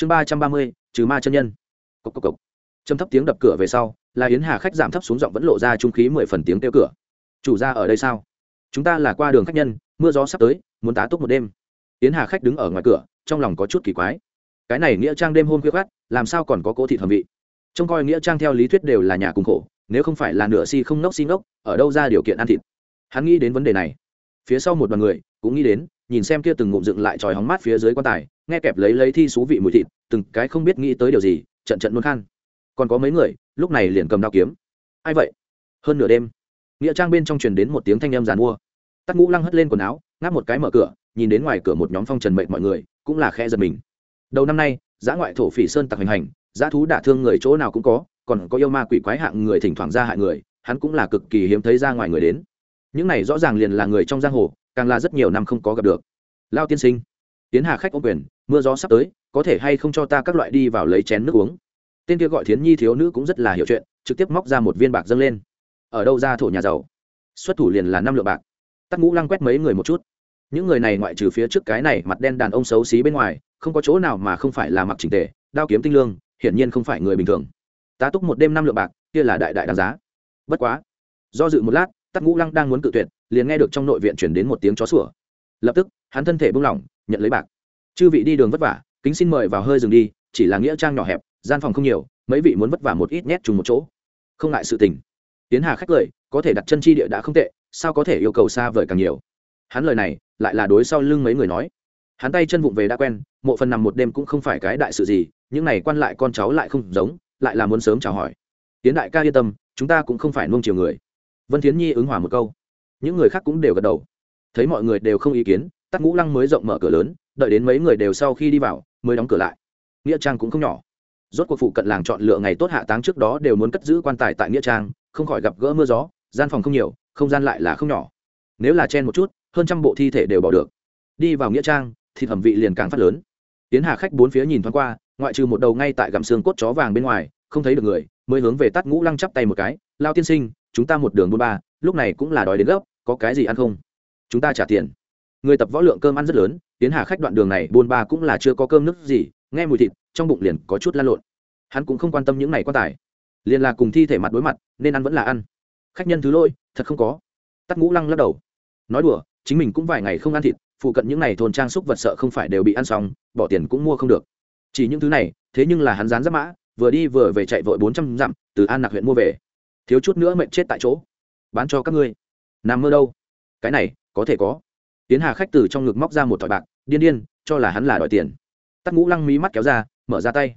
chương ba trăm ba mươi, trừ ma chân nhân. Cốc cốc cốc. châm thấp tiếng đập cửa về sau là yến hà khách giảm thấp xuống giọng vẫn lộ ra trung khí mười phần tiếng kêu cửa. Chủ ra ở đây sao? Chúng ta là qua đường khách nhân, mưa gió sắp tới, muốn tá túc một đêm. Yến hà khách đứng ở ngoài cửa, trong lòng có chút kỳ quái. Cái này nghĩa trang đêm hôm khuya khát làm sao còn có cỗ thị thẩm vị? Trông coi nghĩa trang theo lý thuyết đều là nhà cùng khổ, nếu không phải là nửa si không nốc si nốc, ở đâu ra điều kiện ăn thịt? Hắn nghĩ đến vấn đề này. Phía sau một đoàn người, cũng nghĩ đến, nhìn xem kia từng ngụm dựng lại tròi hóng mát phía dưới quan tài nghe kẹp lấy lấy thi xú vị mùi thịt, từng cái không biết nghĩ tới điều gì, trận trận luôn khan. Còn có mấy người, lúc này liền cầm đao kiếm. Ai vậy? Hơn nửa đêm, nghĩa trang bên trong truyền đến một tiếng thanh âm giàn mua. Tắt ngũ lăng hất lên quần áo, ngáp một cái mở cửa, nhìn đến ngoài cửa một nhóm phong trần mệnh mọi người, cũng là khe giật mình. Đầu năm nay, giã ngoại thổ phỉ sơn tặc hành hành, giã thú đả thương người chỗ nào cũng có, còn có yêu ma quỷ quái hạng người thỉnh thoảng ra hại người, hắn cũng là cực kỳ hiếm thấy ra ngoài người đến. Những này rõ ràng liền là người trong giang hồ, càng là rất nhiều năm không có gặp được. Lao tiên sinh tiến hà khách ô quyền, mưa gió sắp tới, có thể hay không cho ta các loại đi vào lấy chén nước uống? Tên kia gọi thiến nhi thiếu nữ cũng rất là hiểu chuyện, trực tiếp móc ra một viên bạc dâng lên. Ở đâu ra thổ nhà giàu? Xuất thủ liền là năm lượng bạc. Tắc ngũ lăng quét mấy người một chút. Những người này ngoại trừ phía trước cái này mặt đen đàn ông xấu xí bên ngoài, không có chỗ nào mà không phải là mặc trình tề, đao kiếm tinh lương, hiển nhiên không phải người bình thường. Tá túc một đêm năm lượng bạc, kia là đại đại đáng giá. Bất quá, do dự một lát, tắc ngũ lăng đang muốn cự tuyệt, liền nghe được trong nội viện chuyển đến một tiếng chó sủa. Lập tức, hắn thân thể buông lỏng nhận lấy bạc. Chư vị đi đường vất vả, kính xin mời vào hơi dừng đi, chỉ là nghĩa trang nhỏ hẹp, gian phòng không nhiều, mấy vị muốn vất vả một ít nhét trùng một chỗ. Không ngại sự tình. Tiến hà khách lời, có thể đặt chân chi địa đã không tệ, sao có thể yêu cầu xa vời càng nhiều? Hắn lời này, lại là đối sau lưng mấy người nói. Hắn tay chân vụng về đã quen, mộ phần nằm một đêm cũng không phải cái đại sự gì, những này quan lại con cháu lại không giống, lại là muốn sớm chào hỏi. Tiến đại ca yên tâm, chúng ta cũng không phải nuông chiều người. Vân Thiến nhi ứng hòa một câu. Những người khác cũng đều gật đầu. Thấy mọi người đều không ý kiến tắc ngũ lăng mới rộng mở cửa lớn đợi đến mấy người đều sau khi đi vào mới đóng cửa lại. Nghĩa trang cũng không nhỏ. Rốt cuộc phụ cận làng chọn lựa ngày tốt hạ táng trước đó đều muốn cất giữ quan tài tại nghĩa trang không khỏi gặp gỡ mưa gió gian phòng không nhiều không gian lại là không nhỏ. Nếu là chen một chút hơn trăm bộ thi thể đều bỏ được. Đi vào nghĩa trang thì thẩm vị liền càng phát lớn. Tiến hà khách bốn phía nhìn thoáng qua ngoại trừ một đầu ngay tại gặm xương cốt chó vàng bên ngoài không thấy được người mới hướng về tắt ngũ lăng chắp tay một cái lao tiên sinh chúng ta một đường buôn ba lúc này cũng là đói đến gấp, có cái gì ăn không? Chúng ta trả tiền người tập võ lượng cơm ăn rất lớn tiến hà khách đoạn đường này, buôn ba cũng là chưa có cơm nước gì, nghe mùi thịt, trong bụng liền có chút lan lộn. Hắn cũng không quan tâm những này quan tài. Liền là cùng thi thể mặt đối mặt, nên ăn vẫn là ăn. Khách nhân thứ lôi thật không có. Tắt ngũ lăng lắc đầu. Nói đùa, chính mình cũng vài ngày không ăn thịt, phụ cận những này thôn trang xúc vật sợ không phải đều bị ăn xong, bỏ tiền cũng mua không được. Chỉ những thứ này, thế nhưng là hắn dán giáp mã, vừa đi vừa về chạy vội bốn trăm dặm, từ an nạc huyện mua về. Thiếu chút nữa mệnh chết tại chỗ. Bán cho các ngươi. Nằm mơ đâu. Cái này, có thể có tiến hà khách từ trong ngực móc ra một thỏi bạc, điên điên, cho là hắn là đòi tiền. Tắt ngũ lăng mí mắt kéo ra, mở ra tay.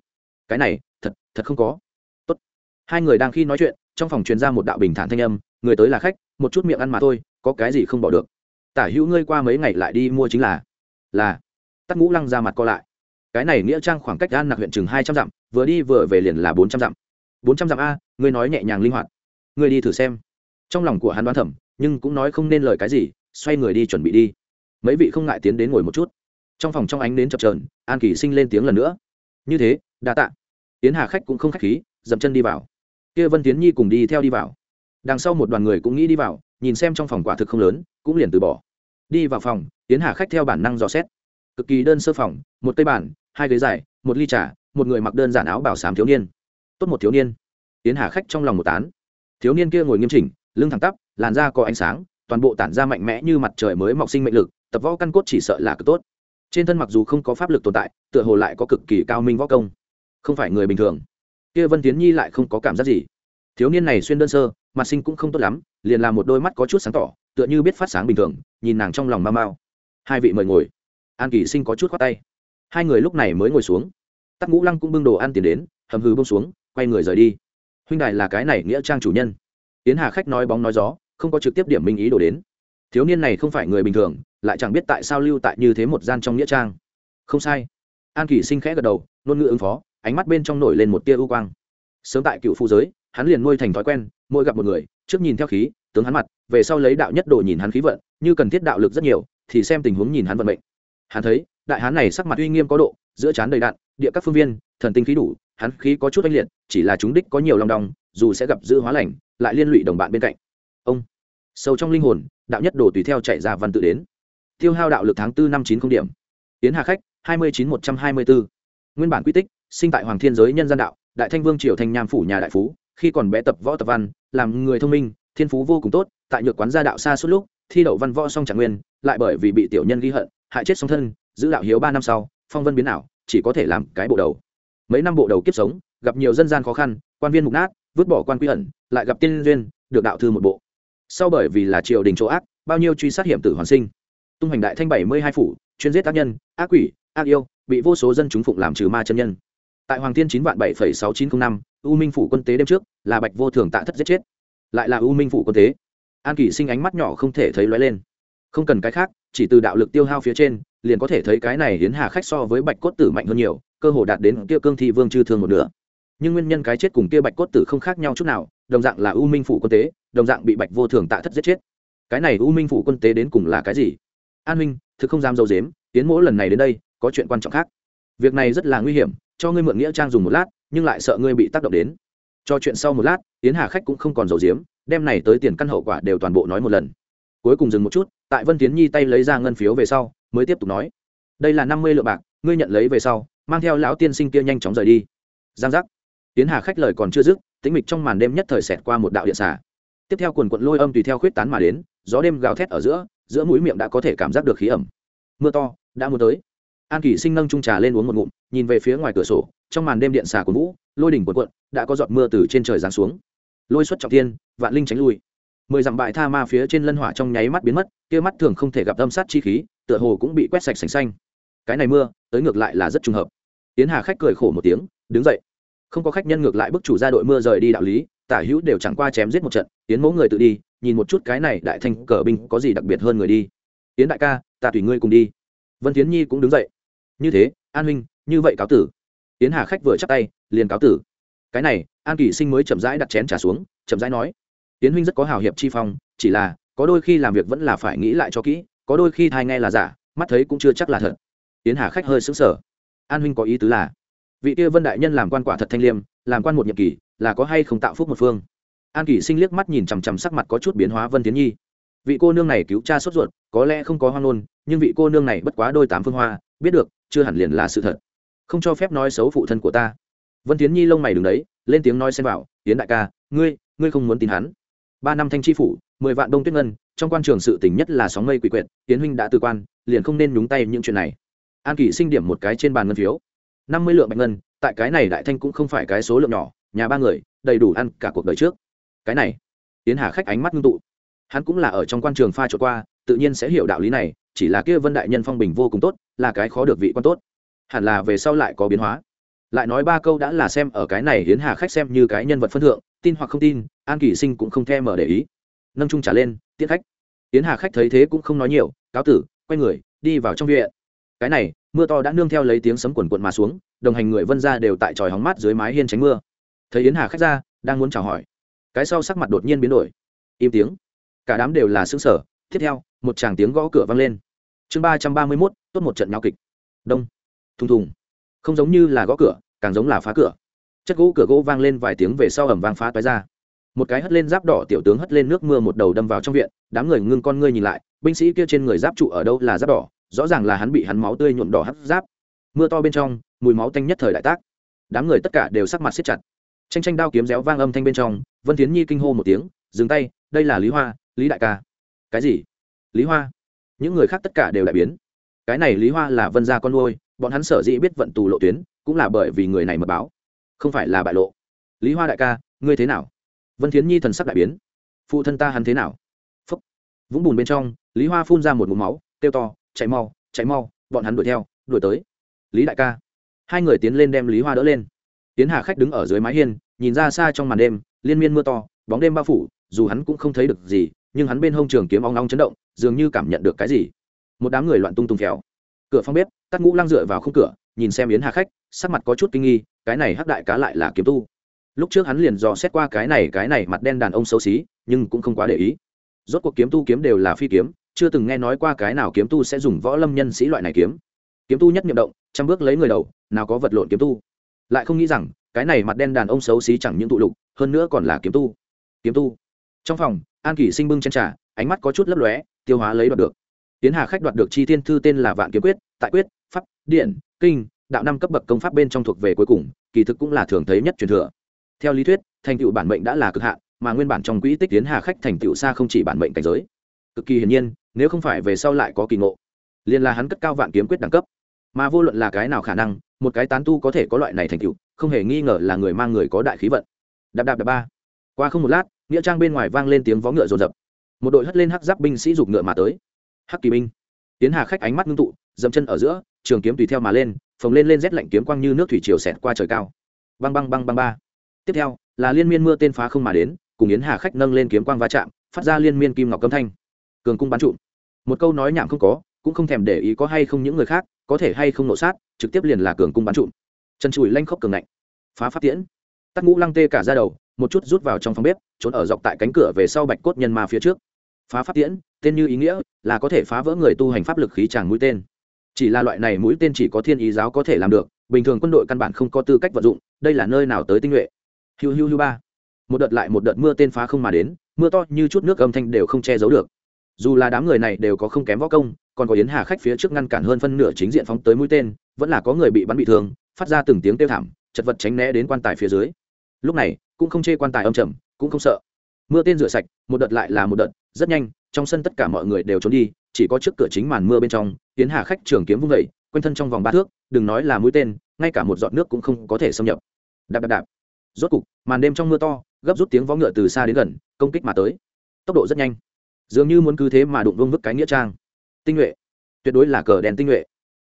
Cái này, thật thật không có. Tốt. hai người đang khi nói chuyện, trong phòng truyền ra một đạo bình thản thanh âm, người tới là khách, một chút miệng ăn mà thôi, có cái gì không bỏ được. Tả hữu ngươi qua mấy ngày lại đi mua chính là. Là. Tắt ngũ lăng ra mặt co lại. Cái này nghĩa trang khoảng cách an nặc huyện chừng hai trăm dặm, vừa đi vừa về liền là bốn trăm dặm. Bốn trăm dặm a, ngươi nói nhẹ nhàng linh hoạt. Ngươi đi thử xem. Trong lòng của hắn đoán thẩm nhưng cũng nói không nên lời cái gì xoay người đi chuẩn bị đi. Mấy vị không ngại tiến đến ngồi một chút. Trong phòng trong ánh đến chập trờn an kỳ sinh lên tiếng lần nữa. Như thế, đa tạ. Tiến hà khách cũng không khách khí, dậm chân đi vào. Kia vân tiến nhi cùng đi theo đi vào. Đằng sau một đoàn người cũng nghĩ đi vào, nhìn xem trong phòng quả thực không lớn, cũng liền từ bỏ. Đi vào phòng tiến hà khách theo bản năng dò xét. Cực kỳ đơn sơ phòng, một cây bản hai ghế dài, một ly trà, một người mặc đơn giản áo bảo sám thiếu niên. Tốt một thiếu niên. Tiến hà khách trong lòng một tán. Thiếu niên kia ngồi nghiêm chỉnh, lưng thẳng tắp, làn da có ánh sáng toàn bộ tản ra mạnh mẽ như mặt trời mới mọc sinh mệnh lực, tập võ căn cốt chỉ sợ là cực tốt. Trên thân mặc dù không có pháp lực tồn tại, tựa hồ lại có cực kỳ cao minh võ công. Không phải người bình thường. Kia vân tiến nhi lại không có cảm giác gì. Thiếu niên này xuyên đơn sơ, mặt sinh cũng không tốt lắm, liền làm một đôi mắt có chút sáng tỏ, tựa như biết phát sáng bình thường, nhìn nàng trong lòng mau mau. Hai vị mời ngồi. An kỳ sinh có chút khoát tay. Hai người lúc này mới ngồi xuống. Tắc ngũ lăng cũng bưng đồ ăn tiền đến, hầm hừ bông xuống, quay người rời đi. Huynh đại là cái này nghĩa trang chủ nhân. Tiến hà khách nói bóng nói gió không có trực tiếp điểm minh ý đồ đến. Thiếu niên này không phải người bình thường, lại chẳng biết tại sao lưu tại như thế một gian trong nghĩa trang. Không sai. An kỳ sinh khẽ gật đầu, ngôn ngữ ứng phó, ánh mắt bên trong nổi lên một tia ưu quang. Sớm tại cựu phụ giới, hắn liền nuôi thành thói quen, mỗi gặp một người, trước nhìn theo khí, tướng hắn mặt, về sau lấy đạo nhất đồ nhìn hắn khí vận, như cần thiết đạo lực rất nhiều, thì xem tình huống nhìn hắn vận mệnh. Hắn thấy, đại hán này sắc mặt uy nghiêm có độ, giữa trán đầy đạn, địa các phương viên, thần tinh khí đủ, hắn khí có chút oanh liệt, chỉ là chúng đích có nhiều lòng đong, dù sẽ gặp dư hóa lành, lại liên lụy đồng bạn bên cạnh ông. Sâu trong linh hồn, đạo nhất đồ tùy theo chạy ra văn tự đến. Tiêu hao đạo lực tháng tư năm chín không điểm. Tiến hà khách, hai mươi chín một trăm hai mươi bốn. Nguyên bản quy tích, sinh tại hoàng thiên giới nhân gian đạo, đại thanh vương triều thanh nham phủ nhà đại phú, khi còn bé tập võ tập văn, làm người thông minh, thiên phú vô cùng tốt, tại nhược quán gia đạo xa suốt lúc, thi đậu văn võ song trạng nguyên, lại bởi vì bị tiểu nhân ghi hận, hại chết song thân, giữ đạo hiếu ba năm sau, phong vân biến ảo, chỉ có thể làm cái bộ đầu. Mấy năm bộ đầu kiếp sống, gặp nhiều dân gian khó khăn, quan viên mục nát, vứt bỏ quan quy ẩn, lại gặp tiên duyên, được đạo thư một bộ sau bởi vì là triều đình chỗ ác, bao nhiêu truy sát hiểm tử hoàn sinh. Tung hành đại thanh bảy mươi hai phủ, chuyên giết tác nhân, ác quỷ, ác yêu, bị vô số dân chúng phụng làm trừ ma chân nhân. Tại hoàng thiên chín vạn bảy phẩy sáu chín t r ă n h năm, u minh phủ quân tế đêm trước, là bạch vô thường tạ thất giết chết. Lại là u minh phủ quân tế. An kỷ sinh ánh mắt nhỏ không thể thấy lóe lên. Không cần cái khác, chỉ từ đạo lực tiêu hao phía trên, liền có thể thấy cái này hiến hà khách so với bạch cốt tử mạnh hơn nhiều, cơ hồ đạt đến kia cương thi vương chư thương một nửa. Nhưng nguyên nhân cái chết cùng kia bạch cốt tử không khác nhau chút nào đồng dạng là u minh phủ quân tế, đồng dạng bị bạch vô thường tạ thất giết chết. Cái này u minh phủ quân tế đến cùng là cái gì? An minh thực không dám dâu dếm tiến mỗi lần này đến đây, có chuyện quan trọng khác. Việc này rất là nguy hiểm, cho ngươi mượn nghĩa trang dùng một lát, nhưng lại sợ ngươi bị tác động đến. Cho chuyện sau một lát tiến hà khách cũng không còn dầu diếm đem này tới tiền căn hậu quả đều toàn bộ nói một lần. Cuối cùng dừng một chút, tại vân tiến nhi tay lấy ra ngân phiếu về sau, mới tiếp tục nói. Đây là năm mươi lượng bạc, ngươi nhận lấy về sau, mang theo lão tiên sinh kia nhanh chóng rời đi. Giang giác. Tiến hà khách lời còn chưa dứt tĩnh mịch trong màn đêm nhất thời xẹt qua một đạo điện xả tiếp theo quần quận lôi âm tùy theo khuyết tán mà đến, gió đêm gào thét ở giữa giữa mũi miệng đã có thể cảm giác được khí ẩm. Mưa to, đã muốn tới. An kỷ sinh nâng trung trà lên uống một ngụm, nhìn về phía ngoài cửa sổ, trong màn đêm điện xà của vũ, lôi đỉnh quần quận, đã có giọt mưa từ trên trời giáng xuống. Lôi xuất trọng thiên, vạn linh tránh lui. Mười dặm bại tha ma phía trên lân hỏa trong nháy mắt biến mất, kia mắt thường không thể gặp âm sát chi khí, tựa hồ cũng bị quét sạch sành xanh. Cái này mưa, tới ngược lại là rất trùng hợp. Tiến hà khách cười khổ một tiếng, đứng dậy không có khách nhân ngược lại bức chủ ra đội mưa rời đi đạo lý, tả hữu đều chẳng qua chém giết một trận yến mẫu người tự đi, nhìn một chút cái này đại thanh cờ binh có gì đặc biệt hơn người đi. Yến đại ca, ta tùy ngươi cùng đi. Vân tiến nhi cũng đứng dậy. Như thế, an huynh, như vậy cáo tử. Yến hà khách vừa chắc tay, liền cáo tử. Cái này, an kỳ sinh mới chậm rãi đặt chén trả xuống, chậm rãi nói. Yến huynh rất có hào hiệp chi phong, chỉ là, có đôi khi làm việc vẫn là phải nghĩ lại cho kỹ, có đôi khi thai nghe là giả, mắt thấy cũng chưa chắc là thật. Yến hà khách hơi xứng sở an huynh có ý tứ là vị kia vân đại nhân làm quan quả thật thanh liêm, làm quan một nhiệm kỳ, là có hay không tạo phúc một phương? An kỷ sinh liếc mắt nhìn chằm chằm sắc mặt có chút biến hóa vân tiến nhi. Vị cô nương này cứu cha sốt ruột, có lẽ không có hoang nôn nhưng vị cô nương này bất quá đôi tám phương hoa, biết được, chưa hẳn liền là sự thật. Không cho phép nói xấu phụ thân của ta. Vân tiến nhi lông mày đứng đấy, lên tiếng nói xem vào tiến đại ca, ngươi ngươi không muốn tin hắn. Ba năm thanh tri phủ, mười vạn đông tuyết ngân, trong quan trường sự tình nhất là sóng mây quỷ quyệt tiến huynh đã từ quan, liền không nên nhúng tay những chuyện này. An kỷ sinh điểm một cái trên bàn ngân phiếu năm mươi lượng bạch ngân, tại cái này đại thanh cũng không phải cái số lượng nhỏ, nhà ba người, đầy đủ ăn cả cuộc đời trước. Cái này tiến hà khách ánh mắt ngưng tụ. Hắn cũng là ở trong quan trường pha trộn qua, tự nhiên sẽ hiểu đạo lý này, chỉ là kia vân đại nhân phong bình vô cùng tốt, là cái khó được vị quan tốt. Hẳn là về sau lại có biến hóa. Lại nói ba câu đã là xem ở cái này hiến hà khách xem như cái nhân vật phân thượng, tin hoặc không tin, an kỷ sinh cũng không thèm mở để ý. Nâng trung trả lên tiết khách. Hiến hà khách thấy thế cũng không nói nhiều, cáo tử, quay người, đi vào trong viện cái này, mưa to đã nương theo lấy tiếng sấm quần quận mà xuống, đồng hành người vân ra đều tại tròi hóng mát dưới mái hiên tránh mưa. Thấy yến hà khách ra, đang muốn chào hỏi, cái sau sắc mặt đột nhiên biến đổi. Im tiếng. Cả đám đều là xứng sở tiếp theo, một chàng tiếng gõ cửa vang lên. Chương ba trăm ba mươi mốt, tốt một trận nhau kịch. Đông. Thùng thùng. Không giống như là gõ cửa, càng giống là phá cửa. Chất gỗ cửa gỗ vang lên vài tiếng về sau ẩm vang phá toái ra. Một cái hất lên giáp đỏ tiểu tướng hất lên nước mưa một đầu đâm vào trong viện. Đám người ngưng con ngươi nhìn lại, binh sĩ kia trên người giáp trụ ở đâu là giáp đỏ? Rõ ràng là hắn bị hắn máu tươi nhuộm đỏ hắt giáp. Mưa to bên trong, mùi máu tanh nhất thời đại tác. Đám người tất cả đều sắc mặt siết chặt. Tranh tranh đao kiếm réo vang âm thanh bên trong, vân tiến nhi kinh hô một tiếng, dừng tay, đây là lý hoa, lý đại ca. Cái gì? Lý hoa. Những người khác tất cả đều đại biến. Cái này lý hoa là vân gia con nuôi, bọn hắn sở dĩ biết vận tù lộ tuyến, cũng là bởi vì người này mật báo. Không phải là bại lộ. Lý hoa đại ca, ngươi thế nào? Vân thiến nhi thần sắc đại biến. Phụ thân ta hắn thế nào? Phúc. Vũng bùn bên trong, lý hoa phun ra một mũ máu, kêu to chạy mau chạy mau, bọn hắn đuổi theo, đuổi tới. Lý đại ca. Hai người tiến lên đem lý hoa đỡ lên. Tiến hà khách đứng ở dưới mái hiên, nhìn ra xa trong màn đêm, liên miên mưa to, bóng đêm bao phủ, dù hắn cũng không thấy được gì, nhưng hắn bên hông trường kiếm ong ong chấn động, dường như cảm nhận được cái gì. Một đám người loạn tung tung khéo cửa phòng bếp tắt ngũ lăng dựa vào khung cửa, nhìn xem yến hà khách, sắc mặt có chút kinh nghi, cái này hắc đại cá lại là kiếm tu. Lúc trước hắn liền dò xét qua cái này cái này mặt đen đàn ông xấu xí, nhưng cũng không quá để ý. Rốt cuộc kiếm tu kiếm đều là phi kiếm chưa từng nghe nói qua cái nào kiếm tu sẽ dùng võ lâm nhân sĩ loại này kiếm. Kiếm tu nhất niệm động, trăm bước lấy người đầu, nào có vật lộn kiếm tu. Lại không nghĩ rằng, cái này mặt đen đàn ông xấu xí chẳng những tụ lục, hơn nữa còn là kiếm tu. Kiếm tu. Trong phòng, an kỷ sinh bưng chân trà, ánh mắt có chút lấp lóe, tiêu hóa lấy đoạt được. Tiến hà khách đoạt được chi thiên thư tên là vạn kiếm quyết, tại quyết, pháp, điện, kinh, đạo năm cấp bậc công pháp bên trong thuộc về cuối cùng, kỳ thực cũng là thường thấy nhất truyền thừa. Theo lý thuyết, thành tựu bản mệnh đã là cực hạn, mà nguyên bản trong quỹ tích tiến hà khách thành tựu xa không chỉ bản mệnh cảnh giới. Cực kỳ hiển nhiên nếu không phải về sau lại có kỳ ngộ, liền là hắn cất cao vạn kiếm quyết đẳng cấp. Mà vô luận là cái nào khả năng, một cái tán tu có thể có loại này thành tựu, không hề nghi ngờ là người mang người có đại khí vận. Đạp đạp đạp ba. Qua không một lát, nghĩa trang bên ngoài vang lên tiếng vó ngựa rồn rập. Một đội hất lên hắc giáp binh sĩ giục ngựa mà tới. Hắc kỳ binh. Tiến hà khách ánh mắt ngưng tụ, dậm chân ở giữa, trường kiếm tùy theo mà lên, phồng lên lên rét lạnh kiếm quang như nước thủy triều xẹt qua trời cao. Băng băng băng băng ba. Tiếp theo, là liên miên mưa tên phá không mà đến, cùng yến hà khách nâng lên kiếm quang va chạm, phát ra liên miên kim ngọc câm thanh cường cung bắn trụm một câu nói nhảm không có, cũng không thèm để ý có hay không những người khác, có thể hay không nộ sát, trực tiếp liền là cường cung bắn trụm chân chùi lanh khốc cường ngạnh. Phá phát tiễn. Tắt ngũ lăng tê cả ra đầu, một chút rút vào trong phòng bếp, trốn ở dọc tại cánh cửa về sau bạch cốt nhân ma phía trước. Phá pháp tiễn, tên như ý nghĩa, là có thể phá vỡ người tu hành pháp lực khí tràng mũi tên. Chỉ là loại này mũi tên chỉ có thiên ý giáo có thể làm được, bình thường quân đội căn bản không có tư cách vận dụng, đây là nơi nào tới tinh nhuệ. Hiu hiu hiu ba. Một đợt lại một đợt mưa tên phá không mà đến, mưa to như chút nước âm thanh đều không che giấu được dù là đám người này đều có không kém võ công, còn có yến hà khách phía trước ngăn cản hơn phân nửa chính diện phóng tới mũi tên, vẫn là có người bị bắn bị thương, phát ra từng tiếng kêu thảm, chật vật tránh né đến quan tài phía dưới. Lúc này, cũng không chê quan tài âm trầm, cũng không sợ. Mưa tên rửa sạch, một đợt lại là một đợt, rất nhanh, trong sân tất cả mọi người đều trốn đi, chỉ có trước cửa chính màn mưa bên trong, yến hà khách trường kiếm vung vẩy quanh thân trong vòng ba thước, đừng nói là mũi tên, ngay cả một giọt nước cũng không có thể xâm nhập. Đạp đạp đạp. Rốt cục, màn đêm trong mưa to, gấp rút tiếng vó ngựa từ xa đến gần, công kích mà tới. Tốc độ rất nhanh dường như muốn cứ thế mà đụng vương vức cái nghĩa trang. Tinh nhuệ. Tuyệt đối là cờ đèn tinh nhuệ.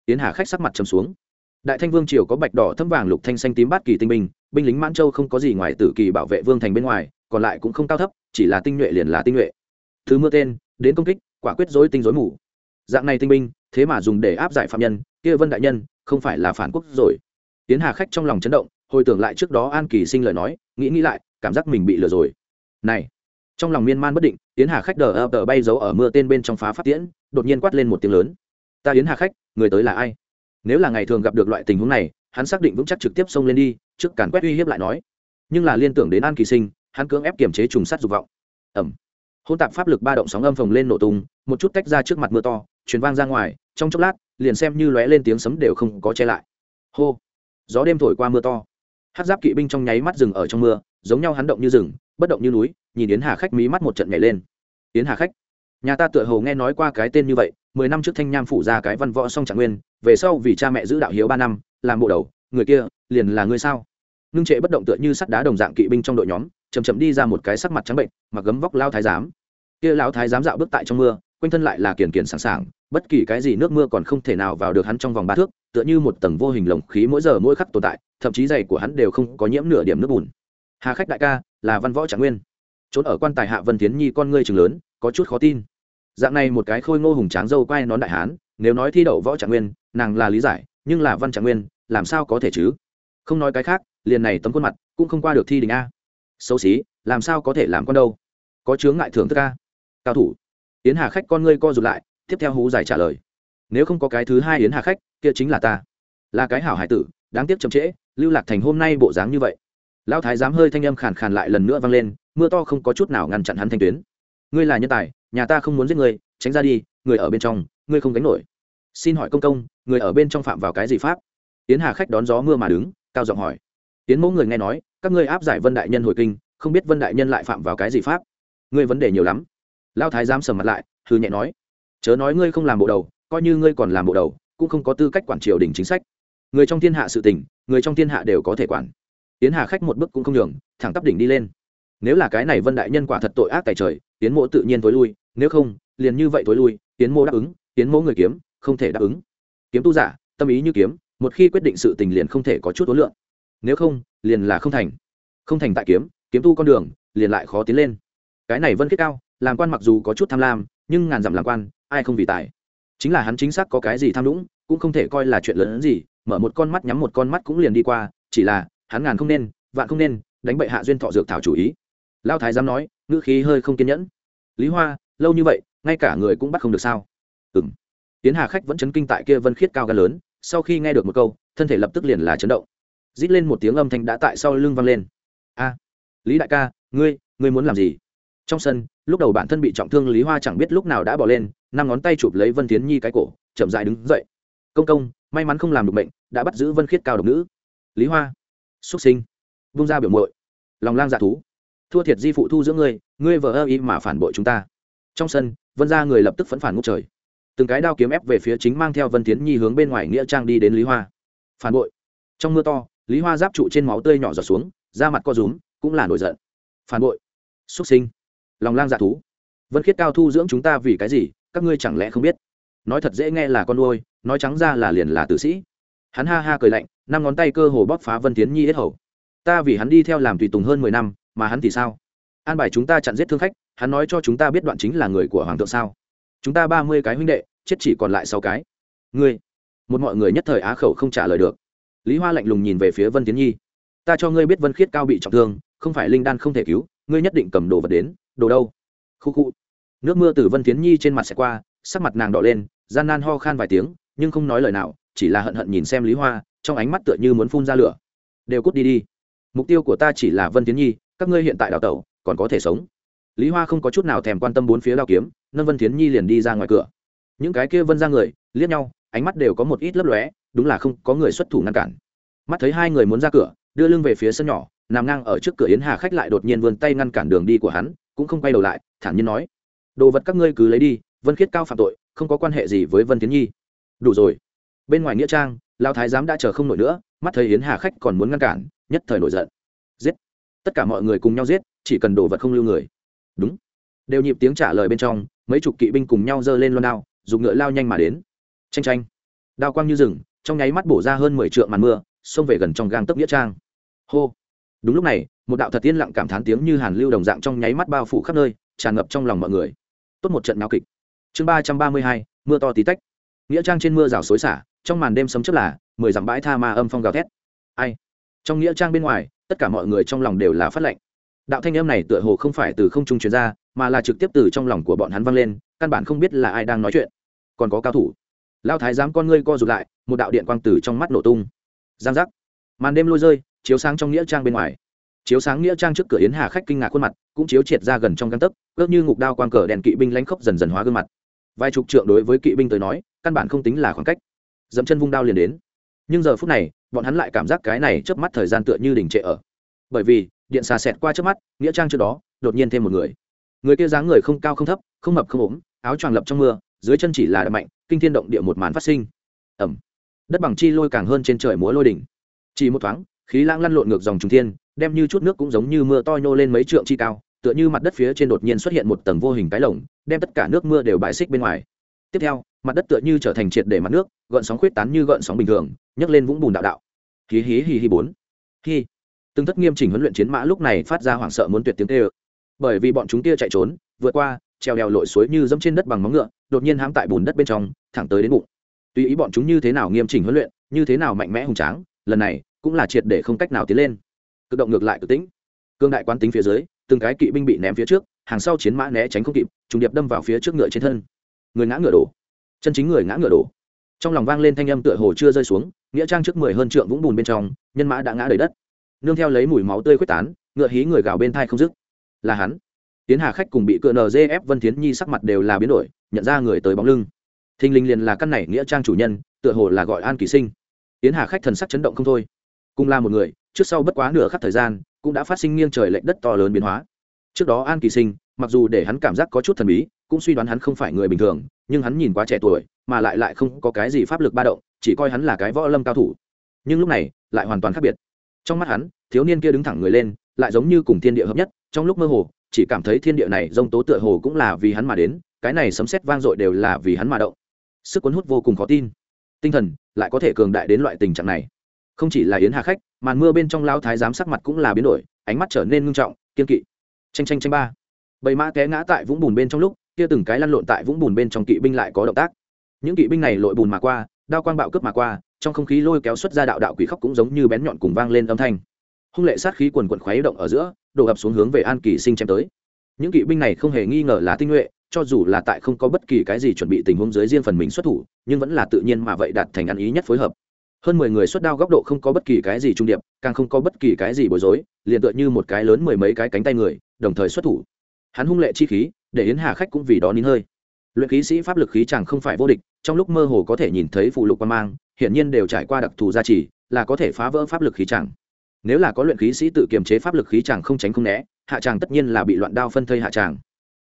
Tiến hà khách sắc mặt trầm xuống. Đại thanh vương triều có bạch đỏ thâm vàng lục thanh xanh tím bát kỳ tinh binh binh lính mãn châu không có gì ngoài tử kỳ bảo vệ vương thành bên ngoài, còn lại cũng không cao thấp, chỉ là tinh nhuệ liền là tinh nhuệ. Thứ mưa tên, đến công kích, quả quyết dối tinh dối mù. Dạng này tinh binh, thế mà dùng để áp giải phạm nhân, kia vân đại nhân, không phải là phản quốc rồi. Tiến hà khách trong lòng chấn động, hồi tưởng lại trước đó an kỳ sinh lời nói, nghĩ nghĩ lại, cảm giác mình bị lừa rồi. Này trong lòng miên man bất định tiến hà khách đờ ập đờ bay giấu ở mưa tên bên trong phá phát tiễn, đột nhiên quát lên một tiếng lớn. Ta yến hà khách, người tới là ai? Nếu là ngày thường gặp được loại tình huống này, hắn xác định vững chắc trực tiếp xông lên đi, trước càn quét uy hiếp lại nói. Nhưng là liên tưởng đến an kỳ sinh, hắn cưỡng ép kiềm chế trùng sát dục vọng. Ẩm hôn tạp pháp lực ba động sóng âm phồng lên nổ tung, một chút tách ra trước mặt mưa to chuyển vang ra ngoài, trong chốc lát, liền xem như lóe lên tiếng sấm đều không có che lại. Hô. Gió đêm thổi qua mưa to. Hát giáp kỵ binh trong nháy mắt rừng ở trong mưa, giống nhau hắn động như rừng, bất động như núi nhìn yến hà khách mí mắt một trận nhảy lên. Yến hà khách, nhà ta tựa hồ nghe nói qua cái tên như vậy, mười năm trước thanh nham phủ ra cái văn võ song trạng nguyên, về sau vì cha mẹ giữ đạo hiếu ba năm, làm bộ đầu, người kia liền là người sao? Ngưng trệ bất động tựa như sắt đá đồng dạng kỵ binh trong đội nhóm chầm chậm đi ra một cái sắc mặt trắng bệnh, mặc gấm vóc lao thái giám. Kia lao thái giám dạo bước tại trong mưa, quanh thân lại là kiền kiền sẵn sàng bất kỳ cái gì nước mưa còn không thể nào vào được hắn trong vòng ba thước, tựa như một tầng vô hình lồng khí mỗi giờ mỗi khắc tồn tại, thậm chí giày của hắn đều không có nhiễm nửa điểm nước bùn. Hà khách đại ca, là văn võ trạng nguyên trốn ở quan tài hạ vân tiến nhi con ngươi trường lớn, có chút khó tin. Dạng này một cái khôi ngô hùng tráng dâu quay nón đại hán, nếu nói thi đậu võ trạng nguyên, nàng là lý giải, nhưng là văn trạng nguyên, làm sao có thể chứ? Không nói cái khác, liền này tấm khuôn mặt cũng không qua được thi đình a. Xấu xí, làm sao có thể làm con đâu? Có chướng ngại thưởng thức a. Cao thủ. Yến hà khách con ngươi co rụt lại, tiếp theo hú giải trả lời. Nếu không có cái thứ hai yến hà khách, kia chính là ta. Là cái hảo hải tử, đáng tiếc chậm trễ, lưu lạc thành hôm nay bộ dáng như vậy. Lão thái dám hơi thanh âm khàn khàn lại lần nữa vang lên mưa to không có chút nào ngăn chặn hắn thanh tuyến. Ngươi là nhân tài, nhà ta không muốn giết ngươi, tránh ra đi, người ở bên trong, ngươi không gánh nổi. Xin hỏi công công, người ở bên trong phạm vào cái gì pháp? Yến hà khách đón gió mưa mà đứng, cao giọng hỏi. Yến mẫu người nghe nói, các ngươi áp giải vân đại nhân hồi kinh, không biết vân đại nhân lại phạm vào cái gì pháp? Ngươi vấn đề nhiều lắm. Lao thái giám sầm mặt lại thư nhẹ nói. Chớ nói ngươi không làm bộ đầu, coi như ngươi còn làm bộ đầu, cũng không có tư cách quản triều đình chính sách. Người trong thiên hạ sự tình, người trong thiên hạ đều có thể quản. Tiến hà khách một bước cũng không nhường, thẳng tắp đỉnh đi lên nếu là cái này vân đại nhân quả thật tội ác tại trời, tiến mộ tự nhiên tối lui, nếu không, liền như vậy tối lui, tiến mộ đáp ứng, tiến mộ người kiếm, không thể đáp ứng. Kiếm tu giả, tâm ý như kiếm, một khi quyết định sự tình liền không thể có chút ối lượng nếu không, liền là không thành. Không thành tại kiếm kiếm tu con đường, liền lại khó tiến lên. Cái này vân kết cao, làm quan mặc dù có chút tham lam, nhưng ngàn dặm làm quan, ai không vì tài. Chính là hắn chính xác có cái gì tham lũng, cũng không thể coi là chuyện lớn hơn gì, mở một con mắt nhắm một con mắt cũng liền đi qua, chỉ là, hắn ngàn không nên, vạn không nên, đánh bậy hạ duyên thọ dược thảo chủ ý lao thái dám nói, ngữ khí hơi không kiên nhẫn. Lý hoa, lâu như vậy, ngay cả người cũng bắt không được sao? Ừng tiến hà khách vẫn chấn kinh tại kia vân khiết cao ga lớn, sau khi nghe được một câu, thân thể lập tức liền là chấn động. Rít lên một tiếng âm thanh đã tại sau lưng vang lên. A, lý đại ca, ngươi ngươi muốn làm gì? Trong sân, lúc đầu bản thân bị trọng thương lý hoa chẳng biết lúc nào đã bỏ lên, năm ngón tay chụp lấy vân tiến nhi cái cổ, chậm dại đứng dậy. Công công, may mắn không làm được bệnh, đã bắt giữ vân khiết cao độc nữ. Lý hoa, xuất sinh. Vung ra biểu mội lòng lang dạ thú thua thiệt di phụ thu giữa ngươi ngươi vờ ơ ý mà phản bội chúng ta. Trong sân, vân ra người lập tức phẫn phản ngốc trời. Từng cái đao kiếm ép về phía chính mang theo vân tiến nhi hướng bên ngoài nghĩa trang đi đến lý hoa. Phản bội. Trong mưa to, lý hoa giáp trụ trên máu tươi nhỏ giọt xuống, da mặt co rúm, cũng là nổi giận. Phản bội. Xuất sinh. Lòng lang dạ thú. Vân khiết cao thu dưỡng chúng ta vì cái gì, các ngươi chẳng lẽ không biết? Nói thật dễ nghe là con nuôi, nói trắng ra là liền là tử sĩ. Hắn ha ha cười lạnh, năm ngón tay cơ hồ bóp phá vân tiến nhi hết hầu. Ta vì hắn đi theo làm tùy tùng hơn mười năm mà hắn thì sao? An bài chúng ta chặn giết thương khách, hắn nói cho chúng ta biết đoạn chính là người của hoàng thượng sao? Chúng ta ba mươi cái huynh đệ, chết chỉ còn lại sáu cái. Ngươi, một mọi người nhất thời á khẩu không trả lời được. Lý hoa lạnh lùng nhìn về phía vân tiến nhi. Ta cho ngươi biết vân khiết cao bị trọng thương, không phải linh đan không thể cứu, ngươi nhất định cầm đồ vật đến. Đồ đâu? Khu khu. Nước mưa từ vân tiến nhi trên mặt sẽ qua, sắc mặt nàng đỏ lên, gian nan ho khan vài tiếng, nhưng không nói lời nào, chỉ là hận hận nhìn xem lý hoa, trong ánh mắt tựa như muốn phun ra lửa. Đều cút đi đi. Mục tiêu của ta chỉ là vân tiến nhi các ngươi hiện tại đào tẩu, còn có thể sống. Lý hoa không có chút nào thèm quan tâm bốn phía đao kiếm, nâng vân thiến nhi liền đi ra ngoài cửa. Những cái kia vân ra người, liếc nhau, ánh mắt đều có một ít lấp lóe, đúng là không có người xuất thủ ngăn cản. Mắt thấy hai người muốn ra cửa, đưa lưng về phía sân nhỏ, nằm ngang ở trước cửa yến hà khách lại đột nhiên vươn tay ngăn cản đường đi của hắn, cũng không quay đầu lại, thản nhiên nói, đồ vật các ngươi cứ lấy đi, vân khiết cao phạm tội, không có quan hệ gì với vân tiến nhi. Đủ rồi. Bên ngoài nghĩa trang lao thái giám đã chờ không nổi nữa, mắt thấy yến hà khách còn muốn ngăn cản, nhất thời nổi giận. Giết! Tất cả mọi người cùng nhau giết, chỉ cần đồ vật không lưu người. Đúng. Đều nhịp tiếng trả lời bên trong, mấy chục kỵ binh cùng nhau giơ lên loan đao, dùng ngựa lao nhanh mà đến. Tranh tranh đao quang như rừng, trong nháy mắt bổ ra hơn mười trượng màn mưa, xông về gần trong gang tấc nghĩa trang. Hô. Đúng lúc này, một đạo thật tiên lặng cảm thán tiếng như hàn lưu đồng dạng trong nháy mắt bao phủ khắp nơi, tràn ngập trong lòng mọi người. Tốt một trận náo kịch. Chương ba trăm ba mươi hai, mưa to tí tách. Nghĩa trang trên mưa rào xối xả, trong màn đêm sấm chấp là, mười dặm bãi tha ma âm phong gào thét. Ai? Trong nghĩa trang bên ngoài tất cả mọi người trong lòng đều là phát lệnh. Đạo thanh âm này tựa hồ không phải từ không trung truyền ra, mà là trực tiếp từ trong lòng của bọn hắn vang lên, căn bản không biết là ai đang nói chuyện. Còn có cao thủ. Lao thái giám con ngươi co rụt lại, một đạo điện quang tử trong mắt nổ tung. Giang giác. Màn đêm lôi rơi, chiếu sáng trong nghĩa trang bên ngoài. Chiếu sáng nghĩa trang trước cửa yến hà khách kinh ngạc khuôn mặt, cũng chiếu triệt ra gần trong găng tấc, ước như ngục đao quang cờ đèn kỵ binh lánh khốc dần dần hóa gương mặt. Vài chục trượng đối với kỵ binh tới nói, căn bản không tính là khoảng cách. Dẫm chân vung đao liền đến nhưng giờ phút này, bọn hắn lại cảm giác cái này trước mắt thời gian tựa như đình trệ ở. Bởi vì, điện xà xẹt qua trước mắt, nghĩa trang trước đó, đột nhiên thêm một người. Người kia dáng người không cao không thấp, không mập không ốm, áo choàng lập trong mưa, dưới chân chỉ là đập mạnh, kinh thiên động địa một màn phát sinh. Ẩm đất bằng chi lôi càng hơn trên trời múa lôi đỉnh. Chỉ một thoáng, khí lãng lăn lộn ngược dòng trung thiên, đem như chút nước cũng giống như mưa to nhô lên mấy trượng chi cao, tựa như mặt đất phía trên đột nhiên xuất hiện một tầng vô hình cái lồng, đem tất cả nước mưa đều bãi xích bên ngoài. Tiếp theo mặt đất tựa như trở thành triệt để mặt nước, gợn sóng khuyết tán như gợn sóng bình thường, nhấc lên vũng bùn đạo đạo. Hí hí hí hí bốn. Hí. Từng thất nghiêm chỉnh huấn luyện chiến mã lúc này phát ra hoảng sợ muốn tuyệt tiếng tê ơ bởi vì bọn chúng kia chạy trốn, vượt qua, treo đèo lội suối như dẫm trên đất bằng móng ngựa, đột nhiên hãm tại bùn đất bên trong, thẳng tới đến bụng. Tùy ý bọn chúng như thế nào nghiêm chỉnh huấn luyện, như thế nào mạnh mẽ hùng tráng, lần này cũng là triệt để không cách nào tiến lên. Cực động ngược lại cực tĩnh. Cương đại quán tính phía dưới, từng cái kỵ binh bị ném phía trước, hàng sau chiến mã né tránh không kịp, trùng điệp đâm vào phía trước ngựa trên thân. Người ngã ngựa đổ chân chính người ngã ngựa đổ. Trong lòng vang lên thanh âm tựa hồ chưa rơi xuống, nghĩa trang trước mười hơn trượng vũng bùn bên trong, nhân mã đã ngã đầy đất. Nương theo lấy mùi máu tươi quyết tán, ngựa hí người gào bên thai không dứt. Là hắn. Tiến hà khách cùng bị cựa nzf vân thiến nhi sắc mặt đều là biến đổi, nhận ra người tới bóng lưng. Thình linh liền là căn này nghĩa trang chủ nhân, tựa hồ là gọi an kỳ sinh. Tiến hà khách thần sắc chấn động không thôi. Cùng là một người, trước sau bất quá nửa khắc thời gian, cũng đã phát sinh nghiêng trời lệch đất to lớn biến hóa. Trước đó an kỳ sinh, mặc dù để hắn cảm giác có chút thần bí cũng suy đoán hắn không phải người bình thường, nhưng hắn nhìn quá trẻ tuổi, mà lại lại không có cái gì pháp lực ba động, chỉ coi hắn là cái võ lâm cao thủ. Nhưng lúc này, lại hoàn toàn khác biệt. Trong mắt hắn, thiếu niên kia đứng thẳng người lên, lại giống như cùng thiên địa hợp nhất, trong lúc mơ hồ, chỉ cảm thấy thiên địa này rông tố tựa hồ cũng là vì hắn mà đến, cái này sấm sét vang dội đều là vì hắn mà động. Sức cuốn hút vô cùng khó tin. Tinh thần lại có thể cường đại đến loại tình trạng này. Không chỉ là yến hà khách, màn mưa bên trong lao thái giám sắc mặt cũng là biến đổi, ánh mắt trở nên ngưng trọng, kiên kỵ. Tranh tranh tranh ba. Bầy mã té ngã tại vũng bùn bên trong lúc kia từng cái lăn lộn tại vũng bùn bên trong kỵ binh lại có động tác. Những kỵ binh này lội bùn mà qua, đao quang bạo cướp mà qua, trong không khí lôi kéo xuất ra đạo đạo quỷ khóc cũng giống như bén nhọn cùng vang lên âm thanh. Hung lệ sát khí quần quần khuấy động ở giữa, đổ ập xuống hướng về an kỳ sinh chém tới. Những kỵ binh này không hề nghi ngờ là tinh nhuệ, cho dù là tại không có bất kỳ cái gì chuẩn bị tình huống dưới riêng phần mình xuất thủ, nhưng vẫn là tự nhiên mà vậy đạt thành ăn ý nhất phối hợp. Hơn mười người xuất đao góc độ không có bất kỳ cái gì trung điệp, càng không có bất kỳ cái gì bối rối, liền tựa như một cái lớn mười mấy cái cánh tay người, đồng thời xuất thủ. Hắn hung lệ chi khí để yến hà khách cũng vì đó nín hơi. Luyện khí sĩ pháp lực khí chẳng không phải vô địch, trong lúc mơ hồ có thể nhìn thấy phụ lục quan mang, hiển nhiên đều trải qua đặc thù gia trì, là có thể phá vỡ pháp lực khí chẳng. Nếu là có luyện khí sĩ tự kiềm chế pháp lực khí chẳng không tránh không né, hạ tràng tất nhiên là bị loạn đao phân thây hạ tràng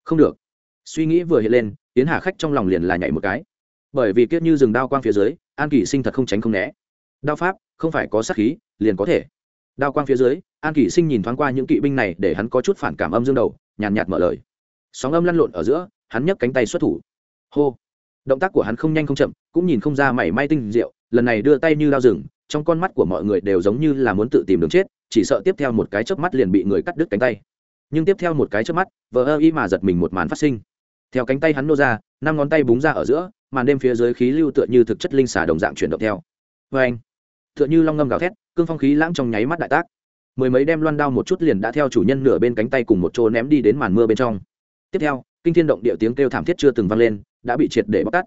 không được. Suy nghĩ vừa hiện lên, yến hà khách trong lòng liền là nhảy một cái. Bởi vì kiếp như rừng đao quang phía dưới, an kỳ sinh thật không tránh không né. Đao pháp, không phải có sát khí, liền có thể. Đao quang phía dưới, an kỳ sinh nhìn thoáng qua những kỵ binh này để hắn có chút phản cảm âm dương đầu, nhàn nhạt mở lời sóng âm lăn lộn ở giữa, hắn nhấc cánh tay xuất thủ. Hô! Động tác của hắn không nhanh không chậm, cũng nhìn không ra mảy may tinh diệu, lần này đưa tay như lao rừng, trong con mắt của mọi người đều giống như là muốn tự tìm đường chết, chỉ sợ tiếp theo một cái chớp mắt liền bị người cắt đứt cánh tay. Nhưng tiếp theo một cái chớp mắt, vờ ơ y mà giật mình một màn phát sinh. Theo cánh tay hắn nô ra, năm ngón tay búng ra ở giữa, màn đêm phía dưới khí lưu tựa như thực chất linh xả đồng dạng chuyển động theo. Vê anh! Tựa như long ngâm gào thét, cương phong khí lãng trong nháy mắt đại tác. Mười mấy đem loan đao một chút liền đã theo chủ nhân nửa bên cánh tay cùng một chỗ ném đi đến màn mưa bên trong tiếp theo, kinh thiên động địa tiếng kêu thảm thiết chưa từng vang lên, đã bị triệt để bóc tát.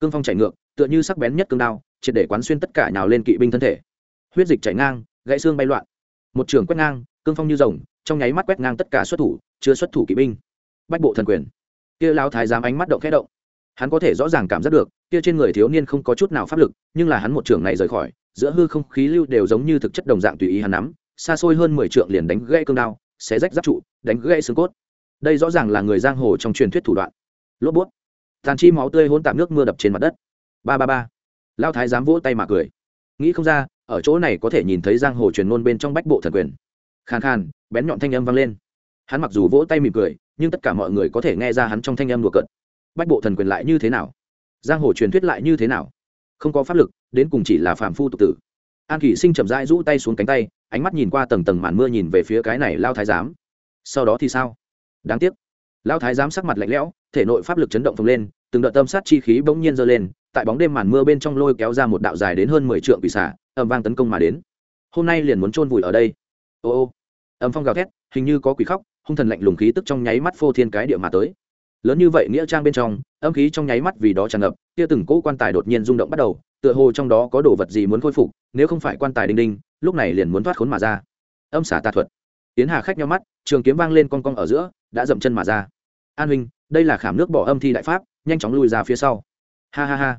Cương phong chảy ngược, tựa như sắc bén nhất cương đao, triệt để quán xuyên tất cả nhào lên kỵ binh thân thể. Huyết dịch chảy ngang, gãy xương bay loạn. Một trường quét ngang, cương phong như rồng, trong nháy mắt quét ngang tất cả xuất thủ, chưa xuất thủ kỵ binh. Bách bộ thần quyền. Kia lao thái giám ánh mắt động khẽ động. Hắn có thể rõ ràng cảm giác được, kia trên người thiếu niên không có chút nào pháp lực, nhưng là hắn một trường này rời khỏi, giữa hư không khí lưu đều giống như thực chất đồng dạng tùy ý hắn nắm, xa xôi hơn mười trượng liền đánh gãy cương đao, xé rách giáp trụ, đánh gãy xương cốt đây rõ ràng là người giang hồ trong truyền thuyết thủ đoạn. Lốp bút. Tàn chi máu tươi hôn tạp nước mưa đập trên mặt đất. Ba ba ba. Lao thái dám vỗ tay mà cười. Nghĩ không ra, ở chỗ này có thể nhìn thấy giang hồ truyền ngôn bên trong bách bộ thần quyền. Khàn khàn, bén nhọn thanh âm vang lên. Hắn mặc dù vỗ tay mỉm cười, nhưng tất cả mọi người có thể nghe ra hắn trong thanh âm đùa cợt. Bách bộ thần quyền lại như thế nào? Giang hồ truyền thuyết lại như thế nào? Không có pháp lực, đến cùng chỉ là phàm phu tục tử. An kỷ sinh chậm rãi rũ tay xuống cánh tay, ánh mắt nhìn qua tầng tầng màn mưa nhìn về phía cái này lao thái giám. Sau đó thì sao? Đáng tiếc. Lao thái giám sắc mặt lạnh lẽo, thể nội pháp lực chấn động phồng lên, từng đợt tâm sát chi khí bỗng nhiên giơ lên, tại bóng đêm màn mưa bên trong lôi kéo ra một đạo dài đến hơn mười trượng quỷ xả ầm vang tấn công mà đến. Hôm nay liền muốn chôn vùi ở đây. Ô ô. Âm phong gào thét, hình như có quỷ khóc, hung thần lạnh lùng khí tức trong nháy mắt phô thiên cái địa mà tới. Lớn như vậy nghĩa trang bên trong, âm khí trong nháy mắt vì đó tràn ngập, kia từng cỗ quan tài đột nhiên rung động bắt đầu, tựa hồ trong đó có đồ vật gì muốn khôi phục, nếu không phải quan tài đinh đinh, lúc này liền muốn thoát khốn mà ra. Âm xả tà thuật tiến hà khách nhau mắt trường kiếm vang lên con cong ở giữa đã dậm chân mà ra. An huynh đây là khảm nước bỏ âm thi đại pháp nhanh chóng lùi ra phía sau. Ha ha ha.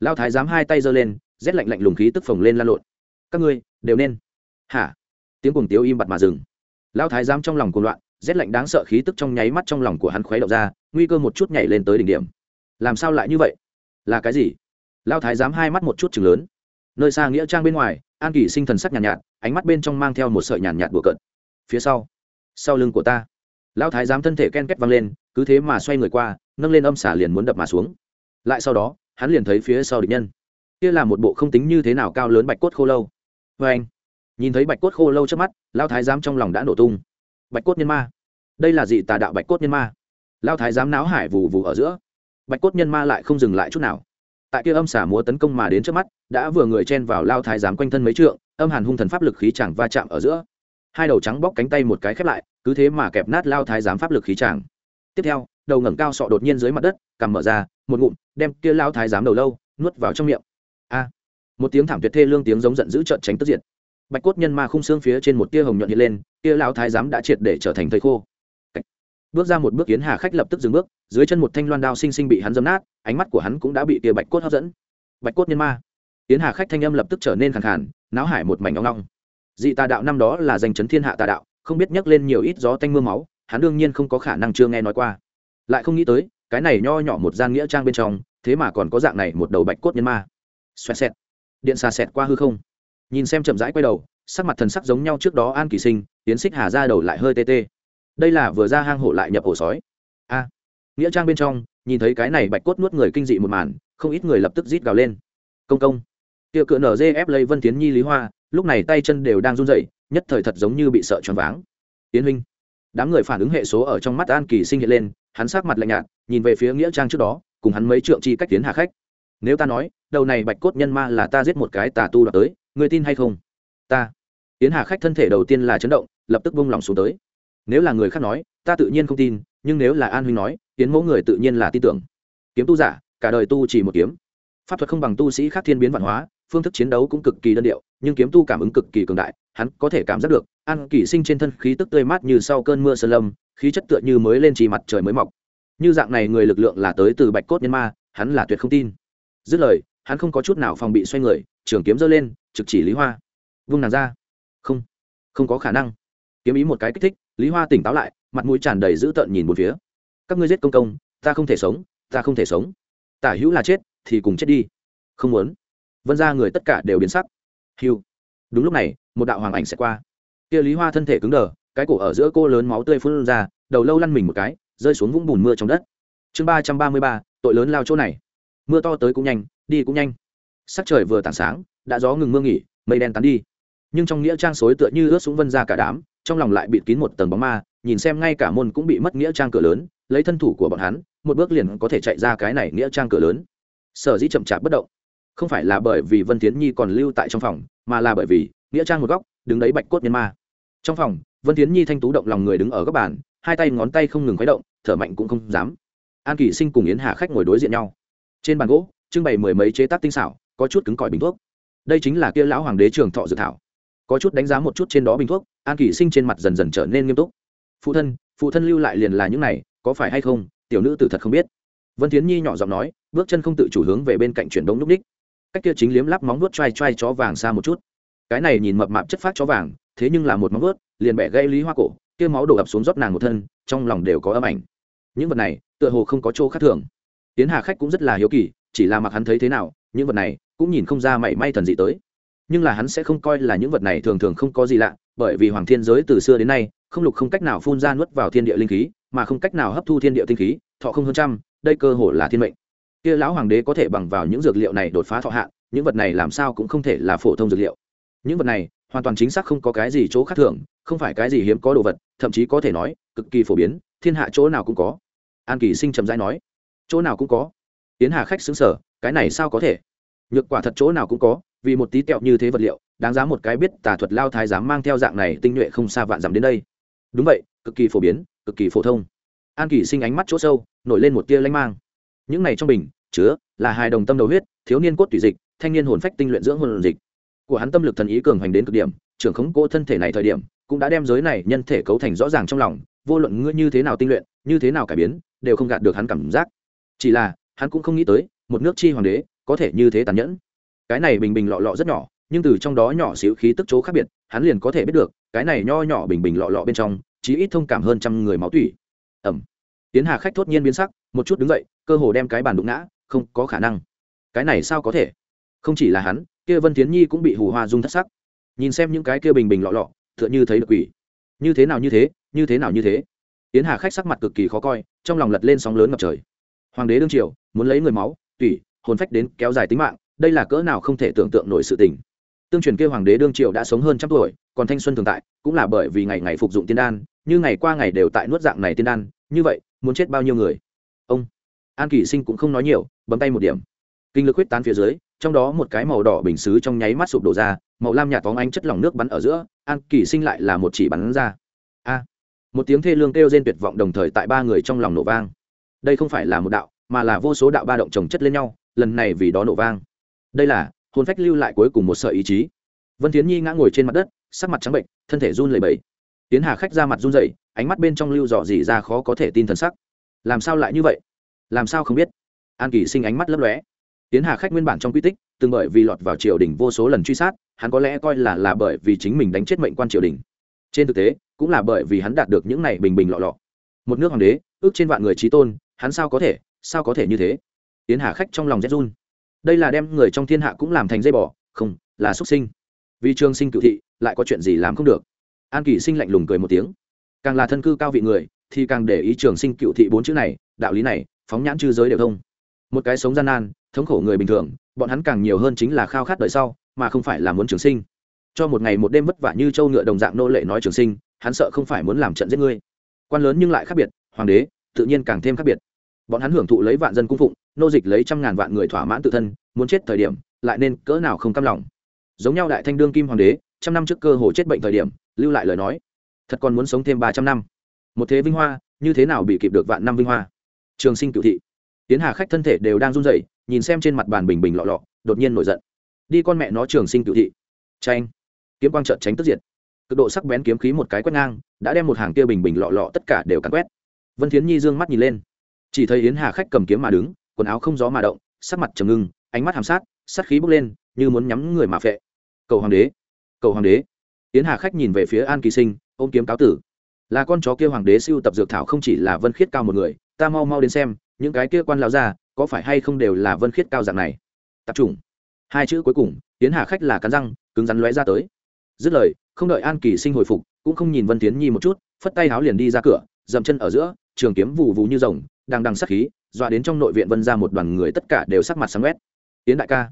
Lao thái giám hai tay giơ lên rét lạnh lạnh lùng khí tức phồng lên lan lộn. Các ngươi đều nên. Hả? Tiếng cuồng tiếu im bặt mà dừng. Lao thái giám trong lòng cuồng loạn rét lạnh đáng sợ khí tức trong nháy mắt trong lòng của hắn khuấy động ra nguy cơ một chút nhảy lên tới đỉnh điểm. Làm sao lại như vậy? Là cái gì? Lao thái giám hai mắt một chút chừng lớn. Nơi xa nghĩa trang bên ngoài an kỳ sinh thần sắc nhàn nhạt, nhạt ánh mắt bên trong mang theo một sợi nhàn nhạt, nhạt bùa cận phía sau. Sau lưng của ta. Lão thái giám thân thể ken két văng lên, cứ thế mà xoay người qua, nâng lên âm xả liền muốn đập mà xuống. Lại sau đó, hắn liền thấy phía sau địch nhân. Kia là một bộ không tính như thế nào cao lớn bạch cốt khô lâu. Vê anh, nhìn thấy bạch cốt khô lâu trước mắt lao thái giám trong lòng đã nổ tung. Bạch cốt nhân ma. Đây là dị tà đạo bạch cốt nhân ma. Lao thái giám náo hải vù vù ở giữa. Bạch cốt nhân ma lại không dừng lại chút nào. Tại kia âm xả múa tấn công mà đến trước mắt, đã vừa người chen vào lao thái giám quanh thân mấy trượng, âm hàn hung thần pháp lực khí chẳng va chạm ở giữa hai đầu trắng bóc cánh tay một cái khép lại, cứ thế mà kẹp nát lao thái giám pháp lực khí tràng tiếp theo, đầu ngẩng cao sọ đột nhiên dưới mặt đất, cằm mở ra, một ngụm, đem kia lao thái giám đầu lâu, nuốt vào trong miệng. A! Một tiếng thảm tuyệt thê lương tiếng giống giận dữ trợn tránh tức diện bạch cốt nhân ma khung xương phía trên một tia hồng nhuận hiện lên, kia lao thái giám đã triệt để trở thành thầy khô. Bước ra một bước kiến hà khách lập tức dừng bước, dưới chân một thanh loan đao xinh xinh bị hắn dấm nát, ánh mắt của hắn cũng đã bị kia bạch cốt hấp dẫn. Bạch cốt nhân ma. Tiến hà khách thanh âm lập tức trở nên khẳng khản náo hải một mảnh ngong ngong dị tà đạo năm đó là danh chấn thiên hạ tà đạo, không biết nhắc lên nhiều ít gió tanh mưa máu, hắn đương nhiên không có khả năng chưa nghe nói qua. Lại không nghĩ tới, cái này nho nhỏ một gian nghĩa trang bên trong, thế mà còn có dạng này một đầu bạch cốt nhân ma. Xoẹt xẹt. Điện xà xẹt qua hư không. Nhìn xem chậm rãi quay đầu, sắc mặt thần sắc giống nhau trước đó an kỳ sinh tiến xích hà ra đầu lại hơi tê tê. Đây là vừa ra hang hổ lại nhập ổ sói. A. Nghĩa trang bên trong, nhìn thấy cái này bạch cốt nuốt người kinh dị một màn, không ít người lập tức rít gào lên. Công công. Tiệu cựa nở dê ép lấy vân tiến nhi lý hoa lúc này tay chân đều đang run rẩy, nhất thời thật giống như bị sợ choáng váng. Tiến huynh, đám người phản ứng hệ số ở trong mắt an kỳ sinh hiện lên, hắn sát mặt lạnh nhạt, nhìn về phía nghĩa trang trước đó, cùng hắn mấy trượng chi cách tiến hạ khách. Nếu ta nói, đầu này bạch cốt nhân ma là ta giết một cái tà tu đoạt tới người tin hay không? Ta. Tiến hạ khách thân thể đầu tiên là chấn động, lập tức bông lòng xuống tới. Nếu là người khác nói, ta tự nhiên không tin, nhưng nếu là an huynh nói tiến mẫu người tự nhiên là tin tưởng. Kiếm tu giả, cả đời tu chỉ một kiếm. Pháp thuật không bằng tu sĩ khác thiên biến văn hóa phương thức chiến đấu cũng cực kỳ đơn điệu, nhưng kiếm tu cảm ứng cực kỳ cường đại, hắn có thể cảm giác được an kỷ sinh trên thân khí tức tươi mát như sau cơn mưa sơn lâm, khí chất tựa như mới lên trì mặt trời mới mọc. Như dạng này người lực lượng là tới từ bạch cốt nhân ma, hắn là tuyệt không tin. Dứt lời, hắn không có chút nào phòng bị xoay người, trường kiếm giơ lên, trực chỉ lý hoa. Vung nàng ra. Không không có khả năng. Kiếm ý một cái kích thích, lý hoa tỉnh táo lại, mặt mũi tràn đầy dữ tợn nhìn một phía. Các ngươi giết công công, ta không thể sống, ta không thể sống. Tả hữu là chết, thì cùng chết đi. Không muốn vân ra người tất cả đều biến sắc. Hiu đúng lúc này, một đạo hoàng ảnh sẽ qua. Kia lý hoa thân thể cứng đờ, cái cổ ở giữa cô lớn máu tươi phun ra, đầu lâu lăn mình một cái, rơi xuống vũng bùn mưa trong đất. Chương ba trăm ba mươi ba, tội lớn lao chỗ này. Mưa to tới cũng nhanh, đi cũng nhanh. Sắc trời vừa tảng sáng, đã gió ngừng mưa nghỉ, mây đen tán đi. Nhưng trong nghĩa trang xối tựa như ướt xuống vân ra cả đám, trong lòng lại bịt kín một tầng bóng ma, nhìn xem ngay cả môn cũng bị mất nghĩa trang cửa lớn, lấy thân thủ của bọn hắn, một bước liền có thể chạy ra cái này nghĩa trang cửa lớn. Sở dĩ chậm chạp bất động không phải là bởi vì vân tiến nhi còn lưu tại trong phòng, mà là bởi vì nghĩa trang một góc, đứng đấy bạch cốt nhân ma. Trong phòng, vân tiến nhi thanh tú động lòng người đứng ở góc bàn, hai tay ngón tay không ngừng khuấy động, thở mạnh cũng không dám. An kỳ sinh cùng yến hà khách ngồi đối diện nhau. Trên bàn gỗ, trưng bày mười mấy chế tác tinh xảo, có chút cứng cỏi bình thuốc. Đây chính là kia lão hoàng đế trường thọ dự thảo. Có chút đánh giá một chút trên đó bình thuốc, an kỳ sinh trên mặt dần dần trở nên nghiêm túc. Phụ thân phụ thân lưu lại liền là những này, có phải hay không? Tiểu nữ tử thật không biết. Vân tiến nhi nhỏ giọng nói, bước chân không tự chủ hướng về bên cạnh chuyển đông núp ních cách kia chính liếm lắp móng vuốt choai choai chó vàng xa một chút. Cái này nhìn mập mạp chất phát chó vàng, thế nhưng là một móng vuốt, liền bẻ gây lý hoa cổ, kia máu đổ ập xuống rót nàng một thân, trong lòng đều có âm ảnh. Những vật này, tựa hồ không có chỗ khác thường. Tiến hà khách cũng rất là hiếu kỳ, chỉ là mặc hắn thấy thế nào, những vật này cũng nhìn không ra mảy may thần dị tới. Nhưng là hắn sẽ không coi là những vật này thường thường không có gì lạ, bởi vì hoàng thiên giới từ xưa đến nay, không lục không cách nào phun ra nuốt vào thiên địa linh khí, mà không cách nào hấp thu thiên địa tinh khí, thọ không hơn trăm, đây cơ hồ là thiên mệnh kia lão hoàng đế có thể bằng vào những dược liệu này đột phá thọ hạn những vật này làm sao cũng không thể là phổ thông dược liệu. Những vật này, hoàn toàn chính xác không có cái gì chỗ khác thường, không phải cái gì hiếm có đồ vật, thậm chí có thể nói, cực kỳ phổ biến, thiên hạ chỗ nào cũng có. An kỳ sinh trầm rãi nói, chỗ nào cũng có. Tiến hà khách xứng sở, cái này sao có thể? Nhược quả thật chỗ nào cũng có, vì một tí kẹo như thế vật liệu, đáng giá một cái biết tà thuật lao thái dám mang theo dạng này tinh nhuệ không xa vạn dặm đến đây. Đúng vậy, cực kỳ phổ biến, cực kỳ phổ thông. An kỳ sinh ánh mắt chỗ sâu, nổi lên một tia lanh mang những này trong bình chứa là hài đồng tâm đầu huyết, thiếu niên cốt tủy dịch, thanh niên hồn phách tinh luyện dưỡng hồn dịch. Của hắn tâm lực thần ý cường hành đến cực điểm, trưởng khống cô thân thể này thời điểm, cũng đã đem giới này nhân thể cấu thành rõ ràng trong lòng, vô luận ngươi như thế nào tinh luyện, như thế nào cải biến, đều không gạt được hắn cảm giác. Chỉ là, hắn cũng không nghĩ tới, một nước chi hoàng đế có thể như thế tàn nhẫn. Cái này bình bình lọ lọ rất nhỏ, nhưng từ trong đó nhỏ xíu khí tức chỗ khác biệt, hắn liền có thể biết được, cái này nho nhỏ bình bình lọ lọ bên trong, chí ít thông cảm hơn trăm người máu tủy. Ẩm tiến hà khách thốt nhiên biến sắc, một chút đứng dậy, cơ hồ đem cái bàn đụng ngã, không có khả năng. Cái này sao có thể? Không chỉ là hắn, kia vân tiến nhi cũng bị hù hoa dung thất sắc. Nhìn xem những cái kia bình bình lọ lọ, tựa như thấy được quỷ. Như thế nào như thế như thế nào như thế? Tiến hà khách sắc mặt cực kỳ khó coi, trong lòng lật lên sóng lớn ngập trời. Hoàng đế đương triều, muốn lấy người máu, tủy, hồn phách đến kéo dài tính mạng, đây là cỡ nào không thể tưởng tượng nổi sự tình. Tương truyền kia hoàng đế đương triều đã sống hơn trăm tuổi, còn thanh xuân thường tại, cũng là bởi vì ngày ngày phục dụng tiên đan, như ngày qua ngày đều tại nuốt dạng này tiên đan, như vậy muốn chết bao nhiêu người? Ông an kỳ sinh cũng không nói nhiều, bấm tay một điểm. Kinh lực huyết tán phía dưới, trong đó một cái màu đỏ bình xứ trong nháy mắt sụp đổ ra, màu lam nhạt phóng ánh chất lỏng nước bắn ở giữa, an kỳ sinh lại là một chỉ bắn ra. A! Một tiếng thê lương kêu rên tuyệt vọng đồng thời tại ba người trong lòng nổ vang. Đây không phải là một đạo, mà là vô số đạo ba động trồng chất lên nhau, lần này vì đó nổ vang. Đây là, hồn phách lưu lại cuối cùng một sợi ý chí. Vân tiến nhi ngã ngồi trên mặt đất, sắc mặt trắng bệnh thân thể run lẩy bẩy tiến hà khách ra mặt run rẩy, ánh mắt bên trong lưu dò dỉ ra khó có thể tin thần sắc. Làm sao lại như vậy? Làm sao không biết? An kỳ sinh ánh mắt lấp lóe. Tiến hà khách nguyên bản trong quy tích, từng bởi vì lọt vào triều đình vô số lần truy sát, hắn có lẽ coi là là bởi vì chính mình đánh chết mệnh quan triều đình. Trên thực tế, cũng là bởi vì hắn đạt được những này bình bình lọ lọ. Một nước hoàng đế, ước trên vạn người trí tôn, hắn sao có thể, sao có thể như thế? Tiến hà khách trong lòng rét run. Đây là đem người trong thiên hạ cũng làm thành dây bỏ không, là xuất sinh. Vì trường sinh cựu thị, lại có chuyện gì làm không được? An kỳ sinh lạnh lùng cười một tiếng. Càng là thân cư cao vị người, thì càng để ý trường sinh cựu thị bốn chữ này, đạo lý này, phóng nhãn chư giới đều thông. Một cái sống gian nan, thống khổ người bình thường, bọn hắn càng nhiều hơn chính là khao khát đời sau, mà không phải là muốn trường sinh. Cho một ngày một đêm vất vả như châu ngựa đồng dạng nô lệ nói trường sinh, hắn sợ không phải muốn làm trận giết ngươi quan lớn nhưng lại khác biệt, hoàng đế, tự nhiên càng thêm khác biệt. Bọn hắn hưởng thụ lấy vạn dân cung phụng, nô dịch lấy trăm ngàn vạn người thỏa mãn tự thân, muốn chết thời điểm, lại nên cỡ nào không cam lòng. Giống nhau đại thanh đương kim hoàng đế, trăm năm trước cơ hồ chết bệnh thời điểm lưu lại lời nói. Thật còn muốn sống thêm ba trăm năm. Một thế vinh hoa, như thế nào bị kịp được vạn năm vinh hoa? Trường sinh cựu thị. Tiến hà khách thân thể đều đang run rẩy, nhìn xem trên mặt bàn bình bình lọ lọ, đột nhiên nổi giận. Đi con mẹ nó trường sinh cựu thị. Tranh. Kiếm quang trợn tránh tức diệt. Cực độ sắc bén kiếm khí một cái quét ngang, đã đem một hàng kia bình bình lọ lọ tất cả đều cắn quét. Vân thiến nhi dương mắt nhìn lên. Chỉ thấy yến hà khách cầm kiếm mà đứng, quần áo không gió mà động, sắc mặt trầm ngưng, ánh mắt hàm sát sắt khí bốc lên, như muốn nhắm người mà phệ. Cầu hoàng đế. Cầu hoàng đế tiến hà khách nhìn về phía an kỳ sinh, ôm kiếm cáo tử. Là con chó kia hoàng đế siêu tập dược thảo không chỉ là vân khiết cao một người, ta mau mau đến xem, những cái kia quan lão ra có phải hay không đều là vân khiết cao dạng này? Tập trung. Hai chữ cuối cùng, tiến hà khách là cắn răng, cứng rắn lóe ra tới. Dứt lời, không đợi an kỳ sinh hồi phục, cũng không nhìn vân tiến nhi một chút, phất tay háo liền đi ra cửa, dậm chân ở giữa, trường kiếm vù vù như rồng, đang đằng sắc khí, dọa đến trong nội viện vân ra một đoàn người tất cả đều sắc mặt sáng quét. Tiến đại ca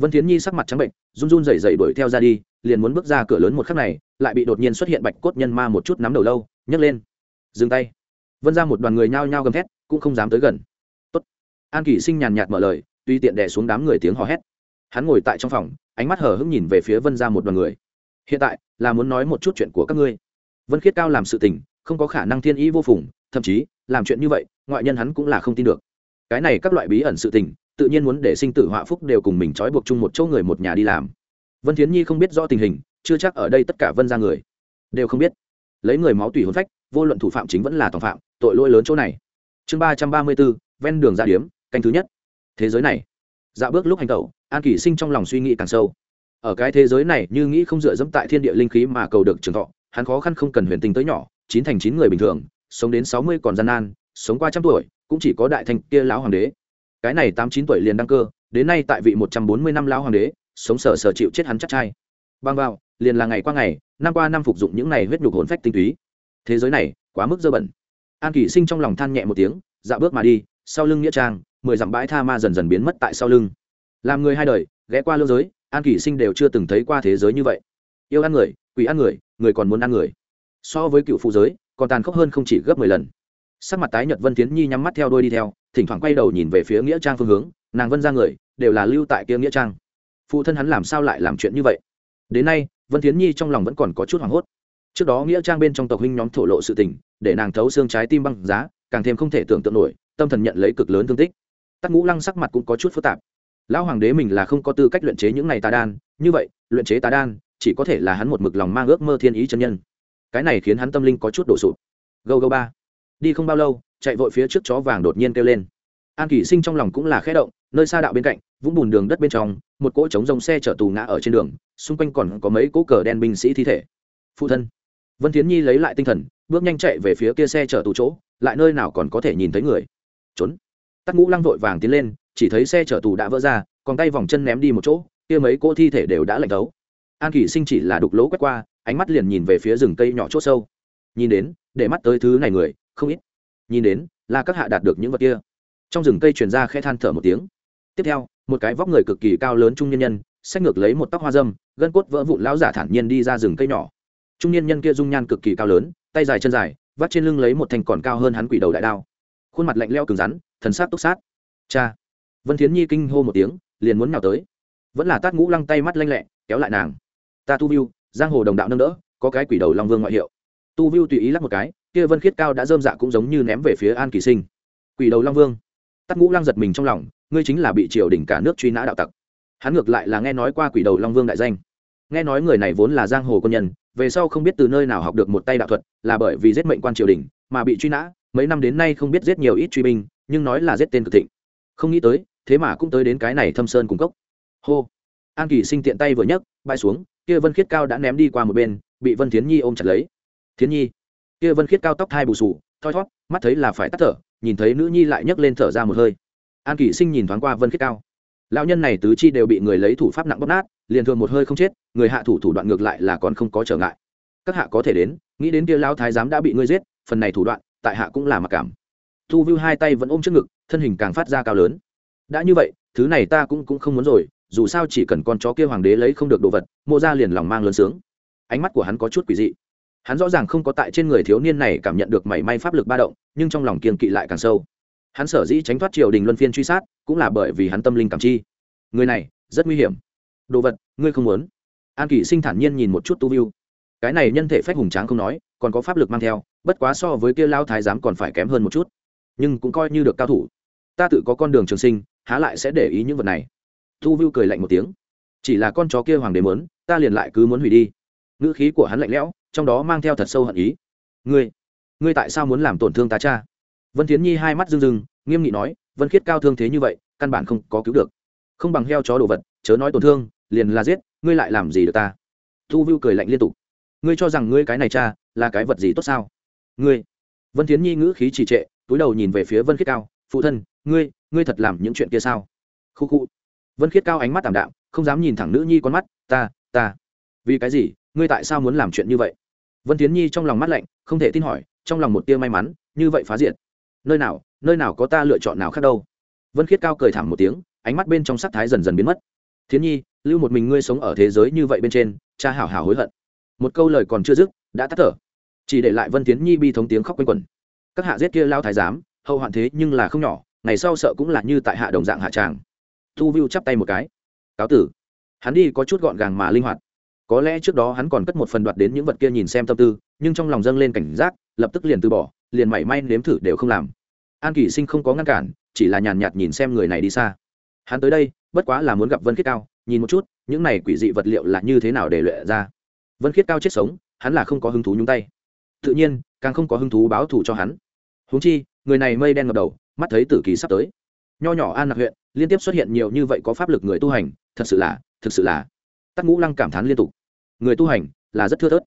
vân Thiến nhi sắc mặt trắng bệnh, run run rẩy rẩy đuổi theo ra đi, liền muốn bước ra cửa lớn một khắc này, lại bị đột nhiên xuất hiện bạch cốt nhân ma một chút nắm đầu lâu, nhấc lên. Dừng tay. Vân ra một đoàn người nhao nhao gầm thét, cũng không dám tới gần. Tốt. an kỷ sinh nhàn nhạt mở lời, tuy tiện đè xuống đám người tiếng hò hét. Hắn ngồi tại trong phòng, ánh mắt hở hững nhìn về phía vân ra một đoàn người. Hiện tại, là muốn nói một chút chuyện của các ngươi. Vân khiết cao làm sự tình, không có khả năng thiên ý vô phùng, thậm chí, làm chuyện như vậy, ngoại nhân hắn cũng là không tin được. Cái này các loại bí ẩn sự tình tự nhiên muốn để sinh tử họa phúc đều cùng mình trói buộc chung một chỗ người một nhà đi làm. Vân thiến nhi không biết rõ tình hình, chưa chắc ở đây tất cả vân ra người đều không biết. Lấy người máu tùy hôn phách, vô luận thủ phạm chính vẫn là tòng phạm, tội lỗi lớn chỗ này. Chương ba trăm ba mươi bốn ven đường ra điếm, canh thứ nhất. Thế giới này. Dạo bước lúc hành tẩu, an kỷ sinh trong lòng suy nghĩ càng sâu. Ở cái thế giới này, như nghĩ không dựa dẫm tại thiên địa linh khí mà cầu được trường thọ, hắn khó khăn không cần huyền tình tới nhỏ, chín thành chín người bình thường, sống đến sáu mươi còn gian nan, sống qua trăm tuổi, cũng chỉ có đại thanh kia lão hoàng đế cái này tám chín tuổi liền đăng cơ, đến nay tại vị một trăm bốn mươi năm lão hoàng đế, sống sờ sờ chịu chết hắn chắc chai băng vào, liền là ngày qua ngày, năm qua năm phục dụng những này huyết nhục hồn phách tinh túy. Thế giới này, quá mức dơ bẩn. An kỷ sinh trong lòng than nhẹ một tiếng dạo bước mà đi, sau lưng nghĩa trang, mười dặm bãi tha ma dần dần biến mất tại sau lưng. Làm người hai đời, ghé qua lương giới, an kỷ sinh đều chưa từng thấy qua thế giới như vậy. Yêu ăn người, quỷ ăn người người còn muốn ăn người. So với cựu phụ giới, còn tàn khốc hơn không chỉ gấp mười lần sắc mặt tái nhật vân tiến nhi nhắm mắt theo đôi đi theo, thỉnh thoảng quay đầu nhìn về phía nghĩa trang phương hướng, nàng vân ra người, đều là lưu tại kia nghĩa trang. Phụ thân hắn làm sao lại làm chuyện như vậy? Đến nay, vân tiến nhi trong lòng vẫn còn có chút hoảng hốt. Trước đó nghĩa trang bên trong tộc huynh nhóm thổ lộ sự tình, để nàng thấu xương trái tim băng giá, càng thêm không thể tưởng tượng nổi, tâm thần nhận lấy cực lớn thương tích. Tắc ngũ lăng sắc mặt cũng có chút phức tạp. Lão hoàng đế mình là không có tư cách luyện chế những này tà đan, như vậy, luyện chế tà đan, chỉ có thể là hắn một mực lòng mang ước mơ thiên ý chân nhân. Cái này khiến hắn tâm linh có chút đổ sụp. Gâu gâu ba đi không bao lâu, chạy vội phía trước chó vàng đột nhiên kêu lên. An kỷ sinh trong lòng cũng là khẽ động, nơi xa đạo bên cạnh, vũng bùn đường đất bên trong, một cỗ trống rông xe chở tù ngã ở trên đường, xung quanh còn có mấy cỗ cờ đen binh sĩ thi thể. Phụ thân, vân thiến nhi lấy lại tinh thần, bước nhanh chạy về phía kia xe chở tù chỗ, lại nơi nào còn có thể nhìn thấy người. Trốn. Tắc ngũ lăng vội vàng tiến lên, chỉ thấy xe chở tù đã vỡ ra, còn tay vòng chân ném đi một chỗ, kia mấy cỗ thi thể đều đã lạnh thấu. An kỷ sinh chỉ là đục lỗ quét qua, ánh mắt liền nhìn về phía rừng cây nhỏ c h ỗ sâu. Nhìn đến, để mắt tới thứ này người không ít. Nhìn đến là các hạ đạt được những vật kia. Trong rừng cây truyền ra khe than thở một tiếng. Tiếp theo, một cái vóc người cực kỳ cao lớn trung nhân nhân, xách ngược lấy một tóc hoa dâm, gân cốt vỡ vụn lão giả thản nhiên đi ra rừng cây nhỏ. Trung nhân nhân kia dung nhan cực kỳ cao lớn, tay dài chân dài, vắt trên lưng lấy một thanh còn cao hơn hắn quỷ đầu đại đao. Khuôn mặt lạnh leo cứng rắn, thần sát túc sát. Cha! Vân thiến nhi kinh hô một tiếng, liền muốn nhào tới. Vẫn là tát ngũ lăng tay mắt lanh lẹ, kéo lại nàng. Ta tu viu giang hồ đồng đạo nâng đỡ, có cái quỷ đầu long vương ngoại hiệu. Tu viu tùy ý lắc một cái kia vân khiết cao đã dơm dạ cũng giống như ném về phía an kỳ sinh. Quỷ đầu long vương. Tắc ngũ lăng giật mình trong lòng, ngươi chính là bị triều đình cả nước truy nã đạo tặc. Hắn ngược lại là nghe nói qua quỷ đầu long vương đại danh. Nghe nói người này vốn là giang hồ quân nhân, về sau không biết từ nơi nào học được một tay đạo thuật, là bởi vì giết mệnh quan triều đình mà bị truy nã, mấy năm đến nay không biết giết nhiều ít truy binh, nhưng nói là giết tên cực thịnh. Không nghĩ tới, thế mà cũng tới đến cái này thâm sơn cung cốc. Hô. An kỳ sinh tiện tay vừa nhấc bay xuống, kia vân khiết cao đã ném đi qua một bên, bị vân thiến nhi ôm chặt lấy. Thiến nhi kia vân khiết cao tóc thai bù sù thoi thót mắt thấy là phải tắt thở, nhìn thấy nữ nhi lại nhấc lên thở ra một hơi. An kỷ sinh nhìn thoáng qua vân khiết cao. Lão nhân này tứ chi đều bị người lấy thủ pháp nặng bóp nát, liền thường một hơi không chết, người hạ thủ thủ đoạn ngược lại là còn không có trở ngại. Các hạ có thể đến, nghĩ đến kia lão thái giám đã bị ngươi giết, phần này thủ đoạn, tại hạ cũng là mặc cảm. Thu vưu hai tay vẫn ôm trước ngực, thân hình càng phát ra cao lớn. Đã như vậy, thứ này ta cũng cũng không muốn rồi, dù sao chỉ cần con chó kia hoàng đế lấy không được đồ vật mô ra liền lòng mang lớn sướng. Ánh mắt của hắn có chút quỷ dị hắn rõ ràng không có tại trên người thiếu niên này cảm nhận được mảy may pháp lực ba động, nhưng trong lòng kiên kỵ lại càng sâu. Hắn sở dĩ tránh thoát triều đình luân phiên truy sát, cũng là bởi vì hắn tâm linh cảm chi. Người này, rất nguy hiểm. Đồ vật, ngươi không muốn. An kỷ sinh thản nhiên nhìn một chút tu viu cái này nhân thể phách hùng tráng không nói, còn có pháp lực mang theo, bất quá so với kia lao thái giám còn phải kém hơn một chút. Nhưng cũng coi như được cao thủ. Ta tự có con đường trường sinh, há lại sẽ để ý những vật này. Tu viu cười lạnh một tiếng. Chỉ là con chó kia hoàng đế mớn ta liền lại cứ muốn hủy đi. Ngữ khí của hắn lạnh lẽo trong đó mang theo thật sâu hận ý. Ngươi ngươi tại sao muốn làm tổn thương ta cha? Vân tiến nhi hai mắt rưng rưng, nghiêm nghị nói, vân khiết cao thương thế như vậy, căn bản không có cứu được. Không bằng heo chó đồ vật, chớ nói tổn thương, liền là giết, ngươi lại làm gì được ta? Thu vưu cười lạnh liên tục. Ngươi cho rằng ngươi cái này cha, là cái vật gì tốt sao? Ngươi. Vân tiến nhi ngữ khí trì trệ, túi đầu nhìn về phía vân khiết cao, phụ thân, ngươi ngươi thật làm những chuyện kia sao? Khu khu. Vân khiết cao ánh mắt tảm đạm, không dám nhìn thẳng nữ nhi con mắt, ta ta, vì cái gì? Ngươi tại sao muốn làm chuyện như vậy? Vân tiến nhi trong lòng mắt lạnh, không thể tin hỏi, trong lòng một tia may mắn, như vậy phá diện nơi nào nơi nào có ta lựa chọn nào khác đâu. Vân khiết cao cười thảm một tiếng, ánh mắt bên trong sắc thái dần dần biến mất. Thiến nhi, lưu một mình ngươi sống ở thế giới như vậy bên trên, cha hảo hảo hối hận. Một câu lời còn chưa dứt, đã tắt thở. Chỉ để lại vân tiến nhi bi thống tiếng khóc quanh quẩn. Các hạ giết kia lao thái giám, hậu hoạn thế nhưng là không nhỏ, ngày sau sợ cũng là như tại hạ đồng dạng hạ tràng. Thu viu chắp tay một cái. Cáo tử. Hắn đi có chút gọn gàng mà linh hoạt có lẽ trước đó hắn còn cất một phần đoạt đến những vật kia nhìn xem tâm tư, nhưng trong lòng dâng lên cảnh giác, lập tức liền từ bỏ, liền mảy may nếm thử đều không làm. An kỷ sinh không có ngăn cản, chỉ là nhàn nhạt nhìn xem người này đi xa. Hắn tới đây, bất quá là muốn gặp vân khiết cao, nhìn một chút, những này quỷ dị vật liệu là như thế nào để luyện ra. Vân khiết cao chết sống, hắn là không có hứng thú nhúng tay. Tự nhiên, càng không có hứng thú báo thù cho hắn. Huống chi, người này mây đen ngập đầu, mắt thấy tử kỳ sắp tới. Nho nhỏ an lạc huyện, liên tiếp xuất hiện nhiều như vậy có pháp lực người tu hành, thật sự là, thực sự là. Tắc ngũ lăng cảm thán liên tục người tu hành là rất thưa thớt.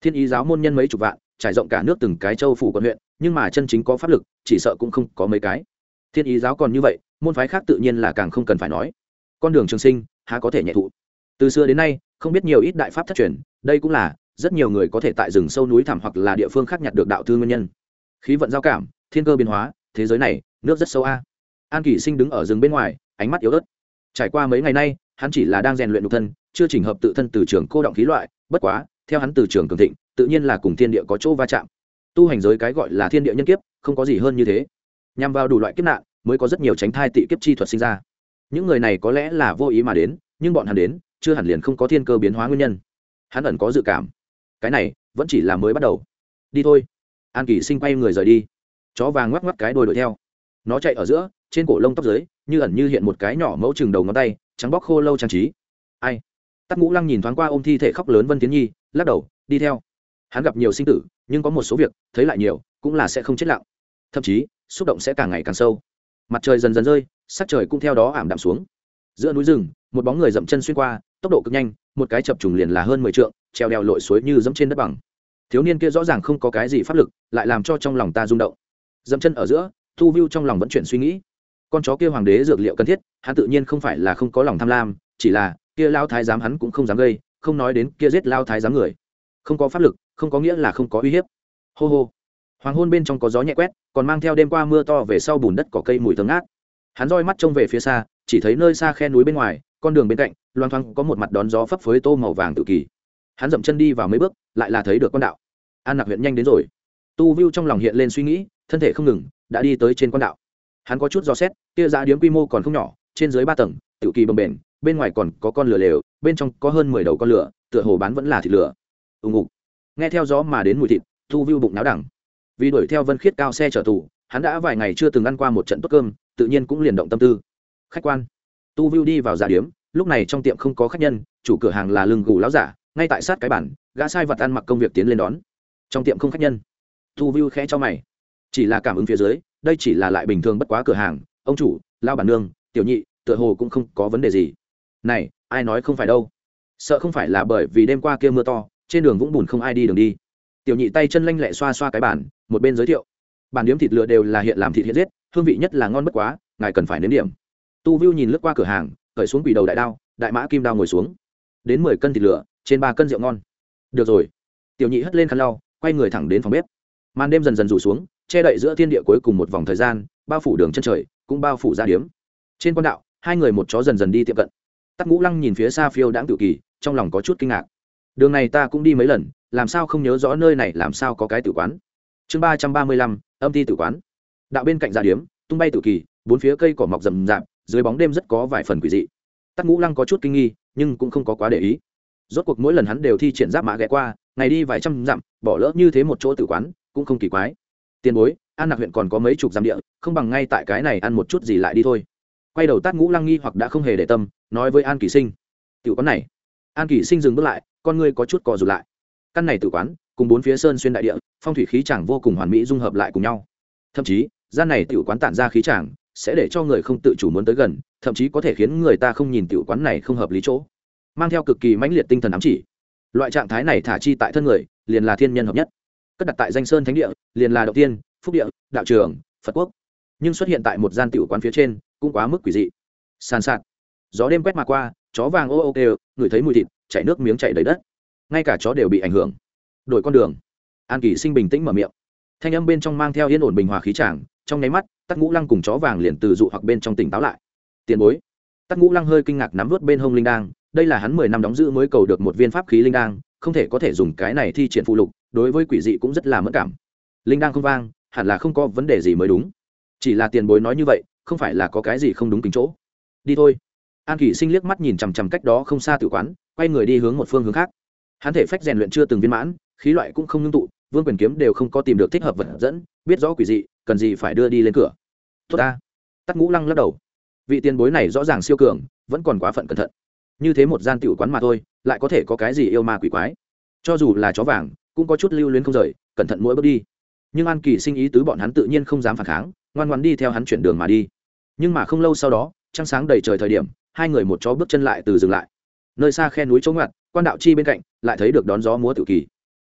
Thiên ý giáo môn nhân mấy chục vạn, trải rộng cả nước từng cái châu phủ quận huyện, nhưng mà chân chính có pháp lực, chỉ sợ cũng không có mấy cái. Thiên ý giáo còn như vậy, môn phái khác tự nhiên là càng không cần phải nói. Con đường trường sinh, há có thể nhẹ thụ. Từ xưa đến nay, không biết nhiều ít đại pháp thất truyền, đây cũng là rất nhiều người có thể tại rừng sâu núi thẳm hoặc là địa phương khác nhặt được đạo thư nguyên nhân. Khí vận giao cảm, thiên cơ biến hóa, thế giới này, nước rất sâu a. An kỷ sinh đứng ở rừng bên ngoài, ánh mắt yếu ớt trải qua mấy ngày nay, hắn chỉ là đang rèn luyện nhục thân, chưa chỉnh hợp tự thân từ trường cô động khí loại, bất quá, theo hắn từ trường cường thịnh, tự nhiên là cùng thiên địa có chỗ va chạm. Tu hành giới cái gọi là thiên địa nhân kiếp, không có gì hơn như thế. Nhằm vào đủ loại kiếp nạn, mới có rất nhiều tránh thai tị kiếp chi thuật sinh ra. Những người này có lẽ là vô ý mà đến, nhưng bọn hắn đến, chưa hẳn liền không có thiên cơ biến hóa nguyên nhân. Hắn ẩn có dự cảm. Cái này, vẫn chỉ là mới bắt đầu. Đi thôi. An kỳ sinh quay người rời đi. Chó vàng ngoắc ngoắc cái đôi đuổi theo nó chạy ở giữa, trên cổ lông tóc dưới, như ẩn như hiện một cái nhỏ mẫu chừng đầu ngón tay, trắng bóc khô lâu trang trí. Ai? Tắc ngũ lăng nhìn thoáng qua ôm thi thể khóc lớn vân tiến nhi, lắc đầu, đi theo. Hắn gặp nhiều sinh tử, nhưng có một số việc, thấy lại nhiều, cũng là sẽ không chết lặng. Thậm chí, xúc động sẽ càng ngày càng sâu. Mặt trời dần dần rơi, sắc trời cũng theo đó ảm đạm xuống. Giữa núi rừng, một bóng người dậm chân xuyên qua, tốc độ cực nhanh, một cái chập trùng liền là hơn mười trượng, treo đèo lội suối như dẫm trên đất bằng. Thiếu niên kia rõ ràng không có cái gì pháp lực, lại làm cho trong lòng ta rung động. Dậm chân ở giữa thu view trong lòng vẫn chuyển suy nghĩ. Con chó kia hoàng đế dược liệu cần thiết, hắn tự nhiên không phải là không có lòng tham lam, chỉ là, kia lao thái giám hắn cũng không dám gây, không nói đến kia giết lao thái giám người. Không có pháp lực, không có nghĩa là không có uy hiếp. Hô hô. Hoàng hôn bên trong có gió nhẹ quét, còn mang theo đêm qua mưa to về sau bùn đất cỏ cây mùi thơm ngát. Hắn roi mắt trông về phía xa, chỉ thấy nơi xa khe núi bên ngoài, con đường bên cạnh, loang thoang có một mặt đón gió phấp phới tô màu vàng tự kỳ. Hắn dậm chân đi vào mấy bước, lại là thấy được con đạo. An lạc huyện nhanh đến rồi. Tu viu trong lòng hiện lên suy nghĩ thân thể không ngừng, đã đi tới trên quan đạo. Hắn có chút dò xét, kia giá điếm quy mô còn không nhỏ, trên dưới ba tầng tự kỳ bồng bềnh bên ngoài còn có con lửa lều, bên trong có hơn mười đầu con lửa, tựa hồ bán vẫn là thịt lửa. Ùng ục nghe theo gió mà đến mùi thịt, thu viu bụng náo đẳng. Vì đuổi theo vân khiết cao xe chở tù, hắn đã vài ngày chưa từng ăn qua một trận tốt cơm, tự nhiên cũng liền động tâm tư. Khách quan. Tu viu đi vào giả điếm, lúc này trong tiệm không có khách nhân, chủ cửa hàng là lưng gù láo giả, ngay tại sát cái bản gã sai vật ăn mặc công việc tiến lên đón. Trong tiệm không khách nhân. Tu viu khẽ cho mày chỉ là cảm ứng phía dưới, đây chỉ là lại bình thường bất quá cửa hàng, ông chủ lao bản nương, tiểu nhị, tựa hồ cũng không có vấn đề gì. Này, ai nói không phải đâu. Sợ không phải là bởi vì đêm qua kia mưa to, trên đường vũng bùn không ai đi đường đi. Tiểu nhị tay chân lanh lẹ xoa xoa cái bản một bên giới thiệu. Bản điếm thịt lựa đều là hiện làm thịt hiện giết, hương vị nhất là ngon bất quá, ngài cần phải nếm điểm. Tu viu nhìn lướt qua cửa hàng, cởi xuống quỷ đầu đại đao, đại mã kim đao ngồi xuống. Đến mười cân thịt lựa, trên ba cân rượu ngon. Được rồi. Tiểu nhị hất lên khăn lau, quay người thẳng đến phòng bếp. Màn đêm dần dần rủ xuống che đậy giữa thiên địa cuối cùng một vòng thời gian, bao phủ đường chân trời, cũng bao phủ ra điếm. Trên con đạo, hai người một chó dần dần đi tiệm cận. Tắc ngũ lăng nhìn phía xa phiêu đãng tự kỳ, trong lòng có chút kinh ngạc. Đường này ta cũng đi mấy lần, làm sao không nhớ rõ nơi này làm sao có cái tử quán? Chương ba trăm ba mươi lăm, âm ti tử quán. Đạo bên cạnh gia điếm, tung bay tự kỳ, bốn phía cây cỏ mọc rậm rạp, dưới bóng đêm rất có vài phần quỷ dị. Tắc ngũ lăng có chút kinh nghi, nhưng cũng không có quá để ý. Rốt cuộc mỗi lần hắn đều thi triển giáp mã ghé qua, ngày đi vài trăm dặm, bỏ lỡ như thế một chỗ tử quán, cũng không kỳ quái tiền bối, an nạc huyện còn có mấy chục giam địa, không bằng ngay tại cái này ăn một chút gì lại đi thôi. Quay đầu tát ngũ lăng nghi hoặc đã không hề để tâm, nói với an kỳ sinh. Tiểu quán này. An kỳ sinh dừng bước lại, con ngươi có chút cò rụt lại. Căn này tử quán, cùng bốn phía sơn xuyên đại địa, phong thủy khí chẳng vô cùng hoàn mỹ dung hợp lại cùng nhau. Thậm chí, gian này tiểu quán tản ra khí chẳng, sẽ để cho người không tự chủ muốn tới gần, thậm chí có thể khiến người ta không nhìn tiểu quán này không hợp lý chỗ. Mang theo cực kỳ mãnh liệt tinh thần ám chỉ. Loại trạng thái này thả chi tại thân người, liền là thiên nhân hợp nhất cất đặt tại danh sơn thánh địa, liền là đầu tiên, phúc địa, đạo trường, phật quốc. Nhưng xuất hiện tại một gian tiểu quán phía trên, cũng quá mức quỷ dị. Sàn sạt. Gió đêm quét mà qua, chó vàng ô ô kêu ngửi thấy mùi thịt, chảy nước miếng chảy đầy đất. Ngay cả chó đều bị ảnh hưởng. Đổi con đường. An kỳ sinh bình tĩnh mở miệng. Thanh âm bên trong mang theo yên ổn bình hòa khí tràng, trong nháy mắt, tắc ngũ lăng cùng chó vàng liền từ dụ hoặc bên trong tỉnh táo lại. Tiền bối. Tắc ngũ lăng hơi kinh ngạc nắm vớt bên hông linh đang đây là hắn mười năm đóng giữ mới cầu được một viên pháp khí linh đang không thể có thể dùng cái này thi triển phụ lục, đối với quỷ dị cũng rất là mất cảm. Linh đang không vang, hẳn là không có vấn đề gì mới đúng. Chỉ là tiền bối nói như vậy, không phải là có cái gì không đúng kính chỗ. Đi thôi. An kỷ sinh liếc mắt nhìn chằm chằm cách đó không xa tự quán, quay người đi hướng một phương hướng khác. Hắn thể phách rèn luyện chưa từng viên mãn, khí loại cũng không ngưng tụ, vương quyền kiếm đều không có tìm được thích hợp vật dẫn, biết rõ quỷ dị, cần gì phải đưa đi lên cửa. Tốt ta. Tắt ngũ lăng lắc đầu. Vị tiền bối này rõ ràng siêu cường, vẫn còn quá phận cẩn thận. Như thế một gian tiểu quán mà thôi lại có thể có cái gì yêu ma quỷ quái. Cho dù là chó vàng, cũng có chút lưu luyến không rời, cẩn thận mỗi bước đi. Nhưng an kỳ sinh ý tứ bọn hắn tự nhiên không dám phản kháng, ngoan ngoan đi theo hắn chuyển đường mà đi. Nhưng mà không lâu sau đó, trăng sáng đầy trời thời điểm, hai người một chó bước chân lại từ dừng lại. Nơi xa khe núi chỗ ngoặt quan đạo chi bên cạnh, lại thấy được đón gió múa tự kỳ.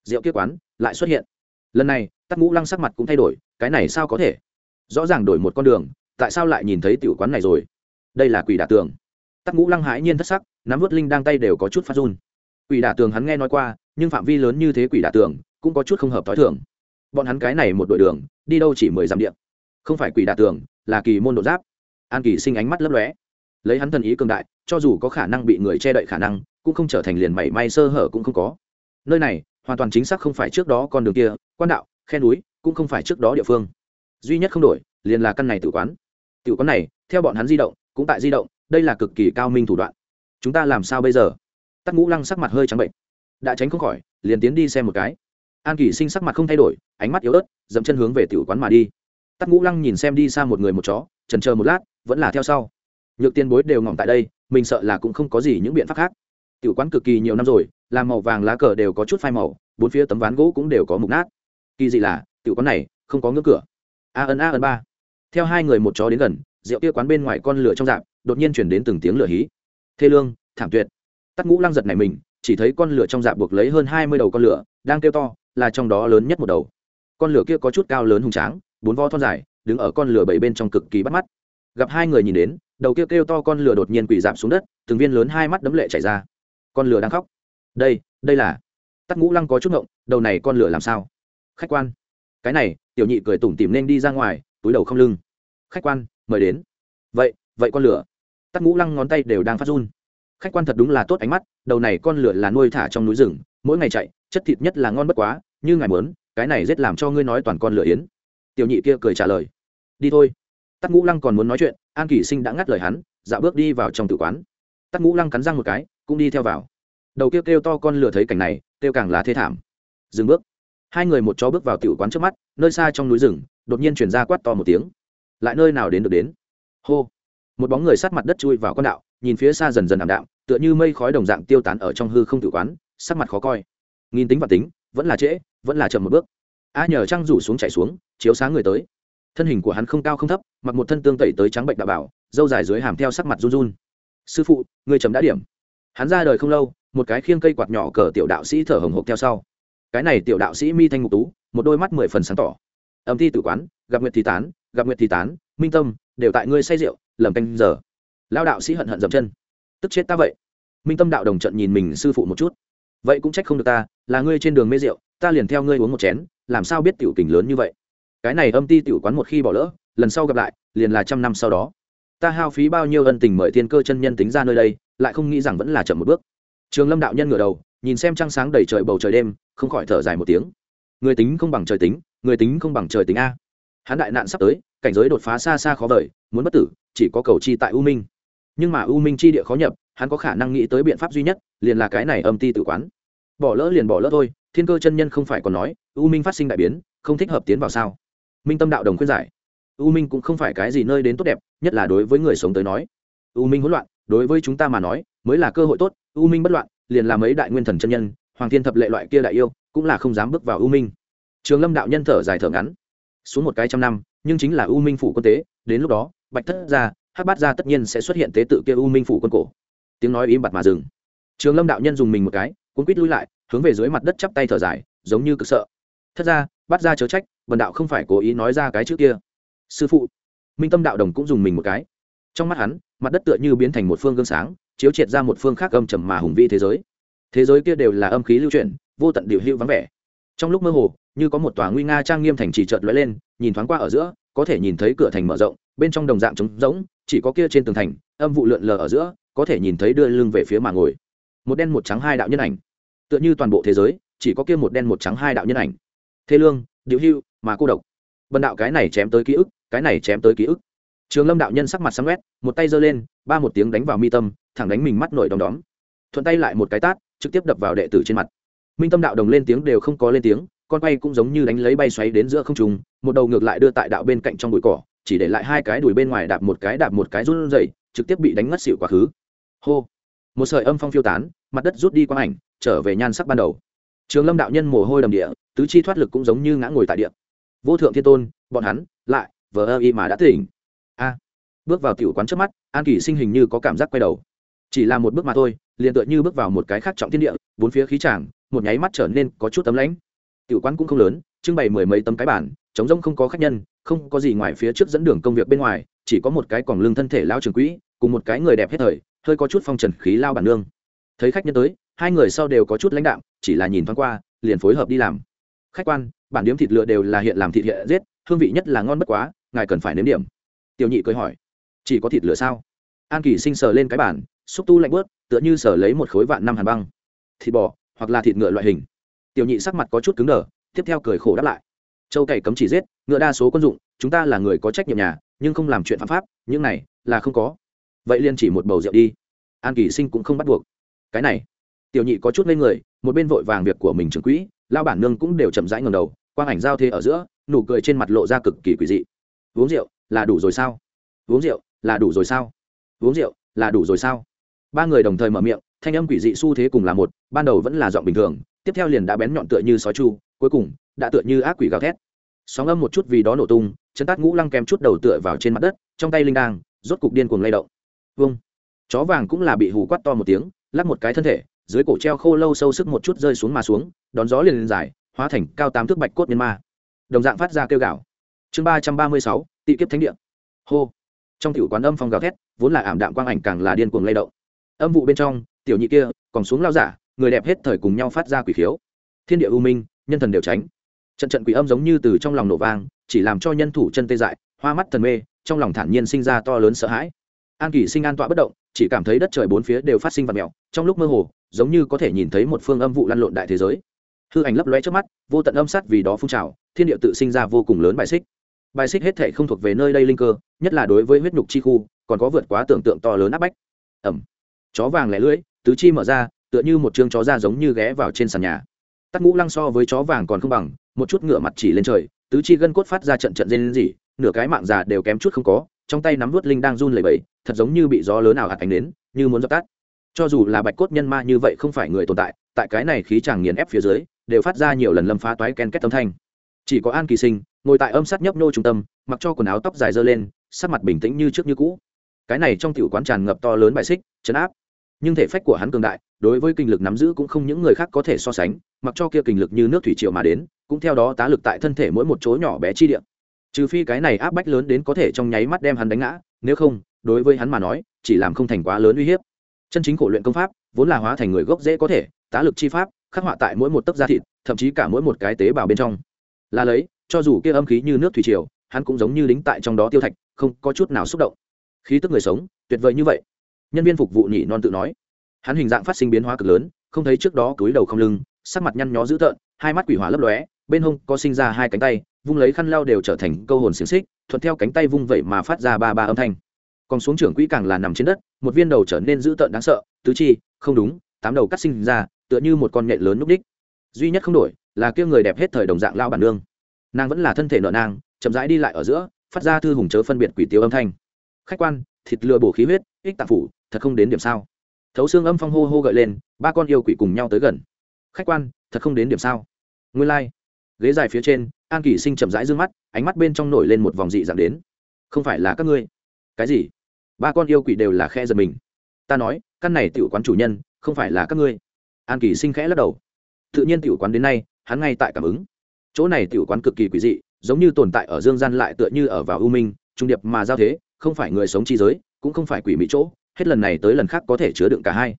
Rượu kia quán, lại xuất hiện. Lần này, tắc ngũ lăng sắc mặt cũng thay đổi, cái này sao có thể? Rõ ràng đổi một con đường, tại sao lại nhìn thấy tiểu quán này rồi? Đây là quỷ đả tường. Tắc ngũ lăng hãi nhiên thất sắc nắm vớt linh đang tay đều có chút phát run. Quỷ đả tường hắn nghe nói qua, nhưng phạm vi lớn như thế quỷ đả tường cũng có chút không hợp t h i thường. Bọn hắn cái này một đội đường, đi đâu chỉ mười dặm điện không phải quỷ đả tường, là kỳ môn độ giáp. An kỳ sinh ánh mắt lấp lóe. Lấy hắn thần ý cường đại, cho dù có khả năng bị người che đậy khả năng, cũng không trở thành liền mảy may sơ hở cũng không có. Nơi này, hoàn toàn chính xác không phải trước đó con đường kia, quan đạo, khe núi, cũng không phải trước đó địa phương. Duy nhất không đổi, liền là căn này tự quán. Tự quán này, theo bọn hắn di động, cũng tại di động, đây là cực kỳ cao minh thủ đoạn chúng ta làm sao bây giờ? Tắc ngũ lăng sắc mặt hơi trắng bệnh. Đã tránh không khỏi, liền tiến đi xem một cái. An kỷ sinh sắc mặt không thay đổi, ánh mắt yếu ớt dẫm chân hướng về tiểu quán mà đi. Tắc ngũ lăng nhìn xem đi xa một người một chó trần chờ một lát, vẫn là theo sau. Nhược tiên bối đều ngỏm tại đây, mình sợ là cũng không có gì những biện pháp khác. Tiểu quán cực kỳ nhiều năm rồi làm màu vàng lá cờ đều có chút phai màu, bốn phía tấm ván gỗ cũng đều có mục nát. Kỳ dị là, tiểu quán này không có ngưỡng cửa. A ấn a ấn ba. Theo hai người một chó đến gần, rượu kia quán bên ngoài con lửa trong dạp, đột nhiên chuyển đến từng tiếng lửa hí thê lương thảm tuyệt. Tắt ngũ lăng giật này mình chỉ thấy con lửa trong dạ buộc lấy hơn hai mươi đầu con lửa đang kêu to là trong đó lớn nhất một đầu. Con lửa kia có chút cao lớn hùng tráng bốn vo thon dài đứng ở con lửa bảy bên trong cực kỳ bắt mắt. Gặp hai người nhìn đến đầu kia kêu, kêu to con lửa đột nhiên quỳ dạp xuống đất từng viên lớn hai mắt đấm lệ chảy ra. Con lửa đang khóc. Đây đây là. Tắt ngũ lăng có chút ngộng đầu này con lửa làm sao? Khách quan. Cái này tiểu nhị cười tủm tìm nên đi ra ngoài túi đầu không lưng. Khách quan mời đến. Vậy vậy con lửa tắc ngũ lăng ngón tay đều đang phát run. Khách quan thật đúng là tốt ánh mắt, đầu này con lửa là nuôi thả trong núi rừng, mỗi ngày chạy, chất thịt nhất là ngon bất quá, như ngài muốn, cái này rất làm cho ngươi nói toàn con lửa yến. Tiểu nhị kia cười trả lời. Đi thôi. Tắc ngũ lăng còn muốn nói chuyện, an kỷ sinh đã ngắt lời hắn, dạo bước đi vào trong tử quán. Tắc ngũ lăng cắn răng một cái, cũng đi theo vào. Đầu kêu kêu to con lửa thấy cảnh này, kêu càng là thê thảm. Dừng bước. Hai người một chó bước vào tiểu quán trước mắt, nơi xa trong núi rừng, đột nhiên chuyển ra quát to một tiếng. Lại nơi nào đến được đến? Hô một bóng người sát mặt đất chui vào con đạo, nhìn phía xa dần dần ảm đạm, tựa như mây khói đồng dạng tiêu tán ở trong hư không tự quán, sắc mặt khó coi. Nghìn tính và tính, vẫn là trễ, vẫn là chậm một bước. A nhờ trăng rủ xuống chạy xuống, chiếu sáng người tới. Thân hình của hắn không cao không thấp, mặc một thân tương tẩy tới trắng bệnh đạo bảo, dâu dài dưới hàm theo sắc mặt run run. Sư phụ, người chấm đã điểm. Hắn ra đời không lâu, một cái khiêng cây quạt nhỏ cờ tiểu đạo sĩ thở hồng hộc theo sau. Cái này tiểu đạo sĩ mi thanh ngục tú, một đôi mắt mười phần sáng tỏ. Âm thi tử quán, gặp nguyệt thì tán, gặp nguyệt thì tán minh tâm, đều tại ngươi say rượu, lầm canh giờ. Lao đạo sĩ hận hận dậm chân. Tức chết ta vậy. Minh tâm đạo đồng trận nhìn mình sư phụ một chút. Vậy cũng trách không được ta, là ngươi trên đường mê rượu, ta liền theo ngươi uống một chén, làm sao biết tiểu tình lớn như vậy? Cái này âm ti tiểu quán một khi bỏ lỡ, lần sau gặp lại, liền là trăm năm sau đó. Ta hao phí bao nhiêu ân tình mời thiên cơ chân nhân tính ra nơi đây, lại không nghĩ rằng vẫn là chậm một bước. Trường lâm đạo nhân ngửa đầu, nhìn xem trăng sáng đầy trời bầu trời đêm, không khỏi thở dài một tiếng. Người tính không bằng trời tính, người tính không bằng trời tính a. Hắn đại nạn sắp tới cảnh giới đột phá xa xa khó vời, muốn bất tử, chỉ có cầu chi tại u minh. Nhưng mà u minh chi địa khó nhập, hắn có khả năng nghĩ tới biện pháp duy nhất, liền là cái này âm ti tự quán. Bỏ lỡ liền bỏ lỡ thôi, thiên cơ chân nhân không phải còn nói, u minh phát sinh đại biến, không thích hợp tiến vào sao? Minh tâm đạo đồng khuyên giải. U minh cũng không phải cái gì nơi đến tốt đẹp, nhất là đối với người sống tới nói. U minh hỗn loạn, đối với chúng ta mà nói, mới là cơ hội tốt, u minh bất loạn, liền làm ấy đại nguyên thần chân nhân, hoàng thiên thập lệ loại kia đại yêu, cũng là không dám bước vào u minh. Trường lâm đạo nhân thở dài thở ngắn. Xuống một cái trăm năm nhưng chính là u minh phủ quân tế, đến lúc đó, bạch thất Gia, hắc bát Gia tất nhiên sẽ xuất hiện tế tự kia u minh phủ quân cổ. Tiếng nói im bặt mà dừng. Trường lâm đạo nhân dùng mình một cái, cuốn quýt lui lại, hướng về dưới mặt đất chắp tay thở dài, giống như cực sợ. Thật Gia bắt ra chớ trách vần đạo không phải cố ý nói ra cái trước kia. Sư phụ. Minh tâm đạo đồng cũng dùng mình một cái. Trong mắt hắn, mặt đất tựa như biến thành một phương gương sáng, chiếu triệt ra một phương khác âm trầm mà hùng vi thế giới. Thế giới kia đều là âm khí lưu chuyển, vô tận điều hữu vắng vẻ. Trong lúc mơ hồ như có một tòa nguy nga trang nghiêm thành trì chợt lóe lên, nhìn thoáng qua ở giữa, có thể nhìn thấy cửa thành mở rộng, bên trong đồng dạng trống rỗng, chỉ có kia trên tường thành, âm vụ lượn lờ ở giữa, có thể nhìn thấy đưa lưng về phía mà ngồi. Một đen một trắng hai đạo nhân ảnh. Tựa như toàn bộ thế giới, chỉ có kia một đen một trắng hai đạo nhân ảnh. Thế lương, điệu hưu, mà cô độc. Vần đạo cái này chém tới ký ức, cái này chém tới ký ức. Trường lâm đạo nhân sắc mặt sáng quét một tay giơ lên, ba một tiếng đánh vào mi tâm, thẳng đánh mình mắt nổi đom đóm. Thuận tay lại một cái tát, trực tiếp đập vào đệ tử trên mặt. Minh tâm đạo đồng lên tiếng đều không có lên tiếng con quay cũng giống như đánh lấy bay xoáy đến giữa không trung, một đầu ngược lại đưa tại đạo bên cạnh trong bụi cỏ chỉ để lại hai cái đùi bên ngoài đạp một cái đạp một cái run rẩy, trực tiếp bị đánh ngất xỉu quá khứ. Hô! Một sợi âm phong phiêu tán mặt đất rút đi quang ảnh trở về nhan sắc ban đầu. Trường lâm đạo nhân mồ hôi đầm địa tứ chi thoát lực cũng giống như ngã ngồi tại địa. Vô thượng thiên tôn bọn hắn lại vờ ơ y mà đã tỉnh. A! Bước vào tiểu quán trước mắt an kỳ sinh hình như có cảm giác quay đầu. Chỉ là một bước mà thôi liền tựa như bước vào một cái khác trọng thiên địa bốn phía khí tràng một nháy mắt trở nên có chút tấm lãnh tiểu quán cũng không lớn, trưng bày mười mấy tấm cái bản chống rông không có khách nhân, không có gì ngoài phía trước dẫn đường công việc bên ngoài, chỉ có một cái quòng lưng thân thể lao trường quỹ, cùng một cái người đẹp hết thời, hơi có chút phong trần khí lao bản nương. Thấy khách nhân tới, hai người sau đều có chút lãnh đạm, chỉ là nhìn thoáng qua, liền phối hợp đi làm. Khách quan, bản điếm thịt lựa đều là hiện làm thịt hiện giết, hương vị nhất là ngon bất quá, ngài cần phải nếm điểm. Tiểu nhị cười hỏi, chỉ có thịt lửa sao? An kỳ sinh sờ lên cái bản xúc tu lạnh bớt tựa như sờ lấy một khối vạn năm hàn băng. Thịt bò, hoặc là thịt ngựa loại hình tiểu nhị sắc mặt có chút cứng đờ, tiếp theo cười khổ đáp lại. Châu cày cấm chỉ giết, ngựa đa số quân dụng, chúng ta là người có trách nhiệm nhà, nhưng không làm chuyện phạm pháp, những này là không có. Vậy liền chỉ một bầu rượu đi. An kỳ sinh cũng không bắt buộc. Cái này, tiểu nhị có chút lên người, một bên vội vàng việc của mình trưởng quỹ lao bản nương cũng đều chậm rãi ngầm đầu, quang ảnh giao thế ở giữa, nụ cười trên mặt lộ ra cực kỳ quỷ dị. Uống rượu là đủ rồi sao? Uống rượu là đủ rồi sao? Uống rượu là đủ rồi sao? Ba người đồng thời mở miệng, thanh âm quỷ dị xu thế cùng là một, ban đầu vẫn là giọng bình thường tiếp theo liền đã bén nhọn tựa như sói chu, cuối cùng đã tựa như ác quỷ gào thét. Sóng âm một chút vì đó nổ tung, chân tát ngũ lăng kèm chút đầu tựa vào trên mặt đất, trong tay linh đang rốt cục điên cuồng lay động. Vâng chó vàng cũng là bị hù quắt to một tiếng, lắc một cái thân thể, dưới cổ treo khô lâu sâu sức một chút rơi xuống mà xuống, đón gió liền lên dài, hóa thành cao tám thước bạch cốt miên ma. Đồng dạng phát ra kêu gạo chương ba trăm ba mươi sáu, tị kiếp thánh địa. Hô. Trong tiểu quán âm phong gào thét, vốn là ảm đạm quang ảnh càng là điên cuồng lay động. Âm vụ bên trong, tiểu nhị kia còn xuống lao giả người đẹp hết thời cùng nhau phát ra quỷ khiếu. Thiên địa u minh, nhân thần đều tránh. Trận trận quỷ âm giống như từ trong lòng nổ vang, chỉ làm cho nhân thủ chân tê dại, hoa mắt thần mê, trong lòng thản nhiên sinh ra to lớn sợ hãi. An kỳ sinh an tọa bất động, chỉ cảm thấy đất trời bốn phía đều phát sinh vật mèo, trong lúc mơ hồ, giống như có thể nhìn thấy một phương âm vụ lăn lộn đại thế giới. Hư ảnh lấp lóe trước mắt, vô tận âm sát vì đó phun trào, thiên địa tự sinh ra vô cùng lớn bài xích. Bài xích hết thể không thuộc về nơi đây linh cơ, nhất là đối với huyết nhục chi khu, còn có vượt quá tưởng tượng to lớn áp bách. Ẩm. Chó vàng lẻ lưỡi, tứ chi mở ra tựa như một chương chó da giống như ghé vào trên sàn nhà. Tắt ngũ lăng so với chó vàng còn không bằng, một chút ngựa mặt chỉ lên trời, tứ chi gân cốt phát ra trận trận rên rỉ, nửa cái mạng già đều kém chút không có, trong tay nắm vút linh đang run lẩy bẩy, thật giống như bị gió lớn nào hạt ánh đến như muốn dập tắt. Cho dù là bạch cốt nhân ma như vậy không phải người tồn tại tại cái này khí chàng nghiền ép phía dưới, đều phát ra nhiều lần lâm phá toái ken kết âm thanh. Chỉ có an kỳ sinh, ngồi tại âm sát nhấp nô trung tâm, mặc cho quần áo tóc dài dơ lên, sắc mặt bình tĩnh như trước như cũ. Cái này trong tiểu quán tràn ngập to lớn bài xích chấn áp nhưng thể phách của hắn cường đại, đối với kinh lực nắm giữ cũng không những người khác có thể so sánh, mặc cho kia kinh lực như nước thủy triều mà đến, cũng theo đó tá lực tại thân thể mỗi một chỗ nhỏ bé chi địa. Trừ phi cái này áp bách lớn đến có thể trong nháy mắt đem hắn đánh ngã, nếu không, đối với hắn mà nói, chỉ làm không thành quá lớn uy hiếp. Chân chính khổ luyện công pháp, vốn là hóa thành người gốc dễ có thể, tá lực chi pháp, khắc họa tại mỗi một tấc da thịt, thậm chí cả mỗi một cái tế bào bên trong. Là lấy, cho dù kia âm khí như nước thủy triều, hắn cũng giống như lính tại trong đó tiêu thạch, không có chút nào xúc động. Khí tức người sống, tuyệt vời như vậy nhân viên phục vụ nhị non tự nói. Hắn hình dạng phát sinh biến hóa cực lớn, không thấy trước đó túi đầu không lưng, sắc mặt nhăn nhó dữ tợn, hai mắt quỷ hỏa lấp lóe, bên hông có sinh ra hai cánh tay, vung lấy khăn lao đều trở thành câu hồn xiềng xích, thuận theo cánh tay vung vậy mà phát ra ba ba âm thanh. Còn xuống trưởng quỹ càng là nằm trên đất, một viên đầu trở nên dữ tợn đáng sợ, tứ chi, không đúng, tám đầu cắt sinh ra, tựa như một con nhện lớn núp đích. Duy nhất không đổi, là kia người đẹp hết thời đồng dạng lao bản nương. Nàng vẫn là thân thể nợ nàng, chậm rãi đi lại ở giữa, phát ra thư hùng chớ phân biệt quỷ tiêu âm thanh. Khách quan, thịt lừa bổ khí huyết, ích tạp phủ thật không đến điểm sao? Thấu xương âm phong hô hô gợi lên, ba con yêu quỷ cùng nhau tới gần. Khách quan, thật không đến điểm sao? Nguyên lai、like. ghế dài phía trên, an kỳ sinh chậm rãi d ư ơ n g mắt, ánh mắt bên trong nổi lên một vòng dị dạng đến. Không phải là các ngươi. Cái gì? Ba con yêu quỷ đều là khe giật mình. Ta nói, căn này tiểu quán chủ nhân, không phải là các ngươi. An kỳ sinh khẽ lắc đầu. Tự nhiên tiểu quán đến nay, hắn ngay tại cảm ứng. Chỗ này tiểu quán cực kỳ quỷ dị, giống như tồn tại ở dương gian lại tựa như ở vào ưu minh, trung điệp mà giao thế, không phải người sống chi giới, cũng không phải quỷ mỹ chỗ hết lần này tới lần khác có thể chứa đựng cả hai.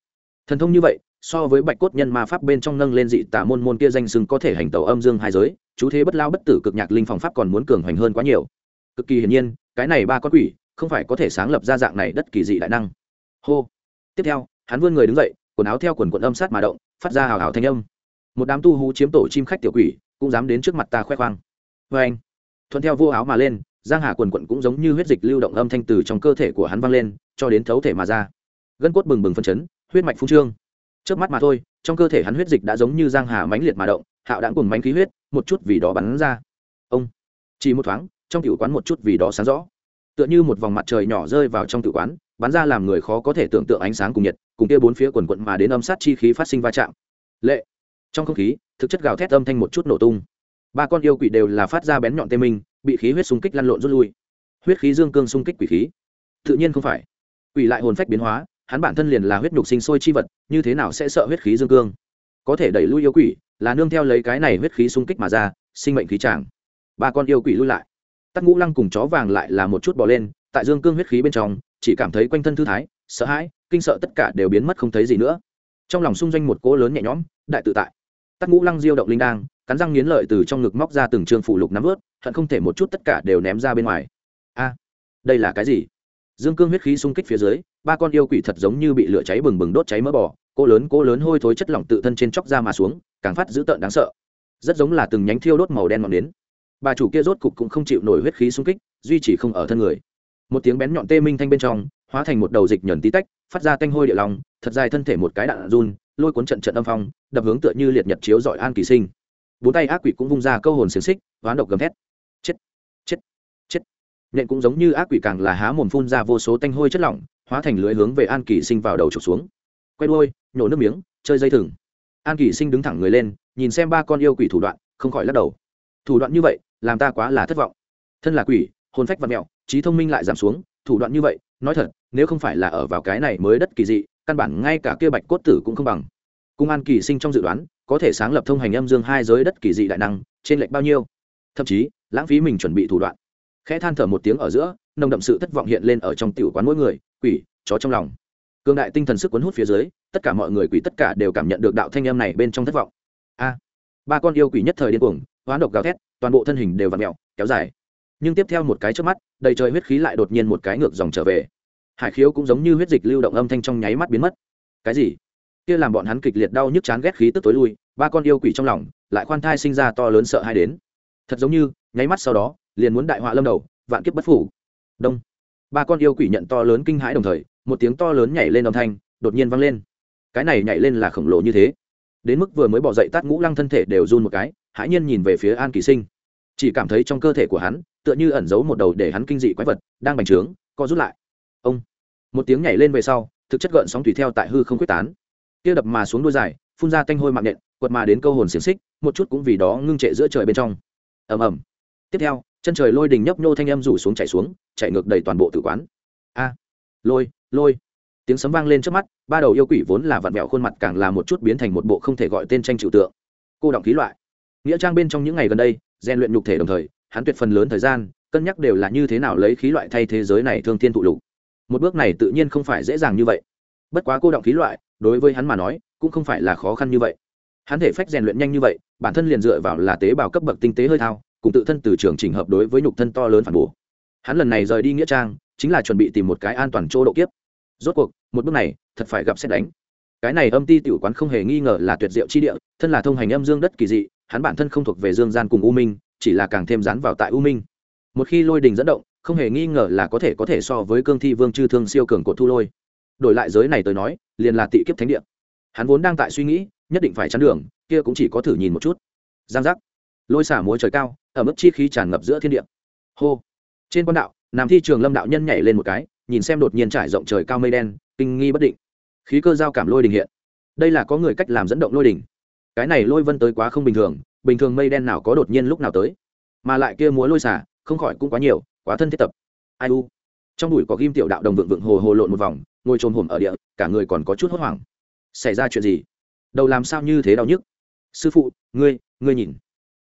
Thần thông như vậy, so với bạch cốt nhân ma pháp bên trong nâng lên dị tả môn môn kia danh sưng có thể hành tàu âm dương hai giới, chú thế bất lao bất tử cực nhạc linh phòng pháp còn muốn cường hoành hơn quá nhiều. Cực kỳ hiển nhiên, cái này ba con quỷ, không phải có thể sáng lập ra dạng này đất kỳ dị đại năng. Hô. Tiếp theo, hắn vươn người đứng dậy, quần áo theo quần quần âm sát mà động, phát ra hào hào thanh âm. Một đám tu hú chiếm tổ chim khách tiểu quỷ, cũng dám đến trước mặt ta khoe khoang. Vê anh, thuận theo vô áo mà lên, giang hà quần quận cũng giống như huyết dịch lưu động âm thanh từ trong cơ thể của hắn vang lên cho đến thấu thể mà ra. Gân cốt bừng bừng phân chấn, huyết mạch phun trương. Trước mắt mà thôi, trong cơ thể hắn huyết dịch đã giống như giang hà mãnh liệt mà động, hạo đạn cùng mánh khí huyết, một chút vì đó bắn ra. Ông! Chỉ một thoáng, trong tiểu quán một chút vì đó sáng rõ. Tựa như một vòng mặt trời nhỏ rơi vào trong tiểu quán, bắn ra làm người khó có thể tưởng tượng ánh sáng cùng nhiệt, cùng kia bốn phía quần quận mà đến âm sát chi khí phát sinh va chạm. Lệ! Trong không khí, thực chất gào thét âm thanh một chút nổ tung. Ba con yêu quỷ đều là phát ra bén nhọn tê minh, bị khí huyết xung kích lăn lộn rút lui. Huyết khí dương cương xung kích quỷ khí. Tự nhiên không phải quỷ lại hồn phách biến hóa, hắn bản thân liền là huyết nhục sinh sôi chi vật, như thế nào sẽ sợ huyết khí dương cương? Có thể đẩy lui yêu quỷ, là nương theo lấy cái này huyết khí xung kích mà ra, sinh mệnh khí tràng. Ba con yêu quỷ lui lại. Tắc ngũ lăng cùng chó vàng lại là một chút bỏ lên, tại dương cương huyết khí bên trong, chỉ cảm thấy quanh thân thư thái, sợ hãi, kinh sợ tất cả đều biến mất không thấy gì nữa. Trong lòng xung doanh một cỗ lớn nhẹ nhõm, đại tự tại. Tắc ngũ lăng diêu động linh đang cắn răng nghiến lợi từ trong ngực móc ra từng trường phủ lục nắm vớt, hận không thể một chút tất cả đều ném ra bên ngoài. A, đây là cái gì? Dương cương huyết khí xung kích phía dưới, ba con yêu quỷ thật giống như bị lửa cháy bừng bừng đốt cháy mỡ bò, cô lớn cô lớn hôi thối chất lỏng tự thân trên chóc ra mà xuống, càng phát dữ tợn đáng sợ. Rất giống là từng nhánh thiêu đốt màu đen ngọn nến. bà chủ kia rốt cục cũng không chịu nổi huyết khí xung kích, duy trì không ở thân người. Một tiếng bén nhọn tê minh thanh bên trong, hóa thành một đầu dịch nhẫn tí tách, phát ra tanh hôi địa lòng thật dài thân thể một cái đạn run, lôi cuốn trận trận âm phong, đập hướng tựa như liệt nhật chiếu dọi an kỳ sinh. Bốn tay ác quỷ cũng vung ra câu hồn xiềng xích hoán độc gầm thét nện cũng giống như ác quỷ càng là há mồm phun ra vô số tanh hôi chất lỏng, hóa thành lưới hướng về an kỳ sinh vào đầu trục xuống. Quay đôi nhổ nước miếng, chơi dây thừng. An kỳ sinh đứng thẳng người lên, nhìn xem ba con yêu quỷ thủ đoạn, không khỏi lắc đầu. Thủ đoạn như vậy, làm ta quá là thất vọng. Thân là quỷ, hồn phách và mẹo, trí thông minh lại giảm xuống, thủ đoạn như vậy, nói thật, nếu không phải là ở vào cái này mới đất kỳ dị, căn bản ngay cả kia bạch cốt tử cũng không bằng. Cung an kỳ sinh trong dự đoán, có thể sáng lập thông hành âm dương hai giới đất kỳ dị đại năng, trên lệch bao nhiêu? Thậm chí, lãng phí mình chuẩn bị thủ đoạn khẽ than thở một tiếng ở giữa, nồng đậm sự thất vọng hiện lên ở trong tiểu quán mỗi người, quỷ, chó trong lòng. Cương đại tinh thần sức cuốn hút phía dưới, tất cả mọi người quỷ tất cả đều cảm nhận được đạo thanh âm này bên trong thất vọng. A à, ba con yêu quỷ nhất thời điên cuồng, hoán độc gào thét, toàn bộ thân hình đều vặn mẹo kéo dài. Nhưng tiếp theo một cái trước mắt, đầy trời huyết khí lại đột nhiên một cái ngược dòng trở về. Hải khiếu cũng giống như huyết dịch lưu động âm thanh trong nháy mắt biến mất. Cái gì? Kia làm bọn hắn kịch liệt đau nhức chán ghét khí tức tối lui, ba con yêu quỷ trong lòng lại khoan thai sinh ra to lớn sợ hai đến. Thật giống như, nháy mắt sau đó liền muốn đại họa lâm đầu, vạn kiếp bất phủ. Đông. Ba con yêu quỷ nhận to lớn kinh hãi đồng thời, một tiếng to lớn nhảy lên âm thanh, đột nhiên vang lên. Cái này nhảy lên là khổng lồ như thế. Đến mức vừa mới bỏ dậy tát ngũ lăng thân thể đều run một cái, hãi nhiên nhìn về phía an kỳ sinh. Chỉ cảm thấy trong cơ thể của hắn, tựa như ẩn giấu một đầu để hắn kinh dị quái vật, đang bành trướng, co rút lại. Ông. Một tiếng nhảy lên về sau, thực chất gợn sóng tùy theo tại hư không quyết tán. Kia đập mà xuống đuôi dài, phun ra tanh hôi mạng nện, quật mà đến câu hồn xiềng xích, một chút cũng vì đó ngưng trệ giữa trời bên trong. Ầm ầm. Tiếp theo chân trời lôi đình nhấp nhô thanh âm rủ xuống chạy xuống chạy ngược đầy toàn bộ tử quán. A, lôi lôi. Tiếng sấm vang lên trước mắt, ba đầu yêu quỷ vốn là vặn vẹo khuôn mặt càng là một chút biến thành một bộ không thể gọi tên tranh trừu tượng. Cô động khí loại. Nghĩa trang bên trong những ngày gần đây, rèn luyện nhục thể đồng thời, hắn tuyệt phần lớn thời gian, cân nhắc đều là như thế nào lấy khí loại thay thế giới này thương thiên thụ lục. Một bước này tự nhiên không phải dễ dàng như vậy. Bất quá cô động khí loại, đối với hắn mà nói, cũng không phải là khó khăn như vậy. Hắn thể phách rèn luyện nhanh như vậy, bản thân liền dựa vào là tế bào cấp bậc tinh tế hơi thao cùng tự thân từ trường trình hợp đối với nhục thân to lớn phản bổ. Hắn lần này rời đi nghĩa trang, chính là chuẩn bị tìm một cái an toàn chỗ độ kiếp. Rốt cuộc, một bước này, thật phải gặp xét đánh. Cái này âm ti tiểu quán không hề nghi ngờ là tuyệt diệu chi địa, thân là thông hành âm dương đất kỳ dị, hắn bản thân không thuộc về dương gian cùng u minh, chỉ là càng thêm dán vào tại u minh. Một khi lôi đình dẫn động, không hề nghi ngờ là có thể có thể so với cương thi vương chư thương siêu cường cột thu lôi. Đổi lại giới này tới nói, liền là tị kiếp thánh địa. Hắn vốn đang tại suy nghĩ, nhất định phải chắn đường, kia cũng chỉ có thử nhìn một chút. Giang giác. Lôi xả múa trời cao ở mức chi khí tràn ngập giữa thiên địa. Hô. Trên quan đạo, nam thi trường lâm đạo nhân nhảy lên một cái, nhìn xem đột nhiên trải rộng trời cao mây đen, kinh nghi bất định. Khí cơ giao cảm lôi đình hiện. Đây là có người cách làm dẫn động lôi đình. Cái này lôi vân tới quá không bình thường bình thường mây đen nào có đột nhiên lúc nào tới. Mà lại kia múa lôi xả, không khỏi cũng quá nhiều, quá thân thiết tập. Ai u. Trong đùi có ghim tiểu đạo đồng vượng vượng hồ hồ lộn một vòng, ngồi trồm hổm ở địa, cả người còn có chút hốt hoảng. Xảy ra chuyện gì? Đầu làm sao như thế đau nhức? Sư phụ, ngươi ngươi nhìn.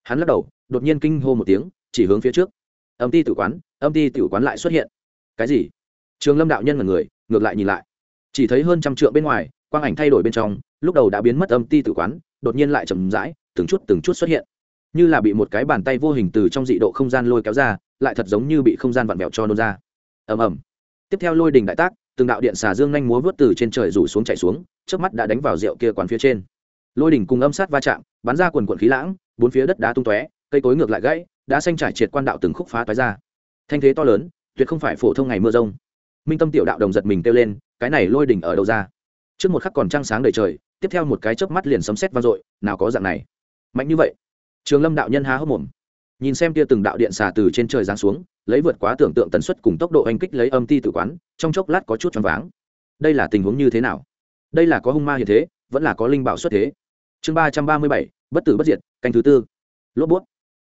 Hắn lắc đầu đột nhiên kinh hô một tiếng, chỉ hướng phía trước. Âm ti tử quán, âm ti tử quán lại xuất hiện. Cái gì? Trường lâm đạo nhân là người, ngược lại nhìn lại. Chỉ thấy hơn trăm trượng bên ngoài, quang ảnh thay đổi bên trong, lúc đầu đã biến mất âm ti tử quán, đột nhiên lại chầm rãi, từng chút từng chút xuất hiện. Như là bị một cái bàn tay vô hình từ trong dị độ không gian lôi kéo ra, lại thật giống như bị không gian vặn vẹo cho nôn ra. Ầm ầm. Tiếp theo lôi đình đại tác, từng đạo điện xà dương nhanh múa vớt từ trên trời rủ xuống chạy xuống trước mắt đã đánh vào rượu kia quán phía trên. Lôi đỉnh cùng âm sát va chạm, bắn ra quần quần khí lãng, bốn phía đất đá tung tóe cây cối ngược lại gãy, đã xanh trải triệt quan đạo từng khúc phá toái ra. Thanh thế to lớn, tuyệt không phải phổ thông ngày mưa rông. Minh tâm tiểu đạo đồng giật mình kêu lên, cái này lôi đỉnh ở đâu ra? Trước một khắc còn trăng sáng đầy trời, tiếp theo một cái chớp mắt liền sấm sét vang dội, nào có dạng này. Mạnh như vậy. Trường lâm đạo nhân há hốc mồm. Nhìn xem kia từng đạo điện xà từ trên trời giáng xuống, lấy vượt quá tưởng tượng tần suất cùng tốc độ anh kích lấy âm ti tử quán, trong chốc lát có chút choáng váng. Đây là tình huống như thế nào? Đây là có hung ma hiện thế, vẫn là có linh bảo xuất thế. Chương ba trăm ba mươi bảy, bất tử bất diệt, canh thứ tư. Lốp bút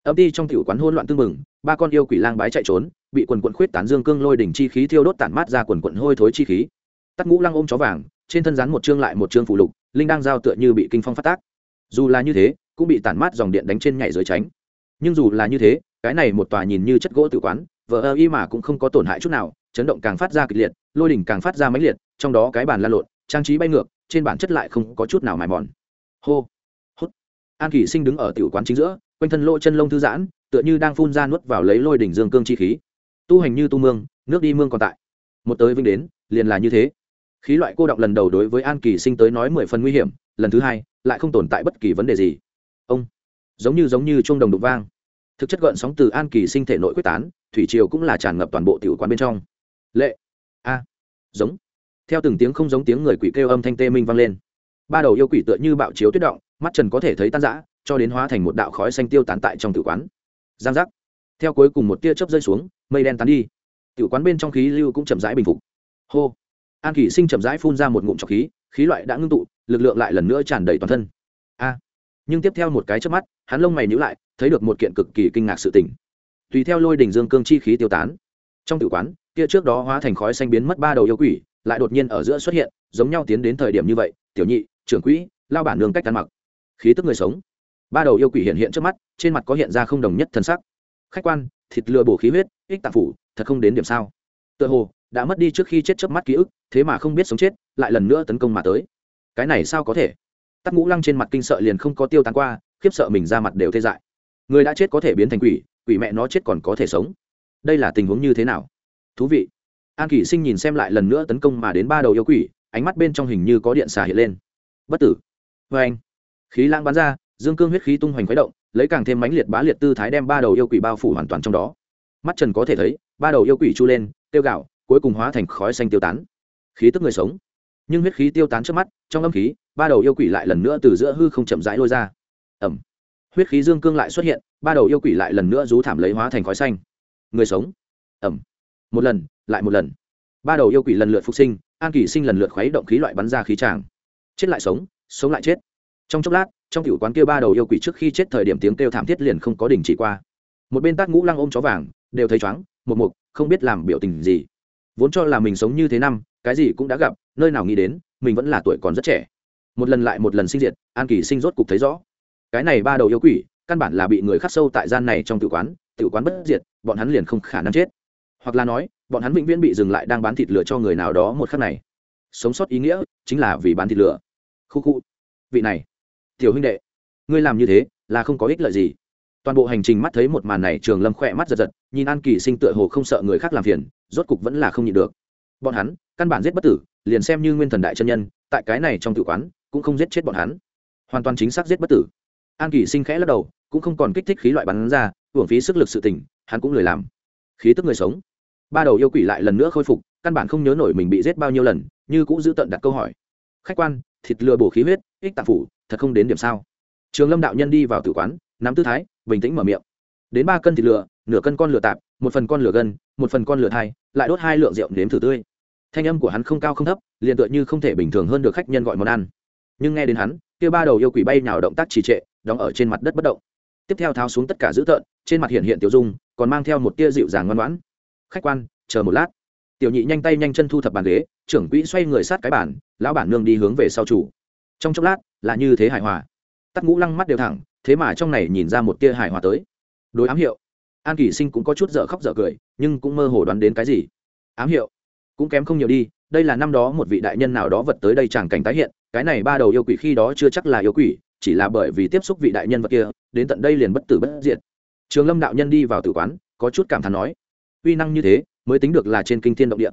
âm ti trong tiểu quán hỗn loạn tương mừng ba con yêu quỷ lang bái chạy trốn, bị quần quận khuyết tán dương cương lôi đỉnh chi khí thiêu đốt tản mát ra quần quận hôi thối chi khí. Tắt ngũ lang ôm chó vàng, trên thân rắn một chương lại một chương phụ lục, linh đang giao tựa như bị kinh phong phát tác. Dù là như thế, cũng bị tản mát dòng điện đánh trên nhảy dưới tránh. Nhưng dù là như thế, cái này một tòa nhìn như chất gỗ tự quán vợ ơ y mà cũng không có tổn hại chút nào, chấn động càng phát ra kịch liệt, lôi đỉnh càng phát ra mãnh liệt, trong đó cái bàn lan lộn, trang trí bay ngược, trên bản chất lại không có chút nào mài mòn. Hô, hút. An kỷ sinh đứng ở tiểu quán chính giữa quanh thân lỗ chân lông thư giãn, tựa như đang phun ra nuốt vào lấy lôi đỉnh dương cương chi khí. Tu hành như tu mương, nước đi mương còn tại. Một tới vinh đến, liền là như thế. Khí loại cô động lần đầu đối với an kỳ sinh tới nói mười phần nguy hiểm, lần thứ hai, lại không tồn tại bất kỳ vấn đề gì. Ông, giống như giống như chuông đồng đục vang. Thực chất gợn sóng từ an kỳ sinh thể nội quyết tán, thủy triều cũng là tràn ngập toàn bộ tiểu quán bên trong. Lệ, a, giống. Theo từng tiếng không giống tiếng người quỷ kêu âm thanh tê minh vang lên. Ba đầu yêu quỷ tựa như bạo chiếu tuyết động, mắt trần có thể thấy tan rã cho đến hóa thành một đạo khói xanh tiêu tán tại trong tử quán. Giang giác. Theo cuối cùng một tia chớp rơi xuống, mây đen tán đi. Tử quán bên trong khí lưu cũng chậm rãi bình phục. Hô. An kỷ sinh chậm rãi phun ra một ngụm trọc khí khí loại đã ngưng tụ, lực lượng lại lần nữa tràn đầy toàn thân. A. Nhưng tiếp theo một cái chớp mắt, hắn lông mày nhíu lại, thấy được một kiện cực kỳ kinh ngạc sự tình. Tùy theo lôi đỉnh dương cương chi khí tiêu tán, trong tử quán, kia trước đó hóa thành khói xanh biến mất ba đầu yêu quỷ, lại đột nhiên ở giữa xuất hiện, giống nhau tiến đến thời điểm như vậy, tiểu nhị, trưởng quỹ, lao bản nương cách ăn mặc. Khí tức người sống ba đầu yêu quỷ hiện hiện trước mắt, trên mặt có hiện ra không đồng nhất thân sắc. Khách quan, thịt lừa bổ khí huyết, ích tạp phủ, thật không đến điểm sao? Tựa hồ, đã mất đi trước khi chết trước mắt ký ức, thế mà không biết sống chết, lại lần nữa tấn công mà tới. Cái này sao có thể? Tắc ngũ lăng trên mặt kinh sợ liền không có tiêu tán qua, khiếp sợ mình ra mặt đều tê dại. Người đã chết có thể biến thành quỷ quỷ mẹ nó chết còn có thể sống. Đây là tình huống như thế nào? Thú vị. An kỷ sinh nhìn xem lại lần nữa tấn công mà đến ba đầu yêu quỷ, ánh mắt bên trong hình như có điện xà hiện lên. Bất tử. Vê anh khí lãng bắn ra dương cương huyết khí tung hoành khuấy động, lấy càng thêm mãnh liệt bá liệt tư thái đem ba đầu yêu quỷ bao phủ hoàn toàn trong đó. Mắt trần có thể thấy, ba đầu yêu quỷ chu lên, tiêu gạo, cuối cùng hóa thành khói xanh tiêu tán. Khí tức người sống. Nhưng huyết khí tiêu tán trước mắt, trong âm khí, ba đầu yêu quỷ lại lần nữa từ giữa hư không chậm rãi lôi ra. Ẩm huyết khí dương cương lại xuất hiện, ba đầu yêu quỷ lại lần nữa rú thảm lấy hóa thành khói xanh. Người sống. Ẩm một lần, lại một lần. Ba đầu yêu quỷ lần lượt phục sinh, an kỷ sinh lần lượt khuấy động khí loại bắn ra khí tràng. Chết lại sống sống lại chết. Trong chốc lát trong cựu quán kia ba đầu yêu quỷ trước khi chết thời điểm tiếng kêu thảm thiết liền không có đình chỉ qua. Một bên tác ngũ lăng ôm chó vàng, đều thấy chóng một mục, không biết làm biểu tình gì. Vốn cho là mình sống như thế năm, cái gì cũng đã gặp, nơi nào nghĩ đến, mình vẫn là tuổi còn rất trẻ. Một lần lại một lần sinh diệt, an kỳ sinh rốt cục thấy rõ. Cái này ba đầu yêu quỷ, căn bản là bị người khắc sâu tại gian này trong tự quán tự quán bất diệt, bọn hắn liền không khả năng chết. Hoặc là nói, bọn hắn vĩnh viễn bị dừng lại đang bán thịt lửa cho người nào đó một khắc này. Sống sót ý nghĩa, chính là vì bán thịt lửa. Khu khu. Vị này tiểu huynh đệ, ngươi làm như thế là không có ích lợi gì. Toàn bộ hành trình mắt thấy một màn này, trường lâm khỏe mắt giật giật, nhìn an kỳ sinh tựa hồ không sợ người khác làm phiền, rốt cục vẫn là không nhịn được. Bọn hắn, căn bản giết bất tử, liền xem như nguyên thần đại chân nhân, tại cái này trong tự quán, cũng không giết chết bọn hắn. Hoàn toàn chính xác giết bất tử. An kỳ sinh khẽ lắc đầu, cũng không còn kích thích khí loại bắn ra, hưởng phí sức lực sự tỉnh hắn cũng lười làm. Khí tức người sống. Ba đầu yêu quỷ lại lần nữa khôi phục, căn bản không nhớ nổi mình bị giết bao nhiêu lần, như cũng giữ tận đặt câu hỏi. Khách quan thịt lừa bổ khí huyết, ích tạp phủ, thật không đến điểm sao? Trường lâm đạo nhân đi vào tử quán, nắm tư thái, bình tĩnh mở miệng. Đến ba cân thịt lừa, nửa cân con lừa tạp, một phần con lừa gân, một phần con lừa thai, lại đốt hai lượng rượu nếm thử tươi. Thanh âm của hắn không cao không thấp, liền tựa như không thể bình thường hơn được khách nhân gọi món ăn. Nhưng nghe đến hắn, kia ba đầu yêu quỷ bay nhào động tác trì trệ, đóng ở trên mặt đất bất động. Tiếp theo tháo xuống tất cả dữ tợn, trên mặt hiện hiện tiểu dung, còn mang theo một tia dịu dàng ngoan ngoãn. Khách quan, chờ một lát tiểu nhị nhanh tay nhanh chân thu thập bàn ghế, trưởng quỹ xoay người sát cái bàn, lão bản nương đi hướng về sau chủ. Trong chốc lát, là như thế hài hòa. Tắt ngũ lăng mắt đều thẳng, thế mà trong này nhìn ra một tia hài hòa tới. Đối ám hiệu. An kỷ sinh cũng có chút dở khóc dở cười, nhưng cũng mơ hồ đoán đến cái gì. Ám hiệu. Cũng kém không nhiều đi, đây là năm đó một vị đại nhân nào đó vật tới đây chẳng cảnh tái hiện, cái này ba đầu yêu quỷ khi đó chưa chắc là yêu quỷ, chỉ là bởi vì tiếp xúc vị đại nhân vật kia, đến tận đây liền bất tử bất diệt. Trường lâm đạo nhân đi vào tử quán, có chút cảm thán nói, uy năng như thế mới tính được là trên kinh thiên động địa.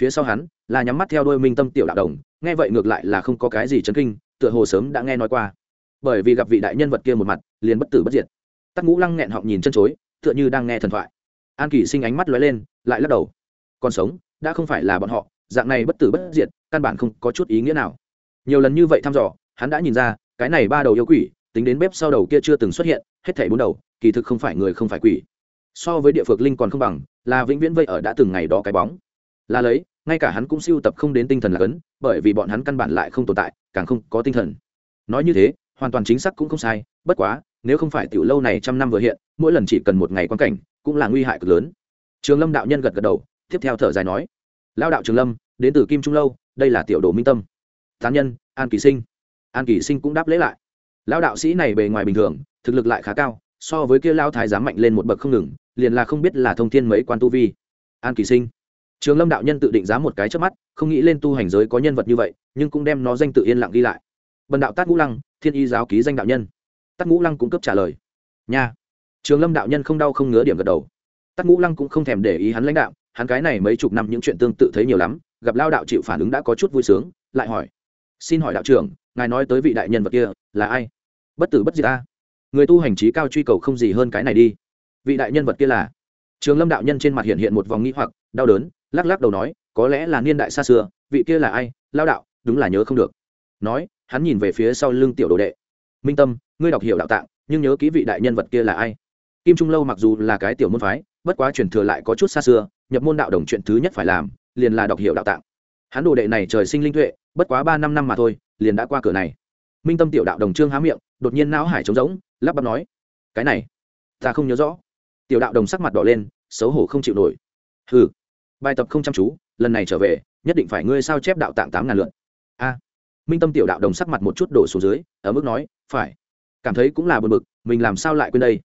Phía sau hắn, là nhắm mắt theo đôi minh tâm tiểu đạo đồng, nghe vậy ngược lại là không có cái gì chấn kinh, tựa hồ sớm đã nghe nói qua. Bởi vì gặp vị đại nhân vật kia một mặt, liền bất tử bất diệt. Tắc ngũ lăng nghẹn họng nhìn chân chối, tựa như đang nghe thần thoại. An kỳ sinh ánh mắt lóe lên, lại lắc đầu. Còn sống, đã không phải là bọn họ, dạng này bất tử bất diệt, căn bản không có chút ý nghĩa nào. Nhiều lần như vậy thăm dò, hắn đã nhìn ra, cái này ba đầu yêu quỷ, tính đến bếp sau đầu kia chưa từng xuất hiện, hết thảy bốn đầu, kỳ thực không phải người không phải quỷ so với địa phược linh còn không bằng, là vĩnh viễn vây ở đã từng ngày đó cái bóng. Là lấy, ngay cả hắn cũng siêu tập không đến tinh thần là cấn, bởi vì bọn hắn căn bản lại không tồn tại, càng không có tinh thần. Nói như thế, hoàn toàn chính xác cũng không sai, bất quá, nếu không phải tiểu lâu này trăm năm vừa hiện, mỗi lần chỉ cần một ngày quan cảnh, cũng là nguy hại cực lớn. Trường lâm đạo nhân gật gật đầu, tiếp theo thở dài nói lao đạo trường lâm, đến từ kim trung lâu, đây là tiểu đồ minh tâm. Tán nhân, an kỳ sinh. An kỳ sinh cũng đáp lễ lại. Lao đạo sĩ này bề ngoài bình thường, thực lực lại khá cao so với kia lao thái giám mạnh lên một bậc không ngừng, liền là không biết là thông thiên mấy quan tu vi. An kỳ sinh, trường lâm đạo nhân tự định giá một cái trước mắt, không nghĩ lên tu hành giới có nhân vật như vậy, nhưng cũng đem nó danh tự yên lặng ghi lại. Bần đạo tát ngũ lăng, thiên y giáo ký danh đạo nhân. Tát ngũ lăng cũng cấp trả lời. Nha. Trường lâm đạo nhân không đau không ngứa điểm gật đầu. Tát ngũ lăng cũng không thèm để ý hắn lãnh đạo, hắn cái này mấy chục năm những chuyện tương tự thấy nhiều lắm, gặp lao đạo chịu phản ứng đã có chút vui sướng, lại hỏi. Xin hỏi đạo trưởng, ngài nói tới vị đại nhân vật kia là ai? Bất tử bất diệt ta người tu hành trí cao truy cầu không gì hơn cái này đi. Vị đại nhân vật kia là? Trường lâm đạo nhân trên mặt hiện hiện một vòng nghĩ hoặc, đau đớn, lắc lắc đầu nói, có lẽ là niên đại xa xưa, vị kia là ai? Lao đạo, đúng là nhớ không được. Nói, hắn nhìn về phía sau lưng tiểu đồ đệ. Minh tâm, ngươi đọc hiểu đạo tạng, nhưng nhớ kỹ vị đại nhân vật kia là ai? Kim trung lâu mặc dù là cái tiểu môn phái, bất quá truyền thừa lại có chút xa xưa, nhập môn đạo đồng chuyện thứ nhất phải làm, liền là đọc hiểu đạo tạng. Hắn đồ đệ này trời sinh linh tuệ, bất quá ba năm năm mà thôi, liền đã qua cửa này. Minh tâm tiểu đạo đồng trương há miệng đột nhiên não hải trống rỗng, lắp bắp nói, cái này, ta không nhớ rõ. Tiểu đạo đồng sắc mặt đỏ lên, xấu hổ không chịu nổi. Hừ, bài tập không chăm chú, lần này trở về, nhất định phải ngươi sao chép đạo tạng tám ngàn lượn a. Minh tâm tiểu đạo đồng sắc mặt một chút đổ xuống dưới, ở mức nói, phải. Cảm thấy cũng là bật bực, mình làm sao lại quên đây?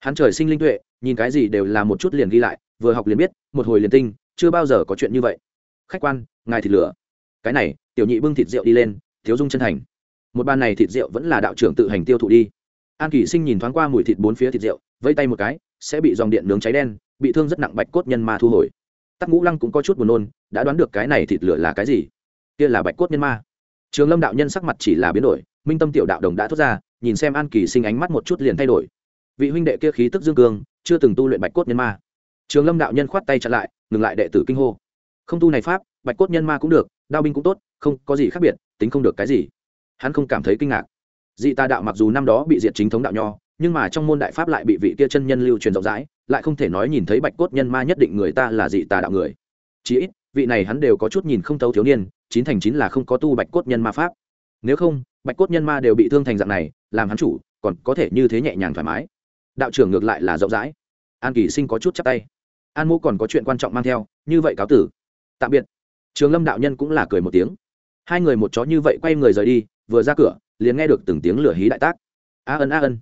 Hắn trời sinh linh tuệ, nhìn cái gì đều là một chút liền ghi lại, vừa học liền biết, một hồi liền tinh, chưa bao giờ có chuyện như vậy. Khách quan, ngài thịt lửa. Cái này, tiểu nhị bưng thịt rượu đi lên, thiếu dung chân thành một bàn này thịt rượu vẫn là đạo trưởng tự hành tiêu thụ đi. An kỷ sinh nhìn thoáng qua mùi thịt bốn phía thịt rượu vây tay một cái, sẽ bị dòng điện nướng cháy đen, bị thương rất nặng bạch cốt nhân ma thu hồi. Tắc ngũ lăng cũng có chút buồn nôn, đã đoán được cái này thịt lửa là cái gì? Kia là bạch cốt nhân ma. Trường lâm đạo nhân sắc mặt chỉ là biến đổi, minh tâm tiểu đạo đồng đã thốt ra, nhìn xem an kỳ sinh ánh mắt một chút liền thay đổi. Vị huynh đệ kia khí tức dương cương, chưa từng tu luyện bạch cốt nhân ma. Trường lâm đạo nhân khoát tay chặn lại, ngừng lại đệ tử kinh hô. Không tu này pháp, bạch cốt nhân ma cũng được, đao binh cũng tốt, không có gì khác biệt, tính không được cái gì hắn không cảm thấy kinh ngạc. Dị tà đạo mặc dù năm đó bị diệt chính thống đạo nho, nhưng mà trong môn đại pháp lại bị vị kia chân nhân lưu truyền rộng rãi, lại không thể nói nhìn thấy bạch cốt nhân ma nhất định người ta là dị tà đạo người. Chí ít, vị này hắn đều có chút nhìn không thấu thiếu niên, chín thành chín là không có tu bạch cốt nhân ma pháp. Nếu không, bạch cốt nhân ma đều bị thương thành dạng này, làm hắn chủ, còn có thể như thế nhẹ nhàng thoải mái. Đạo trưởng ngược lại là rộng rãi. An kỳ sinh có chút chắp tay. An mô còn có chuyện quan trọng mang theo, như vậy cáo tử. Tạm biệt. Trường lâm đạo nhân cũng là cười một tiếng. Hai người một chó như vậy quay người rời đi vừa ra cửa, liền nghe được từng tiếng lửa hí đại tác. A ân a ân.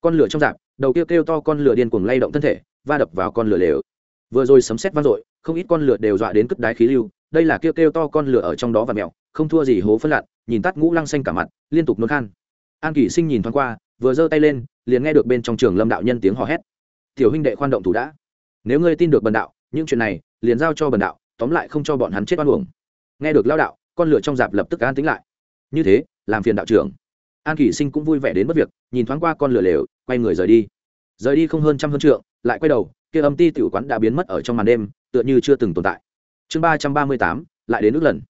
Con lửa trong dạp, đầu kêu kêu to con lửa điên cuồng lay động thân thể, va đập vào con lửa lều. Vừa rồi sấm sét vang dội, không ít con lửa đều dọa đến cất đái khí lưu, đây là kêu kêu to con lửa ở trong đó và mèo không thua gì hố phân lặn nhìn tắt ngũ lăng xanh cả mặt, liên tục nôn khan. An kỷ sinh nhìn thoáng qua, vừa giơ tay lên, liền nghe được bên trong trường lâm đạo nhân tiếng hò hét. Tiểu huynh đệ khoan động thủ đã. Nếu ngươi tin được bần đạo, những chuyện này liền giao cho bần đạo, tóm lại không cho bọn hắn chết oan uổng. Nghe được lao đạo, con lửa trong dạp lập tức an tính lại như thế, làm phiền đạo trưởng. An kỷ sinh cũng vui vẻ đến mất việc, nhìn thoáng qua con lửa lều, quay người rời đi. Rời đi không hơn trăm hơn trượng, lại quay đầu, kia âm ti tiểu quán đã biến mất ở trong màn đêm, tựa như chưa từng tồn tại. Chương ba trăm ba mươi tám, lại đến nước lần.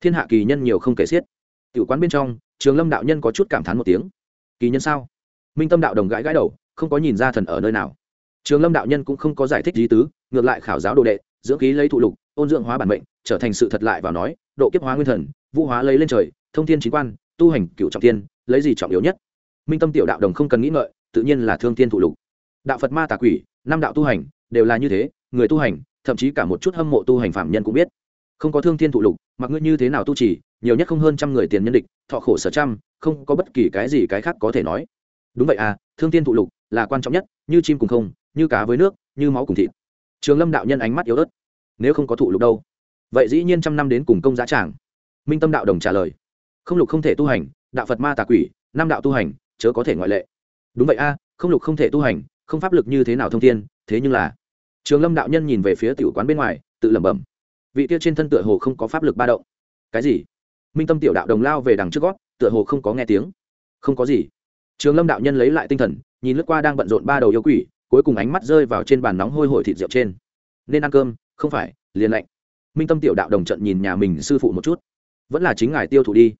Thiên hạ kỳ nhân nhiều không kể xiết. Tiểu quán bên trong, trường lâm đạo nhân có chút cảm thán một tiếng. Kỳ nhân sao? Minh tâm đạo đồng gãi gãi đầu, không có nhìn ra thần ở nơi nào. Trường lâm đạo nhân cũng không có giải thích lý tứ, ngược lại khảo giáo đồ đệ, dưỡng khí lấy thụ lục, ôn dưỡng hóa bản mệnh, trở thành sự thật lại vào nói, độ kiếp hóa nguyên thần, vũ hóa lấy lên trời thông thiên chính quan, tu hành cựu trọng tiên lấy gì trọng yếu nhất? Minh tâm tiểu đạo đồng không cần nghĩ ngợi, tự nhiên là thương thiên thụ lục. Đạo phật ma tà quỷ, năm đạo tu hành, đều là như thế, người tu hành, thậm chí cả một chút hâm mộ tu hành phạm nhân cũng biết. Không có thương thiên thụ lục, mặc ngươi như thế nào tu trì, nhiều nhất không hơn trăm người tiền nhân địch, thọ khổ sở trăm, không có bất kỳ cái gì cái khác có thể nói. Đúng vậy à thương thiên thụ lục là quan trọng nhất, như chim cùng không, như cá với nước, như máu cùng thịt. Trường lâm đạo nhân ánh mắt yếu ớt. Nếu không có thụ lục đâu? Vậy dĩ nhiên trăm năm đến cùng công giá tràng. Minh tâm đạo đồng trả lời không lục không thể tu hành, đạo phật ma tà quỷ, năm đạo tu hành, chớ có thể ngoại lệ. Đúng vậy a, không lục không thể tu hành, không pháp lực như thế nào thông thiên, thế nhưng là trường lâm đạo nhân nhìn về phía tiểu quán bên ngoài, tự lẩm bẩm. Vị kia trên thân tựa hồ không có pháp lực ba động. Cái gì? Minh tâm tiểu đạo đồng lao về đằng trước gót, tựa hồ không có nghe tiếng. Không có gì. Trường lâm đạo nhân lấy lại tinh thần, nhìn lướt qua đang bận rộn ba đầu yêu quỷ, cuối cùng ánh mắt rơi vào trên bàn nóng hôi hổi thịt rượu trên. Nên ăn cơm, không phải, liền lạnh. Minh tâm tiểu đạo đồng trận nhìn nhà mình sư phụ một chút. Vẫn là chính ngài tiêu thụ đi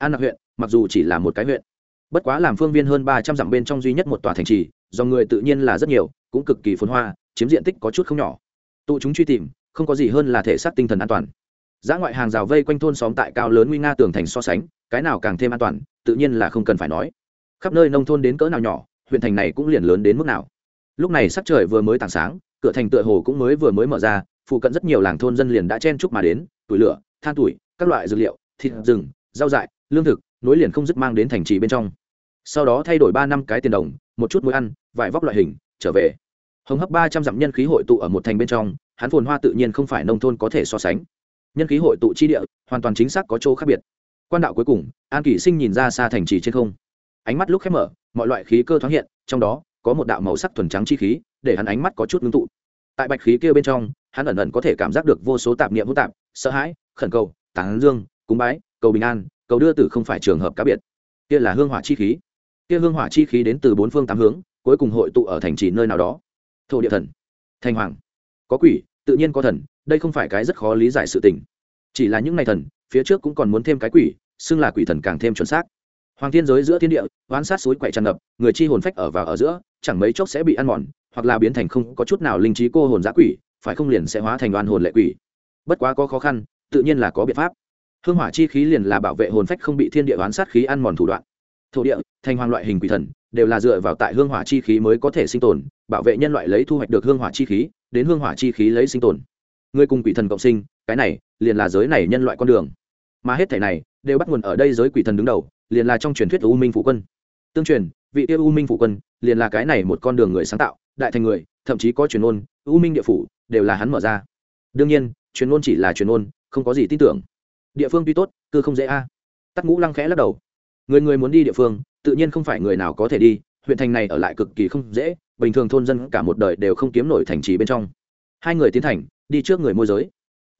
an lạc huyện, mặc dù chỉ là một cái huyện, bất quá làm phương viên hơn ba trăm dặm bên trong duy nhất một tòa thành trì do người tự nhiên là rất nhiều, cũng cực kỳ phồn hoa, chiếm diện tích có chút không nhỏ. Tụ chúng truy tìm, không có gì hơn là thể xác tinh thần an toàn. Giá ngoại hàng rào vây quanh thôn xóm tại cao lớn nguy nga tường thành so sánh, cái nào càng thêm an toàn, tự nhiên là không cần phải nói. Khắp nơi nông thôn đến cỡ nào nhỏ, huyện thành này cũng liền lớn đến mức nào. Lúc này sắc trời vừa mới tảng sáng, cửa thành tựa hồ cũng mới vừa mới mở ra, phụ cận rất nhiều làng thôn dân liền đã chen chúc mà đến tuổi lửa, than tuổi các loại dược liệu, thịt rừng, rau dại lương thực, nối liền không dứt mang đến thành trì bên trong. Sau đó thay đổi ba năm cái tiền đồng, một chút muối ăn, vải vóc loại hình, trở về. Hồng hấp ba trăm dặm nhân khí hội tụ ở một thành bên trong, hắn phồn hoa tự nhiên không phải nông thôn có thể so sánh. Nhân khí hội tụ chi địa, hoàn toàn chính xác có chỗ khác biệt. Quan đạo cuối cùng, an kỷ sinh nhìn ra xa thành trì trên không. Ánh mắt lúc khép mở, mọi loại khí cơ thoáng hiện, trong đó, có một đạo màu sắc thuần trắng chi khí, để hắn ánh mắt có chút ngưng tụ. Tại bạch khí kia bên trong, hắn ẩn ẩn có thể cảm giác được vô số tạp niệm hỗn tạp, sợ hãi, khẩn cầu, tán dương, cúng bái, cầu bình an cầu đưa tử không phải trường hợp cá biệt. Kia là hương hỏa chi khí. Kia hương hỏa chi khí đến từ bốn phương tám hướng, cuối cùng hội tụ ở thành trì nơi nào đó. Thổ địa thần. Thanh hoàng. Có quỷ, tự nhiên có thần, đây không phải cái rất khó lý giải sự tình. Chỉ là những ngày thần, phía trước cũng còn muốn thêm cái quỷ, xưng là quỷ thần càng thêm chuẩn xác. Hoàng thiên giới giữa thiên địa, oán sát suối quậy tràn ngập, người chi hồn phách ở vào ở giữa, chẳng mấy chốc sẽ bị ăn mòn, hoặc là biến thành không có chút nào linh trí cô hồn giã quỷ, phải không liền sẽ hóa thành đoan hồn lệ quỷ. Bất quá có khó khăn, tự nhiên là có biện pháp hương hỏa chi khí liền là bảo vệ hồn phách không bị thiên địa oán sát khí ăn mòn thủ đoạn. Thổ địa, thành hoàng loại hình quỷ thần, đều là dựa vào tại hương hỏa chi khí mới có thể sinh tồn, bảo vệ nhân loại lấy thu hoạch được hương hỏa chi khí, đến hương hỏa chi khí lấy sinh tồn. Người cùng quỷ thần cộng sinh, cái này, liền là giới này nhân loại con đường. Mà hết thể này, đều bắt nguồn ở đây giới quỷ thần đứng đầu, liền là trong truyền thuyết u minh phụ quân. Tương truyền, vị tiêu u minh phụ quân, liền là cái này một con đường người sáng tạo, đại thành người, thậm chí có truyền ôn, u minh địa phủ, đều là hắn mở ra. Đương nhiên, truyền ôn chỉ là truyền ôn, không có gì tin tưởng địa phương tuy tốt, cư không dễ a. Tắc ngũ lăng khẽ lắc đầu. Người người muốn đi địa phương, tự nhiên không phải người nào có thể đi, huyện thành này ở lại cực kỳ không dễ, bình thường thôn dân cả một đời đều không kiếm nổi thành trì bên trong. Hai người tiến thành, đi trước người môi giới.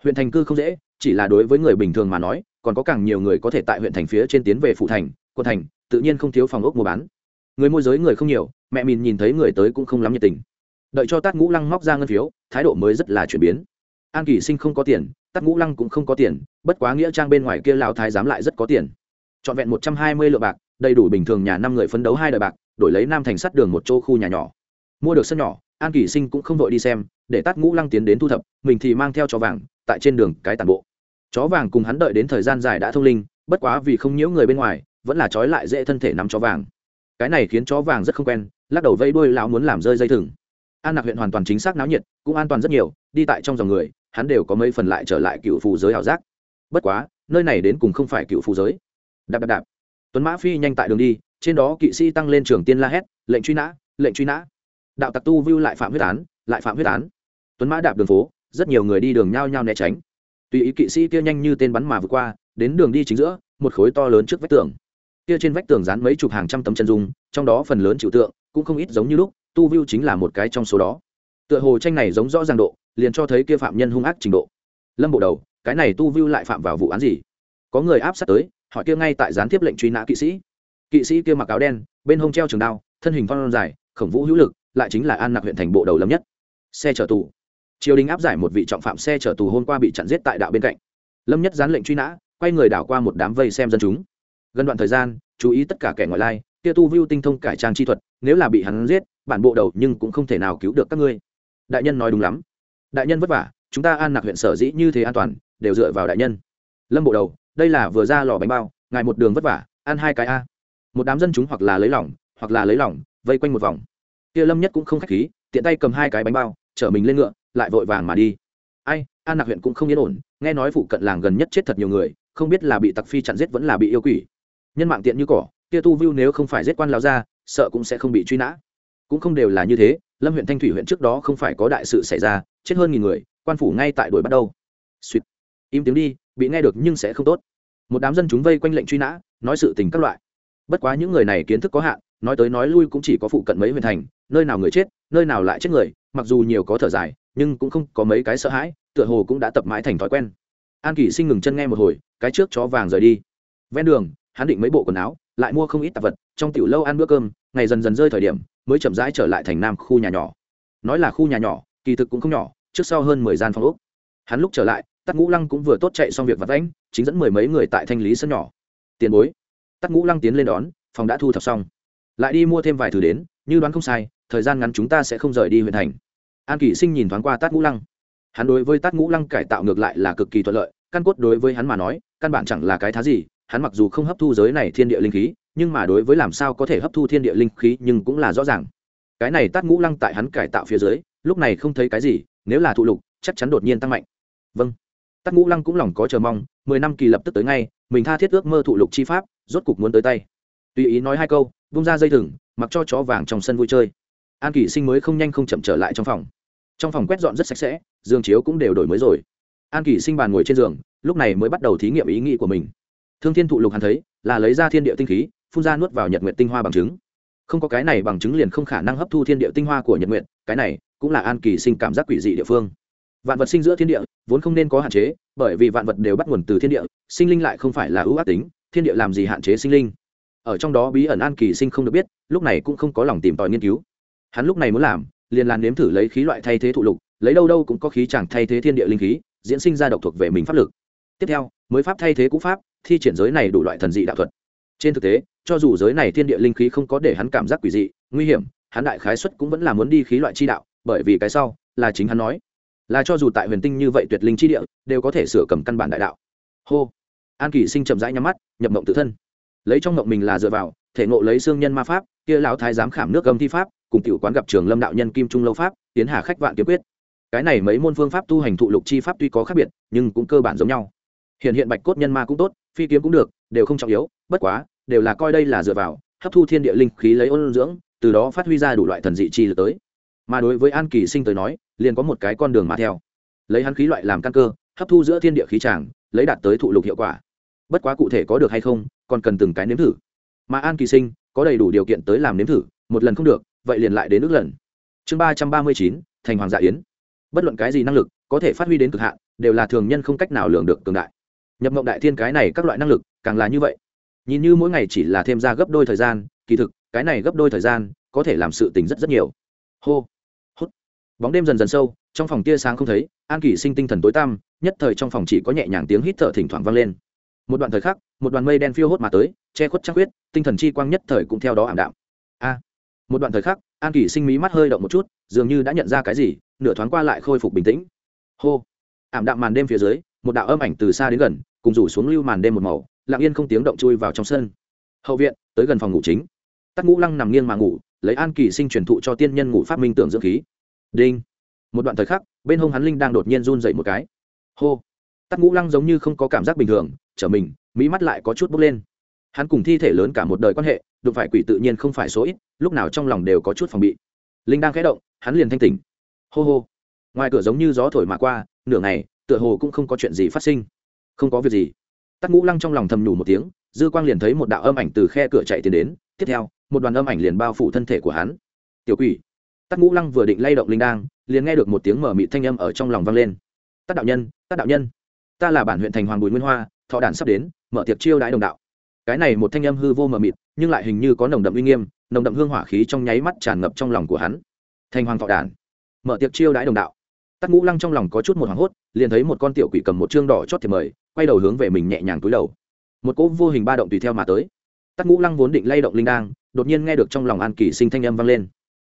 Huyện thành cư không dễ, chỉ là đối với người bình thường mà nói, còn có càng nhiều người có thể tại huyện thành phía trên tiến về phụ thành quân thành, tự nhiên không thiếu phòng ốc mua bán. Người môi giới người không nhiều, mẹ mình nhìn thấy người tới cũng không lắm nhiệt tình. Đợi cho tát ngũ lăng móc ra ngân phiếu, thái độ mới rất là chuyển biến. An kỳ sinh không có tiền tát ngũ lăng cũng không có tiền, bất quá nghĩa trang bên ngoài kia lão thái giám lại rất có tiền. Trọn vẹn một trăm hai mươi lượng bạc, đầy đủ bình thường nhà năm người phấn đấu hai đời bạc, đổi lấy nam thành sắt đường một chỗ khu nhà nhỏ. Mua được sân nhỏ, an kỳ sinh cũng không vội đi xem, để tát ngũ lăng tiến đến thu thập, mình thì mang theo chó vàng, tại trên đường cái tàn bộ. Chó vàng cùng hắn đợi đến thời gian dài đã thông linh, bất quá vì không nhiễu người bên ngoài, vẫn là trói lại dễ thân thể nắm chó vàng. Cái này khiến chó vàng rất không quen, lắc đầu vây đuôi lão muốn làm rơi dây thừng. An nạc huyện hoàn toàn chính xác náo nhiệt, cũng an toàn rất nhiều, đi tại trong dòng người hắn đều có mấy phần lại trở lại cựu phù giới ảo giác. Bất quá, nơi này đến cùng không phải cựu phù giới. Đạp đạp đạp. Tuấn mã phi nhanh tại đường đi, trên đó kỵ sĩ tăng lên trường tiên la hét, lệnh truy nã, lệnh truy nã. Đạo tặc tu vưu lại phạm huyết án, lại phạm huyết án. Tuấn mã đạp đường phố, rất nhiều người đi đường nhao nhao né tránh. Tùy ý kỵ sĩ kia nhanh như tên bắn mà vượt qua, đến đường đi chính giữa, một khối to lớn trước vách tường. Kia trên vách tường dán mấy chục hàng trăm tấm chân dung, trong đó phần lớn chịu tượng, cũng không ít giống như lúc, tu vưu chính là một cái trong số đó. Tựa hồ tranh này giống rõ ràng độ liền cho thấy kia phạm nhân hung ác trình độ. Lâm bộ đầu, cái này tu view lại phạm vào vụ án gì? Có người áp sát tới, hỏi kia ngay tại gián tiếp lệnh truy nã kỵ sĩ. Kỵ sĩ kia mặc áo đen, bên hông treo trường đao, thân hình phong dài, khổng vũ hữu lực, lại chính là an nặc huyện thành bộ đầu lâm nhất. Xe chở tù. Triều đình áp giải một vị trọng phạm xe chở tù hôm qua bị chặn giết tại đạo bên cạnh. Lâm nhất gián lệnh truy nã, quay người đảo qua một đám vây xem dân chúng. Gần đoạn thời gian, chú ý tất cả kẻ ngoại lai, kia tu view tinh thông cải trang chi thuật, nếu là bị hắn giết, bản bộ đầu nhưng cũng không thể nào cứu được các ngươi. Đại nhân nói đúng lắm đại nhân vất vả, chúng ta an nặc huyện sở dĩ như thế an toàn, đều dựa vào đại nhân. Lâm bộ đầu, đây là vừa ra lò bánh bao, ngài một đường vất vả, ăn hai cái a. Một đám dân chúng hoặc là lấy lỏng hoặc là lấy lỏng vây quanh một vòng. Kia lâm nhất cũng không khách khí, tiện tay cầm hai cái bánh bao, chở mình lên ngựa, lại vội vàng mà đi. Ai, an nặc huyện cũng không yên ổn, nghe nói phụ cận làng gần nhất chết thật nhiều người, không biết là bị tặc phi chặn giết vẫn là bị yêu quỷ. Nhân mạng tiện như cỏ, kia tu view nếu không phải giết quan lao ra sợ cũng sẽ không bị truy nã. Cũng không đều là như thế, lâm huyện thanh thủy huyện trước đó không phải có đại sự xảy ra chết hơn nghìn người, quan phủ ngay tại đuổi bắt đầu. Suýt. Im tiếng đi, bị nghe được nhưng sẽ không tốt. Một đám dân chúng vây quanh lệnh truy nã, nói sự tình các loại. Bất quá những người này kiến thức có hạn, nói tới nói lui cũng chỉ có phụ cận mấy huyện thành, nơi nào người chết, nơi nào lại chết người, mặc dù nhiều có thở dài, nhưng cũng không có mấy cái sợ hãi, tựa hồ cũng đã tập mãi thành thói quen. An kỷ sinh ngừng chân nghe một hồi, cái trước chó vàng rời đi. Ven đường, hắn định mấy bộ quần áo, lại mua không ít tạp vật, trong tiểu lâu ăn bữa cơm, ngày dần dần rơi thời điểm, mới chậm rãi trở lại thành nam khu nhà nhỏ. Nói là khu nhà nhỏ kỳ thực cũng không nhỏ, trước sau hơn mười gian phòng úc hắn lúc trở lại, tắc ngũ lăng cũng vừa tốt chạy xong việc vặt vãnh, chính dẫn mười mấy người tại thanh lý sân nhỏ. Tiền bối. Tắc ngũ lăng tiến lên đón, phòng đã thu thập xong. Lại đi mua thêm vài thứ đến, như đoán không sai, thời gian ngắn chúng ta sẽ không rời đi huyện thành. An kỷ sinh nhìn thoáng qua tát ngũ lăng. Hắn đối với tát ngũ lăng cải tạo ngược lại là cực kỳ thuận lợi, căn cốt đối với hắn mà nói, căn bản chẳng là cái thá gì, hắn mặc dù không hấp thu giới này thiên địa linh khí, nhưng mà đối với làm sao có thể hấp thu thiên địa linh khí nhưng cũng là rõ ràng. Cái này tát ngũ lăng tại hắn cải tạo phía dưới lúc này không thấy cái gì, nếu là thụ lục, chắc chắn đột nhiên tăng mạnh. Vâng. Tắc ngũ lăng cũng lòng có chờ mong, mười năm kỳ lập tức tới ngay, mình tha thiết ước mơ thụ lục chi pháp, rốt cục muốn tới tay. Tùy ý nói hai câu, vung ra dây thừng, mặc cho chó vàng trong sân vui chơi. An kỷ sinh mới không nhanh không chậm trở lại trong phòng. Trong phòng quét dọn rất sạch sẽ, giường chiếu cũng đều đổi mới rồi. An kỷ sinh bàn ngồi trên giường, lúc này mới bắt đầu thí nghiệm ý nghĩ của mình. Thương thiên thụ lục hắn thấy, là lấy ra thiên địa tinh khí, phun ra nuốt vào nhật nguyện tinh hoa bằng chứng. Không có cái này bằng chứng liền không khả năng hấp thu thiên địa tinh hoa của nhật nguyện cái này cũng là an kỳ sinh cảm giác quỷ dị địa phương. Vạn vật sinh giữa thiên địa, vốn không nên có hạn chế, bởi vì vạn vật đều bắt nguồn từ thiên địa, sinh linh lại không phải là ưu ác tính, thiên địa làm gì hạn chế sinh linh? Ở trong đó bí ẩn an kỳ sinh không được biết, lúc này cũng không có lòng tìm tòi nghiên cứu. Hắn lúc này muốn làm, liền làm nếm thử lấy khí loại thay thế thụ lục, lấy đâu đâu cũng có khí chẳng thay thế thiên địa linh khí, diễn sinh ra độc thuộc về mình pháp lực. Tiếp theo, mới pháp thay thế cũ pháp, thi triển giới này đủ loại thần dị đạo thuật. Trên thực tế, cho dù giới này thiên địa linh khí không có để hắn cảm giác quỷ dị, nguy hiểm, hắn đại khái xuất cũng vẫn là muốn đi khí loại chi đạo bởi vì cái sau là chính hắn nói, là cho dù tại huyền tinh như vậy tuyệt linh chi địa, đều có thể sửa cầm căn bản đại đạo. Hô! An kỷ sinh chậm rãi nhắm mắt, nhập mộng tự thân. Lấy trong mộng mình là dựa vào, thể ngộ lấy xương nhân ma pháp, kia lão thái giám khảm nước âm thi pháp, cùng tiểu quán gặp trường lâm đạo nhân kim trung lâu pháp, tiến hà khách vạn kiếm quyết. Cái này mấy môn phương pháp tu hành thụ lục chi pháp tuy có khác biệt, nhưng cũng cơ bản giống nhau. Hiện hiện bạch cốt nhân ma cũng tốt, phi kiếm cũng được, đều không trọng yếu, bất quá, đều là coi đây là dựa vào, hấp thu thiên địa linh khí lấy ôn dưỡng, từ đó phát huy ra đủ loại thần dị chi lực tới mà đối với an kỳ sinh tới nói, liền có một cái con đường mà theo. Lấy hắn khí loại làm căn cơ, hấp thu giữa thiên địa khí tràng, lấy đạt tới thụ lục hiệu quả. Bất quá cụ thể có được hay không, còn cần từng cái nếm thử. Mà an kỳ sinh, có đầy đủ điều kiện tới làm nếm thử, một lần không được, vậy liền lại đến nước lần. Chương ba trăm ba mươi chín, thành hoàng dạ yến. Bất luận cái gì năng lực, có thể phát huy đến cực hạn, đều là thường nhân không cách nào lường được cường đại. Nhập mộng đại thiên cái này các loại năng lực, càng là như vậy. Nhìn như mỗi ngày chỉ là thêm ra gấp đôi thời gian, kỳ thực, cái này gấp đôi thời gian, có thể làm sự tình rất rất nhiều. Hô bóng đêm dần dần sâu, trong phòng tia sáng không thấy, an kỷ sinh tinh thần tối tăm, nhất thời trong phòng chỉ có nhẹ nhàng tiếng hít thở thỉnh thoảng vang lên. Một đoạn thời khắc, một đoàn mây đen phiêu hốt mà tới, che khuất trăng huyết, tinh thần chi quang nhất thời cũng theo đó ảm đạm. A! Một đoạn thời khắc, an kỷ sinh mí mắt hơi động một chút, dường như đã nhận ra cái gì, nửa thoáng qua lại khôi phục bình tĩnh. Hô! Ảm đạm màn đêm phía dưới, một đạo âm ảnh từ xa đến gần, cùng rủ xuống lưu màn đêm một màu, lặng yên không tiếng động chui vào trong sân. Hậu viện, tới gần phòng ngủ chính. Tắc ngũ lăng nằm nghiêng mà ngủ, lấy an kỳ sinh truyền thụ cho tiên nhân ngủ phát minh tưởng dưỡng khí đinh. Một đoạn thời khắc, bên hông hắn linh đang đột nhiên run dậy một cái. Hô. Tắc ngũ lăng giống như không có cảm giác bình thường, trở mình, mỹ mắt lại có chút bốc lên. Hắn cùng thi thể lớn cả một đời quan hệ, đụng phải quỷ tự nhiên không phải số ít, lúc nào trong lòng đều có chút phòng bị. Linh đang khẽ động, hắn liền thanh tỉnh. Hô hô. Ngoài cửa giống như gió thổi mà qua, nửa ngày, tựa hồ cũng không có chuyện gì phát sinh. Không có việc gì. Tắc ngũ lăng trong lòng thầm nhủ một tiếng, dư quang liền thấy một đạo âm ảnh từ khe cửa chạy tiến đến. Tiếp theo, một đoàn âm ảnh liền bao phủ thân thể của hắn. Tiểu quỷ tắc ngũ lăng vừa định lay động linh đang liền nghe được một tiếng mở mị thanh âm ở trong lòng vang lên. Tắc đạo nhân, tắc đạo nhân, ta là bản huyện thành hoàng bùi nguyên hoa, thọ đản sắp đến, mở tiệc chiêu đãi đồng đạo. Cái này một thanh âm hư vô mờ mịt, nhưng lại hình như có nồng đậm uy nghiêm, nồng đậm hương hỏa khí trong nháy mắt tràn ngập trong lòng của hắn. Thành hoàng thọ đản, mở tiệc chiêu đãi đồng đạo. Tắc ngũ lăng trong lòng có chút một hoảng hốt, liền thấy một con tiểu quỷ cầm một chương đỏ chót thì mời, quay đầu hướng về mình nhẹ nhàng túi đầu. Một cỗ vô hình ba động tùy theo mà tới. Tắc ngũ lăng vốn định lay động linh đang đột nhiên nghe được trong lòng an kỳ sinh thanh âm vang lên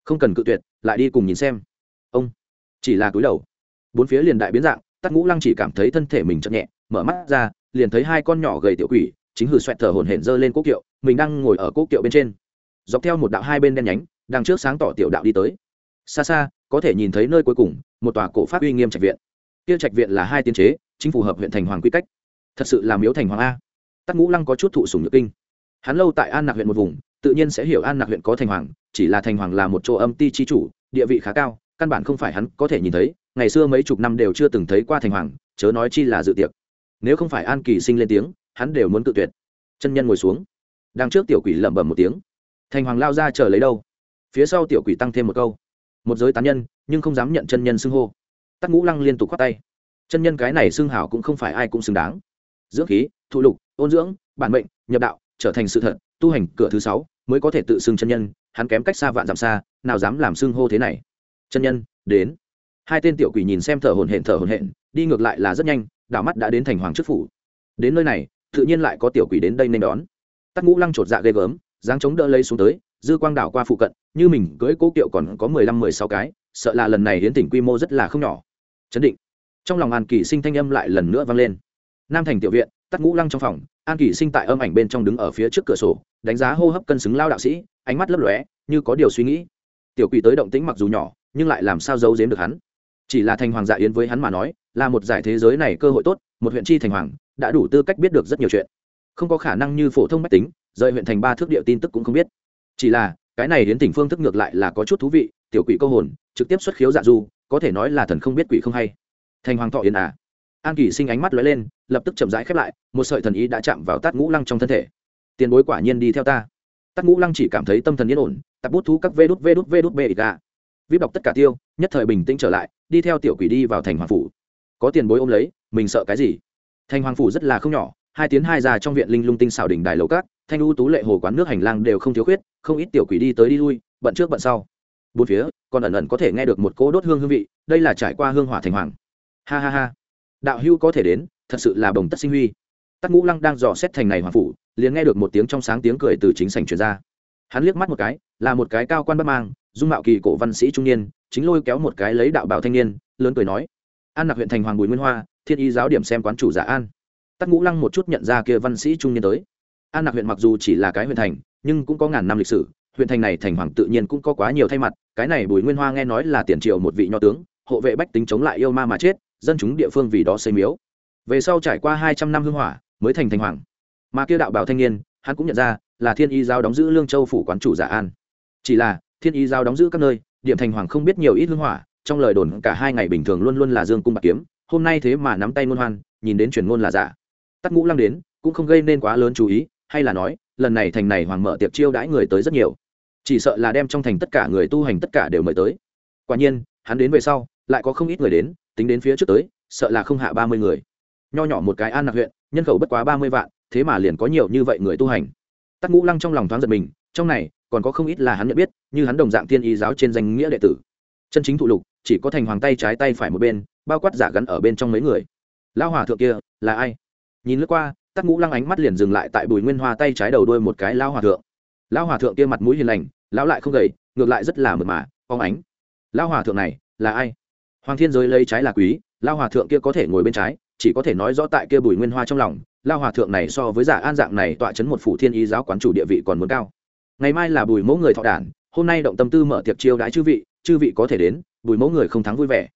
không cần cự tuyệt, lại đi cùng nhìn xem. Ông chỉ là túi đầu. Bốn phía liền đại biến dạng, tắc ngũ lăng chỉ cảm thấy thân thể mình chậm nhẹ, mở mắt ra, liền thấy hai con nhỏ gầy tiểu quỷ, chính hử xoẹt thở hổn hển dơ lên cố kiệu, mình đang ngồi ở cố kiệu bên trên. Dọc theo một đạo hai bên đen nhánh, đằng trước sáng tỏ tiểu đạo đi tới. Xa xa, có thể nhìn thấy nơi cuối cùng, một tòa cổ pháp uy nghiêm trạch viện. Kia trạch viện là hai tiên chế, chính phù hợp huyện thành hoàng quy cách. Thật sự là miếu thành hoàng a. Tắc ngũ lăng có chút thụ sùng nhược kinh. Hắn lâu tại an nạc huyện một vùng tự nhiên sẽ hiểu an nạc huyện có thành hoàng, chỉ là thành hoàng là một chỗ âm ti chi chủ, địa vị khá cao, căn bản không phải hắn có thể nhìn thấy, ngày xưa mấy chục năm đều chưa từng thấy qua thành hoàng, chớ nói chi là dự tiệc. Nếu không phải an kỳ sinh lên tiếng, hắn đều muốn tự tuyệt. Chân nhân ngồi xuống. Đằng trước tiểu quỷ lẩm bẩm một tiếng. Thành hoàng lao ra chờ lấy đâu? Phía sau tiểu quỷ tăng thêm một câu. Một giới tán nhân, nhưng không dám nhận chân nhân xưng hô. Tắc ngũ lăng liên tục khoát tay. Chân nhân cái này xưng hảo cũng không phải ai cũng xứng đáng. Dưỡng khí, thụ lục, ôn dưỡng, bản mệnh, nhập đạo, trở thành sự thật tu hành cửa thứ sáu mới có thể tự xưng chân nhân, hắn kém cách xa vạn dặm xa, nào dám làm xưng hô thế này. Chân nhân, đến. Hai tên tiểu quỷ nhìn xem thở hồn hển, thở hồn hển, đi ngược lại là rất nhanh, đảo mắt đã đến thành hoàng trước phủ. Đến nơi này, tự nhiên lại có tiểu quỷ đến đây nên đón. Tắc ngũ lăng chột dạ ghê gớm, dáng chống đỡ lấy xuống tới, dư quang đảo qua phụ cận, như mình, cưỡi cố kiệu còn có mười lăm, mười sáu cái, sợ là lần này hiến tỉnh quy mô rất là không nhỏ. Chấn định. Trong lòng an kỳ sinh thanh âm lại lần nữa vang lên. Nam thành tiểu viện tắt ngũ lăng trong phòng, an kỳ sinh tại âm ảnh bên trong đứng ở phía trước cửa sổ, đánh giá hô hấp cân xứng lao đạo sĩ, ánh mắt lấp lóe, như có điều suy nghĩ. Tiểu quỷ tới động tĩnh mặc dù nhỏ, nhưng lại làm sao giấu giếm được hắn. Chỉ là thành hoàng dạ yến với hắn mà nói, là một giải thế giới này cơ hội tốt, một huyện chi thành hoàng, đã đủ tư cách biết được rất nhiều chuyện. Không có khả năng như phổ thông mách tính, rời huyện thành ba thước địa tin tức cũng không biết. Chỉ là, cái này đến tỉnh phương thức ngược lại là có chút thú vị, tiểu quỷ câu hồn, trực tiếp xuất khiếu dạ du, có thể nói là thần không biết quỷ không hay. Thành hoàng thọ yến à? An kỳ sinh ánh mắt lóe lên, lập tức chậm rãi khép lại, một sợi thần ý đã chạm vào tát ngũ lăng trong thân thể. Tiền bối quả nhiên đi theo ta. Tát ngũ lăng chỉ cảm thấy tâm thần yên ổn, tập bút thú các vê đút vê đút vê đút bê gà vip đọc tất cả tiêu, nhất thời bình tĩnh trở lại, đi theo tiểu quỷ đi vào thành hoàng phủ. Có tiền bối ôm lấy, mình sợ cái gì? Thành hoàng phủ rất là không nhỏ, hai tiếng hai già trong viện linh lung tinh xảo đỉnh đài lầu cát thanh u tú lệ hồ quán nước hành lang đều không thiếu khuyết, không ít tiểu quỷ đi tới đi lui, bận trước bận sau. Bốn phía, còn ẩn ẩn có thể nghe được một cỗ đốt hương hương vị, đây là trải qua hương hỏa thành hoàng. Ha ha ha đạo hưu có thể đến, thật sự là bồng tất sinh huy. Tắc ngũ lăng đang dò xét thành này hoàng phủ, liền nghe được một tiếng trong sáng tiếng cười từ chính sảnh truyền ra. Hắn liếc mắt một cái, là một cái cao quan bất mang, dung mạo kỳ cổ văn sĩ trung niên, chính lôi kéo một cái lấy đạo bảo thanh niên, lớn cười nói, an nặc huyện thành hoàng bùi nguyên hoa, thiên y giáo điểm xem quán chủ giả an. Tắc ngũ lăng một chút nhận ra kia văn sĩ trung niên tới. An nặc huyện mặc dù chỉ là cái huyện thành, nhưng cũng có ngàn năm lịch sử, huyện thành này thành hoàng tự nhiên cũng có quá nhiều thay mặt, cái này bùi nguyên hoa nghe nói là tiền triệu một vị nho tướng, hộ vệ bách tính chống lại yêu ma mà chết dân chúng địa phương vì đó xây miếu. Về sau trải qua hai trăm năm hưng hỏa, mới thành thành hoàng. Mà kia đạo bảo thanh niên, hắn cũng nhận ra là thiên y giáo đóng giữ lương châu phủ quán chủ giả an. Chỉ là, thiên y giáo đóng giữ các nơi, điểm thành hoàng không biết nhiều ít hưng hỏa, trong lời đồn cả hai ngày bình thường luôn luôn là dương cung bạc kiếm, hôm nay thế mà nắm tay ngôn hoan, nhìn đến truyền ngôn là giả. Tắt ngũ lăng đến, cũng không gây nên quá lớn chú ý, hay là nói, lần này thành này hoàng mở tiệc chiêu đãi người tới rất nhiều. Chỉ sợ là đem trong thành tất cả người tu hành tất cả đều mời tới. Quả nhiên, hắn đến về sau, lại có không ít người đến tính đến phía trước tới, sợ là không hạ ba mươi người. Nho nhỏ một cái an nặc huyện, nhân khẩu bất quá ba mươi vạn, thế mà liền có nhiều như vậy người tu hành. Tắc ngũ lăng trong lòng thoáng giật mình, trong này, còn có không ít là hắn nhận biết, như hắn đồng dạng tiên y giáo trên danh nghĩa đệ tử. Chân chính thụ lục, chỉ có thành hoàng tay trái tay phải một bên, bao quát giả gắn ở bên trong mấy người. Lao hòa thượng kia, là ai? Nhìn lướt qua, tắc ngũ lăng ánh mắt liền dừng lại tại bùi nguyên hoa tay trái đầu đuôi một cái lao hòa thượng. Lao hòa thượng kia mặt mũi hiền lành, lão lại không gầy, ngược lại rất là mượt mà phóng ánh. Lao hòa thượng này, là ai? Hoàng thiên giới lấy trái là quý, lao hòa thượng kia có thể ngồi bên trái, chỉ có thể nói rõ tại kia bùi nguyên hoa trong lòng, lao hòa thượng này so với giả an dạng này tọa chấn một phủ thiên ý giáo quán chủ địa vị còn muốn cao. Ngày mai là bùi mẫu người thọ đản, hôm nay động tâm tư mở tiệc chiêu đãi chư vị chư vị có thể đến, bùi mẫu người không thắng vui vẻ.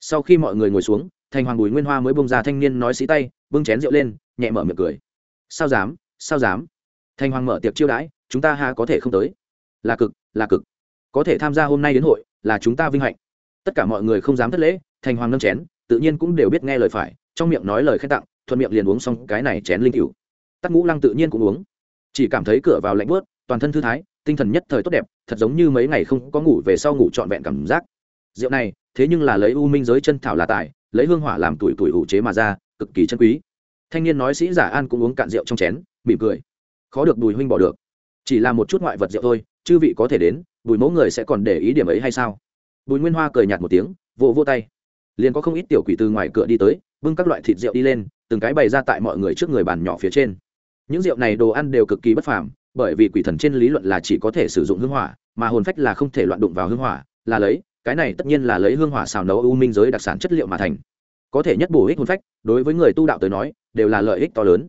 Sau khi mọi người ngồi xuống, thành hoàng bùi nguyên hoa mới bông ra thanh niên nói xí tay, bưng chén rượu lên, nhẹ mở miệng cười. Sao dám sao dám? Thành hoàng mở tiệc chiêu đãi, chúng ta ha có thể không tới. Là cực là cực. Có thể tham gia hôm nay đến hội, là chúng ta vinh hạnh tất cả mọi người không dám thất lễ, thành hoàng nâng chén, tự nhiên cũng đều biết nghe lời phải, trong miệng nói lời khen tặng, thuận miệng liền uống xong cái này chén linh cựu tắc ngũ lăng tự nhiên cũng uống. Chỉ cảm thấy cửa vào lạnh bớt toàn thân thư thái, tinh thần nhất thời tốt đẹp, thật giống như mấy ngày không có ngủ về sau ngủ trọn vẹn cảm giác. Rượu này, thế nhưng là lấy u minh giới chân thảo là tài, lấy hương hỏa làm tuổi tuổi ủ chế mà ra, cực kỳ chân quý. Thanh niên nói sĩ giả an cũng uống cạn rượu trong chén, mỉm cười. Khó được bùi huynh bỏ được. Chỉ là một chút ngoại vật rượu thôi, chư vị có thể đến, bùi mẫu người sẽ còn để ý điểm ấy hay sao? Bùi nguyên hoa cười nhạt một tiếng, vỗ vỗ tay. Liền có không ít tiểu quỷ từ ngoài cửa đi tới, bưng các loại thịt rượu đi lên, từng cái bày ra tại mọi người trước người bàn nhỏ phía trên. Những rượu này đồ ăn đều cực kỳ bất phàm, bởi vì quỷ thần trên lý luận là chỉ có thể sử dụng hương hỏa, mà hồn phách là không thể loạn đụng vào hương hỏa, là lấy, cái này tất nhiên là lấy hương hỏa xào nấu u minh giới đặc sản chất liệu mà thành. Có thể nhất bổ ích hồn phách, đối với người tu đạo tới nói, đều là lợi ích to lớn.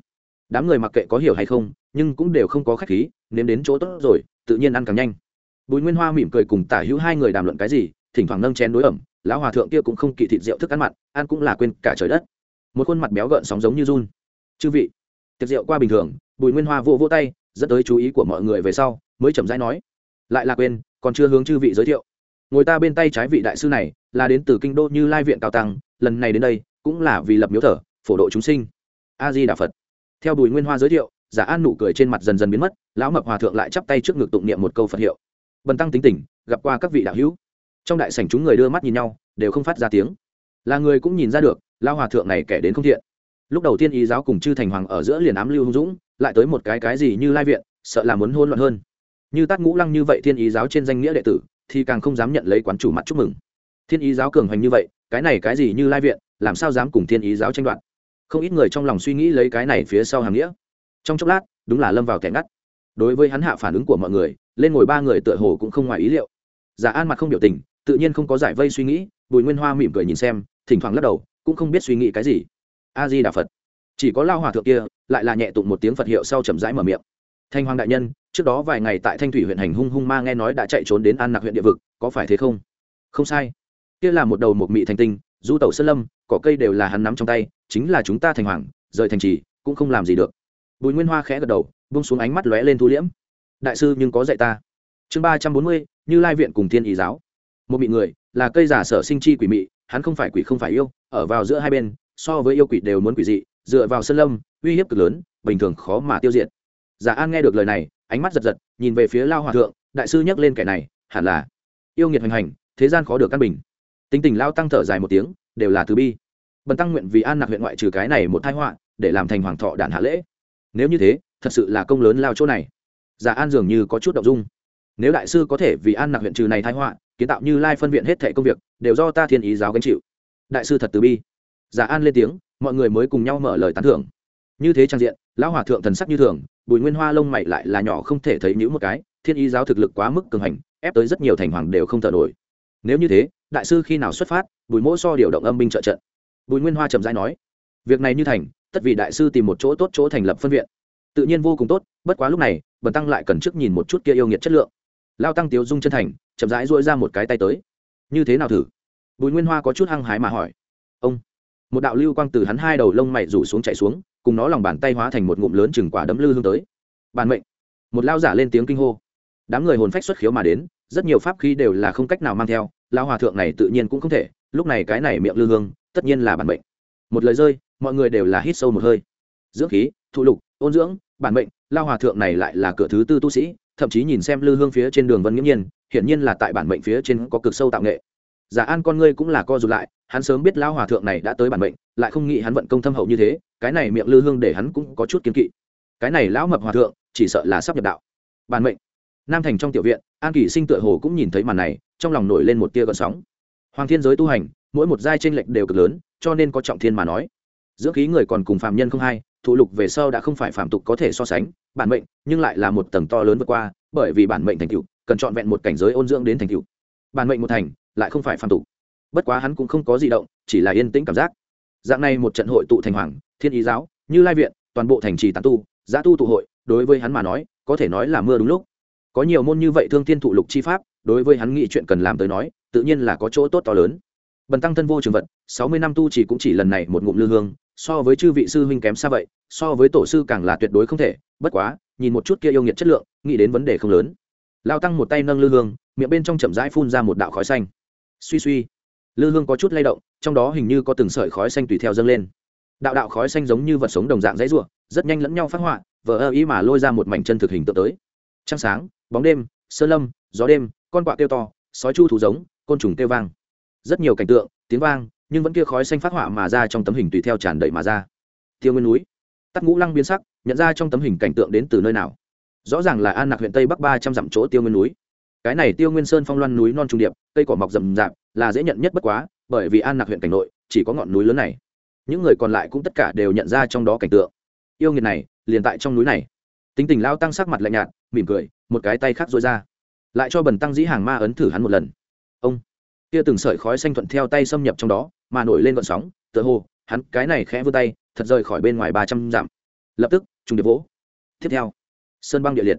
Đám người mặc kệ có hiểu hay không, nhưng cũng đều không có khách khí, nếm đến chỗ tốt rồi, tự nhiên ăn càng nhanh. Bùi nguyên hoa mỉm cười cùng tả hữu hai người đàm luận cái gì thỉnh thoảng nâng chén đối ẩm, lão hòa thượng kia cũng không kỵ thịt rượu thức ăn mặn, ăn cũng là quên cả trời đất. Một khuôn mặt béo gợn sóng giống như run. Chư vị, tiệc rượu qua bình thường, bùi nguyên hoa vô vô tay, dẫn tới chú ý của mọi người về sau, mới chậm rãi nói, lại là quên, còn chưa hướng chư vị giới thiệu. Ngồi ta bên tay trái vị đại sư này, là đến từ kinh đô như lai viện cao tăng, lần này đến đây, cũng là vì lập miếu thờ, phổ độ chúng sinh. A di đà phật. Theo bùi nguyên hoa giới thiệu, giả an nụ cười trên mặt dần dần biến mất, lão mập hòa thượng lại chắp tay trước ngực tụng niệm một câu phật hiệu. Bần tăng tính tỉnh gặp qua các vị đạo hữu trong đại sảnh chúng người đưa mắt nhìn nhau, đều không phát ra tiếng. Là người cũng nhìn ra được, lao hòa thượng này kẻ đến không thiện. Lúc đầu tiên ý giáo cùng chư thành hoàng ở giữa liền ám lưu hung dũng, lại tới một cái cái gì như lai viện, sợ là muốn hôn loạn hơn. Như tát ngũ lăng như vậy thiên ý giáo trên danh nghĩa đệ tử, thì càng không dám nhận lấy quán chủ mặt chúc mừng. Thiên ý giáo cường hoành như vậy, cái này cái gì như lai viện, làm sao dám cùng thiên ý giáo tranh đoạt? Không ít người trong lòng suy nghĩ lấy cái này phía sau hàng nghĩa. Trong chốc lát, đúng là lâm vào kẻ ngắt. Đối với hắn hạ phản ứng của mọi người, lên ngồi ba người tựa hồ cũng không ngoài ý liệu. Giả an mặt không biểu tình tự nhiên không có giải vây suy nghĩ, bùi nguyên hoa mỉm cười nhìn xem, thỉnh thoảng lắc đầu, cũng không biết suy nghĩ cái gì. A di đà phật. Chỉ có lao hòa thượng kia, lại là nhẹ tụng một tiếng phật hiệu sau chậm rãi mở miệng. Thanh hoàng đại nhân, trước đó vài ngày tại thanh thủy huyện hành hung hung ma nghe nói đã chạy trốn đến an nặc huyện địa vực, có phải thế không? Không sai. Kia là một đầu một mị thành tinh, du tẩu sơn lâm, cỏ cây đều là hắn nắm trong tay, chính là chúng ta thành hoàng, rời thành trì, cũng không làm gì được. Bùi nguyên hoa khẽ gật đầu bung xuống ánh mắt lóe lên thu liễm. Đại sư nhưng có dạy ta. Chương ba trăm bốn mươi, như lai viện cùng thiên ý giáo một mị người, là cây giả sở sinh chi quỷ mị, hắn không phải quỷ không phải yêu, ở vào giữa hai bên, so với yêu quỷ đều muốn quỷ dị, dựa vào sơn lâm, uy hiếp cực lớn, bình thường khó mà tiêu diệt. Giả an nghe được lời này, ánh mắt giật giật, nhìn về phía lao hòa thượng, đại sư nhắc lên kẻ này, hẳn là yêu nghiệt hoành hành, thế gian khó được căn bình. Tính tình lao tăng thở dài một tiếng, đều là từ bi. Bần tăng nguyện vì an nặc huyện ngoại trừ cái này một thái họa, để làm thành hoàng thọ đản hạ lễ. Nếu như thế, thật sự là công lớn lao chỗ này. Giả an dường như có chút động dung nếu đại sư có thể vì an nặc huyện trừ này thái họa, kiến tạo như lai phân viện hết thẻ công việc, đều do ta thiên ý giáo gánh chịu. Đại sư thật từ bi. Giả an lên tiếng, mọi người mới cùng nhau mở lời tán thưởng. Như thế trang diện, lão hòa thượng thần sắc như thường, bùi nguyên hoa lông mày lại là nhỏ không thể thấy nhữ một cái, thiên ý giáo thực lực quá mức cường hành, ép tới rất nhiều thành hoàng đều không thở nổi. Nếu như thế, đại sư khi nào xuất phát, bùi mỗ so điều động âm binh trợ trận? Bùi nguyên hoa trầm dai nói, việc này như thành, tất vì đại sư tìm một chỗ tốt chỗ thành lập phân viện. Tự nhiên vô cùng tốt, bất quá lúc này, bần tăng lại cần trước nhìn một chút kia yêu nghiệt chất lượng lao tăng tiếu dung chân thành, chậm rãi dỗi ra một cái tay tới. Như thế nào thử? Bùi nguyên hoa có chút hăng hái mà hỏi. Ông. Một đạo lưu quang từ hắn hai đầu lông mày rủ xuống chạy xuống, cùng nó lòng bàn tay hóa thành một ngụm lớn chừng quả đấm lư hương tới. Bản mệnh. Một lao giả lên tiếng kinh hô. Đám người hồn phách xuất khiếu mà đến, rất nhiều pháp khí đều là không cách nào mang theo lao hòa thượng này tự nhiên cũng không thể, lúc này cái này miệng lư hương, tất nhiên là bản mệnh. Một lời rơi, mọi người đều là hít sâu một hơi. Dưỡng khí, thụ lục, ôn dưỡng, bản mệnh lao hòa thượng này lại là cửa thứ tư tu sĩ thậm chí nhìn xem lư hương phía trên đường vân nghiễm nhiên, hiển nhiên là tại bản mệnh phía trên có cực sâu tạo nghệ. Giả an con ngươi cũng là co rụt lại, hắn sớm biết lao hòa thượng này đã tới bản mệnh, lại không nghĩ hắn vận công thâm hậu như thế, cái này miệng lư hương để hắn cũng có chút kiến kỵ. Cái này lão mập hòa thượng, chỉ sợ là sắp nhập đạo. Bản mệnh. Nam thành trong tiểu viện, an kỷ sinh tựa hồ cũng nhìn thấy màn này, trong lòng nổi lên một tia gợn sóng. Hoàng thiên giới tu hành, mỗi một giai tranh lệch đều cực lớn, cho nên có trọng thiên mà nói. Dưỡng khí người còn cùng phạm nhân không hai thụ lục về sau đã không phải phạm tục có thể so sánh, bản mệnh, nhưng lại là một tầng to lớn vượt qua, bởi vì bản mệnh thành tựu, cần trọn vẹn một cảnh giới ôn dưỡng đến thành tựu. Bản mệnh một thành, lại không phải phạm tục. Bất quá hắn cũng không có gì động, chỉ là yên tĩnh cảm giác. Dạng này một trận hội tụ thành hoàng, thiên ý giáo, như lai viện, toàn bộ thành trì tán tu, giá tu tụ hội, đối với hắn mà nói, có thể nói là mưa đúng lúc. Có nhiều môn như vậy thương thiên thụ lục chi pháp, đối với hắn nghĩ chuyện cần làm tới nói, tự nhiên là có chỗ tốt to lớn bần tăng thân vô trường vật, sáu mươi năm tu chỉ cũng chỉ lần này một ngụm lư hương, so với chư vị sư huynh kém xa vậy, so với tổ sư càng là tuyệt đối không thể, bất quá, nhìn một chút kia yêu nghiệt chất lượng, nghĩ đến vấn đề không lớn. Lao tăng một tay nâng lư hương, miệng bên trong chậm rãi phun ra một đạo khói xanh. Suy suy, lư hương có chút lay động, trong đó hình như có từng sợi khói xanh tùy theo dâng lên. Đạo đạo khói xanh giống như vật sống đồng dạng dãy ruộng rất nhanh lẫn nhau phát họa, vờ ơ ý mà lôi ra một mảnh chân thực hình tượng tới. Trăng sáng, bóng đêm sơ lâm, gió đêm, con quạ kêu to, sói chu thủ giống, côn trùng kêu vang rất nhiều cảnh tượng, tiếng vang, nhưng vẫn kia khói xanh phát họa mà ra trong tấm hình tùy theo tràn đầy mà ra. Tiêu nguyên núi tắt ngũ lăng biến sắc, nhận ra trong tấm hình cảnh tượng đến từ nơi nào. Rõ ràng là an nặc huyện tây bắc ba trăm dặm chỗ tiêu nguyên núi. Cái này tiêu nguyên sơn phong loan núi non trung điệp, cây cỏ mọc rậm rạp, là dễ nhận nhất bất quá, bởi vì an nặc huyện cảnh nội, chỉ có ngọn núi lớn này. Những người còn lại cũng tất cả đều nhận ra trong đó cảnh tượng. Yêu nghiệt này, liền tại trong núi này. Tính tình lao tăng sắc mặt lạnh nhạt, mỉm cười, một cái tay khác dối ra. Lại cho bần tăng dĩ hàng ma ấn thử hắn một lần. Ông kia từng sợi khói xanh thuận theo tay xâm nhập trong đó, mà nổi lên vận sóng, tựa hồ, hắn cái này khẽ vươn tay, thật rời khỏi bên ngoài ba trăm dặm. Lập tức, trùng điệp vỗ. Tiếp theo, sơn băng địa liệt.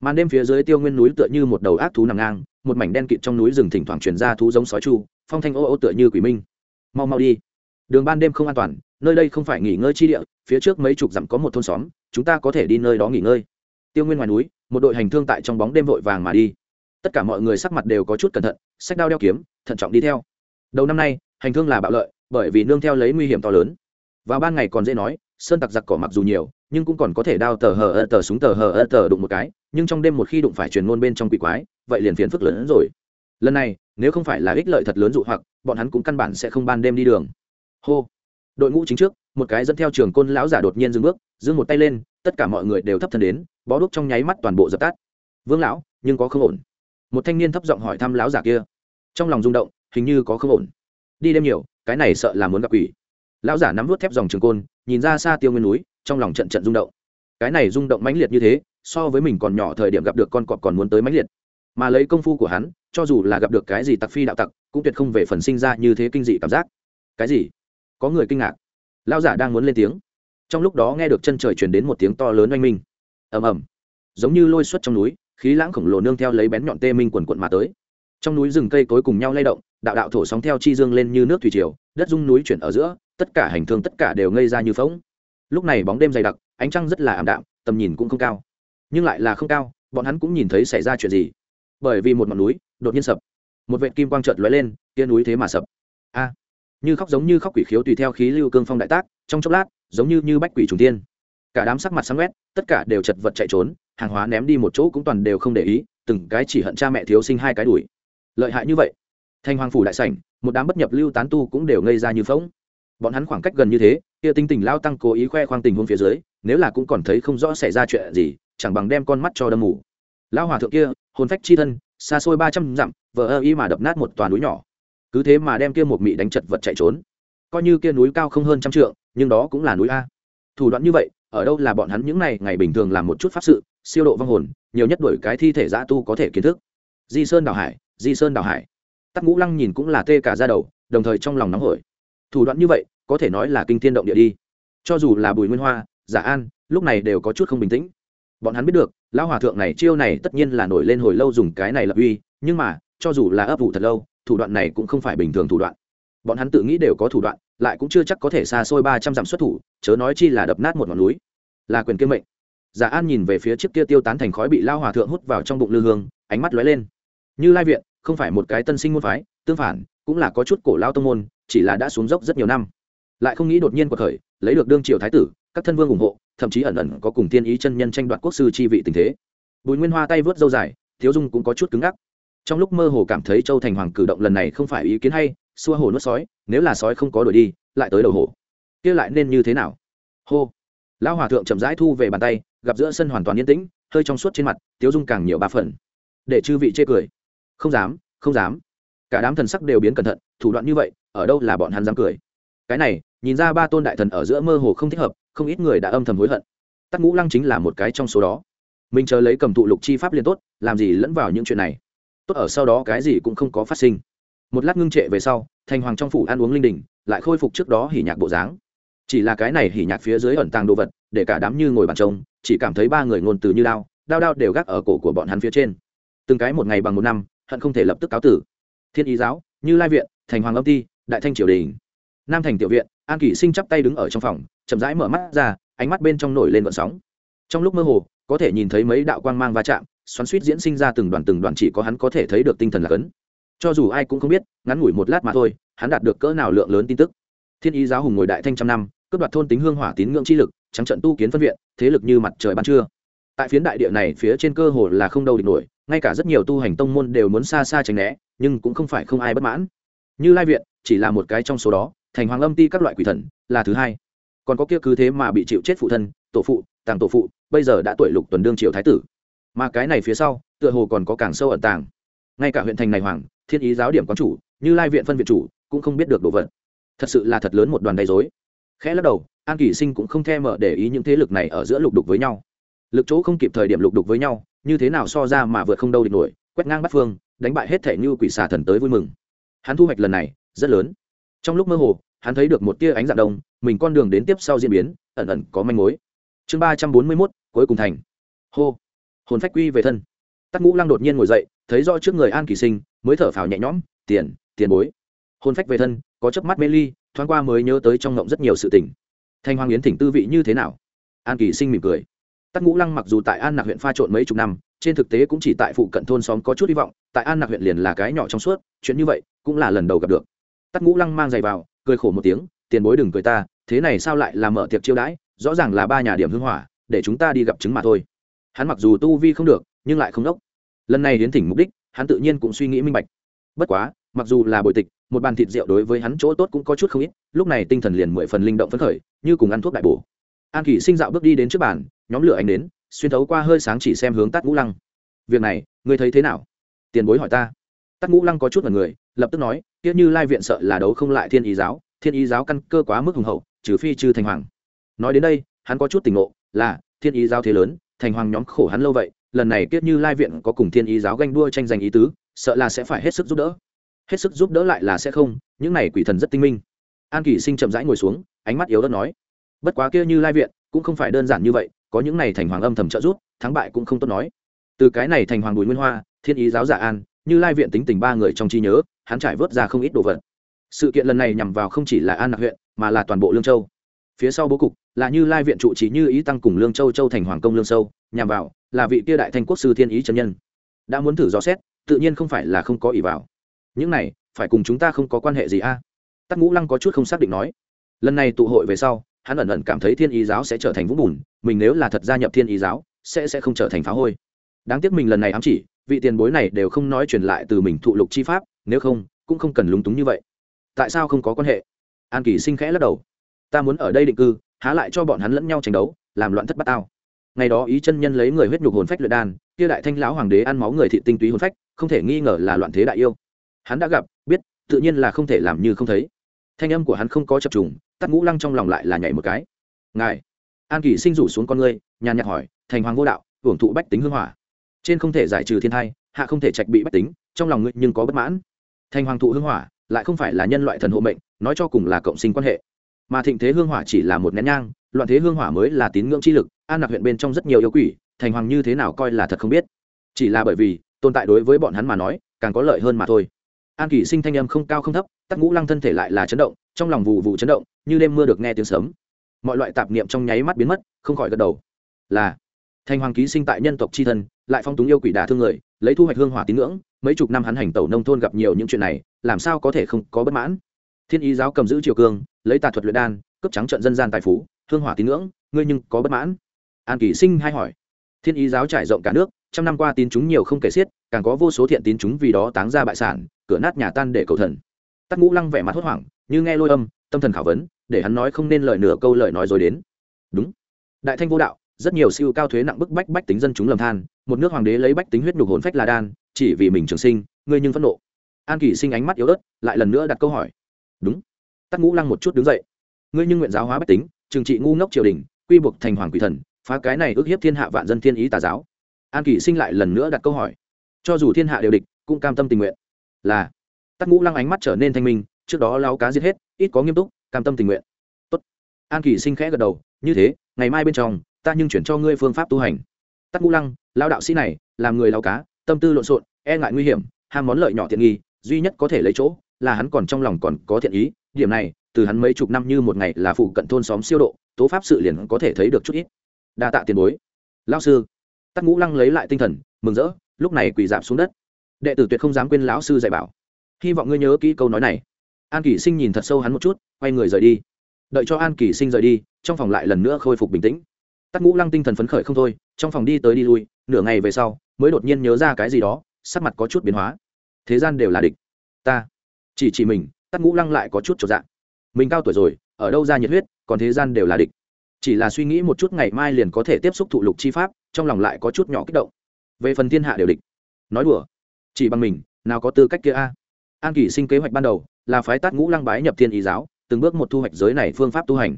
Màn đêm phía dưới tiêu nguyên núi tựa như một đầu ác thú nằm ngang, một mảnh đen kịt trong núi rừng thỉnh thoảng truyền ra thú giống sói chu, phong thanh ô ô tựa như quỷ minh. Mau mau đi. Đường ban đêm không an toàn, nơi đây không phải nghỉ ngơi chi địa, phía trước mấy chục dặm có một thôn xóm, chúng ta có thể đi nơi đó nghỉ ngơi. Tiêu nguyên ngoài núi, một đội hành thương tại trong bóng đêm vội vàng mà đi tất cả mọi người sắc mặt đều có chút cẩn thận sách đao đeo kiếm, thận trọng đi theo. Đầu năm nay, hành thương là bạo lợi, bởi vì nương theo lấy nguy hiểm to lớn. Vào ban ngày còn dễ nói, sơn tặc giặc cỏ mặc dù nhiều, nhưng cũng còn có thể đao tờ hờ ơ tờ súng tờ hờ ơ tờ đụng một cái, nhưng trong đêm một khi đụng phải truyền ngôn bên trong quỷ quái, vậy liền phiền phức lớn hơn rồi. Lần này, nếu không phải là ích lợi thật lớn dụ hoặc, bọn hắn cũng căn bản sẽ không ban đêm đi đường. Hô. Đội ngũ chính trước, một cái dẫn theo trường côn lão giả đột nhiên dừng bước, giương một tay lên, tất cả mọi người đều thấp thân đến, bó đúc trong nháy mắt toàn bộ dập tắt. Vương lão, nhưng có không ổn một thanh niên thấp giọng hỏi thăm lão giả kia. Trong lòng rung động, hình như có không ổn. Đi đêm nhiều, cái này sợ là muốn gặp quỷ. Lão giả nắm vút thép dòng trường côn, nhìn ra xa tiêu nguyên núi, trong lòng trận trận rung động. Cái này rung động mãnh liệt như thế, so với mình còn nhỏ thời điểm gặp được con cọp còn muốn tới mãnh liệt. Mà lấy công phu của hắn, cho dù là gặp được cái gì tặc phi đạo tặc, cũng tuyệt không về phần sinh ra như thế kinh dị cảm giác. Cái gì? Có người kinh ngạc. Lão giả đang muốn lên tiếng. Trong lúc đó nghe được chân trời chuyển đến một tiếng to lớn oanh minh. Ầm ầm. Giống như lôi suất trong núi khí lãng khổng lồ nương theo lấy bén nhọn tê minh quần quận mà tới. Trong núi rừng cây cối cùng nhau lay động, đạo đạo thổ sóng theo chi dương lên như nước thủy triều, đất dung núi chuyển ở giữa, tất cả hành thương tất cả đều ngây ra như phóng lúc này bóng đêm dày đặc, ánh trăng rất là ảm đạm, tầm nhìn cũng không cao. Nhưng lại là không cao, bọn hắn cũng nhìn thấy xảy ra chuyện gì. Bởi vì một ngọn núi, đột nhiên sập. Một vệt kim quang trợt lóe lên tia núi thế mà sập. A! Như khóc giống như khóc quỷ khiếu tùy theo khí lưu cương phong đại tác, trong chốc lát, giống như như bách quỷ trùng tiên. Cả đám sắc mặt sáng quét, tất cả đều chật vật chạy trốn hàng hóa ném đi một chỗ cũng toàn đều không để ý, từng cái chỉ hận cha mẹ thiếu sinh hai cái đuổi lợi hại như vậy, thanh hoàng phủ đại sảnh, một đám bất nhập lưu tán tu cũng đều ngây ra như phóng bọn hắn khoảng cách gần như thế, kia tinh tình lao tăng cố ý khoe khoang tình huống phía dưới, nếu là cũng còn thấy không rõ xảy ra chuyện gì, chẳng bằng đem con mắt cho đâm mù. Lao hòa thượng kia, hồn phách chi thân, xa xôi ba trăm dặm, vờ ơ y mà đập nát một toàn núi nhỏ. Cứ thế mà đem kia một mị đánh chật vật chạy trốn. Coi như kia núi cao không hơn trăm trượng, nhưng đó cũng là núi a. Thủ đoạn như vậy, ở đâu là bọn hắn những ngày ngày bình thường làm một chút pháp sự siêu độ vong hồn, nhiều nhất đổi cái thi thể giã tu có thể kiến thức. Di sơn đào hải, di sơn đào hải. Tắc ngũ lăng nhìn cũng là tê cả ra đầu, đồng thời trong lòng nóng hổi. Thủ đoạn như vậy, có thể nói là kinh thiên động địa đi. Cho dù là bùi nguyên hoa, giả an, lúc này đều có chút không bình tĩnh. Bọn hắn biết được, lão hòa thượng này chiêu này tất nhiên là nổi lên hồi lâu dùng cái này lập uy, nhưng mà, cho dù là ấp ủ thật lâu, thủ đoạn này cũng không phải bình thường thủ đoạn. Bọn hắn tự nghĩ đều có thủ đoạn, lại cũng chưa chắc có thể xa xôi ba trăm dặm xuất thủ, chớ nói chi là đập nát một ngọn núi. Là quyền kiêm mệnh giả an nhìn về phía trước kia tiêu tán thành khói bị lao hòa thượng hút vào trong bụng lư hương, ánh mắt lóe lên. Như lai viện, không phải một cái tân sinh môn phái, tương phản, cũng là có chút cổ lao tông môn, chỉ là đã xuống dốc rất nhiều năm. Lại không nghĩ đột nhiên cuộc khởi, lấy được đương triều thái tử, các thân vương ủng hộ, thậm chí ẩn ẩn có cùng tiên ý chân nhân tranh đoạt quốc sư chi vị tình thế. Bùi nguyên hoa tay vớt dâu dài, thiếu dung cũng có chút cứng ngắc. Trong lúc mơ hồ cảm thấy châu thành hoàng cử động lần này không phải ý kiến hay, xua hồ nuốt sói, nếu là sói không có đuổi đi, lại tới đầu hồ kia lại nên như thế nào? Hô. Lão hòa thượng chậm rãi thu về bàn tay gặp giữa sân hoàn toàn yên tĩnh, hơi trong suốt trên mặt, tiếu dung càng nhiều ba phần. Để chư vị chê cười. Không dám không dám. Cả đám thần sắc đều biến cẩn thận, thủ đoạn như vậy, ở đâu là bọn hắn dám cười? Cái này, nhìn ra ba tôn đại thần ở giữa mơ hồ không thích hợp, không ít người đã âm thầm hối hận. Tắc ngũ lăng chính là một cái trong số đó. Mình chờ lấy cầm thụ lục chi pháp liên tốt, làm gì lẫn vào những chuyện này? Tốt ở sau đó cái gì cũng không có phát sinh. Một lát ngưng trệ về sau, thành hoàng trong phủ ăn uống linh đình, lại khôi phục trước đó hỉ nhạc bộ dáng chỉ là cái này hỉ nhạc phía dưới ẩn tàng đồ vật, để cả đám như ngồi bàn trông chỉ cảm thấy ba người ngôn từ như đao đao đao đều gác ở cổ của bọn hắn phía trên. Từng cái một ngày bằng một năm, hận không thể lập tức cáo tử. Thiên ý giáo, như lai viện, thành hoàng âm ti, đại thanh triều đình. Nam thành tiểu viện, an kỷ sinh chắp tay đứng ở trong phòng, chậm rãi mở mắt ra, ánh mắt bên trong nổi lên vận sóng. Trong lúc mơ hồ, có thể nhìn thấy mấy đạo quang mang va chạm, xoắn suýt diễn sinh ra từng đoàn từng đoàn chỉ có hắn có thể thấy được tinh thần là cấn cho dù ai cũng không biết, ngắn ngủi một lát mà thôi, hắn đạt được cỡ nào lượng lớn tin tức. Thiên ý giáo hùng ngồi đại thanh trăm năm cướp đoạt thôn tính hương hỏa tín ngưỡng chi lực, trắng trận tu kiến phân viện, thế lực như mặt trời ban trưa. Tại phiến đại địa này phía trên cơ hồ là không đâu địch nổi, ngay cả rất nhiều tu hành tông môn đều muốn xa xa tránh né, nhưng cũng không phải không ai bất mãn. Như lai viện, chỉ là một cái trong số đó, thành hoàng âm ti các loại quỷ thần, là thứ hai. Còn có kia cứ thế mà bị chịu chết phụ thân, tổ phụ, tàng tổ phụ, bây giờ đã tuổi lục tuần đương triều thái tử. Mà cái này phía sau, tựa hồ còn có càng sâu ẩn tàng. Ngay cả huyện thành này hoàng, thiên ý giáo điểm quán chủ, như lai viện phân viện chủ, cũng không biết được đồ vật. Thật sự là thật lớn một đoàn đầy dối khẽ lắc đầu, an kỳ sinh cũng không thèm mở để ý những thế lực này ở giữa lục đục với nhau. Lực chỗ không kịp thời điểm lục đục với nhau, như thế nào so ra mà vượt không đâu địch nổi, quét ngang bắt phương, đánh bại hết thể như quỷ xà thần tới vui mừng. Hắn thu hoạch lần này, rất lớn. Trong lúc mơ hồ, hắn thấy được một tia ánh dạng đông, mình con đường đến tiếp sau diễn biến, ẩn ẩn có manh mối. Chương ba trăm bốn mươi mốt, cuối cùng thành. Hô. Hồn phách quy về thân. Tắc ngũ lăng đột nhiên ngồi dậy, thấy rõ trước người an kỳ sinh, mới thở phào nhẹ nhõm, tiền tiền bối hôn phách về thân, có chớp mắt mê ly, thoáng qua mới nhớ tới trong ngộng rất nhiều sự tình. Thanh hoàng yến thỉnh tư vị như thế nào? An kỳ sinh mỉm cười. Tắc ngũ lăng mặc dù tại an nạc huyện pha trộn mấy chục năm, trên thực tế cũng chỉ tại phụ cận thôn xóm có chút hy vọng, tại an nạc huyện liền là cái nhỏ trong suốt, chuyện như vậy cũng là lần đầu gặp được. Tắc ngũ lăng mang giày vào, cười khổ một tiếng, tiền bối đừng cười ta, thế này sao lại là mở tiệc chiêu đãi, rõ ràng là ba nhà điểm hưng hỏa, để chúng ta đi gặp chứng mà thôi. Hắn mặc dù tu vi không được, nhưng lại không đốc. Lần này hiến thỉnh mục đích, hắn tự nhiên cũng suy nghĩ minh bạch. Bất quá, mặc dù là bồi tịch một bàn thịt rượu đối với hắn chỗ tốt cũng có chút không ít, lúc này tinh thần liền mười phần linh động phấn khởi, như cùng ăn thuốc đại bổ. An kỷ sinh dạo bước đi đến trước bàn, nhóm lửa ánh đến, xuyên thấu qua hơi sáng chỉ xem hướng tắt ngũ lăng. Việc này, ngươi thấy thế nào? Tiền bối hỏi ta. Tắt ngũ lăng có chút mật người, lập tức nói tiếc như lai viện sợ là đấu không lại thiên ý giáo, thiên ý giáo căn cơ quá mức hùng hậu, trừ phi trừ thành hoàng. Nói đến đây, hắn có chút tỉnh ngộ, là, thiên ý giáo thế lớn, thành hoàng nhóm khổ hắn lâu vậy, lần này tiếc như lai viện có cùng thiên ý giáo ganh đua tranh giành ý tứ, sợ là sẽ phải hết sức giúp đỡ hết sức giúp đỡ lại là sẽ không, những này quỷ thần rất tinh minh. An kỷ sinh chậm rãi ngồi xuống, ánh mắt yếu đất nói, bất quá kia như lai viện, cũng không phải đơn giản như vậy, có những này thành hoàng âm thầm trợ giúp, thắng bại cũng không tốt nói. Từ cái này thành hoàng bùi nguyên hoa, thiên ý giáo giả an, như lai viện tính tình ba người trong trí nhớ, hắn trải vớt ra không ít đồ vật. Sự kiện lần này nhằm vào không chỉ là an nạc huyện, mà là toàn bộ lương châu. Phía sau bố cục là như lai viện trụ chỉ như ý tăng cùng lương châu châu thành hoàng công lương sâu, nhằm vào là vị kia đại thanh quốc sư thiên ý chân nhân. Đã muốn thử dò xét, tự nhiên không phải là không có ỷ vào những này, phải cùng chúng ta không có quan hệ gì a? À? tắc ngũ lăng có chút không xác định nói. Lần này tụ hội về sau, hắn ẩn ẩn cảm thấy thiên ý giáo sẽ trở thành vũng bùn, mình nếu là thật gia nhập thiên ý giáo, sẽ sẽ không trở thành phá hôi. Đáng tiếc mình lần này ám chỉ, vị tiền bối này đều không nói truyền lại từ mình thụ lục chi pháp, nếu không, cũng không cần lúng túng như vậy. Tại sao không có quan hệ? An kỳ sinh khẽ lắc đầu. Ta muốn ở đây định cư, há lại cho bọn hắn lẫn nhau tranh đấu, làm loạn thất bát tao. Ngày đó ý chân nhân lấy người huyết nhục hồn phách luyện đan, kia đại thanh lão hoàng đế ăn máu người thị tinh túy hồn phách, không thể nghi ngờ là loạn thế đại yêu hắn đã gặp, biết, tự nhiên là không thể làm như không thấy. Thanh âm của hắn không có chập trùng, tắt ngũ lăng trong lòng lại là nhảy một cái. Ngài, an kỷ sinh rủ xuống con ngươi, nhàn nhạt hỏi, thành hoàng vô đạo, hưởng thụ bách tính hương hỏa. Trên không thể giải trừ thiên thai, hạ không thể trạch bị bách tính, trong lòng ngươi nhưng có bất mãn. Thành hoàng thụ hương hỏa, lại không phải là nhân loại thần hộ mệnh, nói cho cùng là cộng sinh quan hệ. Mà thịnh thế hương hỏa chỉ là một nén nhang, loạn thế hương hỏa mới là tín ngưỡng chi lực, an nặc huyện bên trong rất nhiều yêu quỷ, thành hoàng như thế nào coi là thật không biết. Chỉ là bởi vì, tồn tại đối với bọn hắn mà nói, càng có lợi hơn mà thôi an kỷ sinh thanh âm không cao không thấp, tắc ngũ lăng thân thể lại là chấn động, trong lòng vụ vụ chấn động, như đêm mưa được nghe tiếng sớm mọi loại tạp niệm trong nháy mắt biến mất, không khỏi gật đầu. Là, thanh hoàng ký sinh tại nhân tộc c h i thân, lại phong túng yêu quỷ đả thương người, lấy thu hoạch hương hỏa tín ngưỡng, mấy chục năm hắn hành tẩu nông thôn gặp nhiều những chuyện này, làm sao có thể không có bất mãn? Thiên ý giáo cầm giữ triều cương, lấy tà thuật luyện đan cấp trắng trận dân gian tài phú, hương hỏa tín ngưỡng, ngươi nhưng có bất mãn? An kỳ sinh hay hỏi. Thiên ý giáo trải rộng cả nước trăm năm qua tín chúng nhiều không kể xiết, càng có vô số thiện tín chúng vì đó táng ra bại sản, cửa nát nhà tan để cầu thần. Tắc ngũ lăng vẻ mặt hốt hoảng, như nghe lôi âm, tâm thần khảo vấn, để hắn nói không nên lời nửa câu lời nói rồi đến. Đúng. Đại thanh vô đạo, rất nhiều siêu cao thuế nặng bức bách bách tính dân chúng lầm than, một nước hoàng đế lấy bách tính huyết nhục hồn phách là đan, chỉ vì mình trường sinh, ngươi nhưng phẫn nộ. An kỷ sinh ánh mắt yếu ớt, lại lần nữa đặt câu hỏi. Đúng. Tắc ngũ lăng một chút đứng dậy. Ngươi nhưng nguyện giáo hóa bách tính, trừng trị ngu ngốc triều đình, quy buộc thành hoàng quỷ thần, phá cái này ước hiếp thiên hạ vạn dân thiên ý tà giáo an kỷ sinh lại lần nữa đặt câu hỏi. Cho dù thiên hạ đều địch, cũng cam tâm tình nguyện. Là, tắc ngũ lăng ánh mắt trở nên thanh minh, trước đó lao cá giết hết, ít có nghiêm túc, cam tâm tình nguyện. Tốt. an kỷ sinh khẽ gật đầu, như thế, ngày mai bên trong, ta nhưng chuyển cho ngươi phương pháp tu hành. Tắc ngũ lăng lao đạo sĩ này, làm người lao cá, tâm tư lộn xộn e ngại nguy hiểm, ham món lợi nhỏ thiện nghi, duy nhất có thể lấy chỗ, là hắn còn trong lòng còn có thiện ý, điểm này, từ hắn mấy chục năm như một ngày là phụ cận thôn xóm siêu độ, tố pháp sự liền có thể thấy được chút ít. Đa tạ tiền bối. Lao sư tắc ngũ lăng lấy lại tinh thần, mừng rỡ, lúc này quỳ dạp xuống đất. Đệ tử tuyệt không dám quên lão sư dạy bảo. Hy vọng ngươi nhớ kỹ câu nói này. An kỷ sinh nhìn thật sâu hắn một chút, quay người rời đi. Đợi cho an kỷ sinh rời đi, trong phòng lại lần nữa khôi phục bình tĩnh. Tắc ngũ lăng tinh thần phấn khởi không thôi, trong phòng đi tới đi lui, nửa ngày về sau, mới đột nhiên nhớ ra cái gì đó, sắc mặt có chút biến hóa. Thế gian đều là địch. Ta, chỉ chỉ mình, tắc ngũ lăng lại có chút trọn dạng mình cao tuổi rồi, ở đâu ra nhiệt huyết, còn thế gian đều là địch. Chỉ là suy nghĩ một chút ngày mai liền có thể tiếp xúc thụ lục chi pháp trong lòng lại có chút nhỏ kích động. Về phần thiên hạ đều địch. Nói đùa. Chỉ bằng mình, nào có tư cách kia a? An kỷ sinh kế hoạch ban đầu là phái tát ngũ lăng bái nhập thiên ý giáo, từng bước một thu hoạch giới này phương pháp tu hành.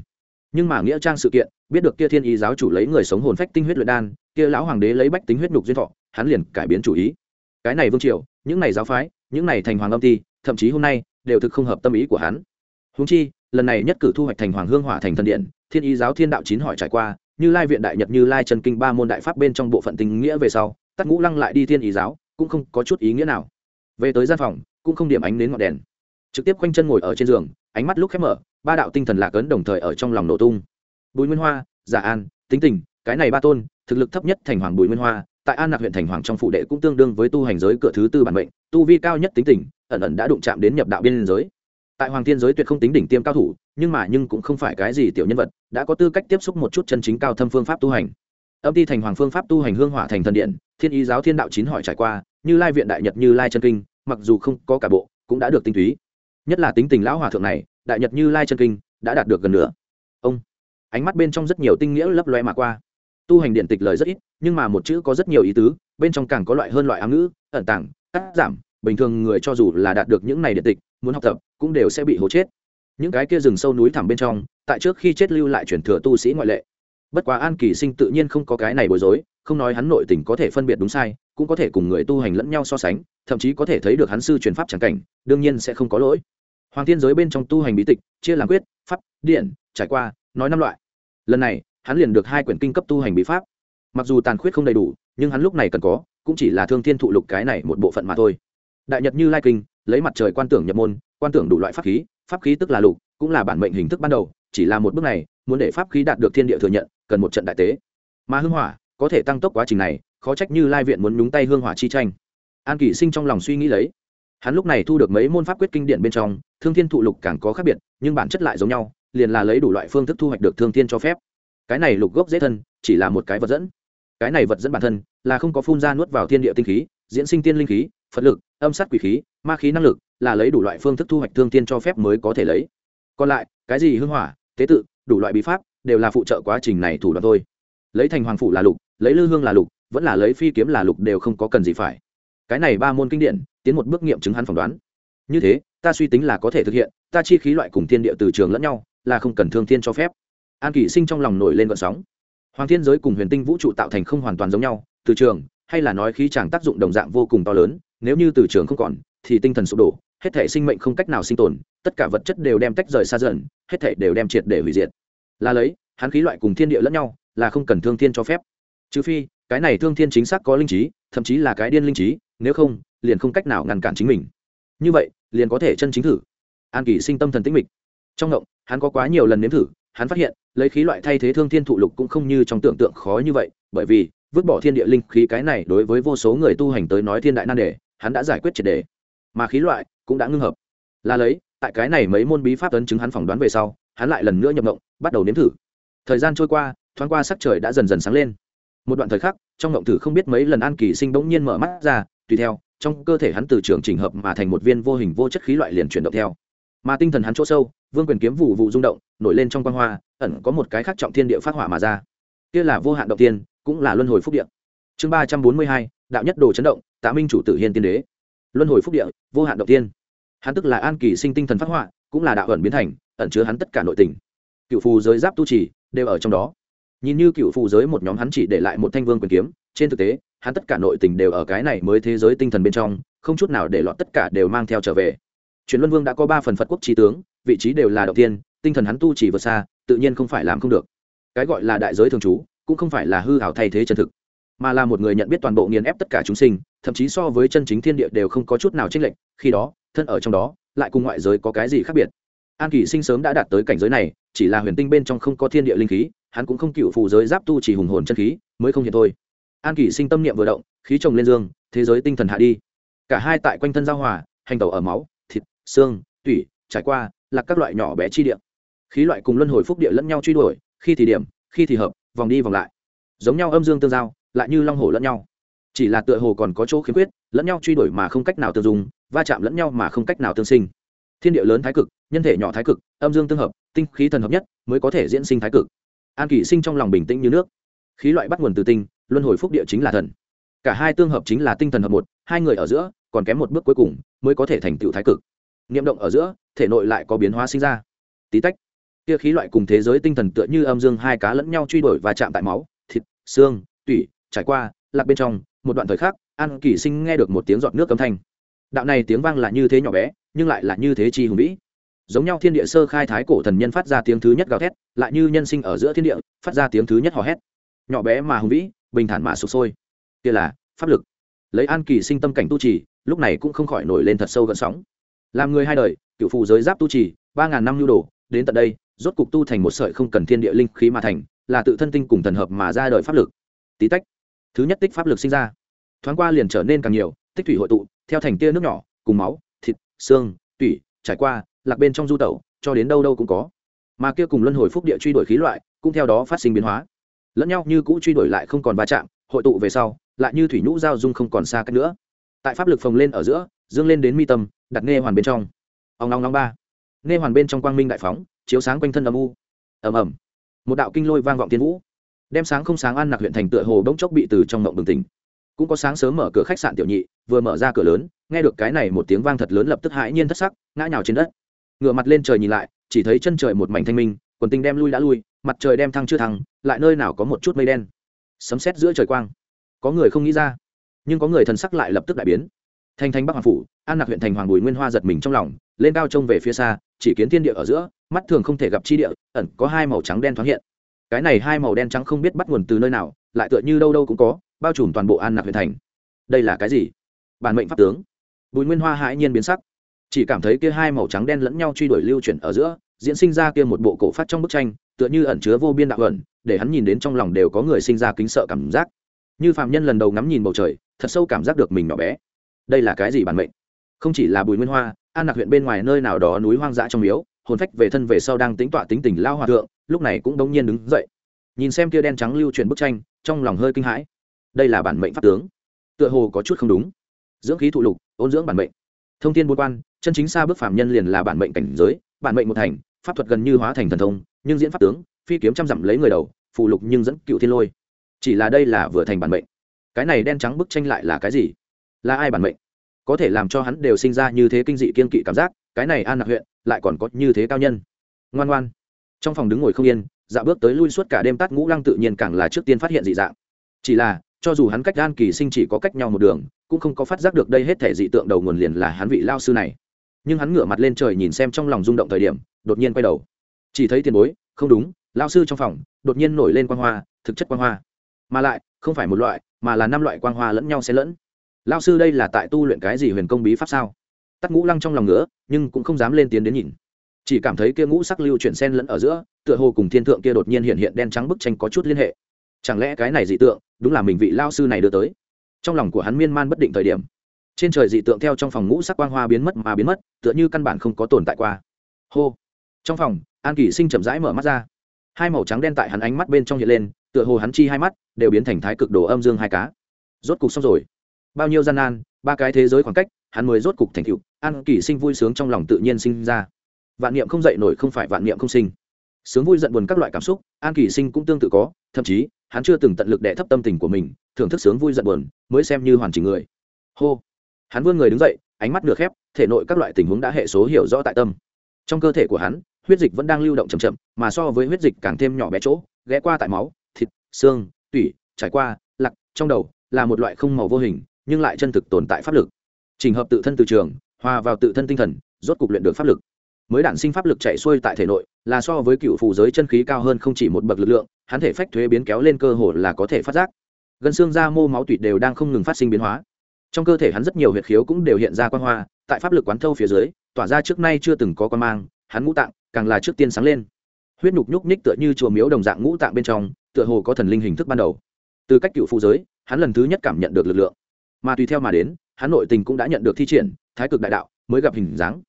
Nhưng mà nghĩa trang sự kiện, biết được kia thiên ý giáo chủ lấy người sống hồn phách tinh huyết luyện đan, kia lão hoàng đế lấy bách tính huyết nhục duyên thọ, hắn liền cải biến chủ ý. Cái này vương triều, những này giáo phái, những này thành hoàng âm ti, thậm chí hôm nay đều thực không hợp tâm ý của hắn. Húng chi, lần này nhất cử thu hoạch thành hoàng hương hỏa thành thần điện, thiên ý giáo thiên đạo chín hỏi trải qua như lai viện đại nhật, như lai trần kinh, ba môn đại pháp bên trong bộ phận tình nghĩa về sau, tắc ngũ lăng lại đi thiên ý giáo, cũng không có chút ý nghĩa nào. Về tới gian phòng, cũng không điểm ánh đến ngọn đèn. Trực tiếp quanh chân ngồi ở trên giường, ánh mắt lúc khép mở, ba đạo tinh thần lạc ấn đồng thời ở trong lòng nổ tung. Bùi nguyên hoa, giả an, tính tình, cái này ba tôn, thực lực thấp nhất thành hoàng bùi nguyên hoa, tại an lạc huyện thành hoàng trong phụ đệ cũng tương đương với tu hành giới cửa thứ tư bản mệnh, tu vi cao nhất tính tình, ẩn ẩn đã đụng chạm đến nhập đạo biên giới tại hoàng thiên giới tuyệt không tính đỉnh tiêm cao thủ, nhưng mà nhưng cũng không phải cái gì tiểu nhân vật, đã có tư cách tiếp xúc một chút chân chính cao thâm phương pháp tu hành. Âm ti thành hoàng phương pháp tu hành hương hỏa thành thần điện, thiên ý giáo thiên đạo chín hỏi trải qua, như lai viện đại nhật như lai chân kinh, mặc dù không có cả bộ, cũng đã được tinh túy. Nhất là tính tình lão hòa thượng này, đại nhật như lai chân kinh đã đạt được gần nữa ông, ánh mắt bên trong rất nhiều tinh nghĩa lấp loe mà qua. Tu hành điện tịch lời rất ít, nhưng mà một chữ có rất nhiều ý tứ, bên trong càng có loại hơn loại ám ngữ, ẩn tàng, cắt giảm, bình thường người cho dù là đạt được những này điện tịch muốn học tập, cũng đều sẽ bị hố chết. Những cái kia rừng sâu núi thẳm bên trong, tại trước khi chết lưu lại chuyển thừa tu sĩ ngoại lệ. Bất quá an kỳ sinh tự nhiên không có cái này bối rối, không nói hắn nội tình có thể phân biệt đúng sai, cũng có thể cùng người tu hành lẫn nhau so sánh, thậm chí có thể thấy được hắn sư truyền pháp c cảnh, đương nhiên sẽ không có lỗi. Hoàng thiên giới bên trong tu hành bí tịch, chia làm quyết, pháp, điện, trải qua, nói năm loại. Lần này, hắn liền được hai quyển kinh cấp tu hành bí pháp. Mặc dù tàn khuyết không đầy đủ, nhưng hắn lúc này cần có, cũng chỉ là thương thiên thụ lục cái này một bộ phận mà thôi đại nhật như lai kinh, lấy mặt trời quan tưởng nhập môn, quan tưởng đủ loại pháp khí pháp khí tức là lục, cũng là bản mệnh hình thức ban đầu, chỉ là một bước này, muốn để pháp khí đạt được thiên địa thừa nhận, cần một trận đại tế. Mà hưng hỏa, có thể tăng tốc quá trình này, khó trách như lai viện muốn nhúng tay hương hỏa chi tranh. An kỷ sinh trong lòng suy nghĩ lấy. Hắn lúc này thu được mấy môn pháp quyết kinh điển bên trong, thương thiên thụ lục càng có khác biệt, nhưng bản chất lại giống nhau, liền là lấy đủ loại phương thức thu hoạch được thương thiên cho phép. Cái này lục gốc dễ thân, chỉ là một cái vật dẫn. Cái này vật dẫn bản thân, là không có phun ra nuốt vào thiên địa tinh khí, diễn sinh tiên linh khí, phật lực âm sát quỷ khí, ma khí năng lực là lấy đủ loại phương thức thu hoạch thương thiên cho phép mới có thể lấy. Còn lại, cái gì hưng hỏa, tế tự, đủ loại bí pháp đều là phụ trợ quá trình này thủ đoạn thôi. Lấy thành hoàng phủ là lục, lấy lư hương là lục, vẫn là lấy phi kiếm là lục đều không có cần gì phải. Cái này ba môn kinh điển, tiến một bước nghiệm chứng hắn phỏng đoán. Như thế, ta suy tính là có thể thực hiện, ta chi khí loại cùng thiên địa từ trường lẫn nhau, là không cần thương thiên cho phép. An kỷ sinh trong lòng nổi lên vận sóng. Hoàng thiên giới cùng huyền tinh vũ trụ tạo thành không hoàn toàn giống nhau, từ trường, hay là nói khí chẳng tác dụng đồng dạng vô cùng to lớn nếu như từ trường không còn, thì tinh thần sụp đổ, hết thể sinh mệnh không cách nào sinh tồn, tất cả vật chất đều đem tách rời xa dần, hết thể đều đem triệt để hủy diệt. Là lấy, hắn khí loại cùng thiên địa lẫn nhau, là không cần thương thiên cho phép. Trừ phi, cái này thương thiên chính xác có linh trí, thậm chí là cái điên linh trí, nếu không, liền không cách nào ngăn cản chính mình. Như vậy, liền có thể chân chính thử. An kỳ sinh tâm thần tĩnh mịch. Trong động hắn có quá nhiều lần nếm thử, hắn phát hiện, lấy khí loại thay thế thương thiên thụ lục cũng không như trong tưởng tượng khó như vậy, bởi vì, vứt bỏ thiên địa linh khí cái này đối với vô số người tu hành tới nói thiên đại nan đề hắn đã giải quyết triệt đề. Mà khí loại cũng đã ngưng hợp. Là lấy, tại cái này mấy môn bí pháp ấn chứng hắn phỏng đoán về sau, hắn lại lần nữa nhập mộng bắt đầu nếm thử. Thời gian trôi qua, thoáng qua sắc trời đã dần dần sáng lên. Một đoạn thời khắc, trong mộng thử không biết mấy lần an kỳ sinh bỗng nhiên mở mắt ra, tùy theo, trong cơ thể hắn từ trường trình hợp mà thành một viên vô hình vô chất khí loại liền chuyển động theo. Mà tinh thần hắn chỗ sâu, vương quyền kiếm vụ vụ rung động, nổi lên trong quan hoa, ẩn có một cái khác trọng thiên địa phát hỏa mà ra. Kia là vô hạn động tiên cũng là luân hồi phúc địa. Chương ba trăm bốn mươi hai, đạo nhất đồ chấn động tạ minh chủ tự hiên tiên đế. Luân hồi phúc địa, vô hạn động tiên hắn tức là an kỳ sinh tinh thần phát họa, cũng là đạo ẩn biến thành, ẩn chứa hắn tất cả nội tình. Cựu phù giới giáp tu trì, đều ở trong đó. Nhìn như cựu phù giới một nhóm hắn chỉ để lại một thanh vương quyền kiếm, trên thực tế, hắn tất cả nội tình đều ở cái này mới thế giới tinh thần bên trong, không chút nào để lọt tất cả đều mang theo trở về. Truyền luân vương đã có ba phần phật quốc trí tướng, vị trí đều là đầu tiên tinh thần hắn tu chỉ vượt xa, tự nhiên không phải làm không được. Cái gọi là đại giới thường trú, cũng không phải là hư hảo thay thế chân thực mà là một người nhận biết toàn bộ nghiền ép tất cả chúng sinh, thậm chí so với chân chính thiên địa đều không có chút nào chênh lệch, khi đó, thân ở trong đó, lại cùng ngoại giới có cái gì khác biệt? An kỷ sinh sớm đã đạt tới cảnh giới này, chỉ là huyền tinh bên trong không có thiên địa linh khí, hắn cũng không cựu phù giới giáp tu chỉ hùng hồn chân khí, mới không hiện thôi. An kỷ sinh tâm niệm vừa động, khí trồng lên dương, thế giới tinh thần hạ đi. Cả hai tại quanh thân giao hòa, hành tẩu ở máu, thịt, xương, tủy, trải qua, là các loại nhỏ bé chi địa. Khí loại cùng luân hồi phúc địa lẫn nhau truy đuổi, khi thì điểm, khi thì hợp, vòng đi vòng lại. Giống nhau âm dương tương giao lại như long hổ lẫn nhau. Chỉ là tựa hồ còn có chỗ khiếm khuyết, lẫn nhau truy đuổi mà không cách nào tương dùng va chạm lẫn nhau mà không cách nào tương sinh. Thiên địa lớn thái cực, nhân thể nhỏ thái cực, âm dương tương hợp, tinh khí thần hợp nhất mới có thể diễn sinh thái cực. An kỷ sinh trong lòng bình tĩnh như nước. Khí loại bắt nguồn từ tinh, luân hồi phúc địa chính là thần. Cả hai tương hợp chính là tinh thần hợp một, hai người ở giữa, còn kém một bước cuối cùng mới có thể thành tựu thái cực. Niệm động ở giữa, thể nội lại có biến hóa sinh ra. Tí tách, kia khí loại cùng thế giới tinh thần tựa như âm dương hai cá lẫn nhau truy đuổi và chạm tại máu, thịt, xương, tủy trải qua, lạc bên trong, một đoạn thời khắc, an kỳ sinh nghe được một tiếng giọt nước âm thanh. Đạo này tiếng vang là như thế nhỏ bé, nhưng lại là như thế chi hùng vĩ. Giống nhau thiên địa sơ khai thái cổ thần nhân phát ra tiếng thứ nhất gào thét, lại như nhân sinh ở giữa thiên địa, phát ra tiếng thứ nhất hò hét. Nhỏ bé mà hùng vĩ, bình thản mà sụp sôi. Kia là pháp lực. Lấy an kỳ sinh tâm cảnh tu trì, lúc này cũng không khỏi nổi lên thật sâu gợn sóng. Làm người hai đời, cựu phù giới giáp tu trì, ba ngàn năm nhu đồ, đến tận đây, rốt cục tu thành một sợi không cần thiên địa linh khí mà thành, là tự thân tinh cùng thần hợp mà ra đời pháp lực. Tí tách thứ nhất tích pháp lực sinh ra. Thoáng qua liền trở nên càng nhiều, tích thủy hội tụ, theo thành tia nước nhỏ, cùng máu, thịt, xương, tủy, trải qua, lạc bên trong du tẩu, cho đến đâu đâu cũng có. Mà kia cùng luân hồi phúc địa truy đuổi khí loại, cũng theo đó phát sinh biến hóa. Lẫn nhau như cũ truy đuổi lại không còn va chạm, hội tụ về sau, lại như thủy nhũ giao dung không còn xa cách nữa. Tại pháp lực phồng lên ở giữa, dương lên đến mi tâm, đặt nghe hoàn bên trong. Ông long long ba. Nghe hoàn bên trong quang minh đại phóng, chiếu sáng quanh thân âm u. Ầm ầm. Một đạo kinh lôi vang vọng tiên vũ đem sáng không sáng ăn nặc huyện thành tựa hồ bỗng chốc bị từ trong mộng bừng tỉnh. Cũng có sáng sớm mở cửa khách sạn tiểu nhị, vừa mở ra cửa lớn, nghe được cái này một tiếng vang thật lớn lập tức hãi nhiên thất sắc, ngã nhào trên đất. Ngựa mặt lên trời nhìn lại, chỉ thấy chân trời một mảnh thanh minh, quần tinh đem lui đã lui, mặt trời đem thăng chưa thăng, lại nơi nào có một chút mây đen. Sấm sét giữa trời quang. Có người không nghĩ ra, nhưng có người thần sắc lại lập tức đại biến. Thanh thanh bắc hoàng phủ, an nặc huyện thành hoàng bùi nguyên hoa giật mình trong lòng, lên cao trông về phía xa, chỉ kiến thiên địa ở giữa, mắt thường không thể gặp chi địa, ẩn có hai màu trắng đen thoáng hiện cái này hai màu đen trắng không biết bắt nguồn từ nơi nào, lại tựa như đâu đâu cũng có, bao trùm toàn bộ an nạc huyện thành. Đây là cái gì? Bản mệnh pháp tướng. Bùi nguyên hoa hãi nhiên biến sắc. Chỉ cảm thấy kia hai màu trắng đen lẫn nhau truy đuổi lưu chuyển ở giữa, diễn sinh ra kia một bộ cổ phát trong bức tranh, tựa như ẩn chứa vô biên đạo ẩn, để hắn nhìn đến trong lòng đều có người sinh ra kính sợ cảm giác. Như phạm nhân lần đầu ngắm nhìn bầu trời, thật sâu cảm giác được mình nhỏ bé. Đây là cái gì bản mệnh? Không chỉ là bùi nguyên hoa, an nạc huyện bên ngoài nơi nào đó núi hoang dã trong miếu, hồn phách về thân về sau đang tính tọa tính tình lao hòa thượng lúc này cũng đống nhiên đứng dậy. Nhìn xem kia đen trắng lưu truyền bức tranh, trong lòng hơi kinh hãi. Đây là bản mệnh pháp tướng. Tựa hồ có chút không đúng. Dưỡng khí thụ lục, ôn dưỡng bản mệnh. Thông tin bốn quan, chân chính xa bước phạm nhân liền là bản mệnh cảnh giới, bản mệnh một thành, pháp thuật gần như hóa thành thần thông, nhưng diễn pháp tướng, phi kiếm trăm dặm lấy người đầu, phụ lục nhưng dẫn cựu thiên lôi. Chỉ là đây là vừa thành bản mệnh. Cái này đen trắng bức tranh lại là cái gì? Là ai bản mệnh? Có thể làm cho hắn đều sinh ra như thế kinh dị kiên kỵ cảm giác, cái này an nặc huyện lại còn có như thế cao nhân. Ngoan ngoan trong phòng đứng ngồi không yên dạ bước tới lui suốt cả đêm tắt ngũ lăng tự nhiên càng là trước tiên phát hiện dị dạng. Chỉ là, cho dù hắn cách gan kỳ sinh chỉ có cách nhau một đường, cũng không có phát giác được đây hết thể dị tượng đầu nguồn liền là hắn vị lao sư này. Nhưng hắn ngửa mặt lên trời nhìn xem trong lòng rung động thời điểm, đột nhiên quay đầu. Chỉ thấy tiền bối, không đúng, lao sư trong phòng, đột nhiên nổi lên quang hoa, thực chất quang hoa. Mà lại, không phải một loại, mà là năm loại quang hoa lẫn nhau xen lẫn. Lao sư đây là tại tu luyện cái gì huyền công bí pháp sao? Tắt ngũ lăng trong lòng nữa nhưng cũng không dám lên tiến đến nhìn chỉ cảm thấy kia ngũ sắc lưu chuyển sen lẫn ở giữa, tựa hồ cùng thiên thượng kia đột nhiên hiện hiện đen trắng bức tranh có chút liên hệ. Chẳng lẽ cái này dị tượng, đúng là mình vị lao sư này đưa tới? Trong lòng của hắn miên man bất định thời điểm, trên trời dị tượng theo trong phòng ngũ sắc quang hoa biến mất mà biến mất, tựa như căn bản không có tồn tại qua. Hô! Trong phòng, an kỷ sinh chậm rãi mở mắt ra. Hai màu trắng đen tại hắn ánh mắt bên trong hiện lên, tựa hồ hắn chi hai mắt đều biến thành thái cực đồ âm dương hai cá. Rốt cục xong rồi. Bao nhiêu gian nan, ba cái thế giới khoảng cách, hắn mới rốt cục thành cựu an kỷ sinh vui sướng trong lòng tự nhiên sinh ra vạn niệm không dậy nổi không phải vạn niệm không sinh. Sướng vui giận buồn các loại cảm xúc, an kỳ sinh cũng tương tự có, thậm chí, hắn chưa từng tận lực đệ thấp tâm tình của mình, thưởng thức sướng vui giận buồn, mới xem như hoàn chỉnh người. Hô! Hắn vươn người đứng dậy, ánh mắt nửa khép, thể nội các loại tình huống đã hệ số hiểu rõ tại tâm. Trong cơ thể của hắn, huyết dịch vẫn đang lưu động chậm chậm, mà so với huyết dịch càng thêm nhỏ bé chỗ, ghé qua tại máu, thịt, xương, tủy, trải qua, lặc, trong đầu, là một loại không màu vô hình, nhưng lại chân thực tồn tại pháp lực. Trình hợp tự thân từ trường, hòa vào tự thân tinh thần, rốt cục luyện được pháp lực mới đản sinh pháp lực chạy xuôi tại thể nội, là so với cựu phù giới chân khí cao hơn không chỉ một bậc lực lượng, hắn thể phách thuế biến kéo lên cơ hồ là có thể phát giác. Gân xương da mô máu tụy đều đang không ngừng phát sinh biến hóa. Trong cơ thể hắn rất nhiều huyệt khiếu cũng đều hiện ra quan hoa, tại pháp lực quán thâu phía dưới, tỏa ra trước nay chưa từng có quan mang, hắn ngũ tạng càng là trước tiên sáng lên. Huyết nhục nhúc nhích tựa như chùa miếu đồng dạng ngũ tạng bên trong, tựa hồ có thần linh hình thức ban đầu. Từ cách cựu phụ giới, hắn lần thứ nhất cảm nhận được lực lượng. Mà tùy theo mà đến, hắn nội tình cũng đã nhận được thi triển, thái cực đại đạo, mới gặp hình dáng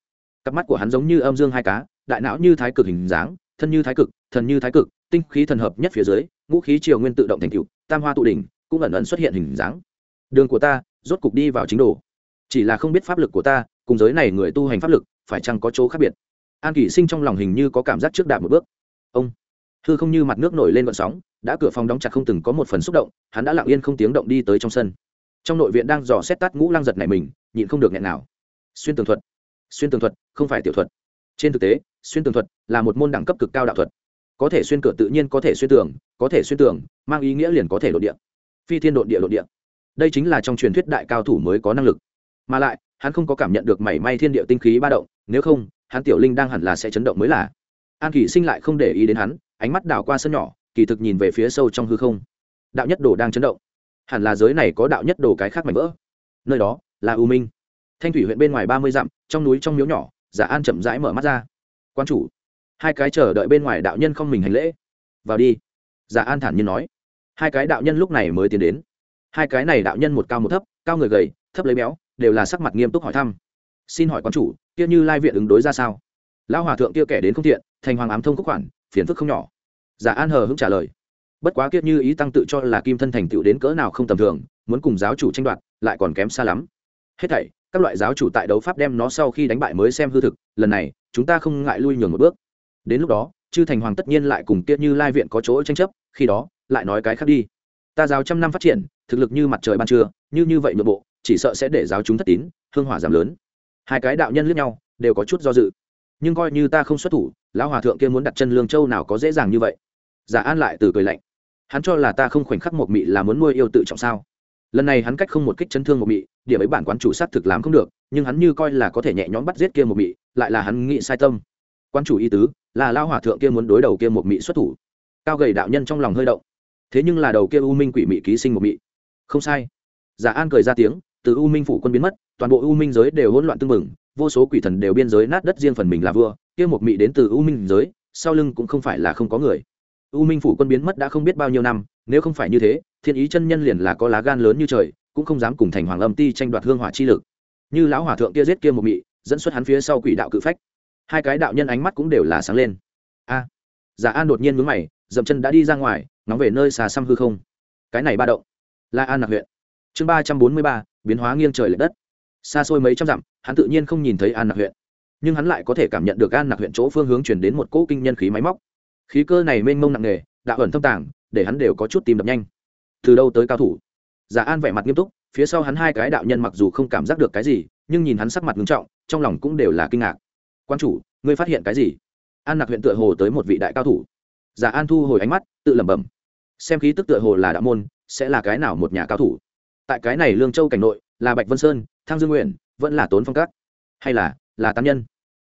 cặp mắt của hắn giống như âm dương hai cá, đại não như thái cực hình dáng, thân như thái cực, thần như thái cực, tinh khí thần hợp nhất phía dưới, ngũ khí triều nguyên tự động thành cựu tam hoa tụ đỉnh, cũng ẩn ẩn xuất hiện hình dáng. Đường của ta, rốt cục đi vào chính đồ. Chỉ là không biết pháp lực của ta, cùng giới này người tu hành pháp lực, phải chăng có chỗ khác biệt? An kỷ sinh trong lòng hình như có cảm giác trước đạp một bước. Ông, hư không như mặt nước nổi lên vận sóng, đã cửa phòng đóng chặt không từng có một phần xúc động, hắn đã lặng yên không tiếng động đi tới trong sân. Trong nội viện đang dò xét tắt ngũ lăng giật này mình, nhịn không được nghẹn nào. Xuyên tường thuật xuyên tường thuật không phải tiểu thuật. Trên thực tế, xuyên tường thuật là một môn đẳng cấp cực cao đạo thuật. Có thể xuyên cửa tự nhiên có thể xuyên tường, có thể xuyên tường, mang ý nghĩa liền có thể đ ộ địa. Phi thiên đ ộ địa đ ộ địa. Đây chính là trong truyền thuyết đại cao thủ mới có năng lực. Mà lại, hắn không có cảm nhận được mảy may thiên địa tinh khí ba động, nếu không, hắn tiểu linh đang hẳn là sẽ chấn động mới là. An kỷ sinh lại không để ý đến hắn, ánh mắt đảo qua sân nhỏ, kỳ thực nhìn về phía sâu trong hư không. Đạo nhất đồ đang chấn động. Hẳn là giới này có đạo nhất đồ cái khác mảnh vỡ. Nơi đó là u minh thanh thủy huyện bên ngoài ba mươi dặm, trong núi trong miếu nhỏ, giả an chậm rãi mở mắt ra. Quan chủ, hai cái chờ đợi bên ngoài đạo nhân không mình hành lễ. Vào đi. Giả an thản nhiên nói. Hai cái đạo nhân lúc này mới tiến đến. Hai cái này đạo nhân một cao một thấp, cao người gầy, thấp lấy béo, đều là sắc mặt nghiêm túc hỏi thăm. Xin hỏi quan chủ, kia như lai viện ứng đối ra sao? Lão hòa thượng kia kẻ đến không thiện, thành hoàng ám thông khúc khoản, phiền phức không nhỏ. Giả an hờ hững trả lời. Bất quá kiết như ý tăng tự cho là kim thân thành tựu đến cỡ nào không tầm thường, muốn cùng giáo chủ tranh đoạt, lại còn kém xa lắm. Hết thảy các loại giáo chủ tại đấu pháp đem nó sau khi đánh bại mới xem hư thực, lần này, chúng ta không ngại lui nhường một bước. Đến lúc đó, chư thành hoàng tất nhiên lại cùng kiết như lai viện có chỗ tranh chấp, khi đó, lại nói cái khác đi. Ta giáo trăm năm phát triển, thực lực như mặt trời ban trưa, như như vậy nội bộ, chỉ sợ sẽ để giáo chúng thất tín, hương hỏa giảm lớn. Hai cái đạo nhân lướt nhau, đều có chút do dự. Nhưng coi như ta không xuất thủ, lão hòa thượng kia muốn đặt chân lương châu nào có dễ dàng như vậy? Giả an lại từ cười lạnh. Hắn cho là ta không khoảnh khắc một mị là muốn nuôi yêu tự trọng sao? Lần này hắn cách không một kích chấn thương một mị, điểm ấy bản quán chủ sát thực làm không được, nhưng hắn như coi là có thể nhẹ nhõm bắt giết kia một mị, lại là hắn nghĩ sai tâm. Quan chủ y tứ, là lao hòa thượng kia muốn đối đầu kia một mị xuất thủ. Cao gầy đạo nhân trong lòng hơi động. Thế nhưng là đầu kia u minh quỷ mị ký sinh một mị. Không sai. Giả an cười ra tiếng, từ u minh phủ quân biến mất, toàn bộ u minh giới đều hỗn loạn tưng bừng, vô số quỷ thần đều biên giới nát đất riêng phần mình là vua, kia một mị đến từ u minh giới, sau lưng cũng không phải là không có người u minh phủ quân biến mất đã không biết bao nhiêu năm, nếu không phải như thế, thiên ý chân nhân liền là có lá gan lớn như trời, cũng không dám cùng thành hoàng âm ti tranh đoạt hương hỏa chi lực. Như lão hòa thượng kia giết kia một mị, dẫn xuất hắn phía sau quỷ đạo cự phách. Hai cái đạo nhân ánh mắt cũng đều là sáng lên. A! Giả an đột nhiên mướn mày, dậm chân đã đi ra ngoài nóng về nơi xà xăm hư không. Cái này ba động. Là an nạc huyện. Chương ba trăm bốn mươi ba, biến hóa nghiêng trời l ệ đất. Xa xôi mấy trăm dặm, hắn tự nhiên không nhìn thấy an nạc huyện. Nhưng hắn lại có thể cảm nhận được an nạc huyện chỗ phương hướng chuyển đến một cỗ kinh nhân khí máy móc khí cơ này mênh mông nặng nề, đạo ẩn thâm tàng, để hắn đều có chút tìm đập nhanh. Từ đâu tới cao thủ? Giả an vẻ mặt nghiêm túc, phía sau hắn hai cái đạo nhân mặc dù không cảm giác được cái gì, nhưng nhìn hắn sắc mặt nghiêm trọng, trong lòng cũng đều là kinh ngạc. Quan chủ, ngươi phát hiện cái gì? An nặc huyện tựa hồ tới một vị đại cao thủ. Giả an thu hồi ánh mắt, tự lẩm bẩm. Xem khí tức tựa hồ là đạo môn, sẽ là cái nào một nhà cao thủ? Tại cái này lương châu cảnh nội, là bạch vân sơn thang dương nguyện vẫn là tốn phong cát hay là là tam nhân.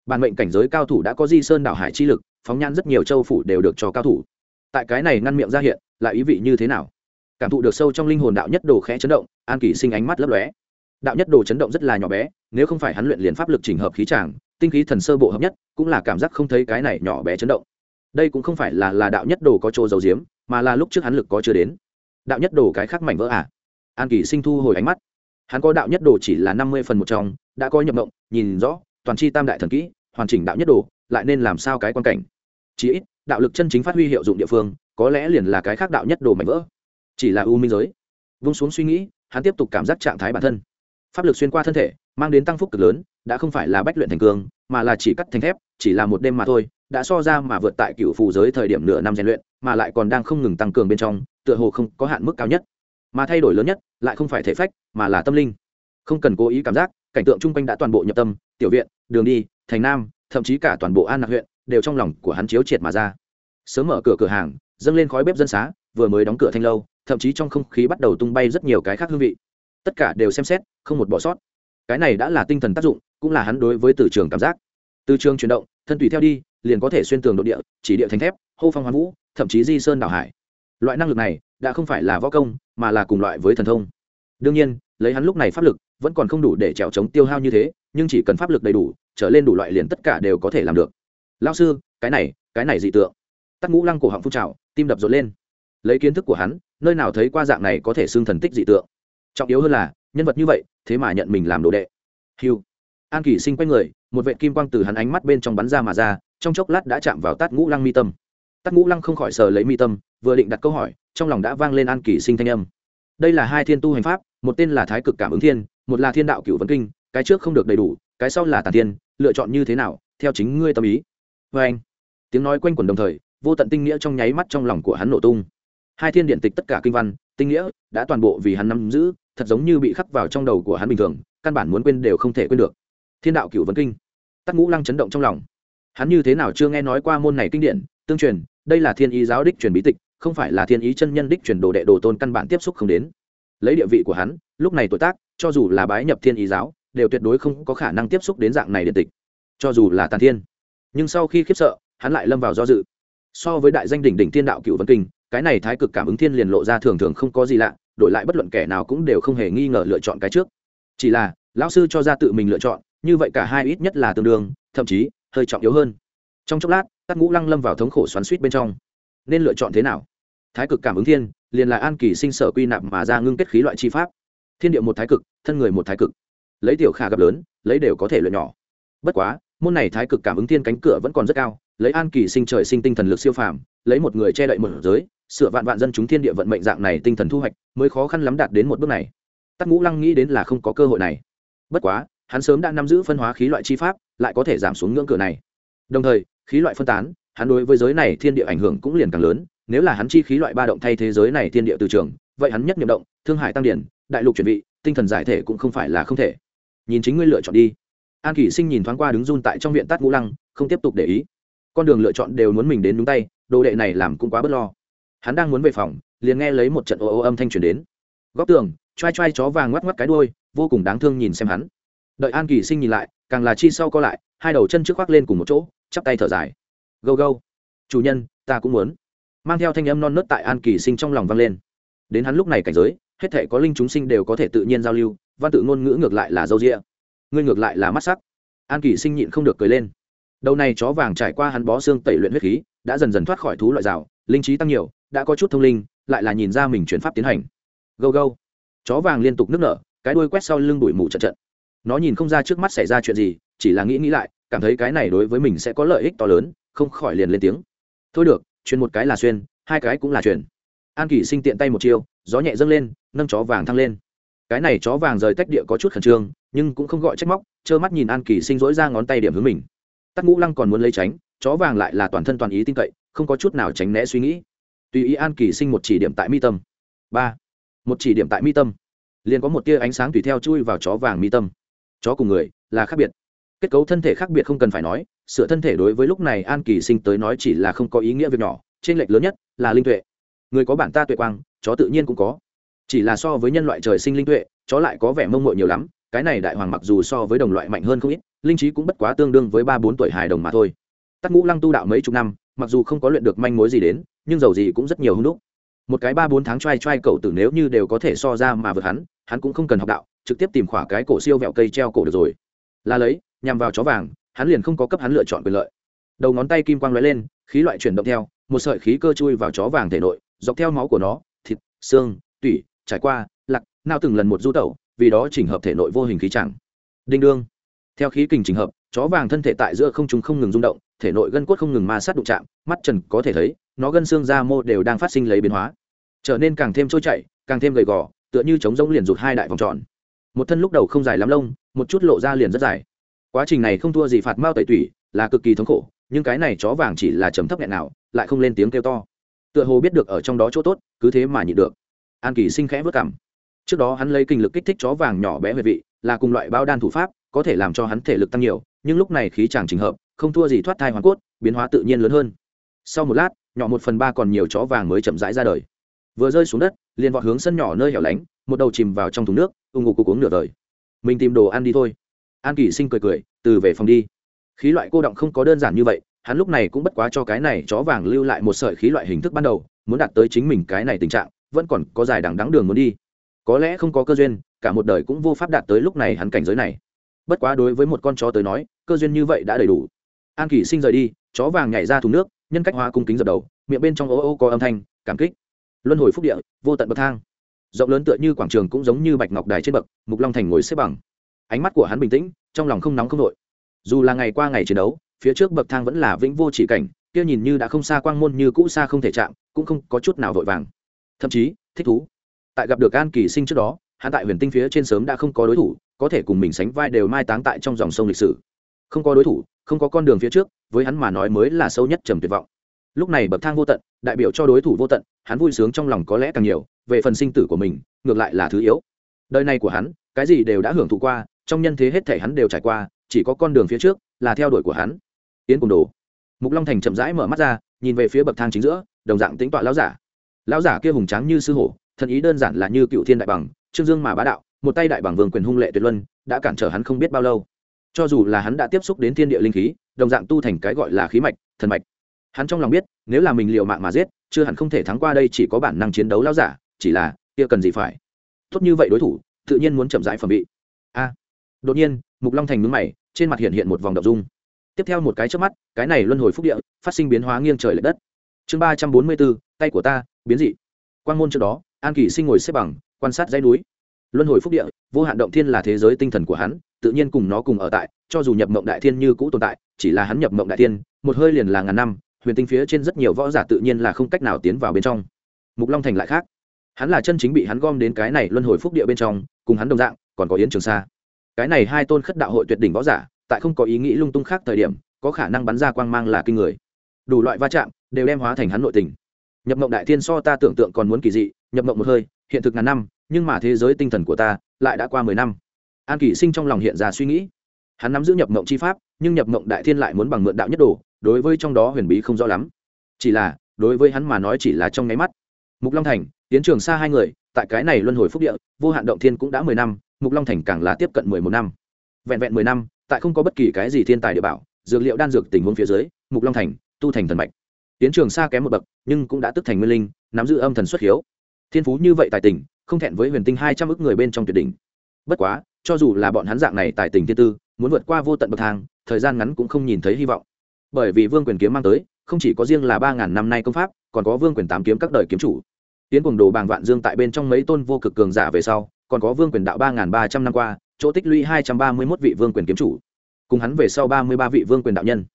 Bản mệnh cảnh giới cao thủ đã có di sơn đạo hải chi lực phóng nhan rất nhiều châu phủ đều được cho cao thủ. Tại cái này ngăn miệng ra hiện, là ý vị như thế nào? Cảm thụ được sâu trong linh hồn đạo nhất đồ khẽ chấn động, an kỳ sinh ánh mắt lấp lóe. Đạo nhất đồ chấn động rất là nhỏ bé, nếu không phải hắn luyện liền pháp lực chỉnh hợp khí tràng tinh khí thần sơ bộ hợp nhất, cũng là cảm giác không thấy cái này nhỏ bé chấn động. Đây cũng không phải là là đạo nhất đồ có chỗ dầu diếm mà là lúc trước hắn lực có chưa đến. Đạo nhất đồ cái khác mảnh vỡ à? An kỳ sinh thu hồi ánh mắt. Hắn có đạo nhất đồ chỉ là năm mươi phần một trong, đã có nhập mộng, nhìn rõ, toàn c h i tam đại thần kỹ, hoàn chỉnh đạo nhất đồ, lại nên làm sao cái quan cảnh? Chí ít, đạo lực chân chính phát huy hiệu dụng địa phương, có lẽ liền là cái khác đạo nhất đồ mảnh vỡ. Chỉ là ưu minh giới. Vung xuống suy nghĩ, hắn tiếp tục cảm giác trạng thái bản thân. Pháp lực xuyên qua thân thể, mang đến tăng phúc cực lớn, đã không phải là bách luyện thành cường, mà là chỉ cắt thành thép, chỉ là một đêm mà thôi, đã so ra mà vượt tại cựu phù giới thời điểm nửa năm rèn luyện, mà lại còn đang không ngừng tăng cường bên trong, tựa hồ không có hạn mức cao nhất. Mà thay đổi lớn nhất, lại không phải thể phách, mà là tâm linh. Không cần cố ý cảm giác, cảnh tượng chung quanh đã toàn bộ nhập tâm, tiểu viện, đường đi, thành nam, thậm chí cả toàn bộ an nạc huyện đều trong lòng của hắn chiếu triệt mà ra. Sớm mở cửa cửa hàng, dâng lên khói bếp dân xá, vừa mới đóng cửa thanh lâu, thậm chí trong không khí bắt đầu tung bay rất nhiều cái khác hương vị. Tất cả đều xem xét, không một bỏ sót. Cái này đã là tinh thần tác dụng, cũng là hắn đối với từ trường cảm giác. Từ trường chuyển động, thân tùy theo đi, liền có thể xuyên tường nội địa, chỉ địa thành thép, hô phong hoán vũ, thậm chí di sơn đảo hải. Loại năng lực này, đã không phải là võ công, mà là cùng loại với thần thông. Đương nhiên, lấy hắn lúc này pháp lực, vẫn còn không đủ để trèo chống tiêu hao như thế, nhưng chỉ cần pháp lực đầy đủ, trở lên đủ loại liền tất cả đều có thể làm được lao sư, cái này cái này dị tượng. Tắc ngũ lăng cổ họng phun trào, tim đập rộn lên. Lấy kiến thức của hắn, nơi nào thấy qua dạng này có thể xưng thần tích dị tượng. Trọng yếu hơn là, nhân vật như vậy, thế mà nhận mình làm đồ đệ. Hiu an kỷ sinh quanh người, một vệ kim quang từ hắn ánh mắt bên trong bắn ra mà ra, trong chốc lát đã chạm vào tát ngũ lăng mi tâm. Tát ngũ lăng không khỏi sờ lấy mi tâm, vừa định đặt câu hỏi, trong lòng đã vang lên an kỷ sinh thanh âm. Đây là hai thiên tu hành pháp, một tên là thái cực cảm ứng thiên, một là thiên đạo cửu vấn kinh, cái trước không được đầy đủ, cái sau là tàn thiên, lựa chọn như thế nào, theo chính ngươi tâm ý vê anh. Tiếng nói quanh quẩn đồng thời, vô tận tinh nghĩa trong nháy mắt trong lòng của hắn nổ tung. Hai thiên điện tịch tất cả kinh văn, tinh nghĩa, đã toàn bộ vì hắn nắm giữ, thật giống như bị khắc vào trong đầu của hắn bình thường, căn bản muốn quên đều không thể quên được. Thiên đạo cửu vấn kinh. Tắc ngũ lăng chấn động trong lòng. Hắn như thế nào chưa nghe nói qua môn này kinh điển, tương truyền, đây là thiên ý giáo đích truyền bí tịch, không phải là thiên ý chân nhân đích truyền đồ đệ đồ tôn căn bản tiếp xúc không đến. Lấy địa vị của hắn, lúc này tuổi tác, cho dù là bái nhập thiên ý giáo, đều tuyệt đối không có khả năng tiếp xúc đến dạng này điện tịch. Cho dù là tàn thiên nhưng sau khi khiếp sợ, hắn lại lâm vào do dự. So với đại danh đỉnh đỉnh thiên đạo cựu vân kinh, cái này thái cực cảm ứng thiên liền lộ ra thường thường không có gì lạ, đổi lại bất luận kẻ nào cũng đều không hề nghi ngờ lựa chọn cái trước. Chỉ là, lão sư cho ra tự mình lựa chọn, như vậy cả hai ít nhất là tương đương, thậm chí, hơi trọng yếu hơn. Trong chốc lát, tắc ngũ lăng lâm vào thống khổ xoắn suýt bên trong. Nên lựa chọn thế nào? Thái cực cảm ứng thiên, liền là an kỳ sinh sở quy nạp mà ra ngưng kết khí loại chi pháp. Thiên địa một thái cực, thân người một thái cực. Lấy tiểu khả gặp lớn, lấy đều có thể luyện nhỏ. Bất quá môn này thái cực cảm ứng thiên cánh cửa vẫn còn rất cao, lấy an kỳ sinh trời sinh tinh thần lực siêu phàm, lấy một người che đậy một giới, sửa vạn vạn dân chúng thiên địa vận mệnh dạng này tinh thần thu hoạch, mới khó khăn lắm đạt đến một bước này. Tắc ngũ lăng nghĩ đến là không có cơ hội này. Bất quá, hắn sớm đã nắm giữ phân hóa khí loại chi pháp, lại có thể giảm xuống ngưỡng cửa này. Đồng thời, khí loại phân tán, hắn đối với giới này thiên địa ảnh hưởng cũng liền càng lớn, nếu là hắn chi khí loại ba động thay thế giới này thiên địa từ trường, vậy hắn nhất nhiệm động, thương hải tăng điển, đại lục chuẩn bị tinh thần giải thể cũng không phải là không thể. Nhìn chính ngươi lựa chọn đi an kỷ sinh nhìn thoáng qua đứng run tại trong viện tát ngũ lăng, không tiếp tục để ý. Con đường lựa chọn đều muốn mình đến đúng tay, đồ đệ này làm cũng quá bớt lo. Hắn đang muốn về phòng, liền nghe lấy một trận ô ô âm thanh truyền đến. Góc tường t r a i t r a i chó vàng ngoắc ngoắc cái đôi vô cùng đáng thương nhìn xem hắn. Đợi an kỳ sinh nhìn lại, càng là chi sau co lại, hai đầu chân trước khoác lên cùng một chỗ, chắp tay thở dài. Gâu gâu. Chủ nhân, ta cũng muốn. Mang theo thanh âm non nớt tại an kỳ sinh trong lòng vang lên. Đến hắn lúc này cảnh giới, hết thể có linh chúng sinh đều có thể tự nhiên giao lưu, văn tự ngôn ngữ ngược lại là dâu rịa ngươi ngược lại là mắt sắc. An kỳ sinh nhịn không được cười lên. Đầu này chó vàng trải qua hắn bó xương tẩy luyện huyết khí, đã dần dần thoát khỏi thú loại rào, linh trí tăng nhiều, đã có chút thông linh, lại là nhìn ra mình chuyển pháp tiến hành. Gâu gâu. Chó vàng liên tục nước nở, cái đuôi quét sau lưng bụi mù trận trận. Nó nhìn không ra trước mắt xảy ra chuyện gì, chỉ là nghĩ nghĩ lại, cảm thấy cái này đối với mình sẽ có lợi ích to lớn, không khỏi liền lên tiếng. Thôi được truyền một cái là xuyên, hai cái cũng là truyền an kỷ sinh tiện tay một chiêu, gió nhẹ dâng lên, nâng chó vàng thăng lên. Cái này chó vàng rời tách địa có chút khẩn trương nhưng cũng không gọi trách móc, trơ mắt nhìn an kỳ sinh dỗi ra ngón tay điểm hướng mình. Tắc ngũ lăng còn muốn lấy tránh, chó vàng lại là toàn thân toàn ý tin cậy, không có chút nào tránh né suy nghĩ. Tùy ý an kỳ sinh một chỉ điểm tại mi tâm. Ba. Một chỉ điểm tại mi tâm. Liền có một tia ánh sáng tùy theo chui vào chó vàng mi tâm. Chó cùng người là khác biệt. Kết cấu thân thể khác biệt không cần phải nói, sửa thân thể đối với lúc này an kỳ sinh tới nói chỉ là không có ý nghĩa việc nhỏ trên lệch lớn nhất là linh tuệ. Người có bản ta tuệ quang, chó tự nhiên cũng có. Chỉ là so với nhân loại trời sinh linh tuệ, chó lại có vẻ mông mội nhiều lắm cái này đại hoàng mặc dù so với đồng loại mạnh hơn không ít, linh trí cũng bất quá tương đương với ba bốn tuổi hài đồng mà thôi. Tắc ngũ lăng tu đạo mấy chục năm, mặc dù không có luyện được manh mối gì đến, nhưng dầu gì cũng rất nhiều hung đúc. Một cái ba bốn tháng t r a i t r a i cậu tử nếu như đều có thể so ra mà vượt hắn hắn cũng không cần học đạo, trực tiếp tìm khỏa cái cổ siêu vẹo cây treo cổ được rồi. Là lấy, nhằm vào chó vàng, hắn liền không có cấp hắn lựa chọn quyền lợi. Đầu ngón tay kim quang l ó e lên, khí loại chuyển động theo, một sợi khí cơ chui vào chó vàng thể nội, dọc theo máu của nó, thịt, xương, tủy, trải qua lặc nào từng lần một du tẩu vì đó chỉnh hợp thể nội vô hình khí chẳng. Đinh đương. Theo khí kình chỉnh hợp, chó vàng thân thể tại giữa không trung không ngừng rung động, thể nội gân cốt không ngừng ma sát đụng chạm, mắt trần có thể thấy, nó gân xương da mô đều đang phát sinh lấy biến hóa. Trở nên càng thêm trôi chảy, càng thêm gầy gò, tựa như trống rỗng liền rụt hai đại vòng tròn. Một thân lúc đầu không dài lắm lông, một chút lộ ra liền rất dài. Quá trình này không thua gì phạt mao tẩy tủy, là cực kỳ thống khổ, nhưng cái này chó vàng chỉ là chấm thấp nhẹ nào, lại không lên tiếng kêu to. Tựa hồ biết được ở trong đó chỗ tốt, cứ thế mà nhịn được. An kỳ sinh khẽ vất cảm trước đó hắn lấy kinh lực kích thích chó vàng nhỏ bé về vị, là cùng loại bao đan thủ pháp, có thể làm cho hắn thể lực tăng nhiều, nhưng lúc này khí chàng trình hợp, không thua gì thoát thai hoàn cốt, biến hóa tự nhiên lớn hơn. Sau một lát, nhỏ một phần ba còn nhiều chó vàng mới chậm rãi ra đời. Vừa rơi xuống đất, liền vọt hướng sân nhỏ nơi hẻo lánh, một đầu chìm vào trong thùng nước, ung ngủ cục uống nửa đời. Mình tìm đồ ăn đi thôi. An kỷ sinh cười cười, từ về phòng đi. Khí loại cô động không có đơn giản như vậy, hắn lúc này cũng bất quá cho cái này chó vàng lưu lại một sợi khí loại hình thức ban đầu, muốn đạt tới chính mình cái này tình trạng, vẫn còn có dài đằng đắng đường muốn đi có lẽ không có cơ duyên, cả một đời cũng vô pháp đạt tới lúc này hắn cảnh giới này. Bất quá đối với một con chó tới nói, cơ duyên như vậy đã đầy đủ. An kỷ sinh rời đi, chó vàng nhảy ra thùng nước, nhân cách hoa cung kính dập đầu, miệng bên trong ô ô có âm thanh, cảm kích. Luân hồi phúc địa, vô tận bậc thang. Rộng lớn tựa như quảng trường cũng giống như bạch ngọc đài trên bậc, mục long thành ngồi xếp bằng. Ánh mắt của hắn bình tĩnh, trong lòng không nóng không nội dù là ngày qua ngày chiến đấu, phía trước bậc thang vẫn là vĩnh vô chỉ cảnh, kia nhìn như đã không xa quang môn như cũ xa không thể chạm, cũng không có chút nào vội vàng. Thậm chí, thích thú tại gặp được an kỳ sinh trước đó, hắn tại huyền tinh phía trên sớm đã không có đối thủ, có thể cùng mình sánh vai đều mai táng tại trong dòng sông lịch sử. Không có đối thủ, không có con đường phía trước, với hắn mà nói mới là sâu nhất trầm tuyệt vọng. Lúc này bậc thang vô tận, đại biểu cho đối thủ vô tận, hắn vui sướng trong lòng có lẽ càng nhiều, về phần sinh tử của mình, ngược lại là thứ yếu. Đời này của hắn, cái gì đều đã hưởng thụ qua, trong nhân thế hết thể hắn đều trải qua, chỉ có con đường phía trước là theo đuổi của hắn. Tiến cùng đồ. Mục long thành chậm rãi mở mắt ra, nhìn về phía bậc thang chính giữa, đồng dạng tính tọa lão giả. Lão giả kia hùng tráng như sư hổ thần ý đơn giản là như cựu thiên đại bằng, trương dương mà bá đạo, một tay đại bằng vương quyền hung lệ tuyệt luân, đã cản trở hắn không biết bao lâu. Cho dù là hắn đã tiếp xúc đến thiên địa linh khí, đồng dạng tu thành cái gọi là khí mạch, thần mạch. Hắn trong lòng biết, nếu là mình liều mạng mà giết, chưa hẳn không thể thắng qua đây chỉ có bản năng chiến đấu lao giả, chỉ là, kia cần gì phải? Tốt như vậy đối thủ, tự nhiên muốn chậm rãi phẩm bị a. Đột nhiên, mục long thành mướn mày, trên mặt hiện hiện một vòng đậu dung. Tiếp theo một cái trước mắt, cái này luân hồi phúc địa, phát sinh biến hóa nghiêng trời l ệ đất. Chương ba trăm bốn mươi bốn, tay của ta, biến dị. Quan môn trước đó an kỳ sinh ngồi xếp bằng, quan sát dãy núi. Luân hồi phúc địa, vô hạn động thiên là thế giới tinh thần của hắn, tự nhiên cùng nó cùng ở tại, cho dù nhập mộng đại thiên như cũ tồn tại, chỉ là hắn nhập mộng đại thiên, một hơi liền là ngàn năm, huyền tinh phía trên rất nhiều võ giả tự nhiên là không cách nào tiến vào bên trong. Mục long thành lại khác. Hắn là chân chính bị hắn gom đến cái này luân hồi phúc địa bên trong, cùng hắn đồng dạng, còn có yến trường sa. Cái này hai tôn khất đạo hội tuyệt đỉnh võ giả, tại không có ý nghĩ lung tung khác thời điểm, có khả năng bắn ra quang mang là kinh người. Đủ loại va chạm, đều đem hóa thành hắn nội tình nhập mộng đại thiên so ta tưởng tượng còn muốn kỳ dị, nhập mộng một hơi, hiện thực ngàn năm, nhưng mà thế giới tinh thần của ta lại đã qua mười năm. An kỷ sinh trong lòng hiện ra suy nghĩ. Hắn nắm giữ nhập mộng chi pháp, nhưng nhập mộng đại thiên lại muốn bằng mượn đạo nhất đồ, đối với trong đó huyền bí không rõ lắm. Chỉ là, đối với hắn mà nói chỉ là trong nháy mắt. Mục long thành tiến trường xa hai người, tại cái này luân hồi phúc địa, vô hạn động thiên cũng đã mười năm, mục long thành càng là tiếp cận mười một năm. Vẹn vẹn mười năm, tại không có bất kỳ cái gì thiên tài địa bảo, dược liệu đan dược tình huống phía dưới, mục long thành tu thành thần mạch tiến trường xa kém một bậc, nhưng cũng đã tức thành nguyên linh, nắm giữ âm thần xuất hiếu. Thiên phú như vậy tài tình, không thẹn với huyền tinh hai trăm ước người bên trong tuyệt đỉnh. Bất quá, cho dù là bọn hắn dạng này tài tình thiên tư, muốn vượt qua vô tận bậc thang, thời gian ngắn cũng không nhìn thấy hy vọng. Bởi vì vương quyền kiếm mang tới, không chỉ có riêng là ba ngàn năm nay công pháp, còn có vương quyền tám kiếm các đời kiếm chủ. Tiến cùng đồ bàng vạn dương tại bên trong mấy tôn vô cực cường giả về sau, còn có vương quyền đạo ba ngàn ba trăm năm qua, chỗ tích lũy hai trăm ba mươi mốt vị vương quyền kiếm chủ. Cùng hắn về sau ba mươi ba vị vương quyền đạo nhân.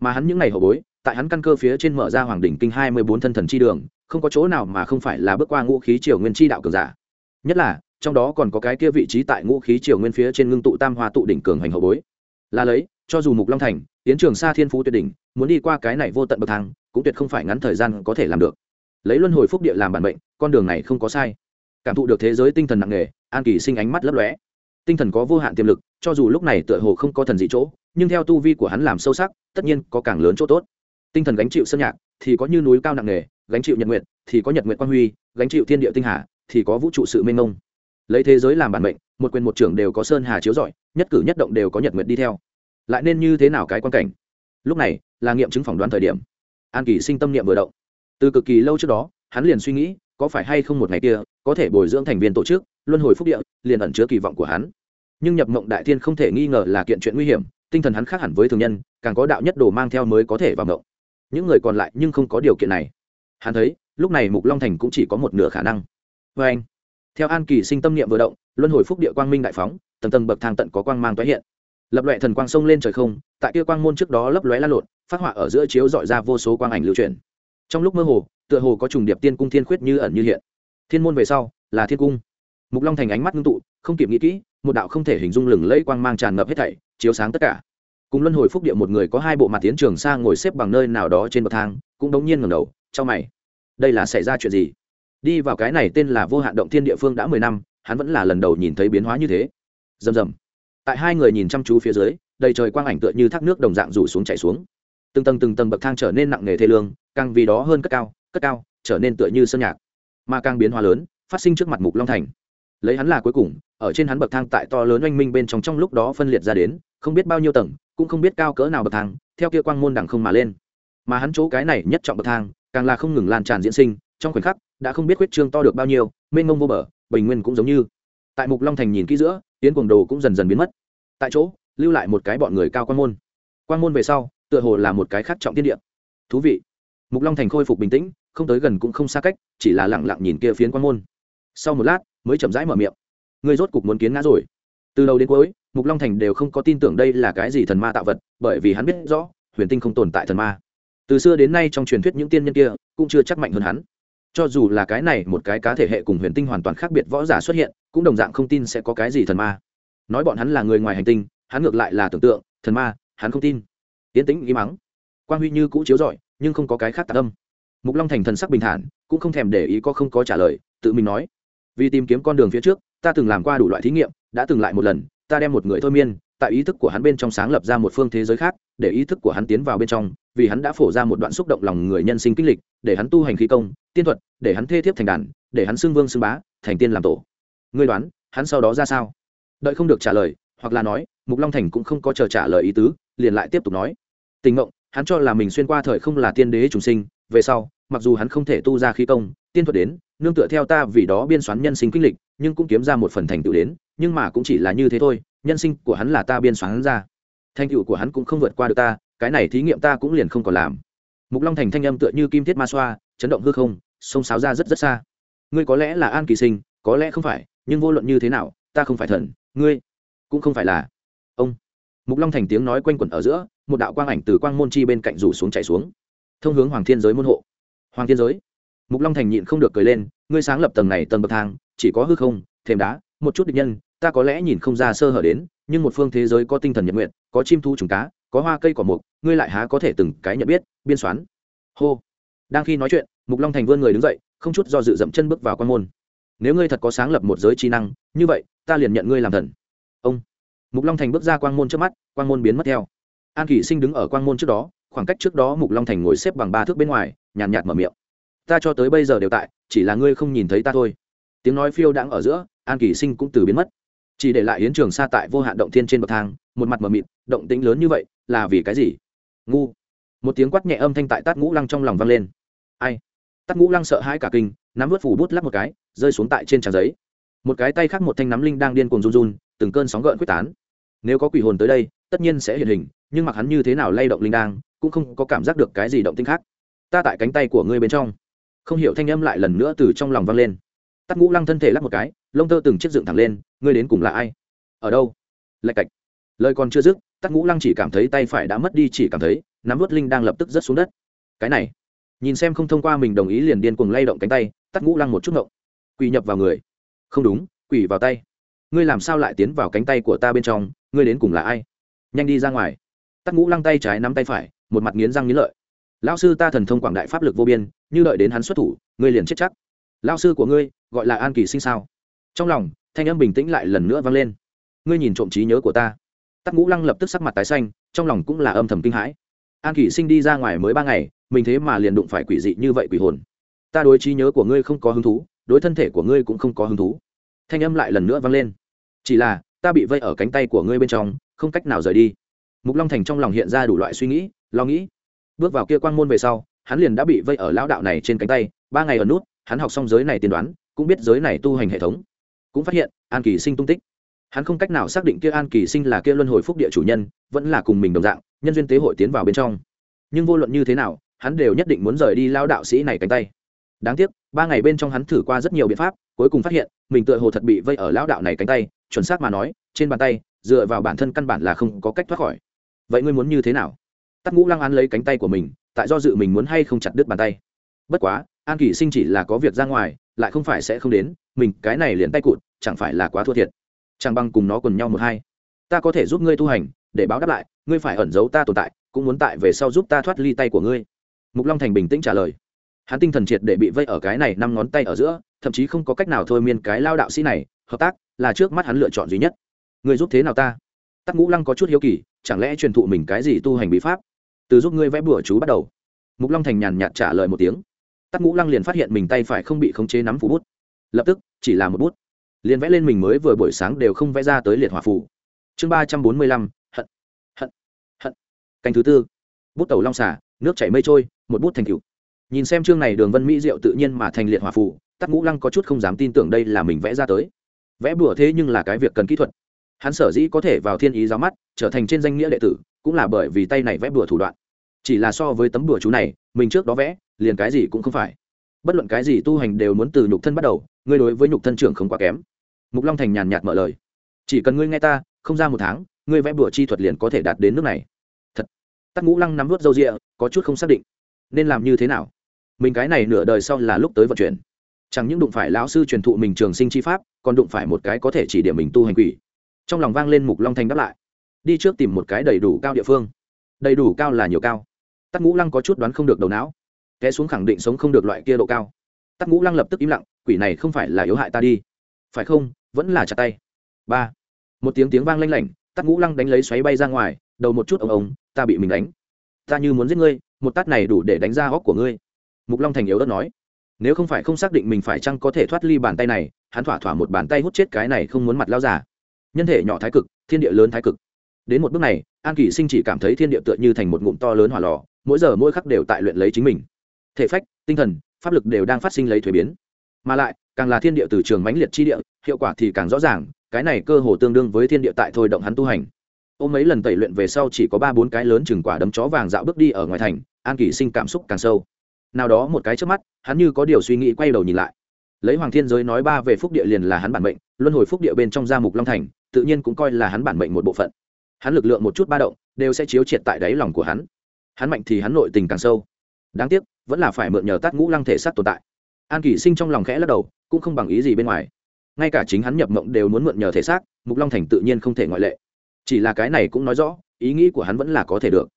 Mà hắn những ngày hậu bối tại hắn căn cơ phía trên mở ra hoàng đỉnh kinh hai mươi bốn thân thần chi đường, không có chỗ nào mà không phải là bước qua ngũ khí triều nguyên chi đạo cường giả. Nhất là, trong đó còn có cái kia vị trí tại ngũ khí triều nguyên phía trên ngưng tụ tam hoa tụ đỉnh cường hành hậu bối. Là lấy, cho dù mục long thành, tiến trường xa thiên phú tuyệt đỉnh, muốn đi qua cái này vô tận bậc thang, cũng tuyệt không phải ngắn thời gian có thể làm được. Lấy luân hồi phúc địa làm bản mệnh, con đường này không có sai. Cảm thụ được thế giới tinh thần nặng nề, an kỳ sinh ánh mắt lấp lóe. Tinh thần có vô hạn tiềm lực, cho dù lúc này tựa hồ không có thần dị chỗ, nhưng theo tu vi của hắn làm sâu sắc, tất nhiên có càng lớn chỗ tốt tinh thần gánh chịu sơn nhạc thì có như núi cao nặng nề, gánh chịu nhật nguyện thì có nhật nguyện quang huy, gánh chịu thiên địa tinh hà thì có vũ trụ sự mênh mông. Lấy thế giới làm bản mệnh, một quyền một trưởng đều có sơn hà chiếu rọi, nhất cử nhất động đều có nhật nguyện đi theo. Lại nên như thế nào cái quan cảnh? Lúc này là nghiệm chứng phỏng đoán thời điểm. An kỳ sinh tâm niệm vừa động. Từ cực kỳ lâu trước đó, hắn liền suy nghĩ, có phải hay không một ngày kia, có thể bồi dưỡng thành viên tổ chức, luân hồi phúc địa, liền ẩn chứa kỳ vọng của hắn. Nhưng nhập mộng đại thiên không thể nghi ngờ là kiện chuyện nguy hiểm, tinh thần hắn khác hẳn với thường nhân, càng có đạo nhất đồ mang theo mới có thể vào mộng những người còn lại nhưng không có điều kiện này. Hắn thấy, lúc này mục long thành cũng chỉ có một nửa khả năng. Vê anh, theo an kỳ sinh tâm niệm vừa động, luân hồi phúc địa quang minh đại phóng, tầng tầng bậc thang tận có quang mang tái hiện. Lập loại thần quang sông lên trời không, tại kia quang môn trước đó lấp lóe la lộn, phát họa ở giữa chiếu dọi ra vô số quang ảnh lưu truyền. Trong lúc mơ hồ, tựa hồ có trùng điệp tiên cung thiên khuyết như ẩn như hiện. Thiên môn về sau, là thiên cung. Mục long thành ánh mắt ngưng tụ, không kịp nghĩ kỹ, một đạo không thể hình dung lừng lẫy quang mang tràn ngập hết thảy, chiếu sáng tất cả cùng luân hồi phúc địa một người có hai bộ mặt tiến trường sang ngồi xếp bằng nơi nào đó trên bậc thang, cũng đống nhiên ngẩng đầu trong mày. Đây là xảy ra chuyện gì? Đi vào cái này tên là vô hạn động thiên địa phương đã mười năm, hắn vẫn là lần đầu nhìn thấy biến hóa như thế. Rầm rầm. Tại hai người nhìn chăm chú phía dưới, đầy trời quang ảnh tựa như thác nước đồng dạng rủ xuống chảy xuống. Từng tầng từng tầng bậc thang trở nên nặng nề thê lương, càng vì đó hơn cất cao cất cao, trở nên tựa như sơn nhạc. Mà càng biến hóa lớn, phát sinh trước mặt mục long thành. Lấy hắn là cuối cùng, ở trên hắn bậc thang tại to lớn oanh minh bên trong trong lúc đó phân liệt ra đến, không biết bao nhiêu tầng cũng không biết cao cỡ nào bậc thang, theo kia quang môn đằng không mà lên. Mà hắn chỗ cái này nhất trọng bậc thang, càng là không ngừng lan tràn diễn sinh, trong khoảnh khắc, đã không biết huyết trương to được bao nhiêu, mênh mông vô bờ, bình nguyên cũng giống như. Tại mục long thành nhìn kỹ giữa tiến cuồng đồ cũng dần dần biến mất. Tại chỗ, lưu lại một cái bọn người cao quan môn. Quan môn về sau, tựa hồ là một cái khác trọng tiên địa. Thú vị. Mục long thành khôi phục bình tĩnh, không tới gần cũng không xa cách, chỉ là lẳng lặng nhìn kia phiến quan môn. Sau một lát, mới chậm rãi mở miệng. Người rốt cục muốn kiến ngã rồi. Từ đầu đến cuối mục long thành đều không có tin tưởng đây là cái gì thần ma tạo vật, bởi vì hắn biết rõ, huyền tinh không tồn tại thần ma. Từ xưa đến nay trong truyền thuyết những tiên nhân kia cũng chưa chắc mạnh hơn hắn. Cho dù là cái này một cái cá thể hệ cùng huyền tinh hoàn toàn khác biệt võ giả xuất hiện, cũng đồng dạng không tin sẽ có cái gì thần ma. Nói bọn hắn là người ngoài hành tinh, hắn ngược lại là tưởng tượng, thần ma, hắn không tin. Tiến tĩnh im mắng. Quang huy như cũ chiếu rọi, nhưng không có cái khác tạ âm. Mục long thành thần sắc bình thản, cũng không thèm để ý có không có trả lời, tự mình nói. Vì tìm kiếm con đường phía trước, ta từng làm qua đủ loại thí nghiệm, đã từng lại một lần ta đem một người thôi miên, tại ý thức của hắn bên trong sáng lập ra một phương thế giới khác, để ý thức của hắn tiến vào bên trong, vì hắn đã phổ ra một đoạn xúc động lòng người nhân sinh kinh lịch, để hắn tu hành khí công, tiên thuật, để hắn thê thiếp thành đàn, để hắn xưng vương xưng bá, thành tiên làm tổ. Ngươi đoán, hắn sau đó ra sao? Đợi không được trả lời, hoặc là nói, mục long thành cũng không có chờ trả lời ý tứ, liền lại tiếp tục nói. Tình ngộng, hắn cho là mình xuyên qua thời không là tiên đế trùng sinh, về sau, mặc dù hắn không thể tu ra khí công, tiên thuật đến, nương tựa theo ta vì đó biên soán nhân sinh kinh lịch, nhưng cũng kiếm ra một phần thành tựu đến nhưng mà cũng chỉ là như thế thôi, nhân sinh của hắn là ta biên soán ra. Thành tựu của hắn cũng không vượt qua được ta, cái này thí nghiệm ta cũng liền không còn làm. Mục long thành thanh âm tựa như kim thiết ma xoa, chấn động hư không, sông sáo ra rất rất xa. Ngươi có lẽ là an kỳ sinh, có lẽ không phải, nhưng vô luận như thế nào, ta không phải thần, ngươi cũng không phải là ông. Mục long thành tiếng nói quanh quẩn ở giữa, một đạo quang ảnh từ quang môn chi bên cạnh rủ xuống chạy xuống. Thông hướng hoàng thiên giới môn hộ. Hoàng thiên giới. Mục long thành nhịn không được cười lên, ngươi sáng lập tầng này tầng bậc thang, chỉ có hư không thêm đá, một chút địch nhân ta có lẽ nhìn không ra sơ hở đến, nhưng một phương thế giới có tinh thần nhật nguyện, có chim thu trùng cá, có hoa cây cỏ mục, ngươi lại há có thể từng cái nhận biết, biên soán. Hô. Đang khi nói chuyện, mục long thành vươn người đứng dậy, không chút do dự dậm chân bước vào quan môn. Nếu ngươi thật có sáng lập một giới trí năng, như vậy, ta liền nhận ngươi làm thần. Ông. Mục long thành bước ra quang môn trước mắt quang môn biến mất theo. An kỷ sinh đứng ở quang môn trước đó, khoảng cách trước đó mục long thành ngồi xếp bằng ba thước bên ngoài, nhàn nhạt mở miệng. Ta cho tới bây giờ đều tại, chỉ là ngươi không nhìn thấy ta thôi. Tiếng nói phiêu đãng ở giữa, an kỷ sinh cũng từ biến mất chỉ để lại yến trường xa tại vô hạn động thiên trên bậc thang, một mặt mờ mịt, động tĩnh lớn như vậy là vì cái gì? Ngu. Một tiếng quát nhẹ âm thanh tại tát ngũ lăng trong lòng vang lên. Ai? Tát ngũ lăng sợ hãi cả kinh, nắm vớt phủ bút lắp một cái, rơi xuống tại trên tràng giấy. Một cái tay khác một thanh nắm linh đang điên cuồng run run, từng cơn sóng gợn quyết tán. Nếu có quỷ hồn tới đây, tất nhiên sẽ hiện hình, nhưng mặc hắn như thế nào lay động linh đang, cũng không có cảm giác được cái gì động tinh khác. Ta tại cánh tay của ngươi bên trong. Không hiểu thanh âm lại lần nữa từ trong lòng vang lên. Tắt ngũ lăng thân thể lắc một cái, lông tơ từng chiếc dựng thẳng lên ngươi đến cùng là ai? Ở đâu? Lạch cạch. Lời còn chưa dứt, tắc ngũ lăng chỉ cảm thấy tay phải đã mất đi chỉ cảm thấy, nắm vớt linh đang lập tức rớt xuống đất. Cái này. Nhìn xem không thông qua mình đồng ý liền điên cuồng lay động cánh tay, tắc ngũ lăng một chút ngộng. Quỳ nhập vào người. Không đúng, quỳ vào tay. Ngươi làm sao lại tiến vào cánh tay của ta bên trong? Ngươi đến cùng là ai? Nhanh đi ra ngoài. Tắc ngũ lăng tay trái nắm tay phải, một mặt nghiến răng nghiến lợi. Lão sư ta thần thông quảng đại pháp lực vô biên, như đợi đến hắn xuất thủ, ngươi liền chết chắc. Lão sư của ngươi, gọi là an kỳ sinh sao? Trong lòng, thanh âm bình tĩnh lại lần nữa vang lên. Ngươi nhìn trộm trí nhớ của ta. Tắc ngũ lăng lập tức sắc mặt tái xanh, trong lòng cũng là âm thầm kinh hãi. An kỳ sinh đi ra ngoài mới ba ngày, mình thế mà liền đụng phải quỷ dị như vậy quỷ hồn. Ta đối trí nhớ của ngươi không có hứng thú, đối thân thể của ngươi cũng không có hứng thú. Thanh âm lại lần nữa vang lên. Chỉ là, ta bị vây ở cánh tay của ngươi bên trong, không cách nào rời đi. Mục long thành trong lòng hiện ra đủ loại suy nghĩ, lo nghĩ. Bước vào kia quang môn về sau, hắn liền đã bị vây ở lão đạo này trên cánh tay, ba ngày ở nút, hắn học xong giới này tiên đoán, cũng biết giới này tu hành hệ thống cũng phát hiện, an kỳ sinh tung tích. Hắn không cách nào xác định kia an kỳ sinh là kia luân hồi phúc địa chủ nhân, vẫn là cùng mình đồng dạng, nhân duyên tế hội tiến vào bên trong. Nhưng vô luận như thế nào, hắn đều nhất định muốn rời đi lao đạo sĩ này cánh tay. Đáng tiếc, ba ngày bên trong hắn thử qua rất nhiều biện pháp, cuối cùng phát hiện, mình tựa hồ thật bị vây ở lao đạo này cánh tay, chuẩn xác mà nói, trên bàn tay, dựa vào bản thân căn bản là không có cách thoát khỏi. Vậy ngươi muốn như thế nào? Tắc ngũ lăng ăn lấy cánh tay của mình, tại do dự mình muốn hay không chặt đứt bàn tay. Bất quá, an kỳ sinh chỉ là có việc ra ngoài, lại không phải sẽ không đến mình cái này liền tay cụt, chẳng phải là quá thua thiệt. Chẳng bằng cùng nó quần nhau một hai. Ta có thể giúp ngươi tu hành, để báo đáp lại, ngươi phải ẩn giấu ta tồn tại, cũng muốn tại về sau giúp ta thoát ly tay của ngươi. Mục long thành bình tĩnh trả lời. Hắn tinh thần triệt để bị vây ở cái này năm ngón tay ở giữa, thậm chí không có cách nào thôi miên cái lao đạo sĩ này, hợp tác là trước mắt hắn lựa chọn duy nhất. Ngươi giúp thế nào ta? Tắc ngũ lăng có chút hiếu kỳ, chẳng lẽ truyền thụ mình cái gì tu hành bí pháp? Từ giúp ngươi vẽ bửa chú bắt đầu. Mục long thành nhàn nhạt trả lời một tiếng. Tắc ngũ lăng liền phát hiện mình tay phải không bị khống chế nắm phủ bút lập tức, chỉ là một bút. Liền vẽ lên mình mới vừa buổi sáng đều không vẽ ra tới liệt hỏa phủ chương ba trăm bốn mươi lăm, hận hận hận. Canh thứ tư. Bút tàu long xả nước chảy mây trôi, một bút thành cựu nhìn xem chương này đường vân mỹ diệu tự nhiên mà thành liệt hỏa phủ tắc ngũ lăng có chút không dám tin tưởng đây là mình vẽ ra tới. Vẽ bùa thế nhưng là cái việc cần kỹ thuật. Hắn sở dĩ có thể vào thiên ý giáo mắt, trở thành trên danh nghĩa đệ tử, cũng là bởi vì tay này vẽ bùa thủ đoạn. Chỉ là so với tấm bùa chú này, mình trước đó vẽ, liền cái gì cũng không phải. Bất luận cái gì tu hành đều muốn từ nhục thân bắt đầu ngươi đối với nhục thân trưởng không quá kém. Mục long thành nhàn nhạt mở lời. Chỉ cần ngươi nghe ta, không ra một tháng, ngươi vẽ bùa chi thuật liền có thể đạt đến nước này. Thật. Tắc ngũ lăng nắm vớt râu rịa, có chút không xác định. Nên làm như thế nào? Mình cái này nửa đời sau là lúc tới vận chuyển. Chẳng những đụng phải lão sư truyền thụ mình trường sinh chi pháp, còn đụng phải một cái có thể chỉ điểm mình tu hành quỷ. Trong lòng vang lên mục long thành đáp lại. Đi trước tìm một cái đầy đủ cao địa phương. Đầy đủ cao là nhiều cao. Tắc ngũ lăng có chút đoán không được đầu não. Té xuống khẳng định sống không được loại kia độ cao. Tắc ngũ lăng lập tức im lặng quỷ này không phải là yếu hại ta đi. Phải không? Vẫn là chặt tay. Ba. Một tiếng tiếng vang lanh lảnh tắt ngũ lăng đánh lấy xoáy bay ra ngoài, đầu một chút ống ống ta bị mình đánh. Ta như muốn giết ngươi, một tát này đủ để đánh ra góc của ngươi. Mục long thành yếu đất nói. Nếu không phải không xác định mình phải chăng có thể thoát ly bàn tay này, hắn thỏa thỏa một bàn tay hút chết cái này không muốn mặt lao giả nhân thể nhỏ thái cực, thiên địa lớn thái cực. Đến một bước này, an kỳ sinh chỉ cảm thấy thiên địa tựa như thành một ngụm to lớn hỏa lò, mỗi giờ mỗi khắc đều tại luyện lấy chính mình. Thể phách, tinh thần, pháp lực đều đang phát sinh lấy thuế biến mà lại, càng là thiên địa từ trường mãnh liệt chi địa, hiệu quả thì càng rõ ràng, cái này cơ hồ tương đương với thiên địa tại thôi động hắn tu hành. Ôm mấy lần tẩy luyện về sau chỉ có ba bốn cái lớn chừng quả đấm chó vàng dạo bước đi ở ngoài thành, an kỳ sinh cảm xúc càng sâu. Nào đó một cái trước mắt, hắn như có điều suy nghĩ quay đầu nhìn lại. Lấy hoàng thiên giới nói ba về phúc địa liền là hắn bản mệnh, luân hồi phúc địa bên trong gia mục long thành, tự nhiên cũng coi là hắn bản mệnh một bộ phận. Hắn lực lượng một chút ba động, đều sẽ chiếu triệt tại đáy lòng của hắn. Hắn mạnh thì hắn nội tình càng sâu. Đáng tiếc, vẫn là phải mượn nhờ tát ngũ lăng thể sát tồn tại an kỷ sinh trong lòng khẽ lắc đầu, cũng không bằng ý gì bên ngoài. Ngay cả chính hắn nhập mộng đều muốn mượn nhờ thể xác, mục long thành tự nhiên không thể ngoại lệ. Chỉ là cái này cũng nói rõ, ý nghĩ của hắn vẫn là có thể được.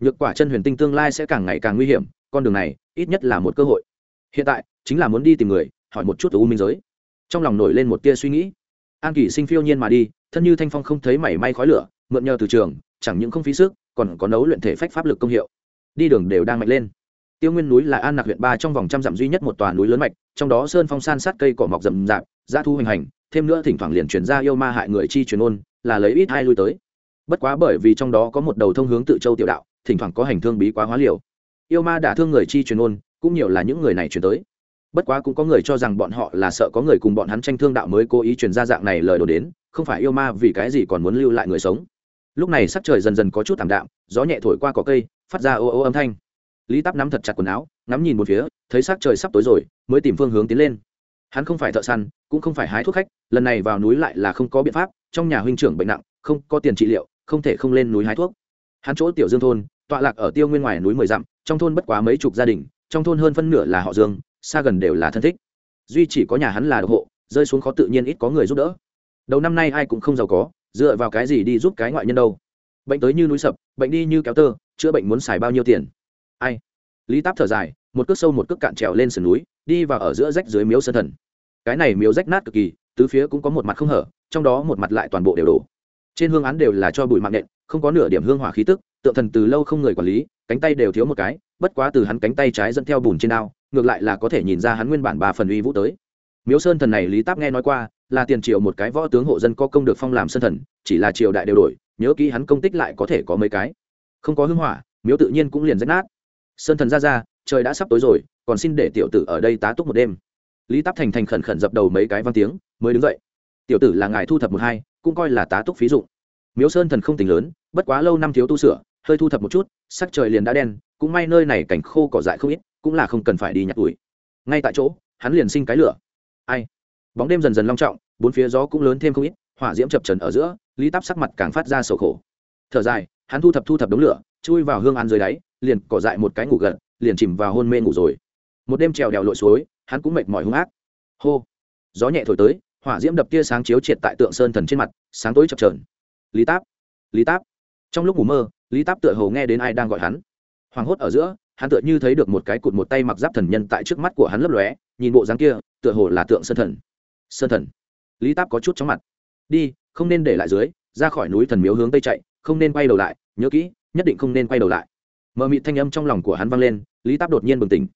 Nhược quả chân huyền tinh tương lai sẽ càng ngày càng nguy hiểm, con đường này ít nhất là một cơ hội. Hiện tại, chính là muốn đi tìm người, hỏi một chút u minh giới. Trong lòng nổi lên một tia suy nghĩ. An kỷ sinh phiêu nhiên mà đi, thân như thanh phong không thấy mảy may khói lửa, mượn nhờ từ trường, chẳng những không phí sức, còn có nấu luyện thể phách pháp lực công hiệu. Đi đường đều đang mạnh lên tiêu nguyên núi là an Nặc huyện ba trong vòng trăm dặm duy nhất một tòa núi lớn mạch, trong đó sơn phong san sát cây cỏ mọc rậm rạp, dã thu hoành hành, thêm nữa thỉnh thoảng liền chuyển ra yêu ma hại người chi truyền ôn, là lấy ít hai lui tới. Bất quá bởi vì trong đó có một đầu thông hướng tự châu tiểu đạo, thỉnh thoảng có hành thương bí quá hóa liều. Yêu ma đả thương người chi truyền ôn, cũng nhiều là những người này truyền tới. Bất quá cũng có người cho rằng bọn họ là sợ có người cùng bọn hắn tranh thương đạo mới cố ý truyền ra dạng này lời đồn đến, không phải yêu ma vì cái gì còn muốn lưu lại người sống. Lúc này sắc trời dần dần có chút thảm đạm, gió nhẹ thổi qua cỏ cây, phát ra ô ô âm thanh lý Táp nắm thật chặt quần áo, ngắm nhìn một phía, thấy sắc trời sắp tối rồi, mới tìm phương hướng tiến lên. Hắn không phải thợ săn, cũng không phải hái thuốc khách, lần này vào núi lại là không có biện pháp, trong nhà huynh trưởng bệnh nặng, không có tiền trị liệu, không thể không lên núi hái thuốc. Hắn chỗ tiểu dương thôn, tọa lạc ở tiêu nguyên ngoài núi mười dặm, trong thôn bất quá mấy chục gia đình, trong thôn hơn phân nửa là họ dương, xa gần đều là thân thích. Duy chỉ có nhà hắn là hộ, rơi xuống khó tự nhiên ít có người giúp đỡ. Đầu năm nay ai cũng không giàu có, dựa vào cái gì đi giúp cái ngoại nhân đâu. Bệnh tới như núi sập, bệnh đi như kéo tơ, chữa bệnh muốn xài bao nhiêu tiền? Ai? Lý táp thở dài, một cước sâu một cước cạn trèo lên sườn núi, đi vào ở giữa rách dưới miếu sơn thần. Cái này miếu rách nát cực kỳ, tứ phía cũng có một mặt không hở, trong đó một mặt lại toàn bộ đều đổ. Trên hương án đều là cho bụi mạng nện, không có nửa điểm hương hỏa khí tức, tượng thần từ lâu không người quản lý, cánh tay đều thiếu một cái, bất quá từ hắn cánh tay trái dẫn theo bùn trên ao ngược lại là có thể nhìn ra hắn nguyên bản ba phần uy vũ tới. Miếu sơn thần này lý táp nghe nói qua, là tiền triều một cái võ tướng hộ dân có công được phong làm sơn thần, chỉ là triều đại đều đổi, nhớ kỹ hắn công tích lại có thể có mấy cái. Không có hưng hỏa, miếu tự nhiên cũng liền rách nát sơn thần ra ra, trời đã sắp tối rồi, còn xin để tiểu tử ở đây tá túc một đêm. Lý táp thành thành khẩn khẩn dập đầu mấy cái văn tiếng, mới đứng dậy. Tiểu tử là ngài thu thập một hai, cũng coi là tá túc phí dụng. Miếu sơn thần không tính lớn, bất quá lâu năm thiếu tu sửa, hơi thu thập một chút, sắc trời liền đã đen, cũng may nơi này cảnh khô cỏ dại không ít, cũng là không cần phải đi nhặt tuổi. Ngay tại chỗ, hắn liền sinh cái lửa. Ai? Bóng đêm dần dần long trọng, bốn phía gió cũng lớn thêm không ít, hỏa diễm chập trần ở giữa, lý táp sắc mặt càng phát ra sầu khổ. Thở dài, hắn thu thập thu thập đống lửa chui vào hương ăn dưới đáy, liền cỏ dại một cái ngủ gật, liền chìm vào hôn mê ngủ rồi. Một đêm trèo đèo lội suối, hắn cũng mệt mỏi hung ác. Hô! Gió nhẹ thổi tới, hỏa diễm đập tia sáng chiếu triệt tại tượng sơn thần trên mặt, sáng tối chập trờn lý táp! Lý táp! Trong lúc ngủ mơ, lý táp tựa hồ nghe đến ai đang gọi hắn. Hoảng hốt ở giữa, hắn tựa như thấy được một cái cụt một tay mặc giáp thần nhân tại trước mắt của hắn lấp lóe, nhìn bộ dáng kia, tựa hồ là tượng sơn thần. Sơn thần. Lý táp có chút chóng mặt. Đi, không nên để lại dưới, ra khỏi núi thần miếu hướng tây chạy, không nên quay đầu lại, nhớ kỹ nhất định không nên quay đầu lại. Mờ mịt thanh âm trong lòng của hắn vang lên, lý táp đột nhiên bừng tỉnh.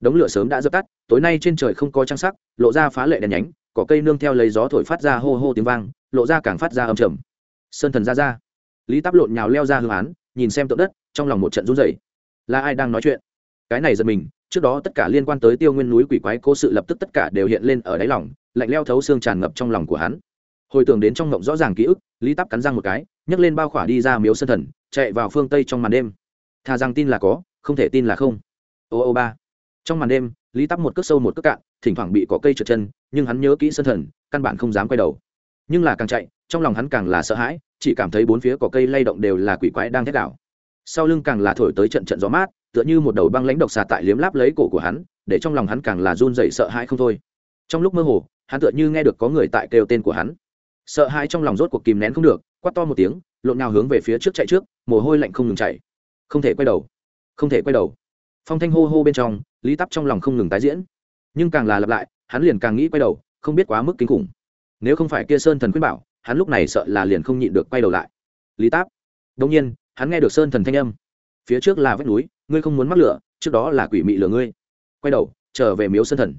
Đống lửa sớm đã dập tắt, tối nay trên trời không có trang sắc, lộ ra phá lệ đèn nhánh, cỏ cây nương theo lấy gió thổi phát ra hô hô tiếng vang, lộ ra càng phát ra âm trầm. Sơn thần ra ra. Lý táp lộn nhào leo ra hương án nhìn xem tượng đất, trong lòng một trận run rẩy. Là ai đang nói chuyện? Cái này giật mình, trước đó tất cả liên quan tới tiêu nguyên núi quỷ quái cố sự lập tức tất cả đều hiện lên ở đáy lòng, lạnh leo thấu xương tràn ngập trong lòng của hắn. Hồi tưởng đến trong ngộng rõ ràng ký ức, lý Táp cắn răng một cái, nhấc lên bao khỏa đi ra miếu sơn thần chạy vào phương tây trong màn đêm. Thà rằng tin là có, không thể tin là không. Ô ô ba. Trong màn đêm, lý tắp một cước sâu một cước cạn, thỉnh thoảng bị có cây trượt chân, nhưng hắn nhớ kỹ sân thần, căn bản không dám quay đầu. Nhưng là càng chạy, trong lòng hắn càng là sợ hãi, chỉ cảm thấy bốn phía có cây lay động đều là quỷ quái đang thét đảo. Sau lưng càng là thổi tới trận trận gió mát, tựa như một đầu băng lãnh độc xà tại liếm láp lấy cổ của hắn, để trong lòng hắn càng là run dậy sợ hãi không thôi. Trong lúc mơ hồ, hắn tựa như nghe được có người tại kêu tên của hắn. Sợ hãi trong lòng rốt cuộc kìm nén không được, quát to một tiếng lộn nào hướng về phía trước chạy trước, mồ hôi lạnh không ngừng chạy không thể quay đầu. Không thể quay đầu. Phong thanh hô hô bên trong, lý tắp trong lòng không ngừng tái diễn. Nhưng càng là lặp lại, hắn liền càng nghĩ quay đầu, không biết quá mức kinh khủng. Nếu không phải kia sơn thần khuyên bảo, hắn lúc này sợ là liền không nhịn được quay đầu lại. Lý táp đông nhiên, hắn nghe được sơn thần thanh âm. Phía trước là vách núi, ngươi không muốn mắc lửa, trước đó là quỷ mị lửa ngươi. Quay đầu, trở về miếu sơn thần.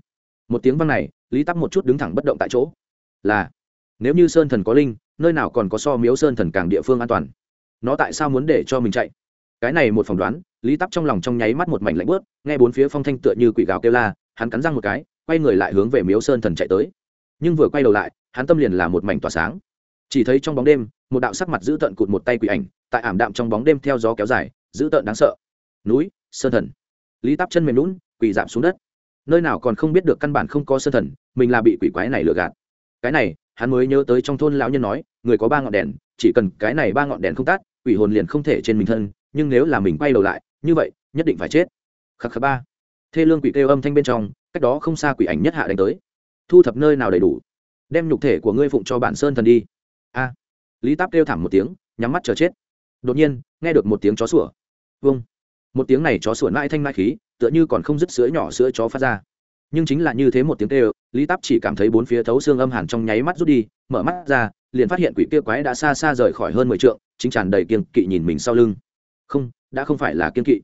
Một tiếng văng này, lý tắp một chút đứng thẳng bất động tại chỗ. Là, nếu như sơn thần có linh nơi nào còn có so miếu sơn thần càng địa phương an toàn? Nó tại sao muốn để cho mình chạy? Cái này một phỏng đoán, lý tắp trong lòng trong nháy mắt một mảnh lạnh bớt nghe bốn phía phong thanh tựa như quỷ gào kêu la, hắn cắn răng một cái, quay người lại hướng về miếu sơn thần chạy tới. Nhưng vừa quay đầu lại, hắn tâm liền là một mảnh tỏa sáng. Chỉ thấy trong bóng đêm, một đạo sắc mặt giữ tợn cụt một tay quỷ ảnh, tại ảm đạm trong bóng đêm theo gió kéo dài giữ tợn đáng sợ. Núi, sơn thần. Lý tắp chân mềm lún quỳ giảm xuống đất. Nơi nào còn không biết được căn bản không có sơn thần, mình là bị quỷ quái này lừa gạt. Cái này hắn mới nhớ tới trong thôn lão nhân nói, người có ba ngọn đèn, chỉ cần cái này ba ngọn đèn không tắt, quỷ hồn liền không thể trên mình thân, nhưng nếu là mình quay đầu lại, như vậy, nhất định phải chết. Khắc khắc ba. Thê lương quỷ kêu âm thanh bên trong, cách đó không xa quỷ ảnh nhất hạ đánh tới. Thu thập nơi nào đầy đủ? Đem nhục thể của ngươi phụng cho bản sơn thần đi. A. Lý táp kêu thảm một tiếng, nhắm mắt chờ chết. Đột nhiên, nghe được một tiếng chó sủa. Vâng. Một tiếng này chó sủa mãi thanh mãi khí, tựa như còn không dứt sữa nhỏ sữa chó phát ra nhưng chính là như thế một tiếng kêu, lý táp chỉ cảm thấy bốn phía thấu xương âm hàn trong nháy mắt rút đi, mở mắt ra, liền phát hiện quỷ kia quái đã xa xa rời khỏi hơn mười trượng, chính tràn đầy kiên kỵ nhìn mình sau lưng. Không, đã không phải là kiên kỵ,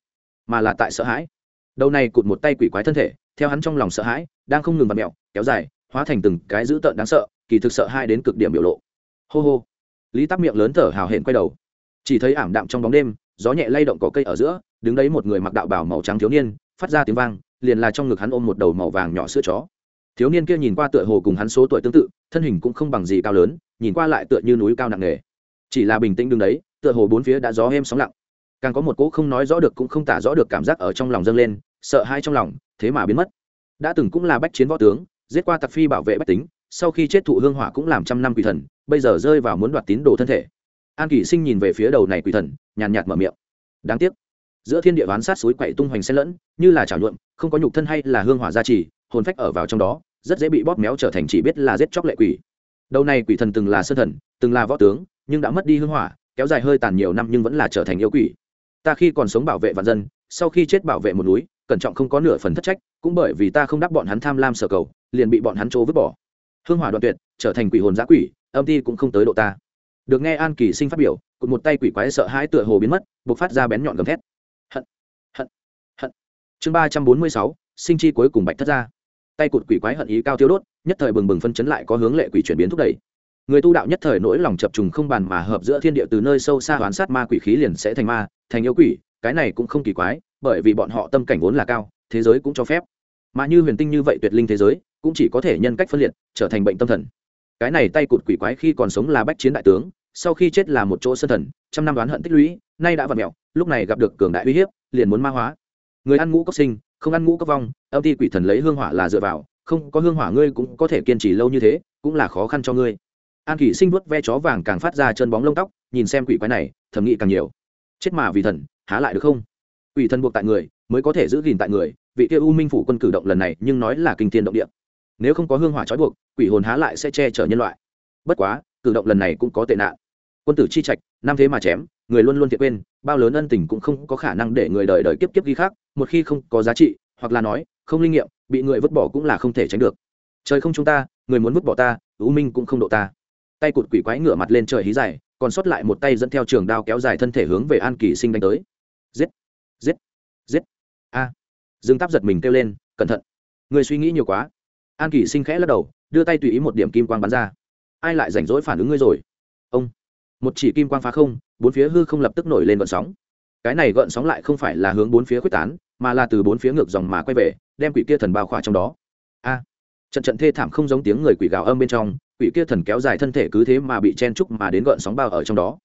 mà là tại sợ hãi. Đầu này cụt một tay quỷ quái thân thể, theo hắn trong lòng sợ hãi, đang không ngừng vặt mẹo, kéo dài, hóa thành từng cái dữ tợn đáng sợ, kỳ thực sợ hai đến cực điểm biểu lộ. Hô hô. Lý tắc miệng lớn thở hào hển quay đầu. Chỉ thấy ảm đạm trong bóng đêm, gió nhẹ lay động cỏ cây ở giữa, đứng đấy một người mặc đạo bảo màu trắng thiếu niên, phát ra tiếng vang liền là trong ngực hắn ôm một đầu màu vàng nhỏ sữa chó. Thiếu niên kia nhìn qua tựa hồ cùng hắn số tuổi tương tự, thân hình cũng không bằng gì cao lớn, nhìn qua lại tựa như núi cao nặng nề. Chỉ là bình tĩnh đứng đấy, tựa hồ bốn phía đã gió êm sóng lặng. Càng có một cỗ không nói rõ được cũng không tả rõ được cảm giác ở trong lòng dâng lên, sợ hai trong lòng, thế mà biến mất. Đã từng cũng là bách chiến võ tướng, giết qua tặc phi bảo vệ bách tính, sau khi chết thụ hương hỏa cũng làm trăm năm quỷ thần, bây giờ rơi vào muốn đoạt tín đồ thân thể. An kỷ sinh nhìn về phía đầu này quỷ thần, nhàn nhạt mở miệng. Đáng tiếc giữa thiên địa ván sát suối quậy tung hoành xen lẫn, như là chảo nhuộm, không có nhục thân hay là hương hỏa gia trì, hồn phách ở vào trong đó, rất dễ bị bóp méo trở thành chỉ biết là giết chóc lệ quỷ. Đầu này quỷ thần từng là sơn thần, từng là võ tướng, nhưng đã mất đi hương hỏa, kéo dài hơi tàn nhiều năm nhưng vẫn là trở thành yêu quỷ. Ta khi còn sống bảo vệ vạn dân, sau khi chết bảo vệ một núi, cẩn trọng không có nửa phần thất trách, cũng bởi vì ta không đáp bọn hắn tham lam sở cầu, liền bị bọn hắn trố vứt bỏ. Hương hỏa đoạn tuyệt, trở thành quỷ hồn giã quỷ, âm ti cũng không tới độ ta. Được nghe an kỳ sinh phát biểu, cụt một tay quỷ quái sợ hãi tựa hồ biến mất buộc phát ra bén nhọn gầm thét chương ba trăm bốn mươi sáu, sinh chi cuối cùng bạch thất ra tay cụt quỷ quái hận ý cao tiêu đốt, nhất thời bừng bừng phân chấn lại có hướng lệ quỷ chuyển biến thúc đẩy. Người tu đạo nhất thời nỗi lòng chập trùng không bàn mà hợp giữa thiên địa từ nơi sâu xa hoán sát ma quỷ khí liền sẽ thành ma, thành yêu quỷ, cái này cũng không kỳ quái, bởi vì bọn họ tâm cảnh vốn là cao, thế giới cũng cho phép. Mà như huyền tinh như vậy tuyệt linh thế giới, cũng chỉ có thể nhân cách phân liệt, trở thành bệnh tâm thần. Cái này tay cụt quỷ quái khi còn sống là bách chiến đại tướng, sau khi chết là một chỗ sân thần, trăm năm đoán hận tích lũy, nay đã vặt mẹo, lúc này gặp được cường đại uy hiếp, liền muốn ma hóa người ăn ngũ cốc sinh, không ăn ngũ cốc vong, âm ti quỷ thần lấy hương hỏa là dựa vào, không có hương hỏa ngươi cũng có thể kiên trì lâu như thế, cũng là khó khăn cho ngươi. An kỷ sinh vuốt ve chó vàng càng phát ra chân bóng lông tóc, nhìn xem quỷ quái này, thầm nghĩ càng nhiều. Chết mà vì thần, há lại được không? Quỷ thần buộc tại người, mới có thể giữ gìn tại người, vị kia u minh phủ quân cử động lần này nhưng nói là kinh thiên động địa. Nếu không có hương hỏa trói buộc, quỷ hồn há lại sẽ che chở nhân loại. Bất quá, cử động lần này cũng có tệ nạn quân tử chi trạch, năm thế mà chém, người luôn luôn thiệt quên, bao lớn ân tình cũng không có khả năng để người đời đời kiếp kiếp ghi khác một khi không có giá trị, hoặc là nói, không linh nghiệm, bị người vứt bỏ cũng là không thể tránh được. Trời không chúng ta, người muốn vứt bỏ ta, u minh cũng không độ ta. Tay cụt quỷ quái ngửa mặt lên trời hí dài, còn sót lại một tay dẫn theo trường đao kéo dài thân thể hướng về an kỳ sinh đánh tới. Giết! Giết! Giết! A! À. dương táp giật mình kêu lên, cẩn thận! Người suy nghĩ nhiều quá. An kỳ sinh khẽ lắc đầu, đưa tay tùy ý một điểm kim quang bắn ra. Ai lại rảnh rỗi phản ứng ngươi rồi? Ông! Một chỉ kim quang phá không, bốn phía hư không lập tức nổi lên gọn sóng. Cái này gọn sóng lại không phải là hướng bốn phía quyết tán, mà là từ bốn phía ngược dòng mà quay về, đem quỷ kia thần bao khỏa trong đó. A! Trận trận thê thảm không giống tiếng người quỷ gào âm bên trong, quỷ kia thần kéo dài thân thể cứ thế mà bị chen trúc mà đến gọn sóng bao ở trong đó.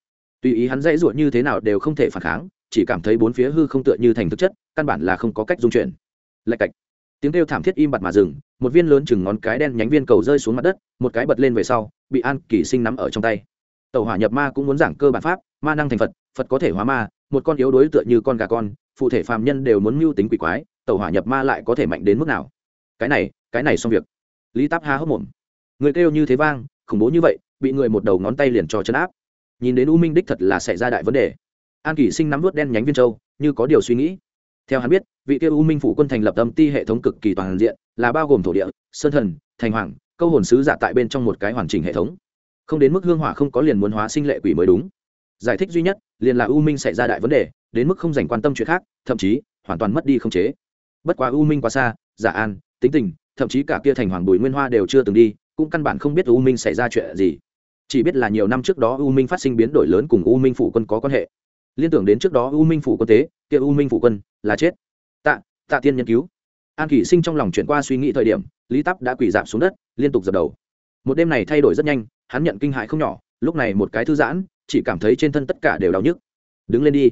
Tùy ý hắn dãy ruột như thế nào đều không thể phản kháng, chỉ cảm thấy bốn phía hư không tựa như thành thực chất, căn bản là không có cách dung chuyển. Lạch cạch. Tiếng kêu thảm thiết im bặt mà dừng, một viên lớn chừng ngón cái đen nhánh viên cầu rơi xuống mặt đất, một cái bật lên về sau, bị an kỳ sinh nắm ở trong tay tàu hỏa nhập ma cũng muốn giảng cơ bản pháp, ma năng thành phật phật có thể hóa ma, một con yếu đối tựa như con gà con, phụ thể phàm nhân đều muốn mưu tính quỷ quái, tàu hỏa nhập ma lại có thể mạnh đến mức nào? Cái này cái này xong việc. Lý táp ha hốc mồm. Người kêu như thế vang, khủng bố như vậy, bị người một đầu ngón tay liền cho chấn áp. Nhìn đến u minh đích thật là xảy ra đại vấn đề. An kỷ sinh nắm vớt đen nhánh viên châu, như có điều suy nghĩ. Theo hắn biết, vị kia u minh phủ quân thành lập âm ti hệ thống cực kỳ toàn diện, là bao gồm thổ địa, sơn thần, thành hoàng, câu hồn sứ giả tại bên trong một cái hoàn chỉnh hệ thống không đến mức hương hỏa không có liền muốn hóa sinh lệ quỷ mới đúng. Giải thích duy nhất, liền là u minh xảy ra đại vấn đề, đến mức không dành quan tâm chuyện khác, thậm chí, hoàn toàn mất đi không chế. Bất quá u minh quá xa, giả an, tính tình, thậm chí cả kia thành hoàng bùi nguyên hoa đều chưa từng đi, cũng căn bản không biết u minh xảy ra chuyện gì. Chỉ biết là nhiều năm trước đó u minh phát sinh biến đổi lớn cùng u minh phủ quân có quan hệ. Liên tưởng đến trước đó u minh phủ quân tế, kia u minh phủ quân, là chết. Tạ tạ tiên nhân cứu. An kỷ sinh trong lòng chuyển qua suy nghĩ thời điểm, lý tắp đã quỳ giảm xuống đất, liên tục dập đầu. Một đêm này thay đổi rất nhanh hắn nhận kinh hại không nhỏ, lúc này một cái thư giãn, chỉ cảm thấy trên thân tất cả đều đau nhức. Đứng lên đi.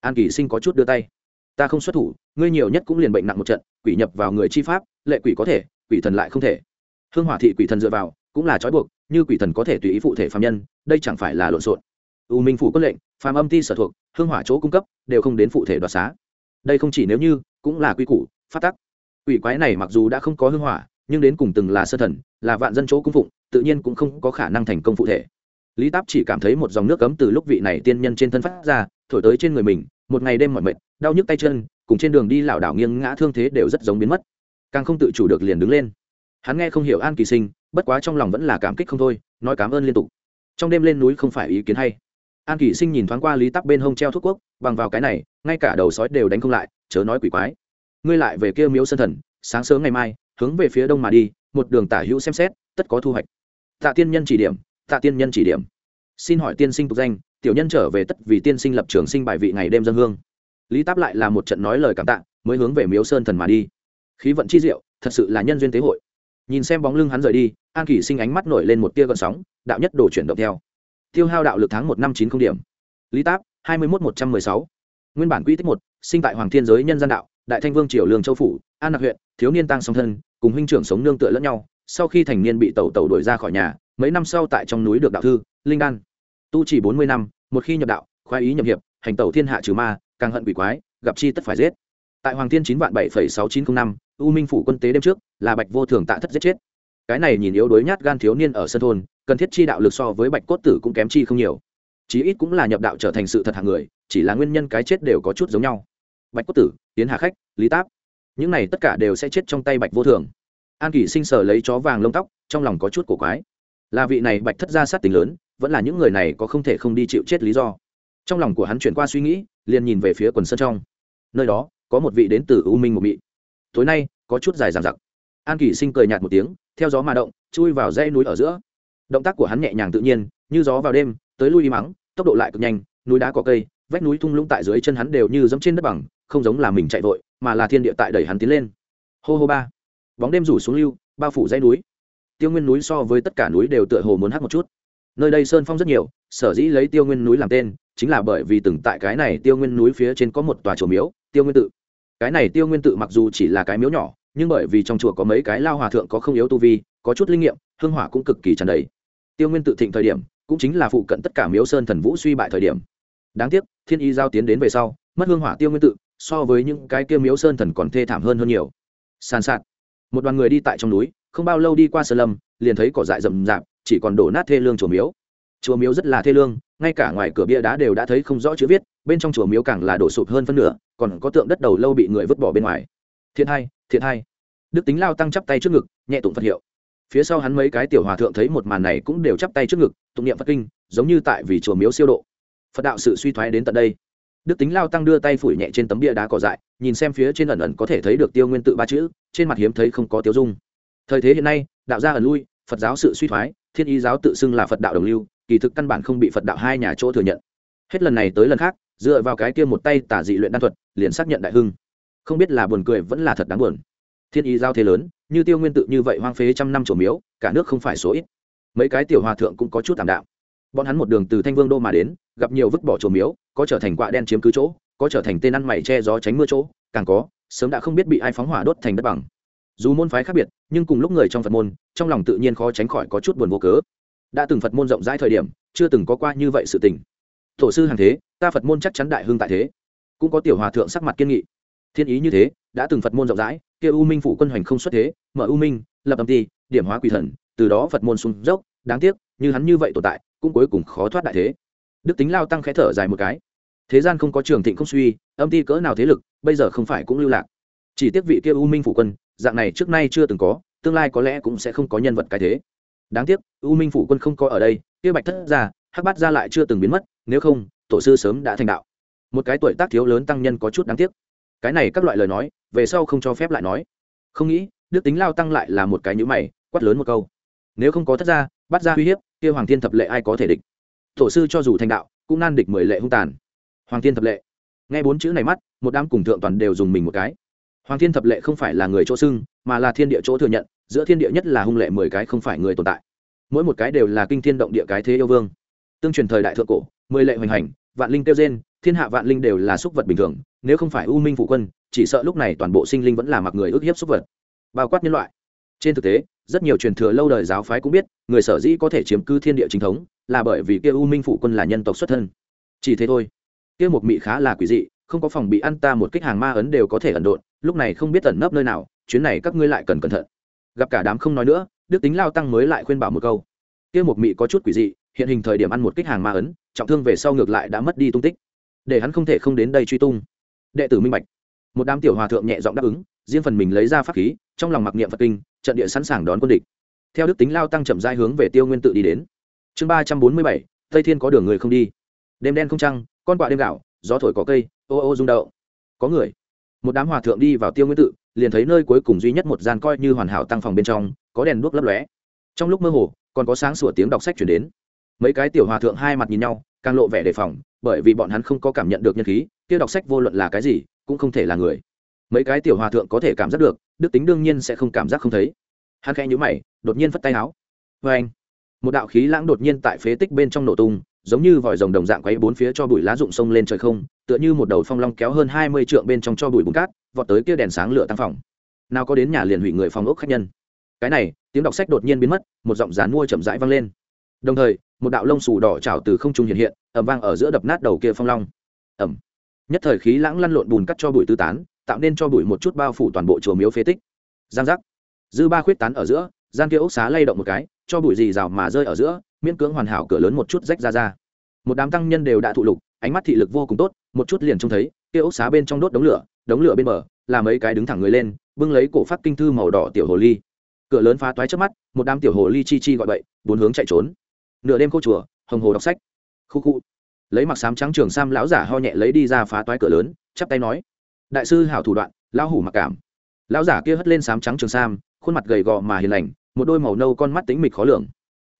An kỳ sinh có chút đưa tay. Ta không xuất thủ, ngươi nhiều nhất cũng liền bệnh nặng một trận, quỷ nhập vào người chi pháp, lệ quỷ có thể, quỷ thần lại không thể. Hương hỏa thị quỷ thần dựa vào, cũng là trói buộc, như quỷ thần có thể tùy ý phụ thể phạm nhân, đây chẳng phải là lộn xộn. U minh phủ quân lệnh, phàm âm ti sở thuộc, hương hỏa chỗ cung cấp, đều không đến phụ thể đoạt xá. Đây không chỉ nếu như, cũng là quy củ phát tắc. Quỷ quái này mặc dù đã không có hương hỏa, nhưng đến cùng từng là sơ thần, là vạn dân chỗ cung phụng tự nhiên cũng không có khả năng thành công phụ thể. Lý táp chỉ cảm thấy một dòng nước cấm từ lúc vị này tiên nhân trên thân phát ra, thổi tới trên người mình, một ngày đêm mỏi mệt, đau nhức tay chân, cùng trên đường đi lảo đảo nghiêng ngã thương thế đều rất giống biến mất. Càng không tự chủ được liền đứng lên. Hắn nghe không hiểu an kỳ sinh, bất quá trong lòng vẫn là cảm kích không thôi, nói cảm ơn liên tục. Trong đêm lên núi không phải ý kiến hay. An kỳ sinh nhìn thoáng qua lý tắc bên hông treo thuốc quốc, bằng vào cái này, ngay cả đầu sói đều đánh không lại, chớ nói quỷ quái. Ngươi lại về kia miếu sân thần, sáng sớm ngày mai, hướng về phía đông mà đi, một đường tả hữu xem xét, tất có thu hoạch tạ tiên nhân chỉ điểm, tạ tiên nhân chỉ điểm. Xin hỏi tiên sinh tục danh, tiểu nhân trở về tất vì tiên sinh lập trường sinh bài vị ngày đêm dân hương. Lý táp lại là một trận nói lời cảm tạ, mới hướng về miếu sơn thần mà đi. Khí vận chi diệu, thật sự là nhân duyên tế hội. Nhìn xem bóng lưng hắn rời đi, an kỷ sinh ánh mắt nổi lên một tia gợn sóng, đạo nhất đồ chuyển động theo. Tiêu hao đạo lực tháng một năm chín không điểm. Lý táp, hai mươi một một trăm mười sáu. Nguyên bản quỹ tích một, sinh tại hoàng thiên giới nhân gian đạo, đại thanh vương triều lương châu phủ, an nặc huyện, thiếu niên tăng song thân, cùng huynh trưởng sống nương tựa lẫn nhau sau khi thành niên bị tẩu tẩu đuổi ra khỏi nhà, mấy năm sau tại trong núi được đạo thư, linh đan. Tu chỉ bốn mươi năm, một khi nhập đạo, khoái ý nhập hiệp, hành tẩu thiên hạ trừ ma, càng hận quỷ quái, gặp chi tất phải giết. Tại hoàng thiên chín vạn bảy phẩy sáu chín t r ă n h năm, u minh phủ quân tế đêm trước, là bạch vô thường tạ thất giết chết. Cái này nhìn yếu đuối nhát gan thiếu niên ở sân thôn, cần thiết chi đạo lực so với bạch cốt tử cũng kém chi không nhiều. Chí ít cũng là nhập đạo trở thành sự thật hàng người, chỉ là nguyên nhân cái chết đều có chút giống nhau. Bạch cốt tử tiến hà khách, lý táp. Những này tất cả đều sẽ chết trong tay bạch vô thường an kỷ sinh sờ lấy chó vàng lông tóc, trong lòng có chút cổ quái. Là vị này bạch thất ra sát tình lớn, vẫn là những người này có không thể không đi chịu chết lý do. Trong lòng của hắn chuyển qua suy nghĩ, liền nhìn về phía quần sân trong. Nơi đó, có một vị đến từ u minh một mị. Tối nay, có chút dài dằng dặc. An kỷ sinh cười nhạt một tiếng, theo gió mà động, chui vào dãy núi ở giữa. Động tác của hắn nhẹ nhàng tự nhiên, như gió vào đêm, tới lui đi mắng, tốc độ lại cực nhanh, núi đá có cây, vách núi thung lũng tại dưới chân hắn đều như dẫm trên đất bằng, không giống là mình chạy vội, mà là thiên địa tại đẩy hắn tiến lên. Hô hô ba bóng đêm rủ xuống lưu, bao phủ dãy núi. Tiêu nguyên núi so với tất cả núi đều tựa hồ muốn hát một chút. Nơi đây sơn phong rất nhiều, sở dĩ lấy tiêu nguyên núi làm tên, chính là bởi vì từng tại cái này tiêu nguyên núi phía trên có một tòa chùa miếu, tiêu nguyên tự. Cái này tiêu nguyên tự mặc dù chỉ là cái miếu nhỏ, nhưng bởi vì trong chùa có mấy cái lao hòa thượng có không yếu tu vi, có chút linh nghiệm, hương hỏa cũng cực kỳ tràn đầy. Tiêu nguyên tự thịnh thời điểm, cũng chính là phụ cận tất cả miếu sơn thần vũ suy bại thời điểm. Đáng tiếc, thiên y giao tiến đến về sau, mất hương hỏa tiêu nguyên tự, so với những cái kia miếu sơn thần còn thê thảm hơn hơn nhiều. Sàn sạt một đoàn người đi tại trong núi, không bao lâu đi qua sơn lâm, liền thấy cỏ dại rậm rạp, chỉ còn đổ nát thê lương chùa miếu. Chùa miếu rất là thê lương, ngay cả ngoài cửa bia đá đều đã thấy không rõ chữ viết, bên trong chùa miếu càng là đổ sụp hơn phân nửa, còn có tượng đất đầu lâu bị người vứt bỏ bên ngoài. Thiện hai thiện hai. Đức tính lao tăng chắp tay trước ngực, nhẹ tụng phật hiệu. Phía sau hắn mấy cái tiểu hòa thượng thấy một màn này cũng đều chắp tay trước ngực, tụng niệm phật kinh, giống như tại vì chùa miếu siêu độ. Phật đạo sự suy thoái đến tận đây đức tính lao tăng đưa tay phủi nhẹ trên tấm bia đá cỏ dại, nhìn xem phía trên ẩn ẩn có thể thấy được tiêu nguyên tự ba chữ, trên mặt hiếm thấy không có tiêu dung. Thời thế hiện nay, đạo gia ẩn lui, phật giáo sự suy thoái, thiên Y giáo tự xưng là phật đạo đồng lưu, kỳ thực căn bản không bị phật đạo hai nhà chỗ thừa nhận. Hết lần này tới lần khác, dựa vào cái kia một tay tả dị luyện đan thuật, liền xác nhận đại hưng. Không biết là buồn cười vẫn là thật đáng buồn. Thiên Y giao thế lớn, như tiêu nguyên tự như vậy hoang phế trăm năm trổ miếu, cả nước không phải số ít. Mấy cái tiểu hòa thượng cũng có chút tạm đạo bọn hắn một đường từ thanh vương đô mà đến, gặp nhiều vứt bỏ trổ miếu, có trở thành quạ đen chiếm cứ chỗ, có trở thành tên ăn mày che gió tránh mưa chỗ, càng có, sớm đã không biết bị ai phóng hỏa đốt thành đất bằng. Dù môn phái khác biệt, nhưng cùng lúc người trong phật môn, trong lòng tự nhiên khó tránh khỏi có chút buồn vô cớ. Đã từng phật môn rộng rãi thời điểm, chưa từng có qua như vậy sự tình. Tổ sư hàng thế, ta phật môn chắc chắn đại hưng tại thế. Cũng có tiểu hòa thượng sắc mặt kiên nghị. Thiên ý như thế, đã từng phật môn rộng rãi, kia u minh phủ quân hoành không xuất thế, mở u minh, lập âm ti, điểm hóa quỷ thần, từ đó phật môn xuống dốc, đáng tiếc, như hắn như vậy tồn tại cũng cuối cùng khó thoát đại thế. Đức tính lao tăng khẽ thở dài một cái. Thế gian không có trường thịnh không suy âm ti cỡ nào thế lực bây giờ không phải cũng lưu lạc. Chỉ tiếc vị kia u minh phủ quân dạng này trước nay chưa từng có tương lai có lẽ cũng sẽ không có nhân vật cái thế. Đáng tiếc u minh phủ quân không có ở đây kia bạch thất ra hắc bát ra lại chưa từng biến mất nếu không tổ sư sớm đã thành đạo. Một cái tuổi tác thiếu lớn tăng nhân có chút đáng tiếc. Cái này các loại lời nói về sau không cho phép lại nói. Không nghĩ đức tính lao tăng lại là một cái nhữ mày quát lớn một câu. Nếu không có thất gia, bắt ra uy hiếp kia hoàng thiên thập lệ ai có thể địch? Tổ sư cho dù thành đạo, cũng nan địch mười lệ hung tàn. Hoàng thiên thập lệ. Nghe bốn chữ này mắt, một đám cùng thượng toàn đều dùng mình một cái. Hoàng thiên thập lệ không phải là người chỗ xưng, mà là thiên địa chỗ thừa nhận, giữa thiên địa nhất là hung lệ mười cái không phải người tồn tại. Mỗi một cái đều là kinh thiên động địa cái thế yêu vương. Tương truyền thời đại thượng cổ, mười lệ hoành hành, vạn linh tiêu gen thiên hạ vạn linh đều là súc vật bình thường, nếu không phải u minh phụ quân, chỉ sợ lúc này toàn bộ sinh linh vẫn là mặc người ức hiếp súc vật. Bao quát nhân loại. Trên thực tế rất nhiều truyền thừa lâu đời giáo phái cũng biết, người sở dĩ có thể chiếm cư thiên địa chính thống là bởi vì kia u minh phụ quân là nhân tộc xuất thân. Chỉ thế thôi. Kia một mị khá là quỷ dị, không có phòng bị ăn ta một kích hàng ma ấn đều có thể ẩn độn, lúc này không biết ẩn nấp nơi nào, chuyến này các ngươi lại cần cẩn thận. Gặp cả đám không nói nữa, đức tính lao tăng mới lại khuyên bảo một câu. Kia một mị có chút quỷ dị, hiện hình thời điểm ăn một kích hàng ma ấn, trọng thương về sau ngược lại đã mất đi tung tích. Để hắn không thể không đến đây truy tung. Đệ tử minh bạch. Một đám tiểu hòa thượng nhẹ giọng đáp ứng, riêng phần mình lấy ra pháp khí, trong lòng mặc niệm phật kinh trận địa sẵn sàng đón quân địch. Theo đức tính lao tăng chậm rãi hướng về tiêu nguyên tự đi đến. Chương ba trăm bốn mươi bảy, tây thiên có đường người không đi. Đêm đen không trăng, con quạ đêm gạo, gió thổi có cây, ô ô rung đậu có người. Một đám hòa thượng đi vào tiêu nguyên tự, liền thấy nơi cuối cùng duy nhất một gian coi như hoàn hảo tăng phòng bên trong, có đèn đuốc lấp lóe. Trong lúc mơ hồ, còn có sáng sủa tiếng đọc sách chuyển đến. Mấy cái tiểu hòa thượng hai mặt nhìn nhau, càng lộ vẻ đề phòng, bởi vì bọn hắn không có cảm nhận được nhân khí, kia đọc sách vô luận là cái gì, cũng không thể là người. Mấy cái tiểu hòa thượng có thể cảm giác được đức tính đương nhiên sẽ không cảm giác không thấy. Hắn khẽ nhũ mày, đột nhiên phất tay áo. Vê anh, một đạo khí lãng đột nhiên tại phế tích bên trong nổ tung, giống như vòi rồng đồng dạng quấy bốn phía cho bụi lá rụng sông lên trời không, tựa như một đầu phong long kéo hơn hai mươi trượng bên trong cho bụi bùn cát, vọt tới kia đèn sáng lửa tăng phòng. Nào có đến nhà liền hủy người phòng ốc khách nhân. Cái này, tiếng đọc sách đột nhiên biến mất, một giọng rán mua chậm rãi vang lên. Đồng thời, một đạo lông xù đỏ trào từ không trung hiện hiện ẩm vang ở giữa đập nát đầu kia phong long. Ẩm nhất thời khí lãng lăn lộn bùn cắt cho bụi tư tán tạo nên cho bụi một chút bao phủ toàn bộ chùa miếu phế tích. Giang giác. Dư ba khuyết tán ở giữa, gian kia ốc xá lay động một cái, cho bụi gì rào mà rơi ở giữa, miễn cưỡng hoàn hảo cửa lớn một chút rách ra ra. Một đám tăng nhân đều đã thụ lục, ánh mắt thị lực vô cùng tốt, một chút liền trông thấy, kia ốc xá bên trong đốt đống lửa đống lửa bên bờ, là mấy cái đứng thẳng người lên, bưng lấy cổ phát kinh thư màu đỏ tiểu hồ ly. Cửa lớn phá toái trước mắt, một đám tiểu hồ ly chi chi gọi bậy, bốn hướng chạy trốn. Nửa đêm cô chùa, hồng hồ đọc sách. Khu khu. Lấy mặc sám trắng trường sam lão giả ho nhẹ lấy đi ra phá toái cửa lớn, chắp tay nói đại sư hảo thủ đoạn, lão hủ mặc cảm. Lão giả kia hất lên sám trắng trường sam, khuôn mặt gầy gò mà hiền lành, một đôi màu nâu con mắt tính mịch khó lường.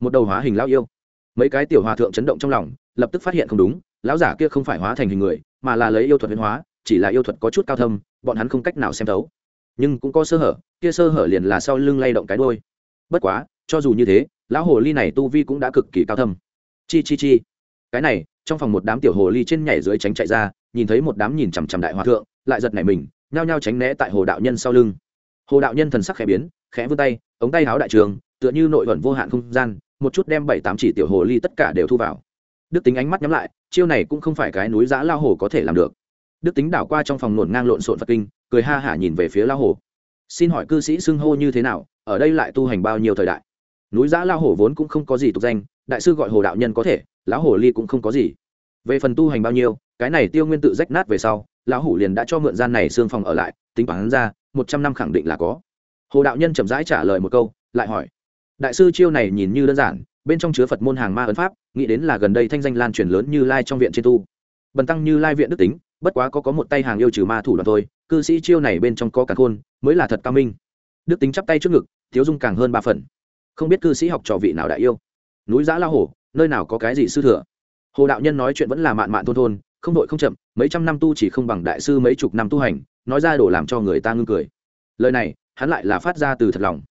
Một đầu hóa hình lão yêu. Mấy cái tiểu hòa thượng chấn động trong lòng, lập tức phát hiện không đúng, lão giả kia không phải hóa thành hình người, mà là lấy yêu thuật biến hóa, chỉ là yêu thuật có chút cao thâm, bọn hắn không cách nào xem thấu. Nhưng cũng có sơ hở, kia sơ hở liền là sau lưng lay động cái đôi bất quá, cho dù như thế, lão hồ ly này tu vi cũng đã cực kỳ cao thâm. Chi chi chi. Cái này, trong phòng một đám tiểu hồ ly trên nhảy dưới tránh chạy ra nhìn thấy một đám nhìn chằm chằm đại hòa thượng, lại giật nảy mình, nhao nhao tránh né tại hồ đạo nhân sau lưng. Hồ đạo nhân thần sắc khẽ biến, khẽ vươn tay, ống tay háo đại trường, tựa như nội vẩn vô hạn không gian, một chút đem bảy tám chỉ tiểu hồ ly tất cả đều thu vào. Đức tính ánh mắt nhắm lại, chiêu này cũng không phải cái núi giã lao hồ có thể làm được. Đức tính đảo qua trong phòng nổn ngang lộn xộn phật kinh, cười ha hả nhìn về phía lao hồ. Xin hỏi cư sĩ xưng hô như thế nào, ở đây lại tu hành bao nhiêu thời đại? Núi giã lao hồ vốn cũng không có gì tục danh, đại sư gọi hồ đạo nhân có thể, lão hồ ly cũng không có gì. Về phần tu hành bao nhiêu cái này tiêu nguyên tự rách nát về sau, lão hủ liền đã cho mượn gian này xương phòng ở lại, tính toán ra, một trăm năm khẳng định là có. Hồ đạo nhân chậm rãi trả lời một câu, lại hỏi, đại sư chiêu này nhìn như đơn giản, bên trong chứa phật môn hàng ma ấn pháp, nghĩ đến là gần đây thanh danh lan truyền lớn như lai trong viện trên tu. Bần tăng như lai viện đức tính, bất quá có có một tay hàng yêu trừ ma thủ đoạn thôi, cư sĩ chiêu này bên trong có cả khôn, mới là thật cao minh. Đức tính chắp tay trước ngực, thiếu dung càng hơn ba phần. Không biết cư sĩ học trò vị nào đại yêu. Núi giã la hổ, nơi nào có cái gì sư thừa? Hồ đạo nhân nói chuyện vẫn là mạn mạn thôn thôn không đội không chậm, mấy trăm năm tu chỉ không bằng đại sư mấy chục năm tu hành, nói ra đổ làm cho người ta ngưng cười. Lời này, hắn lại là phát ra từ thật lòng.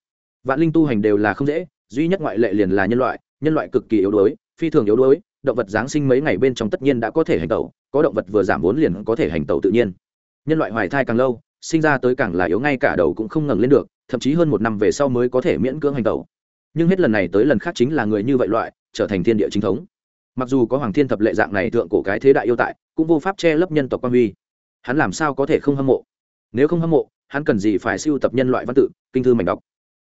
Vạn linh tu hành đều là không dễ, duy nhất ngoại lệ liền là nhân loại nhân loại cực kỳ yếu đuối, phi thường yếu đuối, động vật giáng sinh mấy ngày bên trong tất nhiên đã có thể hành tẩu, có động vật vừa giảm vốn liền có thể hành tẩu tự nhiên. Nhân loại hoài thai càng lâu, sinh ra tới càng là yếu ngay cả đầu cũng không ngẩng lên được, thậm chí hơn một năm về sau mới có thể miễn cưỡng hành tẩu. Nhưng hết lần này tới lần khác chính là người như vậy loại, trở thành thiên địa chính thống mặc dù có hoàng thiên thập lệ dạng này thượng cổ cái thế đại yêu tại, cũng vô pháp che lấp nhân tộc quan huy. Hắn làm sao có thể không hâm mộ? Nếu không hâm mộ, hắn cần gì phải siêu tập nhân loại văn tự, kinh thư mảnh đọc?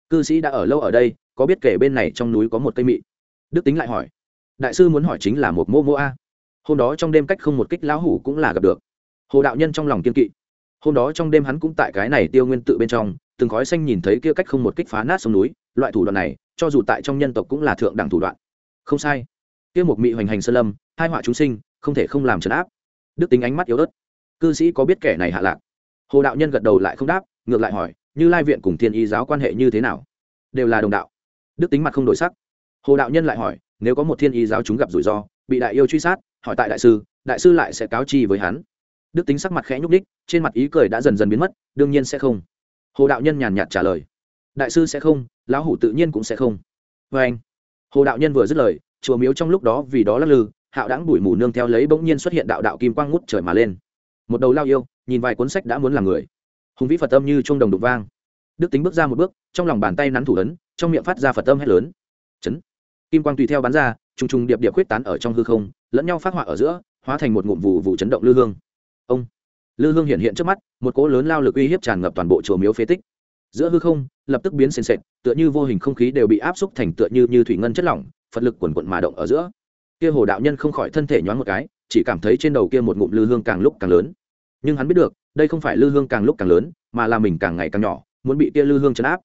Cư sĩ đã ở lâu ở đây, có biết kể bên này trong núi có một cây mị? Đức tính lại hỏi. Đại sư muốn hỏi chính là một mô mô a. Hôm đó trong đêm cách không một kích lão hủ cũng là gặp được. Hồ đạo nhân trong lòng kiên kỵ. Hôm đó trong đêm hắn cũng tại cái này tiêu nguyên tự bên trong, từng khói xanh nhìn thấy kia cách không một kích phá nát sông núi, loại thủ đoạn này, cho dù tại trong nhân tộc cũng là thượng đẳng thủ đoạn. Không sai kia một mị hoành hành sơn lâm, hai họa chúng sinh, không thể không làm trấn áp. Đức tính ánh mắt yếu ớt. Cư sĩ có biết kẻ này hạ lạc? Hồ đạo nhân gật đầu lại không đáp, ngược lại hỏi, như lai viện cùng thiên y giáo quan hệ như thế nào? Đều là đồng đạo. Đức tính mặt không đổi sắc. Hồ đạo nhân lại hỏi, nếu có một thiên y giáo chúng gặp rủi ro, bị đại yêu truy sát, hỏi tại đại sư đại sư lại sẽ cáo chi với hắn. Đức tính sắc mặt khẽ nhúc đích trên mặt ý cười đã dần dần biến mất, đương nhiên sẽ không. Hồ đạo nhân nhàn nhạt trả lời, đại sư sẽ không, lão hủ tự nhiên cũng sẽ không. Vê anh hồ đạo nhân vừa dứt lời chùa miếu trong lúc đó vì đó lắc lư, hạo đáng bụi mù nương theo lấy bỗng nhiên xuất hiện đạo đạo kim quang ngút trời mà lên. Một đầu lao yêu, nhìn vài cuốn sách đã muốn làm người. Hùng vĩ phật âm như chuông đồng đục vang. Đức tính bước ra một bước, trong lòng bàn tay nắn thủ ấn, trong miệng phát ra phật âm hét lớn. Chấn. Kim quang tùy theo bắn ra, trùng trùng điệp điệp khuyết tán ở trong hư không, lẫn nhau phát họa ở giữa, hóa thành một ngụm vụ vụ chấn động lư hương. Ông. Lư hương hiện hiện trước mắt, một cỗ lớn lao lực uy hiếp tràn ngập toàn bộ chùa miếu phế tích. Giữa hư không, lập tức biến sền sệt, tựa như vô hình không khí đều bị áp xúc thành tựa như như thủy ngân chất lỏng phật lực quần quận mà động ở giữa. Kia hồ đạo nhân không khỏi thân thể nhoáng một cái, chỉ cảm thấy trên đầu kia một ngụm lư hương càng lúc càng lớn. Nhưng hắn biết được, đây không phải lư hương càng lúc càng lớn, mà là mình càng ngày càng nhỏ, muốn bị kia lư hương chấn áp.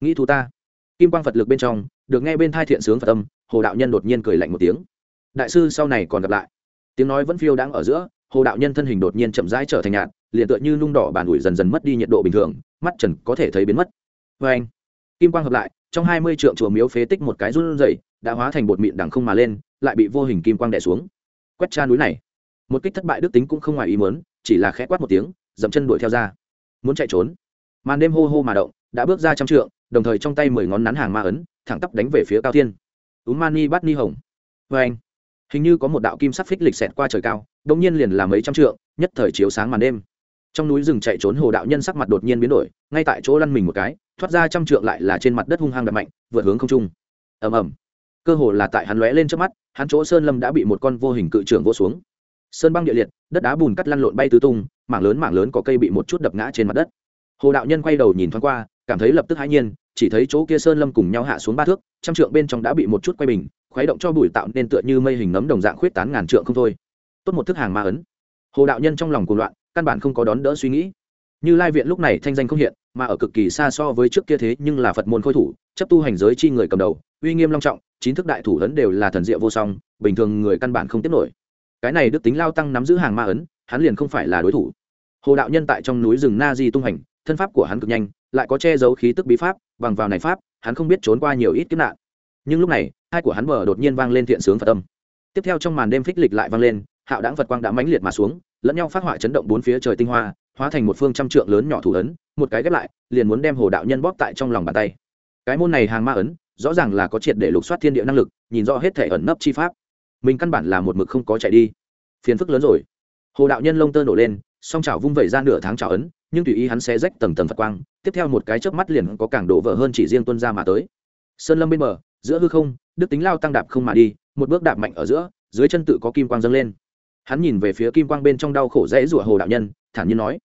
Nghĩ thú ta. Kim quang phật lực bên trong, được nghe bên thai thiện sướng phật tâm hồ đạo nhân đột nhiên cười lạnh một tiếng. Đại sư, sau này còn gặp lại. Tiếng nói vẫn phiêu đang ở giữa, hồ đạo nhân thân hình đột nhiên chậm rãi trở thành nhạt, liền tựa như nung đỏ bàn ủi dần dần mất đi nhiệt độ bình thường, mắt trần có thể thấy biến mất. Vê anh kim quang hợp lại trong hai mươi trượng chùa miếu phế tích một cái run rẩy, đã hóa thành bột mịn đằng không mà lên, lại bị vô hình kim quang đè xuống. Quét tra núi này. Một kích thất bại đức tính cũng không ngoài ý muốn, chỉ là khẽ quát một tiếng, dậm chân đuổi theo ra. Muốn chạy trốn. Màn đêm hô hô mà động, đã bước ra trăm trượng, đồng thời trong tay mười ngón nắn hàng ma ấn, thẳng tắp đánh về phía cao thiên. Ú mani bắt ni hồng. Oeng. anh, hình như có một đạo kim sắc phích lịch xẹt qua trời cao, đột nhiên liền là mấy trăm trượng, nhất thời chiếu sáng màn đêm. Trong núi rừng chạy trốn hồ đạo nhân sắc mặt đột nhiên biến đổi, ngay tại chỗ lăn mình một cái thoát ra trăm trượng lại là trên mặt đất hung hăng đập mạnh, vượt hướng không trung. Ầm ầm. Cơ hồ là tại hắn lóe lên trước mắt, hắn chỗ sơn lâm đã bị một con vô hình cự trưởng vỗ xuống. Sơn băng địa liệt, đất đá bùn cắt lăn lộn bay tứ tung, mảng lớn mảng lớn có cây bị một chút đập ngã trên mặt đất. Hồ đạo nhân quay đầu nhìn thoáng qua, cảm thấy lập tức hãi nhiên, chỉ thấy chỗ kia sơn lâm cùng nhau hạ xuống ba thước, trăm trượng bên trong đã bị một chút quay bình, khuấy động cho bụi tạo nên tựa như mây hình nấm đồng dạng khuyết tán ngàn trượng không thôi. Tốt một thức hàng ma ấn. Hồ đạo nhân trong lòng cuồng loạn, căn bản không có đón đỡ suy nghĩ. Như lai viện lúc này thanh danh không hiện mà ở cực kỳ xa so với trước kia thế nhưng là phật môn khôi thủ, chấp tu hành giới chi người cầm đầu, uy nghiêm long trọng chín thức đại thủ ấn đều là thần diệu vô song, bình thường người căn bản không tiếp nổi. Cái này đức tính lao tăng nắm giữ hàng ma ấn, hắn liền không phải là đối thủ. Hồ đạo nhân tại trong núi rừng na di tung hành, thân pháp của hắn cực nhanh, lại có che giấu khí tức bí pháp, bằng vào này pháp, hắn không biết trốn qua nhiều ít kiếp nạn. Nhưng lúc này, hai của hắn mở đột nhiên vang lên thiện sướng phật tâm tiếp theo trong màn đêm phích lịch lại vang lên, hạo đáng phật quang đã mãnh liệt mà xuống, lẫn nhau phát họa chấn động bốn phía trời tinh hoa hóa thành một phương trăm trượng lớn nhỏ thủ ấn, một cái ghép lại, liền muốn đem hồ đạo nhân bóp tại trong lòng bàn tay. Cái môn này hàng ma ấn, rõ ràng là có triệt để lục soát thiên địa năng lực, nhìn rõ hết thể ẩn nấp chi pháp. Mình căn bản là một mực không có chạy đi. Phiền phức lớn rồi. Hồ đạo nhân lông tơ nổ lên, song chảo vung vẩy ra nửa tháng chảo ấn, nhưng tùy ý hắn sẽ rách tầng tầng phật quang, tiếp theo một cái chớp mắt liền có càng đổ vỡ hơn chỉ riêng tuân ra mà tới. Sơn lâm bên bờ, giữa hư không, đức tính lao tăng đạp không mà đi, một bước đạp mạnh ở giữa, dưới chân tự có kim quang dâng lên. Hắn nhìn về phía kim quang bên trong đau khổ dễ rủa hồ đạo nhân thản nhiên nói,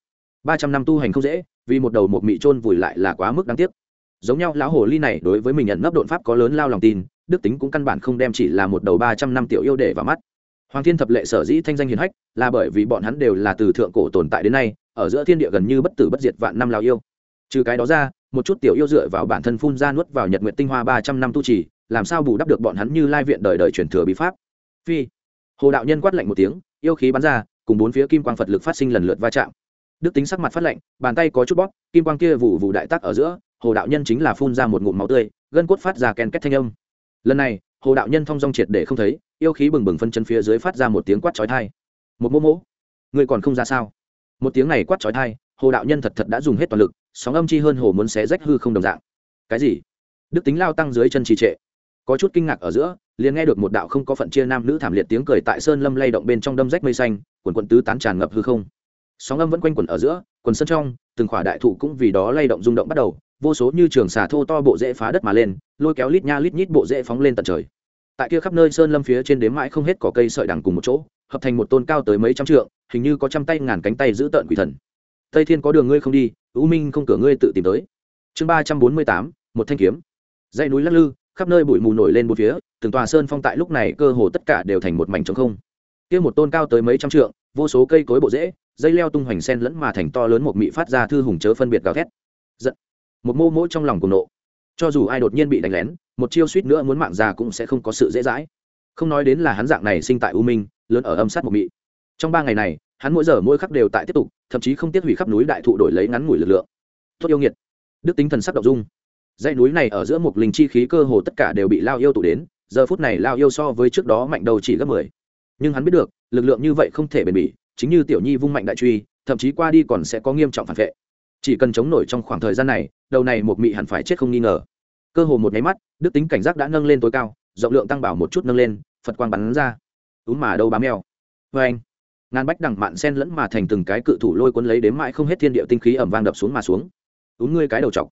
ba trăm năm tu hành không dễ, vì một đầu một mị trôn vùi lại là quá mức đáng tiếc. Giống nhau, lão hồ ly này đối với mình nhận nấp độn pháp có lớn lao lòng tin, đức tính cũng căn bản không đem chỉ là một đầu ba trăm năm tiểu yêu để vào mắt. Hoàng thiên thập lệ sở dĩ thanh danh hiền hách, là bởi vì bọn hắn đều là từ thượng cổ tồn tại đến nay, ở giữa thiên địa gần như bất tử bất diệt vạn năm lao yêu. Trừ cái đó ra, một chút tiểu yêu dựa vào bản thân phun ra nuốt vào nhật nguyện tinh hoa ba trăm năm tu trì, làm sao bù đắp được bọn hắn như lai viện đời đời truyền thừa bí pháp? Phi. Hồ đạo nhân quát lạnh một tiếng, yêu khí bắn ra cùng bốn phía kim quang phật lực phát sinh lần lượt va chạm. Đức tính sắc mặt phát lạnh, bàn tay có chút bóp, kim quang kia vụ vụ đại tắc ở giữa, hồ đạo nhân chính là phun ra một ngụm máu tươi, gân cốt phát ra ken két thanh âm. Lần này, hồ đạo nhân thong dong triệt để không thấy, yêu khí bừng bừng phân chân phía dưới phát ra một tiếng quát chói thai một mô mỗ người còn không ra sao? Một tiếng này quát chói thai hồ đạo nhân thật thật đã dùng hết toàn lực, sóng âm chi hơn hồ muốn xé rách hư không đồng dạng. Cái gì? Đức tính lao tăng dưới chân trì trệ. Có chút kinh ngạc ở giữa liền nghe được một đạo không có phận chia nam nữ thảm liệt tiếng cười tại sơn lâm lay động bên trong đâm rách mây xanh, quần quần tứ tán tràn ngập hư không. Sóng âm vẫn quanh quẩn ở giữa, quần sân trong, từng khỏa đại thụ cũng vì đó lay động rung động bắt đầu, vô số như trường xà thô to bộ rễ phá đất mà lên, lôi kéo lít nha lít nhít bộ rễ phóng lên tận trời. Tại kia khắp nơi sơn lâm phía trên đếm mãi không hết cỏ cây sợi đằng cùng một chỗ, hợp thành một tôn cao tới mấy trăm trượng, hình như có trăm tay ngàn cánh tay giữ tợn quỷ thần. Tây thiên có đường ngươi không đi ưu minh không cửa ngươi tự tìm tới. Chương ba trăm bốn mươi tám, một thanh kiếm. Dãy núi lắc lư khắp nơi bụi mù nổi lên một phía, từng tòa sơn phong tại lúc này cơ hồ tất cả đều thành một mảnh trống không. Kia một tôn cao tới mấy trăm trượng, vô số cây cối bộ rễ, dây leo tung hoành sen lẫn mà thành to lớn một mị phát ra thư hùng chớ phân biệt gào thét. Giận. Một mô mỗ trong lòng cùng nộ. Cho dù ai đột nhiên bị đánh lén, một chiêu suýt nữa muốn mạng già cũng sẽ không có sự dễ dãi. Không nói đến là hắn dạng này sinh tại u minh, lớn ở âm sát một mị. Trong ba ngày này, hắn mỗi giờ mỗi khắc đều tại tiếp tục, thậm chí không tiếc hủy khắp núi đại thụ đổi lấy ngắn ngủi lực lượng. Tốt yêu nghiệt. Đức tính thần sắc đ dung dãy núi này ở giữa một linh chi khí cơ hồ tất cả đều bị lao yêu tụ đến, giờ phút này lao yêu so với trước đó mạnh đầu chỉ gấp mười. Nhưng hắn biết được, lực lượng như vậy không thể bền bỉ, chính như tiểu nhi vung mạnh đại truy, thậm chí qua đi còn sẽ có nghiêm trọng phản vệ. Chỉ cần chống nổi trong khoảng thời gian này, đầu này một mị hẳn phải chết không nghi ngờ. Cơ hồ một nháy mắt, đức tính cảnh giác đã nâng lên tối cao, rộng lượng tăng bảo một chút nâng lên, phật quang bắn ra. Úm mà đâu bám mèo. Vê anh. Ngàn bách đằng mạn sen lẫn mà thành từng cái cự thủ lôi cuốn lấy đếm mãi không hết thiên địa tinh khí ẩm vang đập xuống mà xuống. Úm ngươi cái đầu chọc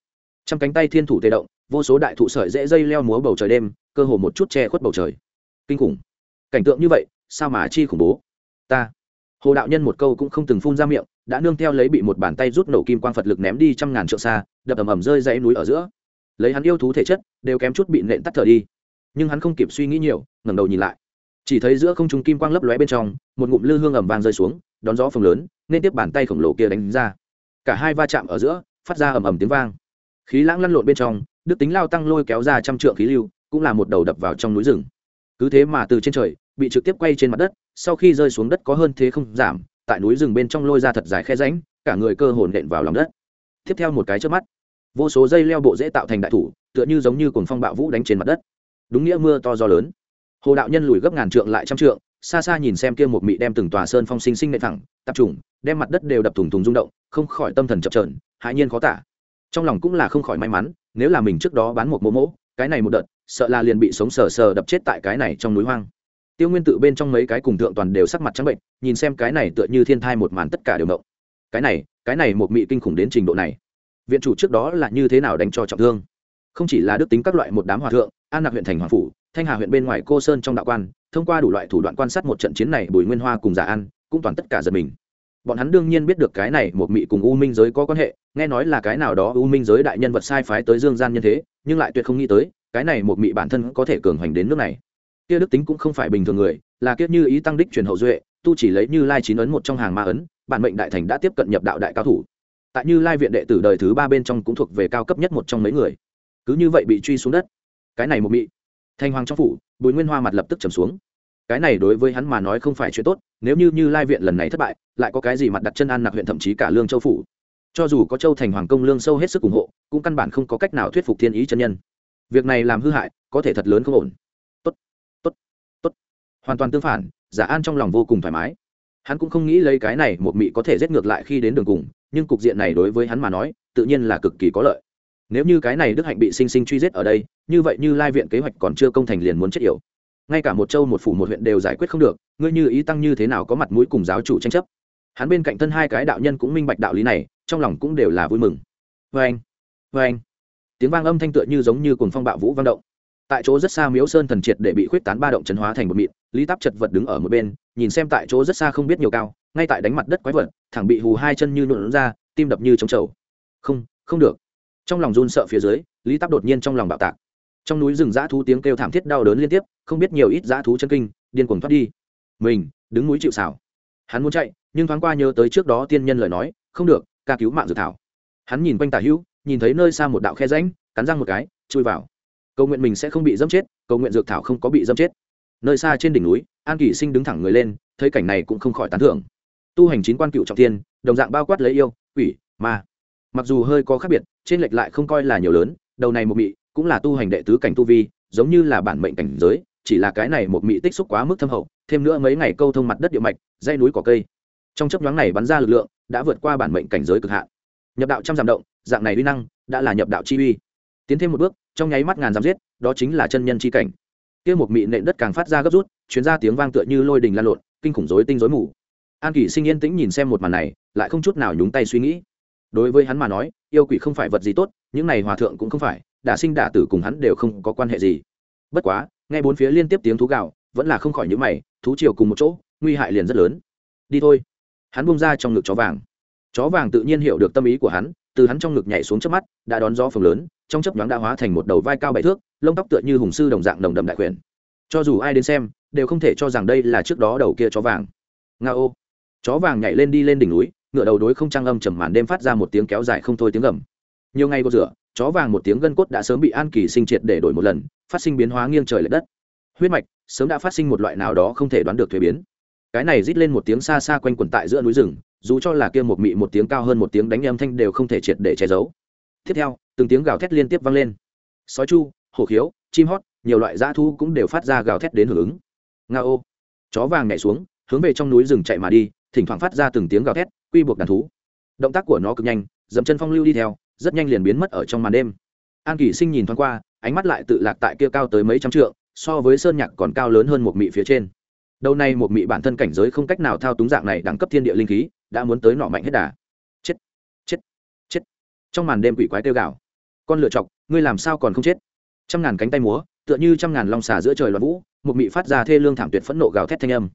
trăm cánh tay thiên thủ tê động, vô số đại thụ sợi dễ dây leo múa bầu trời đêm, cơ hồ một chút che khuất bầu trời. Kinh khủng. Cảnh tượng như vậy, sao mà chi khủng bố? Ta. Hồ đạo nhân một câu cũng không từng phun ra miệng, đã nương theo lấy bị một bàn tay rút nổ kim quang phật lực ném đi trăm ngàn trượng xa, đập ầm ầm rơi dãy núi ở giữa. Lấy hắn yêu thú thể chất, đều kém chút bị nện tắt thở đi. Nhưng hắn không kịp suy nghĩ nhiều, ngẩng đầu nhìn lại. Chỉ thấy giữa không trung kim quang lấp lóe bên trong, một ngụm lư hương ầm vàng rơi xuống, đón gió phồng lớn, nên tiếp bàn tay khổng lồ kia đánh ra. Cả hai va chạm ở giữa, phát ra ầm ầm tiếng vang khí lãng lăn lộn bên trong, đức tính lao tăng lôi kéo ra trăm trượng khí lưu, cũng là một đầu đập vào trong núi rừng. Cứ thế mà từ trên trời, bị trực tiếp quay trên mặt đất, sau khi rơi xuống đất có hơn thế không giảm, tại núi rừng bên trong lôi ra thật dài khe ránh cả người cơ hồn đện vào lòng đất. Tiếp theo một cái trước mắt, vô số dây leo bộ dễ tạo thành đại thủ, tựa như giống như cồn phong bạo vũ đánh trên mặt đất. Đúng nghĩa mưa to gió lớn. Hồ đạo nhân lùi gấp ngàn trượng lại trăm trượng, xa xa nhìn xem kia một mị đem từng tòa sơn phong sinh sinh nệ thẳng, tập trung, đem mặt đất đều đập thùng thùng rung động, không khỏi tâm thần chập trờn hãi nhiên khó tả trong lòng cũng là không khỏi may mắn, nếu là mình trước đó bán một mô mỗ cái này một đợt, sợ là liền bị sống sờ sờ đập chết tại cái này trong núi hoang. Tiêu nguyên tự bên trong mấy cái cùng thượng toàn đều sắc mặt trắng bệnh, nhìn xem cái này tựa như thiên thai một màn tất cả đều mộng. Cái này cái này một mị kinh khủng đến trình độ này. Viện chủ trước đó là như thế nào đánh cho trọng thương? Không chỉ là đức tính các loại một đám hòa thượng, an lạc huyện thành hoàng phủ, thanh hà huyện bên ngoài cô sơn trong đạo quan, thông qua đủ loại thủ đoạn quan sát một trận chiến này bùi nguyên hoa cùng giả an, cũng toàn tất cả giật mình bọn hắn đương nhiên biết được cái này một mị cùng u minh giới có quan hệ, nghe nói là cái nào đó u minh giới đại nhân vật sai phái tới dương gian nhân thế, nhưng lại tuyệt không nghĩ tới, cái này một mị bản thân có thể cường hoành đến nước này. Kia đức tính cũng không phải bình thường người, là kiếp như ý tăng đích truyền hậu duệ, tu chỉ lấy như lai chín ấn một trong hàng ma ấn, bản mệnh đại thành đã tiếp cận nhập đạo đại cao thủ. Tại như lai viện đệ tử đời thứ ba bên trong cũng thuộc về cao cấp nhất một trong mấy người. Cứ như vậy bị truy xuống đất. Cái này một mị. Thanh hoàng trong phủ, bùi nguyên hoa mặt lập tức trầm xuống cái này đối với hắn mà nói không phải chuyện tốt, nếu như như lai viện lần này thất bại, lại có cái gì mặt đặt chân an nặc huyện thậm chí cả lương châu phủ? Cho dù có châu thành hoàng công lương sâu hết sức ủng hộ, cũng căn bản không có cách nào thuyết phục thiên ý chân nhân. Việc này làm hư hại, có thể thật lớn không ổn. Tốt tốt tốt. Hoàn toàn tương phản, giả an trong lòng vô cùng thoải mái. Hắn cũng không nghĩ lấy cái này một mị có thể giết ngược lại khi đến đường cùng, nhưng cục diện này đối với hắn mà nói, tự nhiên là cực kỳ có lợi. Nếu như cái này đức hạnh bị sinh sinh truy giết ở đây, như vậy như lai viện kế hoạch còn chưa công thành liền muốn chết yểu ngay cả một châu một phủ một huyện đều giải quyết không được, ngươi như ý tăng như thế nào có mặt mũi cùng giáo chủ tranh chấp? Hắn bên cạnh thân hai cái đạo nhân cũng minh bạch đạo lý này, trong lòng cũng đều là vui mừng. Vê anh vê anh. Tiếng vang âm thanh tựa như giống như cùng phong bạo vũ vang động. Tại chỗ rất xa miếu sơn thần triệt để bị khuyết tán ba động chấn hóa thành một mịn, lý táp chật vật đứng ở một bên, nhìn xem tại chỗ rất xa không biết nhiều cao, ngay tại đánh mặt đất quái vật, thẳng bị hù hai chân như nụn ra, tim đập như trống trầu. Không không được. Trong lòng run sợ phía dưới, lý táp đột nhiên trong lòng bạo tạc trong núi rừng dã thú tiếng kêu thảm thiết đau đớn liên tiếp, không biết nhiều ít dã thú chân kinh, điên cuồng thoát đi. Mình, đứng núi chịu xảo hắn muốn chạy, nhưng thoáng qua nhớ tới trước đó tiên nhân lời nói, không được, ca cứu mạng dược thảo. Hắn nhìn quanh tả hữu, nhìn thấy nơi xa một đạo khe ránh cắn răng một cái, chui vào. Cầu nguyện mình sẽ không bị dâm chết, cầu nguyện dược thảo không có bị dâm chết. Nơi xa trên đỉnh núi, an kỷ sinh đứng thẳng người lên, thấy cảnh này cũng không khỏi tán thưởng. Tu hành chín quan cựu trọng tiên đồng dạng bao quát lấy yêu, quỷ, ma. Mặc dù hơi có khác biệt, trên lệch lại không coi là nhiều lớn, đầu này một mị cũng là tu hành đệ tứ cảnh tu vi, giống như là bản mệnh cảnh giới, chỉ là cái này một mị tích xúc quá mức thâm hậu, thêm nữa mấy ngày câu thông mặt đất địa mạch dây núi cỏ cây. Trong chấp nhoáng này bắn ra lực lượng, đã vượt qua bản mệnh cảnh giới cực hạn. Nhập đạo trăm giảm động, dạng này uy năng, đã là nhập đạo chi uy. Tiến thêm một bước, trong nháy mắt ngàn giảm giết, đó chính là chân nhân chi cảnh. Kia một mị nện đất càng phát ra gấp rút chuyến ra tiếng vang tựa như lôi đình lan lộn, kinh khủng rối tinh rối mù. An kỷ sinh yên tĩnh nhìn xem một màn này, lại không chút nào nhúng tay suy nghĩ. Đối với hắn mà nói, yêu quỷ không phải vật gì tốt, những này hòa thượng cũng không phải đả sinh đả tử cùng hắn đều không có quan hệ gì. Bất quá, nghe bốn phía liên tiếp tiếng thú gạo vẫn là không khỏi những mày, thú chiều cùng một chỗ, nguy hại liền rất lớn. Đi thôi. Hắn bung ra trong ngực chó vàng. Chó vàng tự nhiên hiểu được tâm ý của hắn, từ hắn trong ngực nhảy xuống trước mắt, đã đón gió phồng lớn, trong chớp nhoáng đã hóa thành một đầu vai cao bảy thước, lông tóc tựa như hùng sư đồng dạng đồng đậm đại quyền. Cho dù ai đến xem, đều không thể cho rằng đây là trước đó đầu kia chó vàng. Nga ô. Chó vàng nhảy lên đi lên đỉnh núi, ngựa đầu đối không trang âm trầm màn đêm phát ra một tiếng kéo dài không thôi tiếng gầm. Nhiều ngày có rửa chó vàng một tiếng gân cốt đã sớm bị an kỳ sinh triệt để đổi một lần, phát sinh biến hóa nghiêng trời l ệ đất. Huyết mạch, sớm đã phát sinh một loại nào đó không thể đoán được thuế biến. Cái này rít lên một tiếng xa xa quanh quẩn tại giữa núi rừng, dù cho là kia một mị một tiếng cao hơn một tiếng đánh âm thanh đều không thể triệt để che giấu. Tiếp theo, từng tiếng gào thét liên tiếp vang lên. Sói chu, hổ khiếu, chim hót, nhiều loại dã thu cũng đều phát ra gào thét đến hưởng ứng. Nga ô. Chó vàng nhảy xuống, hướng về trong núi rừng chạy mà đi, thỉnh thoảng phát ra từng tiếng gào thét, quy buộc đàn thú. Động tác của nó cực nhanh dẫm chân phong lưu đi theo rất nhanh liền biến mất ở trong màn đêm. An kỷ sinh nhìn thoáng qua, ánh mắt lại tự lạc tại kia cao tới mấy trăm trượng, so với sơn nhạc còn cao lớn hơn một mị phía trên. Đầu này một mị bản thân cảnh giới không cách nào thao túng dạng này đẳng cấp thiên địa linh khí, đã muốn tới nọ mạnh hết đà. Chết chết chết. Trong màn đêm quỷ quái tiêu gào. Con lựa chọc, ngươi làm sao còn không chết? Trăm ngàn cánh tay múa, tựa như trăm ngàn long xà giữa trời loạn vũ, một mị phát ra thê lương thảm tuyệt phẫn nộ gào thét thanh âm.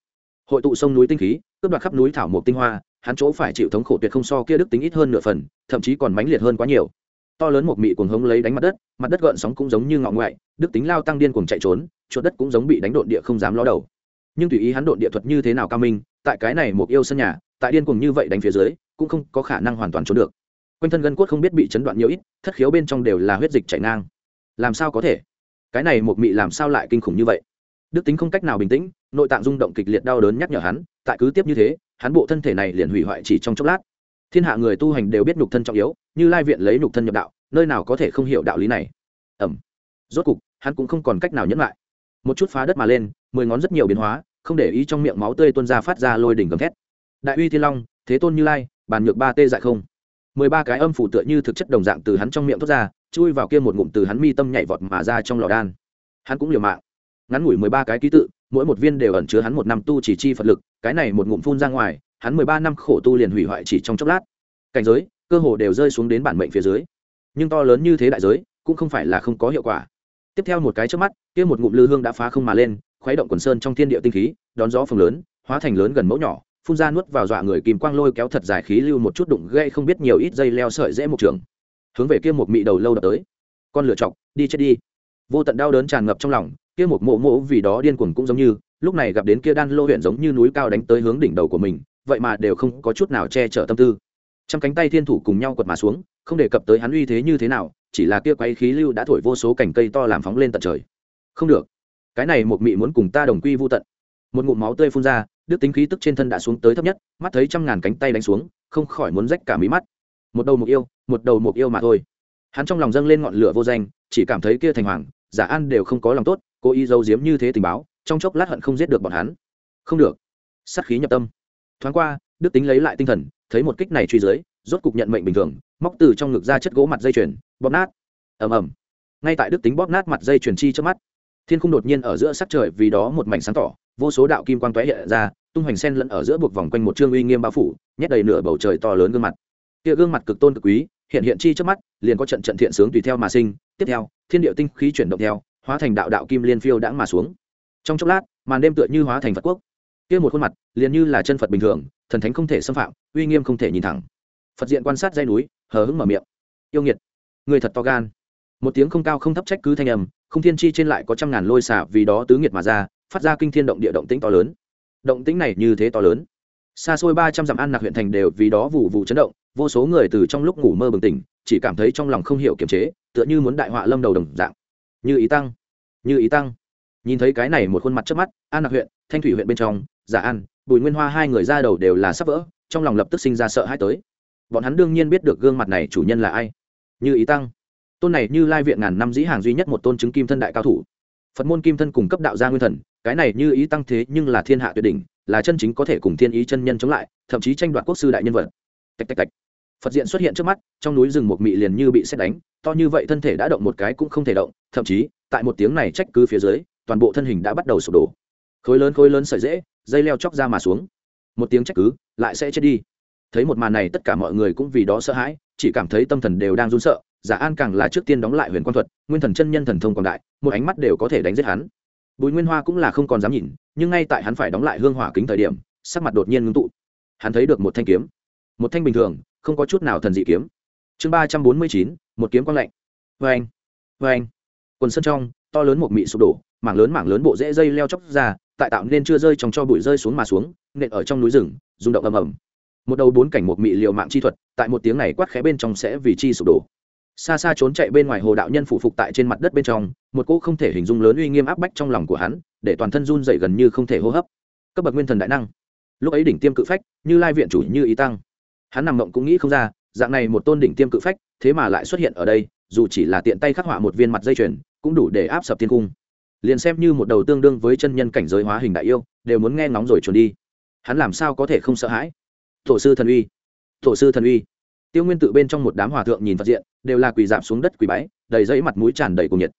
Hội tụ sông núi tinh khí, cướp đoạt khắp núi thảo mộc tinh hoa hắn chỗ phải chịu thống khổ tuyệt không so kia đức tính ít hơn nửa phần, thậm chí còn mãnh liệt hơn quá nhiều. To lớn một mị cuồng hống lấy đánh mặt đất mặt đất gợn sóng cũng giống như ngọ ngoại, đức tính lao tăng điên cuồng chạy trốn, chuột đất cũng giống bị đánh độn địa không dám ló đầu. Nhưng tùy ý hắn độn địa thuật như thế nào cao minh, tại cái này một yêu sân nhà, tại điên cuồng như vậy đánh phía dưới, cũng không có khả năng hoàn toàn trốn được. Quanh thân gân cốt không biết bị chấn đoạn nhiều ít, thất khiếu bên trong đều là huyết dịch chảy ngang. Làm sao có thể? Cái này một mị làm sao lại kinh khủng như vậy? Đức tính không cách nào bình tĩnh, nội tạng rung động kịch liệt đau đớn nhắc nhở hắn, tại cứ tiếp như thế hắn bộ thân thể này liền hủy hoại chỉ trong chốc lát. Thiên hạ người tu hành đều biết nhục thân trọng yếu, như lai viện lấy nhục thân nhập đạo, nơi nào có thể không hiểu đạo lý này. Ẩm. Rốt cục, hắn cũng không còn cách nào nhẫn lại. Một chút phá đất mà lên, mười ngón rất nhiều biến hóa, không để ý trong miệng máu tươi tuôn ra phát ra lôi đỉnh gầm thét. Đại uy thiên long, thế tôn như lai, bàn nhược ba tê dại không. Mười ba cái âm phủ tựa như thực chất đồng dạng từ hắn trong miệng thoát ra, chui vào kia một ngụm từ hắn mi tâm nhảy vọt mà ra trong lò đan. Hắn cũng liều mạng. Ngắn ngủi mười ba cái ký tự, mỗi một viên đều ẩn chứa hắn một năm tu chỉ chi phật lực cái này một ngụm phun ra ngoài, hắn mười ba năm khổ tu liền hủy hoại chỉ trong chốc lát. Cảnh giới, cơ hồ đều rơi xuống đến bản mệnh phía dưới. Nhưng to lớn như thế đại giới, cũng không phải là không có hiệu quả. Tiếp theo một cái trước mắt, kia một ngụm lư hương đã phá không mà lên, khuấy động quần sơn trong thiên địa tinh khí, đón gió phồng lớn, hóa thành lớn gần mẫu nhỏ, phun ra nuốt vào dọa người kìm quang lôi kéo thật dài khí lưu một chút đụng gây không biết nhiều ít dây leo sợi dễ một trường hướng về kia một mị đầu lâu đập tới. Con lửa chọc, đi chết đi. Vô tận đau đớn tràn ngập trong lòng, kia một mộ mộ vì đó điên cuồng cũng giống như lúc này gặp đến kia đan lô huyện giống như núi cao đánh tới hướng đỉnh đầu của mình, vậy mà đều không có chút nào che chở tâm tư. Trăm cánh tay thiên thủ cùng nhau quật mà xuống, không đề cập tới hắn uy thế như thế nào, chỉ là kia quay khí lưu đã thổi vô số cành cây to làm phóng lên tận trời. Không được. Cái này một mị muốn cùng ta đồng quy vô tận. Một ngụm máu tươi phun ra, đức tính khí tức trên thân đã xuống tới thấp nhất, mắt thấy trăm ngàn cánh tay đánh xuống, không khỏi muốn rách cả mí mắt. Một đầu mục yêu, một đầu mục yêu mà thôi. Hắn trong lòng dâng lên ngọn lửa vô danh, chỉ cảm thấy kia thành hoàng, giả an đều không có lòng tốt, cố ý giấu giếm như thế tình báo trong chốc lát hận không giết được bọn hắn. Không được. Sát khí nhập tâm. Thoáng qua, đức tính lấy lại tinh thần, thấy một kích này truy dưới, rốt cục nhận mệnh bình thường, móc từ trong ngực ra chất gỗ mặt dây chuyền, bóp nát. Ầm ầm. Ngay tại đức tính bóp nát mặt dây chuyền chi trước mắt, thiên khung đột nhiên ở giữa sắc trời vì đó một mảnh sáng tỏ, vô số đạo kim quang tóe hiện ra, tung hoành sen lẫn ở giữa buộc vòng quanh một trương uy nghiêm bao phủ, nhét đầy nửa bầu trời to lớn gương mặt. Kia gương mặt cực tôn cực quý, hiện hiện chi trước mắt, liền có trận trận thiện sướng tùy theo mà sinh. Tiếp theo, thiên địa tinh khí chuyển động theo, hóa thành đạo đạo kim liên phiêu đãng mà xuống trong chốc lát, màn đêm tựa như hóa thành phật quốc. Kia một khuôn mặt, liền như là chân phật bình thường, thần thánh không thể xâm phạm, uy nghiêm không thể nhìn thẳng. Phật diện quan sát dây núi, hờ hững mở miệng. Yêu nghiệt, người thật to gan. Một tiếng không cao không thấp trách cứ thanh âm, không thiên chi trên lại có trăm ngàn lôi xả vì đó tứ nghiệt mà ra, phát ra kinh thiên động địa động tĩnh to lớn. Động tĩnh này như thế to lớn. Xa xôi ba trăm dặm an nạc huyện thành đều vì đó vụ vụ chấn động, vô số người từ trong lúc ngủ mơ bừng tỉnh, chỉ cảm thấy trong lòng không hiểu kiềm chế, tựa như muốn đại họa lâm đầu đồng dạng. Như ý tăng, như ý tăng nhìn thấy cái này một khuôn mặt trước mắt, an lạc huyện, thanh thủy huyện bên trong, giả an, bùi nguyên hoa hai người ra đầu đều là sắp vỡ, trong lòng lập tức sinh ra sợ hãi tới. Bọn hắn đương nhiên biết được gương mặt này chủ nhân là ai. Như ý tăng. Tôn này như lai viện ngàn năm dĩ hàng duy nhất một tôn chứng kim thân đại cao thủ. Phật môn kim thân cùng cấp đạo gia nguyên thần, cái này như ý tăng thế nhưng là thiên hạ tuyệt đỉnh, là chân chính có thể cùng thiên ý chân nhân chống lại, thậm chí tranh đoạt quốc sư đại nhân vật. Tạch tạch tạch. Phật diện xuất hiện trước mắt, trong núi rừng một mị liền như bị xét đánh, to như vậy thân thể đã động một cái cũng không thể động, thậm chí, tại một tiếng này trách cứ phía dưới toàn bộ thân hình đã bắt đầu sụp đổ. Khối lớn khối lớn sợi dễ dây leo chóc ra mà xuống. Một tiếng trách cứ, lại sẽ chết đi. Thấy một màn này, tất cả mọi người cũng vì đó sợ hãi, chỉ cảm thấy tâm thần đều đang run sợ. Giả an càng là trước tiên đóng lại huyền quan thuật, nguyên thần chân nhân thần thông còn đại, một ánh mắt đều có thể đánh giết hắn. Bùi nguyên hoa cũng là không còn dám nhìn, nhưng ngay tại hắn phải đóng lại hương hỏa kính thời điểm, sắc mặt đột nhiên ngưng tụ. Hắn thấy được một thanh kiếm. Một thanh bình thường, không có chút nào thần dị kiếm. Chương ba trăm bốn mươi chín, một kiếm quang lạnh. Vê anh vê anh quần sân trong, to lớn một mị sụp đổ mảng lớn mảng lớn bộ rễ dây leo chóc ra, tại tạo nên chưa rơi trong cho bụi rơi xuống mà xuống, nện ở trong núi rừng, rung động ầm ầm. Một đầu bốn cảnh một mị liệu mạng chi thuật, tại một tiếng này quát khẽ bên trong sẽ vì chi sụp đổ. Xa xa trốn chạy bên ngoài hồ đạo nhân phụ phục tại trên mặt đất bên trong, một cỗ không thể hình dung lớn uy nghiêm áp bách trong lòng của hắn, để toàn thân run dậy gần như không thể hô hấp. Cấp bậc nguyên thần đại năng. Lúc ấy đỉnh tiêm cự phách, như lai viện chủ như ý tăng. Hắn nằm mộng cũng nghĩ không ra, dạng này một tôn đỉnh tiêm cự phách, thế mà lại xuất hiện ở đây, dù chỉ là tiện tay khắc họa một viên mặt dây chuyền, cũng đủ để áp sập thiên cung liền xem như một đầu tương đương với chân nhân cảnh giới hóa hình đại yêu, đều muốn nghe ngóng rồi trốn đi. Hắn làm sao có thể không sợ hãi? Tổ sư thần uy. Tổ sư thần uy. Tiêu nguyên tự bên trong một đám hòa thượng nhìn phật diện, đều là quỳ dạp xuống đất quỳ bái, đầy dẫy mặt mũi tràn đầy cùng nhiệt.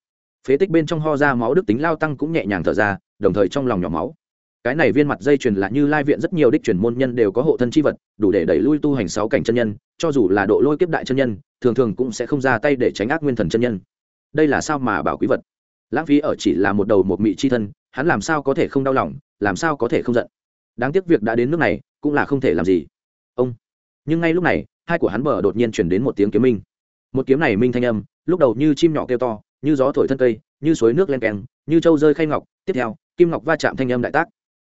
Phế tích bên trong ho ra máu đức tính lao tăng cũng nhẹ nhàng thở ra, đồng thời trong lòng nhỏ máu. Cái này viên mặt dây chuyền là như lai viện rất nhiều đích truyền môn nhân đều có hộ thân chi vật, đủ để đẩy lui tu hành sáu cảnh chân nhân, cho dù là độ lôi kiếp đại chân nhân, thường thường cũng sẽ không ra tay để tránh ác nguyên thần chân nhân. Đây là sao mà bảo quý vật? Lãng phí ở chỉ là một đầu một mị chi thân, hắn làm sao có thể không đau lòng, làm sao có thể không giận? Đáng tiếc việc đã đến nước này, cũng là không thể làm gì. Ông. Nhưng ngay lúc này, hai của hắn bờ đột nhiên chuyển đến một tiếng kiếm minh. Một kiếm này minh thanh âm, lúc đầu như chim nhỏ kêu to, như gió thổi thân cây, như suối nước len keng, như trâu rơi khay ngọc. Tiếp theo, kim ngọc va chạm thanh âm đại tác.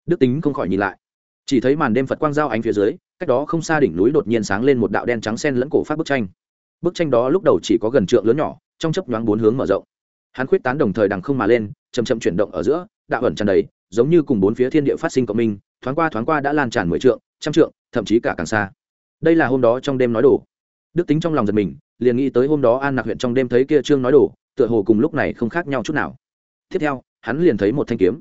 Đức tính không khỏi nhìn lại. Chỉ thấy màn đêm phật quang giao ánh phía dưới, cách đó không xa đỉnh núi đột nhiên sáng lên một đạo đen trắng sen lẫn cổ phát bức tranh. Bức tranh đó lúc đầu chỉ có gần trượng lớn nhỏ, trong chấp nhoáng bốn hướng mở rộng hắn khuyết tán đồng thời đằng không mà lên chầm chậm chuyển động ở giữa, đạo ẩn tràn đầy, giống như cùng bốn phía thiên địa phát sinh cộng minh, thoáng qua thoáng qua đã lan tràn mười trượng, trăm trượng, thậm chí cả càng xa. Đây là hôm đó trong đêm nói đổ. Đức tính trong lòng giật mình, liền nghĩ tới hôm đó an nạc huyện trong đêm thấy kia trương nói đổ, tựa hồ cùng lúc này không khác nhau chút nào. Tiếp theo, hắn liền thấy một thanh kiếm.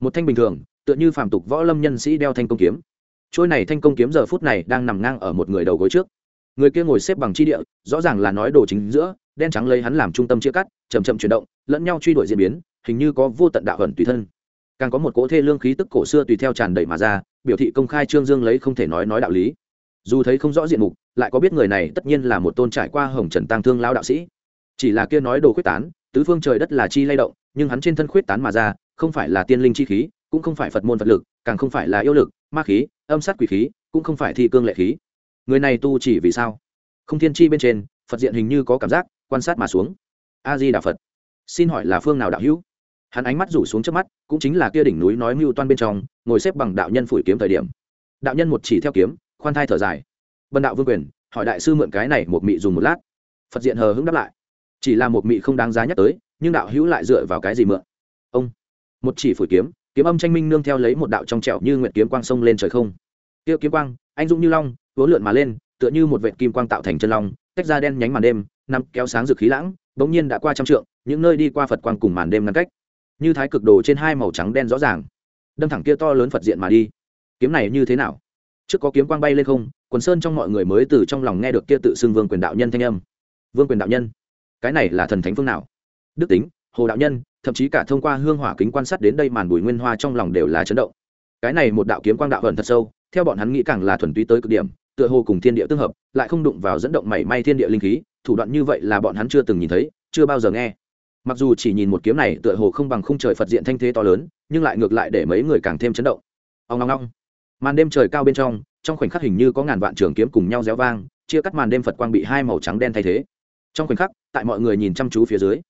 Một thanh bình thường, tựa như phàm tục võ lâm nhân sĩ đeo thanh công kiếm. Trôi này thanh công kiếm giờ phút này đang nằm ngang ở một người đầu gối trước. Người kia ngồi xếp bằng chi địa, rõ ràng là nói đồ chính giữa đen trắng lấy hắn làm trung tâm chia cắt chầm chậm chuyển động, lẫn nhau truy đuổi diễn biến, hình như có vô tận đạo hận tùy thân. Càng có một cỗ thê lương khí tức cổ xưa tùy theo tràn đầy mà ra, biểu thị công khai trương dương lấy không thể nói nói đạo lý. Dù thấy không rõ diện mục, lại có biết người này tất nhiên là một tôn trải qua hồng trần tăng thương lao đạo sĩ. Chỉ là kia nói đồ khuyết tán, tứ phương trời đất là chi lay động, nhưng hắn trên thân khuyết tán mà ra, không phải là tiên linh chi khí, cũng không phải phật môn phật lực, càng không phải là yêu lực, ma khí, âm sát quỷ khí, cũng không phải thi cương lệ khí. Người này tu chỉ vì sao? Không thiên chi bên trên, phật diện hình như có cảm giác quan sát mà xuống. A di đà phật, xin hỏi là phương nào đạo hữu? Hắn ánh mắt rủ xuống trước mắt, cũng chính là kia đỉnh núi nói mưu toan bên trong, ngồi xếp bằng đạo nhân phủi kiếm thời điểm. Đạo nhân một chỉ theo kiếm, khoan thai thở dài. Bần đạo vương quyền, hỏi đại sư mượn cái này một mị dùng một lát. Phật diện hờ hững đáp lại. Chỉ là một mị không đáng giá nhắc tới, nhưng đạo hữu lại dựa vào cái gì mượn? Ông, một chỉ phủi kiếm kiếm âm tranh minh nương theo lấy một đạo trong trẻo như nguyện kiếm quang sông lên trời không. Tiêu kiếm quang, anh dũng như long, vỗ lượn mà lên, tựa như một vệt kim quang tạo thành chân long, tách ra đen nhánh màn đêm năm kéo sáng rực khí lãng, bỗng nhiên đã qua trăm trượng, những nơi đi qua phật quang cùng màn đêm ngăn cách. Như thái cực đồ trên hai màu trắng đen rõ ràng. Đâm thẳng kia to lớn phật diện mà đi. Kiếm này như thế nào? Trước có kiếm quang bay lên không, quần sơn trong mọi người mới từ trong lòng nghe được kia tự xưng vương quyền đạo nhân thanh âm. Vương quyền đạo nhân, cái này là thần thánh phương nào? Đức tính, hồ đạo nhân, thậm chí cả thông qua hương hỏa kính quan sát đến đây màn bùi nguyên hoa trong lòng đều là chấn động. Cái này một đạo kiếm quang đạo vận thật sâu, theo bọn hắn nghĩ càng là thuần túy tới cực điểm, tựa hồ cùng thiên địa tương hợp, lại không đụng vào dẫn động mảy may thiên địa linh khí thủ đoạn như vậy là bọn hắn chưa từng nhìn thấy, chưa bao giờ nghe. Mặc dù chỉ nhìn một kiếm này tựa hồ không bằng khung trời phật diện thanh thế to lớn, nhưng lại ngược lại để mấy người càng thêm chấn động. Ông ngong ngong. màn đêm trời cao bên trong trong khoảnh khắc hình như có ngàn vạn trường kiếm cùng nhau réo vang, chia cắt màn đêm phật quang bị hai màu trắng đen thay thế. Trong khoảnh khắc, tại mọi người nhìn chăm chú phía dưới,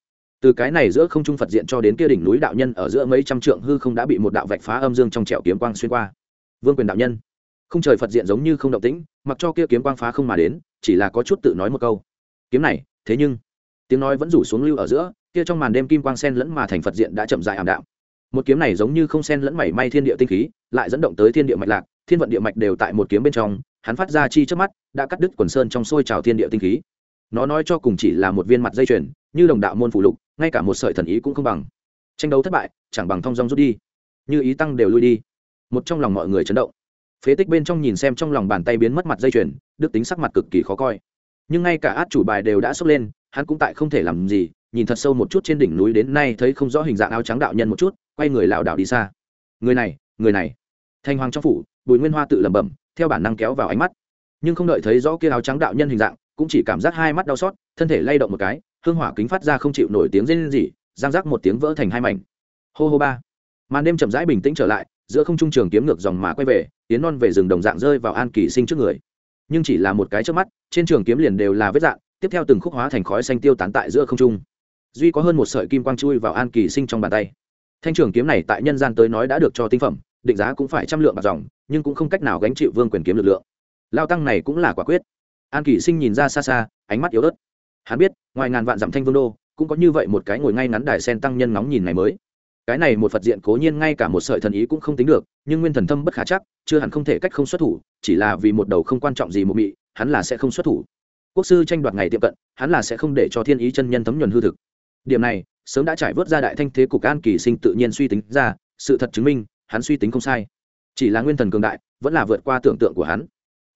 từ cái này giữa không trung phật diện cho đến kia đỉnh núi đạo nhân ở giữa mấy trăm trượng hư không đã bị một đạo vạch phá âm dương trong trẹo kiếm quang xuyên qua. Vương quyền đạo nhân. Không trời phật diện giống như không động tĩnh, mặc cho kia kiếm quang phá không mà đến, chỉ là có chút tự nói một câu kiếm này, thế nhưng, tiếng nói vẫn rủ xuống lưu ở giữa, kia trong màn đêm kim quang sen lẫn mà thành phật diện đã chậm dài ảm đạm. Một kiếm này giống như không sen lẫn mảy may thiên địa tinh khí, lại dẫn động tới thiên địa mạch lạc, thiên vận địa mạch đều tại một kiếm bên trong, hắn phát ra chi trước mắt, đã cắt đứt quần sơn trong xôi trào thiên địa tinh khí. Nó nói cho cùng chỉ là một viên mặt dây chuyền, như đồng đạo môn phủ lục, ngay cả một sợi thần ý cũng không bằng. Tranh đấu thất bại, chẳng bằng thong dong rút đi. Như ý tăng đều lui đi. Một trong lòng mọi người chấn động. Phế tích bên trong nhìn xem trong lòng bàn tay biến mất mặt dây chuyền, đức tính sắc mặt cực kỳ khó coi nhưng ngay cả át chủ bài đều đã sốc lên, hắn cũng tại không thể làm gì, nhìn thật sâu một chút trên đỉnh núi đến nay thấy không rõ hình dạng áo trắng đạo nhân một chút, quay người lảo đảo đi xa. Người này người này. Thanh hoàng trong phủ, bùi nguyên hoa tự lẩm bẩm, theo bản năng kéo vào ánh mắt. Nhưng không đợi thấy rõ kia áo trắng đạo nhân hình dạng, cũng chỉ cảm giác hai mắt đau xót, thân thể lay động một cái, hương hỏa kính phát ra không chịu nổi tiếng rên rỉ, giang rác một tiếng vỡ thành hai mảnh. Hô hô ba. Màn đêm chậm rãi bình tĩnh trở lại, giữa không trung trường kiếm ngược dòng mà quay về tiến non về rừng đồng dạng rơi vào an kỳ sinh trước người nhưng chỉ là một cái trước mắt, trên trường kiếm liền đều là vết dạn tiếp theo từng khúc hóa thành khói xanh tiêu tán tại giữa không trung. Duy có hơn một sợi kim quang chui vào an kỳ sinh trong bàn tay. Thanh trường kiếm này tại nhân gian tới nói đã được cho tinh phẩm, định giá cũng phải trăm lượng bạc dòng, nhưng cũng không cách nào gánh chịu vương quyền kiếm lực lượng. Lao tăng này cũng là quả quyết. An kỳ sinh nhìn ra xa xa, ánh mắt yếu ớt. Hắn biết, ngoài ngàn vạn dặm thanh vương đô, cũng có như vậy một cái ngồi ngay ngắn đài sen tăng nhân nóng nhìn này mới cái này một phật diện cố nhiên ngay cả một sợi thần ý cũng không tính được, nhưng nguyên thần thâm bất khả chắc, chưa hẳn không thể cách không xuất thủ, chỉ là vì một đầu không quan trọng gì một mị, hắn là sẽ không xuất thủ. Quốc sư tranh đoạt ngày tiệm cận, hắn là sẽ không để cho thiên ý chân nhân thấm nhuần hư thực. Điểm này, sớm đã trải vớt ra đại thanh thế cục an kỳ sinh tự nhiên suy tính ra, sự thật chứng minh, hắn suy tính không sai. Chỉ là nguyên thần cường đại, vẫn là vượt qua tưởng tượng của hắn.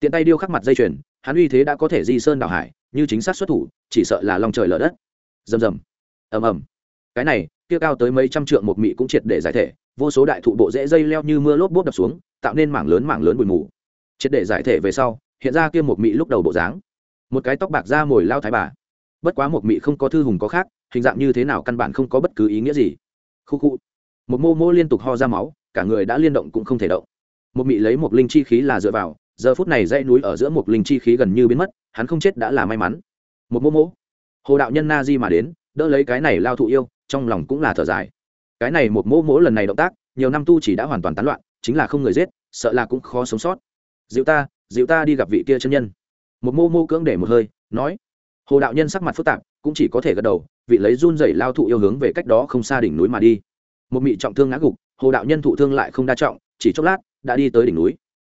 Tiện tay điêu khắc mặt dây chuyền, hắn uy thế đã có thể di sơn đảo hải, như chính xác xuất thủ, chỉ sợ là lòng trời lở đất. Rầm rầm. Ầm ầm. Cái này kia cao tới mấy trăm trượng một mị cũng triệt để giải thể, vô số đại thụ bộ rễ dây leo như mưa lốp bốp đập xuống, tạo nên mảng lớn mảng lớn bụi mù. Triệt để giải thể về sau, hiện ra kia một mị lúc đầu bộ dáng. Một cái tóc bạc da mồi lao thái bà. Bất quá một mị không có thư hùng có khác, hình dạng như thế nào căn bản không có bất cứ ý nghĩa gì. Khu khu. Một mô mô liên tục ho ra máu, cả người đã liên động cũng không thể động. Một mị lấy một linh chi khí là dựa vào, giờ phút này dãy núi ở giữa một linh chi khí gần như biến mất, hắn không chết đã là may mắn. Một mô mô. Hồ đạo nhân na di mà đến, đỡ lấy cái này lao thụ yêu trong lòng cũng là thở dài. Cái này một mô mỗ lần này động tác, nhiều năm tu chỉ đã hoàn toàn tán loạn, chính là không người giết, sợ là cũng khó sống sót. Dịu ta dịu ta đi gặp vị kia chân nhân. Một mô mô cưỡng để một hơi, nói. Hồ đạo nhân sắc mặt phức tạp, cũng chỉ có thể gật đầu, vị lấy run dày lao thụ yêu hướng về cách đó không xa đỉnh núi mà đi. Một mị trọng thương ngã gục, hồ đạo nhân thụ thương lại không đa trọng, chỉ chốc lát, đã đi tới đỉnh núi.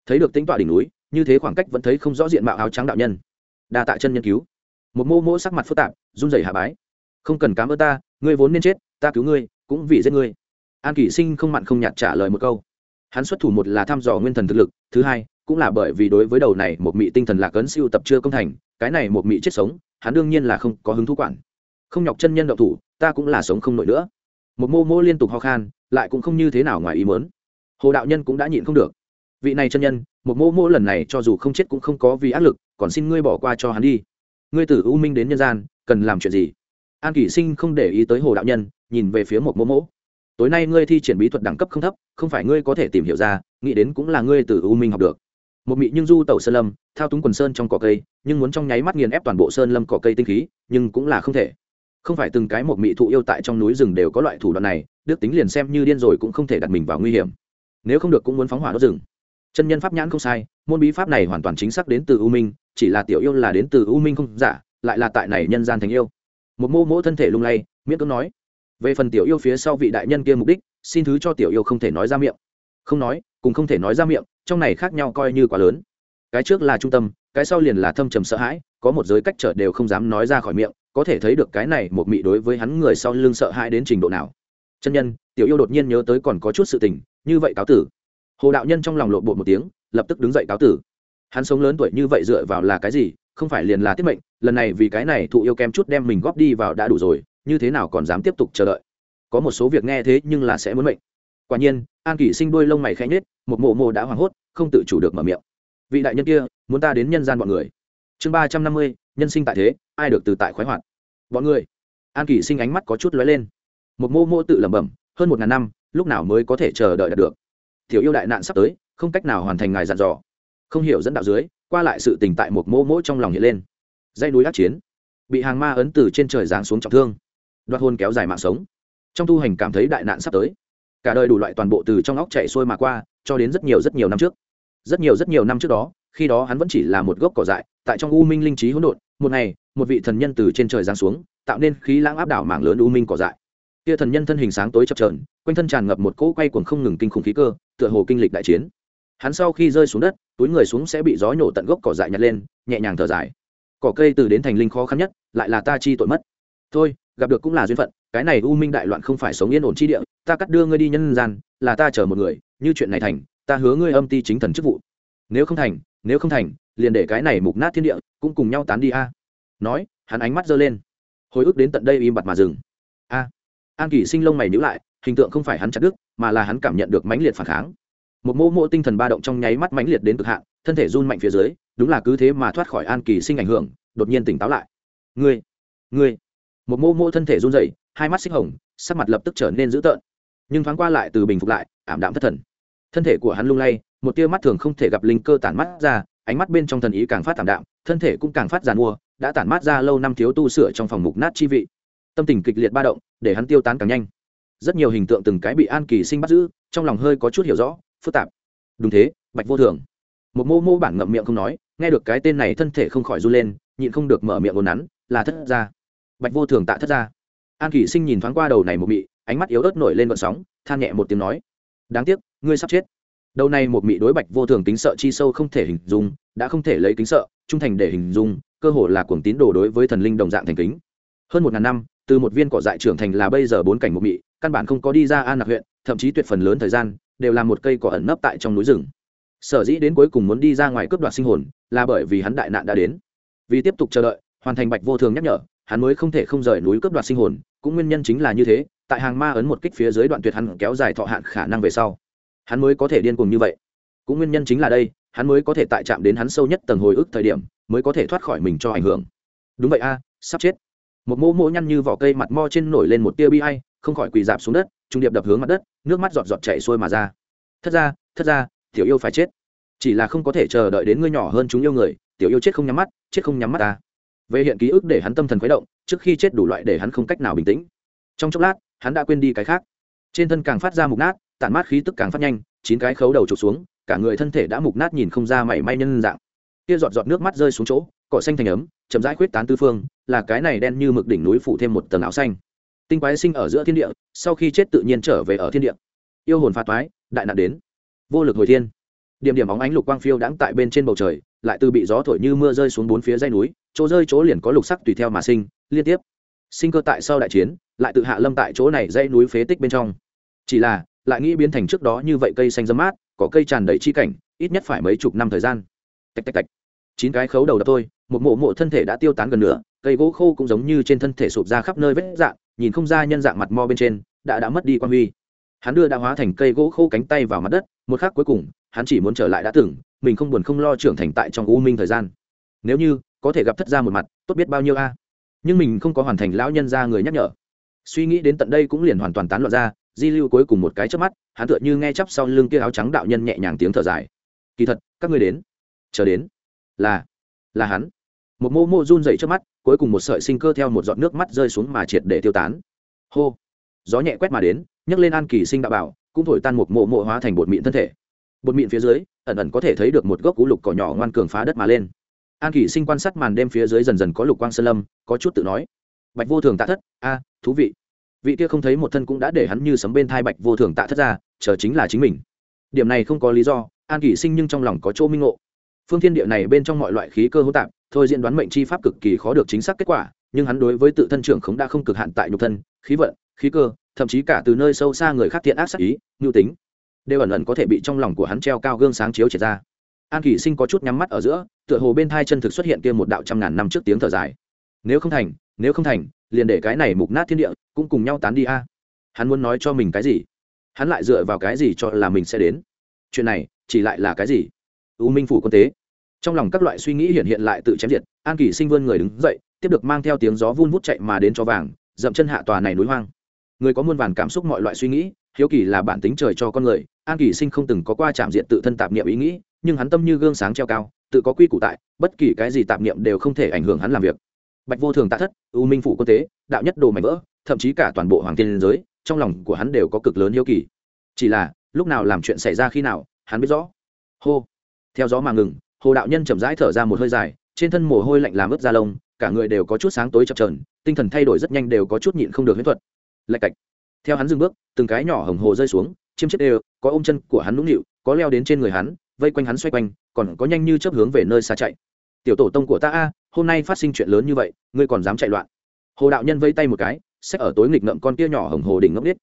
Thấy được tính tọa đỉnh núi, như thế khoảng cách vẫn thấy không rõ diện mạo áo trắng đạo nhân. Đa tạ chân nhân cứu. Một mô mô sắc mặt phức tạp, run rẩy hạ bái không cần cám ơn ta, ngươi vốn nên chết, ta cứu ngươi, cũng vì giết ngươi. An kỷ sinh không mặn không nhạt trả lời một câu. Hắn xuất thủ một là thăm dò nguyên thần thực lực, thứ hai, cũng là bởi vì đối với đầu này một mị tinh thần lạc ấn siêu tập chưa công thành, cái này một mị chết sống, hắn đương nhiên là không có hứng thú quản. Không nhọc chân nhân động thủ, ta cũng là sống không nổi nữa. Một mô mô liên tục ho khan, lại cũng không như thế nào ngoài ý mớn hồ đạo nhân cũng đã nhịn không được. Vị này chân nhân, một mô mô lần này cho dù không chết cũng không có vì áp lực, còn xin ngươi bỏ qua cho hắn đi. Ngươi từ u minh đến nhân gian, cần làm chuyện gì? An kỷ sinh không để ý tới hồ đạo nhân, nhìn về phía một mô mỗ. tối nay ngươi thi triển bí thuật đẳng cấp không thấp, không phải ngươi có thể tìm hiểu ra, nghĩ đến cũng là ngươi từ u minh học được. Một mị nhưng du tẩu sơn lâm, thao túng quần sơn trong cỏ cây, nhưng muốn trong nháy mắt nghiền ép toàn bộ sơn lâm cỏ cây tinh khí, nhưng cũng là không thể. Không phải từng cái một mị thụ yêu tại trong núi rừng đều có loại thủ đoạn này, đức tính liền xem như điên rồi cũng không thể đặt mình vào nguy hiểm. Nếu không được cũng muốn phóng hỏa đốt rừng. Chân nhân pháp nhãn không sai, môn bí pháp này hoàn toàn chính xác đến từ u minh, chỉ là tiểu yêu là đến từ u minh không giả, lại là tại này nhân gian thành yêu một mô mỗ thân thể lung lay, miễn cưỡng nói, về phần tiểu yêu phía sau vị đại nhân kia mục đích, xin thứ cho tiểu yêu không thể nói ra miệng. Không nói cũng không thể nói ra miệng, trong này khác nhau coi như quá lớn. Cái trước là trung tâm, cái sau liền là thâm trầm sợ hãi, có một giới cách trở đều không dám nói ra khỏi miệng, có thể thấy được cái này một mị đối với hắn người sau lưng sợ hãi đến trình độ nào. Chân nhân, tiểu yêu đột nhiên nhớ tới còn có chút sự tình, như vậy cáo tử. Hồ đạo nhân trong lòng lộn bột một tiếng, lập tức đứng dậy cáo tử. Hắn sống lớn tuổi như vậy dựa vào là cái gì không phải liền là tiết mệnh, lần này vì cái này thụ yêu kém chút đem mình góp đi vào đã đủ rồi, như thế nào còn dám tiếp tục chờ đợi? Có một số việc nghe thế nhưng là sẽ muốn mệnh. Quả nhiên, an kỷ sinh đôi lông mày khẽ nhết một mộ mộ đã hoảng hốt, không tự chủ được mở miệng. Vị đại nhân kia, muốn ta đến nhân gian bọn người. Chương ba trăm năm mươi, nhân sinh tại thế, ai được từ tại khoái hoạt. Bọn người. An kỷ sinh ánh mắt có chút lóe lên. Một mô mô tự lẩm bẩm, hơn một ngàn năm, lúc nào mới có thể chờ đợi đạt được? Tiểu yêu đại nạn sắp tới, không cách nào hoàn thành ngài dặn dò. Không hiểu dẫn đạo dưới qua lại sự tình tại một mô mỗ trong lòng hiện lên. Dây núi ác chiến, bị hàng ma ấn từ trên trời giáng xuống trọng thương, đoạt hôn kéo dài mạng sống. Trong tu hành cảm thấy đại nạn sắp tới. Cả đời đủ loại toàn bộ từ trong óc chạy xuôi mà qua, cho đến rất nhiều rất nhiều năm trước. Rất nhiều rất nhiều năm trước đó, khi đó hắn vẫn chỉ là một gốc cỏ dại, tại trong u minh linh trí hỗn độn, một ngày, một vị thần nhân từ trên trời giáng xuống, tạo nên khí lãng áp đảo mảng lớn u minh cỏ dại. Kia thần nhân thân hình sáng tối chập trờn quanh thân tràn ngập một cỗ quay cuồng không ngừng kinh khủng khí cơ, tựa hồ kinh lịch đại chiến hắn sau khi rơi xuống đất, túi người xuống sẽ bị gió nhổ tận gốc cỏ dại nhặt lên, nhẹ nhàng thở dài. Cỏ cây từ đến thành linh khó khăn nhất, lại là ta chi tội mất. Thôi, gặp được cũng là duyên phận, cái này u minh đại loạn không phải sống yên ổn chi địa, ta cắt đưa ngươi đi nhân gian, là ta chờ một người, như chuyện này thành, ta hứa ngươi âm ti chính thần chức vụ. Nếu không thành, nếu không thành, liền để cái này mục nát thiên địa, cũng cùng nhau tán đi a. Nói, hắn ánh mắt giơ lên. Hồi ức đến tận đây im bặt mà dừng. A. An kỷ sinh lông mày nhữ lại, hình tượng không phải hắn chặt đức mà là hắn cảm nhận được mãnh liệt phản kháng một mô mô tinh thần ba động trong nháy mắt mãnh liệt đến cực hạn, thân thể run mạnh phía dưới, đúng là cứ thế mà thoát khỏi an kỳ sinh ảnh hưởng, đột nhiên tỉnh táo lại. Ngươi ngươi. Một mô mô thân thể run rẩy, hai mắt xích hồng, sắc mặt lập tức trở nên dữ tợn. Nhưng thoáng qua lại từ bình phục lại, ảm đạm thất thần. Thân thể của hắn lung lay, một tia mắt thường không thể gặp linh cơ tản mắt ra, ánh mắt bên trong thần ý càng phát tảm đạm, thân thể cũng càng phát giàn mua, đã tản mát ra lâu năm thiếu tu sửa trong phòng mục nát chi vị. Tâm tình kịch liệt ba động, để hắn tiêu tán càng nhanh. Rất nhiều hình tượng từng cái bị an kỳ sinh bắt giữ, trong lòng hơi có chút hiểu rõ phức tạp đúng thế, bạch vô thường một mô mô bản ngậm miệng không nói, nghe được cái tên này thân thể không khỏi r u lên, nhịn không được mở miệng ồn nắn, là thất gia. bạch vô thường tạ thất gia. an kỷ sinh nhìn thoáng qua đầu này một mị, ánh mắt yếu ớt nổi lên vận sóng, than nhẹ một tiếng nói, đáng tiếc, ngươi sắp chết đầu này một mị đối bạch vô thường tính sợ chi sâu không thể hình dung, đã không thể lấy kính sợ, trung thành để hình dung, cơ hồ là cuồng tín đồ đối với thần linh đồng dạng thành kính hơn một ngàn năm, từ một viên cỏ dại trưởng thành là bây giờ bốn cảnh một mị, căn bản không có đi ra an lạc huyện, thậm chí tuyệt phần lớn thời gian đều là một cây cỏ ẩn nấp tại trong núi rừng. Sở dĩ đến cuối cùng muốn đi ra ngoài cướp đoạt sinh hồn, là bởi vì hắn đại nạn đã đến. Vì tiếp tục chờ đợi, hoàn thành bạch vô thường nhắc nhở, hắn mới không thể không rời núi cướp đoạt sinh hồn, cũng nguyên nhân chính là như thế, tại hàng ma ấn một kích phía dưới đoạn tuyệt hắn kéo dài thọ hạn khả năng về sau, hắn mới có thể điên cuồng như vậy. Cũng nguyên nhân chính là đây, hắn mới có thể tại chạm đến hắn sâu nhất tầng hồi ức thời điểm, mới có thể thoát khỏi mình cho ảnh hưởng. Đúng vậy a, sắp chết. Một mô mô nhăn như vỏ cây mặt mo trên nổi lên một tia bi hay không khỏi quỳ dạp xuống đất trung điệp đập hướng mặt đất, nước mắt giọt giọt chảy xuôi mà ra. Thất ra thất ra tiểu yêu phải chết. Chỉ là không có thể chờ đợi đến ngươi nhỏ hơn chúng yêu người, tiểu yêu chết không nhắm mắt, chết không nhắm mắt ta. Về hiện ký ức để hắn tâm thần khuấy động, trước khi chết đủ loại để hắn không cách nào bình tĩnh. Trong chốc lát, hắn đã quên đi cái khác. Trên thân càng phát ra mục nát, tản mát khí tức càng phát nhanh, chín cái khấu đầu trục xuống, cả người thân thể đã mục nát nhìn không ra mảy may nhân dạng. Kia giọt giọt nước mắt rơi xuống chỗ, cỏ xanh thành ấm, chậm rãi khuyết tán tư phương, là cái này đen như mực đỉnh núi phủ thêm một tầng áo xanh tinh quái sinh ở giữa thiên địa, sau khi chết tự nhiên trở về ở thiên địa. Yêu hồn phạt toái, đại nạn đến. Vô lực hồi thiên. Điểm điểm óng ánh lục quang phiêu đãng tại bên trên bầu trời, lại từ bị gió thổi như mưa rơi xuống bốn phía dây núi, chỗ rơi chỗ liền có lục sắc tùy theo mà sinh, liên tiếp. Sinh cơ tại sau đại chiến, lại tự hạ lâm tại chỗ này dãy núi phế tích bên trong. Chỉ là, lại nghĩ biến thành trước đó như vậy cây xanh dâm mát, có cây tràn đầy chi cảnh, ít nhất phải mấy chục năm thời gian. Tạch tạch tạch. Chín cái khấu đầu đập thôi, một mộ mộ thân thể đã tiêu tán gần nửa, cây gỗ khô cũng giống như trên thân thể sụp ra khắp nơi vết dạng nhìn không ra nhân dạng mặt mo bên trên, đã đã mất đi quan huy. Hắn đưa đã hóa thành cây gỗ khô cánh tay vào mặt đất, một khắc cuối cùng, hắn chỉ muốn trở lại đã từng, mình không buồn không lo trưởng thành tại trong u minh thời gian. Nếu như, có thể gặp thất ra một mặt, tốt biết bao nhiêu a. À. Nhưng mình không có hoàn thành lão nhân ra người nhắc nhở. Suy nghĩ đến tận đây cũng liền hoàn toàn tán loạn ra, di lưu cuối cùng một cái trước mắt, hắn tựa như nghe chắp sau lưng kia áo trắng đạo nhân nhẹ nhàng tiếng thở dài. Kỳ thật, các ngươi đến, chờ đến, là là hắn một mô mô run dậy trước mắt, cuối cùng một sợi sinh cơ theo một giọt nước mắt rơi xuống mà triệt để tiêu tán. Hô! Gió nhẹ quét mà đến, nhấc lên an kỳ sinh đạo bảo, cũng thổi tan một mộ mộ hóa thành bột mịn thân thể. Bột mịn phía dưới, ẩn ẩn có thể thấy được một gốc cú lục cỏ nhỏ ngoan cường phá đất mà lên. An kỳ sinh quan sát màn đêm phía dưới dần dần có lục quang sơn lâm, có chút tự nói. Bạch vô thường tạ thất, a, thú vị. Vị kia không thấy một thân cũng đã để hắn như sấm bên thai bạch vô thường tạ thất ra, chờ chính là chính mình. Điểm này không có lý do, an kỳ sinh nhưng trong lòng có chỗ minh ngộ phương thiên địa này bên trong mọi loại khí cơ hỗn tạp, thôi diễn đoán mệnh chi pháp cực kỳ khó được chính xác kết quả, nhưng hắn đối với tự thân trưởng khống đã không cực hạn tại nhục thân, khí vận, khí cơ, thậm chí cả từ nơi sâu xa người khác thiện ác sắc ý, nhu tính, đều ẩn ẩn có thể bị trong lòng của hắn treo cao gương sáng chiếu triệt ra. An kỷ sinh có chút nhắm mắt ở giữa, tựa hồ bên thai chân thực xuất hiện kia một đạo trăm ngàn năm trước tiếng thở dài. Nếu không thành, nếu không thành, liền để cái này mục nát thiên địa cũng cùng nhau tán đi a. Hắn muốn nói cho mình cái gì? Hắn lại dựa vào cái gì cho là mình sẽ đến? Chuyện này chỉ lại là cái gì? U minh phủ quân tế. Trong lòng các loại suy nghĩ hiện hiện lại tự chém diệt, an kỷ sinh vươn người đứng dậy, tiếp được mang theo tiếng gió vun vút chạy mà đến cho vàng, dậm chân hạ tòa này núi hoang. Người có muôn vàn cảm xúc mọi loại suy nghĩ, hiếu kỳ là bản tính trời cho con người, an kỳ sinh không từng có qua chạm diện tự thân tạp niệm ý nghĩ, nhưng hắn tâm như gương sáng treo cao, tự có quy củ tại, bất kỳ cái gì tạp niệm đều không thể ảnh hưởng hắn làm việc. Bạch vô thường tạ thất, u minh phủ quân tế, đạo nhất đồ mảnh vỡ, thậm chí cả toàn bộ hoàng tiên giới, trong lòng của hắn đều có cực lớn hiếu kỳ. Chỉ là, lúc nào làm chuyện xảy ra khi nào, hắn biết rõ. Hô theo gió mà ngừng, hồ đạo nhân chậm rãi thở ra một hơi dài, trên thân mồ hôi lạnh làm ướt da lông, cả người đều có chút sáng tối chập trờn tinh thần thay đổi rất nhanh đều có chút nhịn không được huyết thuật. Lạch cạch. Theo hắn dừng bước, từng cái nhỏ hồng hồ rơi xuống, chiêm chiếc đều, có ôm chân của hắn nũng nịu, có leo đến trên người hắn, vây quanh hắn xoay quanh, còn có nhanh như chớp hướng về nơi xa chạy. Tiểu tổ tông của ta a, hôm nay phát sinh chuyện lớn như vậy, ngươi còn dám chạy loạn? Hồ đạo nhân vây tay một cái, xách ở tối nghịch ngậm con kia nhỏ hồng hồ đỉnh ngốc nít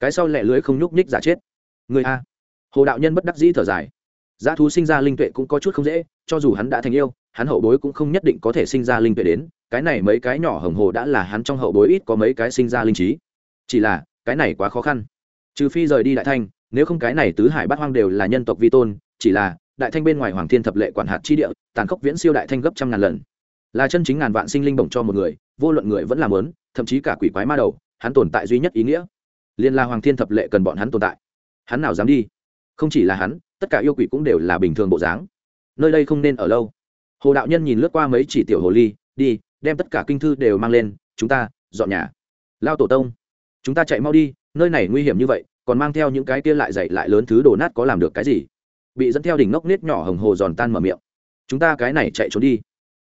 cái sau lẹ lưới không nhúc nhích giả chết. Người a. Hồ đạo nhân bất đắc dĩ thở dài giá thú sinh ra linh tuệ cũng có chút không dễ, cho dù hắn đã thành yêu, hắn hậu bối cũng không nhất định có thể sinh ra linh tuệ đến, cái này mấy cái nhỏ hồng hồ đã là hắn trong hậu bối ít có mấy cái sinh ra linh trí. Chỉ là, cái này quá khó khăn. Trừ phi rời đi đại thanh, nếu không cái này tứ hải bát hoang đều là nhân tộc vi tôn, chỉ là, đại thanh bên ngoài hoàng thiên thập lệ quản hạt chi địa, tàn khốc viễn siêu đại thanh gấp trăm ngàn lần. Là chân chính ngàn vạn sinh linh bổng cho một người, vô luận người vẫn làm lớn, thậm chí cả quỷ quái ma đầu, hắn tồn tại duy nhất ý nghĩa. Liên la hoàng thiên thập lệ cần bọn hắn tồn tại. Hắn nào dám đi? Không chỉ là hắn tất cả yêu quỷ cũng đều là bình thường bộ dáng. Nơi đây không nên ở lâu. Hồ đạo nhân nhìn lướt qua mấy chỉ tiểu hồ ly, đi, đem tất cả kinh thư đều mang lên, chúng ta, dọn nhà. Lao tổ tông, chúng ta chạy mau đi, nơi này nguy hiểm như vậy, còn mang theo những cái kia lại dày lại lớn thứ đổ nát có làm được cái gì? Bị dẫn theo đỉnh ngốc nết nhỏ hồng hồ giòn tan mở miệng. Chúng ta cái này chạy trốn đi.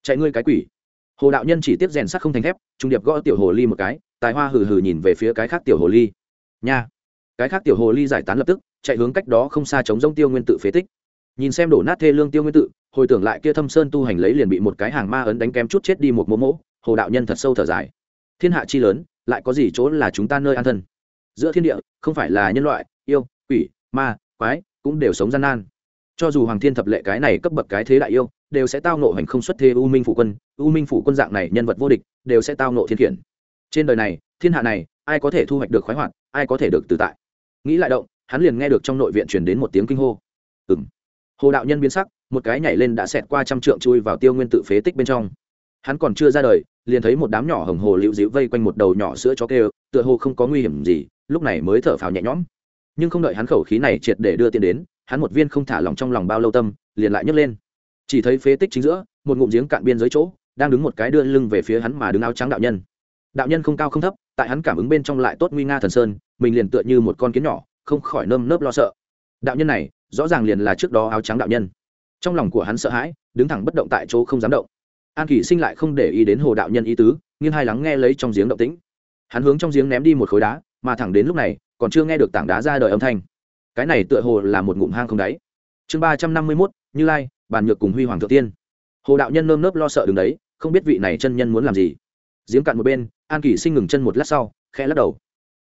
Chạy ngươi cái quỷ. Hồ đạo nhân chỉ tiếp rèn sắt không thành thép, trung điệp gõ tiểu hồ ly một cái, tài hoa hừ hừ nhìn về phía cái khác tiểu hồ ly. Nha. Cái khác tiểu hồ ly giải tán lập tức chạy hướng cách đó không xa chống rông tiêu nguyên tự phế tích. Nhìn xem đổ nát thê lương tiêu nguyên tự, hồi tưởng lại kia thâm sơn tu hành lấy liền bị một cái hàng ma ấn đánh kém chút chết đi một mỗ mỗ, hồ đạo nhân thật sâu thở dài. Thiên hạ chi lớn, lại có gì chỗ là chúng ta nơi an thân? Giữa thiên địa, không phải là nhân loại, yêu, quỷ, ma, quái, cũng đều sống gian nan. Cho dù hoàng thiên thập lệ cái này cấp bậc cái thế đại yêu, đều sẽ tao nộ hành không xuất thế u minh phủ quân, u minh phủ quân dạng này nhân vật vô địch, đều sẽ tao nộ thiên khiển. Trên đời này, thiên hạ này, ai có thể thu hoạch được khoái hoạt, ai có thể được tự tại? Nghĩ lại động hắn liền nghe được trong nội viện truyền đến một tiếng kinh hô. Ừng hồ đạo nhân biến sắc, một cái nhảy lên đã xẹt qua trăm trượng chui vào tiêu nguyên tự phế tích bên trong. Hắn còn chưa ra đời, liền thấy một đám nhỏ hồng hồ liễu dịu vây quanh một đầu nhỏ sữa chó kêu, tựa hồ không có nguy hiểm gì, lúc này mới thở phào nhẹ nhõm. Nhưng không đợi hắn khẩu khí này triệt để đưa tiền đến, hắn một viên không thả lòng trong lòng bao lâu tâm, liền lại nhấc lên. Chỉ thấy phế tích chính giữa, một ngụm giếng cạn biên giới chỗ, đang đứng một cái đưa lưng về phía hắn mà đứng áo trắng đạo nhân. Đạo nhân không cao không thấp, tại hắn cảm ứng bên trong lại tốt nguy nga thần sơn, mình liền tựa như một con kiến nhỏ không khỏi nơm nớp lo sợ. Đạo nhân này, rõ ràng liền là trước đó áo trắng đạo nhân. Trong lòng của hắn sợ hãi, đứng thẳng bất động tại chỗ không dám động. An kỷ sinh lại không để ý đến hồ đạo nhân ý tứ, nghiêng hai lắng nghe lấy trong giếng động tĩnh. Hắn hướng trong giếng ném đi một khối đá, mà thẳng đến lúc này, còn chưa nghe được tảng đá ra đời âm thanh. Cái này tựa hồ là một ngụm hang không đáy. Chương ba trăm năm mươi mốt, như lai, bàn nhược cùng huy hoàng thượng tiên. Hồ đạo nhân nơm nớp lo sợ đứng đấy, không biết vị này chân nhân muốn làm gì. Giếng cạn một bên, an kỷ sinh ngừng chân một lát sau, khẽ lắc đầu.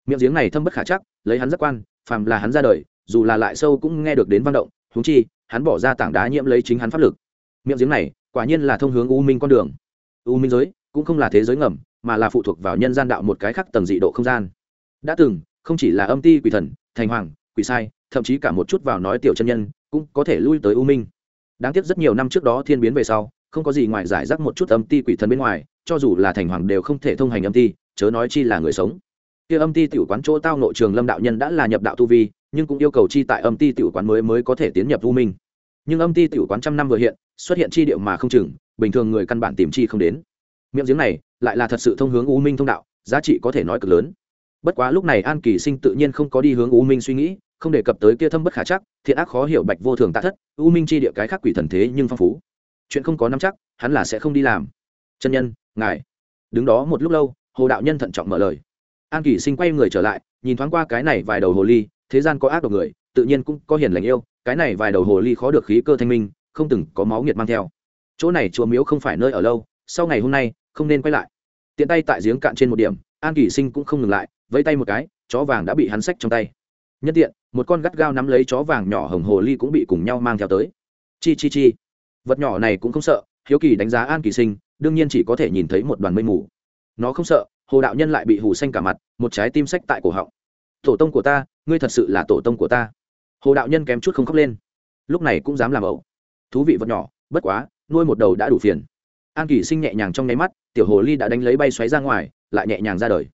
Miệng giếng này thâm bất khả chắc, lấy hắn giác quan phàm là hắn ra đời, dù là lại sâu cũng nghe được đến văn động húng chi, hắn bỏ ra tảng đá nhiễm lấy chính hắn pháp lực. Miệng giếng này, quả nhiên là thông hướng u minh con đường. U minh giới cũng không là thế giới ngầm, mà là phụ thuộc vào nhân gian đạo một cái khác tầng dị độ không gian. Đã từng, không chỉ là âm ti quỷ thần, thành hoàng, quỷ sai, thậm chí cả một chút vào nói tiểu chân nhân, cũng có thể lui tới u minh. Đáng tiếc rất nhiều năm trước đó thiên biến về sau, không có gì ngoài giải rác một chút âm ti quỷ thần bên ngoài, cho dù là thành hoàng đều không thể thông hành âm ti, chớ nói chi là người sống kia âm ti tiểu quán chỗ tao nội trường lâm đạo nhân đã là nhập đạo tu vi, nhưng cũng yêu cầu chi tại âm ti tiểu quán mới mới có thể tiến nhập u minh. Nhưng âm ti tiểu quán trăm năm vừa hiện, xuất hiện chi điệu mà không chừng, bình thường người căn bản tìm chi không đến. Miệng giếng này, lại là thật sự thông hướng u minh thông đạo, giá trị có thể nói cực lớn. Bất quá lúc này an kỳ sinh tự nhiên không có đi hướng u minh suy nghĩ, không đề cập tới kia thâm bất khả chắc, thiện ác khó hiểu bạch vô thường tạ thất, u minh chi địa cái khác quỷ thần thế nhưng phong phú. Chuyện không có nắm chắc, hắn là sẽ không đi làm. Chân nhân, ngài. Đứng đó một lúc lâu, hồ đạo nhân thận trọng mở lời an kỳ sinh quay người trở lại, nhìn thoáng qua cái này vài đầu hồ ly, thế gian có ác độc người, tự nhiên cũng có hiền lành yêu, cái này vài đầu hồ ly khó được khí cơ thanh minh, không từng có máu nghiệt mang theo. Chỗ này chùa miếu không phải nơi ở lâu, sau ngày hôm nay, không nên quay lại. Tiện tay tại giếng cạn trên một điểm, an kỳ sinh cũng không ngừng lại, vẫy tay một cái, chó vàng đã bị hắn xách trong tay. Nhất tiện, một con gắt gao nắm lấy chó vàng nhỏ hồng hồ ly cũng bị cùng nhau mang theo tới. Chi chi chi. Vật nhỏ này cũng không sợ, hiếu kỳ đánh giá an kỳ sinh, đương nhiên chỉ có thể nhìn thấy một đoàn mây mù. Nó không sợ hồ đạo nhân lại bị hù xanh cả mặt, một trái tim sách tại cổ họng. Tổ tông của ta, ngươi thật sự là tổ tông của ta. Hồ đạo nhân kém chút không khóc lên. Lúc này cũng dám làm ẩu. Thú vị vật nhỏ, bất quá, nuôi một đầu đã đủ phiền. An kỳ sinh nhẹ nhàng trong nháy mắt, tiểu hồ ly đã đánh lấy bay xoáy ra ngoài, lại nhẹ nhàng ra đời.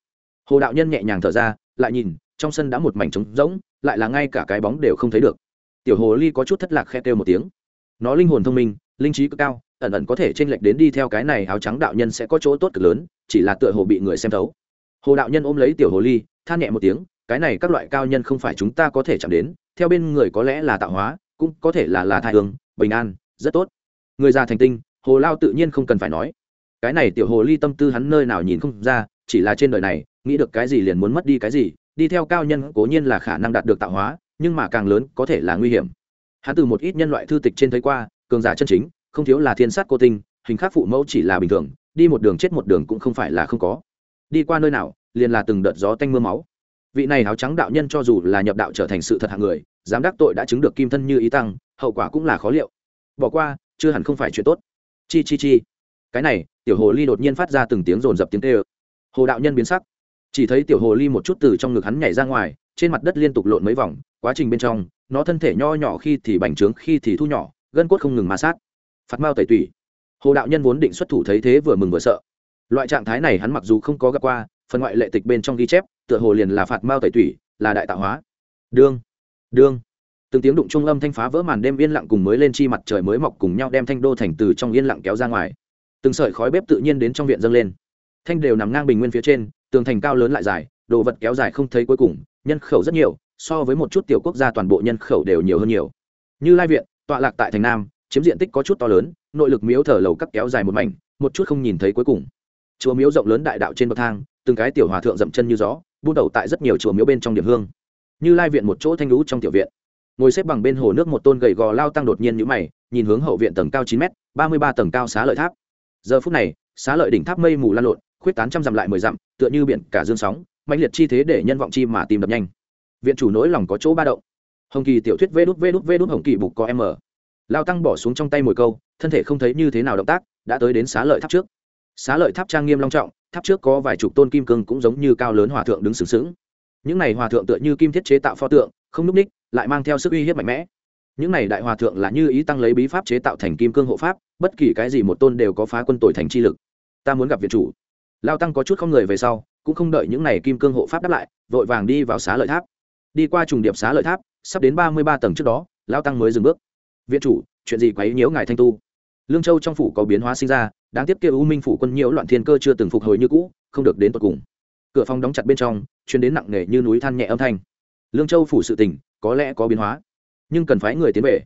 Hồ đạo nhân nhẹ nhàng thở ra, lại nhìn, trong sân đã một mảnh trống rỗng, lại là ngay cả cái bóng đều không thấy được. Tiểu hồ ly có chút thất lạc khe kêu một tiếng. Nó linh hồn thông minh, linh trí cực cao, ẩn ẩn có thể t r ê n lệch đến đi theo cái này áo trắng đạo nhân sẽ có chỗ tốt cực lớn chỉ là tựa hồ bị người xem thấu. Hồ đạo nhân ôm lấy tiểu hồ ly, than nhẹ một tiếng, cái này các loại cao nhân không phải chúng ta có thể chạm đến, theo bên người có lẽ là tạo hóa, cũng có thể là là thai hương, bình an, rất tốt. Người già thành tinh, hồ lao tự nhiên không cần phải nói. Cái này tiểu hồ ly tâm tư hắn nơi nào nhìn không ra, chỉ là trên đời này, nghĩ được cái gì liền muốn mất đi cái gì, đi theo cao nhân cố nhiên là khả năng đạt được tạo hóa, nhưng mà càng lớn có thể là nguy hiểm. Hắn từ một ít nhân loại thư tịch trên thấy qua, cường giả chân chính, không thiếu là thiên sát cô tinh, hình khắc phụ mẫu chỉ là bình thường đi một đường chết một đường cũng không phải là không có. Đi qua nơi nào, liền là từng đợt gió tanh mưa máu. Vị này áo trắng đạo nhân cho dù là nhập đạo trở thành sự thật hạng người, dám đắc tội đã chứng được kim thân như ý tăng, hậu quả cũng là khó liệu. Bỏ qua, chưa hẳn không phải chuyện tốt. Chi chi chi. Cái này, tiểu hồ ly đột nhiên phát ra từng tiếng rồn rập tiếng tê ơ hồ đạo nhân biến sắc. Chỉ thấy tiểu hồ ly một chút từ trong ngực hắn nhảy ra ngoài, trên mặt đất liên tục lộn mấy vòng, quá trình bên trong, nó thân thể nho nhỏ khi thì bành trướng, khi thì thu nhỏ, gân cốt không ngừng ma sát. Phạt mao tẩy tủy hồ đạo nhân vốn định xuất thủ thấy thế vừa mừng vừa sợ. Loại trạng thái này hắn mặc dù không có gặp qua, phần ngoại lệ tịch bên trong ghi chép, tựa hồ liền là phạt mao tẩy tủy, là đại tạo hóa. Đương đương. Từng tiếng đụng trung âm thanh phá vỡ màn đêm yên lặng cùng mới lên chi mặt trời mới mọc cùng nhau đem thanh đô thành từ trong yên lặng kéo ra ngoài. Từng sợi khói bếp tự nhiên đến trong viện dâng lên. Thanh đều nằm ngang bình nguyên phía trên, tường thành cao lớn lại dài, đồ vật kéo dài không thấy cuối cùng, nhân khẩu rất nhiều, so với một chút tiểu quốc gia toàn bộ nhân khẩu đều nhiều hơn nhiều. Như lai viện, tọa lạc tại thành nam, chiếm diện tích có chút to lớn nội lực miếu thờ lầu cắt kéo dài một mảnh, một chút không nhìn thấy cuối cùng. Chùa miếu rộng lớn đại đạo trên bậc thang, từng cái tiểu hòa thượng dậm chân như gió, buôn đầu tại rất nhiều chùa miếu bên trong điểm hương. Như lai viện một chỗ thanh lũ trong tiểu viện. Ngồi xếp bằng bên hồ nước một tôn gầy gò lao tăng đột nhiên nhũ mày, nhìn hướng hậu viện tầng cao chín m ba mươi ba tầng cao xá lợi tháp. Giờ phút này, xá lợi đỉnh tháp mây mù lan lộn, khuyết tán trăm dặm lại mười dặm, tựa như biển cả dương sóng mạnh liệt chi thế để nhân vọng chi mà tìm đập nhanh. Viện chủ nỗi lòng có chỗ ba động. Hồng kỳ tiểu thuyết vê đút vê đút vê đút hồng kỳ bục có m mở lao tăng bỏ xuống trong tay mồi câu, thân thể không thấy như thế nào động tác, đã tới đến xá lợi tháp trước. Xá lợi tháp trang nghiêm long trọng, tháp trước có vài chục tôn kim cương cũng giống như cao lớn hòa thượng đứng sừng sững. Những này hòa thượng tựa như kim thiết chế tạo pho tượng, không núp ních, lại mang theo sức uy hiếp mạnh mẽ. Những này đại hòa thượng là như ý tăng lấy bí pháp chế tạo thành kim cương hộ pháp, bất kỳ cái gì một tôn đều có phá quân tội thành chi lực. Ta muốn gặp viện chủ. Lao tăng có chút không người về sau, cũng không đợi những này kim cương hộ pháp đáp lại, vội vàng đi vào xá lợi tháp. Đi qua trùng điệp xá lợi tháp, sắp đến ba mươi ba tầng trước đó, lao tăng mới dừng bước viện chủ, chuyện gì quấy nhiễu ngài thanh tu? Lương châu trong phủ có biến hóa sinh ra, đáng tiếc kia u minh phủ quân nhiễu loạn thiên cơ chưa từng phục hồi như cũ, không được đến tận cùng. Cửa phòng đóng chặt bên trong chuyến đến nặng nề như núi than nhẹ âm thanh. Lương châu phủ sự tình, có lẽ có biến hóa, nhưng cần phải người tiến về.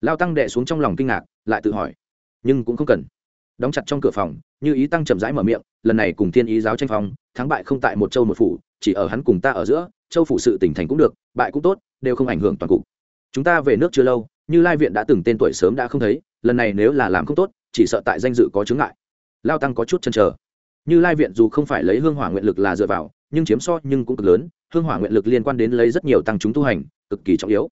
Lao tăng đệ xuống trong lòng kinh ngạc, lại tự hỏi, nhưng cũng không cần. Đóng chặt trong cửa phòng, như ý tăng chậm rãi mở miệng, lần này cùng thiên ý giáo tranh phong, thắng bại không tại một châu một phủ, chỉ ở hắn cùng ta ở giữa, châu phủ sự tỉnh thành cũng được, bại cũng tốt, đều không ảnh hưởng toàn cục. Chúng ta về nước chưa lâu như lai viện đã từng tên tuổi sớm đã không thấy, lần này nếu là làm không tốt, chỉ sợ tại danh dự có chướng ngại. Lao tăng có chút chân chờ. Như lai viện dù không phải lấy hương hỏa nguyện lực là dựa vào, nhưng chiếm so nhưng cũng cực lớn, hương hỏa nguyện lực liên quan đến lấy rất nhiều tăng chúng tu hành, cực kỳ trọng yếu.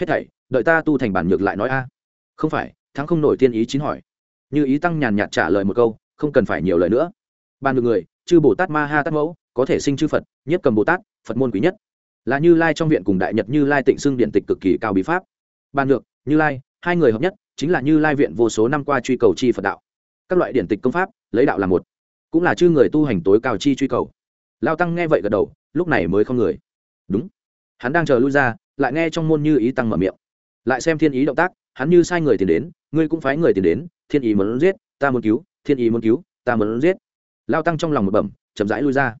Hết thảy, đợi ta tu thành bản nhược lại nói a. Không phải, thắng không nổi tiên ý chín hỏi. Như ý tăng nhàn nhạt trả lời một câu, không cần phải nhiều lời nữa. Ban được người, chư bồ tát ma ha tát mẫu, có thể sinh chư phật, nhất cầm bồ tát, phật môn quý nhất. Là như lai trong viện cùng đại nhật như lai tịnh xưng điện tịch cực kỳ cao bí pháp. Ban được như lai, hai người hợp nhất chính là như lai viện vô số năm qua truy cầu chi phật đạo. Các loại điển tịch công pháp, lấy đạo là một, cũng là chư người tu hành tối cao chi truy cầu. Lao tăng nghe vậy gật đầu, lúc này mới không người. Đúng. Hắn đang chờ lui ra, lại nghe trong môn như ý tăng mở miệng. Lại xem thiên ý động tác, hắn như sai người tiền đến, ngươi cũng phái người tiền đến, thiên ý muốn giết, ta muốn cứu, thiên ý muốn cứu, ta muốn giết. Lao tăng trong lòng một bẩm, chậm rãi lui ra.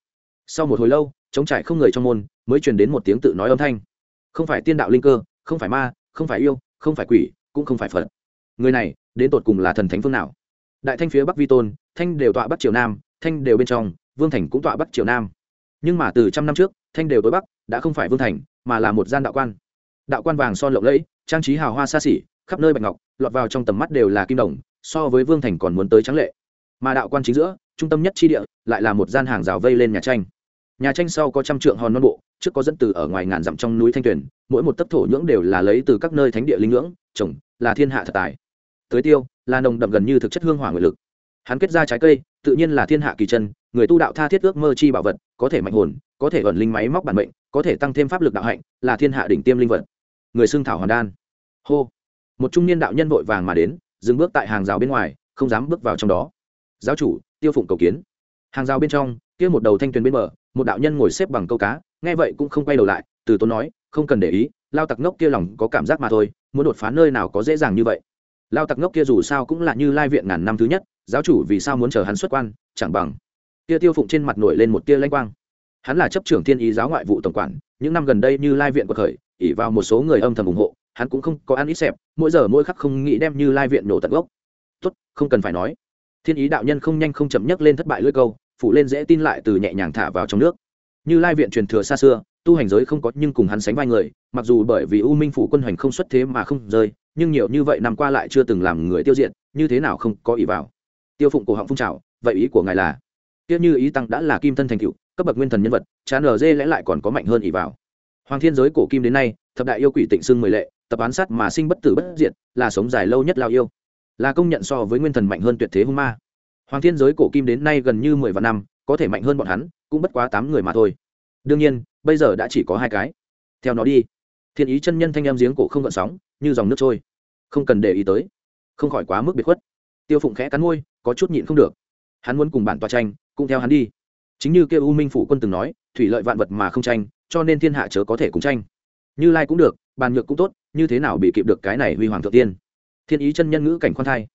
Sau một hồi lâu chống trải không người trong môn, mới truyền đến một tiếng tự nói âm thanh. Không phải tiên đạo linh cơ, không phải ma, không phải yêu không phải quỷ, cũng không phải phật. Người này, đến tột cùng là thần thánh phương nào? Đại thanh phía bắc vi tôn, thanh đều tọa bắc triều nam, thanh đều bên trong, vương thành cũng tọa bắc triều nam. Nhưng mà từ trăm năm trước, thanh đều tối bắc đã không phải vương thành, mà là một gian đạo quan. Đạo quan vàng son lộng lẫy, trang trí hào hoa xa xỉ, khắp nơi bạch ngọc, lọt vào trong tầm mắt đều là kim đồng, so với vương thành còn muốn tới trắng lệ. Mà đạo quan chính giữa, trung tâm nhất chi địa, lại là một gian hàng rào vây lên nhà tranh. Nhà tranh sau có trăm trượng hòn non bộ trước có dẫn từ ở ngoài ngàn dặm trong núi thanh tuyền, mỗi một tấc thổ nhưỡng đều là lấy từ các nơi thánh địa linh ngưỡng, trồng, là thiên hạ thật tài. Tới tiêu, là nồng đậm gần như thực chất hương hỏa nguyện lực. Hắn kết ra trái cây, tự nhiên là thiên hạ kỳ chân, người tu đạo tha thiết ước mơ chi bảo vật, có thể mạnh hồn, có thể ẩn linh máy móc bản mệnh, có thể tăng thêm pháp lực đạo hạnh, là thiên hạ đỉnh tiêm linh vật. Người xưng thảo hoàn đan. Hô. Một trung niên đạo nhân vội vàng mà đến, dừng bước tại hàng rào bên ngoài, không dám bước vào trong đó. Giáo chủ, tiêu phụng cầu kiến. Hàng rào bên trong kia một đầu thanh tuyền bên bờ, một đạo nhân ngồi xếp bằng câu cá, nghe vậy cũng không quay đầu lại, từ tốn nói, không cần để ý, lao tặc ngốc kia lòng có cảm giác mà thôi, muốn đột phá nơi nào có dễ dàng như vậy. Lao tặc ngốc kia dù sao cũng là như lai viện ngàn năm thứ nhất, giáo chủ vì sao muốn chờ hắn xuất quan, chẳng bằng. Kia tiêu phụng trên mặt nổi lên một tia lanh quang. Hắn là chấp trưởng thiên ý giáo ngoại vụ tổng quản, những năm gần đây như lai viện của khởi ỉ vào một số người âm thầm ủng hộ, hắn cũng không có ăn ít xẹp, mỗi giờ mỗi khắc không nghĩ đem như lai viện nổ tận gốc. Tốt, không cần phải nói. Thiên ý đạo nhân không nhanh không chậm nhất lên thất bại lưỡi câu phụ lên dễ tin lại từ nhẹ nhàng thả vào trong nước. Như lai viện truyền thừa xa xưa, tu hành giới không có, nhưng cùng hắn sánh vai người, mặc dù bởi vì u minh phủ quân hành không xuất thế mà không rơi, nhưng nhiều như vậy năm qua lại chưa từng làm người tiêu diệt, như thế nào không có ý vào. Tiêu phụng cổ họng phun trào, vậy ý của ngài là? Tiếc như ý tăng đã là kim thân thành cựu cấp bậc nguyên thần nhân vật, chán ở dê lẽ lại còn có mạnh hơn ý vào. Hoàng thiên giới cổ kim đến nay, thập đại yêu quỷ tịnh xưng mười lệ, tập án sát mà sinh bất tử bất diệt, là sống dài lâu nhất lao yêu. Là công nhận so với nguyên thần mạnh hơn tuyệt thế hung ma hoàng thiên giới cổ kim đến nay gần như mười vạn năm, có thể mạnh hơn bọn hắn, cũng bất quá tám người mà thôi. Đương nhiên, bây giờ đã chỉ có hai cái. Theo nó đi. Thiên ý chân nhân thanh em giếng cổ không gợn sóng, như dòng nước trôi. Không cần để ý tới. Không khỏi quá mức biệt khuất. Tiêu phụng khẽ cắn môi, có chút nhịn không được. Hắn muốn cùng bản tòa tranh, cũng theo hắn đi. Chính như kêu u minh phủ quân từng nói, thủy lợi vạn vật mà không tranh, cho nên thiên hạ chớ có thể cùng tranh. Như lai cũng được, bàn nhược cũng tốt, như thế nào bị kịp được cái này huy hoàng thượng tiên? Thiên ý chân nhân ngữ cảnh khoan thai.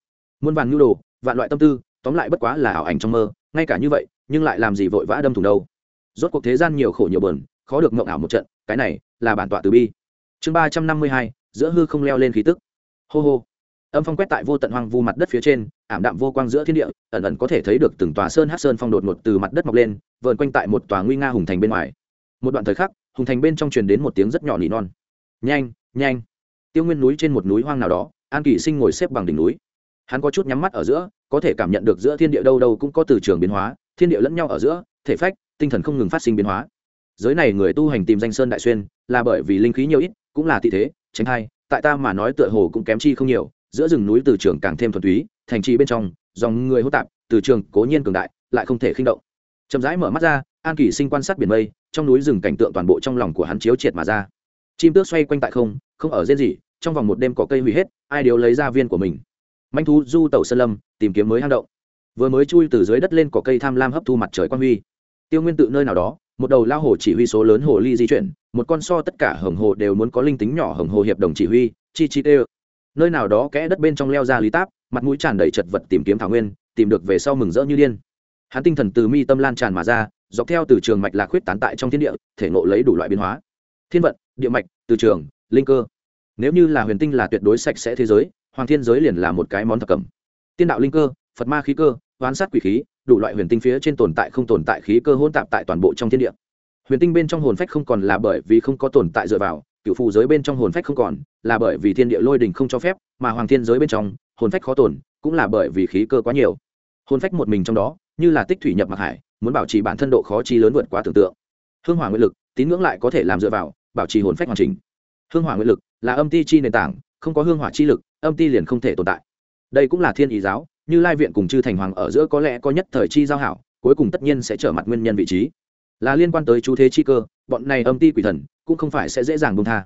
Muôn vàn nhu đồ, vạn loại tâm tư tóm lại bất quá là ảo ảnh trong mơ, ngay cả như vậy, nhưng lại làm gì vội vã đâm thủng đâu. Rốt cuộc thế gian nhiều khổ nhiều bờn khó được mộng ảo một trận, cái này là bản tọa từ bi. Chương ba trăm năm mươi hai, giữa hư không leo lên khí tức. Hô hô. Âm phong quét tại vô tận hoang vu mặt đất phía trên, ảm đạm vô quang giữa thiên địa, ẩn ẩn có thể thấy được từng tòa sơn hát sơn phong đột ngột từ mặt đất mọc lên, vờn quanh tại một tòa nguy nga hùng thành bên ngoài. Một đoạn thời khắc, hùng thành bên trong truyền đến một tiếng rất nhỏ nỉ non. Nhanh nhanh. Tiêu nguyên núi trên một núi hoang nào đó, an kỷ sinh ngồi xếp bằng đỉnh núi. Hắn có chút nhắm mắt ở giữa có thể cảm nhận được giữa thiên địa đâu đâu cũng có từ trường biến hóa, thiên địa lẫn nhau ở giữa, thể phách, tinh thần không ngừng phát sinh biến hóa. Giới này người tu hành tìm danh sơn đại xuyên, là bởi vì linh khí nhiều ít, cũng là thị thế, tránh thai, tại ta mà nói tựa hồ cũng kém chi không nhiều, giữa rừng núi từ trường càng thêm thuần túy, thành trì bên trong, dòng người hô tạp, từ trường cố nhiên cường đại, lại không thể khinh động. Chậm rãi mở mắt ra, an kỳ sinh quan sát biển mây, trong núi rừng cảnh tượng toàn bộ trong lòng của hắn chiếu triệt mà ra. Chim tước xoay quanh tại không không ở rên gì trong vòng một đêm có cây hủy hết, ai đều lấy ra viên của mình? Manh thú du tẩu sơn lâm, tìm kiếm mới hang động. Vừa mới chui từ dưới đất lên cỏ cây tham lam hấp thu mặt trời quan huy. Tiêu nguyên tự nơi nào đó, một đầu lao hồ chỉ huy số lớn hồ ly di chuyển, một con so tất cả hồng hồ đều muốn có linh tính nhỏ hồng hồ hiệp đồng chỉ huy, chi chi tê. Nơi nào đó kẽ đất bên trong leo ra lý táp, mặt mũi tràn đầy chật vật tìm kiếm thảo nguyên, tìm được về sau mừng rỡ như điên. Hắn tinh thần từ mi tâm lan tràn mà ra, dọc theo từ trường mạch lạc khuyết tán tại trong thiên địa, thể ngộ lấy đủ loại biến hóa. Thiên vận, địa mạch, từ trường, linh cơ. Nếu như là huyền tinh là tuyệt đối sạch sẽ thế giới hoàng thiên giới liền là một cái món thập cẩm. Tiên đạo linh cơ, phật ma khí cơ hoán sát quỷ khí, đủ loại huyền tinh phía trên tồn tại không tồn tại khí cơ hỗn tạp tại toàn bộ trong thiên địa. Huyền tinh bên trong hồn phách không còn là bởi vì không có tồn tại dựa vào cựu phù giới bên trong hồn phách không còn, là bởi vì thiên địa lôi đình không cho phép, mà hoàng thiên giới bên trong, hồn phách khó tồn, cũng là bởi vì khí cơ quá nhiều. Hồn phách một mình trong đó, như là tích thủy nhập mặc hải, muốn bảo trì bản thân độ khó chi lớn vượt quá tưởng tượng. Hương hỏa nguyện lực, tín ngưỡng lại có thể làm dựa vào, bảo trì hồn phách hoàn chỉnh. Hương hỏa nguyện lực là âm ti chi nền tảng không có hương hỏa chi lực, âm ti liền không thể tồn tại. Đây cũng là thiên ý giáo, như lai viện cùng chư thành hoàng ở giữa có lẽ có nhất thời chi giao hảo, cuối cùng tất nhiên sẽ trở mặt nguyên nhân vị trí. Là liên quan tới chú thế chi cơ, bọn này âm ti quỷ thần cũng không phải sẽ dễ dàng bông tha.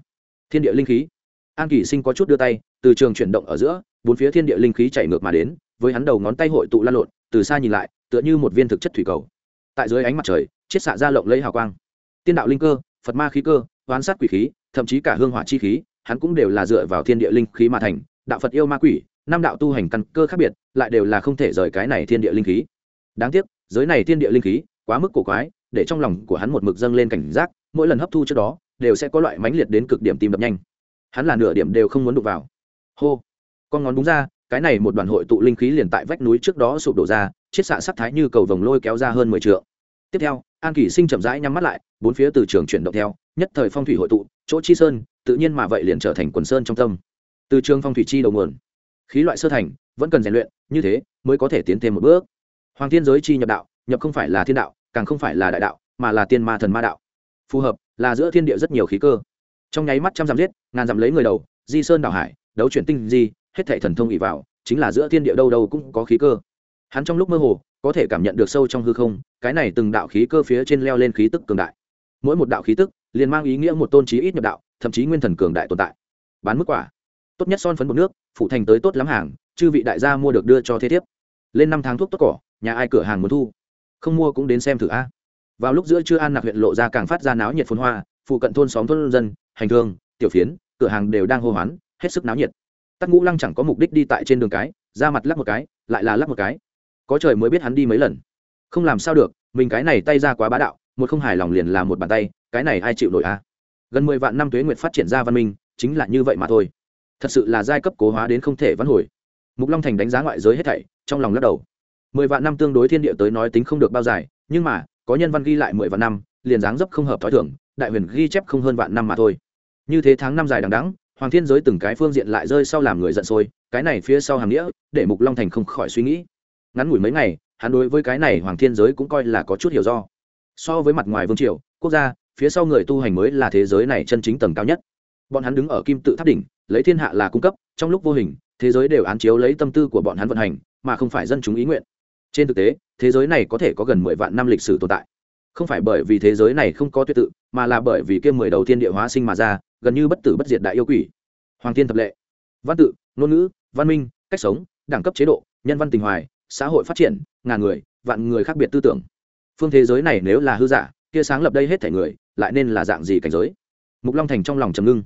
Thiên địa linh khí. An kỷ sinh có chút đưa tay, từ trường chuyển động ở giữa, bốn phía thiên địa linh khí chạy ngược mà đến, với hắn đầu ngón tay hội tụ lan lộn, từ xa nhìn lại, tựa như một viên thực chất thủy cầu. Tại dưới ánh mặt trời, chiết xạ ra lộng lấy hào quang. Tiên đạo linh cơ, phật ma khí cơ, oán sát quỷ khí, thậm chí cả hương hỏa chi khí hắn cũng đều là dựa vào thiên địa linh khí mà thành, đạo phật yêu ma quỷ, năm đạo tu hành căn cơ khác biệt, lại đều là không thể rời cái này thiên địa linh khí. Đáng tiếc, giới này thiên địa linh khí quá mức cổ quái, để trong lòng của hắn một mực dâng lên cảnh giác, mỗi lần hấp thu trước đó, đều sẽ có loại mãnh liệt đến cực điểm tìm đập nhanh. Hắn là nửa điểm đều không muốn đụng vào. Hô! Con ngón đúng ra, cái này một đoàn hội tụ linh khí liền tại vách núi trước đó sụp đổ ra, chiết xạ sắc thái như cầu vồng lôi kéo ra hơn mười t tiếp theo, an kỷ sinh chậm rãi nhắm mắt lại, bốn phía từ trường chuyển động theo, nhất thời phong thủy hội tụ, chỗ chi sơn tự nhiên mà vậy liền trở thành quần sơn trong tâm. Từ trường phong thủy chi đầu nguồn, khí loại sơ thành, vẫn cần rèn luyện, như thế mới có thể tiến thêm một bước. Hoàng thiên giới chi nhập đạo, nhập không phải là thiên đạo, càng không phải là đại đạo, mà là tiên ma thần ma đạo. Phù hợp, là giữa thiên địa rất nhiều khí cơ. Trong nháy mắt trăm dặm giết, ngàn dặm lấy người đầu, di sơn đảo hải, đấu chuyển tinh di, hết thảy thần thông ỉ vào, chính là giữa thiên địa đâu đâu cũng có khí cơ. Hắn trong lúc mơ hồ, có thể cảm nhận được sâu trong hư không, cái này từng đạo khí cơ phía trên leo lên khí tức cường đại. Mỗi một đạo khí tức, liền mang ý nghĩa một tôn trí ít nhập đạo thậm chí nguyên thần cường đại tồn tại. Bán mức quả. Tốt nhất son phấn bột nước phụ thành tới tốt lắm hàng, chư vị đại gia mua được đưa cho thế thiếp. Lên năm tháng thuốc tốt cỏ, nhà ai cửa hàng muốn thu? Không mua cũng đến xem thử a. Vào lúc giữa trưa an nạc huyện lộ ra càng phát ra náo nhiệt phun hoa, phụ cận thôn xóm thôn dân, hành thương, tiểu phiến, cửa hàng đều đang hô hoán, hết sức náo nhiệt. Tắc ngũ lăng chẳng có mục đích đi tại trên đường cái, ra mặt lắc một cái, lại là lắc một cái. Có trời mới biết hắn đi mấy lần. Không làm sao được, mình cái này tay ra quá bá đạo, một không hài lòng liền là một bàn tay, cái này ai chịu nổi a? Gần mười vạn năm tuế nguyệt phát triển ra văn minh, chính là như vậy mà thôi. Thật sự là giai cấp cố hóa đến không thể vãn hồi. Mục long thành đánh giá ngoại giới hết thảy, trong lòng lắc đầu. Mười vạn năm tương đối thiên địa tới nói tính không được bao dài, nhưng mà, có nhân văn ghi lại mười vạn năm, liền dáng dấp không hợp t h ó i thưởng đại huyền ghi chép không hơn vạn năm mà thôi. Như thế tháng năm dài đằng đắng hoàng thiên giới từng cái phương diện lại rơi sau làm người giận sôi, cái này phía sau hàm nghĩa, để mục long thành không khỏi suy nghĩ. Ngắn ngủi mấy ngày, hắn đối với cái này hoàng thiên giới cũng coi là có chút hiểu do. So với mặt ngoài vương triều, quốc gia phía sau người tu hành mới là thế giới này chân chính tầng cao nhất. Bọn hắn đứng ở kim tự tháp đỉnh, lấy thiên hạ là cung cấp, trong lúc vô hình, thế giới đều án chiếu lấy tâm tư của bọn hắn vận hành, mà không phải dân chúng ý nguyện. Trên thực tế, thế giới này có thể có gần mười vạn năm lịch sử tồn tại. Không phải bởi vì thế giới này không có tuyệt tự, mà là bởi vì kia mười đầu tiên địa hóa sinh mà ra, gần như bất tử bất diệt đại yêu quỷ. Hoàng thiên thập lệ. Văn tự, ngôn ngữ, văn minh, cách sống, đẳng cấp chế độ, nhân văn tình hoài, xã hội phát triển, ngàn người, vạn người khác biệt tư tưởng. Phương thế giới này nếu là hư giả kia sáng lập đây hết thể người, lại nên là dạng gì cảnh giới? Mục long thành trong lòng trầm ngưng.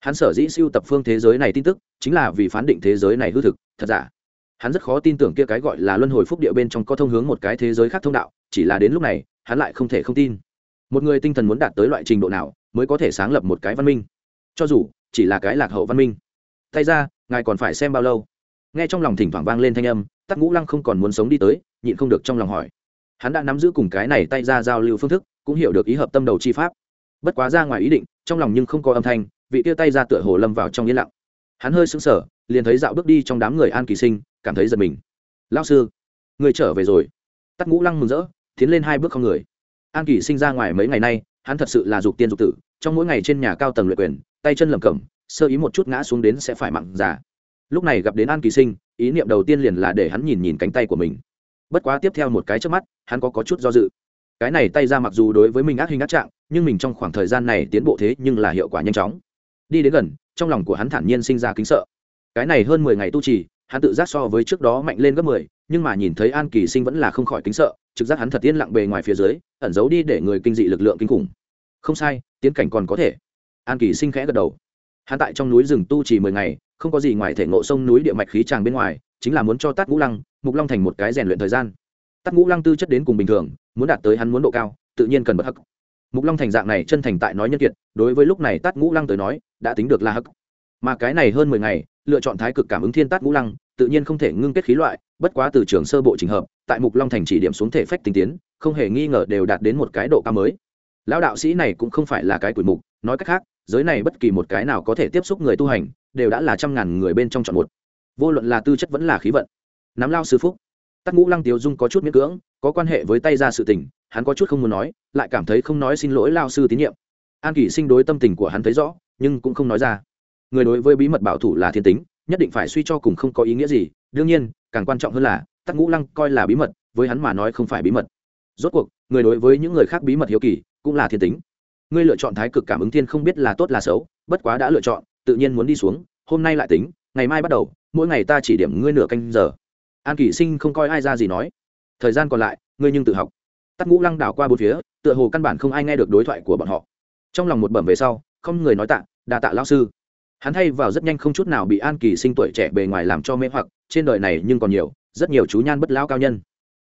Hắn sở dĩ siêu tập phương thế giới này tin tức, chính là vì phán định thế giới này hư thực, thật giả. Hắn rất khó tin tưởng kia cái gọi là luân hồi phúc địa bên trong có thông hướng một cái thế giới khác thông đạo, chỉ là đến lúc này, hắn lại không thể không tin. Một người tinh thần muốn đạt tới loại trình độ nào, mới có thể sáng lập một cái văn minh? Cho dù, chỉ là cái lạc hậu văn minh. Tay ra, ngài còn phải xem bao lâu? Nghe trong lòng thỉnh thoảng vang lên thanh âm, tắc ngũ lăng không còn muốn sống đi tới, nhịn không được trong lòng hỏi hắn đã nắm giữ cùng cái này tay ra giao lưu phương thức, cũng hiểu được ý hợp tâm đầu chi pháp. Bất quá ra ngoài ý định, trong lòng nhưng không có âm thanh, vị tia tay ra tựa hồ lâm vào trong yên lặng. Hắn hơi sững sờ, liền thấy dạo bước đi trong đám người an kỳ sinh, cảm thấy giật mình. Lao sư, người trở về rồi. Tắc ngũ lăng mừng rỡ, tiến lên hai bước không người. An kỳ sinh ra ngoài mấy ngày nay, hắn thật sự là dục tiên dục tử, trong mỗi ngày trên nhà cao tầng luyện quyền, tay chân lầm cẩm, sơ ý một chút ngã xuống đến sẽ phải mặn già. Lúc này gặp đến an kỳ sinh, ý niệm đầu tiên liền là để hắn nhìn nhìn cánh tay của mình bất quá tiếp theo một cái trước mắt hắn có, có chút do dự. Cái này tay ra mặc dù đối với mình ác hình ác trạng nhưng mình trong khoảng thời gian này tiến bộ thế nhưng là hiệu quả nhanh chóng. Đi đến gần trong lòng của hắn thản nhiên sinh ra kính sợ. Cái này hơn mười ngày tu trì hắn tự giác so với trước đó mạnh lên gấp mười nhưng mà nhìn thấy an kỳ sinh vẫn là không khỏi kính sợ trực giác hắn thật yên lặng bề ngoài phía dưới ẩn giấu đi để người kinh dị lực lượng kinh khủng. Không sai tiến cảnh còn có thể. An kỳ sinh khẽ gật đầu. Hắn tại trong núi rừng tu trì mười ngày không có gì ngoài thể ngộ sông núi địa mạch khí tràng bên ngoài chính là muốn cho tát ngũ lăng, mục long thành một cái rèn luyện thời gian. Tát ngũ lăng tư chất đến cùng bình thường, muốn đạt tới hắn muốn độ cao, tự nhiên cần bật hắc. Mục long thành dạng này chân thành tại nói nhân kiệt, đối với lúc này tát ngũ lăng tới nói, đã tính được là hắc. Mà cái này hơn mười ngày, lựa chọn thái cực cảm ứng thiên tát ngũ lăng, tự nhiên không thể ngưng kết khí loại, bất quá từ trường sơ bộ trình hợp, tại mục long thành chỉ điểm xuống thể phách tinh tiến, không hề nghi ngờ đều đạt đến một cái độ cao mới. Lão đạo sĩ này cũng không phải là cái quỷ mục, nói cách khác, giới này bất kỳ một cái nào có thể tiếp xúc người tu hành, đều đã là trăm ngàn người bên trong chọn một vô luận là tư chất vẫn là khí vận. Nắm lao sư phúc, tắc ngũ lăng tiếu dung có chút miễn cưỡng, có quan hệ với tay ra sự tình, hắn có chút không muốn nói, lại cảm thấy không nói xin lỗi lao sư tín nhiệm. An kỷ sinh đối tâm tình của hắn thấy rõ, nhưng cũng không nói ra. Người đối với bí mật bảo thủ là thiên tính, nhất định phải suy cho cùng không có ý nghĩa gì. Đương nhiên, càng quan trọng hơn là, tắc ngũ lăng coi là bí mật, với hắn mà nói không phải bí mật. Rốt cuộc, người đối với những người khác bí mật hiếu kỳ, cũng là thiên tính. Ngươi lựa chọn thái cực cảm ứng thiên không biết là tốt là xấu, bất quá đã lựa chọn, tự nhiên muốn đi xuống, hôm nay lại tính, ngày mai bắt đầu mỗi ngày ta chỉ điểm ngươi nửa canh giờ. An kỷ sinh không coi ai ra gì nói. Thời gian còn lại, ngươi nhưng tự học. Tắc ngũ lăng đảo qua bốn phía, tựa hồ căn bản không ai nghe được đối thoại của bọn họ. Trong lòng một bẩm về sau, không người nói tạ, đa tạ lao sư. Hắn thay vào rất nhanh không chút nào bị an kỳ sinh tuổi trẻ bề ngoài làm cho mê hoặc, trên đời này nhưng còn nhiều, rất nhiều chú nhan bất lao cao nhân.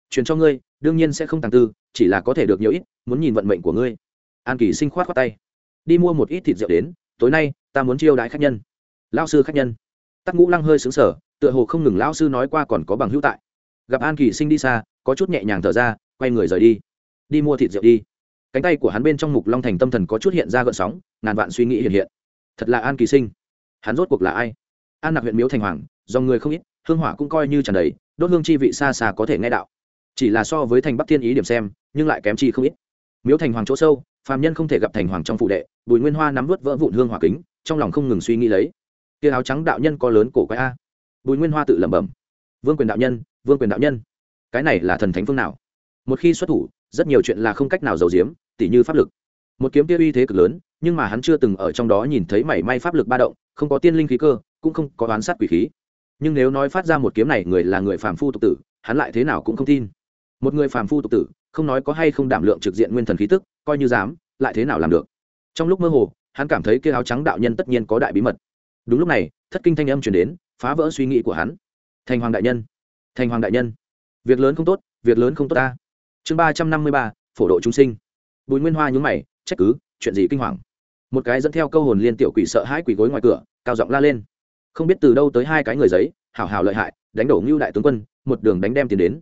Truyền cho ngươi, đương nhiên sẽ không tàng tư, chỉ là có thể được nhiều ít, muốn nhìn vận mệnh của ngươi. An kỳ sinh khoát khoát tay. Đi mua một ít thịt rượu đến, tối nay, ta muốn chiêu đãi khách nhân. Lao sư khách nhân tắc ngũ lăng hơi xứng sở tựa hồ không ngừng lão sư nói qua còn có bằng hữu tại. Gặp an kỳ sinh đi xa, có chút nhẹ nhàng thở ra, quay người rời đi. Đi mua thịt rượu đi. Cánh tay của hắn bên trong mục long thành tâm thần có chút hiện ra gợn sóng, ngàn vạn suy nghĩ hiện hiện. Thật là an kỳ sinh. Hắn rốt cuộc là ai? An nặc huyện miếu thành hoàng do người không ít, hương hỏa cũng coi như tràn đầy, đốt hương chi vị xa xa có thể nghe đạo. Chỉ là so với thành bắc thiên ý điểm xem, nhưng lại kém chi không ít. Miếu thành hoàng chỗ sâu, phàm nhân không thể gặp thành hoàng trong phụ đệ, bùi nguyên hoa nắm vớt vỡ vụn hương hỏa kính, trong lòng không ngừng suy nghĩ lấy kia áo trắng đạo nhân có lớn cổ quái a. Bùi nguyên hoa tự lẩm bẩm. Vương quyền đạo nhân, vương quyền đạo nhân. Cái này là thần thánh phương nào? Một khi xuất thủ, rất nhiều chuyện là không cách nào giấu giếm, tỉ như pháp lực. Một kiếm kia uy thế cực lớn, nhưng mà hắn chưa từng ở trong đó nhìn thấy mảy may pháp lực ba động, không có tiên linh khí cơ, cũng không có đoán sát quỷ khí. Nhưng nếu nói phát ra một kiếm này người là người phàm phu tục tử, hắn lại thế nào cũng không tin. Một người phàm phu tục tử, không nói có hay không đảm lượng trực diện nguyên thần khí tức, coi như dám, lại thế nào làm được? Trong lúc mơ hồ, hắn cảm thấy kia áo trắng đạo nhân tất nhiên có đại bí mật đúng lúc này, thất kinh thanh âm chuyển đến, phá vỡ suy nghĩ của hắn. Thành hoàng đại nhân! Thành hoàng đại nhân! Việc lớn không tốt, việc lớn không tốt ta. Chương ba trăm năm mươi ba, phổ độ chúng sinh. Bùi nguyên hoa nhúng mày, trách cứ, chuyện gì kinh hoàng? Một cái dẫn theo câu hồn liên tiểu quỷ sợ hãi quỷ gối ngoài cửa, cao giọng la lên. Không biết từ đâu tới hai cái người giấy, hảo hảo lợi hại, đánh đổ ngưu đại tướng quân, một đường đánh đem tiền đến.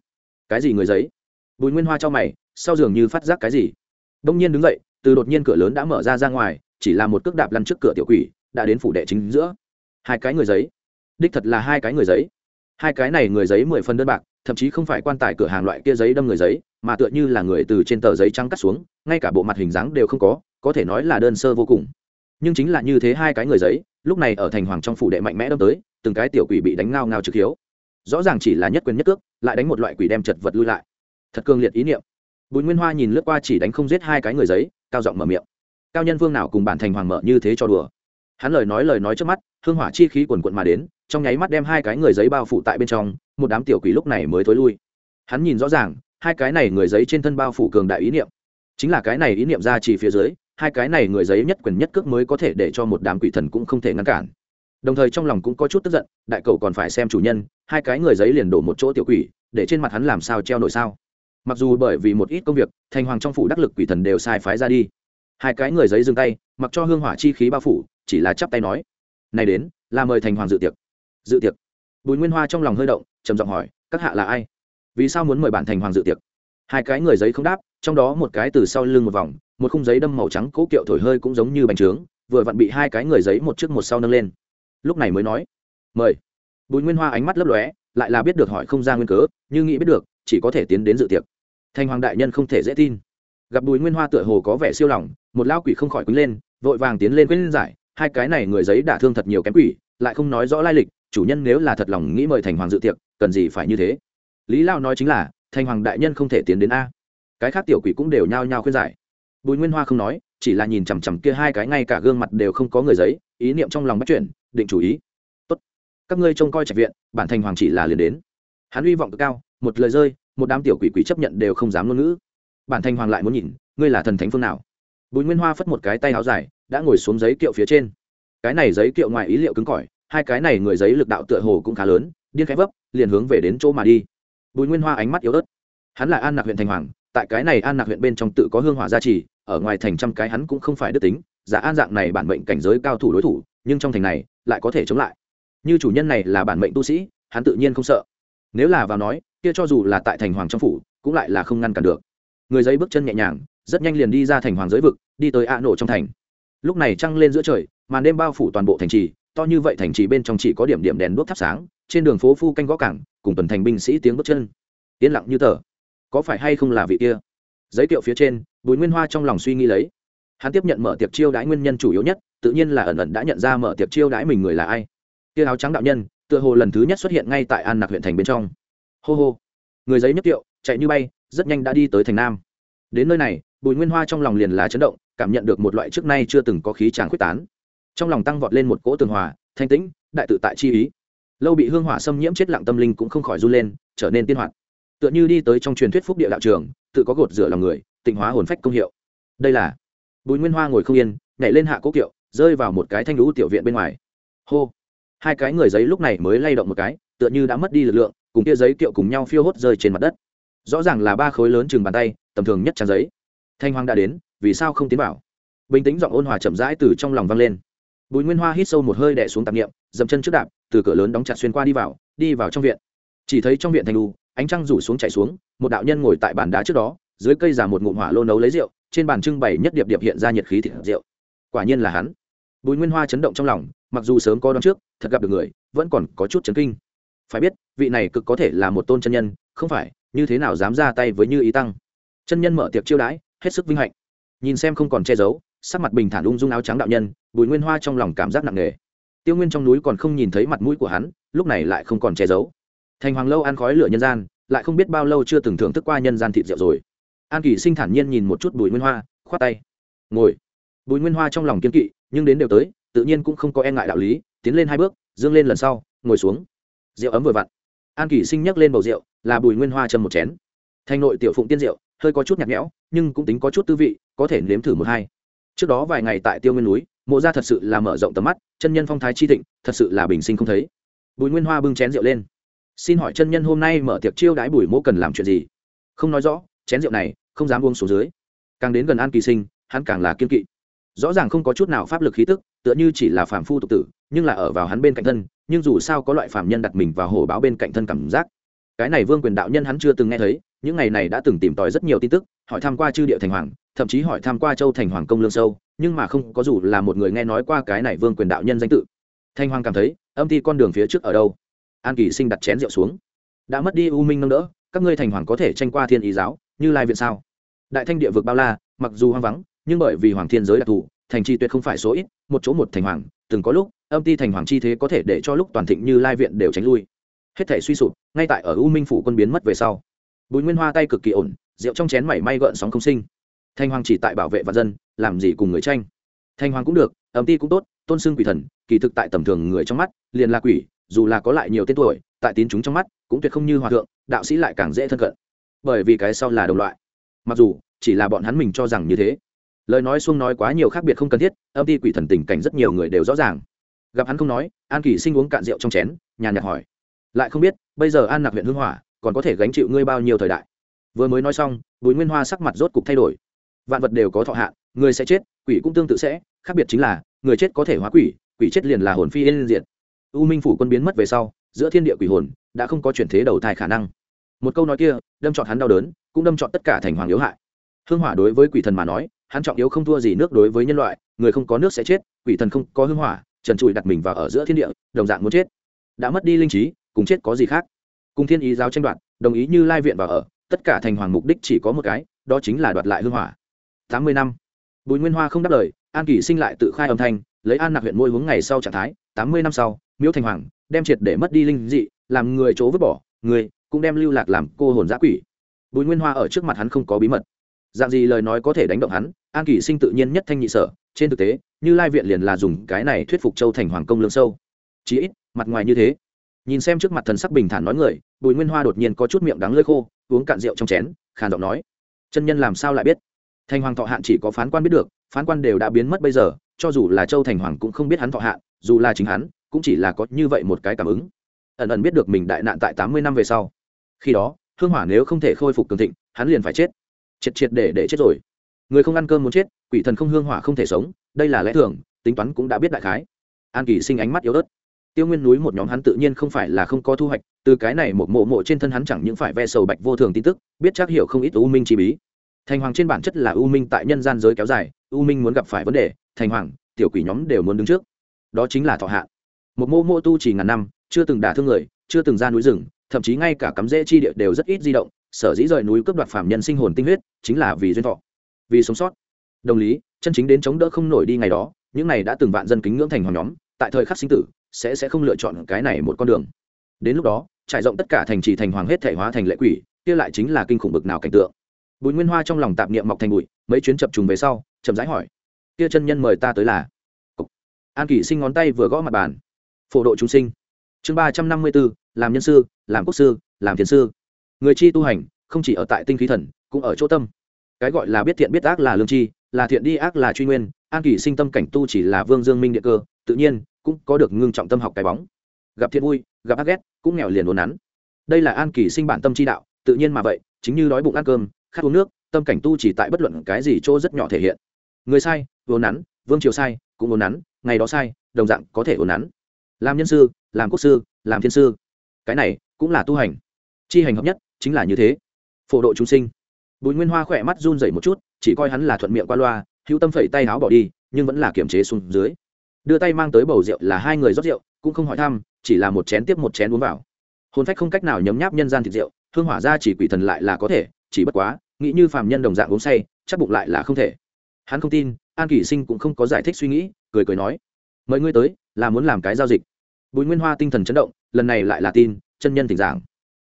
Cái gì người giấy? Bùi nguyên hoa cho mày, sau dường như phát giác cái gì. Đông nhiên đứng dậy, từ đột nhiên cửa lớn đã mở ra ra ngoài, chỉ là một cước đạp lăn trước cửa tiểu quỷ đã đến phủ đệ chính giữa. Hai cái người giấy. Đích thật là hai cái người giấy. Hai cái này người giấy mười phân đơn bạc, thậm chí không phải quan tài cửa hàng loại kia giấy đâm người giấy, mà tựa như là người từ trên tờ giấy trắng cắt xuống, ngay cả bộ mặt hình dáng đều không có có thể nói là đơn sơ vô cùng. Nhưng chính là như thế hai cái người giấy, lúc này ở thành hoàng trong phủ đệ mạnh mẽ đâm tới, từng cái tiểu quỷ bị đánh ngao ngao trực hiếu. Rõ ràng chỉ là nhất quyền nhất cước, lại đánh một loại quỷ đem chật vật lui lại. Thật cương liệt ý niệm. Bùi nguyên hoa nhìn lướt qua chỉ đánh không giết hai cái người giấy, cao giọng mở miệng. Cao nhân vương nào cùng bản thành hoàng mở như thế cho đùa? Hắn lời nói lời nói trước mắt, hương hỏa chi khí quần quận mà đến, trong nháy mắt đem hai cái người giấy bao phủ tại bên trong, một đám tiểu quỷ lúc này mới thối lui. Hắn nhìn rõ ràng, hai cái này người giấy trên thân bao phủ cường đại ý niệm. Chính là cái này ý niệm ra chỉ phía dưới, hai cái này người giấy nhất quyền nhất cước mới có thể để cho một đám quỷ thần cũng không thể ngăn cản. Đồng thời trong lòng cũng có chút tức giận, đại cầu còn phải xem chủ nhân, hai cái người giấy liền đổ một chỗ tiểu quỷ, để trên mặt hắn làm sao treo nổi sao? Mặc dù bởi vì một ít công việc, thành hoàng trong phủ đắc lực quỷ thần đều sai phái ra đi. Hai cái người giấy dừng tay, mặc cho hương hỏa chi khí bao phủ chỉ là chắp tay nói này đến, là mời thành hoàng dự tiệc. Dự tiệc. Bùi nguyên hoa trong lòng hơi động, trầm giọng hỏi, các hạ là ai? Vì sao muốn mời bản thành hoàng dự tiệc? Hai cái người giấy không đáp, trong đó một cái từ sau lưng một vòng, một khung giấy đâm màu trắng cố kiệu thổi hơi cũng giống như bánh trướng, vừa vặn bị hai cái người giấy một trước một sau nâng lên. Lúc này mới nói, mời. Bùi nguyên hoa ánh mắt lấp lóe, lại là biết được hỏi không ra nguyên cớ, như nghĩ biết được, chỉ có thể tiến đến dự tiệc. Thành hoàng đại nhân không thể dễ tin. Gặp bùi nguyên hoa tựa hồ có vẻ siêu lòng, một lao quỷ không khỏi quýnh lên, vội vàng tiến lên quýnh giải hai cái này người giấy đả thương thật nhiều kém quỷ, lại không nói rõ lai lịch, chủ nhân nếu là thật lòng nghĩ mời thành hoàng dự tiệc, cần gì phải như thế? Lý lao nói chính là, thành hoàng đại nhân không thể tiến đến a. Cái khác tiểu quỷ cũng đều nhao nhao khuyên giải. Bùi nguyên hoa không nói, chỉ là nhìn chằm chằm kia hai cái ngay cả gương mặt đều không có người giấy, ý niệm trong lòng bắt chuyển, định chủ ý. Tốt, các ngươi trông coi trạch viện, bản thành hoàng chỉ là liền đến. Hắn hy vọng cực cao, một lời rơi, một đám tiểu quỷ quỷ chấp nhận đều không dám ngôn ngữ. Bản thành hoàng lại muốn nhìn, ngươi là thần thánh phương nào? Bùi nguyên hoa phất một cái tay áo dài đã ngồi xuống giấy kiệu phía trên. Cái này giấy kiệu ngoài ý liệu cứng cỏi, hai cái này người giấy lực đạo tựa hồ cũng khá lớn, điên khẽ vấp, liền hướng về đến chỗ mà đi. Bùi nguyên hoa ánh mắt yếu ớt. Hắn là an nạc huyện thành hoàng, tại cái này an nạc huyện bên trong tự có hương hỏa gia trì, ở ngoài thành trăm cái hắn cũng không phải đức tính, giả an dạng này bản mệnh cảnh giới cao thủ đối thủ, nhưng trong thành này lại có thể chống lại. Như chủ nhân này là bản mệnh tu sĩ, hắn tự nhiên không sợ. Nếu là vào nói, kia cho dù là tại thành hoàng trong phủ, cũng lại là không ngăn cản được. Người giấy bước chân nhẹ nhàng, rất nhanh liền đi ra thành hoàng giới vực, đi tới a nổ trong thành lúc này trăng lên giữa trời, màn đêm bao phủ toàn bộ thành trì, to như vậy thành trì bên trong chỉ có điểm điểm đèn đuốc thắp sáng, trên đường phố phu canh gõ cảng, cùng tuần thành binh sĩ tiếng bước chân. Yên lặng như tờ. Có phải hay không là vị kia? Giấy kiệu phía trên, bùi nguyên hoa trong lòng suy nghĩ lấy. Hắn tiếp nhận mở tiệc chiêu đãi nguyên nhân chủ yếu nhất, tự nhiên là ẩn ẩn đã nhận ra mở tiệc chiêu đãi mình người là ai. Kia áo trắng đạo nhân, tựa hồ lần thứ nhất xuất hiện ngay tại an nạc huyện thành bên trong. Hô hô. Người giấy nhất kiệu, chạy như bay, rất nhanh đã đi tới thành nam. Đến nơi này, bùi nguyên hoa trong lòng liền là chấn động cảm nhận được một loại trước nay chưa từng có khí tràng quyết tán. Trong lòng tăng vọt lên một cỗ tường hòa, thanh tĩnh, đại tự tại chi ý. Lâu bị hương hỏa xâm nhiễm chết lặng tâm linh cũng không khỏi run lên, trở nên tiên hoạt. Tựa như đi tới trong truyền thuyết phúc địa đạo trường, tự có gột rửa lòng người, tịnh hóa hồn phách công hiệu. Đây là bùi nguyên hoa ngồi không yên, nhảy lên hạ cố kiệu, rơi vào một cái thanh lũ tiểu viện bên ngoài. Hô! Hai cái người giấy lúc này mới lay động một cái, tựa như đã mất đi lực lượng, cùng kia giấy kiệu cùng nhau phiêu hốt rơi trên mặt đất. Rõ ràng là ba khối lớn chừng bàn tay, tầm thường nhất trang giấy. Thanh hoàng đã đến vì sao không tiến vào? Bình tĩnh giọng ôn hòa chậm rãi từ trong lòng vang lên. Bùi nguyên hoa hít sâu một hơi đẻ xuống tạp nghiệm dậm chân trước đạp, từ cửa lớn đóng chặt xuyên qua đi vào đi vào trong viện. Chỉ thấy trong viện thành lu ánh trăng rủ xuống chạy xuống, một đạo nhân ngồi tại bàn đá trước đó, dưới cây già một ngụm hỏa lô nấu lấy rượu, trên bàn trưng bày nhất điệp điệp hiện ra nhiệt khí thịt rượu. Quả nhiên là hắn. Bùi nguyên hoa chấn động trong lòng, mặc dù sớm có đón trước, thật gặp được người, vẫn còn có chút chấn kinh. Phải biết, vị này cực có thể là một tôn chân nhân, không phải, như thế nào dám ra tay với như ý tăng? Chân nhân mở tiệc chiêu đãi, hết sức vinh hạnh nhìn xem không còn che giấu, sắc mặt bình thản ung dung áo trắng đạo nhân, bùi nguyên hoa trong lòng cảm giác nặng nề. Tiêu nguyên trong núi còn không nhìn thấy mặt mũi của hắn, lúc này lại không còn che giấu. Thành hoàng lâu ăn khói lửa nhân gian, lại không biết bao lâu chưa từng thưởng thức qua nhân gian thịt rượu rồi. An kỳ sinh thản nhiên nhìn một chút bùi nguyên hoa, khoát tay. Ngồi. Bùi nguyên hoa trong lòng kiên kỵ, nhưng đến đều tới, tự nhiên cũng không có e ngại đạo lý, tiến lên hai bước, dương lên lần sau, ngồi xuống. Rượu ấm vừa vặn. An kỳ sinh nhấc lên bầu rượu, là bùi nguyên hoa châm một chén. Thành nội tiểu phụng tiên rượu, hơi có chút nhạt nhẽo, nhưng cũng tính có chút tư vị có thể nếm thử một hai. Trước đó vài ngày tại tiêu nguyên núi, mộ gia thật sự là mở rộng tầm mắt, chân nhân phong thái chi thịnh, thật sự là bình sinh không thấy. Bùi nguyên hoa bưng chén rượu lên. Xin hỏi chân nhân hôm nay mở tiệc chiêu đãi bùi mỗ cần làm chuyện gì? Không nói rõ, chén rượu này không dám uống xuống dưới. Càng đến gần an kỳ sinh, hắn càng là kiên kỵ. Rõ ràng không có chút nào pháp lực khí tức, tựa như chỉ là phàm phu tục tử, nhưng là ở vào hắn bên cạnh thân, nhưng dù sao có loại phàm nhân đặt mình vào hổ báo bên cạnh thân cảm giác. Cái này vương quyền đạo nhân hắn chưa từng nghe thấy những ngày này đã từng tìm tòi rất nhiều tin tức, hỏi tham q u a chư địa thành hoàng, thậm chí hỏi tham q u a châu thành hoàng công lương sâu, nhưng mà không có dù là một người nghe nói qua cái này vương quyền đạo nhân danh tự. Thanh hoàng cảm thấy, âm ty con đường phía trước ở đâu? An kỳ sinh đặt chén rượu xuống. Đã mất đi u minh nâng đỡ, các ngươi thành hoàng có thể tranh qua thiên ý giáo, như lai viện sao? Đại thanh địa vực bao la, mặc dù hoang vắng, nhưng bởi vì hoàng thiên giới đặc thù, thành trì tuyệt không phải số ít, một chỗ một thành hoàng, từng có lúc, âm ty thành hoàng chi thế có thể để cho lúc toàn thịnh như lai viện đều tránh lui. Hết thể suy sụp, ngay tại ở u minh phủ quân biến mất về sau bùi nguyên hoa tay cực kỳ ổn, rượu trong chén mảy may gợn sóng không sinh. Thanh hoàng chỉ tại bảo vệ và dân, làm gì cùng người tranh. Thanh hoàng cũng được âm Ti cũng tốt, tôn xưng quỷ thần, kỳ thực tại tầm thường người trong mắt, liền là quỷ, dù là có lại nhiều tên tuổi, tại tín chúng trong mắt, cũng tuyệt không như hòa thượng, đạo sĩ lại càng dễ thân cận. Bởi vì cái sau là đồng loại. Mặc dù, chỉ là bọn hắn mình cho rằng như thế. Lời nói xuông nói quá nhiều khác biệt không cần thiết âm Ti quỷ thần tình cảnh rất nhiều người đều rõ ràng. Gặp hắn không nói, an kỳ sinh uống cạn rượu trong chén, nhàn nhạt hỏi. Lại không biết, bây giờ an nặc huyện hưng hỏa còn có thể gánh chịu ngươi bao nhiêu thời đại. Vừa mới nói xong, bùi nguyên hoa sắc mặt rốt cục thay đổi. Vạn vật đều có thọ hạn, người sẽ chết, quỷ cũng tương tự sẽ, khác biệt chính là, người chết có thể hóa quỷ quỷ chết liền là hồn phi yên diện u minh phủ quân biến mất về sau, giữa thiên địa quỷ hồn đã không có chuyển thế đầu thai khả năng. Một câu nói kia, đâm chọn hắn đau đớn, cũng đâm chọn tất cả thành hoàng yếu hại. Hương hỏa đối với quỷ thần mà nói, hắn trọng yếu không thua gì nước đối với nhân loại, người không có nước sẽ chết, quỷ thần không có hương hỏa, trần trụi đặt mình vào ở giữa thiên địa, đồng dạng muốn chết. Đã mất đi linh trí, cùng chết có gì khác? Cùng thiên ý giáo tranh đoạt, đồng ý như lai viện vào ở, tất cả thành hoàng mục đích chỉ có một cái, đó chính là đoạt lại hương hỏa. Tám mươi năm. Bùi nguyên hoa không đáp lời, an kỳ sinh lại tự khai âm thanh, lấy an nạc huyện môi hướng ngày sau trạng thái, tám mươi năm sau miếu thành hoàng đem triệt để mất đi linh dị, làm người chỗ vứt bỏ, người cũng đem lưu lạc làm cô hồn giã quỷ. Bùi nguyên hoa ở trước mặt hắn không có bí mật. Dạng gì lời nói có thể đánh động hắn, an kỳ sinh tự nhiên nhất thanh nhị sở, trên thực tế, như lai viện liền là dùng cái này thuyết phục châu thành hoàng công lương sâu. Chí ít, mặt ngoài như thế nhìn xem trước mặt thần sắc bình thản nói người, bùi nguyên hoa đột nhiên có chút miệng đắng lơi khô, uống cạn rượu trong chén, khàn giọng nói, chân nhân làm sao lại biết? Thành hoàng thọ hạn chỉ có phán quan biết được, phán quan đều đã biến mất bây giờ, cho dù là châu thành hoàng cũng không biết hắn thọ hạn dù là chính hắn, cũng chỉ là có như vậy một cái cảm ứng. Ẩn ẩn biết được mình đại nạn tại tám mươi năm về sau. Khi đó, hương hỏa nếu không thể khôi phục cường thịnh, hắn liền phải chết. Triệt triệt để để chết rồi. Người không ăn cơm muốn chết, quỷ thần không hương hỏa không thể sống, đây là lẽ thường, tính toán cũng đã biết đại khái. An kỳ sinh ánh mắt yếu ớt tiêu nguyên núi một nhóm hắn tự nhiên không phải là không có thu hoạch, từ cái này một mộ mộ trên thân hắn chẳng những phải ve sầu bạch vô thường tin tức, biết chắc hiểu không ít u minh chi bí. Thành hoàng trên bản chất là u minh tại nhân gian giới kéo dài, u minh muốn gặp phải vấn đề, thành hoàng, tiểu quỷ nhóm đều muốn đứng trước. Đó chính là thọ hạ một mộ mộ tu chỉ ngàn năm, chưa từng đả thương người, chưa từng ra núi rừng, thậm chí ngay cả cắm rễ chi địa đều rất ít di động, sở dĩ rời núi cướp đoạt phạm nhân sinh hồn tinh huyết, chính là vì duyên thọ, vì sống sót. Đồng lý, chân chính đến chống đỡ không nổi đi ngày đó, những này đã từng vạn dân kính ngưỡng thành hoàng nhóm, tại thời khắc sinh tử sẽ sẽ không lựa chọn cái này một con đường. Đến lúc đó, trải rộng tất cả thành trì thành hoàng hết thể hóa thành lệ quỷ, kia lại chính là kinh khủng bực nào cảnh tượng. Bùi nguyên hoa trong lòng tạp niệm mọc thành bụi, mấy chuyến chập trùng về sau, chậm rãi hỏi, kia chân nhân mời ta tới là? An kỷ sinh ngón tay vừa gõ mặt bàn. Phổ độ chúng sinh. Chương ba trăm năm mươi b ố làm nhân sư, làm quốc sư, làm thiền sư. Người chi tu hành, không chỉ ở tại tinh khí thần, cũng ở chỗ tâm. Cái gọi là biết thiện biết ác là lương chi là thiện đi ác là truy nguyên. An kỷ sinh tâm cảnh tu chỉ là vương dương minh địa cơ, tự nhiên cũng có được ngưng trọng tâm học cái bóng. Gặp thiện vui, gặp ác ghét, cũng nghèo liền uốn nắn. Đây là an kỳ sinh bản tâm chi đạo, tự nhiên mà vậy, chính như đói bụng ăn cơm, khát uống nước, tâm cảnh tu chỉ tại bất luận cái gì chỗ rất nhỏ thể hiện. Người sai, uốn nắn, vương triều sai, cũng uốn nắn, ngày đó sai, đồng dạng có thể uốn nắn. Làm nhân sư, làm quốc sư, làm thiên sư. Cái này cũng là tu hành. Chi hành hợp nhất, chính là như thế. Phổ độ chúng sinh. Bùi nguyên hoa khỏe mắt run dậy một chút, chỉ coi hắn là thuận miệng qua loa, hữu tâm phẩy tay áo bỏ đi, nhưng vẫn là kiềm chế xuống dưới đưa tay mang tới bầu rượu là hai người rót rượu, cũng không hỏi thăm, chỉ là một chén tiếp một chén uống vào. Hồn phách không cách nào nhấm nháp nhân gian thịt rượu, hương hỏa ra chỉ quỷ thần lại là có thể, chỉ bất quá, nghĩ như phàm nhân đồng dạng uống say, chắc bụng lại là không thể. Hắn không tin, an kỷ sinh cũng không có giải thích suy nghĩ, cười cười nói, mời ngươi tới, là muốn làm cái giao dịch. Bùi nguyên hoa tinh thần chấn động, lần này lại là tin, chân nhân thỉnh giảng.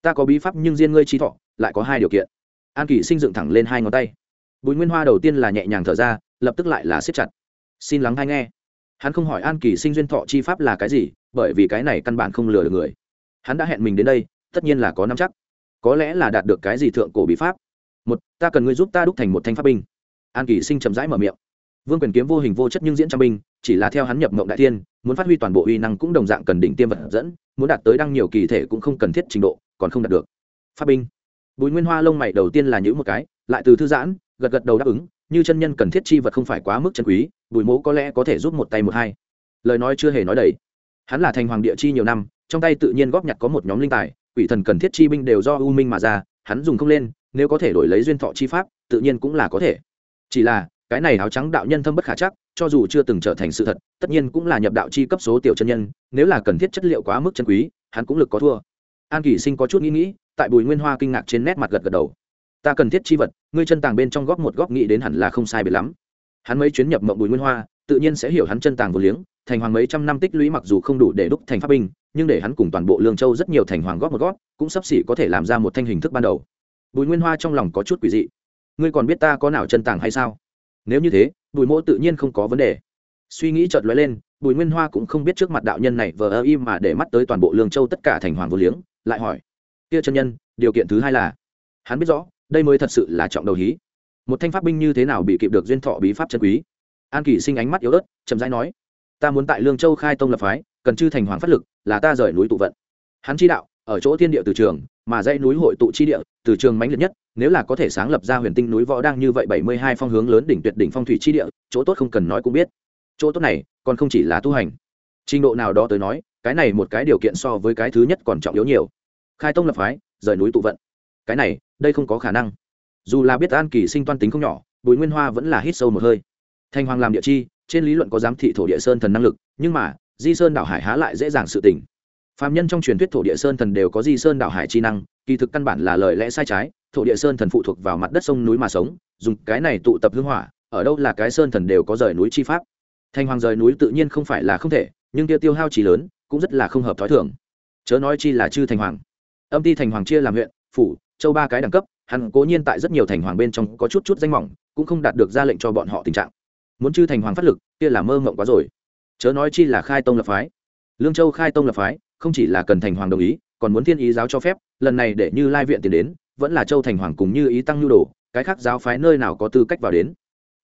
Ta có bí pháp nhưng riêng ngươi trí thọ, lại có hai điều kiện. An kỷ sinh dựng thẳng lên hai ngón tay. Bùi nguyên hoa đầu tiên là nhẹ nhàng thở ra, lập tức lại là siết chặt. Xin lắng hay nghe hắn không hỏi an kỳ sinh duyên thọ chi pháp là cái gì, bởi vì cái này căn bản không lừa được người. Hắn đã hẹn mình đến đây, tất nhiên là có nắm chắc. Có lẽ là đạt được cái gì thượng cổ bí pháp. Một, ta cần ngươi giúp ta đúc thành một thanh pháp binh. An kỳ sinh chậm rãi mở miệng. Vương quyền kiếm vô hình vô chất nhưng diễn trăm binh, chỉ là theo hắn nhập mộng đại thiên, muốn phát huy toàn bộ uy năng cũng đồng dạng cần đỉnh tiêm vật dẫn, muốn đạt tới đăng nhiều kỳ thể cũng không cần thiết trình độ, còn không đạt được. Pháp binh. Bùi nguyên hoa lông mày đầu tiên là nhữ một cái, lại từ thư giãn, gật gật đầu đáp ứng, như chân nhân cần thiết chi vật không phải quá mức chân quý bùi mỗ có lẽ có thể giúp một tay một hai. Lời nói chưa hề nói đầy. Hắn là thành hoàng địa chi nhiều năm, trong tay tự nhiên góp nhặt có một nhóm linh tài, quỷ thần cần thiết chi binh đều do u minh mà ra, hắn dùng không lên, nếu có thể đổi lấy duyên thọ chi pháp, tự nhiên cũng là có thể. Chỉ là, cái này áo trắng đạo nhân thâm bất khả chắc, cho dù chưa từng trở thành sự thật, tất nhiên cũng là nhập đạo chi cấp số tiểu chân nhân, nếu là cần thiết chất liệu quá mức chân quý, hắn cũng lực có thua. An kỷ sinh có chút nghĩ nghĩ, tại bùi nguyên hoa kinh ngạc trên nét mặt gật gật đầu. Ta cần thiết chi vật, ngươi chân tàng bên trong góp một góp nghĩ đến hẳn là không sai biệt lắm hắn mấy chuyến nhập mộng bùi nguyên hoa tự nhiên sẽ hiểu hắn chân tàng vô liếng thành hoàng mấy trăm năm tích lũy mặc dù không đủ để đúc thành pháp binh nhưng để hắn cùng toàn bộ lương châu rất nhiều thành hoàng góp một góp, cũng sắp xỉ có thể làm ra một thanh hình thức ban đầu. Bùi nguyên hoa trong lòng có chút quỷ dị. Ngươi còn biết ta có nào chân tàng hay sao? Nếu như thế bùi mỗ tự nhiên không có vấn đề. Suy nghĩ chợt lóe lên bùi nguyên hoa cũng không biết trước mặt đạo nhân này vờ ơ im mà để mắt tới toàn bộ lương châu tất cả thành hoàng vô liếng lại hỏi kia chân nhân điều kiện thứ hai là? Hắn biết rõ đây mới thật sự là trọng đầu hí một thanh pháp binh như thế nào bị kịp được duyên thọ bí pháp chân quý. An kỷ sinh ánh mắt yếu ớt, chậm rãi nói, ta muốn tại lương châu khai tông lập phái, cần chư thành hoàng phát lực, là ta rời núi tụ vận. Hắn chi đạo, ở chỗ thiên địa từ trường, mà dãy núi hội tụ chi địa, từ trường mãnh liệt nhất, nếu là có thể sáng lập ra huyền tinh núi võ đang như vậy bảy mươi hai phong hướng lớn đỉnh tuyệt đỉnh phong thủy chi địa, chỗ tốt không cần nói cũng biết. Chỗ tốt này, còn không chỉ là tu hành. Trình độ nào đó tới nói, cái này một cái điều kiện so với cái thứ nhất còn trọng yếu nhiều. Khai tông lập phái, rời núi tụ vận. Cái này, đây không có khả năng dù là biết an kỳ sinh toan tính không nhỏ, bùi nguyên hoa vẫn là hít sâu một hơi. Thanh hoàng làm địa chi, trên lý luận có giám thị thổ địa sơn thần năng lực, nhưng mà, di sơn đảo hải há lại dễ dàng sự tỉnh phạm nhân trong truyền thuyết thổ địa sơn thần đều có di sơn đảo hải chi năng, kỳ thực căn bản là lời lẽ sai trái, thổ địa sơn thần phụ thuộc vào mặt đất sông núi mà sống, dùng cái này tụ tập hương hỏa, ở đâu là cái sơn thần đều có rời núi chi pháp. Thanh hoàng rời núi tự nhiên không phải là không thể, nhưng tiêu tiêu hao trí lớn, cũng rất là không hợp thói thường. Chớ nói chi là chư thành hoàng. Âm ty thành hoàng chia làm huyện, phủ, châu ba cái đẳng cấp hắn cố nhiên tại rất nhiều thành hoàng bên trong có chút chút danh mỏng, cũng không đạt được ra lệnh cho bọn họ tình trạng. Muốn chư thành hoàng phát lực, kia là mơ mộng quá rồi. Chớ nói chi là khai tông lập phái. Lương châu khai tông lập phái, không chỉ là cần thành hoàng đồng ý, còn muốn thiên ý giáo cho phép, lần này để như lai viện tiền đến, vẫn là châu thành hoàng cùng như ý tăng nhu đồ, cái khác giáo phái nơi nào có tư cách vào đến.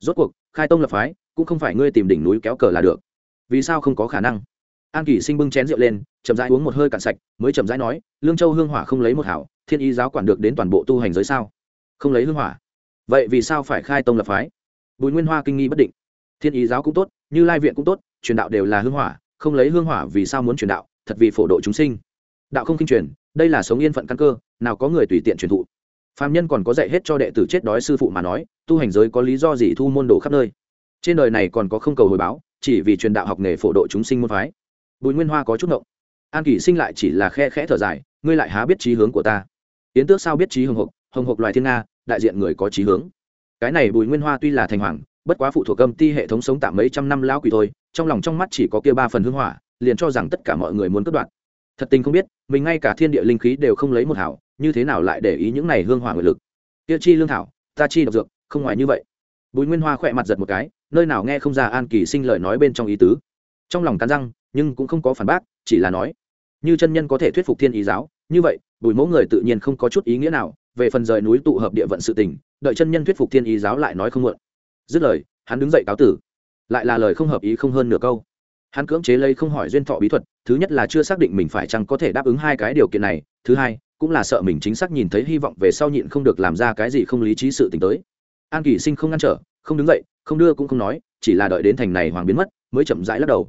Rốt cuộc, khai tông lập phái, cũng không phải ngươi tìm đỉnh núi kéo cờ là được. Vì sao không có khả năng? An kỷ sinh bưng chén rượu lên, chậm rãi uống một hơi cạn sạch, mới chậm rãi nói, lương châu hương hỏa không lấy một hảo thiên ý giáo quản được đến toàn bộ tu hành giới sao? Không lấy hương hỏa. Vậy vì sao phải khai tông lập phái? Bùi nguyên hoa kinh nghi bất định. Thiên ý giáo cũng tốt, như lai viện cũng tốt, truyền đạo đều là hương hỏa, không lấy hương hỏa vì sao muốn truyền đạo, thật vì phổ độ chúng sinh. Đạo không kinh truyền, đây là sống yên phận căn cơ, nào có người tùy tiện truyền thụ. Phạm nhân còn có dạy hết cho đệ tử chết đói sư phụ mà nói, tu hành giới có lý do gì thu môn đồ khắp nơi? Trên đời này còn có không cầu hồi báo, chỉ vì truyền đạo học nghề phổ độ chúng sinh môn phái. Bùi nguyên hoa có chút ngộng. An kỷ sinh lại chỉ là khe khẽ thở dài, ngươi lại há biết trí hướng của ta yến tước sao biết trí hồng hộc hồng hộc loài thiên nga, đại diện người có trí hướng. Cái này bùi nguyên hoa tuy là thành hoàng, bất quá phụ thuộc âm ti hệ thống sống tạm mấy trăm năm lão quỷ thôi, trong lòng trong mắt chỉ có kia ba phần hương hỏa, liền cho rằng tất cả mọi người muốn cất đoạn. Thật tình không biết, mình ngay cả thiên địa linh khí đều không lấy một hảo, như thế nào lại để ý những này hương hỏa nguyện lực. Kia chi lương thảo, ta chi độc dược, không ngoài như vậy. Bùi nguyên hoa khỏe mặt giật một cái, nơi nào nghe không ra an kỳ sinh lời nói bên trong ý tứ. Trong lòng cắn răng, nhưng cũng không có phản bác, chỉ là nói, như chân nhân có thể thuyết phục thiên ý giáo như vậy, bùi mẫu người tự nhiên không có chút ý nghĩa nào, về phần rời núi tụ hợp địa vận sự tình, đợi chân nhân thuyết phục thiên ý giáo lại nói không muộn. Dứt lời, hắn đứng dậy cáo tử. Lại là lời không hợp ý không hơn nửa câu. Hắn cưỡng chế lấy không hỏi duyên thọ bí thuật, thứ nhất là chưa xác định mình phải chăng có thể đáp ứng hai cái điều kiện này, thứ hai, cũng là sợ mình chính xác nhìn thấy hy vọng về sau nhịn không được làm ra cái gì không lý trí sự t ì n h tới. An kỷ sinh không ngăn trở, không đứng dậy, không đưa cũng không nói, chỉ là đợi đến thành này hoàng biến mất, mới chậm rãi lắc đầu.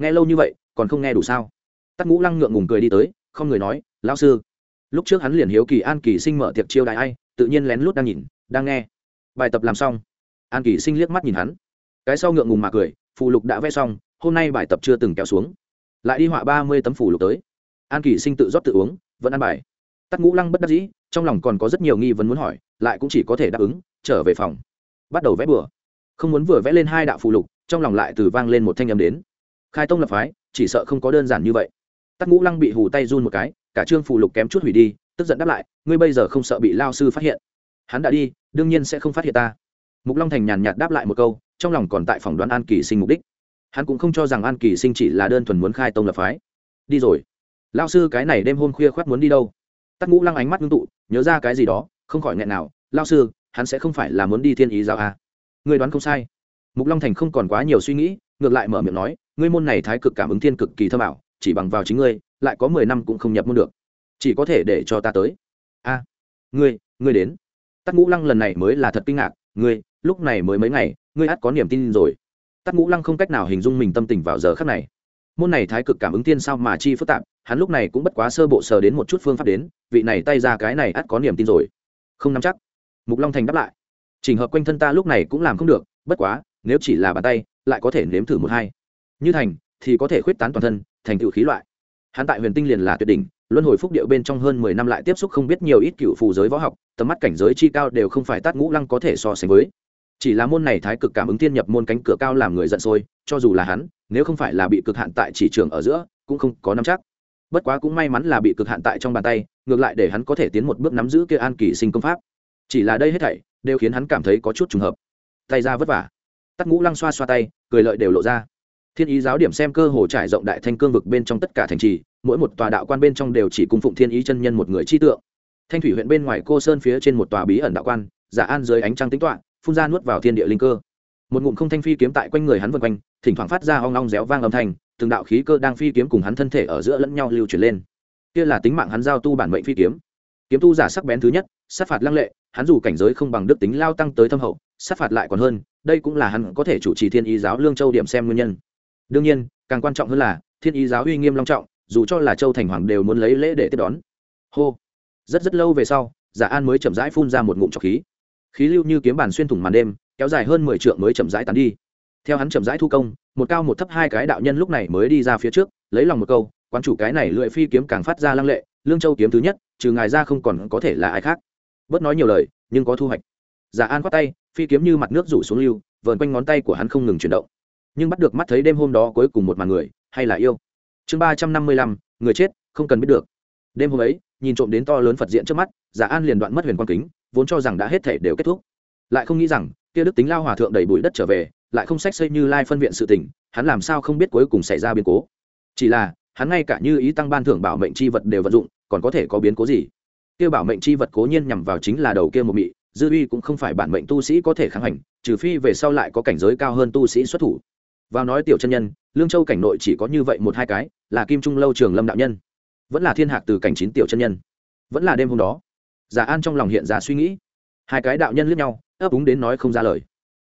Nghe lâu như vậy, còn không nghe đủ sao? Tắc ngũ lăng ngượng ngùng cười đi tới, không người nói lão sư. Lúc trước hắn liền hiếu kỳ an kỳ sinh mở tiệc chiêu đại ai, tự nhiên lén lút đang nhìn, đang nghe. Bài tập làm xong, an kỳ sinh liếc mắt nhìn hắn. Cái sau ngượng ngùng mà cười phụ lục đã vẽ xong, hôm nay bài tập chưa từng kéo xuống. Lại đi họa ba mươi tấm phủ lục tới. An kỳ sinh tự rót tự uống, vẫn ăn bài. Tắt ngũ lăng bất đắc dĩ, trong lòng còn có rất nhiều nghi vấn muốn hỏi, lại cũng chỉ có thể đáp ứng, trở về phòng. Bắt đầu vẽ bừa. Không muốn vừa vẽ lên hai đạo phụ lục, trong lòng lại từ vang lên một thanh âm đến. Khai tông lập phái, chỉ sợ không có đơn giản như vậy. Tắc ngũ lăng bị hù tay run một cái cả trương phù lục kém chút hủy đi, tức giận đáp lại, ngươi bây giờ không sợ bị lao sư phát hiện? Hắn đã đi, đương nhiên sẽ không phát hiện ta. Mục long thành nhàn nhạt đáp lại một câu, trong lòng còn tại phỏng đoán an kỳ sinh mục đích. Hắn cũng không cho rằng an kỳ sinh chỉ là đơn thuần muốn khai tông lập phái. Đi rồi. Lao sư cái này đêm hôm khuya khoác muốn đi đâu? Tắt ngũ lăng ánh mắt ngưng tụ, nhớ ra cái gì đó, không khỏi nghẹn nào, lao sư, hắn sẽ không phải là muốn đi thiên ý giáo à. người đoán không sai. Mục long thành không còn quá nhiều suy nghĩ, ngược lại mở miệng nói, ngươi môn này thái cực cảm ứng thiên cực kỳ thơ bảo chỉ bằng vào chính ngươi lại có mười năm cũng không nhập môn được. Chỉ có thể để cho ta tới. A, ngươi ngươi đến. Tát ngũ lăng lần này mới là thật kinh ngạc. Ngươi, lúc này mới mấy ngày, ngươi ắt có niềm tin rồi. Tát ngũ lăng không cách nào hình dung mình tâm tình vào giờ khắc này. Môn này thái cực cảm ứng tiên sao mà chi phức tạp, hắn lúc này cũng bất quá sơ bộ sờ đến một chút phương pháp đến, vị này tay ra cái này ắt có niềm tin rồi. Không nắm chắc. Mục long thành đáp lại. Trình hợp quanh thân ta lúc này cũng làm không được, bất quá, nếu chỉ là bàn tay, lại có thể nếm thử một hai. Như thành, thì có thể khuyết tán toàn thân, thành tựu khí loại hắn tại huyền tinh liền là tuyệt đỉnh, luân hồi phúc điệu bên trong hơn mười năm lại tiếp xúc không biết nhiều ít cựu phù giới võ học, tầm mắt cảnh giới chi cao đều không phải tát ngũ lăng có thể so sánh với. Chỉ là môn này thái cực cảm ứng tiên nhập môn cánh cửa cao làm người giận sôi, cho dù là hắn, nếu không phải là bị cực hạn tại chỉ trường ở giữa, cũng không có nắm chắc. Bất quá cũng may mắn là bị cực hạn tại trong bàn tay, ngược lại để hắn có thể tiến một bước nắm giữ kia an kỳ sinh công pháp. Chỉ là đây hết thảy, đều khiến hắn cảm thấy có chút trùng hợp. Tay ra vất vả. Tắc ngũ lăng xoa xoa tay, cười lợi đều lộ ra thiên ý giáo điểm xem cơ hồ trải rộng đại thanh cương vực bên trong tất cả thành trì, mỗi một tòa đạo quan bên trong đều chỉ cung phụng thiên ý chân nhân một người chi tượng. Thanh thủy huyện bên ngoài cô sơn phía trên một tòa bí ẩn đạo quan, giả an dưới ánh trăng tính toạ phun ra nuốt vào thiên địa linh cơ. Một ngụm không thanh phi kiếm tại quanh người hắn vân quanh, thỉnh thoảng phát ra hoang long réo vang âm thanh, từng đạo khí cơ đang phi kiếm cùng hắn thân thể ở giữa lẫn nhau lưu chuyển lên. Kia là tính mạng hắn giao tu bản mệnh phi kiếm. Kiếm tu giả sắc bén thứ nhất, sát phạt lăng lệ, hắn dù cảnh giới không bằng đức tính lao tăng tới thâm hậu, sát phạt lại còn hơn, đây cũng là hắn có thể chủ trì thiên ý giáo lương châu điểm xem nguyên nhân đương nhiên, càng quan trọng hơn là, thiên ý giáo uy nghiêm long trọng, dù cho là châu thành hoàng đều muốn lấy lễ để tiếp đón. Hô. Rất rất lâu về sau, giả an mới chậm rãi phun ra một ngụm trọc khí. Khí lưu như kiếm bàn xuyên thủng màn đêm, kéo dài hơn mười trượng mới chậm rãi tán đi. Theo hắn chậm rãi thu công, một cao một thấp hai cái đạo nhân lúc này mới đi ra phía trước, lấy lòng một câu quan chủ cái này lưỡi phi kiếm càng phát ra lăng lệ, lương châu kiếm thứ nhất, trừ ngài ra không còn có thể là ai khác. Bớt nói nhiều lời, nhưng có thu hoạch. Giả an khoát tay, phi kiếm như mặt nước rủ xuống lưu, vờn quanh ngón tay của hắn không ngừng chuyển động nhưng bắt được mắt thấy đêm hôm đó cuối cùng một màn người, hay là yêu. Chương ba trăm năm mươi lăm, người chết, không cần biết được. Đêm hôm ấy, nhìn trộm đến to lớn phật diện trước mắt, giả an liền đoạn mất huyền quang kính, vốn cho rằng đã hết thể đều kết thúc. Lại không nghĩ rằng, kia đức tính lao hòa thượng đầy bụi đất trở về, lại không sách xây như lai phân viện sự tình, hắn làm sao không biết cuối cùng xảy ra biến cố. Chỉ là, hắn ngay cả như ý tăng ban thưởng bảo mệnh chi vật đều vận dụng, còn có thể có biến cố gì? Kia bảo mệnh chi vật cố nhiên nhằm vào chính là đầu kia một mị, dư uy cũng không phải bản mệnh tu sĩ có thể kháng hành, trừ phi về sau lại có cảnh giới cao hơn tu sĩ xuất thủ vào nói tiểu chân nhân, lương châu cảnh nội chỉ có như vậy một hai cái, là kim trung lâu trường lâm đạo nhân. Vẫn là thiên hạc từ cảnh chín tiểu chân nhân. Vẫn là đêm hôm đó. Giả an trong lòng hiện ra suy nghĩ. Hai cái đạo nhân lướt nhau, ấp úng đến nói không ra lời.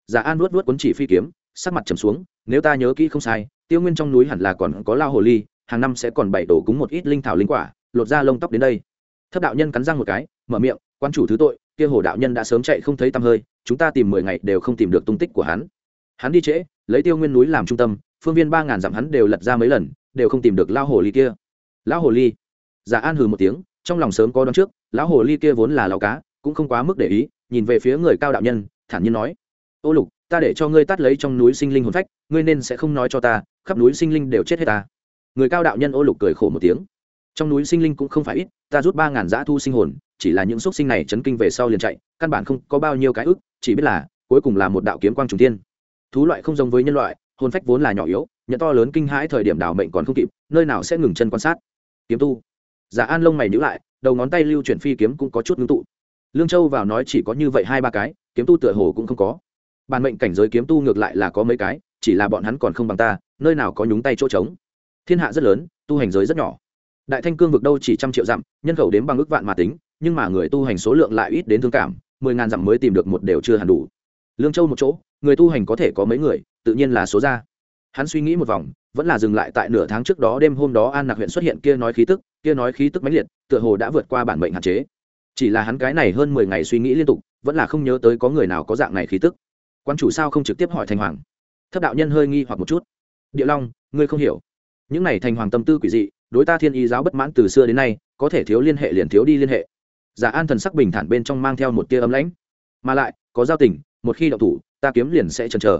Giả an nuốt nuốt cuốn chỉ phi kiếm, sắc mặt trầm xuống, nếu ta nhớ kỹ không sai, tiêu nguyên trong núi hẳn là còn có lao hồ ly, hàng năm sẽ còn bày đổ cúng một ít linh thảo linh quả, lột ra lông tóc đến đây. Thấp đạo nhân cắn răng một cái, mở miệng, quan chủ thứ tội, kia hồ đạo nhân đã sớm chạy không thấy tăm hơi, chúng ta tìm mười ngày đều không tìm được tung tích của hắn hắn đi trễ, lấy tiêu nguyên núi làm trung tâm, phương viên ba ngàn dặm hắn đều lật ra mấy lần, đều không tìm được lao hồ ly kia. Lão hồ ly? Giả an hừ một tiếng, trong lòng sớm có đón trước, lão hồ ly kia vốn là lão cá, cũng không quá mức để ý, nhìn về phía người cao đạo nhân, thản nhiên nói, ô lục, ta để cho ngươi tắt lấy trong núi sinh linh hồn phách, ngươi nên sẽ không nói cho ta, khắp núi sinh linh đều chết hết ta. Người cao đạo nhân ô lục cười khổ một tiếng, trong núi sinh linh cũng không phải ít, ta rút ba ngàn dã thu sinh hồn, chỉ là những xúc sinh này chấn kinh về sau liền chạy, căn bản không có bao nhiêu cái ức, chỉ biết là, cuối cùng là một đạo kiếm quang trùng tiên thú loại không giống với nhân loại, hồn phách vốn là nhỏ yếu, nhận to lớn kinh hãi thời điểm đảo mệnh còn không kịp, nơi nào sẽ ngừng chân quan sát. Kiếm tu. Giả an lông mày nhữ lại, đầu ngón tay lưu chuyển phi kiếm cũng có chút ngưng tụ. Lương châu vào nói chỉ có như vậy hai ba cái, kiếm tu tựa hồ cũng không có. Bản mệnh cảnh giới kiếm tu ngược lại là có mấy cái, chỉ là bọn hắn còn không bằng ta, nơi nào có nhúng tay chỗ trống. Thiên hạ rất lớn, tu hành giới rất nhỏ. Đại thanh cương vực đâu chỉ trăm triệu dặm, nhân khẩu đếm bằng ước vạn mà tính, nhưng mà người tu hành số lượng lại ít đến thương cảm, mười ngàn dặm mới tìm được một đều chưa hẳn đủ. Lương châu một chỗ người tu hành có thể có mấy người, tự nhiên là số ra. Hắn suy nghĩ một vòng, vẫn là dừng lại tại nửa tháng trước đó đêm hôm đó an nạc huyện xuất hiện kia nói khí tức, kia nói khí tức mãnh liệt, tựa hồ đã vượt qua bản mệnh hạn chế. Chỉ là hắn cái này hơn mười ngày suy nghĩ liên tục, vẫn là không nhớ tới có người nào có dạng này khí tức. Quan chủ sao không trực tiếp hỏi thành hoàng? Thấp đạo nhân hơi nghi hoặc một chút. Địa long, ngươi không hiểu. Những này thành hoàng tâm tư quỷ dị, đối ta thiên y giáo bất mãn từ xưa đến nay, có thể thiếu liên hệ liền thiếu đi liên hệ. Giả an thần sắc bình thản bên trong mang theo một tia ấm lãnh. Mà lại, có giao tình, một khi động thủ ta kiếm liền sẽ chần chờ.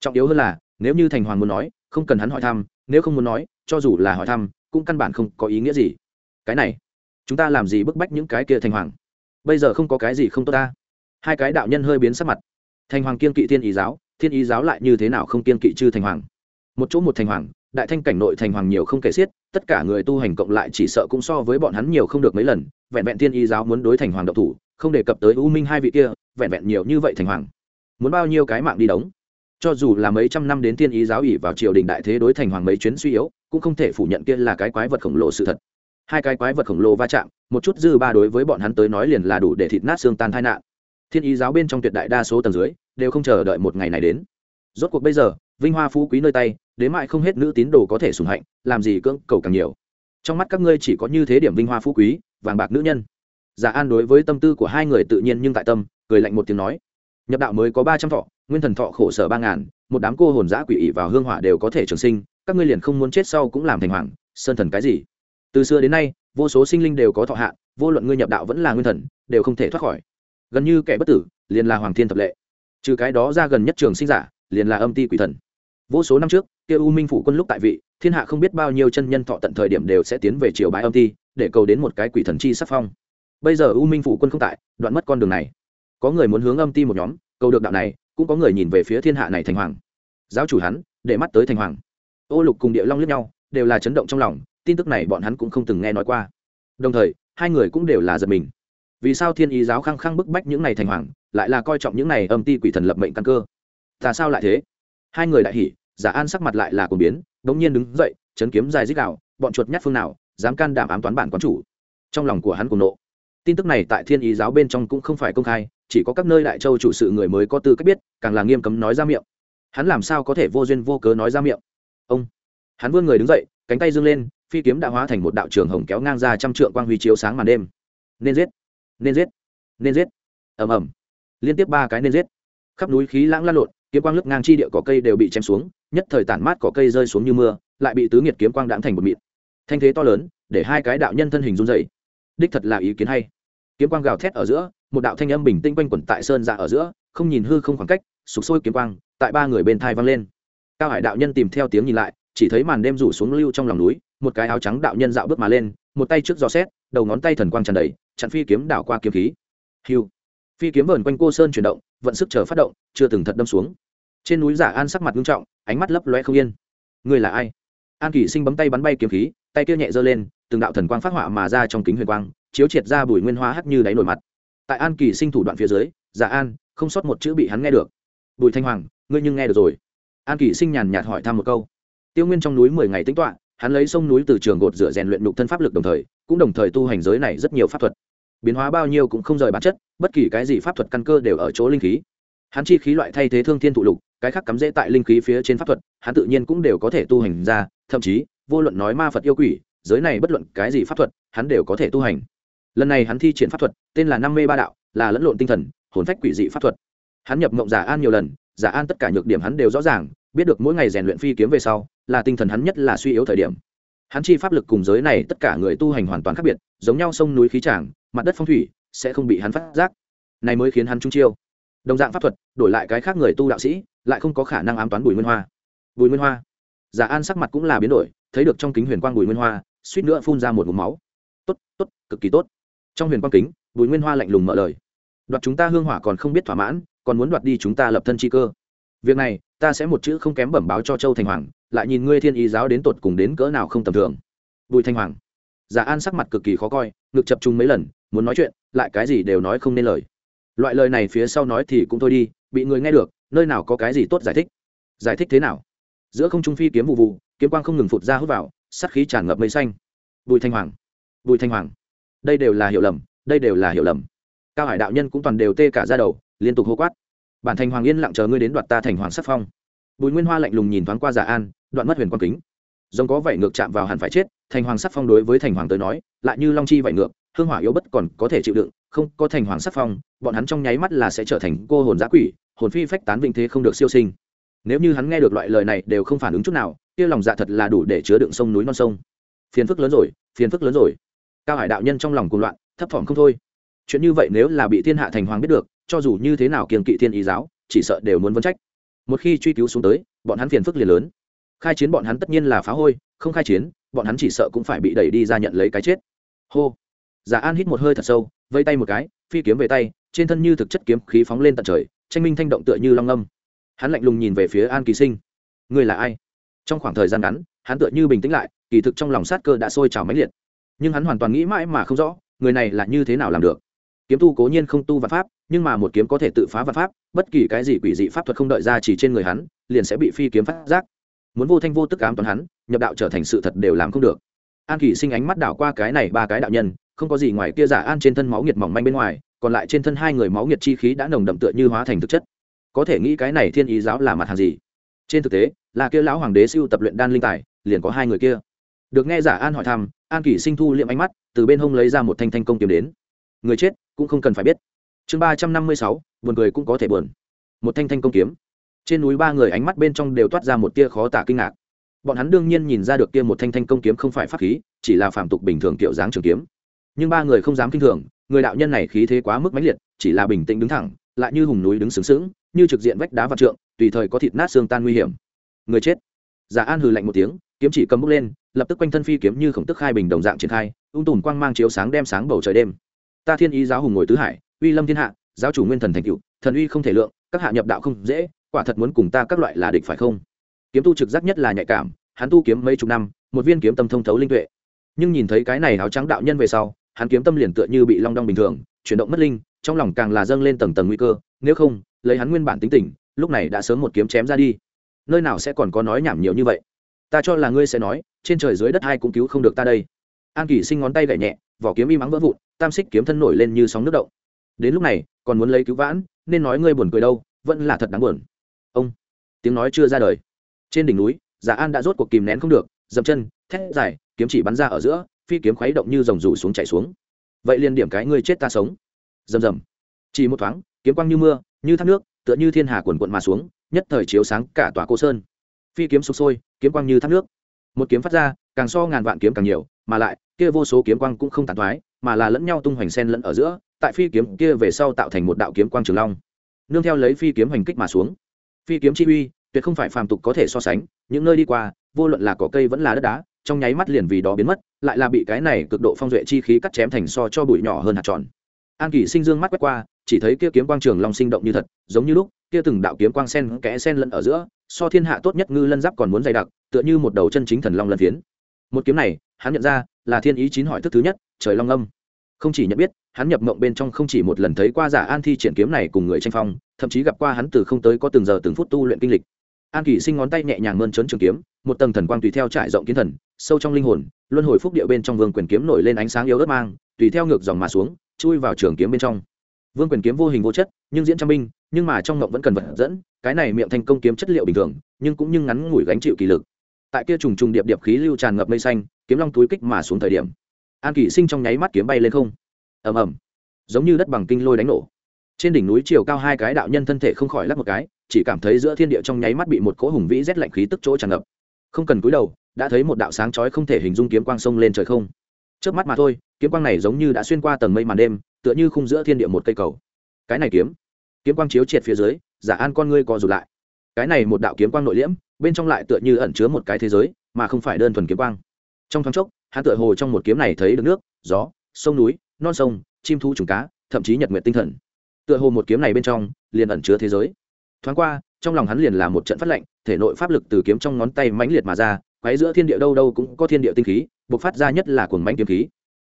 Trọng yếu hơn là, nếu như thành hoàng muốn nói, không cần hắn hỏi thăm, nếu không muốn nói, cho dù là hỏi thăm, cũng căn bản không có ý nghĩa gì. Cái này, chúng ta làm gì bức bách những cái kia thành hoàng? Bây giờ không có cái gì không tốt ta. Hai cái đạo nhân hơi biến sắc mặt. Thành hoàng kiên kỵ thiên ý giáo, thiên ý giáo lại như thế nào không kiên kỵ chư thành hoàng? Một chỗ một thành hoàng, đại thanh cảnh nội thành hoàng nhiều không kể xiết, tất cả người tu hành cộng lại chỉ sợ cũng so với bọn hắn nhiều không được mấy lần, vẹn vẹn thiên ý giáo muốn đối thành hoàng độc thủ, không đề cập tới u minh hai vị kia, vẹn vẹn nhiều như vậy thành hoàng muốn bao nhiêu cái mạng đi đóng. Cho dù là mấy trăm năm đến thiên ý giáo ỉ vào triều đình đại thế đối thành hoàng mấy chuyến suy yếu, cũng không thể phủ nhận kia là cái quái vật khổng lồ sự thật. Hai cái quái vật khổng lồ va chạm, một chút dư ba đối với bọn hắn tới nói liền là đủ để thịt nát xương tan tai nạn. Thiên ý giáo bên trong tuyệt đại đa số tầng dưới, đều không chờ đợi một ngày này đến. Rốt cuộc bây giờ, vinh hoa phú quý nơi tay đến mại không hết nữ tín đồ có thể sùng hạnh, làm gì cưỡng cầu càng nhiều. Trong mắt các ngươi chỉ có như thế điểm vinh hoa phú quý, vàng bạc nữ nhân. Giả an đối với tâm tư của hai người tự nhiên nhưng tại tâm, cười lạnh một tiếng nói nhập đạo mới có ba trăm thọ, nguyên thần thọ khổ sở ba ngàn, một đám cô hồn giã quỷ ỉ vào hương hỏa đều có thể trường sinh, các ngươi liền không muốn chết sau cũng làm thành hoàng, sơn thần cái gì? Từ xưa đến nay, vô số sinh linh đều có thọ hạ, vô luận ngươi nhập đạo vẫn là nguyên thần, đều không thể thoát khỏi. Gần như kẻ bất tử, liền là hoàng thiên thập lệ. Trừ cái đó ra gần nhất trường sinh giả, liền là âm ti quỷ thần. Vô số năm trước, kia u minh phủ quân lúc tại vị, thiên hạ không biết bao nhiêu chân nhân thọ tận thời điểm đều sẽ tiến về triều bãi âm ti, để cầu đến một cái quỷ thần chi sắc phong. Bây giờ u minh phủ quân không tại, đoạn mất con đường này có người muốn hướng âm ti một nhóm, cầu được đạo này, cũng có người nhìn về phía thiên hạ này thành hoàng. Giáo chủ hắn, để mắt tới thành hoàng. Ô lục cùng địa long lướt nhau, đều là chấn động trong lòng, tin tức này bọn hắn cũng không từng nghe nói qua. Đồng thời, hai người cũng đều là giật mình. Vì sao thiên ý giáo khăng khăng bức bách những này thành hoàng, lại là coi trọng những này âm ti quỷ thần lập mệnh căn cơ? Tại sao lại thế? Hai người đại hỉ, giả an sắc mặt lại là cuồng biến, đống nhiên đứng dậy, chấn kiếm dài dích đạo, bọn chuột nhát phương nào, dám can đảm ám toán bản quán chủ. Trong lòng của hắn cùng nộ. Tin tức này tại thiên ý giáo bên trong cũng không phải công khai chỉ có các nơi đại châu chủ sự người mới có tư cách biết, càng là nghiêm cấm nói ra miệng. Hắn làm sao có thể vô duyên vô cớ nói ra miệng? Ông, hắn vươn người đứng dậy, cánh tay dương lên, phi kiếm đã hóa thành một đạo trường hồng kéo ngang ra trăm trượng quang huy chiếu sáng màn đêm. Nên giết! Nên giết! Nên giết! Ầm ầm. Liên tiếp ba cái nên giết. Khắp núi khí lãng lan lộn, kiếm quang lướt ngang chi địa cỏ cây đều bị chém xuống, nhất thời tản mát cỏ cây rơi xuống như mưa, lại bị tứ nghiệt kiếm quang đãng thành một mịn. Thanh thế to lớn, để hai cái đạo nhân thân hình run dày đích thật là ý kiến hay. Kiếm quang gào thét ở giữa một đạo thanh âm bình tĩnh quanh quẩn tại sơn dạ ở giữa, không nhìn hư không khoảng cách sụp sôi kiếm quang, tại ba người bên thai vang lên. Cao hải đạo nhân tìm theo tiếng nhìn lại, chỉ thấy màn đêm rủ xuống lưu trong lòng núi, một cái áo trắng đạo nhân dạo bước mà lên, một tay trước gió xét, đầu ngón tay thần quang tràn đầy, chặn phi kiếm đảo qua kiếm khí. Hiu phi kiếm vờn quanh cô sơn chuyển động, vận sức chờ phát động, chưa từng thật đâm xuống. Trên núi giả an sắc mặt nghiêm trọng, ánh mắt lấp loe không yên. Người là ai? An kỷ sinh bấm tay bắn bay kiếm khí, tay kia nhẹ giơ lên, từng đạo thần quang phát họa mà ra trong kính huyền quang, chiếu triệt ra bùi nguyên hoa hắt như đáy nổi mặt tại an kỳ sinh thủ đoạn phía dưới, giả an, không sót một chữ bị hắn nghe được. Bùi thanh hoàng, ngươi nhưng nghe được rồi. An kỳ sinh nhàn nhạt hỏi thăm một câu. Tiêu nguyên trong núi mười ngày tính toạ hắn lấy sông núi từ trường gột rửa rèn luyện nhục thân pháp lực đồng thời, cũng đồng thời tu hành giới này rất nhiều pháp thuật. Biến hóa bao nhiêu cũng không rời bản chất, bất kỳ cái gì pháp thuật căn cơ đều ở chỗ linh khí. Hắn chi khí loại thay thế thương thiên thụ lục, cái khác cắm rễ tại linh khí phía trên pháp thuật, hắn tự nhiên cũng đều có thể tu hành ra, thậm chí, vô luận nói ma phật yêu quỷ, giới này bất luận cái gì pháp thuật, hắn đều có thể tu hành lần này hắn thi triển pháp thuật, tên là năm mê ba đạo, là lẫn lộn tinh thần, hồn phách quỷ dị pháp thuật. Hắn nhập mộng giả an nhiều lần, giả an tất cả nhược điểm hắn đều rõ ràng, biết được mỗi ngày rèn luyện phi kiếm về sau, là tinh thần hắn nhất là suy yếu thời điểm. Hắn chi pháp lực cùng giới này tất cả người tu hành hoàn toàn khác biệt, giống nhau sông núi khí tràng, mặt đất phong thủy, sẽ không bị hắn phát giác. Này mới khiến hắn trung chiêu. Đồng dạng pháp thuật, đổi lại cái khác người tu đạo sĩ, lại không có khả năng ám toán bùi nguyên hoa. Bùi nguyên hoa. Giả an sắc mặt cũng là biến đổi, thấy được trong kính huyền quang bùi nguyên hoa, suýt nữa phun ra một vùng máu. Tốt tốt, cực kỳ tốt trong huyền quang kính, bùi nguyên hoa lạnh lùng mở lời. Đoạt chúng ta hương hỏa còn không biết thỏa mãn, còn muốn đoạt đi chúng ta lập thân chi cơ. Việc này, ta sẽ một chữ không kém bẩm báo cho châu thành hoàng, lại nhìn ngươi thiên ý giáo đến tột cùng đến cỡ nào không tầm thường. Bùi thanh hoàng. Giả an sắc mặt cực kỳ khó coi, ngực chập trung mấy lần, muốn nói chuyện, lại cái gì đều nói không nên lời. Loại lời này phía sau nói thì cũng thôi đi, bị người nghe được, nơi nào có cái gì tốt giải thích. Giải thích thế nào? Giữa không trung phi kiếm vụ vụ, kiếm quang không ngừng phụt ra hút vào sắt khí tràn ngập mây xanh. Bùi thanh hoàng. Bùi thanh hoàng đây đều là hiểu lầm, đây đều là hiểu lầm. Cao hải đạo nhân cũng toàn đều tê cả ra đầu, liên tục hô quát. Bản thành hoàng yên lặng chờ ngươi đến đoạt ta thành hoàng sắc phong. Bùi nguyên hoa lạnh lùng nhìn thoáng qua giả an, đoạn mất huyền quang kính. Giống có vảy ngược chạm vào hẳn phải chết, thành hoàng sắc phong đối với thành hoàng tới nói, lại như long chi vảy ngược, hương hỏa yếu bất còn có thể chịu đựng, không có thành hoàng sắc phong, bọn hắn trong nháy mắt là sẽ trở thành cô hồn giã quỷ, hồn phi phách tán vinh thế không được siêu sinh. Nếu như hắn nghe được loại lời này đều không phản ứng chút nào, kia lòng dạ thật là đủ để chứa đựng sông núi non sông. Phiền phức lớn rồi, phiền phức lớn rồi cao hải đạo nhân trong lòng cuồng loạn, thấp thỏm không thôi. Chuyện như vậy nếu là bị thiên hạ thành hoàng biết được, cho dù như thế nào kiềm kỵ thiên ý giáo, chỉ sợ đều muốn vấn trách. Một khi truy cứu xuống tới, bọn hắn phiền phức liền lớn. Khai chiến bọn hắn tất nhiên là phá hôi, không khai chiến, bọn hắn chỉ sợ cũng phải bị đẩy đi ra nhận lấy cái chết. Hô. Giả an hít một hơi thật sâu, vây tay một cái, phi kiếm về tay, trên thân như thực chất kiếm khí phóng lên tận trời, tranh minh thanh động tựa như long âm hắn lạnh lùng nhìn về phía an kỳ sinh. Ngươi là ai? Trong khoảng thời gian ngắn, hắn tựa như bình tĩnh lại, kỳ thực trong lòng sát cơ đã sôi trào mãnh liệt nhưng hắn hoàn toàn nghĩ mãi mà không rõ, người này là như thế nào làm được. Kiếm tu cố nhiên không tu vạn pháp, nhưng mà một kiếm có thể tự phá vạn pháp, bất kỳ cái gì quỷ dị pháp thuật không đợi ra chỉ trên người hắn, liền sẽ bị phi kiếm phát giác. Muốn vô thanh vô tức ám toàn hắn, nhập đạo trở thành sự thật đều làm không được. An kỳ sinh ánh mắt đảo qua cái này ba cái đạo nhân, không có gì ngoài kia giả an trên thân máu nhiệt mỏng manh bên ngoài, còn lại trên thân hai người máu nhiệt chi khí đã nồng đậm tựa như hóa thành thực chất. Có thể nghĩ cái này thiên ý giáo là mặt hàng gì? Trên thực tế, là kia lão hoàng đế siêu tập luyện đan linh tài, liền có hai người kia. Được nghe giả an hỏi thăm an kỷ sinh thu liệm ánh mắt, từ bên hông lấy ra một thanh thanh công kiếm đến. Người chết, cũng không cần phải biết. Chương ba trăm năm mươi sáu, buồn cười cũng có thể buồn. Một thanh thanh công kiếm. Trên núi ba người ánh mắt bên trong đều toát ra một tia khó tả kinh ngạc. Bọn hắn đương nhiên nhìn ra được kia một thanh thanh công kiếm không phải pháp khí, chỉ là phạm tục bình thường kiểu dáng trường kiếm. Nhưng ba người không dám kinh thường, người đạo nhân này khí thế quá mức mãnh liệt, chỉ là bình tĩnh đứng thẳng, lại như hùng núi đứng sướng sướng như trực diện vách đá vạn trượng, tùy thời có thịt nát xương tan nguy hiểm. Người chết. Giả an hừ lạnh một tiếng kiếm chỉ cầm bút lên, lập tức quanh thân phi kiếm như khổng tức khai bình đồng dạng triển khai, ung tùn quang mang chiếu sáng đem sáng bầu trời đêm. Ta thiên ý giáo hùng ngồi tứ hải, uy lâm thiên hạ, giáo chủ nguyên thần thành cựu thần uy không thể lượng, các hạ nhập đạo không dễ, quả thật muốn cùng ta các loại là địch phải không? Kiếm tu trực giác nhất là nhạy cảm, hắn tu kiếm mấy chục năm, một viên kiếm tâm thông thấu linh tuệ. Nhưng nhìn thấy cái này áo trắng đạo nhân về sau, hắn kiếm tâm liền tựa như bị long đong bình thường, chuyển động mất linh, trong lòng càng là dâng lên tầng tầng nguy cơ, nếu không, lấy hắn nguyên bản tính tình, lúc này đã sớm một kiếm chém ra đi. Nơi nào sẽ còn có nói nhảm nhiều như vậy? Ta cho là ngươi sẽ nói, trên trời dưới đất hai cũng cứu không được ta đây. An kỳ sinh ngón tay gậy nhẹ, vỏ kiếm im ắng vỡ vụn, tam xích kiếm thân nổi lên như sóng nước động. Đến lúc này, còn muốn lấy cứu vãn, nên nói ngươi buồn cười đâu, vẫn là thật đáng buồn. Ông, tiếng nói chưa ra đời. Trên đỉnh núi giả an đã rốt cuộc kìm nén không được, dậm chân, thét dài, kiếm chỉ bắn ra ở giữa, phi kiếm khuấy động như dòng rủ xuống chạy xuống. Vậy liền điểm cái ngươi chết ta sống. Rầm rầm. Chỉ một thoáng, kiếm quang như mưa, như thác nước, tựa như thiên hà quần quận mà xuống, nhất thời chiếu sáng cả tòa cô sơn phi kiếm sụp sôi, kiếm quang như thác nước. Một kiếm phát ra, càng so ngàn vạn kiếm càng nhiều, mà lại, kia vô số kiếm quang cũng không tàn thoái, mà là lẫn nhau tung hoành sen lẫn ở giữa, tại phi kiếm kia về sau tạo thành một đạo kiếm quang trường long. Nương theo lấy phi kiếm hành kích mà xuống. Phi kiếm chi uy, tuyệt không phải phàm tục có thể so sánh, những nơi đi qua, vô luận là cỏ cây vẫn là đất đá, trong nháy mắt liền vì đó biến mất, lại là bị cái này cực độ phong duệ chi khí cắt chém thành so cho bụi nhỏ hơn hạt tròn. An kỷ sinh dương mắt quét qua, chỉ thấy kia kiếm quang trường long sinh động như thật, giống như lúc, kia từng đạo kiếm quang sen kẽ sen lẫn ở giữa so thiên hạ tốt nhất ngư lân giáp còn muốn dày đặc, tựa như một đầu chân chính thần long lân phiến. Một kiếm này, hắn nhận ra, là thiên ý chín hỏi thức thứ nhất, trời long âm. Không chỉ nhận biết, hắn nhập mộng bên trong không chỉ một lần thấy qua giả an thi triển kiếm này cùng người tranh phong, thậm chí gặp qua hắn từ không tới có từng giờ từng phút tu luyện kinh lịch. An kỳ sinh ngón tay nhẹ nhàng mơn trớn trường kiếm, một tầng thần quang tùy theo trải rộng kiến thần, sâu trong linh hồn, luân hồi phúc địa bên trong vương quyền kiếm nổi lên ánh sáng yếu ớt mang, tùy theo ngược dòng mà xuống, chui vào trường kiếm bên trong. Vương quyền kiếm vô hình vô chất, nhưng diễn trang binh nhưng mà trong ngộng vẫn cần vật dẫn, cái này miệng thành công kiếm chất liệu bình thường, nhưng cũng như ngắn ngủi gánh chịu kỳ lực. Tại kia trùng trùng điệp điệp khí lưu tràn ngập mây xanh, kiếm long túi kích mà xuống thời điểm, an kỷ sinh trong nháy mắt kiếm bay lên không. Ầm ầm. Giống như đất bằng kinh lôi đánh nổ. Trên đỉnh núi chiều cao hai cái đạo nhân thân thể không khỏi lắc một cái, chỉ cảm thấy giữa thiên địa trong nháy mắt bị một cỗ hùng vĩ rét lạnh khí tức chỗ tràn ngập. Không cần cúi đầu, đã thấy một đạo sáng chói không thể hình dung kiếm quang sông lên trời không. Trước mắt mà thôi, kiếm quang này giống như đã xuyên qua tầng mây màn đêm, tựa như khung giữa thiên địa một cây cầu. Cái này kiếm kiếm quang chiếu triệt phía dưới, giả an con ngươi co rụt lại. Cái này một đạo kiếm quang nội liễm, bên trong lại tựa như ẩn chứa một cái thế giới, mà không phải đơn thuần kiếm quang. Trong thoáng chốc, hắn tựa hồ trong một kiếm này thấy được nước, gió, sông núi, non sông, chim thu trùng cá, thậm chí nhật nguyện tinh thần. Tựa hồ một kiếm này bên trong, liền ẩn chứa thế giới. Thoáng qua, trong lòng hắn liền là một trận phát lệnh, thể nội pháp lực từ kiếm trong ngón tay mãnh liệt mà ra, quấy giữa thiên địa đâu đâu cũng có thiên địa tinh khí, bộc phát ra nhất là cuồng mãnh kiếm khí.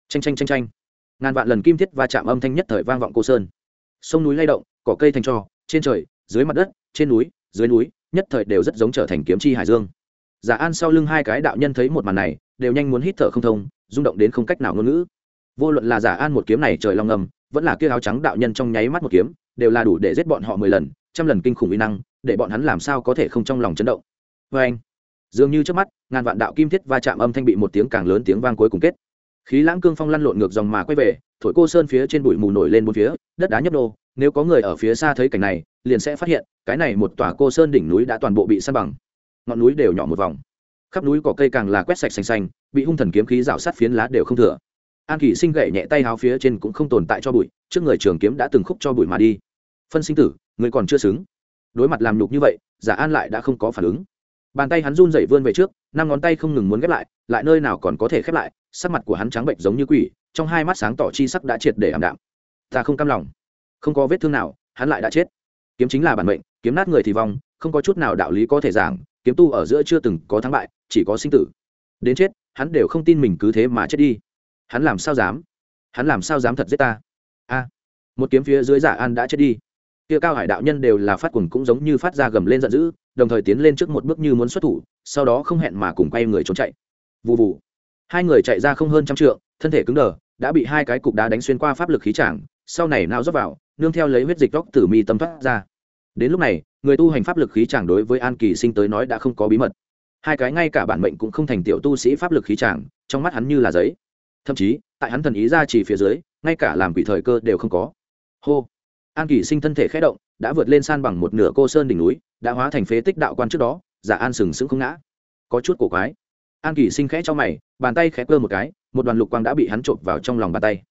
Tranh tranh tranh tranh ngàn vạn lần kim thiết va chạm âm thanh nhất thời vang vọng cô sơn. Sông núi lay động cỏ cây thành trò trên trời, dưới mặt đất, trên núi, dưới núi, nhất thời đều rất giống trở thành kiếm chi hải dương. Giả an sau lưng hai cái đạo nhân thấy một màn này, đều nhanh muốn hít thở không thông, rung động đến không cách nào ngôn ngữ. Vô luận là giả an một kiếm này trời long ngầm, vẫn là kia áo trắng đạo nhân trong nháy mắt một kiếm, đều là đủ để giết bọn họ mười lần, trăm lần kinh khủng uy năng, để bọn hắn làm sao có thể không trong lòng chấn động. Vê anh, dường như trước mắt, ngàn vạn đạo kim thiết va chạm âm thanh bị một tiếng càng lớn tiếng vang cuối cùng kết. Khí lãng cương phong lăn lộn ngược dòng mà quay về, thổi cô sơn phía trên bụi mù nổi lên bốn phía, đất đá nhấp đô nếu có người ở phía xa thấy cảnh này, liền sẽ phát hiện, cái này một tòa cô sơn đỉnh núi đã toàn bộ bị san bằng. Ngọn núi đều nhỏ một vòng. Khắp núi cỏ cây càng là quét sạch xanh xanh, bị hung thần kiếm khí rào sát phiến lá đều không thừa. An kỷ sinh gậy nhẹ tay háo phía trên cũng không tồn tại cho bụi, trước người trường kiếm đã từng khúc cho bụi mà đi. Phân sinh tử, người còn chưa xứng. Đối mặt làm nhục như vậy, giả an lại đã không có phản ứng. Bàn tay hắn run dậy vươn về trước, năm ngón tay không ngừng muốn ghép lại lại nơi nào còn có thể khép lại, sắc mặt của hắn trắng bệnh giống như quỷ, trong hai mắt sáng tỏ chi sắc đã triệt để ảm đạm. Ta không cam lòng không có vết thương nào, hắn lại đã chết. Kiếm chính là bản mệnh, kiếm nát người thì vong, không có chút nào đạo lý có thể giảng, kiếm tu ở giữa chưa từng có thắng bại, chỉ có sinh tử. Đến chết, hắn đều không tin mình cứ thế mà chết đi. Hắn làm sao dám? Hắn làm sao dám thật giết ta? A, một kiếm phía dưới giả an đã chết đi. Kia cao hải đạo nhân đều là phát cuồng cũng giống như phát ra gầm lên giận dữ, đồng thời tiến lên trước một bước như muốn xuất thủ, sau đó không hẹn mà cùng quay người trốn chạy. Vụ vụ hai người chạy ra không hơn trăm trượng, thân thể cứng đờ, đã bị hai cái cục đá đánh xuyên qua pháp lực khí trảng sau này nao dốc vào nương theo lấy huyết dịch góc tử mi tâm thoát ra. Đến lúc này, người tu hành pháp lực khí chàng đối với an kỳ sinh tới nói đã không có bí mật. Hai cái ngay cả bản mệnh cũng không thành tiểu tu sĩ pháp lực khí chàng, trong mắt hắn như là giấy. Thậm chí, tại hắn thần ý ra chỉ phía dưới, ngay cả làm quỷ thời cơ đều không có. Hô! An kỳ sinh thân thể khẽ động, đã vượt lên san bằng một nửa cô sơn đỉnh núi, đã hóa thành phế tích đạo quan trước đó, giả an sừng sững không ngã. Có chút cổ quái. An kỳ sinh khẽ cho mày, bàn tay khẽ cơ một cái, một đoàn lục quang đã bị hắn trộm vào trong lòng bàn tay.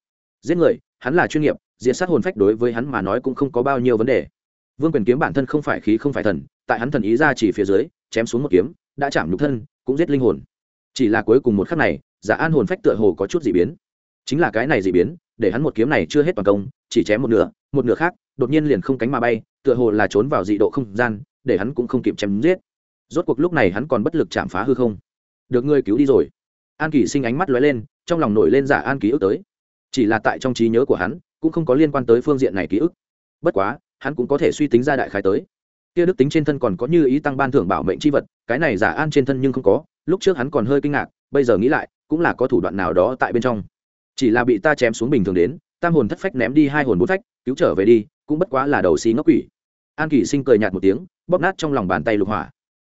Giết người, hắn là chuyên nghiệp diệt sát hồn phách đối với hắn mà nói cũng không có bao nhiêu vấn đề. Vương quyền kiếm bản thân không phải khí không phải thần, tại hắn thần ý ra chỉ phía dưới, chém xuống một kiếm, đã chạm nhục thân, cũng giết linh hồn. Chỉ là cuối cùng một khắc này, giả an hồn phách tựa hồ có chút d ị biến. Chính là cái này d ị biến, để hắn một kiếm này chưa hết toàn công, chỉ chém một nửa một nửa khác, đột nhiên liền không cánh mà bay, tựa hồ là trốn vào dị độ không gian, để hắn cũng không kịp chém giết. Rốt cuộc lúc này hắn còn bất lực chạm phá hư không. Được ngươi cứu đi rồi. An kỳ sinh ánh mắt lóe lên, trong lòng nổi lên giả an ký ức tới. Chỉ là tại trong trí nhớ của hắn cũng không có liên quan tới phương diện này ký ức. Bất quá, hắn cũng có thể suy tính ra đại khái tới. Kia đức tính trên thân còn có như ý tăng ban thưởng bảo mệnh c h i vật, cái này giả an trên thân nhưng không có, lúc trước hắn còn hơi kinh ngạc, bây giờ nghĩ lại, cũng là có thủ đoạn nào đó tại bên trong. Chỉ là bị ta chém xuống bình thường đến, tam hồn thất phách ném đi hai hồn bút phách, cứu trở về đi, cũng bất quá là đầu xí ngốc quỷ. An kỷ sinh cười nhạt một tiếng, bóp nát trong lòng bàn tay lục hỏa.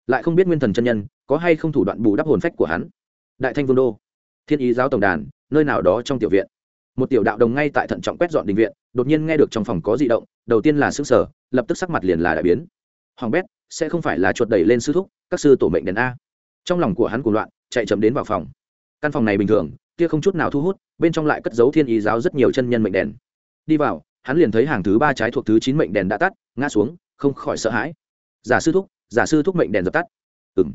Lại không biết nguyên thần chân nhân, có hay không thủ đoạn bù đắp hồn phách của hắn. Đại thanh vương đô, thiên ý giáo tổng đàn, nơi nào đó trong tiểu viện một tiểu đạo đồng ngay tại thận trọng quét dọn đình viện, đột nhiên nghe được trong phòng có di động, đầu tiên là s ư ơ n g sở lập tức sắc mặt liền là đại biến. Hoàng bét, sẽ không phải là chuột đẩy lên sư thúc, các sư tổ mệnh đèn a. Trong lòng của hắn cuồng loạn, chạy chậm đến vào phòng. Căn phòng này bình thường, kia không chút nào thu hút, bên trong lại cất dấu thiên ý giáo rất nhiều chân nhân mệnh đèn. Đi vào, hắn liền thấy hàng thứ ba trái thuộc thứ chín mệnh đèn đã tắt, ngã xuống, không khỏi sợ hãi. Giả sư thúc, giả sư thúc mệnh đèn dập tắt. Ừng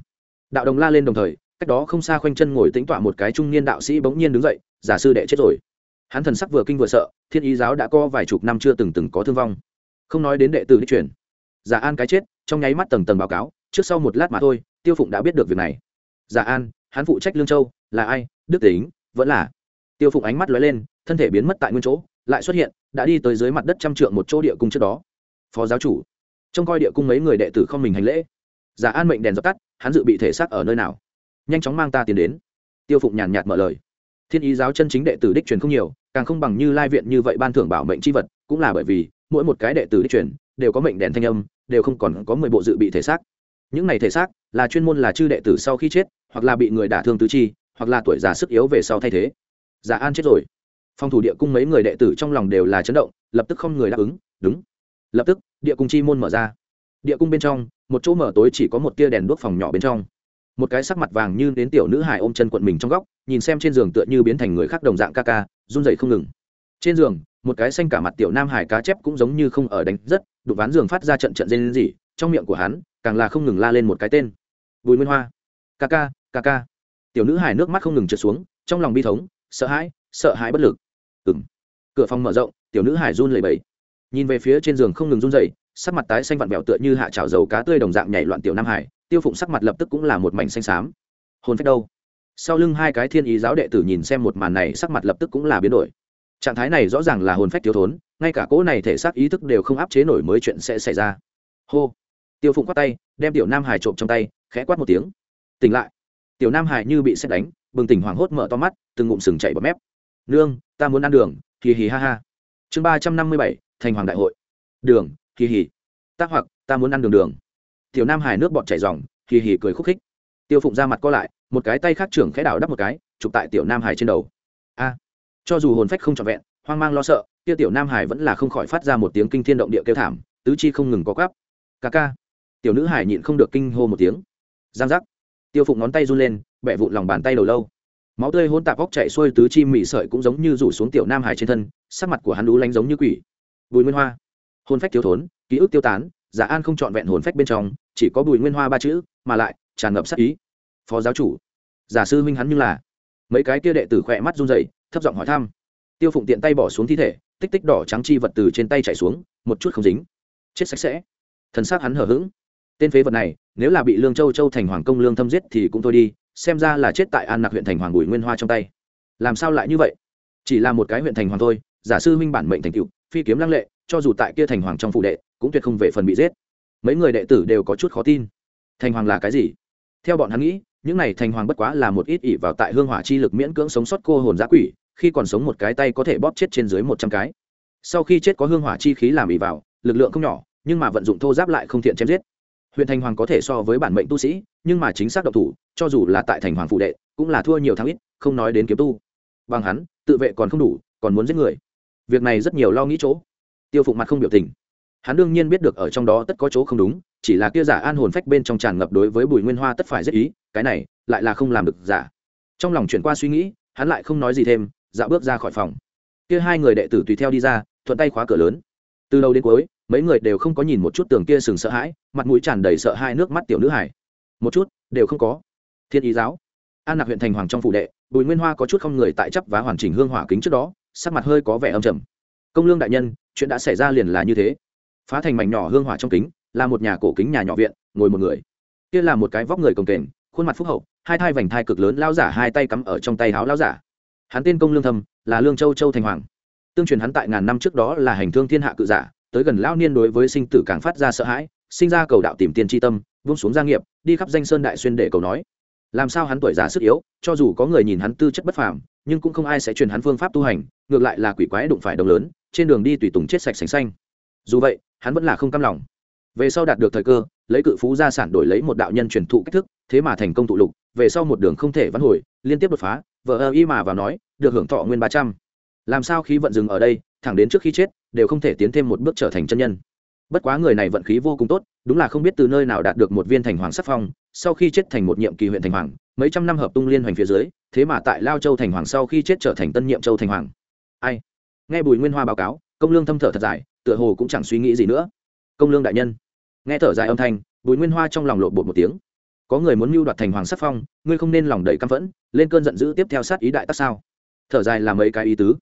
đạo đồng la lên đồng thời, cách đó không xa khoanh chân ngồi tính tọa một cái trung niên đạo sĩ bỗng nhiên đứng dậy, giả sư đệ chết rồi hắn thần sắc vừa kinh vừa sợ, thiên ý giáo đã có vài chục năm chưa từng từng có thương vong. Không nói đến đệ tử đi truyền. Giả an cái chết, trong nháy mắt tầng tầng báo cáo, trước sau một lát mà thôi, tiêu phụng đã biết được việc này. Giả an, hắn phụ trách lương châu, là ai? Đức tính, vẫn là. Tiêu phụng ánh mắt lóe lên, thân thể biến mất tại nguyên chỗ, lại xuất hiện, đã đi tới dưới mặt đất trăm trượng một chỗ địa cung trước đó. Phó giáo chủ, trông coi địa cung mấy người đệ tử không mình hành lễ. Giả an mệnh đèn dập tắt, hắn dự bị thể xác ở nơi nào? Nhanh chóng mang ta tiền đến. Tiêu phụng nhàn nhạt mở lời thiên ý giáo chân chính đệ tử đích truyền không nhiều, càng không bằng như lai viện như vậy ban thưởng bảo mệnh c h i vật, cũng là bởi vì, mỗi một cái đệ tử đích truyền, đều có mệnh đèn thanh âm, đều không còn có mười bộ dự bị thể xác. Những này thể xác, là chuyên môn là chư đệ tử sau khi chết, hoặc là bị người đả thương tứ chi, hoặc là tuổi già sức yếu về sau thay thế. Giả an chết rồi. Phòng thủ địa cung mấy người đệ tử trong lòng đều là chấn động, lập tức không người đáp ứng, đúng. Lập tức, địa cung chi môn mở ra. Địa cung bên trong, một chỗ mở tối chỉ có một tia đèn đuốc phòng nhỏ bên trong. Một cái sắc mặt vàng như đến tiểu nữ hải ôm chân quận mình trong góc nhìn xem trên giường tựa như biến thành người khác đồng dạng ca ca, run dậy không ngừng. Trên giường, một cái xanh cả mặt tiểu nam hải cá chép cũng giống như không ở đánh rất đục ván giường phát ra trận trận rên gì trong miệng của hắn, càng là không ngừng la lên một cái tên. Bùi nguyên hoa. Ca ca ca ca. Tiểu nữ hải nước mắt không ngừng trượt xuống, trong lòng bi thống, sợ hãi sợ hãi bất lực. Ừng cửa phòng mở rộng, tiểu nữ hải run lẩy bẩy. Nhìn về phía trên giường không ngừng run dậy sắc mặt tái xanh vặn vẹo tựa như hạ trào dầu cá tươi đồng dạng nhảy loạn tiểu nam hải tiêu phụng sắc mặt lập tức cũng là một mảnh xanh xám. Hồn phách đâu? Sau lưng hai cái thiên ý giáo đệ tử nhìn xem một màn này, sắc mặt lập tức cũng là biến đổi. Trạng thái này rõ ràng là hồn phách thiếu thốn, ngay cả cỗ này thể xác ý thức đều không áp chế nổi mới chuyện sẽ xảy ra. Hô. Tiêu phụng quát tay, đem tiểu nam hải trộm trong tay, khẽ quát một tiếng. Tỉnh lại. Tiểu nam hải như bị xét đánh, bừng tỉnh hoảng hốt mở to mắt, từng ngụm sừng chạy bọt mép. Nương, ta muốn ăn đường, hì hì ha ha. Chương ba trăm năm mươi bảy, thành hoàng đại hội. Đường, hì hì. Tác hoặc, ta muốn ăn đường đường. Tiểu nam hải nước bọt chảy dòng hì hì cười khúc khích. Tiêu phụng ra mặt co lại một cái tay khác trưởng khẽ đảo đắp một cái, chụp tại tiểu nam hải trên đầu. A! Cho dù hồn phách không trọn vẹn, hoang mang lo sợ tiêu tiểu nam hải vẫn là không khỏi phát ra một tiếng kinh thiên động địa kêu thảm, tứ chi không ngừng có cắp ca ca! Tiểu nữ hải nhịn không được kinh hô một tiếng. Giang giác! Tiêu phụng ngón tay run lên bẹ vụn lòng bàn tay đầu lâu. Máu tươi hôn tạp góc chạy xuôi tứ chi mị sợi cũng giống như rủ xuống tiểu nam hải trên thân, sắc mặt của hắn đú lánh giống như quỷ. Bùi nguyên hoa. Hôn phách thiếu thốn, ký ức tiêu tán, giả an không trọn vẹn hồn phách bên trong, chỉ có bùi nguyên hoa ba chữ, mà lại tràn ngập sắc ý phó giáo chủ. Giả sư minh hắn như là. Mấy cái kia đệ tử khỏe mắt run dậy thấp giọng hỏi thăm. Tiêu phụng tiện tay bỏ xuống thi thể, tích tích đỏ trắng chi vật từ trên tay chạy xuống, một chút không dính. Chết sạch sẽ. Thần xác hắn hở h ữ g tên phế vật này, nếu là bị lương châu châu thành hoàng công lương thâm giết thì cũng thôi đi, xem ra là chết tại an nặc huyện thành hoàng bùi nguyên hoa trong tay. Làm sao lại như vậy? Chỉ là một cái huyện thành hoàng thôi, giả sư minh bản mệnh thành cựu phi kiếm lăng lệ, cho dù tại kia thành hoàng trong phụ đệ, cũng tuyệt không về phần bị giết. Mấy người đệ tử đều có chút khó tin. Thành hoàng là cái gì? Theo bọn hắn nghĩ những này thành hoàng bất quá là một ít ỷ vào tại hương hỏa chi lực miễn cưỡng sống sót cô hồn giã quỷ, khi còn sống một cái tay có thể bóp chết trên dưới một trăm cái. Sau khi chết có hương hỏa chi khí làm ỷ vào, lực lượng không nhỏ, nhưng mà vận dụng thô giáp lại không thiện chém giết. Huyện thành hoàng có thể so với bản mệnh tu sĩ, nhưng mà chính xác độc thủ, cho dù là tại thành hoàng phụ đệ, cũng là thua nhiều tháng ít, không nói đến kiếm tu. Bằng hắn, tự vệ còn không đủ, còn muốn giết người. Việc này rất nhiều lo nghĩ chỗ. Tiêu phụng mặt không biểu tình hắn đương nhiên biết được ở trong đó tất có chỗ không đúng, chỉ là kia giả an hồn phách bên trong tràn ngập đối với bùi nguyên hoa tất phải rất ý, cái này lại là không làm được giả. Trong lòng chuyển qua suy nghĩ, hắn lại không nói gì thêm dạo bước ra khỏi phòng. Kia hai người đệ tử tùy theo đi ra, thuận tay khóa cửa lớn. Từ đầu đến cuối, mấy người đều không có nhìn một chút tường kia sừng sợ hãi, mặt mũi tràn đầy sợ hai nước mắt tiểu nữ hải một chút, đều không có. Thiên ý giáo. An lạc huyện thành hoàng trong phủ đệ, bùi nguyên hoa có chút không người tại chấp và hoàn chỉnh hương hỏa kính trước đó, sắc mặt hơi có vẻ âm trầm. Công lương đại nhân, chuyện đã xảy ra liền là như thế phá thành mảnh nhỏ hương hỏa trong kính, là một nhà cổ kính nhà nhỏ viện, ngồi một người. Kia là một cái vóc người cồng kềnh, khuôn mặt phúc hậu, hai thai vành thai cực lớn lao giả hai tay cắm ở trong tay háo lao giả. Hắn tên công lương thâm, là lương châu châu thành hoàng. Tương truyền hắn tại ngàn năm trước đó là hành thương thiên hạ cự giả, tới gần lao niên đối với sinh tử càng phát ra sợ hãi, sinh ra cầu đạo tìm tiền tri tâm, vung xuống gia nghiệp, đi khắp danh sơn đại xuyên để cầu nói. Làm sao hắn tuổi già sức yếu, cho dù có người nhìn hắn tư chất bất phàm, nhưng cũng không ai sẽ truyền hắn phương pháp tu hành, ngược lại là quỷ quái đụng phải đồng lớn, trên đường đi tùy tùng chết sạch sành xanh. Dù vậy hắn vẫn là không cam lòng. Về sau đạt được thời cơ, lấy cự phú gia sản đổi lấy một đạo nhân truyền thụ cách thức, thế mà thành công tụ lục, về sau một đường không thể vãn hồi, liên tiếp đột phá vợ ơ y mà vào nói, được hưởng thọ nguyên ba trăm. Làm sao khí vận dừng ở đây, thẳng đến trước khi chết, đều không thể tiến thêm một bước trở thành chân nhân. Bất quá người này vận khí vô cùng tốt, đúng là không biết từ nơi nào đạt được một viên thành hoàng sắc phong, sau khi chết thành một nhiệm kỳ huyện thành hoàng, mấy trăm năm hợp tung liên hoành phía dưới, thế mà tại lao châu thành hoàng sau khi chết trở thành tân nhiệm châu thành hoàng. Ai? Nghe bùi nguyên hoa báo cáo công lương thâm thở thật dài, tựa hồ cũng chẳng suy nghĩ gì nữa. Công lương đại nhân. Nghe thở dài âm thanh, bùi nguyên hoa trong lòng lộn bột một tiếng. Có người muốn mưu đoạt thành hoàng sắc phong, ngươi không nên lòng đầy căm phẫn, lên cơn giận dữ tiếp theo sát ý đại tác sao? Thở dài là mấy cái ý tứ.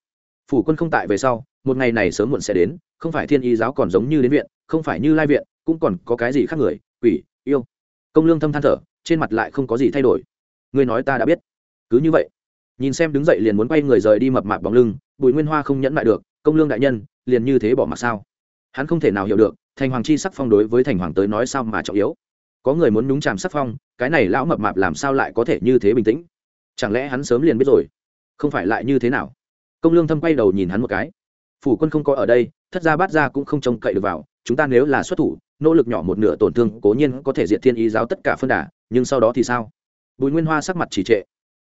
Phủ quân không tại về sau, một ngày này sớm muộn sẽ đến, không phải thiên y giáo còn giống như đến viện, không phải như lai viện, cũng còn có cái gì khác người, quỷ, yêu. Công lương thâm than thở, trên mặt lại không có gì thay đổi. Ngươi nói ta đã biết. Cứ như vậy. Nhìn xem đứng dậy liền muốn quay người rời đi mập mạp bóng lưng, bùi nguyên hoa không nhẫn lại được công lương đại nhân, liền như thế bỏ mặc sao? Hắn không thể nào hiểu được, thành hoàng chi sắc phong đối với thành hoàng tới nói sao mà trọng yếu. Có người muốn nhúng chàm sắc phong, cái này lão mập mạp làm sao lại có thể như thế bình tĩnh? Chẳng lẽ hắn sớm liền biết rồi? Không phải lại như thế nào? Công lương thâm quay đầu nhìn hắn một cái. Phủ quân không có ở đây, thất gia bát gia cũng không trông cậy được vào, chúng ta nếu là xuất thủ, nỗ lực nhỏ một nửa tổn thương cố nhiên có thể diện thiên ý giáo tất cả phân đà, nhưng sau đó thì sao? Bùi nguyên hoa sắc mặt trì trệ.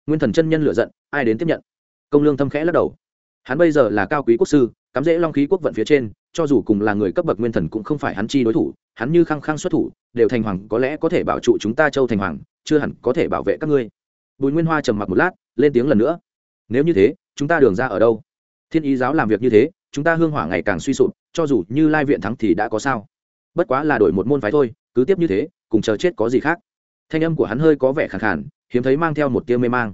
Nguyên thần chân nhân lựa giận, ai đến tiếp nhận? Công lương thâm khẽ lắc đầu hắn bây giờ là cao quý quốc sư, cắm rễ long khí quốc vận phía trên, cho dù cùng là người cấp bậc nguyên thần cũng không phải hắn chi đối thủ, hắn như khăng khăng xuất thủ, đều thành hoàng, có lẽ có thể bảo trụ chúng ta châu thành hoàng, chưa hẳn có thể bảo vệ các ngươi. Bùi nguyên hoa trầm mặc một lát, lên tiếng lần nữa. Nếu như thế, chúng ta đường ra ở đâu? Thiên ý giáo làm việc như thế, chúng ta hương hỏa ngày càng suy sụp, cho dù như lai viện thắng thì đã có sao? Bất quá là đổi một môn phái thôi, cứ tiếp như thế, cùng chờ chết có gì khác? Thanh âm của hắn hơi có vẻ khẳng khản hiếm thấy mang theo một tiêu mê mang.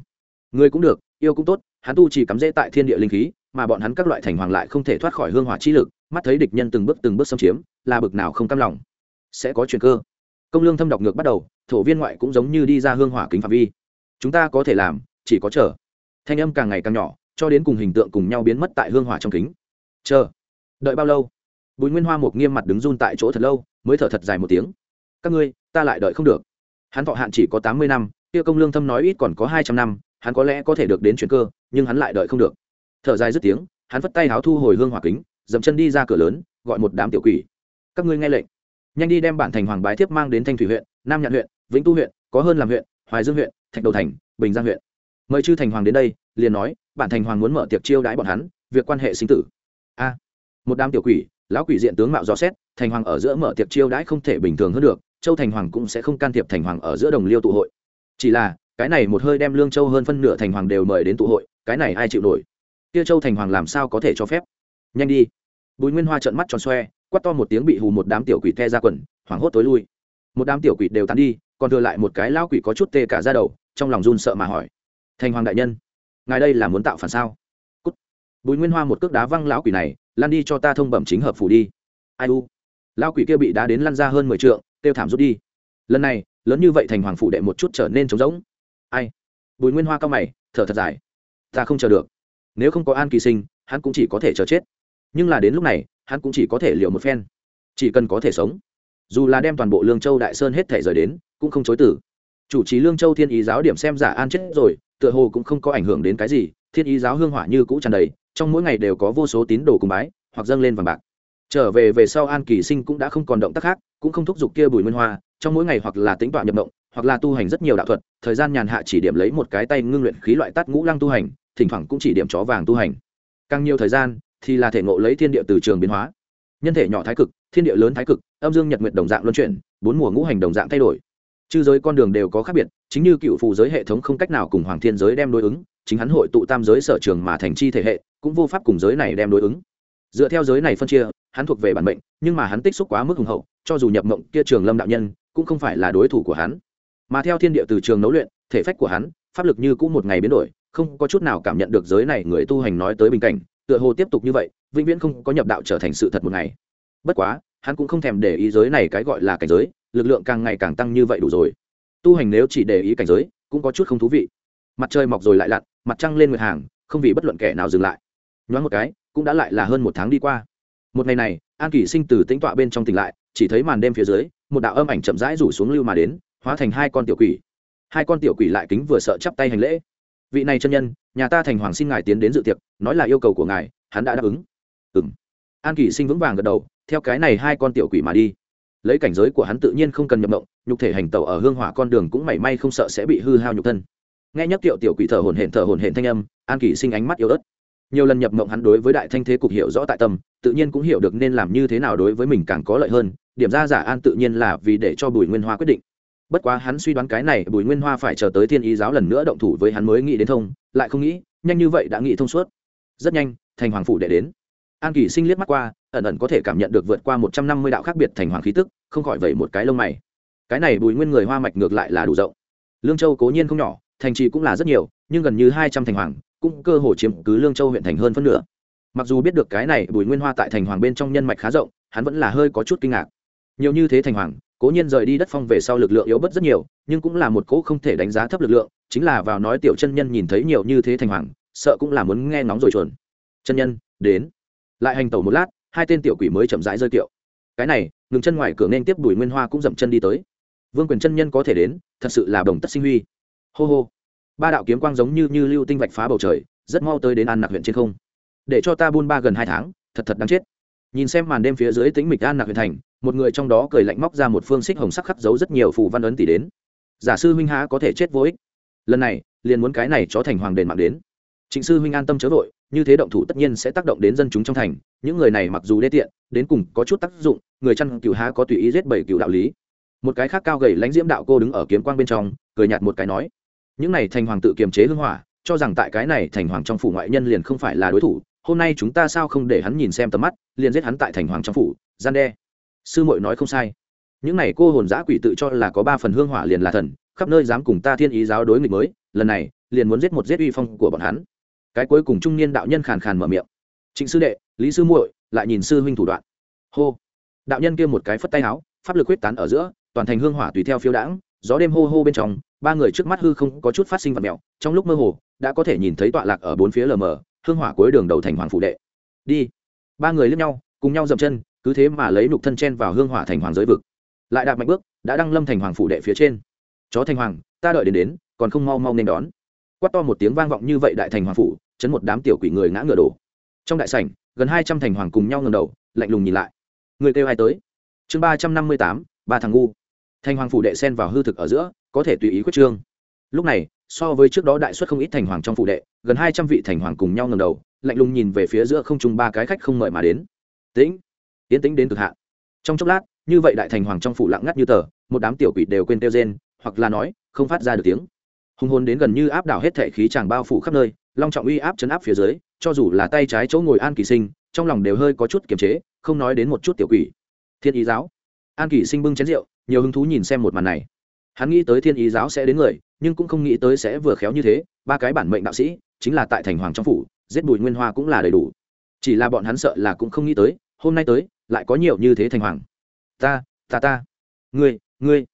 Người cũng được, yêu cũng tốt, hắn tu chỉ cắm rễ tại thiên địa linh khí mà bọn hắn các loại thành hoàng lại không thể thoát khỏi hương hỏa chi lực, mắt thấy địch nhân từng bước từng bước xâm chiếm, là bực nào không cam lòng. Sẽ có chuyện cơ. Công lương thâm đọc ngược bắt đầu, thổ viên ngoại cũng giống như đi ra hương hỏa kính phạm vi. Chúng ta có thể làm, chỉ có chờ. Thanh âm càng ngày càng nhỏ, cho đến cùng hình tượng cùng nhau biến mất tại hương hỏa trong kính. Chờ. Đợi bao lâu? Bùi nguyên hoa một nghiêm mặt đứng run tại chỗ thật lâu, mới thở thật dài một tiếng. Các ngươi, ta lại đợi không được. Hắn thọ hạn chỉ có tám mươi năm, kia công lương thâm nói ít còn có hai trăm năm, hắn có lẽ có thể được đến chuyện cơ, nhưng hắn lại đợi không được thở dài dứt tiếng, hắn vất tay háo thu hồi hương hỏa kính, dậm chân đi ra cửa lớn, gọi một đám tiểu quỷ. Các ngươi nghe lệnh. Nhanh đi đem bản thành hoàng bái thiếp mang đến thanh thủy huyện, nam nhạn huyện, vĩnh tu huyện, có hơn làm huyện, hoài dương huyện, thạch đầu thành, bình giang huyện. Mời chư thành hoàng đến đây, liền nói, bản thành hoàng muốn mở tiệc chiêu đãi bọn hắn, việc quan hệ sinh tử. A. Một đám tiểu quỷ, lão quỷ diện tướng mạo rõ xét, thành hoàng ở giữa mở tiệc chiêu đãi không thể bình thường hơn được, châu thành hoàng cũng sẽ không can thiệp thành hoàng ở giữa đồng liêu tụ hội. Chỉ là, cái này một hơi đem lương châu hơn phân nửa thành hoàng đều mời đến tụ hội, cái này ai chịu nổi? Kia châu thành hoàng làm sao có thể cho phép? Nhanh đi. Bùi nguyên hoa trợn mắt tròn xoe quắt to một tiếng bị hù một đám tiểu quỷ the ra quần, hoảng hốt tối lui. Một đám tiểu quỷ đều tán đi, còn thừa lại một cái lao quỷ có chút tê cả ra đầu, trong lòng run sợ mà hỏi. Thành hoàng đại nhân, ngài đây là muốn tạo phản sao? Cút. bùi nguyên hoa một cước đá văng lão quỷ này, lan đi cho ta thông bẩm chính hợp phủ đi. Ai u? Lão quỷ kia bị đá đến lăn ra hơn mười t tiêu thảm rút đi. Lần này, lớn như vậy thành hoàng phủ đệ một chút trở nên trống rỗng. Ai? Bùi nguyên hoa cao mày, thở thật dài. Ta không chờ được nếu không có an kỳ sinh, hắn cũng chỉ có thể chờ chết. Nhưng là đến lúc này, hắn cũng chỉ có thể liều một phen. Chỉ cần có thể sống. Dù là đem toàn bộ lương châu đại sơn hết thể rời đến, cũng không chối tử chủ trì lương châu thiên ý giáo điểm xem giả an chết rồi, tựa hồ cũng không có ảnh hưởng đến cái gì, thiên ý giáo hương hỏa như cũ tràn đầy, trong mỗi ngày đều có vô số tín đồ cùng bái, hoặc dâng lên vàng bạc. Trở về về sau an kỳ sinh cũng đã không còn động tác khác, cũng không thúc giục kia bùi nguyên hoa, trong mỗi ngày hoặc là tính tọa nhập động, hoặc là tu hành rất nhiều đạo thuật, thời gian nhàn hạ chỉ điểm lấy một cái tay ngưng luyện khí loại tắt ngũ lăng tu hành thỉnh thoảng cũng chỉ điểm chó vàng tu hành. Càng nhiều thời gian, thì là thể ngộ lấy thiên địa từ trường biến hóa. Nhân thể nhỏ thái cực, thiên địa lớn thái cực, âm dương nhật nguyệt đồng dạng luân chuyển, bốn mùa ngũ hành đồng dạng thay đổi. Chư giới con đường đều có khác biệt, chính như cựu phù giới hệ thống không cách nào cùng hoàng thiên giới đem đối ứng, chính hắn hội tụ tam giới sở trường mà thành chi thể hệ, cũng vô pháp cùng giới này đem đối ứng. Dựa theo giới này phân chia, hắn thuộc về bản mệnh, nhưng mà hắn tích xúc quá mức hùng hậu, cho dù nhập mộng kia trường lâm đạo nhân, cũng không phải là đối thủ của hắn. Mà theo thiên địa từ trường nấu luyện, thể phách của hắn, pháp lực như cũng một ngày biến đổi không có chút nào cảm nhận được giới này người tu hành nói tới bình cảnh, tựa hồ tiếp tục như vậy, vĩnh viễn không có nhập đạo trở thành sự thật một ngày. Bất quá, hắn cũng không thèm để ý giới này cái gọi là cảnh giới, lực lượng càng ngày càng tăng như vậy đủ rồi. Tu hành nếu chỉ để ý cảnh giới, cũng có chút không thú vị. Mặt trời mọc rồi lại lặn, mặt trăng lên nguyệt hàng, không vì bất luận kẻ nào dừng lại. Nhoáng một cái, cũng đã lại là hơn một tháng đi qua. Một ngày này, an kỷ sinh từ tĩnh tọa bên trong tỉnh lại, chỉ thấy màn đêm phía dưới, một đạo âm ảnh chậm rãi rủ xuống lưu mà đến, hóa thành hai con tiểu quỷ. Hai con tiểu quỷ lại kính vừa sợ chắp tay hành lễ vị này chân nhân, nhà ta thành hoàng xin ngài tiến đến dự tiệc, nói là yêu cầu của ngài, hắn đã đáp ứng. Ừ m an kỷ sinh vững vàng gật đầu, theo cái này hai con tiểu quỷ mà đi. Lấy cảnh giới của hắn tự nhiên không cần nhập mộng, nhục thể hành tẩu ở hương hỏa con đường cũng mảy may không sợ sẽ bị hư hao nhục thân. Nghe nhắc tiểu tiểu quỷ thở hồn hển thở hồn hển thanh âm, an kỷ sinh ánh mắt yếu ớt. Nhiều lần nhập mộng hắn đối với đại thanh thế cục hiểu rõ tại tâm, tự nhiên cũng hiểu được nên làm như thế nào đối với mình càng có lợi hơn, điểm ra giả an tự nhiên là vì để cho bùi nguyên hoa quyết định bất quá hắn suy đoán cái này bùi nguyên hoa phải chờ tới thiên ý giáo lần nữa động thủ với hắn mới nghĩ đến thông, lại không nghĩ, nhanh như vậy đã nghĩ thông suốt. Rất nhanh, thành hoàng phủ đệ đến. An kỳ sinh liếc mắt qua, ẩn ẩn có thể cảm nhận được vượt qua một trăm năm mươi đạo khác biệt thành hoàng khí tức, không khỏi vậy một cái lông mày. Cái này bùi nguyên người hoa mạch ngược lại là đủ rộng. Lương châu cố nhiên không nhỏ, thành trì cũng là rất nhiều, nhưng gần như hai trăm thành hoàng, cũng cơ hồ chiếm cứ lương châu huyện thành hơn phân nửa. Mặc dù biết được cái này bùi nguyên hoa tại thành hoàng bên trong nhân mạch khá rộng, hắn vẫn là hơi có chút kinh ngạc. Nhiều như thế thành hoàng cố nhiên rời đi đất phong về sau lực lượng yếu bớt rất nhiều, nhưng cũng là một cỗ không thể đánh giá thấp lực lượng, chính là vào nói tiểu chân nhân nhìn thấy nhiều như thế thành hoàng, sợ cũng là muốn nghe ngóng rồi chuồn. Chân nhân, đến. Lại hành tẩu một lát, hai tên tiểu quỷ mới chậm rãi rơi kiệu. Cái này, ngừng chân ngoài cửa nên tiếp đuổi nguyên hoa cũng dậm chân đi tới. Vương quyền chân nhân có thể đến, thật sự là đồng tất sinh huy. Hô hô. Ba đạo kiếm quang giống như như lưu tinh vạch phá bầu trời, rất mau tới đến an nặc huyện trên không. Để cho ta buôn ba gần hai tháng, thật thật đáng chết nhìn xem màn đêm phía dưới tính mịch an nạc huyền thành, một người trong đó cười lạnh móc ra một phương xích hồng sắc khắc giấu rất nhiều phù văn ấn tỷ đến. Giả sư huynh há có thể chết vô ích? Lần này, liền muốn cái này cho thành hoàng đền mạng đến. Trịnh sư huynh an tâm chớ vội, như thế động thủ tất nhiên sẽ tác động đến dân chúng trong thành. Những người này mặc dù đê tiện, đến cùng có chút tác dụng, người chăn cựu há có tùy ý giết bảy cựu đạo lý. Một cái khác cao gầy lãnh diễm đạo cô đứng ở kiếm quang bên trong, cười nhạt một cái nói, những này thành hoàng tự kiềm chế hưng hỏa, cho rằng tại cái này thành hoàng trong phủ ngoại nhân liền không phải là đối thủ hôm nay chúng ta sao không để hắn nhìn xem tầm mắt, liền giết hắn tại thành hoàng trong phủ, gian đe. Sư mội nói không sai. Những này cô hồn giã quỷ tự cho là có ba phần hương hỏa liền là thần, khắp nơi dám cùng ta thiên ý giáo đối nghịch mới, lần này, liền muốn giết một giết uy phong của bọn hắn. Cái cuối cùng trung niên đạo nhân khàn khàn mở miệng. Trịnh sư đệ, lý sư muội, lại nhìn sư huynh thủ đoạn. Hô. Đạo nhân kia một cái phất tay áo, pháp lực huyết tán ở giữa, toàn thành hương hỏa tùy theo phiêu đãng, gió đêm hô hô bên trong, ba người trước mắt hư không có chút phát sinh vật mèo trong lúc mơ hồ, đã có thể nhìn thấy tọa lạc ở bốn phía lờ mờ hương hỏa cuối đường đầu thành hoàng phụ đệ. Đi. Ba người lướt nhau, cùng nhau dậm chân, cứ thế mà lấy nục thân chen vào hương hỏa thành hoàng giới vực. Lại đạp mạnh bước, đã đăng lâm thành hoàng phụ đệ phía trên. Chó thành hoàng, ta đợi đến đến, còn không mau mau nên đón. Quát to một tiếng vang vọng như vậy đại thành hoàng phủ, chấn một đám tiểu quỷ người ngã ngựa đổ. Trong đại sảnh, gần hai trăm thành hoàng cùng nhau ngầm đầu, lạnh lùng nhìn lại. Người kêu ai tới? Chương ba trăm năm mươi tám, ba thằng ngu. Thành hoàng phủ đệ sen vào hư thực ở giữa, có thể tùy ý quyết trương. Lúc này, so với trước đó đại xuất không ít thành hoàng trong phủ đệ gần hai trăm vị thành hoàng cùng nhau ngầm đầu, lạnh lùng nhìn về phía giữa không trung ba cái khách không mời mà đến. Tĩnh tiến tĩnh đến cực hạn. Trong chốc lát, như vậy đại thành hoàng trong phủ lặng ngắt như tờ, một đám tiểu quỷ đều quên tiêu rên, hoặc là nói, không phát ra được tiếng. Hùng hồn đến gần như áp đảo hết thể khí chàng bao phủ khắp nơi, long trọng uy áp chấn áp phía dưới, cho dù là tay trái chỗ ngồi an kỳ sinh, trong lòng đều hơi có chút kiềm chế, không nói đến một chút tiểu quỷ. Thiên ý giáo. An kỳ sinh bưng chén rượu, nhiều hứng thú nhìn xem một màn này. Hắn nghĩ tới thiên ý giáo sẽ đến người, nhưng cũng không nghĩ tới sẽ vừa khéo như thế, ba cái bản mệnh đạo sĩ chính là tại thành hoàng trong phủ, giết bùi nguyên hoa cũng là đầy đủ. Chỉ là bọn hắn sợ là cũng không nghĩ tới, hôm nay tới, lại có nhiều như thế thành hoàng. Ta ta ta. Ngươi ngươi.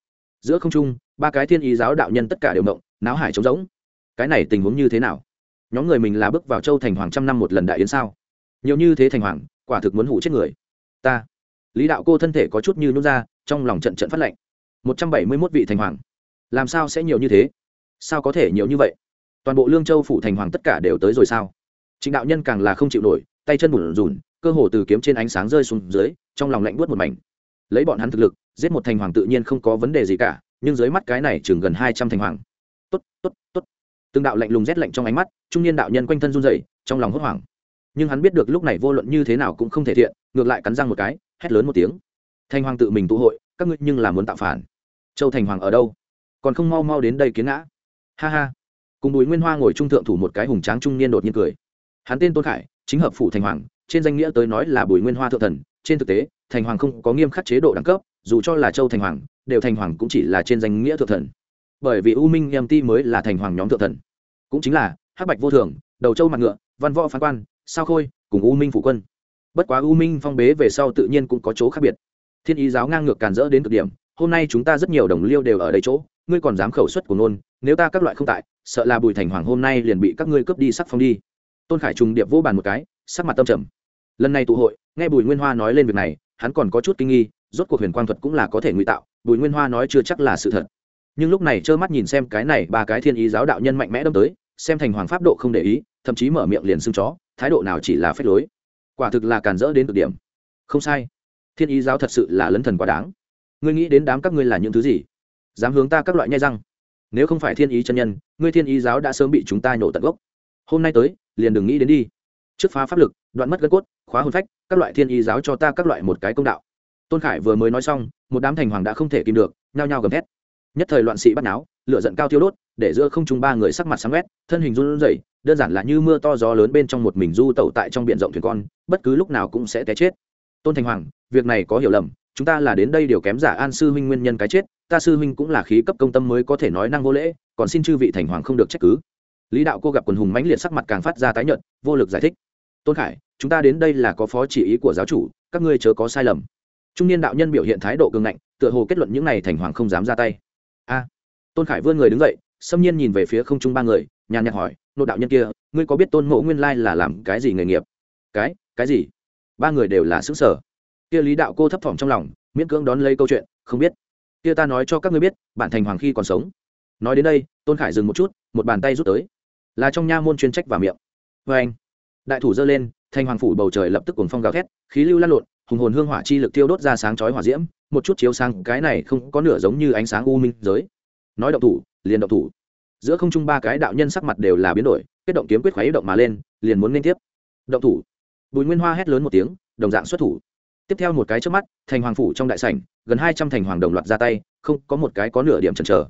Giữa không trung, ba cái thiên ý giáo đạo nhân tất cả đều động, náo hải trống rỗng. Cái này tình huống như thế nào? Nhóm người mình là bước vào châu thành hoàng trăm năm một lần đại yến sao? Nhiều như thế thành hoàng, quả thực muốn hủ chết người. Ta. Lý đạo cô thân thể có chút như nút ra, trong lòng trận trận phát lệnh. Một trăm bảy mươi mốt vị thành hoàng. Làm sao sẽ nhiều như thế? Sao có thể nhiều như vậy? Toàn bộ lương châu phủ thành hoàng tất cả đều tới rồi sao? Chính đạo nhân càng là không chịu nổi, tay chân bùn rùn cơ hồ từ kiếm trên ánh sáng rơi xuống dưới, trong lòng lạnh buốt một mảnh. Lấy bọn hắn thực lực, giết một thành hoàng tự nhiên không có vấn đề gì cả, nhưng dưới mắt cái này chừng gần hai trăm thành hoàng. Tốt tốt tốt. Từng đạo lạnh lùng rét lạnh trong ánh mắt, trung niên đạo nhân quanh thân run rẩy, trong lòng hốt hoảng. Nhưng hắn biết được lúc này vô luận như thế nào cũng không thể thiện, ngược lại cắn răng một cái, hét lớn một tiếng. Thành hoàng tự mình tụ hội, các ngươi nhưng là muốn tạo phản. Châu thành hoàng ở đâu? Còn không mau mau đến đây kiến ngã. Ha ha cùng bùi nguyên hoa ngồi trung thượng thủ một cái hùng tráng trung niên đột nhiên cười. Hắn tên tôn khải, chính hợp phủ thành hoàng, trên danh nghĩa tới nói là bùi nguyên hoa thượng thần, trên thực tế, thành hoàng không có nghiêm khắc chế độ đẳng cấp, dù cho là châu thành hoàng, đều thành hoàng cũng chỉ là trên danh nghĩa thượng thần. Bởi vì u minh Em ti mới là thành hoàng nhóm thượng thần. Cũng chính là, hắc bạch vô thường, đầu châu mặt ngựa, văn võ phán quan, sao khôi, cùng u minh phụ quân. Bất quá u minh phong bế về sau tự nhiên cũng có chỗ khác biệt. Thiên ý giáo ngang ngược càn rỡ đến cực điểm hôm nay chúng ta rất nhiều đồng liêu đều ở đây chỗ, ngươi còn dám khẩu suất của ngôn nếu ta các loại không tại, sợ là bùi thành hoàng hôm nay liền bị các ngươi cướp đi sắc phong đi. Tôn khải trùng điệp vô bàn một cái, sắc mặt tâm trầm. Lần này tụ hội, nghe bùi nguyên hoa nói lên việc này, hắn còn có chút kinh nghi, rốt cuộc huyền quang thuật cũng là có thể ngụy tạo, bùi nguyên hoa nói chưa chắc là sự thật. Nhưng lúc này trơ mắt nhìn xem cái này ba cái thiên ý giáo đạo nhân mạnh mẽ đâm tới, xem thành hoàng pháp độ không để ý, thậm chí mở miệng liền xưng chó, thái độ nào chỉ là phép lối. Quả thực là càn rỡ đến cực điểm. Không sai. Thiên ý giáo thật sự là lấn thần quá đáng ngươi nghĩ đến đám các ngươi là những thứ gì? Dám hướng ta các loại nhai răng? Nếu không phải thiên ý chân nhân, ngươi thiên ý giáo đã sớm bị chúng ta nhổ tận gốc. Hôm nay tới, liền đừng nghĩ đến đi. Trước phá pháp lực, đoạn mất gân cốt, khóa hồn phách, các loại thiên ý giáo cho ta các loại một cái công đạo. Tôn khải vừa mới nói xong, một đám thành hoàng đã không thể kìm được, nhao nhao gầm thét. Nhất thời loạn sĩ bắt náo, lửa giận cao thiêu đốt, để giữa không trung ba người sắc mặt sáng quét, thân hình run rẩy, đơn giản là như mưa to gió lớn bên trong một mình du tẩu tại trong biển rộng thuyền con, bất cứ lúc nào cũng sẽ té chết. Tôn thành hoàng, việc này có hiểu lầm chúng ta là đến đây điều kém giả an sư huynh nguyên nhân cái chết, ta sư huynh cũng là khí cấp công tâm mới có thể nói năng vô lễ, còn xin chư vị thành hoàng không được trách cứ. Lý đạo cô gặp quần hùng mãnh liệt sắc mặt càng phát ra tái nhợt, vô lực giải thích. Tôn khải, chúng ta đến đây là có phó chỉ ý của giáo chủ, các ngươi chớ có sai lầm. Trung niên đạo nhân biểu hiện thái độ cường ngạnh, tựa hồ kết luận những này thành hoàng không dám ra tay. A. Tôn khải vươn người đứng dậy, xâm nhiên nhìn về phía không trung ba người, nhàn nhạt hỏi nộ đạo nhân kia, ngươi có biết tôn mộ nguyên lai là làm cái gì nghề nghiệp? Cái cái gì? Ba người đều là xứ sở kia lý đạo cô thấp thỏm trong lòng, miễn cưỡng đón lấy câu chuyện, không biết. Kia ta nói cho các ngươi biết, bản thành hoàng khi còn sống. Nói đến đây, tôn khải dừng một chút, một bàn tay rút tới. Là trong nha môn chuyên trách vào miệng. Vê anh. Đại thủ giơ lên thành hoàng phủ bầu trời lập tức cuồng phong gào thét, khí lưu lan lộn, hùng hồn hương hỏa chi lực tiêu đốt ra sáng chói hỏa diễm, một chút chiếu sang cái này không có nửa giống như ánh sáng u minh giới. Nói động thủ, liền động thủ. Giữa không trung ba cái đạo nhân sắc mặt đều là biến đổi, kết động kiếm quyết khuấy động mà lên, liền muốn liên tiếp. Động thủ. Bùi nguyên hoa hét lớn một tiếng, đồng dạng xuất thủ tiếp theo một cái trước mắt, thành hoàng phủ trong đại sảnh, gần hai trăm thành hoàng đồng loạt ra tay, không có một cái có nửa điểm chần chờ.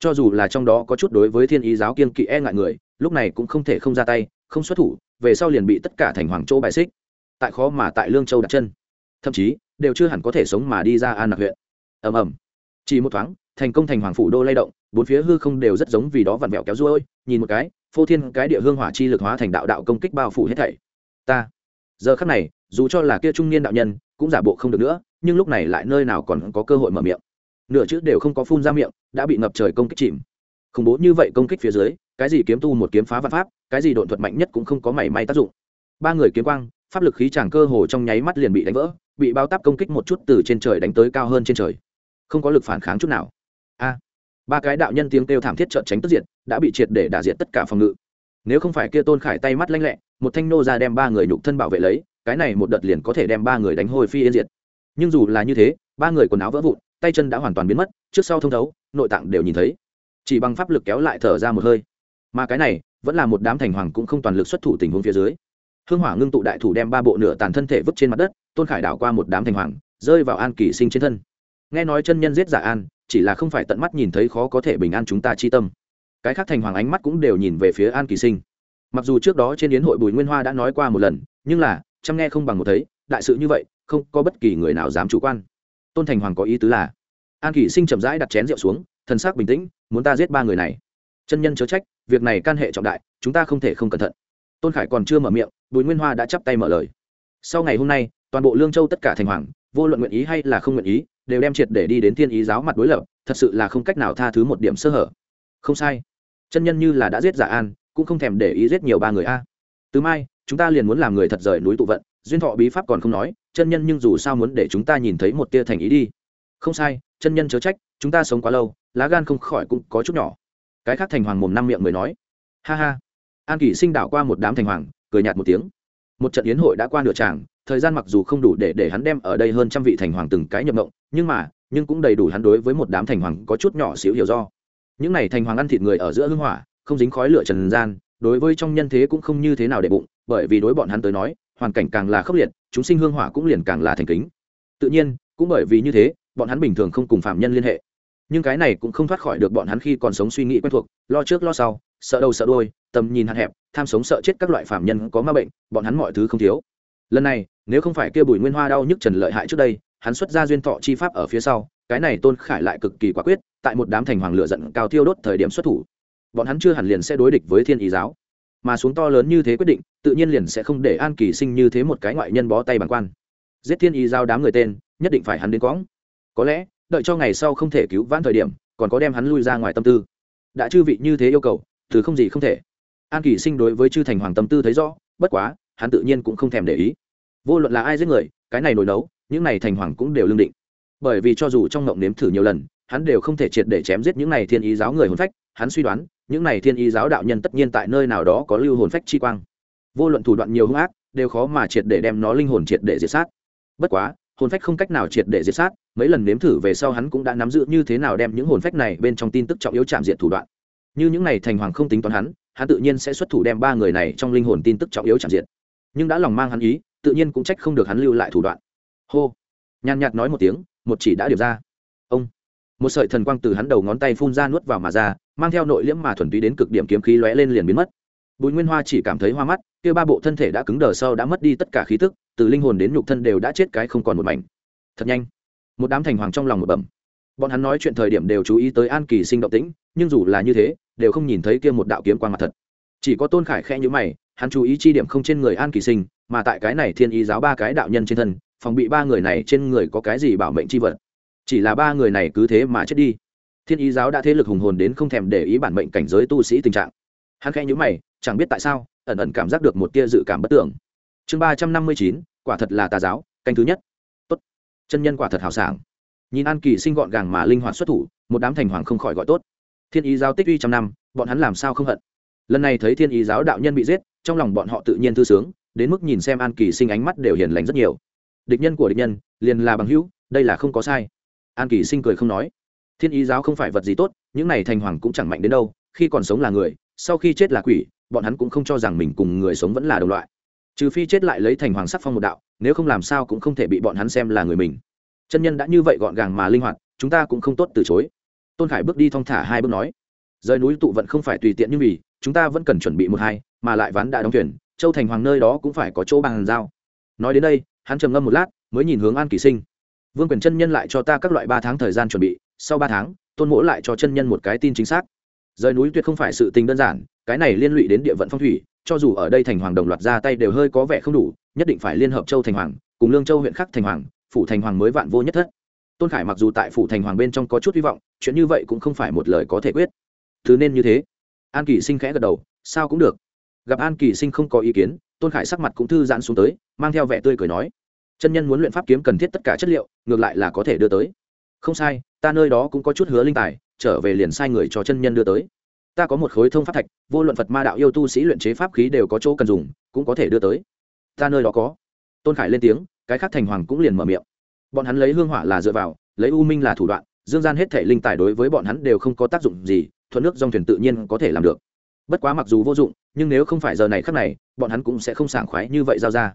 Cho dù là trong đó có chút đối với thiên ý giáo kiên kỵ e ngại người, lúc này cũng không thể không ra tay, không xuất thủ, về sau liền bị tất cả thành hoàng chỗ bài xích. Tại khó mà tại lương châu đặt chân. Thậm chí, đều chưa hẳn có thể sống mà đi ra an nặc huyện. Ầm ầm. Chỉ một thoáng, thành công thành hoàng phủ đô lay động, bốn phía hư không đều rất giống vì đó vặn vẹo kéo ruôi, nhìn một cái, phô thiên cái địa hương hỏa chi lực hóa thành đạo đạo công kích bao phủ hết thảy. Ta. Giờ khắc này dù cho là kia trung niên đạo nhân cũng giả bộ không được nữa, nhưng lúc này lại nơi nào còn có cơ hội mở miệng. Nửa chữ đều không có phun ra miệng, đã bị ngập trời công kích chìm. Khủng bố như vậy công kích phía dưới, cái gì kiếm tu một kiếm phá văn pháp, cái gì độn thuật mạnh nhất cũng không có mảy may tác dụng. Ba người kiếm quang, pháp lực khí tràng cơ hồ trong nháy mắt liền bị đánh vỡ, bị bao táp công kích một chút từ trên trời đánh tới cao hơn trên trời. Không có lực phản kháng chút nào. A. Ba cái đạo nhân tiếng kêu thảm thiết trợn tránh tức diện đã bị triệt để đả diện tất cả phòng ngự. Nếu không phải kia tôn khải tay mắt lanh lẹ, một thanh nô ra đem ba người nhục thân bảo vệ lấy cái này một đợt liền có thể đem ba người đánh hôi phi yên diệt. Nhưng dù là như thế, ba người quần áo vỡ vụn, tay chân đã hoàn toàn biến mất, trước sau thông thấu, nội tạng đều nhìn thấy. Chỉ bằng pháp lực kéo lại thở ra một hơi. Mà cái này, vẫn là một đám thành hoàng cũng không toàn lực xuất thủ tình huống phía dưới. Hương hỏa ngưng tụ đại thủ đem ba bộ nửa tàn thân thể vứt trên mặt đất, tôn khải đảo qua một đám thành hoàng, rơi vào an kỳ sinh trên thân. Nghe nói chân nhân giết giả an, chỉ là không phải tận mắt nhìn thấy khó có thể bình an chúng ta chi tâm. Cái khác thành hoàng ánh mắt cũng đều nhìn về phía an kỳ sinh. Mặc dù trước đó trên yến hội bùi nguyên hoa đã nói qua một lần, nhưng là chăm nghe không bằng một thấy, đại sự như vậy, không có bất kỳ người nào dám chủ quan. Tôn thành hoàng có ý tứ là, an kỷ sinh chậm rãi đặt chén rượu xuống, thần sắc bình tĩnh, muốn ta giết ba người này. Chân nhân chớ trách, việc này can hệ trọng đại, chúng ta không thể không cẩn thận. Tôn khải còn chưa mở miệng, bùi nguyên hoa đã chắp tay mở lời. Sau ngày hôm nay, toàn bộ lương châu tất cả thành hoàng, vô luận nguyện ý hay là không nguyện ý, đều đem triệt để đi đến thiên ý giáo mặt đối lập, thật sự là không cách nào tha thứ một điểm sơ hở. Không sai. Chân nhân như là đã giết giả an, cũng không thèm để ý giết nhiều ba người a. Từ mai chúng ta liền muốn làm người thật rời núi tụ vận, duyên thọ bí pháp còn không nói, chân nhân nhưng dù sao muốn để chúng ta nhìn thấy một tia thành ý đi. Không sai, chân nhân chớ trách, chúng ta sống quá lâu, lá gan không khỏi cũng có chút nhỏ. Cái khác thành hoàng mồm năm miệng mới nói. Ha ha. An kỷ sinh đảo qua một đám thành hoàng, cười nhạt một tiếng. Một trận yến hội đã qua nửa tràng, thời gian mặc dù không đủ để để hắn đem ở đây hơn trăm vị thành hoàng từng cái nhập mộng nhưng mà, nhưng cũng đầy đủ hắn đối với một đám thành hoàng có chút nhỏ xíu hiểu do. Những này thành hoàng ăn thịt người ở giữa hưng hỏa, không dính khói lửa trần gian, đối với trong nhân thế cũng không như thế nào để bụng bởi vì đối bọn hắn tới nói, hoàn cảnh càng là khốc liệt, chúng sinh hương hỏa cũng liền càng là thành kính. Tự nhiên, cũng bởi vì như thế, bọn hắn bình thường không cùng phạm nhân liên hệ. Nhưng cái này cũng không thoát khỏi được bọn hắn khi còn sống suy nghĩ quen thuộc, lo trước lo sau, sợ đầu sợ đôi tầm nhìn hạn hẹp, tham sống sợ chết các loại phạm nhân có ma bệnh, bọn hắn mọi thứ không thiếu. Lần này, nếu không phải kia bùi nguyên hoa đau nhức trần lợi hại trước đây, hắn xuất ra duyên thọ chi pháp ở phía sau, cái này tôn khải lại cực kỳ quả quyết, tại một đám thành hoàng lựa giận cao thiêu đốt thời điểm xuất thủ. Bọn hắn chưa hẳn liền sẽ đối địch với thiên ý giáo mà xuống to lớn như thế quyết định, tự nhiên liền sẽ không để an kỳ sinh như thế một cái ngoại nhân bó tay bằng quan. Giết thiên Y giao đám người tên, nhất định phải hắn đến quõng. Có lẽ, đợi cho ngày sau không thể cứu vãn thời điểm, còn có đem hắn lui ra ngoài tâm tư. Đã chư vị như thế yêu cầu thứ không gì không thể. An kỳ sinh đối với chư thành hoàng tâm tư thấy rõ, bất quá, hắn tự nhiên cũng không thèm để ý. Vô luận là ai giết người, cái này nổi nấu, những này thành hoàng cũng đều lương định. Bởi vì cho dù trong ngộng nếm thử nhiều lần, hắn đều không thể triệt để chém giết những này thiên ý giáo người hồn phách hắn suy đoán, những này thiên y giáo đạo nhân tất nhiên tại nơi nào đó có lưu hồn phách chi quang. Vô luận thủ đoạn nhiều hung ác, đều khó mà triệt để đem nó linh hồn triệt để diệt sát. Bất quá, hồn phách không cách nào triệt để diệt sát, mấy lần nếm thử về sau hắn cũng đã nắm giữ như thế nào đem những hồn phách này bên trong tin tức trọng yếu chạm diệt thủ đoạn. Như những này thành hoàng không tính toán hắn hắn tự nhiên sẽ xuất thủ đem ba người này trong linh hồn tin tức trọng yếu chạm diệt. Nhưng đã lòng mang hắn ý, tự nhiên cũng trách không được hắn lưu lại thủ đoạn. Hô. Nhàn nhạt nói một tiếng, một chỉ đã điều ra. Ông một sợi thần quang từ hắn đầu ngón tay phun ra nuốt vào mà ra, mang theo nội liễm mà thuần túy đến cực điểm kiếm khí lóe lên liền biến mất. Bùi nguyên hoa chỉ cảm thấy hoa mắt, kia ba bộ thân thể đã cứng đờ sau đã mất đi tất cả khí tức, từ linh hồn đến nhục thân đều đã chết cái không còn một mảnh. Thật nhanh. Một đám thành hoàng trong lòng một bẩm. Bọn hắn nói chuyện thời điểm đều chú ý tới an kỳ sinh động tĩnh, nhưng dù là như thế, đều không nhìn thấy kia một đạo kiếm quan mặt thật. Chỉ có tôn khải khẽ nhữ mày, hắn chú ý chi điểm không trên người an kỳ sinh, mà tại cái này thiên ý giáo ba cái đạo nhân trên thân, phòng bị ba người này trên người có cái gì bảo mệnh c h i vật chỉ là ba người này cứ thế mà chết đi. Thiên ý giáo đã thế lực hùng hồn đến không thèm để ý bản mệnh cảnh giới tu sĩ tình trạng. Hắn khẽ nhữ mày, chẳng biết tại sao, ẩn ẩn cảm giác được một tia dự cảm bất tưởng chương ba trăm năm mươi chín, quả thật là tà giáo, canh thứ nhất. Tốt. Chân nhân quả thật hào sảng. Nhìn an kỳ sinh gọn gàng mà linh hoạt xuất thủ, một đám thành hoàng không khỏi gọi tốt. Thiên ý giáo tích uy trăm năm, bọn hắn làm sao không hận? Lần này thấy thiên ý giáo đạo nhân bị giết, trong lòng bọn họ tự nhiên thư sướng, đến mức nhìn xem an kỳ sinh ánh mắt đều hiền lành rất nhiều. Địch nhân của địch nhân, liền là bằng hữu, đây là không có sai an kỳ sinh cười không nói. Thiên ý giáo không phải vật gì tốt, những này thành hoàng cũng chẳng mạnh đến đâu, khi còn sống là người, sau khi chết là quỷ, bọn hắn cũng không cho rằng mình cùng người sống vẫn là đồng loại. Trừ phi chết lại lấy thành hoàng sắc phong một đạo, nếu không làm sao cũng không thể bị bọn hắn xem là người mình. Chân nhân đã như vậy gọn gàng mà linh hoạt, chúng ta cũng không tốt từ chối. Tôn khải bước đi thong thả hai bước nói, rời núi tụ vận không phải tùy tiện như vì, chúng ta vẫn cần chuẩn bị một hai, mà lại ván đã đóng thuyền, châu thành hoàng nơi đó cũng phải có chỗ bàn giao. Nói đến đây, hắn trầm ngâm một lát, mới nhìn hướng an kỳ sinh vương quyền chân nhân lại cho ta các loại ba tháng thời gian chuẩn bị, sau ba tháng, tôn mỗ lại cho chân nhân một cái tin chính xác. Rời núi tuyệt không phải sự tình đơn giản, cái này liên lụy đến địa vận phong thủy, cho dù ở đây thành hoàng đồng loạt ra tay đều hơi có vẻ không đủ, nhất định phải liên hợp châu thành hoàng, cùng lương châu huyện khắc thành hoàng, phủ thành hoàng mới vạn vô nhất thất. Tôn khải mặc dù tại phủ thành hoàng bên trong có chút hy vọng, chuyện như vậy cũng không phải một lời có thể quyết. Thứ nên như thế. An kỳ sinh khẽ gật đầu, sao cũng được. Gặp an kỳ sinh không có ý kiến, tôn khải sắc mặt cũng thư giãn xuống tới, mang theo vẻ tươi cười nói chân nhân muốn luyện pháp kiếm cần thiết tất cả chất liệu, ngược lại là có thể đưa tới. Không sai, ta nơi đó cũng có chút hứa linh tài, trở về liền sai người cho chân nhân đưa tới. Ta có một khối thông pháp thạch, vô luận phật ma đạo yêu tu sĩ luyện chế pháp khí đều có chỗ cần dùng, cũng có thể đưa tới. Ta nơi đó có. Tôn khải lên tiếng, cái khác thành hoàng cũng liền mở miệng. Bọn hắn lấy hương hỏa là dựa vào, lấy u minh là thủ đoạn, dương gian hết thể linh tài đối với bọn hắn đều không có tác dụng gì, thuận nước dòng thuyền tự nhiên có thể làm được. Bất quá mặc dù vô dụng, nhưng nếu không phải giờ này khắc này, bọn hắn cũng sẽ không sảng khoái như vậy giao ra.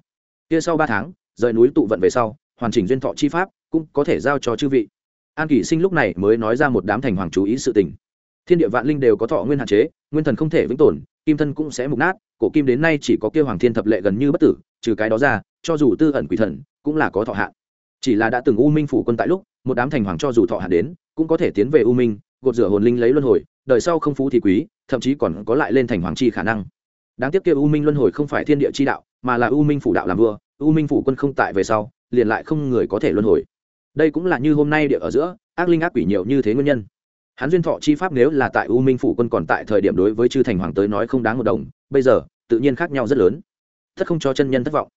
Kia sau ba tháng rời núi tụ vận về sau, hoàn chỉnh duyên thọ chi pháp cũng có thể giao cho chư vị. An kỷ sinh lúc này mới nói ra một đám thành hoàng chú ý sự tình. Thiên địa vạn linh đều có thọ nguyên hạn chế, nguyên thần không thể vĩnh tồn, kim thân cũng sẽ mục nát, cổ kim đến nay chỉ có kêu hoàng thiên thập lệ gần như bất tử, trừ cái đó ra, cho dù tư ẩn quỷ thần cũng là có thọ hạn. Chỉ là đã từng u minh phủ quân tại lúc, một đám thành hoàng cho dù thọ hạn đến, cũng có thể tiến về u minh, gột rửa hồn linh lấy luân hồi, đời sau không phú thì quý, thậm chí còn có lại lên thành hoàng chi khả năng. Đáng tiếc kia u minh luân hồi không phải thiên địa chi đạo, mà là u minh phủ đạo làm vua u minh phủ quân không tại về sau, liền lại không người có thể luân hồi. Đây cũng là như hôm nay địa ở giữa, ác linh ác quỷ nhiều như thế nguyên nhân. Hắn duyên thọ chi pháp nếu là tại u minh phủ quân còn tại thời điểm đối với chư thành hoàng tới nói không đáng một đồng, bây giờ, tự nhiên khác nhau rất lớn. Thất không cho chân nhân thất vọng.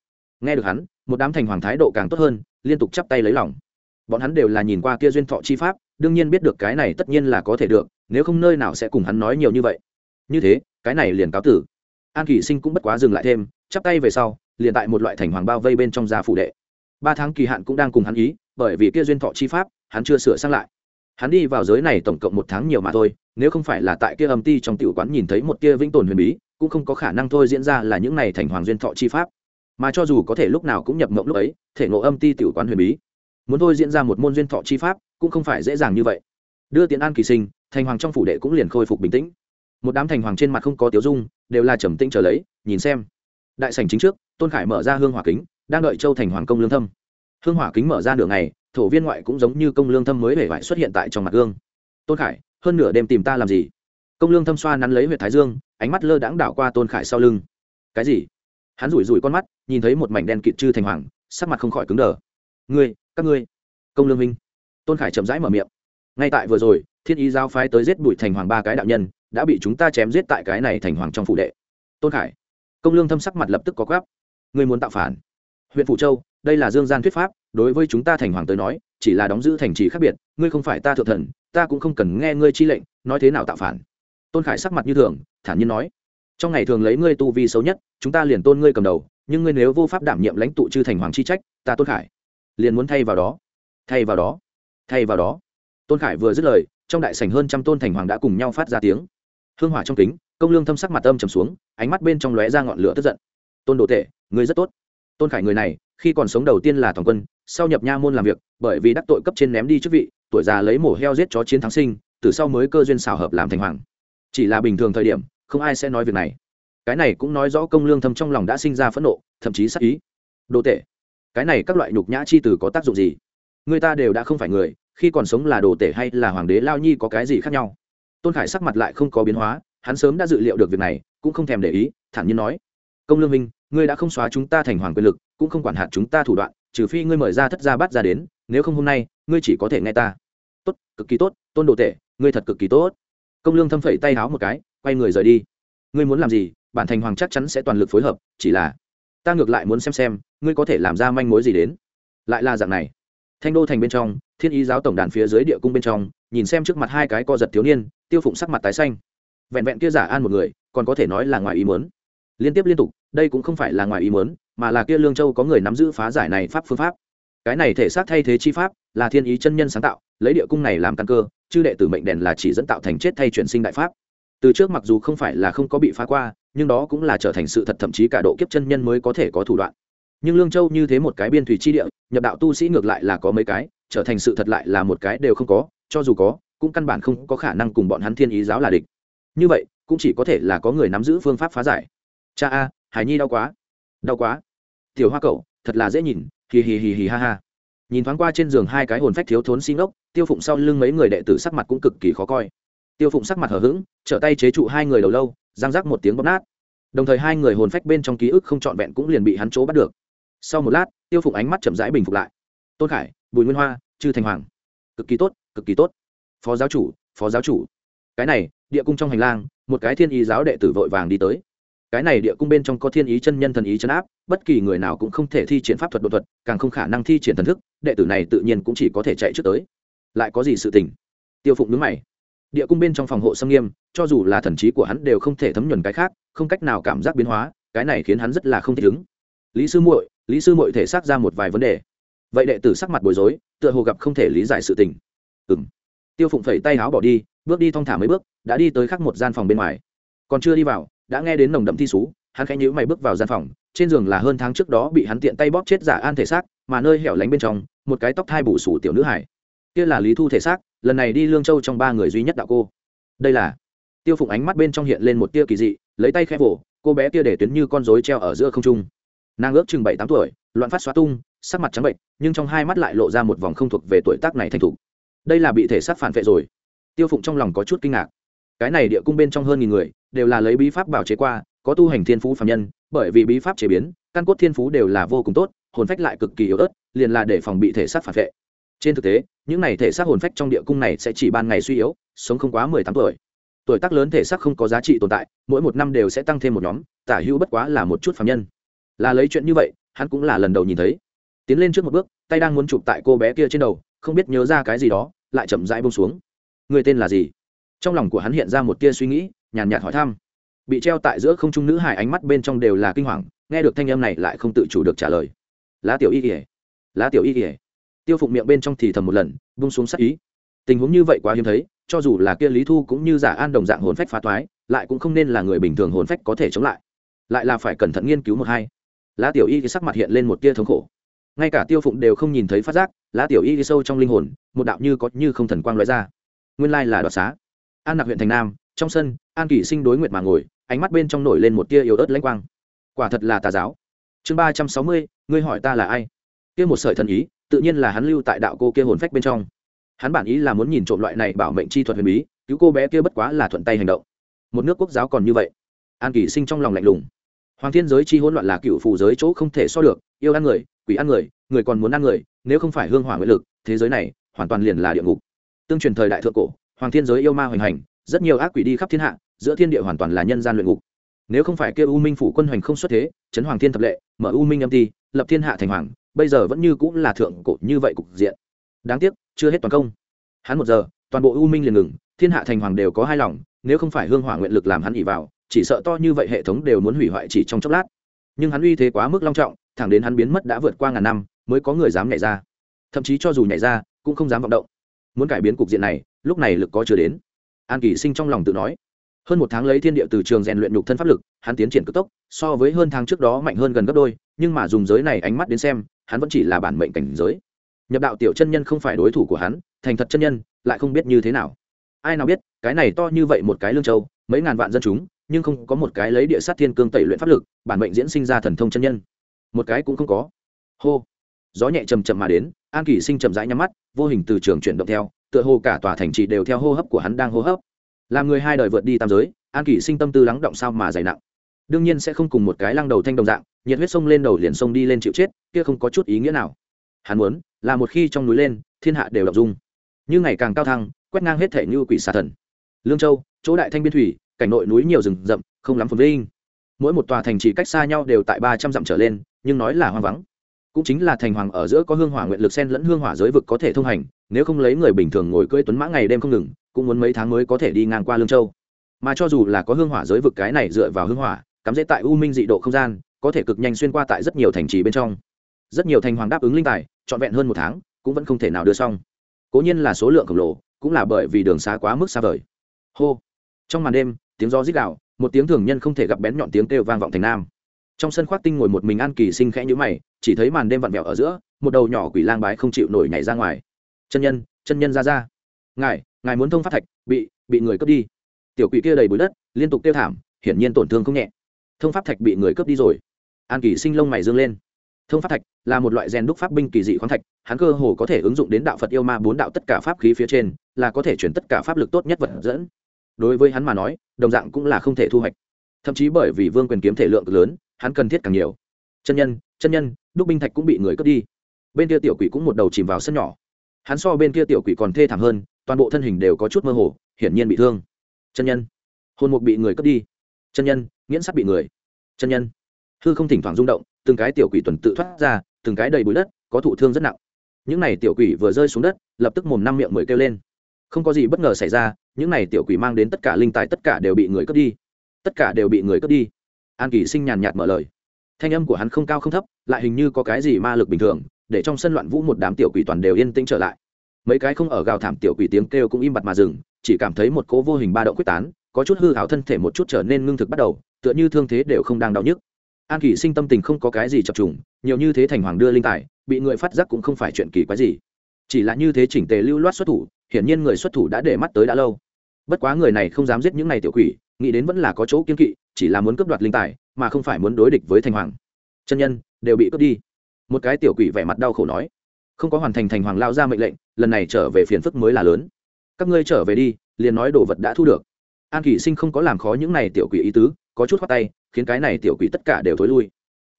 Nghe được hắn, một đám thành hoàng thái độ càng tốt hơn, liên tục chắp tay lấy lòng. Bọn hắn đều là nhìn qua kia duyên thọ chi pháp, đương nhiên biết được cái này tất nhiên là có thể được, nếu không nơi nào sẽ cùng hắn nói nhiều như vậy. Như thế, cái này liền cáo tử. An kỷ sinh cũng bất quá dừng lại thêm, chắp tay về sau liền tại một loại thành hoàng bao vây bên trong gia phủ đệ. Ba tháng kỳ hạn cũng đang cùng hắn ý, bởi vì kia duyên thọ chi pháp, hắn chưa sửa sang lại. Hắn đi vào giới này tổng cộng một tháng nhiều mà thôi, nếu không phải là tại kia âm ti trong tiểu quán nhìn thấy một kia vĩnh tồn huyền bí, cũng không có khả năng thôi diễn ra là những này thành hoàng duyên thọ chi pháp. Mà cho dù có thể lúc nào cũng nhập mộng lúc ấy, thể ngộ âm ti tiểu quán huyền bí, muốn thôi diễn ra một môn duyên thọ chi pháp, cũng không phải dễ dàng như vậy. Đưa tiến an kỳ sinh, thành hoàng trong phủ đệ cũng liền khôi phục bình tĩnh. Một đám thành hoàng trên mặt không có tiếu dung, đều là trầm tĩnh trở lấy, nhìn xem đại sảnh chính trước, tôn khải mở ra hương hỏa kính, đang đợi châu thành hoàng công lương thâm. Hương hỏa kính mở ra nửa ngày, thổ viên ngoại cũng giống như công lương thâm mới hề vải xuất hiện tại trong mặt gương. Tôn khải, hơn nửa đêm tìm ta làm gì? Công lương thâm xoa nắn lấy huyện thái dương, ánh mắt lơ đãng đảo qua tôn khải sau lưng. Cái gì? Hắn rủi rủi con mắt, nhìn thấy một mảnh đen kịt chư thành hoàng, sắc mặt không khỏi cứng đờ. Ngươi, các ngươi, công lương minh. Tôn khải chậm rãi mở miệng. Ngay tại vừa rồi, thiên ý giao phái tới giết bụi thành hoàng ba cái đạo nhân, đã bị chúng ta chém giết tại cái này thành hoàng trong phủ đệ. Tôn khải công lương thâm sắc mặt lập tức có gáp ngươi muốn tạo phản? Huyện phủ châu, đây là dương gian thuyết pháp, đối với chúng ta thành hoàng tới nói, chỉ là đóng giữ thành trì khác biệt, ngươi không phải ta thượng thần, ta cũng không cần nghe ngươi chi lệnh, nói thế nào tạo phản? Tôn khải sắc mặt như thường, thản nhiên nói. Trong ngày thường lấy ngươi tu vi xấu nhất, chúng ta liền tôn ngươi cầm đầu, nhưng ngươi nếu vô pháp đảm nhiệm lãnh tụ chư thành hoàng chi trách, ta tôn khải liền muốn thay vào đó. Thay vào đó. Thay vào đó. Tôn khải vừa dứt lời, trong đại sảnh hơn trăm tôn thành hoàng đã cùng nhau phát ra tiếng hương hỏa trong kính, công lương thâm sắc mặt âm trầm xuống, ánh mắt bên trong lóe ra ngọn lửa tức giận. Tôn đồ tệ người rất tốt. Tôn khải người này, khi còn sống đầu tiên là toàn quân, sau nhập nha môn làm việc, bởi vì đắc tội cấp trên ném đi chức vị, tuổi già lấy mổ heo giết chó chiến thắng sinh, từ sau mới cơ duyên xào hợp làm thành hoàng. Chỉ là bình thường thời điểm, không ai sẽ nói việc này. Cái này cũng nói rõ công lương thâm trong lòng đã sinh ra phẫn nộ, thậm chí sắc ý. Đồ tệ cái này các loại nhục nhã chi từ có tác dụng gì? Người ta đều đã không phải người, khi còn sống là đồ tể hay là hoàng đế, lao nhi có cái gì khác nhau? Tôn khải sắc mặt lại không có biến hóa, hắn sớm đã dự liệu được việc này, cũng không thèm để ý, thản nhiên nói, công lương minh, ngươi đã không xóa chúng ta thành hoàng quyền lực, cũng không quản hạt chúng ta thủ đoạn, trừ phi ngươi mời ra thất gia bắt ra đến, nếu không hôm nay, ngươi chỉ có thể nghe ta. Tốt, cực kỳ tốt, tôn đồ tể, ngươi thật cực kỳ tốt. Công lương thâm phẩy tay háo một cái, quay người rời đi. Ngươi muốn làm gì, bản thành hoàng chắc chắn sẽ toàn lực phối hợp, chỉ là, ta ngược lại muốn xem xem, ngươi có thể làm ra manh mối gì đến. Lại là dạng này. Thanh đô thành bên trong, thiên ý giáo tổng đàn phía dưới địa cung bên trong, nhìn xem trước mặt hai cái co giật thiếu niên tiêu phụng sắc mặt tái xanh. Vẹn vẹn kia giả an một người, còn có thể nói là ngoài ý muốn. Liên tiếp liên tục, đây cũng không phải là ngoài ý muốn, mà là kia lương châu có người nắm giữ phá giải này pháp phương pháp. Cái này thể xác thay thế chi pháp, là thiên ý chân nhân sáng tạo, lấy địa cung này làm căn cơ, chư đệ tử mệnh đèn là chỉ dẫn tạo thành chết thay chuyển sinh đại pháp. Từ trước mặc dù không phải là không có bị phá qua, nhưng đó cũng là trở thành sự thật, thậm chí cả độ kiếp chân nhân mới có thể có thủ đoạn. Nhưng lương châu như thế một cái biên thủy chi địa, nhập đạo tu sĩ ngược lại là có mấy cái, trở thành sự thật lại là một cái đều không có, cho dù có cũng căn bản không có khả năng cùng bọn hắn thiên ý giáo là địch. Như vậy, cũng chỉ có thể là có người nắm giữ phương pháp phá giải. Cha a hải nhi đau quá. Đau quá. Tiểu hoa cậu, thật là dễ nhìn. Hì hì hì hì ha ha. Nhìn thoáng qua trên giường hai cái hồn phách thiếu thốn xin ốc tiêu phụng sau lưng mấy người đệ tử sắc mặt cũng cực kỳ khó coi. Tiêu phụng sắc mặt hờ hững, trở tay chế trụ hai người đầu lâu giang rắc một tiếng bóp nát. Đồng thời hai người hồn phách bên trong ký ức không trọn vẹn cũng liền bị hắn chỗ bắt được. Sau một lát, tiêu phụng ánh mắt chậm rãi bình phục lại. Tôn khải, bùi nguyên hoa, chư thành hoàng. Cực kỳ tốt, cực kỳ tốt phó giáo chủ, phó giáo chủ. Cái này, địa cung trong hành lang, một cái thiên ý giáo đệ tử vội vàng đi tới. Cái này địa cung bên trong có thiên ý chân nhân thần ý chân áp, bất kỳ người nào cũng không thể thi triển pháp thuật đột thuật, càng không khả năng thi triển thần thức, đệ tử này tự nhiên cũng chỉ có thể chạy trước tới. Lại có gì sự tình? Tiêu phụng nhướng mày. Địa cung bên trong phòng hộ xâm nghiêm, cho dù là thần trí của hắn đều không thể thấm nhuần cái khác, không cách nào cảm giác biến hóa, cái này khiến hắn rất là không thể ứng. Lý sư muội, lý sư muội thể xác ra một vài vấn đề. Vậy đệ tử sắc mặt bối rối, tựa hồ gặp không thể lý giải sự tình. Ừ m tiêu phụng phẩy tay áo bỏ đi, bước đi thong thả mấy bước, đã đi tới khắc một gian phòng bên ngoài. Còn chưa đi vào, đã nghe đến nồng đậm thi sú hắn khẽ nhữ mày bước vào gian phòng, trên giường là hơn tháng trước đó bị hắn tiện tay bóp chết giả an thể xác, mà nơi hẻo lánh bên trong, một cái tóc thai bù sủ tiểu nữ hải kia là lý thu thể xác, lần này đi lương châu trong ba người duy nhất đạo cô. Đây là tiêu phụng ánh mắt bên trong hiện lên một tia kỳ dị, lấy tay khẽ vỗ cô bé kia để tuyến như con rối treo ở giữa không trung. Nàng ước chừng bảy tám tuổi, loạn phát xóa tung, sắc mặt trắng bệnh, nhưng trong hai mắt lại lộ ra một vòng không thuộc về tuổi tác này thành thục đây là bị thể xác phản vệ rồi. Tiêu phụng trong lòng có chút kinh ngạc. Cái này địa cung bên trong hơn nghìn người, đều là lấy bí pháp bảo chế qua, có tu hành thiên phú phạm nhân, bởi vì bí pháp chế biến, căn cốt thiên phú đều là vô cùng tốt, hồn phách lại cực kỳ yếu ớt, liền là để phòng bị thể xác phản vệ. Trên thực tế, những này thể xác hồn phách trong địa cung này sẽ chỉ ban ngày suy yếu, sống không quá mười tám tuổi. Tuổi tác lớn thể xác không có giá trị tồn tại, mỗi một năm đều sẽ tăng thêm một nhóm, tả hữu bất quá là một chút phạm nhân. Là lấy chuyện như vậy, hắn cũng là lần đầu nhìn thấy. Tiến lên trước một bước, tay đang muốn chụp tại cô bé kia trên đầu không biết nhớ ra cái gì đó, lại chậm rãi bông xuống. Người tên là gì? Trong lòng của hắn hiện ra một tia suy nghĩ, nhàn nhạt hỏi thăm. Bị treo tại giữa không trung nữ hải ánh mắt bên trong đều là kinh hoàng, nghe được thanh âm này lại không tự chủ được trả lời. Lá tiểu y kỉa lá tiểu y kỉa tiêu phụng miệng bên trong thì thầm một lần bung xuống sắc ý. Tình huống như vậy quá hiếm thấy, cho dù là kia lý thu cũng như giả an đồng dạng hồn phách phá toái, lại cũng không nên là người bình thường hồn phách có thể chống lại. Lại là phải cẩn thận nghiên cứu một hai. Lá tiểu y thì sắc mặt hiện lên một tia thống khổ ngay cả tiêu phụng đều không nhìn thấy phát giác, lá tiểu y sâu trong linh hồn, một đạo như có như không thần quang lóe ra. Nguyên lai là đoạt xá. An nặc huyện thành nam, trong sân, an kỷ sinh đối nguyệt mà ngồi, ánh mắt bên trong nổi lên một tia yếu ớt lãnh quang. Quả thật là tà giáo. Chương ba trăm sáu mươi, ngươi hỏi ta là ai? Kia một sợi thần ý, tự nhiên là hắn lưu tại đạo cô kia hồn phách bên trong. Hắn bản ý là muốn nhìn trộm loại này bảo mệnh chi thuật huyền bí, cứu cô bé kia bất quá là thuận tay hành động. Một nước quốc giáo còn như vậy. An kỷ sinh trong lòng lạnh lùng. Hoàng thiên giới chi hỗn loạn là cựu phù giới chỗ không thể so được, yêu ăn người quỷ ăn người người còn muốn ăn người, nếu không phải hương hỏa nguyện lực, thế giới này hoàn toàn liền là địa ngục. Tương truyền thời đại thượng cổ, hoàng thiên giới yêu ma hoành hành, rất nhiều ác quỷ đi khắp thiên hạ, giữa thiên địa hoàn toàn là nhân gian luyện ngục. Nếu không phải kêu u minh phủ quân hoành không xuất thế, chấn hoàng thiên thập lệ, mở u minh âm ti, lập thiên hạ thành hoàng, bây giờ vẫn như cũng là thượng cổ như vậy cục diện. Đáng tiếc, chưa hết toàn công. Hắn một giờ, toàn bộ u minh liền ngừng, thiên hạ thành hoàng đều có hai lòng, nếu không phải hương hỏa nguyện lực làm hắn ỉ vào, chỉ sợ to như vậy hệ thống đều muốn hủy hoại chỉ trong chốc lát. Nhưng hắn uy thế quá mức long trọng thẳng đến hắn biến mất đã vượt qua ngàn năm, mới có người dám nhảy ra. Thậm chí cho dù nhảy ra, cũng không dám vọng động. Muốn cải biến cục diện này, lúc này lực có chưa đến. An kỳ sinh trong lòng tự nói, hơn một tháng lấy thiên địa từ trường rèn luyện nhục thân pháp lực, hắn tiến triển cực tốc, so với hơn tháng trước đó mạnh hơn gần gấp đôi, nhưng mà dùng giới này ánh mắt đến xem, hắn vẫn chỉ là bản mệnh cảnh giới. Nhập đạo tiểu chân nhân không phải đối thủ của hắn, thành thật chân nhân, lại không biết như thế nào. Ai nào biết, cái này to như vậy một cái lương châu, mấy ngàn vạn dân chúng, nhưng không có một cái lấy địa sát thiên cương tẩy luyện pháp lực, bản mệnh diễn sinh ra thần thông chân nhân một cái cũng không có. Hô. Gió nhẹ chầm chậm mà đến, an kỷ sinh chậm rãi nhắm mắt, vô hình từ trường chuyển động theo, tựa hồ cả tòa thành trì đều theo hô hấp của hắn đang hô hấp. Làm người hai đời vượt đi tam giới, an kỷ sinh tâm tư lắng động sao mà dày nặng. Đương nhiên sẽ không cùng một cái lăng đầu thanh đồng dạng, nhiệt huyết sông lên đầu liền sông đi lên chịu chết, kia không có chút ý nghĩa nào. Hắn muốn, là một khi trong núi lên, thiên hạ đều đọc dung. Như ngày càng cao thăng, quét ngang hết thể như quỷ xà thần. Lương châu, chỗ đại thanh biên thủy, cảnh nội núi nhiều rừng rậm, không lắm phồn vinh. Mỗi một tòa thành trì cách xa nhau đều tại ba trăm dặm trở lên nhưng nói là hoang vắng. Cũng chính là thành hoàng ở giữa có hương hỏa nguyện lực sen lẫn hương hỏa giới vực có thể thông hành, nếu không lấy người bình thường ngồi cưỡi tuấn mã ngày đêm không ngừng, cũng muốn mấy tháng mới có thể đi ngang qua lương châu. Mà cho dù là có hương hỏa giới vực cái này dựa vào hương hỏa, cắm dễ tại u minh dị độ không gian, có thể cực nhanh xuyên qua tại rất nhiều thành trì bên trong. Rất nhiều thành hoàng đáp ứng linh tài, trọn vẹn hơn một tháng, cũng vẫn không thể nào đưa xong. Cố nhiên là số lượng khổng lồ, cũng là bởi vì đường xa quá mức xa vời. Hô. Trong màn đêm, tiếng gió rít gạo một tiếng thường nhân không thể gặp bén nhọn tiếng kêu vang vọng thành nam trong sân khoác tinh ngồi một mình an kỳ sinh khẽ nhữ mày, chỉ thấy màn đêm vặn vẹo ở giữa, một đầu nhỏ quỷ lang bái không chịu nổi nhảy ra ngoài. Chân nhân chân nhân ra ra. Ngài ngài muốn thông phát thạch, bị bị người cướp đi. Tiểu quỷ kia đầy bụi đất, liên tục tiêu thảm, hiển nhiên tổn thương không nhẹ. Thông pháp thạch bị người cướp đi rồi. An kỳ sinh lông mày dương lên. Thông pháp thạch là một loại rèn đúc pháp binh kỳ dị khoáng thạch, hắn cơ hồ có thể ứng dụng đến đạo phật yêu ma bốn đạo tất cả pháp khí phía trên, là có thể chuyển tất cả pháp lực tốt nhất vật dẫn. Đối với hắn mà nói, đồng dạng cũng là không thể thu hoạch. Thậm chí bởi vì vương quyền kiếm thể lượng lớn hắn cần thiết càng nhiều. Chân nhân chân nhân, đúc binh thạch cũng bị người cướp đi. Bên kia tiểu quỷ cũng một đầu chìm vào sân nhỏ. Hắn so bên kia tiểu quỷ còn thê thảm hơn, toàn bộ thân hình đều có chút mơ hồ, hiển nhiên bị thương. Chân nhân. Hồn mục bị người cướp đi. Chân nhân, nghiễn sắt bị người. Chân nhân. Hư không thỉnh thoảng rung động, từng cái tiểu quỷ tuần tự thoát ra, từng cái đầy bụi đất, có thụ thương rất nặng. Những này tiểu quỷ vừa rơi xuống đất, lập tức mồm năm miệng mười kêu lên. Không có gì bất ngờ xảy ra, những này tiểu quỷ mang đến tất cả linh tài tất cả đều bị người cướp đi. Tất cả đều bị người cướp đi an kỳ sinh nhàn nhạt mở lời. Thanh âm của hắn không cao không thấp, lại hình như có cái gì ma lực bình thường, để trong sân loạn vũ một đám tiểu quỷ toàn đều yên tĩnh trở lại. Mấy cái không ở gào thảm tiểu quỷ tiếng kêu cũng im bặt mà dừng, chỉ cảm thấy một cỗ vô hình ba động quyết tán, có chút hư hảo thân thể một chút trở nên ngưng thực bắt đầu, tựa như thương thế đều không đang đau nhức. An kỳ sinh tâm tình không có cái gì chập trùng, nhiều như thế thành hoàng đưa linh tài, bị người phát giác cũng không phải chuyện kỳ quái gì. Chỉ là như thế chỉnh tề lưu loát xuất thủ, hiển nhiên người xuất thủ đã để mắt tới đã lâu. Bất quá người này không dám giết những này tiểu quỷ, nghĩ đến vẫn là có chỗ kiên kỵ chỉ là muốn cướp đoạt linh tài, mà không phải muốn đối địch với thành hoàng. Chân nhân, đều bị cướp đi. Một cái tiểu quỷ vẻ mặt đau khổ nói. Không có hoàn thành thành hoàng lao ra mệnh lệnh, lần này trở về phiền phức mới là lớn. Các ngươi trở về đi, liền nói đồ vật đã thu được. An kỷ sinh không có làm khó những này tiểu quỷ ý tứ, có chút khoát tay, khiến cái này tiểu quỷ tất cả đều thối lui.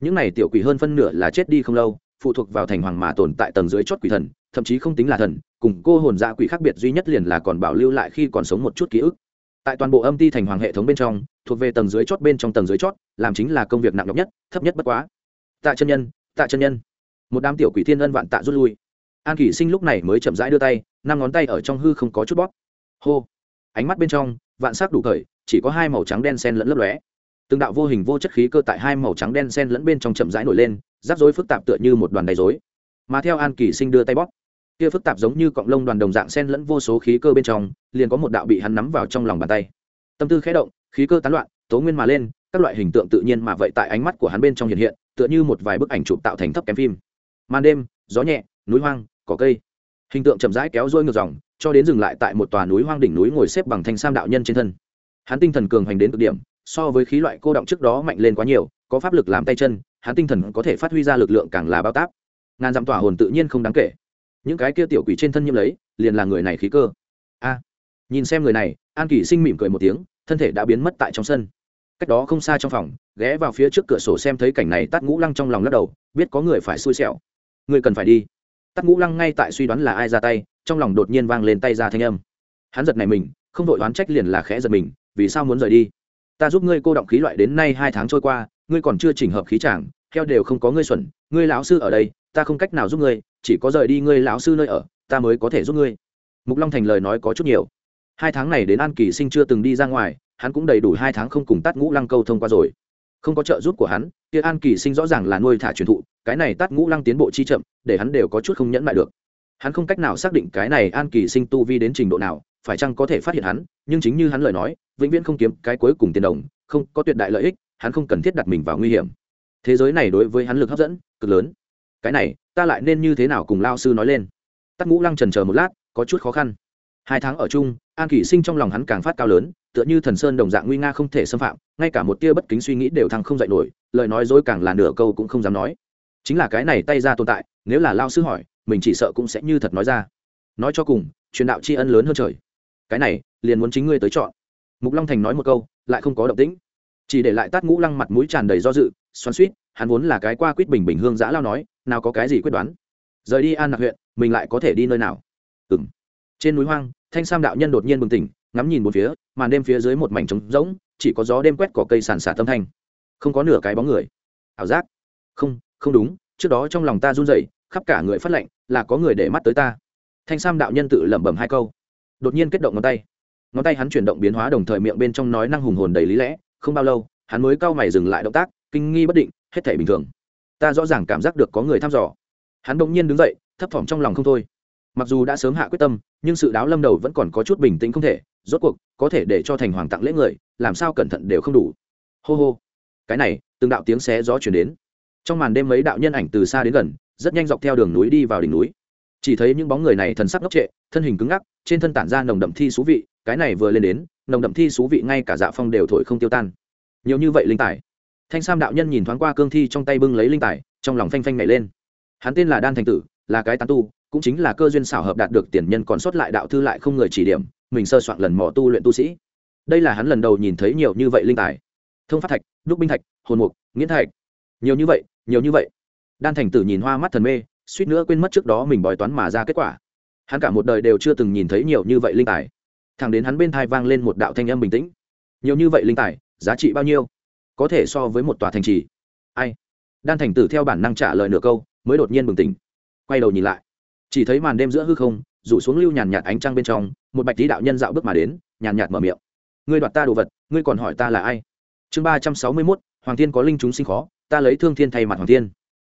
Những này tiểu quỷ hơn phân nửa là chết đi không lâu, phụ thuộc vào thành hoàng mà tồn tại tầng dưới chót quỷ thần, thậm chí không tính là thần, cùng cô hồn dạ quỷ khác biệt duy nhất liền là còn bảo lưu lại khi còn sống một chút ký ức tại toàn bộ âm ti thành hoàng hệ thống bên trong, thuộc về tầng dưới chót bên trong tầng dưới chót, làm chính là công việc nặng nhọc nhất, thấp nhất bất quá. Tạ chân nhân, tạ chân nhân. Một đám tiểu quỷ thiên ân vạn tạ rút lui. An kỷ sinh lúc này mới chậm rãi đưa tay, năm ngón tay ở trong hư không có chút bóp. Hô. Ánh mắt bên trong, vạn sắc đủ thời chỉ có hai màu trắng đen sen lẫn lấp lóe. Từng đạo vô hình vô chất khí cơ tại hai màu trắng đen sen lẫn bên trong chậm rãi nổi lên, rắc rối phức tạp tựa như một đoàn đầy rối. Mà theo an kỳ sinh đưa tay bóp kia phức tạp giống như cọng lông đoàn đồng dạng sen lẫn vô số khí cơ bên trong, liền có một đạo bị hắn nắm vào trong lòng bàn tay. Tâm tư khẽ động, khí cơ tán loạn, tố nguyên mà lên, các loại hình tượng tự nhiên mà vậy tại ánh mắt của hắn bên trong hiện hiện, tựa như một vài bức ảnh chụp tạo thành thấp kém phim. Màn đêm, gió nhẹ, núi hoang, cỏ cây. Hình tượng chậm rãi kéo dôi ngược dòng, cho đến dừng lại tại một tòa núi hoang đỉnh núi ngồi xếp bằng thanh sam đạo nhân trên thân. Hắn tinh thần cường hành đến cực điểm, so với khí loại cô động trước đó mạnh lên quá nhiều, có pháp lực làm tay chân, hắn tinh thần có thể phát huy ra lực lượng càng là bao táp. Ngàn dặm tỏa hồn tự nhiên không đáng kể những cái kia tiểu quỷ trên thân nhiễm lấy, liền là người này khí cơ. A, nhìn xem người này, an kỷ sinh mỉm cười một tiếng, thân thể đã biến mất tại trong sân. Cách đó không xa trong phòng, ghé vào phía trước cửa sổ xem thấy cảnh này tắt ngũ lăng trong lòng lắc đầu, biết có người phải xui xẻo. Người cần phải đi. Tắt ngũ lăng ngay tại suy đoán là ai ra tay, trong lòng đột nhiên vang lên tay ra thanh âm. Hắn giật này mình, không vội đoán trách liền là khẽ giật mình, vì sao muốn rời đi? Ta giúp ngươi cô động khí loại đến nay hai tháng trôi qua, ngươi còn chưa chỉnh hợp khí tràng theo đều không có ngươi xuẩn, ngươi lão sư ở đây, ta không cách nào giúp ngươi chỉ có rời đi ngươi lão sư nơi ở, ta mới có thể giúp ngươi. Mục long thành lời nói có chút nhiều. Hai tháng này đến an kỳ sinh chưa từng đi ra ngoài, hắn cũng đầy đủ hai tháng không cùng tát ngũ lăng câu thông qua rồi. Không có trợ giúp của hắn, kia an kỳ sinh rõ ràng là nuôi thả truyền thụ, cái này tát ngũ lăng tiến bộ chi chậm, để hắn đều có chút không nhẫn lại được. Hắn không cách nào xác định cái này an kỳ sinh tu vi đến trình độ nào, phải chăng có thể phát hiện hắn, nhưng chính như hắn lời nói, vĩnh viễn không kiếm cái cuối cùng tiền đồng, không có tuyệt đại lợi ích, hắn không cần thiết đặt mình vào nguy hiểm. Thế giới này đối với hắn lực hấp dẫn, cực lớn cái này, ta lại nên như thế nào cùng lao sư nói lên? Tắc ngũ lăng trần chờ một lát, có chút khó khăn. Hai tháng ở chung, an kỷ sinh trong lòng hắn càng phát cao lớn, tựa như thần sơn đồng dạng nguy nga không thể xâm phạm, ngay cả một tia bất kính suy nghĩ đều thăng không dạy nổi, lời nói dối càng là nửa câu cũng không dám nói. Chính là cái này tay ra tồn tại, nếu là lao sư hỏi, mình chỉ sợ cũng sẽ như thật nói ra. Nói cho cùng, truyền đạo tri ân lớn hơn trời. Cái này, liền muốn chính ngươi tới chọn. Mục long thành nói một câu, lại không có động tĩnh. Chỉ để lại tát ngũ lăng mặt mũi tràn đầy do dự, xoắn suýt hắn vốn là cái qua quýt bình bình hương giã lao nói nào có cái gì quyết đoán? Rời đi an Lạc huyện, mình lại có thể đi nơi nào? Ừ m trên núi hoang, thanh sam đạo nhân đột nhiên bừng tỉnh, ngắm nhìn một phía, màn đêm phía dưới một mảnh trống rỗng, chỉ có gió đêm quét cỏ cây sàn xả tâm thanh. Không có nửa cái bóng người. Ảo giác. Không không đúng, trước đó trong lòng ta run rẩy, khắp cả người phát lệnh là có người để mắt tới ta. Thanh sam đạo nhân tự lẩm bẩm hai câu. Đột nhiên kết động ngón tay. Ngón tay hắn chuyển động biến hóa đồng thời miệng bên trong nói năng hùng hồn đầy lý lẽ, không bao lâu, hắn mới cau mày dừng lại động tác, kinh nghi bất định, hết thể bình thường ta rõ ràng cảm giác được có người thăm dò. Hắn bỗng nhiên đứng dậy, thấp thỏm trong lòng không thôi. Mặc dù đã sớm hạ quyết tâm, nhưng sự đáo lâm đầu vẫn còn có chút bình tĩnh không thể. Rốt cuộc, có thể để cho thành hoàng tặng lễ người, làm sao cẩn thận đều không đủ. Hô hô. Cái này, từng đạo tiếng xé gió chuyển đến. Trong màn đêm mấy đạo nhân ảnh từ xa đến gần, rất nhanh dọc theo đường núi đi vào đỉnh núi. Chỉ thấy những bóng người này thần sắc ngốc trệ, thân hình cứng ngắc, trên thân tản ra nồng đậm thi xú vị, cái này vừa lên đến, nồng đậm thi xú vị ngay cả dạ phong đều thổi không tiêu tan. Nhiều như vậy linh tài thanh sam đạo nhân nhìn thoáng qua cương thi trong tay bưng lấy linh tài, trong lòng phanh phanh nhảy lên. Hắn tên là đan thành tử, là cái tán tu, cũng chính là cơ duyên xảo hợp đạt được tiền nhân còn sót lại đạo thư lại không người chỉ điểm, mình sơ soạn lần mò tu luyện tu sĩ. Đây là hắn lần đầu nhìn thấy nhiều như vậy linh tài. Thông phát thạch, đúc binh thạch, hồn mục, nghiễn thạch. Nhiều như vậy, nhiều như vậy. Đan thành tử nhìn hoa mắt thần mê, suýt nữa quên mất trước đó mình bói toán mà ra kết quả. Hắn cả một đời đều chưa từng nhìn thấy nhiều như vậy linh tài. Thẳng đến hắn bên thai vang lên một đạo thanh âm bình tĩnh. Nhiều như vậy linh tài, giá trị bao nhiêu? Có thể so với một tòa thành trì. Ai? Đan thành tử theo bản năng trả lời nửa câu, mới đột nhiên bừng tỉnh. Quay đầu nhìn lại. Chỉ thấy màn đêm giữa hư không, rủ xuống lưu nhàn nhạt ánh trăng bên trong, một bạch lý đạo nhân dạo bước mà đến, nhàn nhạt mở miệng. Ngươi đoạt ta đồ vật, ngươi còn hỏi ta là ai? Chương ba trăm sáu mươi mốt, hoàng thiên có linh chúng sinh khó, ta lấy thương thiên thay mặt hoàng thiên.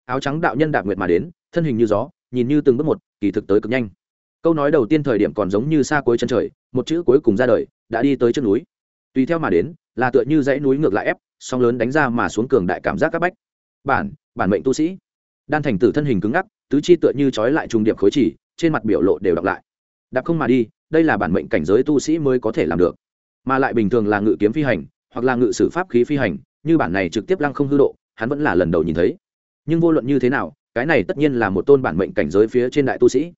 Áo trắng đạo nhân đạp nguyệt mà đến, thân hình như gió, nhìn như từng bước một, kỳ thực tới cực nhanh. Câu nói đầu tiên thời điểm còn giống như xa cuối chân trời, một chữ cuối cùng ra đời, đã đi tới chân núi. Tùy theo mà đến là tựa như dãy núi ngược lại ép song lớn đánh ra mà xuống cường đại cảm giác các bách. Bản bản mệnh tu sĩ. Đan thành tử thân hình cứng ngắc, tứ chi tựa như trói lại trùng điệp khối chỉ, trên mặt biểu lộ đều đọc lại. Đạp không mà đi, đây là bản mệnh cảnh giới tu sĩ mới có thể làm được. Mà lại bình thường là ngự kiếm phi hành, hoặc là ngự sử pháp khí phi hành, như bản này trực tiếp lăng không hư độ, hắn vẫn là lần đầu nhìn thấy. Nhưng vô luận như thế nào, cái này tất nhiên là một tôn bản mệnh cảnh giới phía trên đại tu sĩ.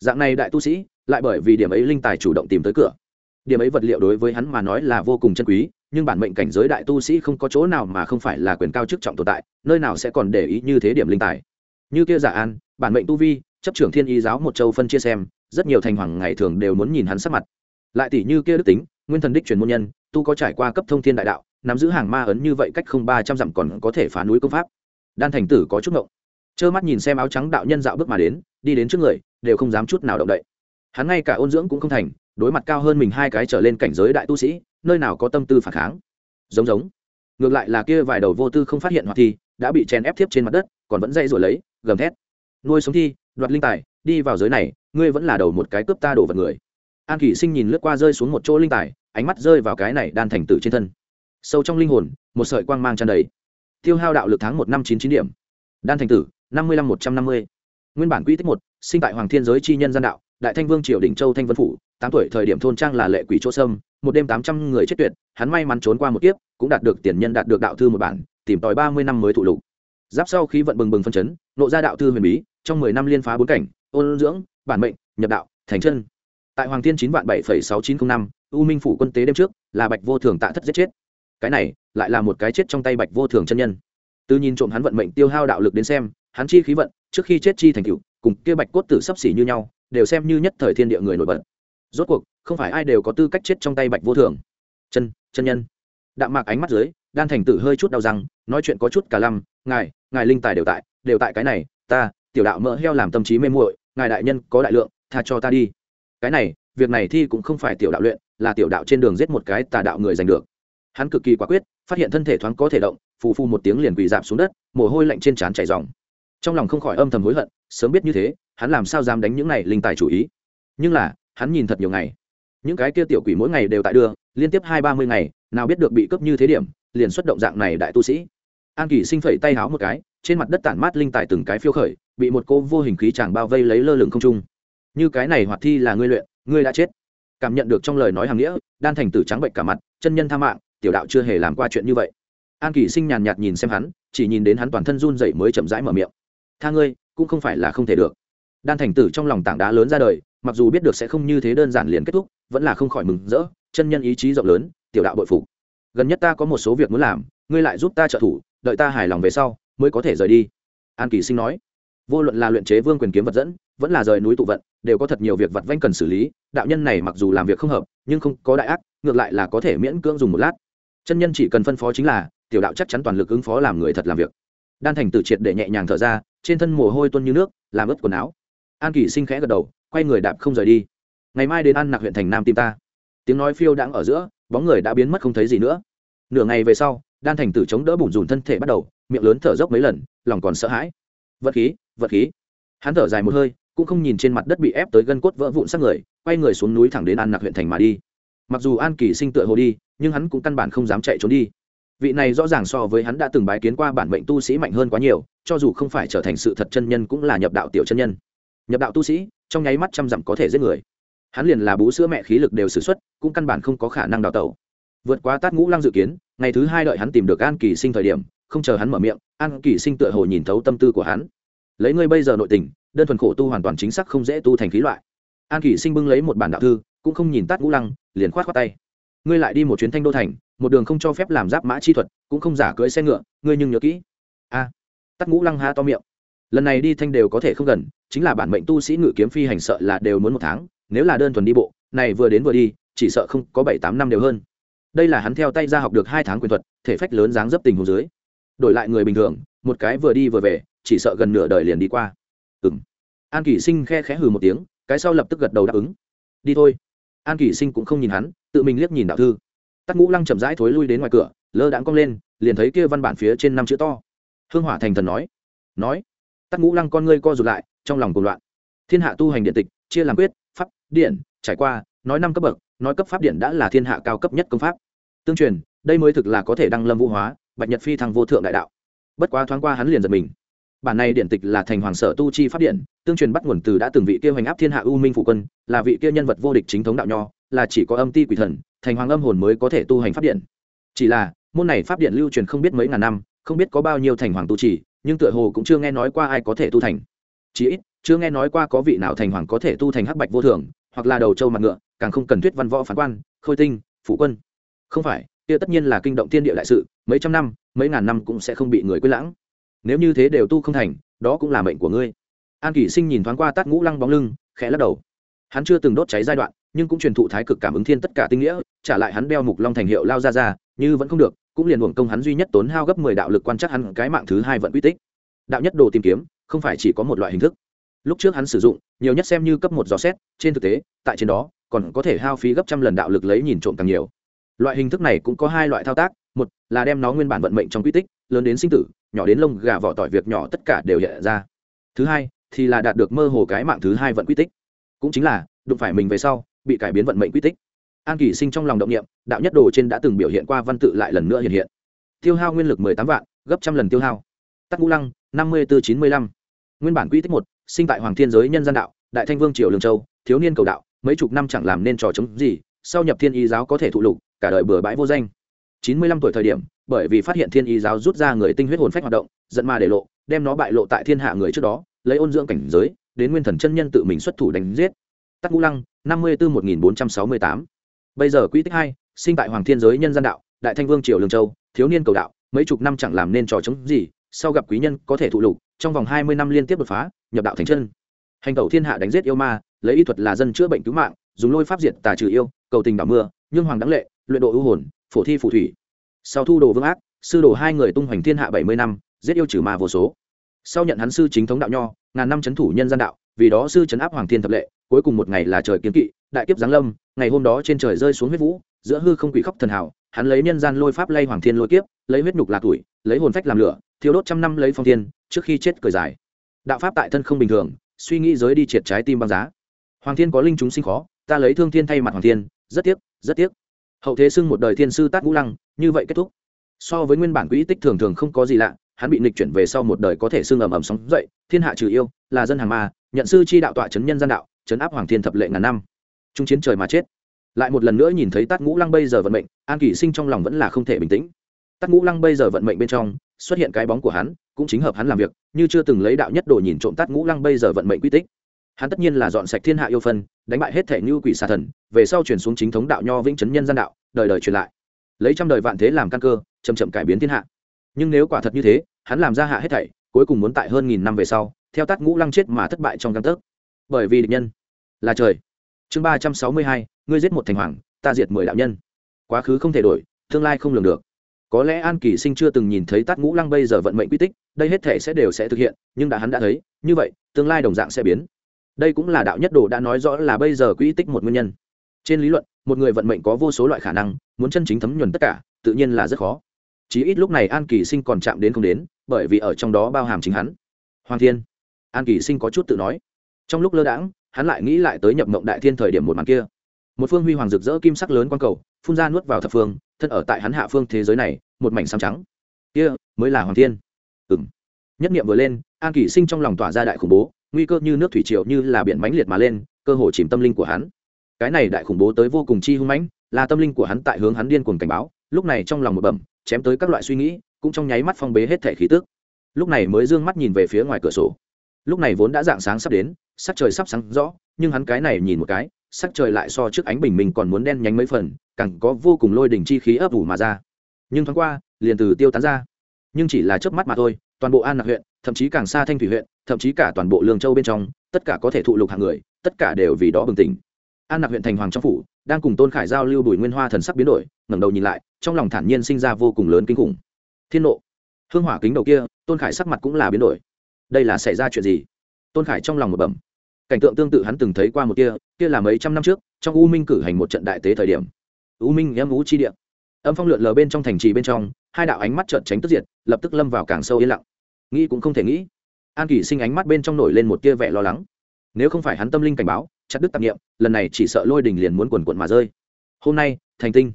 Dạng này đại tu sĩ, lại bởi vì điểm ấy linh tài chủ động tìm tới cửa. Điểm ấy vật liệu đối với hắn mà nói là vô cùng chân quý nhưng bản mệnh cảnh giới đại tu sĩ không có chỗ nào mà không phải là quyền cao chức trọng tồn tại, nơi nào sẽ còn để ý như thế điểm linh tài. Như kia giả an, bản mệnh tu vi, chấp trưởng thiên y giáo một châu phân chia xem, rất nhiều thành hoàng ngày thường đều muốn nhìn hắn sắc mặt. Lại tỷ như kia đức tính, nguyên thần đích truyền môn nhân, tu có trải qua cấp thông thiên đại đạo, nắm giữ hàng ma ấn như vậy cách không ba trăm dặm còn có thể phá núi công pháp. Đan thành tử có chút ngộng. Trơ mắt nhìn xem áo trắng đạo nhân dạo bước mà đến, đi đến trước người, đều không dám chút nào động đậy. Hắn ngay cả ôn dưỡng cũng không thành, đối mặt cao hơn mình hai cái trở lên cảnh giới đại tu sĩ nơi nào có tâm tư phản kháng. Giống giống. Ngược lại là kia vài đầu vô tư không phát hiện hoạt thi, đã bị chèn ép thiếp trên mặt đất, còn vẫn dây rồi lấy, gầm thét. Nuôi sống thi, đoạt linh tài, đi vào giới này, ngươi vẫn là đầu một cái cướp ta đổ vật người. An kỷ sinh nhìn lướt qua rơi xuống một chỗ linh tài, ánh mắt rơi vào cái này đan thành tử trên thân. Sâu trong linh hồn, một sợi quang mang tràn đầy. Tiêu hao đạo lực tháng một năm chín chín điểm. Đan thành tử, năm mươi năm một trăm năm mươi. Nguyên bản quy tích một, sinh tại hoàng thiên giới chi nhân gian đạo, đại thanh vương triều đỉnh châu thanh vân phủ tám tuổi thời điểm thôn trang là lệ quỷ chỗ sâm, một đêm tám trăm người chết tuyệt, hắn may mắn trốn qua một kiếp, cũng đạt được tiền nhân đạt được đạo thư một bản, tìm tòi ba mươi năm mới thụ lục. Giáp sau khí vận bừng bừng phân chấn, nộ ra đạo thư huyền bí, trong mười năm liên phá bốn cảnh, ôn dưỡng, bản mệnh, nhập đạo, thành chân. Tại hoàng thiên chín vạn bảy phẩy sáu chín t r ă n h năm, u minh phủ quân tế đêm trước, là bạch vô thường tạ thất giết chết. Cái này, lại là một cái chết trong tay bạch vô thường chân nhân. Từ nhìn trộm hắn vận mệnh tiêu hao đạo lực đến xem, hắn chi khí vận, trước khi chết chi thành cựu cùng kia bạch cốt tử sắp xỉ như nhau, đều xem như nhất thời thiên địa người nổi bật rốt cuộc, không phải ai đều có tư cách chết trong tay bạch vô thường. Chân chân nhân. Đạm mạc ánh mắt dưới, đan thành tử hơi chút đau răng, nói chuyện có chút cả lăm, ngài ngài linh tài đều tại đều tại cái này, ta, tiểu đạo mỡ heo làm tâm trí mê muội, ngài đại nhân có đại lượng, tha cho ta đi. Cái này, việc này thi cũng không phải tiểu đạo luyện, là tiểu đạo trên đường giết một cái tà đạo người giành được. Hắn cực kỳ quả quyết, phát hiện thân thể thoáng có thể động, phù phu một tiếng liền quỳ dạp xuống đất, mồ hôi lạnh trên trán chảy dòng trong lòng không khỏi âm thầm hối hận, sớm biết như thế, hắn làm sao dám đánh những này linh tài chủ ý. Nhưng là hắn nhìn thật nhiều ngày. Những cái kia tiểu quỷ mỗi ngày đều tại đưa, liên tiếp hai ba mươi ngày, nào biết được bị cướp như thế điểm, liền xuất động dạng này đại tu sĩ. An kỳ sinh phẩy tay háo một cái, trên mặt đất tản mát linh tài từng cái phiêu khởi, bị một cô vô hình khí chàng bao vây lấy lơ lửng không trung. Như cái này hoạt thi là ngươi luyện, ngươi đã chết. Cảm nhận được trong lời nói hàng nghĩa, đan thành tử trắng bệnh cả mặt, chân nhân tha mạng, tiểu đạo chưa hề làm qua chuyện như vậy. An kỳ sinh nhàn nhạt nhìn xem hắn, chỉ nhìn đến hắn toàn thân run dậy mới chậm rãi mở miệng. Tha ngươi, cũng không phải là không thể được. Đan thành tử trong lòng tảng đá lớn ra đời mặc dù biết được sẽ không như thế đơn giản liền kết thúc, vẫn là không khỏi mừng rỡ, chân nhân ý chí rộng lớn, tiểu đạo bội phục. Gần nhất ta có một số việc muốn làm, ngươi lại giúp ta trợ thủ, đợi ta hài lòng về sau, mới có thể rời đi. An kỳ sinh nói. Vô luận là luyện chế vương quyền kiếm vật dẫn, vẫn là rời núi tụ vận, đều có thật nhiều việc vật vanh cần xử lý, đạo nhân này mặc dù làm việc không hợp, nhưng không có đại ác, ngược lại là có thể miễn cưỡng dùng một lát. Chân nhân chỉ cần phân phó chính là, tiểu đạo chắc chắn toàn lực ứng phó làm người thật làm việc. Đan thành tự triệt để nhẹ nhàng thở ra, trên thân mồ hôi tuôn như nước, làm ướt quần áo. An kỳ sinh khẽ gật đầu quay người đạp không rời đi. Ngày mai đến ăn nặc huyện thành nam tim ta. Tiếng nói phiêu đãng ở giữa, bóng người đã biến mất không thấy gì nữa. Nửa ngày về sau, đan thành tử chống đỡ bùn rùn thân thể bắt đầu, miệng lớn thở dốc mấy lần, lòng còn sợ hãi. Vật khí vật khí. Hắn thở dài một hơi, cũng không nhìn trên mặt đất bị ép tới gân cốt vỡ vụn sát người, quay người xuống núi thẳng đến an nặc huyện thành mà đi. Mặc dù an kỳ sinh tựa hồ đi, nhưng hắn cũng căn bản không dám chạy trốn đi. Vị này rõ ràng so với hắn đã từng bái kiến qua bản mệnh tu sĩ mạnh hơn quá nhiều, cho dù không phải trở thành sự thật chân nhân cũng là nhập đạo tiểu chân nhân. Nhập đạo tu sĩ trong nháy mắt trăm dặm có thể giết người. Hắn liền là bú sữa mẹ khí lực đều xử x cũng căn bản không có khả năng đào tẩu. Vượt qua tát ngũ lăng dự kiến ngày thứ hai đợi hắn tìm được an kỳ sinh thời điểm không chờ hắn mở miệng an kỳ sinh tựa hồ nhìn thấu tâm tư của hắn. Lấy ngươi bây giờ nội tình đơn thuần khổ tu hoàn toàn chính xác không dễ tu thành khí loại. An kỳ sinh bưng lấy một bản đạo thư cũng không nhìn tát ngũ lăng liền khoát khoát tay. Ngươi lại đi một chuyến thanh đô thành một đường không cho phép làm giáp mã chi thuật cũng không giả cưỡi xe ngựa ngươi nhưng nhớ kỹ. A. À, tát ngũ lăng ha to miệng lần này đi thanh đều có thể không gần, chính là bản mệnh tu sĩ ngự kiếm phi hành sợ là đều muốn một tháng, nếu là đơn thuần đi bộ, này vừa đến vừa đi, chỉ sợ không có bảy tám năm đều hơn. Đây là hắn theo tay ra học được hai tháng quyền thuật, thể phách lớn dáng dấp tình hồ dưới. Đổi lại người bình thường, một cái vừa đi vừa về, chỉ sợ gần nửa đời liền đi qua. Ừ m an kỷ sinh khe khẽ hừ một tiếng, cái sau lập tức gật đầu đáp ứng. Đi thôi. An kỷ sinh cũng không nhìn hắn, tự mình liếc nhìn đạo thư. Tắc ngũ lăng chậm rãi thối lui đến ngoài cửa, lơ đãng cong lên, liền thấy kia văn bản phía trên năm chữ to. Hương hỏa thành thần nói. Nói tắc ngũ lăng con ngươi co rụt lại, trong lòng cuồng loạn. Thiên hạ tu hành điện tịch, chia làm quyết, pháp, điện, trải qua, nói năm cấp bậc, nói cấp pháp điện đã là thiên hạ cao cấp nhất công pháp. Tương truyền, đây mới thực là có thể đăng lâm vũ hóa, bạch nhật phi thăng vô thượng đại đạo. Bất quá thoáng qua hắn liền giật mình. Bản này điện tịch là thành hoàng sở tu chi pháp điện, tương truyền bắt nguồn từ đã từng vị kia hoành áp thiên hạ u minh phụ quân, là vị kia nhân vật vô địch chính thống đạo nho, là chỉ có âm ti quỷ thần, thành hoàng âm hồn mới có thể tu hành pháp điện. Chỉ là, môn này pháp điện lưu truyền không biết mấy ngàn năm, không biết có bao nhiêu thành hoàng tu trì nhưng tựa hồ cũng chưa nghe nói qua ai có thể tu thành. Chỉ ít, chưa nghe nói qua có vị nào thành hoàng có thể tu thành hắc bạch vô thường, hoặc là đầu trâu mặt ngựa, càng không cần thuyết văn võ phán quan, khôi tinh phụ quân. Không phải, kia tất nhiên là kinh động thiên địa đại sự, mấy trăm năm, mấy ngàn năm cũng sẽ không bị người quên lãng. Nếu như thế đều tu không thành, đó cũng là mệnh của ngươi. An kỷ sinh nhìn thoáng qua tát ngũ lăng bóng lưng, khẽ lắc đầu. Hắn chưa từng đốt cháy giai đoạn, nhưng cũng truyền thụ thái cực cảm ứng thiên tất cả tinh nghĩa, trả lại hắn đeo mục long thành hiệu lao ra ra như vẫn không được cũng liền uổng công hắn duy nhất tốn hao gấp mười đạo lực quan chắc hắn cái mạng thứ hai vận quy tích. Đạo nhất đồ tìm kiếm, không phải chỉ có một loại hình thức. Lúc trước hắn sử dụng, nhiều nhất xem như cấp một dò xét, trên thực tế, tại trên đó, còn có thể hao phí gấp trăm lần đạo lực lấy nhìn trộm càng nhiều. Loại hình thức này cũng có hai loại thao tác, một là đem nó nguyên bản vận mệnh trong quy tích, lớn đến sinh tử, nhỏ đến lông, gà, vỏ, tỏi, việc nhỏ, tất cả đều hiện ra. Thứ hai, thì là đạt được mơ hồ cái mạng thứ hai vận quy tích. Cũng chính là, đụng phải mình về sau, bị cải biến vận mệnh quy tích. An kỳ sinh trong lòng động nghiệm đạo nhất đồ trên đã từng biểu hiện qua văn tự lại lần nữa hiện hiện. Tiêu hao nguyên lực mười tám vạn, gấp trăm lần tiêu hao. Tắc ngũ lăng, năm mươi bốn chín mươi lăm. Nguyên bản quy tích một, sinh tại hoàng thiên giới nhân gian đạo, đại thanh vương triều lương châu, thiếu niên cầu đạo, mấy chục năm chẳng làm nên trò chống gì, sau nhập thiên y giáo có thể thụ lục, cả đời bừa bãi vô danh. Chín mươi lăm tuổi thời điểm, bởi vì phát hiện thiên y giáo rút ra người tinh huyết hồn phách hoạt động, giận ma để lộ, đem nó bại lộ tại thiên hạ người trước đó, lấy ôn dưỡng cảnh giới, đến nguyên thần chân nhân tự mình xuất thủ đánh giết. Tắc ngũ lăng, năm mươi bốn một nghìn bốn trăm sáu mươi tám. Bây giờ quy tích hai sinh tại hoàng thiên giới nhân gian đạo, đại thanh vương triều lương châu, thiếu niên cầu đạo, mấy chục năm chẳng làm nên trò chống gì, sau gặp quý nhân có thể thụ lục, trong vòng hai mươi năm liên tiếp đột phá, nhập đạo thành chân. Hành tẩu thiên hạ đánh giết yêu ma, lấy y thuật là dân chữa bệnh cứu mạng, dùng lôi pháp diệt tà trừ yêu, cầu tình đảo mưa nhưng hoàng đáng lệ, luyện độ ưu hồn, phổ thi phù thủy. Sau thu đồ vương ác, sư đồ hai người tung hoành thiên hạ bảy mươi năm, giết yêu trừ ma vô số. Sau nhận hắn sư chính thống đạo nho, ngàn năm c h ấ n thủ nhân gian đạo, vì đó sư chấn áp hoàng thiên thập lệ, cuối cùng một ngày là trời kiến kỵ, đại kiếp giáng lâm, ngày hôm đó trên trời rơi xuống huyết vũ giữa hư không quỷ khóc thần hảo, hắn lấy nhân gian lôi pháp lay hoàng thiên lôi kiếp, lấy huyết nhục lạc tuổi, lấy hồn phách làm lửa thiếu đốt trăm năm lấy phong thiên, trước khi chết cười dài. Đạo pháp tại thân không bình thường, suy nghĩ giới đi triệt trái tim băng giá. Hoàng thiên có linh chúng sinh khó, ta lấy thương thiên thay mặt hoàng thiên, rất tiếc rất tiếc. Hậu thế xưng một đời thiên sư tát ngũ lăng, như vậy kết thúc. So với nguyên bản quỹ tích thường thường không có gì lạ, hắn bị nịch chuyển về sau một đời có thể xưng ầm ầm sóng dậy, thiên hạ trừ yêu, là dân hàng ma, nhận sư chi đạo tọa chấn nhân gian đạo, chấn áp hoàng thiên thập lệ ngàn năm. Trung chiến trời mà chết lại một lần nữa nhìn thấy tát ngũ lăng bây giờ vận mệnh, an kỷ sinh trong lòng vẫn là không thể bình tĩnh. Tát ngũ lăng bây giờ vận mệnh bên trong, xuất hiện cái bóng của hắn, cũng chính hợp hắn làm việc, như chưa từng lấy đạo nhất đồ nhìn trộm tát ngũ lăng bây giờ vận mệnh quy tích. Hắn tất nhiên là dọn sạch thiên hạ yêu phân, đánh bại hết thể như quỷ xà thần, về sau chuyển xuống chính thống đạo nho vĩnh chấn nhân gian đạo, đời đời truyền lại. Lấy trăm đời vạn thế làm căn cơ chầm chậm cải biến thiên hạ. Nhưng nếu quả thật như thế, hắn làm ra hạ hết thảy, cuối cùng muốn tại hơn nghìn năm về sau, theo tát ngũ lăng chết mà thất bại trong căn tấc. Bởi vì địch nhân là trời chương ba trăm sáu mươi hai, ngươi giết một thành hoàng, ta diệt mười đạo nhân. Quá khứ không thể đổi, tương lai không lường được. Có lẽ an kỳ sinh chưa từng nhìn thấy tát ngũ lăng bây giờ vận mệnh quy tích, đây hết thể sẽ đều sẽ thực hiện, nhưng đã hắn đã thấy, như vậy, tương lai đồng dạng sẽ biến. Đây cũng là đạo nhất đồ đã nói rõ là bây giờ quy tích một nguyên nhân. Trên lý luận, một người vận mệnh có vô số loại khả năng, muốn chân chính thấm nhuần tất cả, tự nhiên là rất khó. Chí ít lúc này an kỳ sinh còn chạm đến không đến, bởi vì ở trong đó bao hàm chính hắn. Hoàng thiên, an kỳ sinh có chút tự nói. Trong lúc lơ đãng hắn lại nghĩ lại tới nhập mộng đại thiên thời điểm một màn kia. Một phương huy hoàng rực rỡ kim sắc lớn quang cầu, phun ra nuốt vào thập phương, thân ở tại hắn hạ phương thế giới này, một mảnh xám trắng. Kia, mới là hoàng thiên. Ừng nhất niệm vừa lên, an kỷ sinh trong lòng tỏa ra đại khủng bố, nguy cơ như nước thủy triều như là biển mãnh liệt mà lên, cơ hồ chìm tâm linh của hắn. Cái này đại khủng bố tới vô cùng chi hung mãnh, là tâm linh của hắn tại hướng hắn điên cuồng cảnh báo, lúc này trong lòng một bẩm, chém tới các loại suy nghĩ, cũng trong nháy mắt phong bế hết thể khí tức. Lúc này mới d ư ơ n g mắt nhìn về phía ngoài cửa sổ. Lúc này vốn đã dạng sáng sắp đến sắc trời sắp sáng rõ, nhưng hắn cái này nhìn một cái, sắc trời lại so trước ánh bình minh còn muốn đen nhánh mấy phần, càng có vô cùng lôi đỉnh chi khí ấp ủ mà ra. Nhưng thoáng qua, liền từ tiêu tán ra. Nhưng chỉ là chớp mắt mà thôi, toàn bộ an lạc huyện, thậm chí càng xa thanh thủy huyện, thậm chí cả toàn bộ lương châu bên trong, tất cả có thể thụ lục hàng người, tất cả đều vì đó bừng tỉnh. An lạc huyện thành hoàng trong phủ, đang cùng tôn khải giao lưu bùi nguyên hoa thần sắc biến đổi, ngẩng đầu nhìn lại, trong lòng thản nhiên sinh ra vô cùng lớn kinh khủng. Thiên nộ. Hương hỏa kính đầu kia, tôn khải sắc mặt cũng là biến đổi. Đây là xảy ra chuyện gì? Tôn khải trong lòng một bẩm. Cảnh tượng tương tự hắn từng thấy qua một kia kia là mấy trăm năm trước, trong u minh cử hành một trận đại tế thời điểm. U minh em u chi địa. Âm phong lượn lờ bên trong thành trì bên trong, hai đạo ánh mắt trợn tránh tức diệt, lập tức lâm vào càng sâu yên lặng. Nghĩ cũng không thể nghĩ, an kỷ sinh ánh mắt bên trong nổi lên một tia vẻ lo lắng. Nếu không phải hắn tâm linh cảnh báo, chặt đứt tạp nghiệm lần này chỉ sợ lôi đình liền muốn quần quận mà rơi. Hôm nay, thành tinh.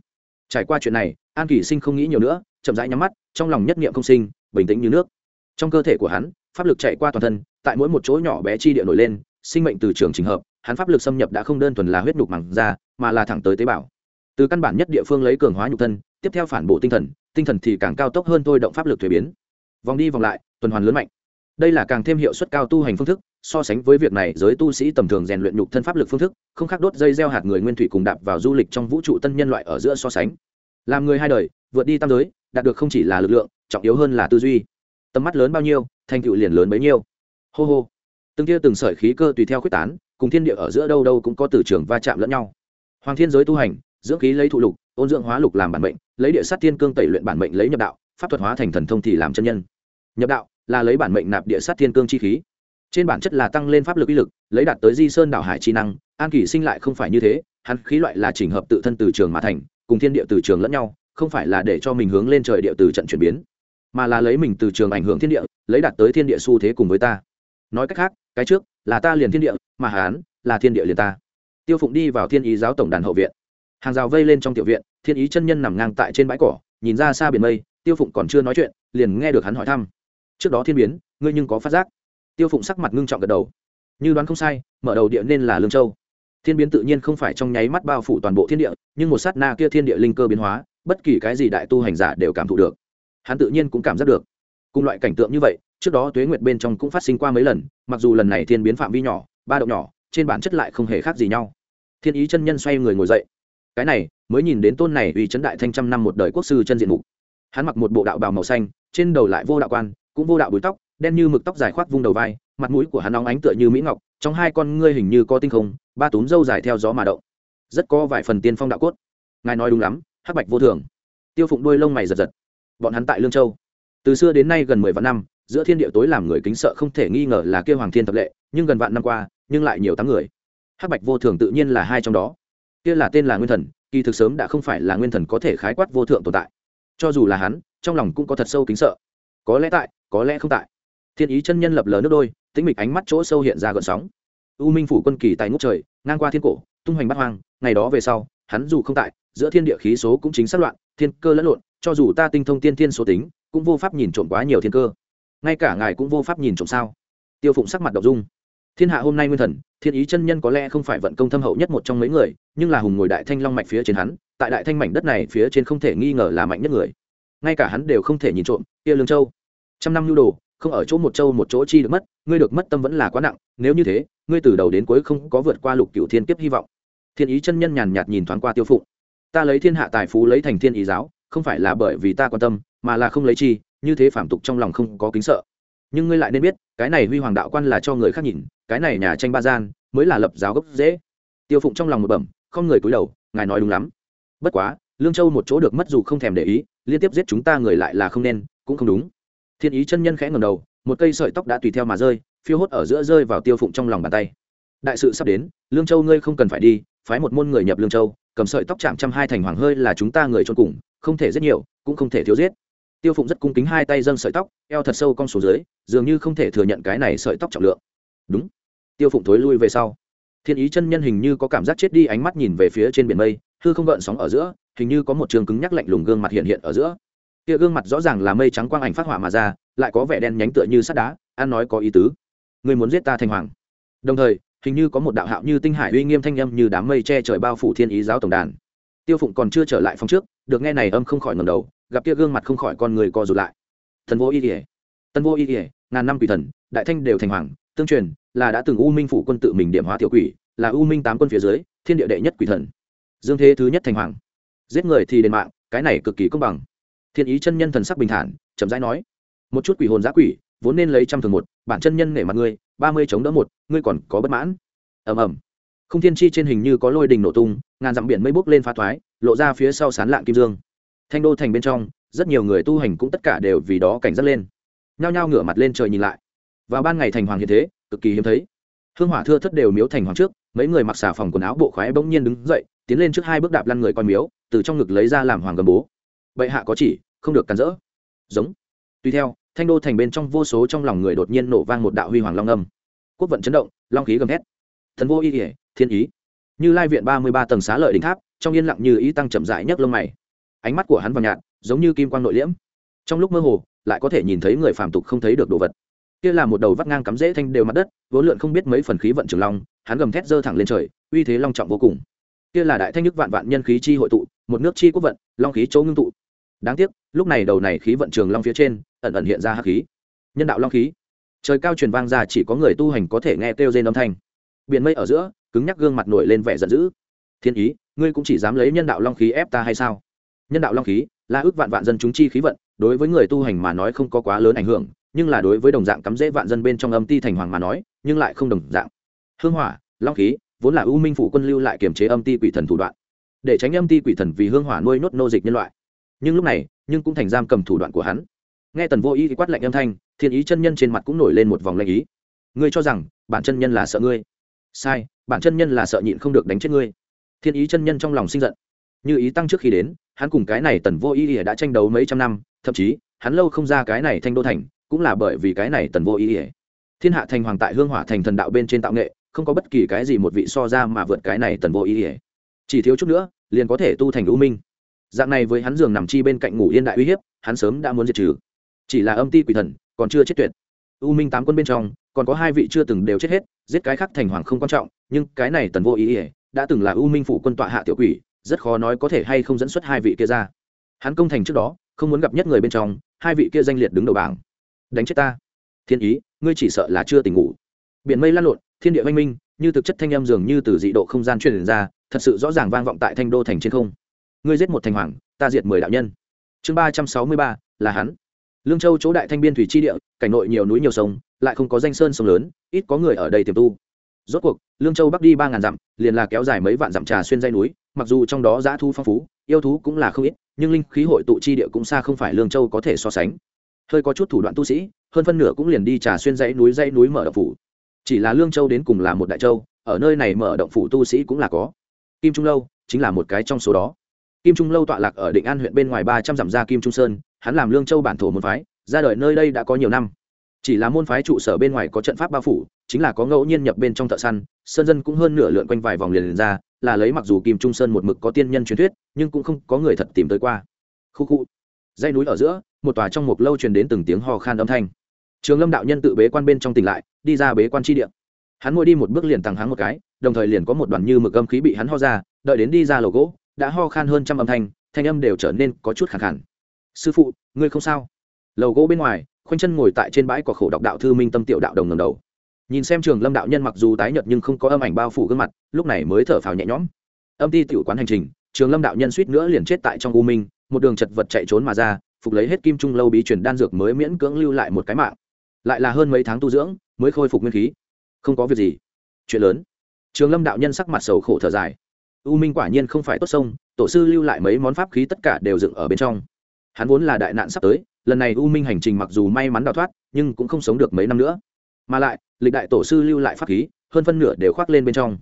Trải qua chuyện này, an kỷ sinh không nghĩ nhiều nữa, chậm rãi nhắm mắt, trong lòng nhất niệm không sinh, bình tĩnh như nước. Trong cơ thể của hắn, pháp lực chạy qua toàn thân tại mỗi một chỗ nhỏ bé chi địa nổi lên, sinh mệnh từ trường trình hợp, hắn pháp lực xâm nhập đã không đơn thuần là huyết nhục màng ra mà là thẳng tới tế bào. Từ căn bản nhất địa phương lấy cường hóa nhục thân, tiếp theo phản bộ tinh thần tinh thần thì càng cao tốc hơn thôi động pháp lực thuế biến. Vòng đi vòng lại, tuần hoàn lớn mạnh. Đây là càng thêm hiệu suất cao tu hành phương thức, so sánh với việc này, giới tu sĩ tầm thường rèn luyện nhục thân pháp lực phương thức, không khác đốt dây gieo hạt người nguyên thủy cùng đạp vào du lịch trong vũ trụ tân nhân loại ở giữa so sánh. Làm người hai đời, vượt đi tam giới, đạt được không chỉ là lực lượng, trọng yếu hơn là tư duy. Tầm mắt lớn bao nhiêu, thành tựu liền lớn bấy nhiêu hô hô. Từng tia từng sợi khí cơ tùy theo quyết tán, cùng thiên địa ở giữa đâu đâu cũng có từ trường va chạm lẫn nhau. Hoàng thiên giới tu hành, dưỡng khí lấy thụ lục, ôn dưỡng hóa lục làm bản mệnh, lấy địa sát thiên cương tẩy luyện bản mệnh lấy nhập đạo, pháp thuật hóa thành thần thông thì làm chân nhân. Nhập đạo là lấy bản mệnh nạp địa sát thiên cương chi khí. Trên bản chất là tăng lên pháp lực uy lực, lấy đạt tới di sơn đảo hải chi năng, an kỷ sinh lại không phải như thế, hắn khí loại là chỉnh hợp tự thân từ trường mà thành, cùng thiên địa từ trường lẫn nhau, không phải là để cho mình hướng lên trời địa từ trận chuyển biến, mà là lấy mình từ trường ảnh hưởng thiên địa, lấy đạt tới thiên địa xu thế cùng với ta nói cách khác, cái trước là ta liền thiên địa, mà hán là thiên địa liền ta. Tiêu phụng đi vào thiên ý giáo tổng đàn hậu viện. Hàng rào vây lên trong tiểu viện, thiên ý chân nhân nằm ngang tại trên bãi cỏ, nhìn ra xa biển mây, tiêu phụng còn chưa nói chuyện, liền nghe được hắn hỏi thăm. Trước đó thiên biến, ngươi nhưng có phát giác. Tiêu phụng sắc mặt ngưng trọng gật đầu. Như đoán không sai, mở đầu địa nên là lương châu. Thiên biến tự nhiên không phải trong nháy mắt bao phủ toàn bộ thiên địa, nhưng một sát na kia thiên địa linh cơ biến hóa, bất kỳ cái gì đại tu hành giả đều cảm thụ được. Hắn tự nhiên cũng cảm giác được. Cùng loại cảnh tượng như vậy trước đó tuế nguyệt bên trong cũng phát sinh qua mấy lần, mặc dù lần này thiên biến phạm vi nhỏ, ba động nhỏ, trên bản chất lại không hề khác gì nhau. Thiên ý chân nhân xoay người ngồi dậy. Cái này, mới nhìn đến tôn này uy chấn đại thanh trăm năm một đời quốc sư chân diện mục. Hắn mặc một bộ đạo bào màu xanh, trên đầu lại vô đạo quan, cũng vô đạo búi tóc, đen như mực tóc dài khoác vung đầu vai, mặt mũi của hắn nóng ánh tựa như mỹ ngọc, trong hai con ngươi hình như có tinh không, ba túm râu dài theo gió mà động. Rất có vài phần tiên phong đạo cốt. Ngài nói đúng lắm, hắc bạch vô thường. Tiêu phụng đuôi lông mày giật giật. Bọn hắn tại lương châu. Từ xưa đến nay gần mười vạn năm giữa thiên địa tối làm người kính sợ không thể nghi ngờ là kêu hoàng thiên thập lệ, nhưng gần vạn năm qua, nhưng lại nhiều tám người. Hắc bạch vô thường tự nhiên là hai trong đó. Kia là tên là nguyên thần, kỳ thực sớm đã không phải là nguyên thần có thể khái quát vô thượng tồn tại. Cho dù là hắn, trong lòng cũng có thật sâu kính sợ. Có lẽ tại, có lẽ không tại. Thiên ý chân nhân lập lờ nước đôi, tĩnh mịch ánh mắt chỗ sâu hiện ra gợn sóng. U minh phủ quân kỳ tại ngút trời, ngang qua thiên cổ, tung hoành bắt hoang, ngày đó về sau, hắn dù không tại, giữa thiên địa khí số cũng chính xác loạn, thiên cơ lẫn lộn, cho dù ta tinh thông tiên thiên số tính, cũng vô pháp nhìn trộm quá nhiều thiên cơ ngay cả ngài cũng vô pháp nhìn trộm sao? Tiêu phụng sắc mặt đậu dung thiên hạ hôm nay nguyên thần, thiên ý chân nhân có lẽ không phải vận công thâm hậu nhất một trong mấy người, nhưng là hùng ngồi đại thanh long mạch phía trên hắn, tại đại thanh mảnh đất này phía trên không thể nghi ngờ là mạnh nhất người. Ngay cả hắn đều không thể nhìn trộm. Kia lương châu, trăm năm nhu đồ, không ở chỗ một châu một chỗ chi được mất, ngươi được mất tâm vẫn là quá nặng, nếu như thế, ngươi từ đầu đến cuối không có vượt qua lục cựu thiên kiếp hy vọng. Thiên ý chân nhân nhàn nhạt nhìn thoáng qua tiêu phụng. Ta lấy thiên hạ tài phú lấy thành thiên ý giáo, không phải là bởi vì ta quan tâm, mà là không lấy chi như thế phạm tục trong lòng không có kính sợ. Nhưng ngươi lại nên biết, cái này huy hoàng đạo quan là cho người khác nhìn, cái này nhà tranh ba gian mới là lập giáo gốc dễ. Tiêu phụng trong lòng một bẩm, không người cúi đầu, ngài nói đúng lắm. Bất quá, lương châu một chỗ được mất dù không thèm để ý, liên tiếp giết chúng ta người lại là không nên, cũng không đúng. Thiên ý chân nhân khẽ ngầm đầu, một cây sợi tóc đã tùy theo mà rơi, phiêu hốt ở giữa rơi vào tiêu phụng trong lòng bàn tay. Đại sự sắp đến, lương châu ngươi không cần phải đi, phái một môn người nhập lương châu, cầm sợi tóc chạm trăm hai thành hoàng hơi là chúng ta người trôn cùng, không thể giết nhiều, cũng không thể thiếu giết tiêu phụng rất cung kính hai tay dâng sợi tóc, eo thật sâu cong xuống dưới, dường như không thể thừa nhận cái này sợi tóc trọng lượng. Đúng. Tiêu phụng thối lui về sau. Thiên ý chân nhân hình như có cảm giác chết đi, ánh mắt nhìn về phía trên biển mây, hư không gợn sóng ở giữa, hình như có một trường cứng nhắc lạnh lùng gương mặt hiện hiện ở giữa. Kia gương mặt rõ ràng là mây trắng quang ảnh phát hỏa mà ra, lại có vẻ đen nhánh tựa như sắt đá An nói có ý tứ. Người muốn giết ta thành hoàng. Đồng thời, hình như có một đạo hạo như tinh hải uy nghiêm thanh âm như đám mây che trời bao phủ thiên ý giáo tổng đàn. Tiêu phụng còn chưa trở lại phòng trước, được nghe này âm không khỏi ngầm đầu gặp kia gương mặt không khỏi con người co rụt lại. Thần vô y ỉa tân vô y ỉa ngàn năm quỷ thần, đại thanh đều thành hoàng, tương truyền là đã từng u minh phủ quân tự mình điểm hóa tiểu quỷ, là u minh tám quân phía dưới, thiên địa đệ nhất quỷ thần. Dương thế thứ nhất thành hoàng. Giết người thì đền mạng, cái này cực kỳ công bằng. Thiên ý chân nhân thần sắc bình thản, chậm rãi nói, một chút quỷ hồn giã quỷ, vốn nên lấy trăm thường một, bản chân nhân nể mặt ngươi, ba mươi chống đỡ một, ngươi còn có bất mãn. Ầm ầm. Không thiên chi trên hình như có lôi đình nổ tung, ngàn dặm biển mây bốc lên phá thoái, lộ ra phía sau sán lạng kim dương thanh đô thành bên trong, rất nhiều người tu hành cũng tất cả đều vì đó cảnh giác lên. Nhao nhao ngửa mặt lên trời nhìn lại. Vào ban ngày thành hoàng hiện thế, cực kỳ hiếm thấy. Hương hỏa thưa thất đều miếu thành hoàng trước, mấy người mặc xà phòng quần áo bộ khoái bỗng nhiên đứng dậy, tiến lên trước hai bước đạp lăn người coi miếu, từ trong ngực lấy ra làm hoàng gầm bố. Bệ hạ có chỉ, không được cắn rỡ. Giống. Tuy theo, thanh đô thành bên trong vô số trong lòng người đột nhiên nổ vang một đạo huy hoàng long âm. Quốc vận chấn động, long khí gầm thét. Thần vô y ỉa thiên ý. Như lai viện ba mươi ba tầng xá lợi đỉnh tháp, trong yên lặng như ý tăng chậm rãi nhấc lông mày ánh mắt của hắn vào nhạt, giống như kim quang nội liễm. Trong lúc mơ hồ, lại có thể nhìn thấy người phàm tục không thấy được đồ vật. Kia là một đầu vắt ngang cắm rễ thanh đều mặt đất, vốn lượn không biết mấy phần khí vận trường long, hắn gầm thét dơ thẳng lên trời, uy thế long trọng vô cùng. Kia là đại thanh nhức vạn vạn nhân khí chi hội tụ, một nước chi quốc vận, long khí chỗ ngưng tụ. Đáng tiếc, lúc này đầu này khí vận trường long phía trên, ẩn ẩn hiện ra hắc khí. Nhân đạo long khí. Trời cao truyền vang ra chỉ có người tu hành có thể nghe kêu rên âm thanh. Biển mây ở giữa, cứng nhắc gương mặt nổi lên vẻ giận dữ. Thiên ý, ngươi cũng chỉ dám lấy nhân đạo long khí ép ta hay sao? Nhân đạo long khí, là ước vạn vạn dân chúng chi khí vận, đối với người tu hành mà nói không có quá lớn ảnh hưởng, nhưng là đối với đồng dạng cắm rễ vạn dân bên trong âm ti thành hoàng mà nói, nhưng lại không đồng dạng. Hương hỏa, long khí, vốn là ưu minh phủ quân lưu lại kiềm chế âm ti quỷ thần thủ đoạn. Để tránh âm ti quỷ thần vì hương hỏa nuôi nốt nô dịch nhân loại. Nhưng lúc này, nhưng cũng thành giam cầm thủ đoạn của hắn. Nghe tần vô ý quát lạnh âm thanh, thiên ý chân nhân trên mặt cũng nổi lên một vòng lạnh ý. Ngươi cho rằng, bản chân nhân là sợ ngươi. Sai, bản chân nhân là sợ nhịn không được đánh chết ngươi. Thiên ý chân nhân trong lòng sinh giận. Như ý tăng trước khi đến hắn cùng cái này tần vô ý đã tranh đấu mấy trăm năm, thậm chí, hắn lâu không ra cái này thanh đô thành, cũng là bởi vì cái này tần vô ý thiên hạ thành hoàng tại hương hỏa thành thần đạo bên trên tạo nghệ, không có bất kỳ cái gì một vị so ra mà vượt cái này tần vô ý chỉ thiếu chút nữa, liền có thể tu thành u minh. Dạng này với hắn giường nằm chi bên cạnh ngủ yên đại uy hiếp, hắn sớm đã muốn diệt trừ. Chỉ là âm ti quỷ thần, còn chưa chết tuyệt. U minh tám quân bên trong, còn có hai vị chưa từng đều chết hết, giết cái khác thành hoàng không quan trọng, nhưng cái này tần vô ý ỉa đã từng là u minh phủ quân tọa hạ tiểu quỷ rất khó nói có thể hay không dẫn xuất hai vị kia ra. Hắn công thành trước đó, không muốn gặp nhất người bên trong, hai vị kia danh liệt đứng đầu bảng. Đánh chết ta. Thiên ý, ngươi chỉ sợ là chưa tỉnh ngủ. Biển mây lan lộn, thiên địa văn minh, như thực chất thanh âm dường như từ dị độ không gian truyền ra, thật sự rõ ràng vang vọng tại thanh đô thành trên không. Ngươi giết một thành hoàng, ta diệt mười đạo nhân. Chương ba trăm sáu mươi ba, là hắn. Lương châu chỗ đại thanh biên thủy chi địa, cảnh nội nhiều núi nhiều sông, lại không có danh sơn sông lớn, ít có người ở đây tiềm tu rốt cuộc, lương châu bắc đi ba ngàn dặm, liền là kéo dài mấy vạn dặm trà xuyên dây núi, mặc dù trong đó giã thu phong phú, yêu thú cũng là không ít, nhưng linh khí hội tụ chi địa cũng xa không phải lương châu có thể so sánh. Hơi có chút thủ đoạn tu sĩ, hơn phân nửa cũng liền đi trà xuyên dãy núi dãy núi mở động phủ. Chỉ là lương châu đến cùng là một đại châu, ở nơi này mở động phủ tu sĩ cũng là có. Kim trung lâu chính là một cái trong số đó. Kim trung lâu tọa lạc ở định an huyện bên ngoài ba trăm dặm ra kim trung sơn, hắn làm lương châu bản thổ môn phái, ra đời nơi đây đã có nhiều năm chỉ là môn phái trụ sở bên ngoài có trận pháp bao phủ chính là có ngẫu nhiên nhập bên trong thợ săn sơn dân cũng hơn nửa lượn quanh vài vòng liền, liền ra là lấy mặc dù kim trung sơn một mực có tiên nhân truyền thuyết nhưng cũng không có người thật tìm tới qua. Khu khu. Dây núi ở giữa một tòa trong một lâu truyền đến từng tiếng hò khan âm thanh. Trường lâm đạo nhân tự bế quan bên trong tỉnh lại đi ra bế quan tri điện hắn ngồi đi một bước liền tăng háng một cái đồng thời liền có một đoàn như mực âm khí bị hắn ho ra đợi đến đi ra lầu gỗ đã ho khan hơn trăm âm thanh thanh âm đều trở nên có chút khẳng khẳng sư phụ ngươi không sao? Lầu gỗ bên ngoài khoanh chân ngồi tại trên bãi cỏ khổ đọc đạo thư minh tâm tiểu đạo đồng ngầm đầu. Nhìn xem trường lâm đạo nhân mặc dù tái nhợt nhưng không có âm ảnh bao phủ gương mặt, lúc này mới thở phào nhẹ nhõm. Âm ti tiểu quán hành trình, trường lâm đạo nhân suýt nữa liền chết tại trong u minh, một đường chật vật chạy trốn mà ra, phục lấy hết kim trung lâu bí truyền đan dược mới miễn cưỡng lưu lại một cái mạng. Lại là hơn mấy tháng tu dưỡng, mới khôi phục nguyên khí. Không có việc gì. Chuyện lớn. Trường lâm đạo nhân sắc mặt sầu khổ thở dài. U minh quả nhiên không phải tốt sông, tổ sư lưu lại mấy món pháp khí tất cả đều dựng ở bên trong. Hắn vốn là đại nạn sắp tới lần này u minh hành trình mặc dù may mắn đào thoát, nhưng cũng không sống được mấy năm nữa. Mà lại, lịch đại tổ sư lưu lại pháp khí, hơn phân nửa đều khoác lên bên trong.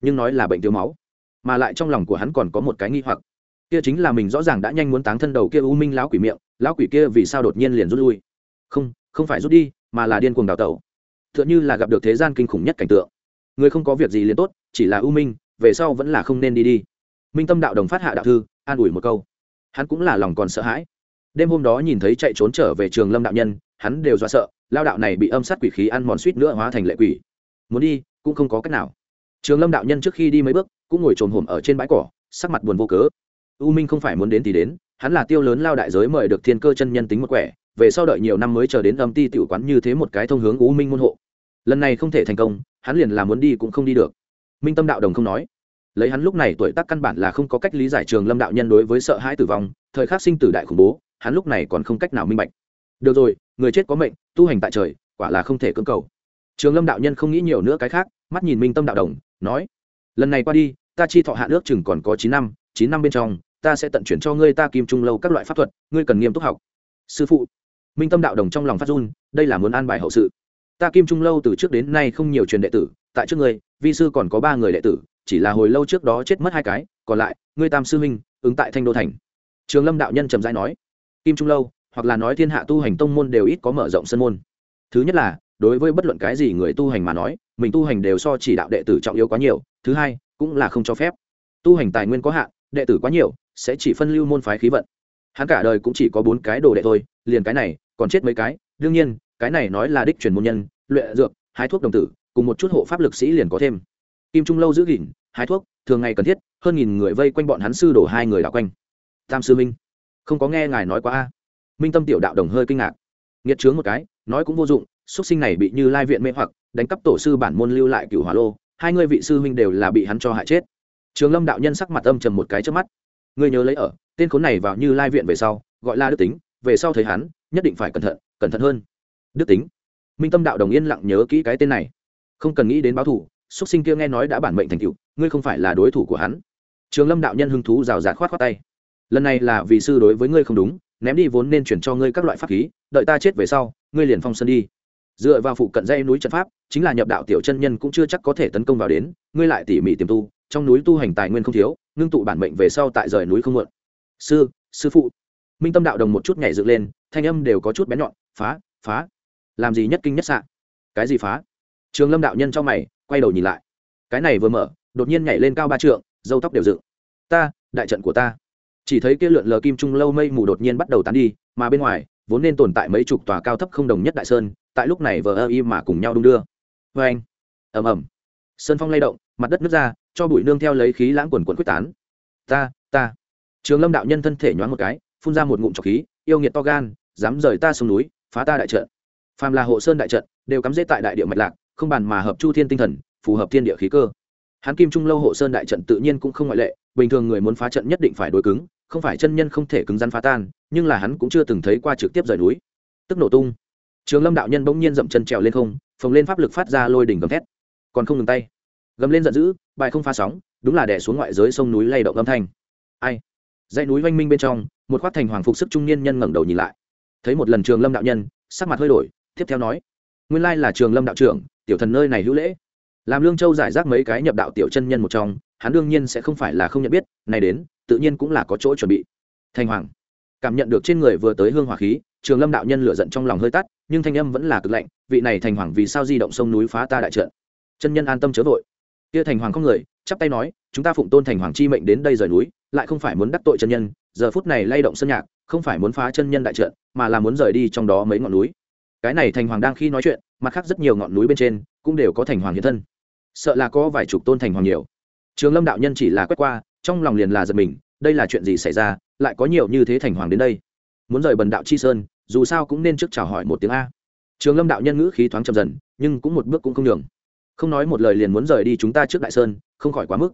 Nhưng nói là bệnh thiếu máu. Mà lại trong lòng của hắn còn có một cái nghi hoặc. Kia chính là mình rõ ràng đã nhanh muốn táng thân đầu kia u minh lão quỷ miệng, lão quỷ kia vì sao đột nhiên liền rút lui? Không không phải rút đi, mà là điên cuồng đào tẩu. T h ư ợ n h ư là gặp được thế gian kinh khủng nhất cảnh tượng. Người không có việc gì liền tốt, chỉ là u minh, về sau vẫn là không nên đi đi. Minh tâm đạo đồng phát hạ đạo thư, an ủi một câu. Hắn cũng là lòng còn sợ hãi đêm hôm đó nhìn thấy chạy trốn trở về trường lâm đạo nhân, hắn đều do sợ, lao đạo này bị âm sát quỷ khí ăn mòn suýt nữa hóa thành lệ quỷ. Muốn đi, cũng không có cách nào. Trường lâm đạo nhân trước khi đi mấy bước, cũng ngồi trồn hổm ở trên bãi cỏ, sắc mặt buồn vô cớ. U minh không phải muốn đến thì đến, hắn là tiêu lớn lao đại giới mời được thiên cơ chân nhân tính một quẻ, về sau đợi nhiều năm mới chờ đến âm ti tiểu quán như thế một cái thông hướng u minh môn hộ. Lần này không thể thành công, hắn liền là muốn đi cũng không đi được. Minh tâm đạo đồng không nói. Lấy hắn lúc này tuổi tác căn bản là không có cách lý giải trường lâm đạo nhân đối với sợ hãi tử vong, thời khắc sinh tử đại khủng bố hắn lúc này còn không cách nào minh bạch. Được rồi, người chết có mệnh, tu hành tại trời, quả là không thể cưỡng cầu. Trường lâm đạo nhân không nghĩ nhiều nữa cái khác, mắt nhìn minh tâm đạo đồng, nói, lần này qua đi, ta chi thọ hạ nước chừng còn có chín năm chín năm bên trong, ta sẽ tận chuyển cho ngươi ta kim trung lâu các loại pháp thuật, ngươi cần nghiêm túc học. Sư phụ. Minh tâm đạo đồng trong lòng phát run, đây là muốn an bài hậu sự. Ta kim trung lâu từ trước đến nay không nhiều truyền đệ tử, tại trước ngươi, vi sư còn có ba người đệ tử, chỉ là hồi lâu trước đó chết mất hai cái, còn lại, ngươi tam sư minh ứng tại thanh đô thành. Trường lâm đạo nhân trầm rãi nói kim trung lâu, hoặc là nói thiên hạ tu hành tông môn đều ít có mở rộng sân môn. Thứ nhất là, đối với bất luận cái gì người tu hành mà nói, mình tu hành đều so chỉ đạo đệ tử trọng yếu quá nhiều. Thứ hai, cũng là không cho phép. Tu hành tài nguyên có hạn, đệ tử quá nhiều, sẽ chỉ phân lưu môn phái khí vận. Hắn cả đời cũng chỉ có bốn cái đồ đệ thôi, liền cái này, còn chết mấy cái. Đương nhiên, cái này nói là đích truyền môn nhân, luyện dược, hái thuốc đồng tử, cùng một chút hộ pháp lực sĩ liền có thêm. Kim trung lâu giữ gìn, hái thuốc, thường ngày cần thiết, hơn nghìn người vây quanh bọn hắn sư đổ hai người đạo quanh. Tam sư minh không có nghe ngài nói quá a. Minh tâm tiểu đạo đồng hơi kinh ngạc. Nghiệt chướng một cái, nói cũng vô dụng xuất sinh này bị như lai viện mê hoặc, đánh cắp tổ sư bản môn lưu lại cựu hỏa lô, hai người vị sư huynh đều là bị hắn cho hại chết. Trường lâm đạo nhân sắc mặt âm trầm một cái trước mắt. Ngươi nhớ lấy ở, tên khốn này vào như lai viện về sau, gọi là đức tính, về sau thấy hắn, nhất định phải cẩn thận cẩn thận hơn. Đức tính. Minh tâm đạo đồng yên lặng nhớ kỹ cái tên này. Không cần nghĩ đến báo thủ xuất sinh kia nghe nói đã bản mệnh thành cựu ngươi không phải là đối thủ của hắn. Trường lâm đạo nhân hứng thú rào rạt khoát khoát tay lần này là vì sư đối với ngươi không đúng, ném đi vốn nên chuyển cho ngươi các loại pháp khí, đợi ta chết về sau, ngươi liền phong sơn đi. Dựa vào phụ cận dây núi trận pháp, chính là nhập đạo tiểu chân nhân cũng chưa chắc có thể tấn công vào đến, ngươi lại tỉ mỉ tiềm tu, trong núi tu hành tài nguyên không thiếu, ngưng tụ bản mệnh về sau tại rời núi không muộn. Sư sư phụ. Minh tâm đạo đồng một chút nhảy dựng lên, thanh âm đều có chút bén nhọn, phá phá. Làm gì nhất kinh nhất sạn cái gì phá? Trường lâm đạo nhân trong mày, quay đầu nhìn lại. Cái này vừa mở, đột nhiên nhảy lên cao ba trượng dâu tóc đều dựng. Ta, đại trận của ta chỉ thấy kia lượn lờ kim trung lâu mây mù đột nhiên bắt đầu tán đi, mà bên ngoài, vốn nên tồn tại mấy chục tòa cao thấp không đồng nhất đại sơn, tại lúc này vờ ơ y mà cùng nhau đung đưa. Vê anh. Ầm ầm. Sơn phong lay động, mặt đất nứt ra, cho bụi nương theo lấy khí lãng quần quần quyết tán. Ta ta. Trường lâm đạo nhân thân thể nhoáng một cái, phun ra một ngụm trọc khí, yêu nghiệt to gan, dám rời ta xuống núi, phá ta đại trận. Phàm là hộ sơn đại trận, đều cắm rễ tại đại địa mạch lạc, không bàn mà hợp chu thiên tinh thần, phù hợp thiên địa khí cơ. Hán kim trung lâu hộ sơn đại trận tự nhiên cũng không ngoại lệ bình thường người muốn phá trận nhất định phải đối cứng, không phải chân nhân không thể cứng rắn phá tan, nhưng là hắn cũng chưa từng thấy qua trực tiếp rời núi. Tức nổ tung. Trường lâm đạo nhân bỗng nhiên dậm chân trèo lên không, phồng lên pháp lực phát ra lôi đỉnh gầm thét. Còn không ngừng tay. Gầm lên giận dữ, bài không phá sóng, đúng là đè xuống ngoại giới sông núi lay động âm thanh. Ai? Dãy núi oanh minh bên trong, một khoát thành hoàng phục sức trung niên nhân ngẩng đầu nhìn lại. Thấy một lần trường lâm đạo nhân, sắc mặt hơi đổi, tiếp theo nói, nguyên lai là trường lâm đạo trưởng, tiểu thần nơi này hữu lễ. Làm lương châu giải rác mấy cái nhập đạo tiểu chân nhân một trong hắn đương nhiên sẽ không phải là không nhận biết này đến, tự nhiên cũng là có chỗ chuẩn bị. Thành hoàng, cảm nhận được trên người vừa tới hương hỏa khí, trường lâm đạo nhân lửa giận trong lòng hơi tắt, nhưng thanh âm vẫn là cực lạnh, vị này thành hoàng vì sao di động sông núi phá ta đại trận? Chân nhân an tâm chớ vội. Kia thành hoàng không người, chắp tay nói, chúng ta phụng tôn thành hoàng chi mệnh đến đây rời núi, lại không phải muốn đắc tội chân nhân, giờ phút này lay động sân nhạc, không phải muốn phá chân nhân đại trận, mà là muốn rời đi trong đó mấy ngọn núi. Cái này thành hoàng đang khi nói chuyện, mặt khác rất nhiều ngọn núi bên trên, cũng đều có thành hoàng hiện thân. Sợ là có vài chục tôn thành hoàng nhiều trường lâm đạo nhân chỉ là quét qua, trong lòng liền là giật mình, đây là chuyện gì xảy ra, lại có nhiều như thế thành hoàng đến đây. Muốn rời bần đạo chi sơn, dù sao cũng nên trước chào hỏi một tiếng a. Trường lâm đạo nhân ngữ khí thoáng chậm dần, nhưng cũng một bước cũng không nhường. Không nói một lời liền muốn rời đi chúng ta trước đại sơn, không khỏi quá mức.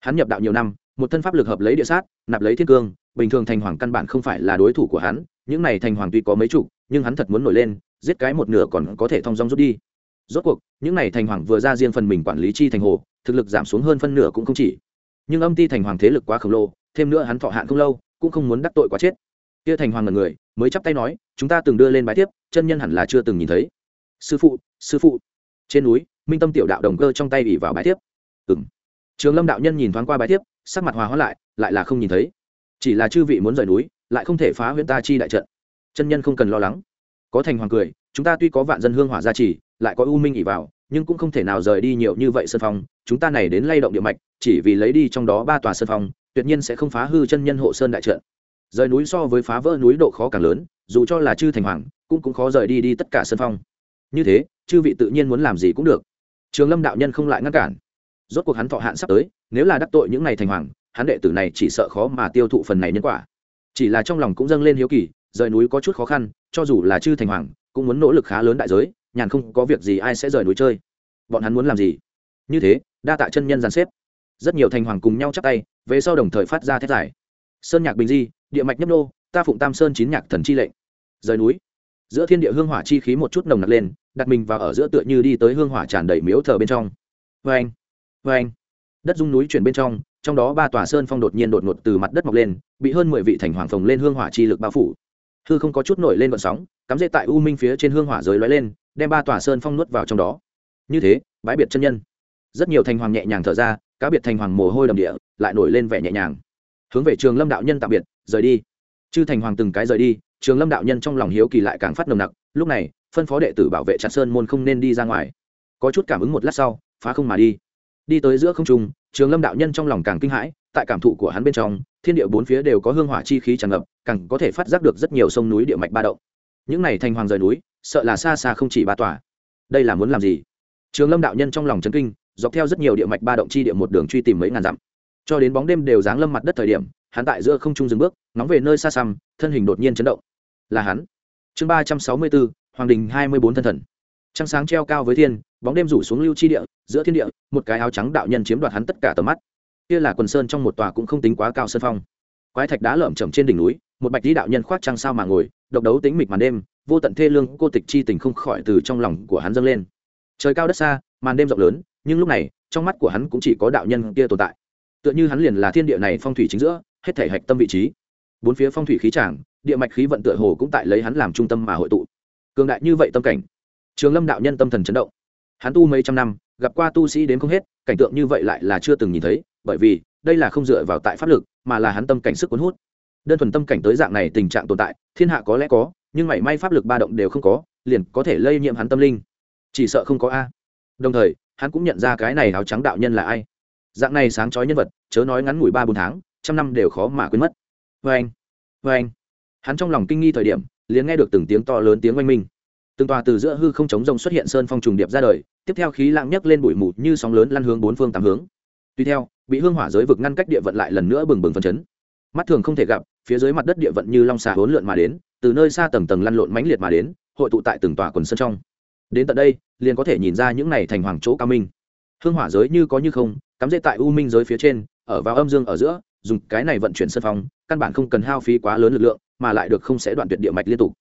Hắn nhập đạo nhiều năm, một thân pháp lực hợp lấy địa sát, nạp lấy thiên cương, bình thường thành hoàng căn bản không phải là đối thủ của hắn, những này thành hoàng tuy có mấy chục, nhưng hắn thật muốn nổi lên, giết cái một nửa còn có thể thong dong rút đi. Rốt cuộc, những này thành hoàng vừa ra riêng phần mình quản lý chi thành hồ thực lực giảm xuống hơn phân nửa cũng không chỉ. Nhưng âm ti thành hoàng thế lực quá khổng lồ, thêm nữa hắn thọ hạn không lâu, cũng không muốn đắc tội quá chết. Kia thành hoàng là người, mới chắp tay nói, chúng ta từng đưa lên bái tiếp chân nhân hẳn là chưa từng nhìn thấy. Sư phụ sư phụ. Trên núi, minh tâm tiểu đạo đồng cơ trong tay ủy vào bái tiếp ừng trường lâm đạo nhân nhìn thoáng qua bái tiếp sắc mặt hòa hóa lại lại là không nhìn thấy. Chỉ là chư vị muốn rời núi, lại không thể phá huyện ta chi đại trận. Chân nhân không cần lo lắng. Có thành hoàng cười, chúng ta tuy có vạn dân hương hỏa gia trì, lại có u minh ỉ vào nhưng cũng không thể nào rời đi nhiều như vậy sơn phong, chúng ta này đến lay động địa mạch, chỉ vì lấy đi trong đó ba tòa sơn phong, tuyệt nhiên sẽ không phá hư chân nhân hộ sơn đại trận. Rời núi so với phá vỡ núi độ khó càng lớn, dù cho là chư thành hoàng, cũng cũng khó rời đi đi tất cả sơn phong. Như thế, chư vị tự nhiên muốn làm gì cũng được. Trường lâm đạo nhân không lại ngăn cản. Rốt cuộc hắn thọ hạn sắp tới, nếu là đắc tội những ngày thành hoàng, hắn đệ tử này chỉ sợ khó mà tiêu thụ phần này nhân quả. Chỉ là trong lòng cũng dâng lên hiếu kỳ, rời núi có chút khó khăn, cho dù là chư thành hoàng, cũng muốn nỗ lực khá lớn đại giới nhàn không có việc gì ai sẽ rời núi chơi. Bọn hắn muốn làm gì? Như thế, đa tạ chân nhân giàn xếp. Rất nhiều thành hoàng cùng nhau chắp tay, về sau đồng thời phát ra thét giải sơn nhạc bình di, địa mạch nhấp nô, ta phụng tam sơn chín nhạc thần chi lệnh. Rời núi. Giữa thiên địa hương hỏa chi khí một chút nồng nặc lên, đặt mình vào ở giữa tựa như đi tới hương hỏa tràn đầy miếu thờ bên trong. Vê anh vê anh đất dung núi chuyển bên trong trong đó ba tòa sơn phong đột nhiên đột ngột từ mặt đất mọc lên, bị hơn mười vị thành hoàng phồng lên hương hỏa chi lực bao phủ. Hư không có chút nổi lên vận sóng, cắm dễ tại u minh phía trên hương hỏa giới lóe lên đem ba tòa sơn phong nuốt vào trong đó. Như thế, bãi biệt chân nhân. Rất nhiều thành hoàng nhẹ nhàng thở ra, cá biệt thành hoàng mồ hôi đầm địa, lại nổi lên vẻ nhẹ nhàng. Hướng về trường lâm đạo nhân tạm biệt, rời đi. Chư thành hoàng từng cái rời đi, trường lâm đạo nhân trong lòng hiếu kỳ lại càng phát nồng nặc, lúc này, phân phó đệ tử bảo vệ chặt sơn môn không nên đi ra ngoài. Có chút cảm ứng một lát sau, phá không mà đi. Đi tới giữa không trung, trường lâm đạo nhân trong lòng càng kinh hãi, tại cảm thụ của hắn bên trong, thiên địa bốn phía đều có hương hỏa chi khí tràn ngập, càng có thể phát giác được rất nhiều sông núi địa mạch ba động. Những này thành hoàng rời núi sợ là xa xa không chỉ ba tòa. Đây là muốn làm gì? Trường lâm đạo nhân trong lòng chấn kinh, dọc theo rất nhiều địa mạch ba động chi địa một đường truy tìm mấy ngàn dặm. Cho đến bóng đêm đều giáng lâm mặt đất thời điểm, hắn tại giữa không trung dừng bước nóng về nơi xa xăm, thân hình đột nhiên chấn động. Là hắn. Chương ba trăm sáu mươi bốn, hoàng đình hai mươi bốn thân thần. Trăng sáng treo cao với thiên, bóng đêm rủ xuống lưu chi địa, giữa thiên địa, một cái áo trắng đạo nhân chiếm đoạt hắn tất cả tầm mắt. Kia là quần sơn trong một tòa cũng không tính quá cao sơn phong. Quái thạch đá lởm chởm trên đỉnh núi, một bạch lý đạo nhân khoác trăng sao mà ngồi độc đấu tính mịch màn đêm, vô tận thê lương cô tịch chi tình không khỏi từ trong lòng của hắn dâng lên. Trời cao đất xa, màn đêm rộng lớn, nhưng lúc này, trong mắt của hắn cũng chỉ có đạo nhân kia tồn tại. Tựa như hắn liền là thiên địa này phong thủy chính giữa, hết thể hạch tâm vị trí. Bốn phía phong thủy khí tràng, địa mạch khí vận tựa hồ cũng tại lấy hắn làm trung tâm mà hội tụ. Cường đại như vậy tâm cảnh, trường lâm đạo nhân tâm thần chấn động. Hắn tu mấy trăm năm, gặp qua tu sĩ đến không hết, cảnh tượng như vậy lại là chưa từng nhìn thấy, bởi vì đây là không dựa vào tại pháp lực, mà là hắn tâm cảnh sức cuốn hút đơn thuần tâm cảnh tới dạng này tình trạng tồn tại, thiên hạ có lẽ có, nhưng mảy may pháp lực ba động đều không có, liền có thể lây nhiễm hắn tâm linh. Chỉ sợ không có a. Đồng thời, hắn cũng nhận ra cái này áo trắng đạo nhân là ai. Dạng này sáng chói nhân vật, chớ nói ngắn ngủi ba bốn tháng, trăm năm đều khó mà quên mất. Vê anh vê anh. Hắn trong lòng kinh nghi thời điểm, liền nghe được từng tiếng to lớn tiếng oanh minh. Từng tòa từ giữa hư không chống rồng xuất hiện sơn phong trùng điệp ra đời, tiếp theo khí lạng nhấc lên bụi mù như sóng lớn lăn hướng bốn phương tám hướng. Tuy theo, bị hương hỏa giới vực ngăn cách địa vận lại lần nữa bừng bừng phân chấn mắt thường không thể gặp, phía dưới mặt đất địa vận như long xà hỗn lượn mà đến, từ nơi xa tầng tầng lăn lộn mãnh liệt mà đến, hội tụ tại từng tòa quần sân trong. Đến tận đây, liền có thể nhìn ra những này thành hoàng chỗ cao minh. Hương hỏa giới như có như không, cắm dễ tại u minh giới phía trên, ở vào âm dương ở giữa, dùng cái này vận chuyển sân phong, căn bản không cần hao phí quá lớn lực lượng, mà lại được không sẽ đoạn tuyệt địa mạch liên tục.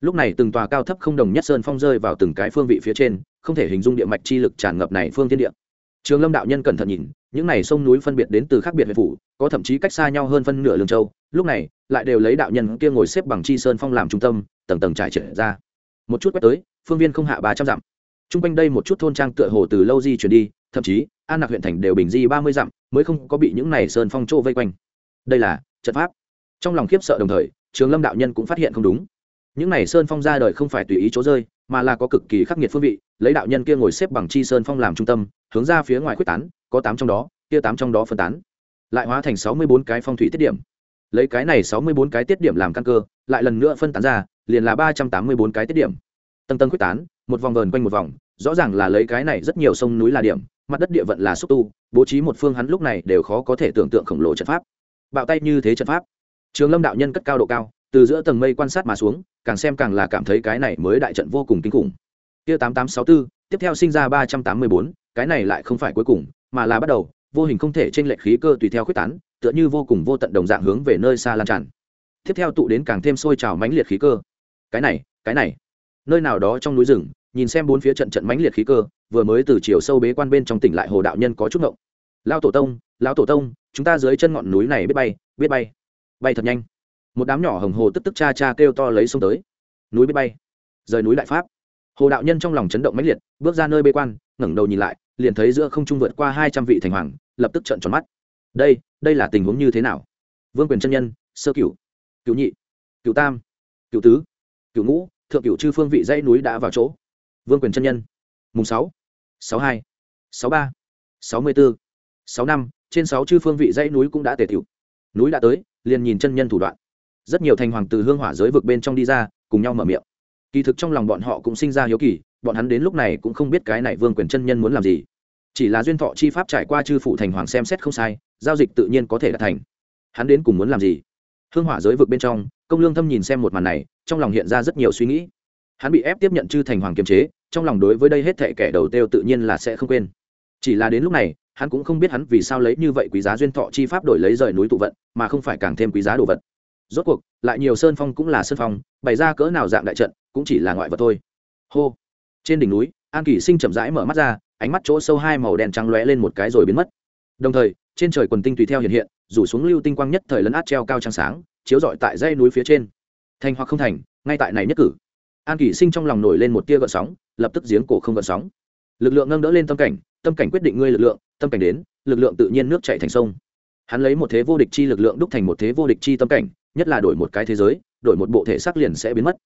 Lúc này từng tòa cao thấp không đồng nhất sơn phong rơi vào từng cái phương vị phía trên, không thể hình dung địa mạch chi lực tràn ngập này phương thiên địa trường lâm đạo nhân cẩn thận nhìn, những này sông núi phân biệt đến từ khác biệt huyện phủ, có thậm chí cách xa nhau hơn phân nửa lương châu. Lúc này, lại đều lấy đạo nhân kia ngồi xếp bằng chi sơn phong làm trung tâm, tầng tầng trải trở ra. Một chút quét tới, phương viên không hạ ba trăm dặm. T r u n g quanh đây một chút thôn trang tựa hồ từ lâu di chuyển đi, thậm chí, an nạc huyện thành đều bình di ba mươi dặm, mới không có bị những này sơn phong trô vây quanh. Đây là trận pháp. Trong lòng khiếp sợ đồng thời, trường lâm đạo nhân cũng phát hiện không đúng. Những này sơn phong ra đời không phải tùy ý chỗ rơi mà là có cực kỳ khắc nghiệt phương vị, lấy đạo nhân kia ngồi xếp bằng chi sơn phong làm trung tâm, hướng ra phía ngoài quyết tán, có tám trong đó, kia tám trong đó phân tán. Lại hóa thành sáu mươi bốn cái phong thủy tiết điểm. Lấy cái này sáu mươi bốn cái tiết điểm làm căn cơ, lại lần nữa phân tán ra, liền là ba trăm tám mươi bốn cái tiết điểm. Tầng tầng quyết tán, một vòng vờn quanh một vòng, rõ ràng là lấy cái này rất nhiều sông núi là điểm, mặt đất địa vận là xúc tu, bố trí một phương hắn lúc này đều khó có thể tưởng tượng khổng lồ trận pháp. Bạo tay như thế trận pháp. Trường lâm đạo nhân cất cao độ cao từ giữa tầng mây quan sát mà xuống, càng xem càng là cảm thấy cái này mới đại trận vô cùng kinh khủng. Kia tám tám sáu bốn tiếp theo sinh ra ba trăm tám mươi bốn, cái này lại không phải cuối cùng, mà là bắt đầu, vô hình không thể trên lệch khí cơ tùy theo quyết tán, tựa như vô cùng vô tận đồng dạng hướng về nơi xa lan tràn. Tiếp theo tụ đến càng thêm sôi trào mãnh liệt khí cơ. Cái này cái này. Nơi nào đó trong núi rừng, nhìn xem bốn phía trận trận mãnh liệt khí cơ, vừa mới từ chiều sâu bế quan bên trong tỉnh lại hồ đạo nhân có chút ngộng. Lao tổ tông, lão tổ tông, chúng ta dưới chân ngọn núi này biết bay biết bay. Bay thật nhanh một đám nhỏ hồng hồ tức tức cha cha kêu to lấy sông tới. Núi biết bay. Rời núi đại pháp. Hồ đạo nhân trong lòng chấn động mãnh liệt, bước ra nơi bế quan, ngẩng đầu nhìn lại, liền thấy giữa không trung vượt qua hai trăm vị thành hoàng, lập tức trợn tròn mắt. Đây đây là tình huống như thế nào? Vương quyền chân nhân, sơ cửu. Cửu nhị. Cửu tam. Cửu tứ. Cửu ngũ. Thượng cửu chư phương vị dãy núi đã vào chỗ. Vương quyền chân nhân. Mùng sáu. Sáu hai. Sáu ba. Sáu mươi bốn. Sáu năm. Trên sáu chư phương vị dãy núi cũng đã tề tiểu núi đã tới, liền nhìn chân nhân thủ đoạn rất nhiều thành hoàng từ hương hỏa giới vực bên trong đi ra, cùng nhau mở miệng. Kỳ thực trong lòng bọn họ cũng sinh ra hiếu kỳ, bọn hắn đến lúc này cũng không biết cái này vương quyền chân nhân muốn làm gì. Chỉ là duyên thọ chi pháp trải qua chư phụ thành hoàng xem xét không sai, giao dịch tự nhiên có thể đạt thành. Hắn đến cùng muốn làm gì? Hương hỏa giới vực bên trong, công lương thâm nhìn xem một màn này, trong lòng hiện ra rất nhiều suy nghĩ. Hắn bị ép tiếp nhận chư thành hoàng kiềm chế, trong lòng đối với đây hết thệ kẻ đầu têu tự nhiên là sẽ không quên. Chỉ là đến lúc này, hắn cũng không biết hắn vì sao lấy như vậy quý giá duyên thọ chi pháp đổi lấy rời núi tụ vận, mà không phải càng thêm quý giá đồ vật rốt cuộc, lại nhiều sơn phong cũng là sơn phong, bày ra cỡ nào dạng đại trận, cũng chỉ là ngoại vật thôi. Hô. Trên đỉnh núi, an kỳ sinh chậm rãi mở mắt ra, ánh mắt chỗ sâu hai màu đen trắng lóe lên một cái rồi biến mất. Đồng thời, trên trời quần tinh tùy theo hiện hiện, rủ xuống lưu tinh quang nhất thời lấn át treo cao trăng sáng, chiếu rọi tại dãy núi phía trên. Thành hoặc không thành, ngay tại này nhất cử. An kỷ sinh trong lòng nổi lên một tia gợn sóng, lập tức giếng cổ không gợn sóng. Lực lượng nâng đỡ lên tâm cảnh tâm cảnh quyết định ngươi lực lượng, tâm cảnh đến, lực lượng tự nhiên nước chạy thành sông. Hắn lấy một thế vô địch chi lực lượng đúc thành một thế vô địch chi tâm cảnh nhất là đổi một cái thế giới, đổi một bộ thể xác liền sẽ biến mất.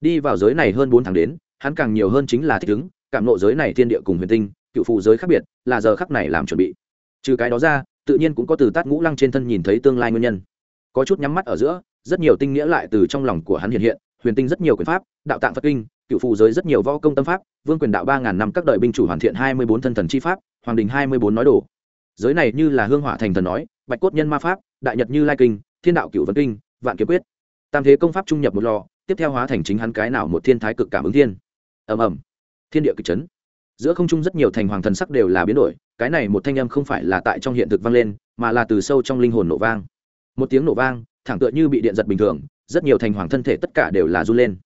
Đi vào giới này hơn bốn tháng đến, hắn càng nhiều hơn chính là thích ứng, cảm nộ giới này thiên địa cùng huyền tinh, cựu phụ giới khác biệt, là giờ khắc này làm chuẩn bị. Trừ cái đó ra, tự nhiên cũng có từ tát ngũ lăng trên thân nhìn thấy tương lai nguyên nhân. Có chút nhắm mắt ở giữa, rất nhiều tinh nghĩa lại từ trong lòng của hắn hiện hiện, huyền tinh rất nhiều quyền pháp, đạo tạng phật kinh, cựu phụ giới rất nhiều võ công tâm pháp, vương quyền đạo ba ngàn năm các đời binh chủ hoàn thiện hai mươi bốn thân thần chi pháp, hoàng đình hai mươi bốn nói đồ. Giới này như là hương hỏa thành thần nói, bạch cốt nhân ma pháp, đại nhật như lai kinh, thiên đạo cựu vấn kinh vạn kiếm quyết. Tam thế công pháp trung nhập một lò, tiếp theo hóa thành chính hắn cái nào một thiên thái cực cảm ứng thiên. Ầm ầm. Thiên địa cực chấn. Giữa không trung rất nhiều thành hoàng thần sắc đều là biến đổi, cái này một thanh âm không phải là tại trong hiện thực vang lên, mà là từ sâu trong linh hồn nổ vang. Một tiếng nổ vang, thẳng tựa như bị điện giật bình thường, rất nhiều thành hoàng thân thể tất cả đều là run lên.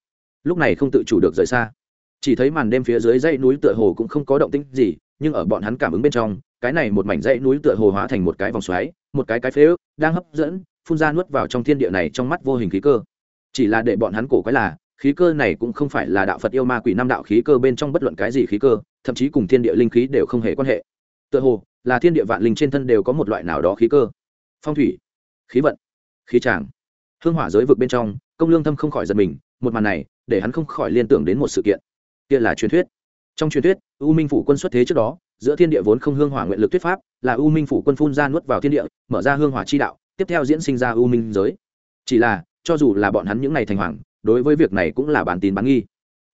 Lúc này không tự chủ được rời xa. Chỉ thấy màn đêm phía dưới dãy núi tựa hồ cũng không có động tĩnh gì, nhưng ở bọn hắn cảm ứng bên trong, cái này một mảnh dãy núi tựa hồ hóa thành một cái vòng xoáy, một cái cái phế ước đang hấp dẫn phun ra nuốt vào trong thiên địa này trong mắt vô hình khí cơ. Chỉ là để bọn hắn cổ quái là, khí cơ này cũng không phải là đạo phật yêu ma quỷ năm đạo khí cơ bên trong bất luận cái gì khí cơ, thậm chí cùng thiên địa linh khí đều không hề quan hệ. Tựa hồ, là thiên địa vạn linh trên thân đều có một loại nào đó khí cơ. Phong thủy, khí vận, khí tràng. Hương hỏa giới vực bên trong, công lương thâm không khỏi giật mình, một màn này, để hắn không khỏi liên tưởng đến một sự kiện. Kia là truyền thuyết. Trong truyền thuyết, u minh phủ quân xuất thế trước đó, giữa thiên địa vốn không hương hỏa nguyện lực thuyết pháp, là u minh phủ quân phun ra nuốt vào thiên địa, mở ra hương hỏa chi đạo tiếp theo diễn sinh ra u minh giới. Chỉ là, cho dù là bọn hắn những ngày thành hoàng, đối với việc này cũng là bản tin bán nghi.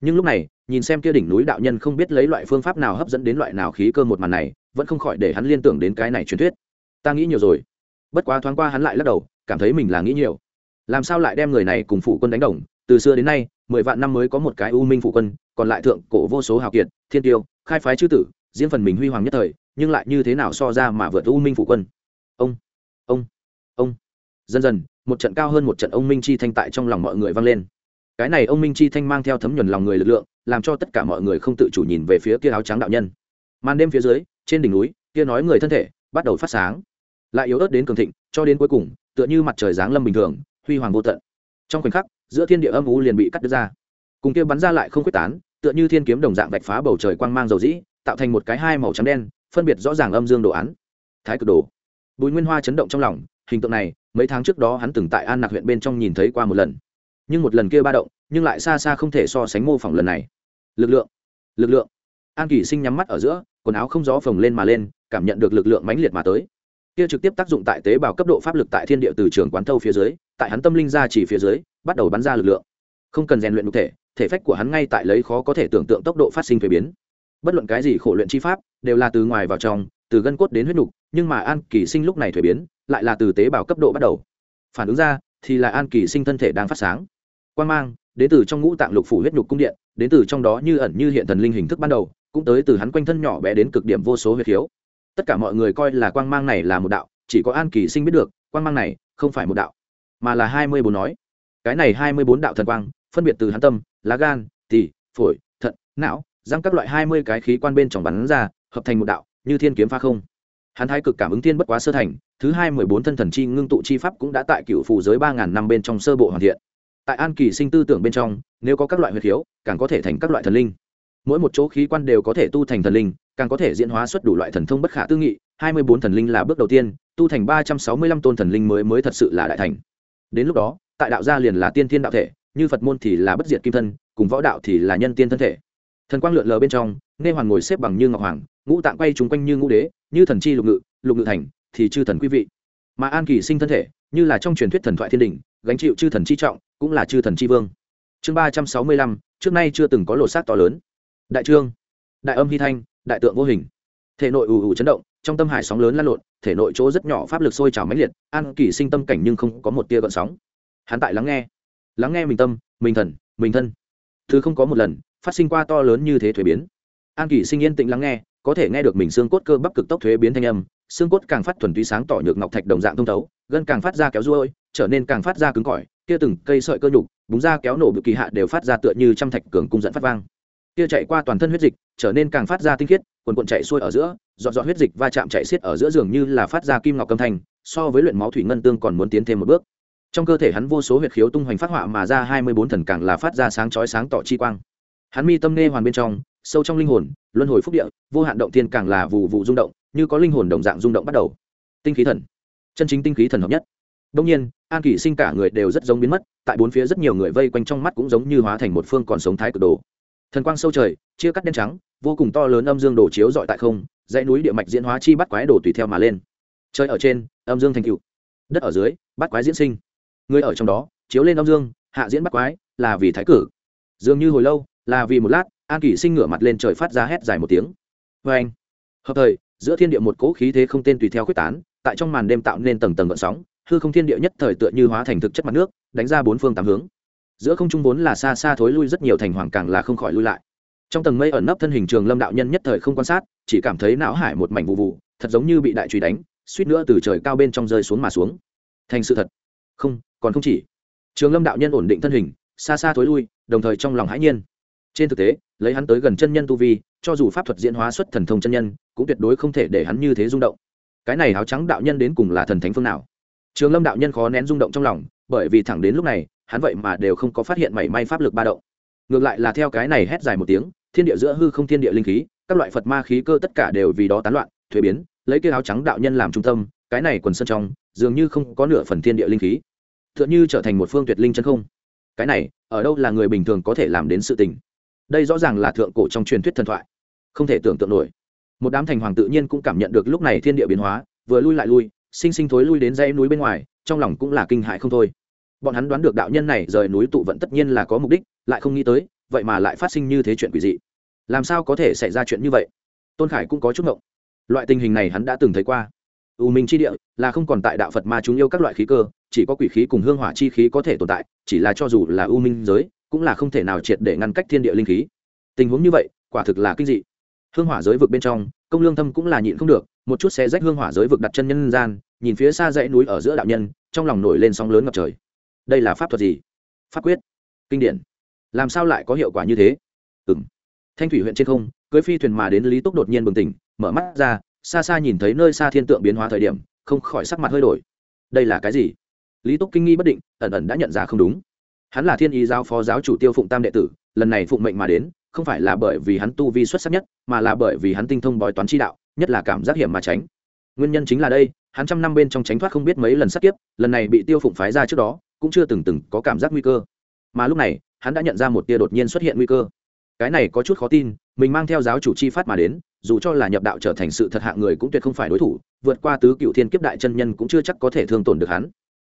Nhưng lúc này, nhìn xem kia đỉnh núi đạo nhân không biết lấy loại phương pháp nào hấp dẫn đến loại nào khí cơ một màn này, vẫn không khỏi để hắn liên tưởng đến cái này truyền thuyết. Ta nghĩ nhiều rồi. Bất quá thoáng qua hắn lại lắc đầu, cảm thấy mình là nghĩ nhiều. Làm sao lại đem người này cùng phụ quân đánh đồng? Từ xưa đến nay, mười vạn năm mới có một cái u minh phụ quân, còn lại thượng cổ vô số hào kiệt, thiên tiêu, khai phái chư tử, diễn phần mình huy hoàng nhất thời, nhưng lại như thế nào so ra mà vượt u minh phụ quân? Ông! Ông. Dần dần, một trận cao hơn một trận ông minh chi thanh tại trong lòng mọi người vang lên. Cái này ông minh chi thanh mang theo thấm nhuần lòng người lực lượng, làm cho tất cả mọi người không tự chủ nhìn về phía kia áo trắng đạo nhân. Màn đêm phía dưới, trên đỉnh núi, kia nói người thân thể, bắt đầu phát sáng. Lại yếu ớt đến cường thịnh, cho đến cuối cùng, tựa như mặt trời giáng lâm bình thường, huy hoàng vô tận. Trong khoảnh khắc, giữa thiên địa âm u liền bị cắt đứt ra. Cùng kia bắn ra lại không quyết tán, tựa như thiên kiếm đồng dạng vạch phá bầu trời quang mang dầu dĩ, tạo thành một cái hai màu trắng đen, phân biệt rõ ràng âm dương đồ án. Thái cực đồ. Bùi nguyên hoa chấn động trong lòng hình tượng này, mấy tháng trước đó hắn từng tại an nạc huyện bên trong nhìn thấy qua một lần. Nhưng một lần kia ba động, nhưng lại xa xa không thể so sánh mô phỏng lần này. Lực lượng lực lượng. An kỳ sinh nhắm mắt ở giữa, quần áo không gió phồng lên mà lên, cảm nhận được lực lượng mãnh liệt mà tới. Kia trực tiếp tác dụng tại tế bào cấp độ pháp lực tại thiên địa từ trường quán thâu phía dưới, tại hắn tâm linh ra chỉ phía dưới, bắt đầu bắn ra lực lượng. Không cần rèn luyện cụ thể thể phách của hắn ngay tại lấy khó có thể tưởng tượng tốc độ phát sinh thuế biến. Bất luận cái gì khổ luyện chi pháp, đều là từ ngoài vào trong từ gân cốt đến huyết nục, nhưng mà an kỳ sinh lúc này thuế biến, lại là từ tế bào cấp độ bắt đầu. Phản ứng ra, thì là an kỳ sinh thân thể đang phát sáng. Quan mang, đến từ trong ngũ tạng lục phủ huyết nhục cung điện, đến từ trong đó như ẩn như hiện thần linh hình thức ban đầu, cũng tới từ hắn quanh thân nhỏ bé đến cực điểm vô số huyết khiếu. Tất cả mọi người coi là quang mang này là một đạo, chỉ có an kỳ sinh biết được, quang mang này không phải một đạo, mà là hai mươi bốn nói. Cái này hai mươi bốn đạo thần quang, phân biệt từ hắn tâm, lá gan, tỳ, phổi, thận, não, răng các loại hai mươi cái khí quan bên trong bắn ra, hợp thành một đạo như thiên kiếm pha không. Hắn thái cực cảm ứng thiên bất quá sơ thành, thứ hai mười bốn thân thần chi ngưng tụ chi pháp cũng đã tại cựu phù giới ba ngàn năm bên trong sơ bộ hoàn thiện. Tại an kỳ sinh tư tưởng bên trong, nếu có các loại huyệt khiếu, càng có thể thành các loại thần linh. Mỗi một chỗ khí quan đều có thể tu thành thần linh, càng có thể diễn hóa xuất đủ loại thần thông bất khả tư nghị, hai mươi bốn thần linh là bước đầu tiên, tu thành ba trăm sáu mươi lăm tôn thần linh mới mới thật sự là đại thành. Đến lúc đó, tại đạo gia liền là tiên thiên đạo thể, như phật môn thì là bất diệt kim thân, cùng võ đạo thì là nhân tiên thân thể. Thần quang lượn lờ bên trong, nghe hoàng ngồi xếp bằng như ngọc hoàng ngũ tạng quay chúng quanh như ngũ đế, như thần chi lục ngự lục ngự thành, thì chư thần quý vị. Mà an kỳ sinh thân thể, như là trong truyền thuyết thần thoại thiên đình, gánh chịu chư thần chi trọng, cũng là chư thần chi vương. Chương ba trăm sáu mươi lăm, trước nay chưa từng có lộ sát to lớn. Đại trương, đại âm hy thanh, đại tượng vô hình. Thể nội ù ù chấn động, trong tâm hải sóng lớn lan lộn, thể nội chỗ rất nhỏ pháp lực sôi trào mãnh liệt, an kỳ sinh tâm cảnh nhưng không có một tia gợn sóng. Hắn tại lắng nghe lắng nghe mình tâm, mình thần, mình thân. Thứ không có một lần, phát sinh qua to lớn như thế thuế biến. An kỳ sinh yên tĩnh lắng nghe có thể nghe được mình xương cốt cơ bắp cực tốc thuế biến thanh âm, xương cốt càng phát thuần túy sáng tỏ nhược ngọc thạch đồng dạng thông thấu, gân càng phát ra kéo ruôi, trở nên càng phát ra cứng cỏi, kia từng cây sợi cơ nhục, búng ra kéo nổ bự kỳ hạ đều phát ra tựa như trăm thạch cường cung dẫn phát vang. Kia chạy qua toàn thân huyết dịch, trở nên càng phát ra tinh khiết quần quần chạy xuôi ở giữa dọn dọn huyết dịch va chạm chạy xiết ở giữa giường như là phát ra kim ngọc cầm thành so với luyện máu thủy ngân tương còn muốn tiến thêm một bước. Trong cơ thể hắn vô số huyệt khiếu tung hoành phát họa mà ra hai mươi bốn thần càng là phát ra sáng chói sáng tỏ chi quang. Hắn mi tâm nê hoàn bên trong sâu trong linh hồn, luân hồi phúc địa, vô hạn động thiên càng là vụ vụ rung động, như có linh hồn đồng dạng rung động bắt đầu. Tinh khí thần. Chân chính tinh khí thần hợp nhất. Đông nhiên, an kỷ sinh cả người đều rất giống biến mất, tại bốn phía rất nhiều người vây quanh trong mắt cũng giống như hóa thành một phương còn sống thái cực đồ. Thần quang sâu trời, chia cắt đen trắng, vô cùng to lớn âm dương đồ chiếu dọi tại không, dãy núi địa mạch diễn hóa chi bắt quái đồ tùy theo mà lên. Trời ở trên, âm dương thành cựu đất ở dưới, bắt quái diễn sinh. Người ở trong đó, chiếu lên âm dương, hạ diễn bắt quái, là vì thái cử. Dường như hồi lâu, là vì một lát an kỷ sinh ngửa mặt lên trời phát ra hét dài một tiếng. Vê anh, hợp thời, giữa thiên địa một cỗ khí thế không tên tùy theo quyết tán, tại trong màn đêm tạo nên tầng tầng vận sóng, hư không thiên địa nhất thời tựa như hóa thành thực chất mặt nước, đánh ra bốn phương tám hướng. Giữa không trung vốn là xa xa thối lui rất nhiều thành hoàng càng là không khỏi lui lại. Trong tầng mây ẩn nấp thân hình trường lâm đạo nhân nhất thời không quan sát, chỉ cảm thấy não hải một mảnh vụ vụ, thật giống như bị đại truy đánh, suýt nữa từ trời cao bên trong rơi xuống mà xuống. Thành sự thật. Không, còn không chỉ. Trường lâm đạo nhân ổn định thân hình, xa xa thối lui, đồng thời trong lòng hãi nhiên. Trên thực tế lấy hắn tới gần chân nhân tu vi, cho dù pháp thuật diễn hóa xuất thần thông chân nhân, cũng tuyệt đối không thể để hắn như thế rung động. Cái này áo trắng đạo nhân đến cùng là thần thánh phương nào? Trường lâm đạo nhân khó nén rung động trong lòng, bởi vì thẳng đến lúc này, hắn vậy mà đều không có phát hiện mảy may pháp lực ba động. Ngược lại là theo cái này hét dài một tiếng, thiên địa giữa hư không thiên địa linh khí, các loại phật ma khí cơ tất cả đều vì đó tán loạn, thuế biến, lấy cái áo trắng đạo nhân làm trung tâm, cái này quần sân trong, dường như không có nửa phần thiên địa linh khí. T h ư ợ n h ư trở thành một phương tuyệt linh chân không. Cái này, ở đâu là người bình thường có thể làm đến sự tình? Đây rõ ràng là thượng cổ trong truyền thuyết thần thoại. Không thể tưởng tượng nổi. Một đám thành hoàng tự nhiên cũng cảm nhận được lúc này thiên địa biến hóa, vừa lui lại lui, sinh sinh thối lui đến dãy núi bên ngoài, trong lòng cũng là kinh hại không thôi. Bọn hắn đoán được đạo nhân này rời núi tụ vận tất nhiên là có mục đích, lại không nghĩ tới, vậy mà lại phát sinh như thế chuyện quỷ dị. Làm sao có thể xảy ra chuyện như vậy? Tôn khải cũng có chút ngộng. Loại tình hình này hắn đã từng thấy qua. U minh chi địa là không còn tại đạo phật mà chúng yêu các loại khí cơ, chỉ có quỷ khí cùng hương hỏa chi khí có thể tồn tại, chỉ là cho dù là u minh giới cũng là không thể nào triệt để ngăn cách thiên địa linh khí. Tình huống như vậy, quả thực là kinh dị. Hương hỏa giới vực bên trong, công lương thâm cũng là nhịn không được, một chút xe rách hương hỏa giới vực đặt chân nhân gian, nhìn phía xa dãy núi ở giữa đạo nhân, trong lòng nổi lên sóng lớn ngập trời. Đây là pháp thuật gì? Pháp quyết. Kinh điển. Làm sao lại có hiệu quả như thế? Ừ m thanh thủy huyện trên không, cưới phi thuyền mà đến lý túc đột nhiên bừng tỉnh, mở mắt ra, xa xa nhìn thấy nơi xa thiên tượng biến hóa thời điểm, không khỏi sắc mặt hơi đổi. Đây là cái gì? Lý túc kinh nghi bất định, ẩn ẩn đã nhận ra không đúng hắn là thiên ý giáo phó giáo chủ tiêu phụng tam đệ tử, lần này phụng mệnh mà đến, không phải là bởi vì hắn tu vi xuất sắc nhất, mà là bởi vì hắn tinh thông bói toán chi đạo, nhất là cảm giác hiểm mà tránh. Nguyên nhân chính là đây, hắn trăm năm bên trong tránh thoát không biết mấy lần sát kiếp, lần này bị tiêu phụng phái ra trước đó, cũng chưa từng từng có cảm giác nguy cơ. Mà lúc này, hắn đã nhận ra một tia đột nhiên xuất hiện nguy cơ. Cái này có chút khó tin, mình mang theo giáo chủ chi phát mà đến, dù cho là nhập đạo trở thành sự thật hạng người cũng tuyệt không phải đối thủ, vượt qua tứ cựu thiên kiếp đại chân nhân cũng chưa chắc có thể thương tổn được hắn.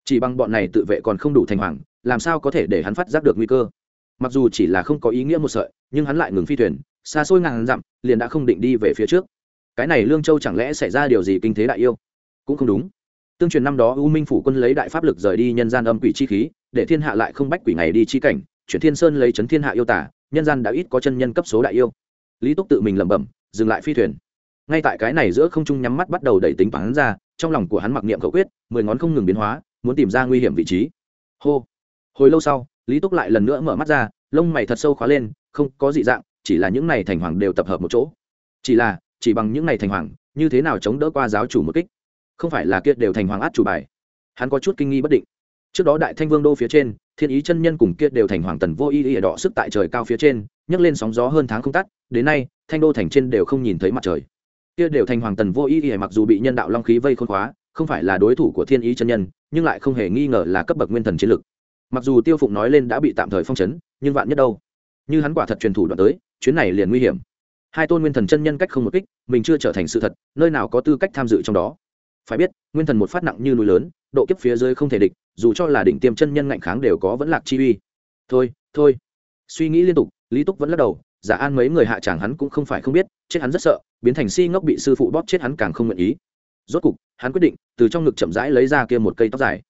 Chỉ bằng bọn này tự vệ còn không đủ thành hoàng làm sao có thể để hắn phát giác được nguy cơ? Mặc dù chỉ là không có ý nghĩa một sợi, nhưng hắn lại ngừng phi thuyền, xa xôi ngàn dặm, liền đã không định đi về phía trước. Cái này lương châu chẳng lẽ xảy ra điều gì kinh thế đại yêu? Cũng không đúng. Tương truyền năm đó u minh phủ quân lấy đại pháp lực rời đi nhân gian âm quỷ chi khí, để thiên hạ lại không bách quỷ ngày đi chi cảnh, chuyển thiên sơn lấy chấn thiên hạ yêu tả, nhân gian đã ít có chân nhân cấp số đại yêu. Lý túc tự mình lẩm bẩm, dừng lại phi thuyền. Ngay tại cái này giữa không trung nhắm mắt bắt đầu đẩy tính toán ra, trong lòng của hắn mặc niệm khẩu quyết, mười ngón không ngừng biến hóa, muốn tìm ra nguy hiểm vị trí. Hô! Hồi lâu sau, lý túc lại lần nữa mở mắt ra, lông mày thật sâu khóa lên, không có dị dạng, chỉ là những này thành hoàng đều tập hợp một chỗ. Chỉ là, chỉ bằng những này thành hoàng, như thế nào chống đỡ qua giáo chủ một kích? Không phải là kia đều thành hoàng át chủ bài. Hắn có chút kinh nghi bất định. Trước đó đại thanh vương đô phía trên, thiên ý chân nhân cùng kia đều thành hoàng tần vô y ỉa đỏ sức tại trời cao phía trên, nhấc lên sóng gió hơn tháng không tắt, đến nay, thanh đô thành trên đều không nhìn thấy mặt trời. Kia đều thành hoàng tần vô y y mặc dù bị nhân đạo long khí vây khôn khóa, không phải là đối thủ của thiên ý chân nhân, nhưng lại không hề nghi ngờ là cấp bậc nguyên thần chiến lực mặc dù tiêu phụng nói lên đã bị tạm thời phong chấn, nhưng vạn nhất đâu? Như hắn quả thật truyền thủ đoạn tới, chuyến này liền nguy hiểm. Hai tôn nguyên thần chân nhân cách không một kích, mình chưa trở thành sự thật, nơi nào có tư cách tham dự trong đó? Phải biết, nguyên thần một phát nặng như núi lớn, độ kiếp phía dưới không thể địch, dù cho là đỉnh tiêm chân nhân ngạnh kháng đều có vẫn lạc chi uy. Thôi thôi. Suy nghĩ liên tục, lý túc vẫn lắc đầu, giả an mấy người hạ tràng hắn cũng không phải không biết, chết hắn rất sợ, biến thành si ngốc bị sư phụ bóp chết hắn càng không nguyện ý. Rốt cục, hắn quyết định, từ trong ngực chậm rãi lấy ra kia một cây tóc dài.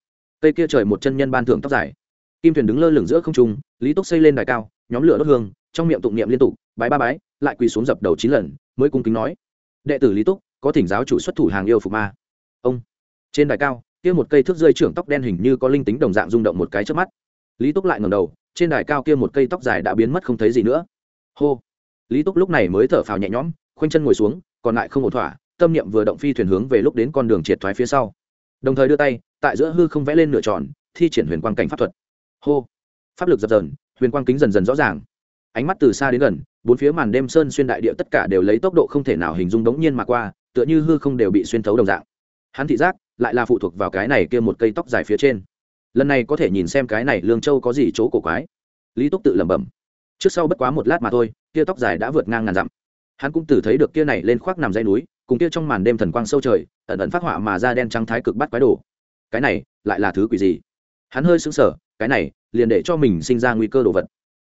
Cây kia trời một chân nhân ban thưởng tóc dài kim thuyền đứng lơ lửng giữa không trung, lý túc xây lên đài cao, nhóm lửa đốt hương, trong miệng tụng niệm liên tục, bái ba bái, lại quỳ xuống dập đầu chín lần, mới cung kính nói, đệ tử lý túc, có thỉnh giáo chủ xuất thủ hàng yêu phục ma. Ông, trên đài cao, kia một cây thước rơi trưởng tóc đen hình như có linh tính đồng dạng rung động một cái trước mắt. Lý túc lại ngầm đầu, trên đài cao kia một cây tóc dài đã biến mất không thấy gì nữa. Hô. Lý túc lúc này mới thở phào nhẹ nhõm, khoanh chân ngồi xuống, còn lại không ổn thỏa, tâm niệm vừa động phi thuyền hướng về lúc đến con đường triệt thoái phía sau. Đồng thời đưa tay, tại giữa hư không vẽ lên nửa tròn, thi triển huyền quang cảnh pháp thuật hô. Pháp lực dập dần huyền quang kính dần dần rõ ràng. Ánh mắt từ xa đến gần, bốn phía màn đêm sơn xuyên đại địa tất cả đều lấy tốc độ không thể nào hình dung đống nhiên mà qua, tựa như hư không đều bị xuyên thấu đồng dạng. Hắn thị giác lại là phụ thuộc vào cái này kia một cây tóc dài phía trên. Lần này có thể nhìn xem cái này lương châu có gì chỗ cổ quái. Lý túc tự lẩm bẩm. Trước sau bất quá một lát mà thôi, kia tóc dài đã vượt ngang ngàn dặm. Hắn cũng từ thấy được kia này lên khoác nằm dây núi, cùng kia trong màn đêm thần quang sâu trời, ẩn ẩn phát họa mà ra đen trắng thái cực bắt quái đồ. Cái này lại là thứ quỷ gì? Hắn hơi sững sờ cái này liền để cho mình sinh ra nguy cơ đồ vật.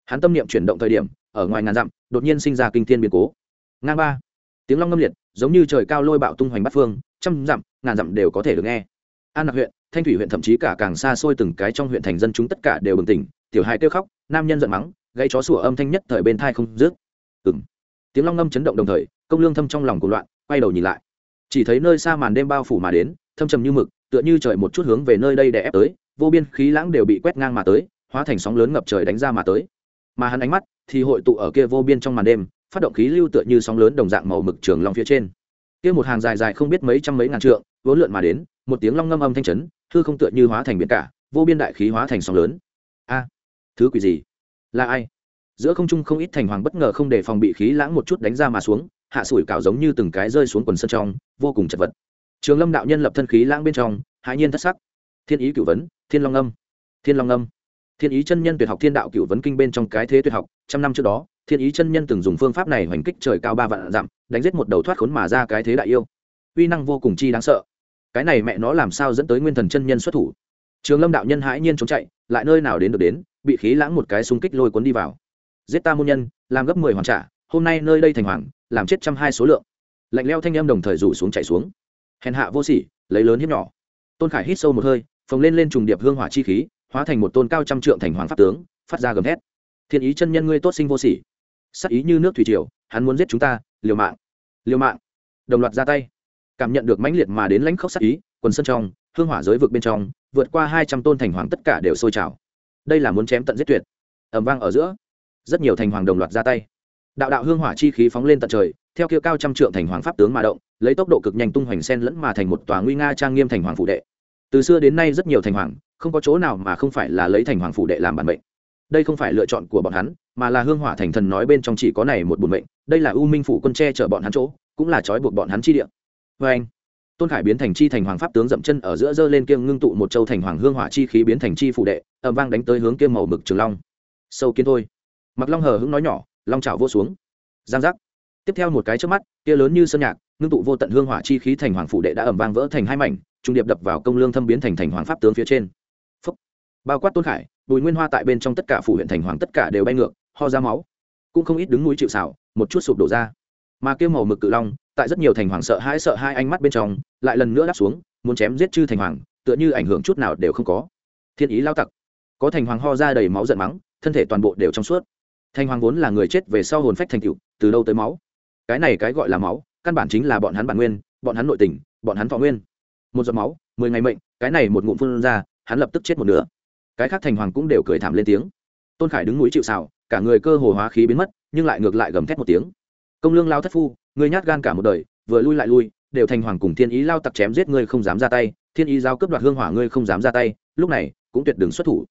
Hắn tâm niệm chuyển động thời điểm, ở ngoài ngàn dặm, đột nhiên sinh ra kinh thiên biến cố. Ngang ba. Tiếng long ngâm liệt, giống như trời cao lôi bạo tung hoành bắt phương, trăm dặm, ngàn dặm đều có thể được nghe. An lạc huyện, thanh thủy huyện thậm chí cả càng xa xôi từng cái trong huyện thành dân chúng tất cả đều bừng tỉnh, tiểu hai kêu khóc, nam nhân giận mắng, gây chó sủa âm thanh nhất thời bên thai không dứt. Ừng tiếng long ngâm chấn động đồng thời, công lương thâm trong lòng của loạn, quay đầu nhìn lại. Chỉ thấy nơi xa màn đêm bao phủ mà đến, thâm trầm như mực, tựa như trời một chút hướng về nơi đây để ép tới vô biên khí lãng đều bị quét ngang mà tới, hóa thành sóng lớn ngập trời đánh ra mà tới. Mà hắn ánh mắt thì hội tụ ở kia vô biên trong màn đêm, phát động khí lưu tựa như sóng lớn đồng dạng màu mực trường long phía trên. Kia một hàng dài dài không biết mấy trăm mấy ngàn trượng, vốn lượn mà đến, một tiếng long ngâm âm thanh chấn, hư không tựa như hóa thành biển cả, vô biên đại khí hóa thành sóng lớn. A, thứ quỷ gì? Là ai? Giữa không trung không ít thành hoàng bất ngờ không để phòng bị khí lãng một chút đánh ra mà xuống, hạ sủi cảo giống như từng cái rơi xuống quần sân trong, vô cùng chật vật. Trường lâm đạo nhân lập thân khí lãng bên trong, hãi nhiên thất sắc. Thiên ý cửu vấn thiên long âm. Thiên long âm. Thiên ý chân nhân tuyệt học thiên đạo cửu vấn kinh bên trong cái thế tuyệt học, trăm năm trước đó, thiên ý chân nhân từng dùng phương pháp này hoành kích trời cao ba vạn dặm, đánh giết một đầu thoát khốn mà ra cái thế đại yêu. Uy năng vô cùng chi đáng sợ. Cái này mẹ nó làm sao dẫn tới nguyên thần chân nhân xuất thủ? Trường lâm đạo nhân hãi nhiên trốn chạy, lại nơi nào đến được đến, bị khí lãng một cái xung kích lôi cuốn đi vào. Giết ta môn nhân, làm gấp mười hoàn trả, hôm nay nơi đây thành hoàng, làm chết trăm hai số lượng. Lạnh leo thanh em đồng thời rủ xuống chạy xuống. Hèn hạ vô sỉ, lấy lớn hiếp nhỏ. Tôn khải hít sâu một hơi phồng lên lên trùng điệp hương hỏa chi khí, hóa thành một tôn cao trăm trượng thành hoàng pháp tướng, phát ra gầm thét. Thiên ý chân nhân ngươi tốt sinh vô sỉ. Sắc ý như nước thủy triều, hắn muốn giết chúng ta, liều mạng liều mạng. Đồng loạt ra tay. Cảm nhận được mãnh liệt mà đến lãnh khốc sắc ý, quần sân trong, hương hỏa giới vực bên trong, vượt qua hai trăm tôn thành hoàng tất cả đều sôi trào. Đây là muốn chém tận giết tuyệt. Ẩm vang ở giữa, rất nhiều thành hoàng đồng loạt ra tay. Đạo đạo hương hỏa chi khí phóng lên tận trời, theo kia cao trăm trượng thành hoàng pháp tướng mà động, lấy tốc độ cực nhanh tung hoành sen lẫn mà thành một tòa nguy nga trang nghiêm thành hoàng phụ đệ từ xưa đến nay rất nhiều thành hoàng, không có chỗ nào mà không phải là lấy thành hoàng phụ đệ làm bản mệnh. Đây không phải lựa chọn của bọn hắn, mà là hương hỏa thành thần nói bên trong chỉ có này một bùn mệnh, đây là u minh phủ quân tre chở bọn hắn chỗ, cũng là trói buộc bọn hắn chi địa. Vê anh, tôn khải biến thành chi thành hoàng pháp tướng dậm chân ở giữa dơ lên kiêng ngưng tụ một châu thành hoàng hương hỏa chi khí biến thành chi phụ đệ ẩm vang đánh tới hướng kiêng màu mực trường long. Sâu kiến thôi. Mặc long hờ hững nói nhỏ, long trào vô xuống. Giang giác. Tiếp theo một cái trước mắt, kia lớn như sơn nhạc ngưng tụ vô tận hương hỏa chi khí thành hoàng phủ đệ đã ẩm vang vỡ thành hai mảnh, trung điệp đập vào công lương thâm biến thành thành hoàng pháp tướng phía trên. Phúc. bao quát tôn khải, bùi nguyên hoa tại bên trong tất cả phủ huyện thành hoàng tất cả đều bay ngược, ho ra máu. Cũng không ít đứng núi chịu xảo một chút sụp đổ ra. Mà kêu màu mực cự long, tại rất nhiều thành hoàng sợ hãi sợ hai ánh mắt bên trong, lại lần nữa đáp xuống, muốn chém giết chư thành hoàng, tựa như ảnh hưởng chút nào đều không có. Thiên ý lao tặc. Có thành hoàng ho ra đầy máu giận mắng, thân thể toàn bộ đều trong suốt. Thành hoàng vốn là người chết về sau hồn phách thành cựu từ đâu tới máu? Cái này cái gọi là máu căn bản chính là bọn hắn bản nguyên, bọn hắn nội tình, bọn hắn thọ nguyên. Một giọt máu, mười ngày mệnh, cái này một ngụm phun ra, hắn lập tức chết một nửa. Cái khác thành hoàng cũng đều cười thảm lên tiếng. Tôn khải đứng núi chịu xào cả người cơ hồ hóa khí biến mất, nhưng lại ngược lại gầm thét một tiếng. Công lương lao thất phu, người nhát gan cả một đời, vừa lui lại lui, đều thành hoàng cùng thiên ý lao tặc chém giết ngươi không dám ra tay, thiên ý giao cướp đoạt hương hỏa ngươi không dám ra tay, lúc này, cũng tuyệt đường xuất thủ.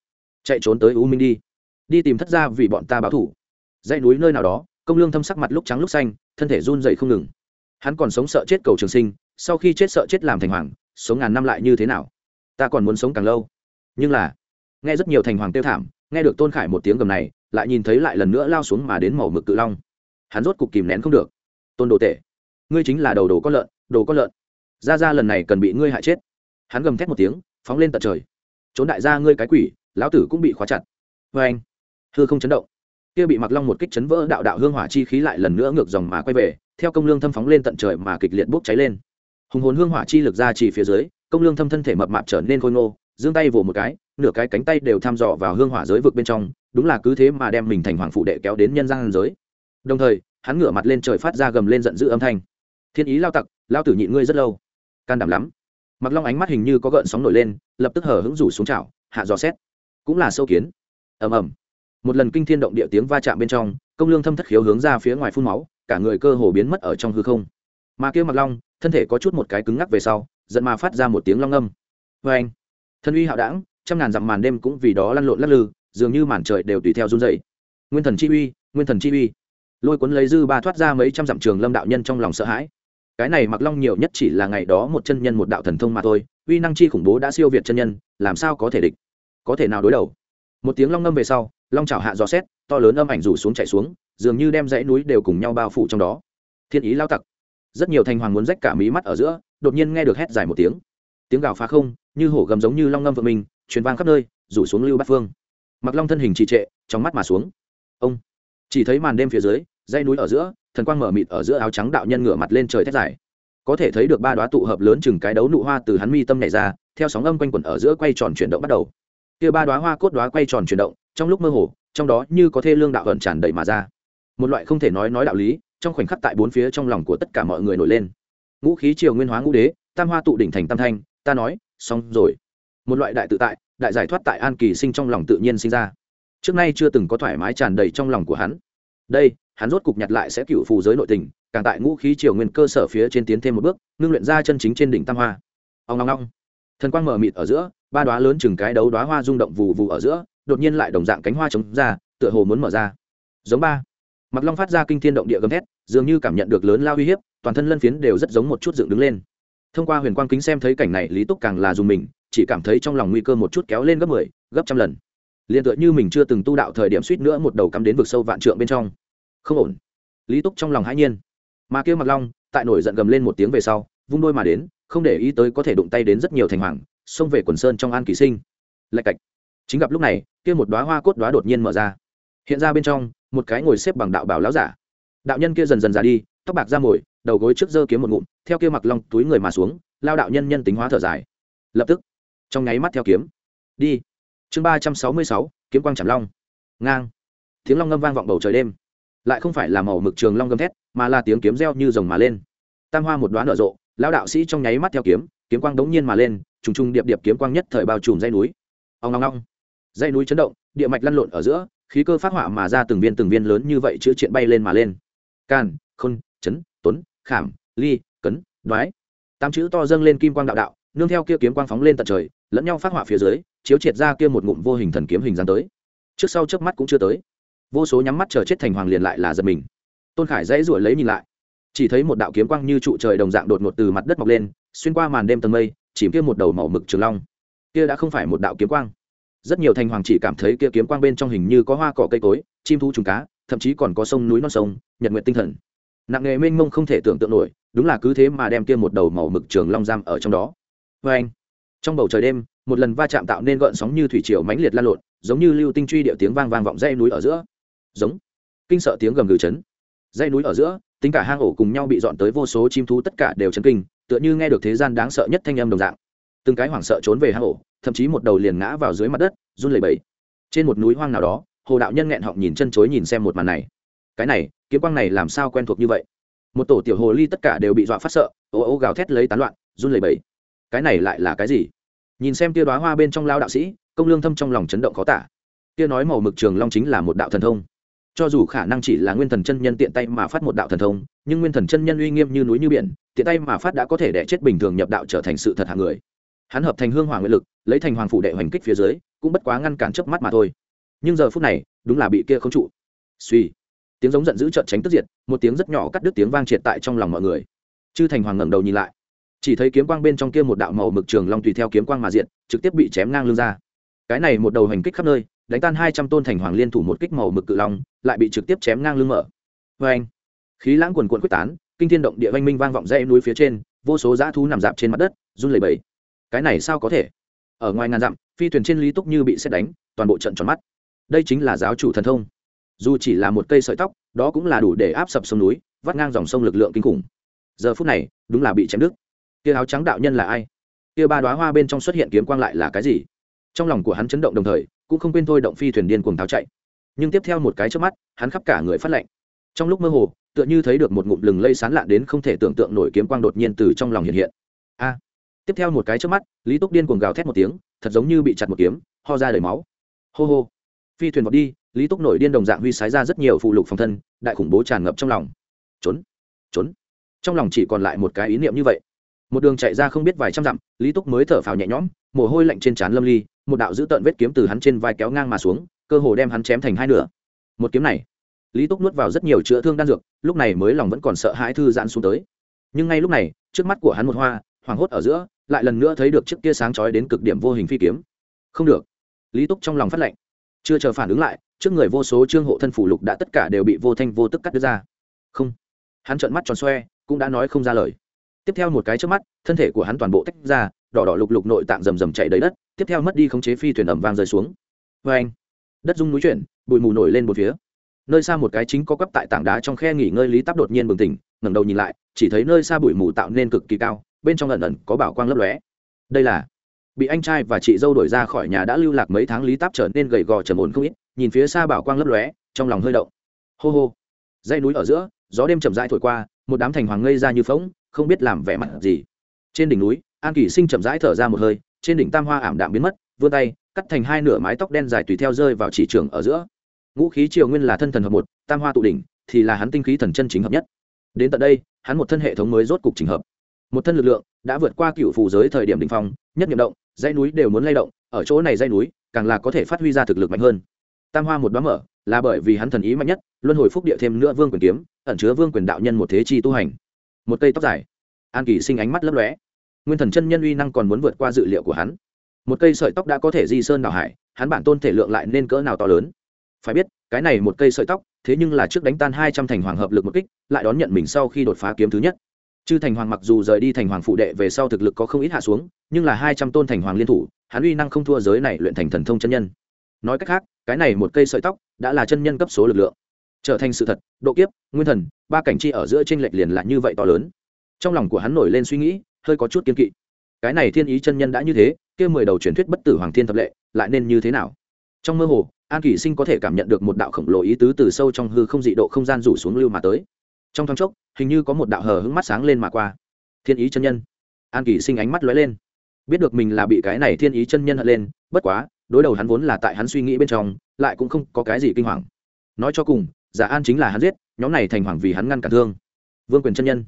Chạy trốn tới u minh đi. Đi tìm thất gia vì bọn ta báo thủ. Dãy núi nơi nào đó, công lương thâm sắc mặt lúc trắng lúc xanh, thân thể run dậy không ngừng hắn còn sống sợ chết cầu trường sinh, sau khi chết sợ chết làm thành hoàng, sống ngàn năm lại như thế nào? Ta còn muốn sống càng lâu. Nhưng là, nghe rất nhiều thành hoàng tiêu thảm, nghe được tôn khải một tiếng gầm này, lại nhìn thấy lại lần nữa lao xuống mà đến màu mực cự long. Hắn rốt cục kìm nén không được. Tôn đồ tể, ngươi chính là đầu đồ con lợn, đồ con lợn. Ra ra lần này cần bị ngươi hại chết. Hắn gầm thét một tiếng, phóng lên tận trời. Trốn đại gia ngươi cái quỷ, lão tử cũng bị khóa chặt. Vê anh, hư không chấn động. Kia bị mặc long một kích chấn vỡ đạo đạo hương hỏa chi khí lại lần nữa ngược dòng mà quay về theo công lương thâm phóng lên tận trời mà kịch liệt bốc cháy lên. Hùng hồn hương hỏa chi lực ra chỉ phía dưới, công lương thâm thân thể mập mạp trở nên khôi ngô, giương tay vồ một cái, nửa cái cánh tay đều tham dò vào hương hỏa giới vực bên trong, đúng là cứ thế mà đem mình thành hoàng phụ đệ kéo đến nhân gian giới. Đồng thời, hắn ngửa mặt lên trời phát ra gầm lên giận dữ âm thanh. Thiên ý lao tặc, lao tử nhịn ngươi rất lâu. Can đảm lắm. Mặc long ánh mắt hình như có gợn sóng nổi lên, lập tức hở hứng rủ xuống chảo, hạ dò xét. Cũng là sâu kiến. Ầm ầm. Một lần kinh thiên động địa tiếng va chạm bên trong, công lương thâm thất khiếu hướng ra phía ngoài phun máu cả người cơ hồ biến mất ở trong hư không. Mà kia mặc long, thân thể có chút một cái cứng ngắc về sau, giận mà phát ra một tiếng long âm. Vê anh, thân uy hạo đảng trăm ngàn dặm màn đêm cũng vì đó lăn lộn lắc lư, dường như màn trời đều tùy theo run dậy nguyên thần chi uy, nguyên thần chi uy. Lôi cuốn lấy dư ba thoát ra mấy trăm dặm trường lâm đạo nhân trong lòng sợ hãi. Cái này mặc long nhiều nhất chỉ là ngày đó một chân nhân một đạo thần thông mà thôi, uy năng chi khủng bố đã siêu việt chân nhân, làm sao có thể địch? Có thể nào đối đầu? Một tiếng long ngâm về sau, long chảo hạ gió xét, to lớn âm ảnh rủ xuống chạy xuống dường như đem dãy núi đều cùng nhau bao phủ trong đó. Thiên ý lao tặc. Rất nhiều thành hoàng muốn rách cả mí mắt ở giữa, đột nhiên nghe được hét dài một tiếng. Tiếng gào phá không, như hổ gầm giống như long ngâm vợ mình, truyền vang khắp nơi, rủ xuống lưu bát phương. Mặc long thân hình trì trệ, trong mắt mà xuống. Ông. Chỉ thấy màn đêm phía dưới, dãy núi ở giữa, thần quang mở mịt ở giữa áo trắng đạo nhân ngửa mặt lên trời thét dài. Có thể thấy được ba đoá tụ hợp lớn chừng cái đấu nụ hoa từ hắn mi tâm này ra, theo sóng âm quanh quẩn ở giữa quay tròn chuyển động bắt đầu. Kia ba đoá hoa cốt đoá quay tròn chuyển động, trong lúc mơ hồ, trong đó như có thê lương đạo ẩn tràn đầy mà ra một loại không thể nói nói đạo lý, trong khoảnh khắc tại bốn phía trong lòng của tất cả mọi người nổi lên. Ngũ khí triều nguyên hóa ngũ đế, tam hoa tụ đỉnh thành tam thanh, ta nói, xong rồi. Một loại đại tự tại, đại giải thoát tại an kỳ sinh trong lòng tự nhiên sinh ra. Trước nay chưa từng có thoải mái tràn đầy trong lòng của hắn. Đây, hắn rốt cục nhặt lại sẽ cựu phù giới nội tình, càng tại ngũ khí triều nguyên cơ sở phía trên tiến thêm một bước, ngưng luyện ra chân chính trên đỉnh tam hoa. Ông long long thần quang mở mịt ở giữa, ba đoá lớn chừng cái đấu đoá hoa rung động vù vù ở giữa, đột nhiên lại đồng dạng cánh hoa chống ra, tựa hồ muốn mở ra. Giống ba mặc long phát ra kinh thiên động địa gầm thét dường như cảm nhận được lớn lao uy hiếp toàn thân lân phiến đều rất giống một chút dựng đứng lên. Thông qua huyền quang kính xem thấy cảnh này lý túc càng là dùng mình chỉ cảm thấy trong lòng nguy cơ một chút kéo lên gấp mười 10, gấp trăm lần. Liền tựa như mình chưa từng tu đạo thời điểm suýt nữa một đầu cắm đến vực sâu vạn trượng bên trong. Không ổn. Lý túc trong lòng hãi nhiên. Mà kia mặc long tại nổi giận gầm lên một tiếng về sau vung đôi mà đến không để ý tới có thể đụng tay đến rất nhiều thành hoàng xông về quần sơn trong an kỳ sinh. Lạch cạch. Chính gặp lúc này kia một đoá hoa cốt đoá đột nhiên mở ra. Hiện ra bên trong một cái ngồi xếp bằng đạo bảo lão giả. Đạo nhân kia dần dần ra đi, tóc bạc ra mồi, đầu gối trước giơ kiếm một ngụm, theo kia mặc long túi người mà xuống, lao đạo nhân nhân tính hóa thở dài. Lập tức, trong nháy mắt theo kiếm. Đi. Chương ba trăm sáu mươi sáu, kiếm quang chẩm long. Ngang. Tiếng long ngâm vang vọng bầu trời đêm. Lại không phải là màu mực trường long gầm thét, mà là tiếng kiếm reo như rồng mà lên. Tam hoa một đoán nở rộ lão đạo sĩ trong nháy mắt theo kiếm kiếm quang đống nhiên mà lên, trùng trùng điệp điệp kiếm quang nhất thời bao trùm dây núi. Ông ngong ngong dây núi chấn động, địa mạch lăn lộn ở giữa khí cơ phát họa mà ra từng viên từng viên lớn như vậy chữ triện bay lên mà lên. Can khôn, chấn, tuấn, khảm, ly, cấn, đoái. Tám chữ to dâng lên kim quang đạo đạo, nương theo kia kiếm quang phóng lên tận trời, lẫn nhau phát họa phía dưới, chiếu triệt ra kia một ngụm vô hình thần kiếm hình dáng tới. Trước sau chớp mắt cũng chưa tới. Vô số nhắm mắt chờ chết thành hoàng liền lại là giật mình. Tôn khải dãy ruổi lấy nhìn lại. Chỉ thấy một đạo kiếm quang như trụ trời đồng dạng đột ngột từ mặt đất mọc lên, xuyên qua màn đêm tầng mây, chìm kia một đầu màu mực trường long. Kia đã không phải một đạo kiếm quang rất nhiều thành hoàng chỉ cảm thấy kia kiếm quang bên trong hình như có hoa cỏ cây cối, chim thú trùng cá, thậm chí còn có sông núi non sông, nhật nguyện tinh thần. Nặng nghề mênh mông không thể tưởng tượng nổi, đúng là cứ thế mà đem kia một đầu màu mực trường long giam ở trong đó. Vê anh, trong bầu trời đêm, một lần va chạm tạo nên gợn sóng như thủy triều mãnh liệt lan lộn, giống như lưu tinh truy điệu tiếng vang vang vọng dây núi ở giữa. Giống, kinh sợ tiếng gầm gừ chấn. Dây núi ở giữa, tính cả hang ổ cùng nhau bị dọn tới vô số chim thú tất cả đều chấn kinh, tựa như nghe được thế gian đáng sợ nhất thanh âm đồng dạng từng cái hoảng sợ trốn về hang ổ, thậm chí một đầu liền ngã vào dưới mặt đất, run lẩy bẩy. Trên một núi hoang nào đó, hồ đạo nhân nghẹn họng nhìn chân chối nhìn xem một màn này. Cái này, kiếm quang này làm sao quen thuộc như vậy? Một tổ tiểu hồ ly tất cả đều bị dọa phát sợ, ô ô gào thét lấy tán loạn, run lẩy bẩy. Cái này lại là cái gì? Nhìn xem tia đoá hoa bên trong lao đạo sĩ, công lương thâm trong lòng chấn động khó tả. Tia nói màu mực trường long chính là một đạo thần thông. Cho dù khả năng chỉ là nguyên thần chân nhân tiện tay mà phát một đạo thần thông, nhưng nguyên thần chân nhân uy nghiêm như núi như biển, tiện tay mà phát đã có thể đẻ chết bình thường nhập đạo trở thành sự thật hàng người hắn hợp thành hương hoàng nguyện lực, lấy thành hoàng phủ đệ hoành kích phía dưới, cũng bất quá ngăn cản chớp mắt mà thôi. Nhưng giờ phút này, đúng là bị kia không trụ. Suy tiếng giống giận dữ trợn tránh tức diệt, một tiếng rất nhỏ cắt đứt tiếng vang triệt tại trong lòng mọi người. Chư thành hoàng ngẩng đầu nhìn lại. Chỉ thấy kiếm quang bên trong kia một đạo màu mực trường long tùy theo kiếm quang mà diện, trực tiếp bị chém ngang lưng ra. Cái này một đầu hành kích khắp nơi, đánh tan hai trăm tôn thành hoàng liên thủ một kích màu mực cự long, lại bị trực tiếp chém ngang lưng mở. Vê anh khí lãng quần quận quyết tán, kinh thiên động địa vanh minh vang vọng dây núi phía trên, vô số dã thú nằm dạp trên mặt đất, run lẩy bẩy cái này sao có thể? Ở ngoài ngàn dặm, phi thuyền trên lý túc như bị xét đánh, toàn bộ trận tròn mắt. Đây chính là giáo chủ thần thông. Dù chỉ là một cây sợi tóc, đó cũng là đủ để áp sập sông núi, vắt ngang dòng sông lực lượng kinh khủng. Giờ phút này, đúng là bị chém đứt. Kia áo trắng đạo nhân là ai? Kia ba đoá hoa bên trong xuất hiện kiếm quang lại là cái gì? Trong lòng của hắn chấn động đồng thời, cũng không quên thôi động phi thuyền điên cuồng tháo chạy. Nhưng tiếp theo một cái trước mắt, hắn khắp cả người phát lạnh. Trong lúc mơ hồ, tựa như thấy được một ngụm lừng lây sán lạn đến không thể tưởng tượng nổi kiếm quang đột nhiên từ trong lòng hiện hiện. A! Tiếp theo một cái trước mắt, lý túc điên cuồng gào thét một tiếng, thật giống như bị chặt một kiếm, ho ra đầy máu. Hô hô. Phi thuyền vọt đi, lý túc nổi điên đồng dạng huy sái ra rất nhiều phụ lục phòng thân, đại khủng bố tràn ngập trong lòng. Trốn trốn. Trong lòng chỉ còn lại một cái ý niệm như vậy. Một đường chạy ra không biết vài trăm dặm, lý túc mới thở phào nhẹ nhõm, mồ hôi lạnh trên trán lâm ly, một đạo dữ tợn vết kiếm từ hắn trên vai kéo ngang mà xuống, cơ hồ đem hắn chém thành hai nửa. Một kiếm này, lý túc nuốt vào rất nhiều chữa thương đan dược, lúc này mới lòng vẫn còn sợ hãi thư giãn xuống tới. Nhưng ngay lúc này, trước mắt của hắn một hoa, hoảng hốt ở giữa lại lần nữa thấy được chiếc kia sáng chói đến cực điểm vô hình phi kiếm. Không được. Lý túc trong lòng phát lệnh. Chưa chờ phản ứng lại, trước người vô số trương hộ thân phủ lục đã tất cả đều bị vô thanh vô tức cắt đứt ra. Không. Hắn trợn mắt tròn xoe, cũng đã nói không ra lời. Tiếp theo một cái trước mắt, thân thể của hắn toàn bộ tách ra, đỏ đỏ lục lục nội tạng rầm rầm chạy đầy đất, tiếp theo mất đi khống chế phi thuyền ẩm vang rơi xuống. Vê anh, đất rung núi chuyển, bụi mù nổi lên một phía. Nơi xa một cái chính có quắp tại tảng đá trong khe nghỉ ngơi lý tắp đột nhiên bừng tỉnh, ngẩng đầu nhìn lại, chỉ thấy nơi xa bụi mù tạo nên cực kỳ cao bên trong ẩn ẩn có bảo quang lấp lóe. Đây là, bị anh trai và chị dâu đổi ra khỏi nhà đã lưu lạc mấy tháng lý táp trở nên gầy gò trầm ổn không ít, nhìn phía xa bảo quang lấp lóe, trong lòng hơi động. Hô hô dây núi ở giữa, gió đêm chậm rãi thổi qua, một đám thành hoàng ngây ra như phóng không biết làm vẻ mặt gì. Trên đỉnh núi, an kỷ sinh chậm rãi thở ra một hơi, trên đỉnh tam hoa ảm đạm biến mất, vươn tay, cắt thành hai nửa mái tóc đen dài tùy theo rơi vào chỉ trường ở giữa. Ngũ khí triều nguyên là thân thần hợp một, tam hoa tụ đỉnh, thì là hắn tinh khí thần chân chính hợp nhất. Đến tận đây, hắn một thân hệ thống mới rốt cục trình hợp một thân lực lượng đã vượt qua cựu phù giới thời điểm đỉnh phong, nhất nhiệm động, dãy núi đều muốn lay động, ở chỗ này dãy núi, càng là có thể phát huy ra thực lực mạnh hơn. Tam hoa một đoá mở, là bởi vì hắn thần ý mạnh nhất, luân hồi phúc địa thêm nữa vương quyền kiếm, ẩn chứa vương quyền đạo nhân một thế chi tu hành. Một cây tóc dài, an kỳ sinh ánh mắt lấp lóe. Nguyên thần chân nhân uy năng còn muốn vượt qua dự liệu của hắn. Một cây sợi tóc đã có thể di sơn đào hải, hắn bản tôn thể lượng lại nên cỡ nào to lớn? Phải biết, cái này một cây sợi tóc, thế nhưng là trước đánh tan hai trăm thành hoàng hợp lực một kích, lại đón nhận mình sau khi đột phá kiếm thứ nhất chư thành hoàng mặc dù rời đi thành hoàng phụ đệ về sau thực lực có không ít hạ xuống, nhưng là hai trăm tôn thành hoàng liên thủ, hắn uy năng không thua giới này luyện thành thần thông chân nhân. Nói cách khác, cái này một cây sợi tóc đã là chân nhân cấp số lực lượng. Trở thành sự thật, độ kiếp, nguyên thần, ba cảnh chi ở giữa t r ê n lệch liền là như vậy to lớn. Trong lòng của hắn nổi lên suy nghĩ, hơi có chút kiên kỵ. Cái này thiên ý chân nhân đã như thế, kia mười đầu truyền thuyết bất tử hoàng thiên thập lệ, lại nên như thế nào? Trong mơ hồ, an kỷ sinh có thể cảm nhận được một đạo khổng lồ ý tứ từ sâu trong hư không dị độ không gian rủ xuống lưu mà tới. Trong thoáng chốc hình như có một đạo hờ hững mắt sáng lên mà qua. Thiên ý chân nhân. An kỳ sinh ánh mắt lóe lên. Biết được mình là bị cái này thiên ý chân nhân hận lên, bất quá, đối đầu hắn vốn là tại hắn suy nghĩ bên trong, lại cũng không có cái gì kinh hoàng. Nói cho cùng, giả an chính là hắn giết, nhóm này thành hoàng vì hắn ngăn cản thương. Vương quyền chân nhân.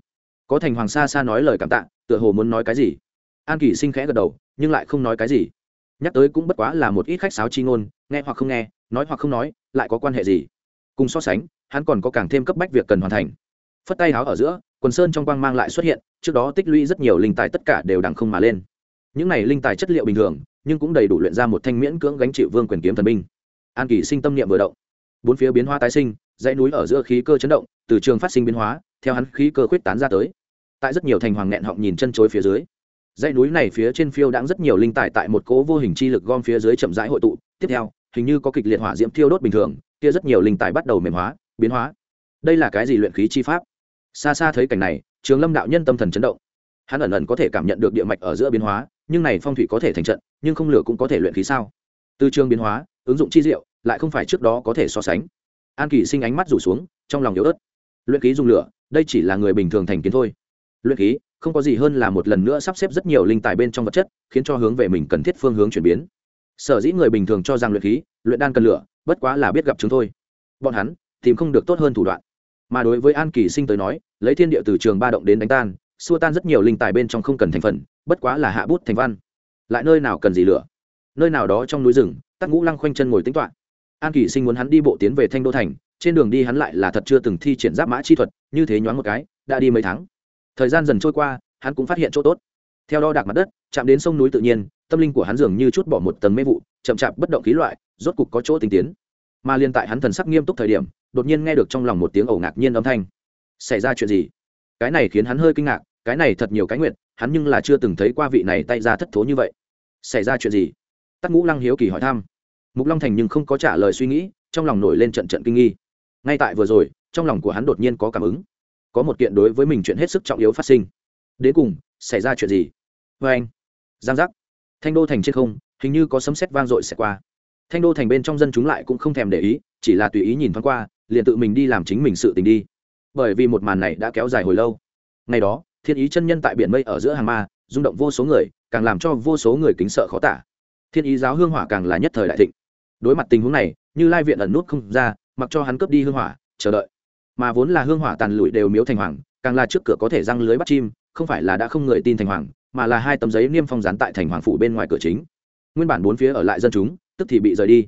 Có thành hoàng xa xa nói lời cảm tạ, tựa hồ muốn nói cái gì? An kỳ sinh khẽ gật đầu, nhưng lại không nói cái gì. Nhắc tới cũng bất quá là một ít khách sáo chi ngôn, nghe hoặc không nghe, nói hoặc không nói, lại có quan hệ gì? Cùng so sánh, hắn còn có càng thêm cấp bách việc cần hoàn thành phất tay háo ở giữa, quần sơn trong quang mang lại xuất hiện, trước đó tích lũy rất nhiều linh tài tất cả đều đằng không mà lên. Những này linh tài chất liệu bình thường, nhưng cũng đầy đủ luyện ra một thanh miễn cưỡng gánh chịu vương quyền kiếm thần binh. An kỳ sinh tâm niệm vừa động. Bốn phía biến hóa tái sinh, dãy núi ở giữa khí cơ chấn động, từ trường phát sinh biến hóa, theo hắn khí cơ khuyết tán ra tới. Tại rất nhiều thành hoàng nghẹn họng nhìn chân chối phía dưới. Dãy núi này phía trên phiêu đãng rất nhiều linh tài tại một cố vô hình chi lực gom phía dưới chậm rãi hội tụ. Tiếp theo, hình như có kịch liệt hỏa diễm thiêu đốt bình thường, kia rất nhiều linh tài bắt đầu mềm hóa, biến hóa. Đây là cái gì luyện khí chi pháp? Xa xa thấy cảnh này, trường lâm đạo nhân tâm thần chấn động. Hắn ẩn ẩn có thể cảm nhận được địa mạch ở giữa biến hóa, nhưng này phong thủy có thể thành trận, nhưng không lửa cũng có thể luyện khí sao? Từ trường biến hóa, ứng dụng chi diệu, lại không phải trước đó có thể so sánh. An kỳ sinh ánh mắt rủ xuống, trong lòng yếu ớt. Luyện khí dùng lửa, đây chỉ là người bình thường thành kiến thôi. Luyện khí, không có gì hơn là một lần nữa sắp xếp rất nhiều linh tài bên trong vật chất, khiến cho hướng về mình cần thiết phương hướng chuyển biến. Sở dĩ người bình thường cho rằng luyện khí, luyện đan cần lửa, bất quá là biết gặp chúng thôi. Bọn hắn tìm không được tốt hơn thủ đoạn. Mà đối với an kỳ sinh tới nói lấy thiên địa từ trường ba động đến đánh tan, xua tan rất nhiều linh tài bên trong không cần thành phần, bất quá là hạ bút thành văn. Lại nơi nào cần gì lửa? Nơi nào đó trong núi rừng, tắc ngũ lăng khoanh chân ngồi tính toạ an kỳ sinh muốn hắn đi bộ tiến về thanh đô thành, trên đường đi hắn lại là thật chưa từng thi triển giáp mã chi thuật, như thế nhoáng một cái, đã đi mấy tháng. Thời gian dần trôi qua, hắn cũng phát hiện chỗ tốt. Theo đo đạc mặt đất, chạm đến sông núi tự nhiên, tâm linh của hắn dường như chút bỏ một tầng mê vụ, chậm chạp bất động khí loại, rốt cục có chỗ tinh tiến. Mà liên tại hắn thần sắc nghiêm túc thời điểm, đột nhiên nghe được trong lòng một tiếng ẩu ngạc nhiên âm thanh xảy ra chuyện gì? Cái này khiến hắn hơi kinh ngạc, cái này thật nhiều cái nguyện, hắn nhưng là chưa từng thấy qua vị này tay ra thất thố như vậy. Xảy ra chuyện gì? Tắc ngũ lăng hiếu kỳ hỏi thăm. Mục long thành nhưng không có trả lời suy nghĩ, trong lòng nổi lên trận trận kinh nghi. Ngay tại vừa rồi, trong lòng của hắn đột nhiên có cảm ứng. Có một kiện đối với mình chuyện hết sức trọng yếu phát sinh. Đến cùng, xảy ra chuyện gì? Vê anh, giang giác. Thanh đô thành trên không, hình như có sấm sét vang dội xảy qua. Thanh đô thành bên trong dân chúng lại cũng không thèm để ý, chỉ là tùy ý nhìn thoáng qua, liền tự mình đi làm chính mình sự tình đi bởi vì một màn này đã kéo dài hồi lâu. Ngày đó, thiên ý chân nhân tại biển mây ở giữa hàng ma, rung động vô số người, càng làm cho vô số người kính sợ khó tả. Thiên ý giáo hương hỏa càng là nhất thời đại thịnh. Đối mặt tình huống này, như lai viện ẩn nút không ra, mặc cho hắn cướp đi hương hỏa, chờ đợi. Mà vốn là hương hỏa tàn lụi đều miếu thành hoàng, càng là trước cửa có thể răng lưới bắt chim, không phải là đã không người tin thành hoàng, mà là hai tấm giấy niêm phong dán tại thành hoàng phủ bên ngoài cửa chính. Nguyên bản bốn phía ở lại dân chúng, tức thì bị rời đi.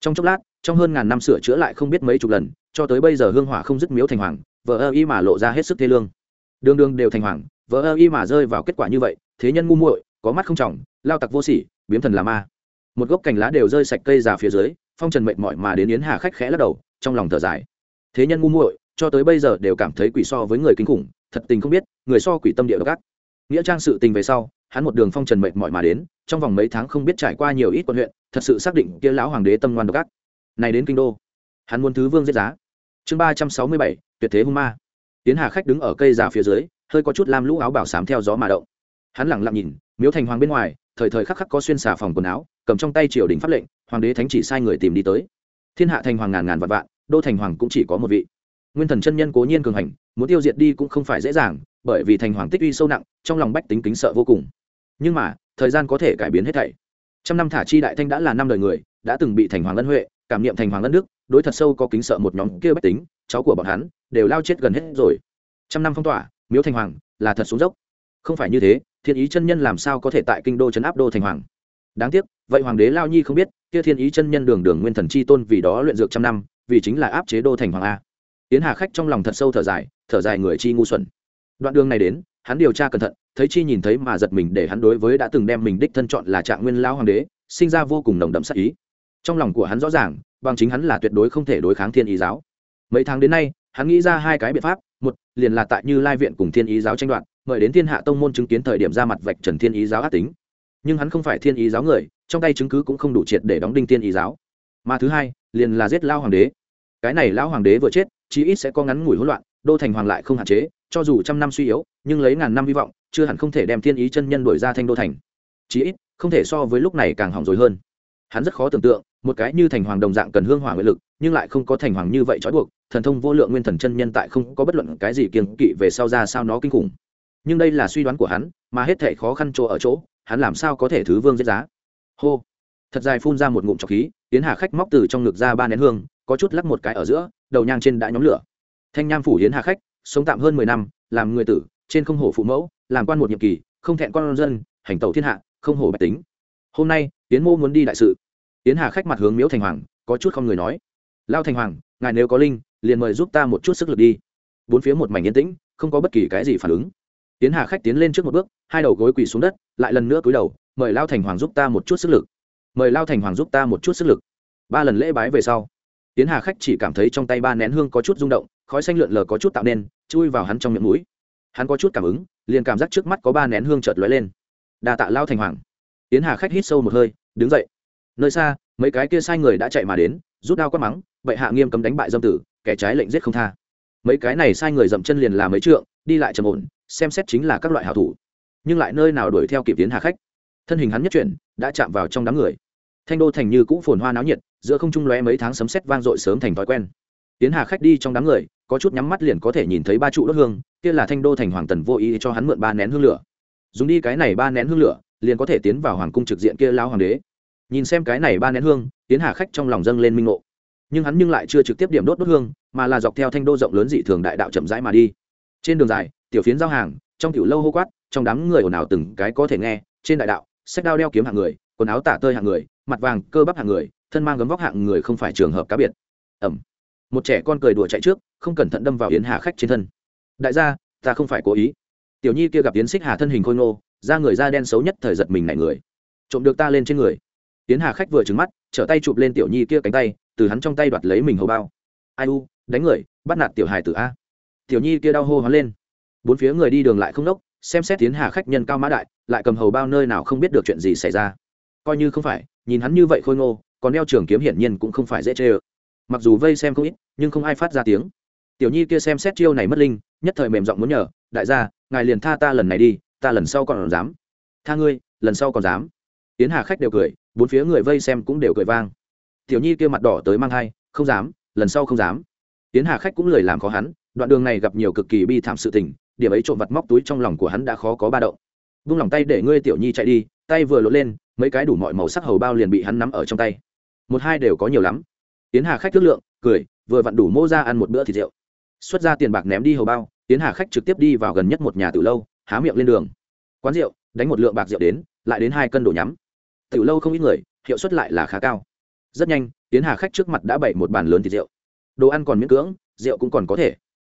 Trong chốc lát, trong hơn ngàn năm sửa chữa lại không biết mấy chục lần, cho tới bây giờ hương hỏa không dứt miếu thành hoàng vợ ơ y mà lộ ra hết sức thê lương. Đương đương đều thành hoàng vợ ơ y mà rơi vào kết quả như vậy, thế nhân ngu muội, có mắt không trọng, lao tặc vô sỉ biếm thần là ma. Một gốc cành lá đều rơi sạch cây già phía dưới, phong trần mệt mỏi mà đến yến hà khách khẽ lắc đầu, trong lòng thở dài. Thế nhân ngu muội, cho tới bây giờ đều cảm thấy quỷ so với người kinh khủng, thật tình không biết, người so quỷ tâm địa độc ác. Nghĩa trang sự tình về sau, hắn một đường phong trần mệt mỏi mà đến, trong vòng mấy tháng không biết trải qua nhiều ít quận huyện, thật sự xác định kia lão hoàng đế tâm ngoan độc ác. Này đến kinh đô, hắn muốn thứ vương giết giá. Chương ba trăm sáu mươi bảy tuyệt thế hung ma. Tiến hà khách đứng ở cây già phía dưới, hơi có chút lam lũ áo bảo sám theo gió mà động. Hắn lẳng lặng nhìn, miếu thành hoàng bên ngoài, thời thời khắc khắc có xuyên xà phòng quần áo, cầm trong tay triều đình pháp lệnh, hoàng đế thánh chỉ sai người tìm đi tới. Thiên hạ thành hoàng ngàn ngàn vạn vạn, đô thành hoàng cũng chỉ có một vị. Nguyên thần chân nhân cố nhiên cường hành, muốn tiêu diệt đi cũng không phải dễ dàng, bởi vì thành hoàng tích uy sâu nặng, trong lòng bách tính kính sợ vô cùng. Nhưng mà, thời gian có thể cải biến hết thảy. Trăm năm thả chi đại thanh đã là năm đời người, đã từng bị thành hoàng ân huệ, cảm niệm thành hoàng ân đức, đối thật sâu có kính sợ một nhóm kia bách tính, cháu của bọn hắn đều lao chết gần hết rồi. Trăm năm phong tỏa, miếu thành hoàng, là thật xuống dốc. Không phải như thế, thiên ý chân nhân làm sao có thể tại kinh đô trấn áp đô thành hoàng? Đáng tiếc, vậy hoàng đế lao nhi không biết, kia thiên ý chân nhân đường đường nguyên thần chi tôn vì đó luyện dược trăm năm, vì chính là áp chế đô thành hoàng a. Yến hà khách trong lòng thật sâu thở dài thở dài người chi ngu xuẩn. Đoạn đường này đến, hắn điều tra cẩn thận, thấy chi nhìn thấy mà giật mình để hắn đối với đã từng đem mình đích thân chọn là trạng nguyên lao hoàng đế, sinh ra vô cùng nồng đậm sắc ý. Trong lòng của hắn rõ ràng, bằng chính hắn là tuyệt đối không thể đối kháng thiên ý giáo. Mấy tháng đến nay hắn nghĩ ra hai cái biện pháp, một, liền là tại như lai viện cùng thiên ý giáo tranh đoạt, mời đến thiên hạ tông môn chứng kiến thời điểm ra mặt vạch trần thiên ý giáo ác tính. Nhưng hắn không phải thiên ý giáo người, trong tay chứng cứ cũng không đủ triệt để đóng đinh thiên ý giáo. Mà thứ hai, liền là giết lao hoàng đế. Cái này lão hoàng đế vừa chết, chí ít sẽ có ngắn ngủi hỗn loạn, đô thành hoàng lại không hạn chế, cho dù trăm năm suy yếu, nhưng lấy ngàn năm hy vọng, chưa hẳn không thể đem thiên ý chân nhân đổi ra thanh đô thành. Chí ít, không thể so với lúc này càng hỏng rồi hơn. Hắn rất khó tưởng tượng một cái như thành hoàng đồng dạng cần hương hỏa nguyện lực, nhưng lại không có thành hoàng như vậy trói buộc, thần thông vô lượng nguyên thần chân nhân tại không có bất luận cái gì kiêng kỵ về sau ra sao nó kinh khủng. Nhưng đây là suy đoán của hắn, mà hết thể khó khăn chỗ ở chỗ, hắn làm sao có thể thứ vương giết giá? Hô! Thật dài phun ra một ngụm trọc khí tiến hà khách móc từ trong ngực ra ba nén hương, có chút lắc một cái ở giữa, đầu nhang trên đã nhóm lửa. Thanh nham phủ hiến hà khách, sống tạm hơn mười năm, làm người tử, trên không hổ phụ mẫu, làm quan một nhiệm kỳ, không thẹn con dân, hành tẩu thiên hạ, không hổ bạch tính. Hôm nay tiến mô muốn đi đại sự tiến hà khách mặt hướng miếu thành hoàng, có chút không người nói. Lao thành hoàng, ngài nếu có linh, liền mời giúp ta một chút sức lực đi. Bốn phía một mảnh yên tĩnh, không có bất kỳ cái gì phản ứng. Tiến hà khách tiến lên trước một bước, hai đầu gối quỳ xuống đất, lại lần nữa cúi đầu, mời lao thành hoàng giúp ta một chút sức lực. Mời lao thành hoàng giúp ta một chút sức lực. Ba lần lễ bái về sau, tiến hà khách chỉ cảm thấy trong tay ba nén hương có chút rung động, khói xanh lượn lờ có chút tạo nên, chui vào hắn trong miệng mũi. Hắn có chút cảm ứng, liền cảm giác trước mắt có ba nén hương chợt lóe lên. Đà tạ lao thành hoàng. Tiến hà khách hít sâu một hơi, đứng dậy nơi xa, mấy cái kia sai người đã chạy mà đến, rút đao quát mắng vậy hạ nghiêm cấm đánh bại dâm tử, kẻ trái lệnh giết không tha. Mấy cái này sai người dậm chân liền là mấy trượng, đi lại trầm ổn, xem xét chính là các loại hảo thủ. Nhưng lại nơi nào đuổi theo kịp tiến hà khách. Thân hình hắn nhất chuyển, đã chạm vào trong đám người. Thanh đô thành như cũ phồn hoa náo nhiệt, giữa không trung lóe mấy tháng sấm sét vang dội sớm thành thói quen. Tiến hà khách đi trong đám người, có chút nhắm mắt liền có thể nhìn thấy ba trụ đốt hương, kia là thanh đô thành hoàng tần vô ý cho hắn mượn ba nén hương lửa. Dùng đi cái này ba nén hương lửa, liền có thể tiến vào hoàng cung trực diện kia lao hoàng đế nhìn xem cái này ba nén hương tiến hà khách trong lòng dâng lên minh ngộ. Nhưng hắn nhưng lại chưa trực tiếp điểm đốt đốt hương, mà là dọc theo thanh đô rộng lớn dị thường đại đạo chậm rãi mà đi. Trên đường dài, tiểu phiến giao hàng, trong tiểu lâu hô quát, trong đám người ồn ào từng cái có thể nghe, trên đại đạo, sách đao đeo kiếm hạng người, quần áo tả tơi hạng người, mặt vàng cơ bắp hạng người, thân mang gấm vóc hạng người không phải trường hợp cá biệt. Ẩm một trẻ con cười đùa chạy trước, không cẩn thận đâm vào yến hà khách trên thân. Đại gia, ta không phải cố ý. Tiểu nhi kia gặp yến xích hà thân hình khôi ngô, da người da đen xấu nhất thời giật mình này người. Trộm được ta lên trên người tiến hà khách vừa trứng mắt, trở tay chụp lên tiểu nhi kia cánh tay, từ hắn trong tay đoạt lấy mình hầu bao. Ai u, đánh người, bắt nạt tiểu hài tử a. Tiểu nhi kia đau hô hoán lên. Bốn phía người đi đường lại không đốc xem xét tiến hà khách nhân cao mã đại, lại cầm hầu bao nơi nào không biết được chuyện gì xảy ra. Coi như không phải, nhìn hắn như vậy khôi ngô, còn đeo trường kiếm hiển nhiên cũng không phải dễ chê ơ. Mặc dù vây xem không ít, nhưng không ai phát ra tiếng. Tiểu nhi kia xem xét chiêu này mất linh, nhất thời mềm giọng muốn nhờ, đại gia, ngài liền tha ta lần này đi, ta lần sau còn dám. Tha ngươi, lần sau còn dám. Tiến hà khách đều cười bốn phía người vây xem cũng đều cười vang. Tiểu nhi kia mặt đỏ tới mang hai, không dám, lần sau không dám. Tiến hà khách cũng lười làm khó hắn, đoạn đường này gặp nhiều cực kỳ bi thảm sự tình, điểm ấy trộm vặt móc túi trong lòng của hắn đã khó có ba động. Vung lòng tay để ngươi tiểu nhi chạy đi, tay vừa lột lên, mấy cái đủ mọi màu sắc hầu bao liền bị hắn nắm ở trong tay. Một hai đều có nhiều lắm. Tiến hà khách thương lượng, cười, vừa vặn đủ mô ra ăn một bữa thịt rượu. Xuất ra tiền bạc ném đi hầu bao, tiến hà khách trực tiếp đi vào gần nhất một nhà từ lâu, há miệng lên đường. Quán rượu, đánh một lượng bạc rượu đến, lại đến hai cân đồ nhắm từ lâu không ít người, hiệu suất lại là khá cao. Rất nhanh, tiến hà khách trước mặt đã bày một bàn lớn thịt rượu. Đồ ăn còn miễn cưỡng, rượu cũng còn có thể.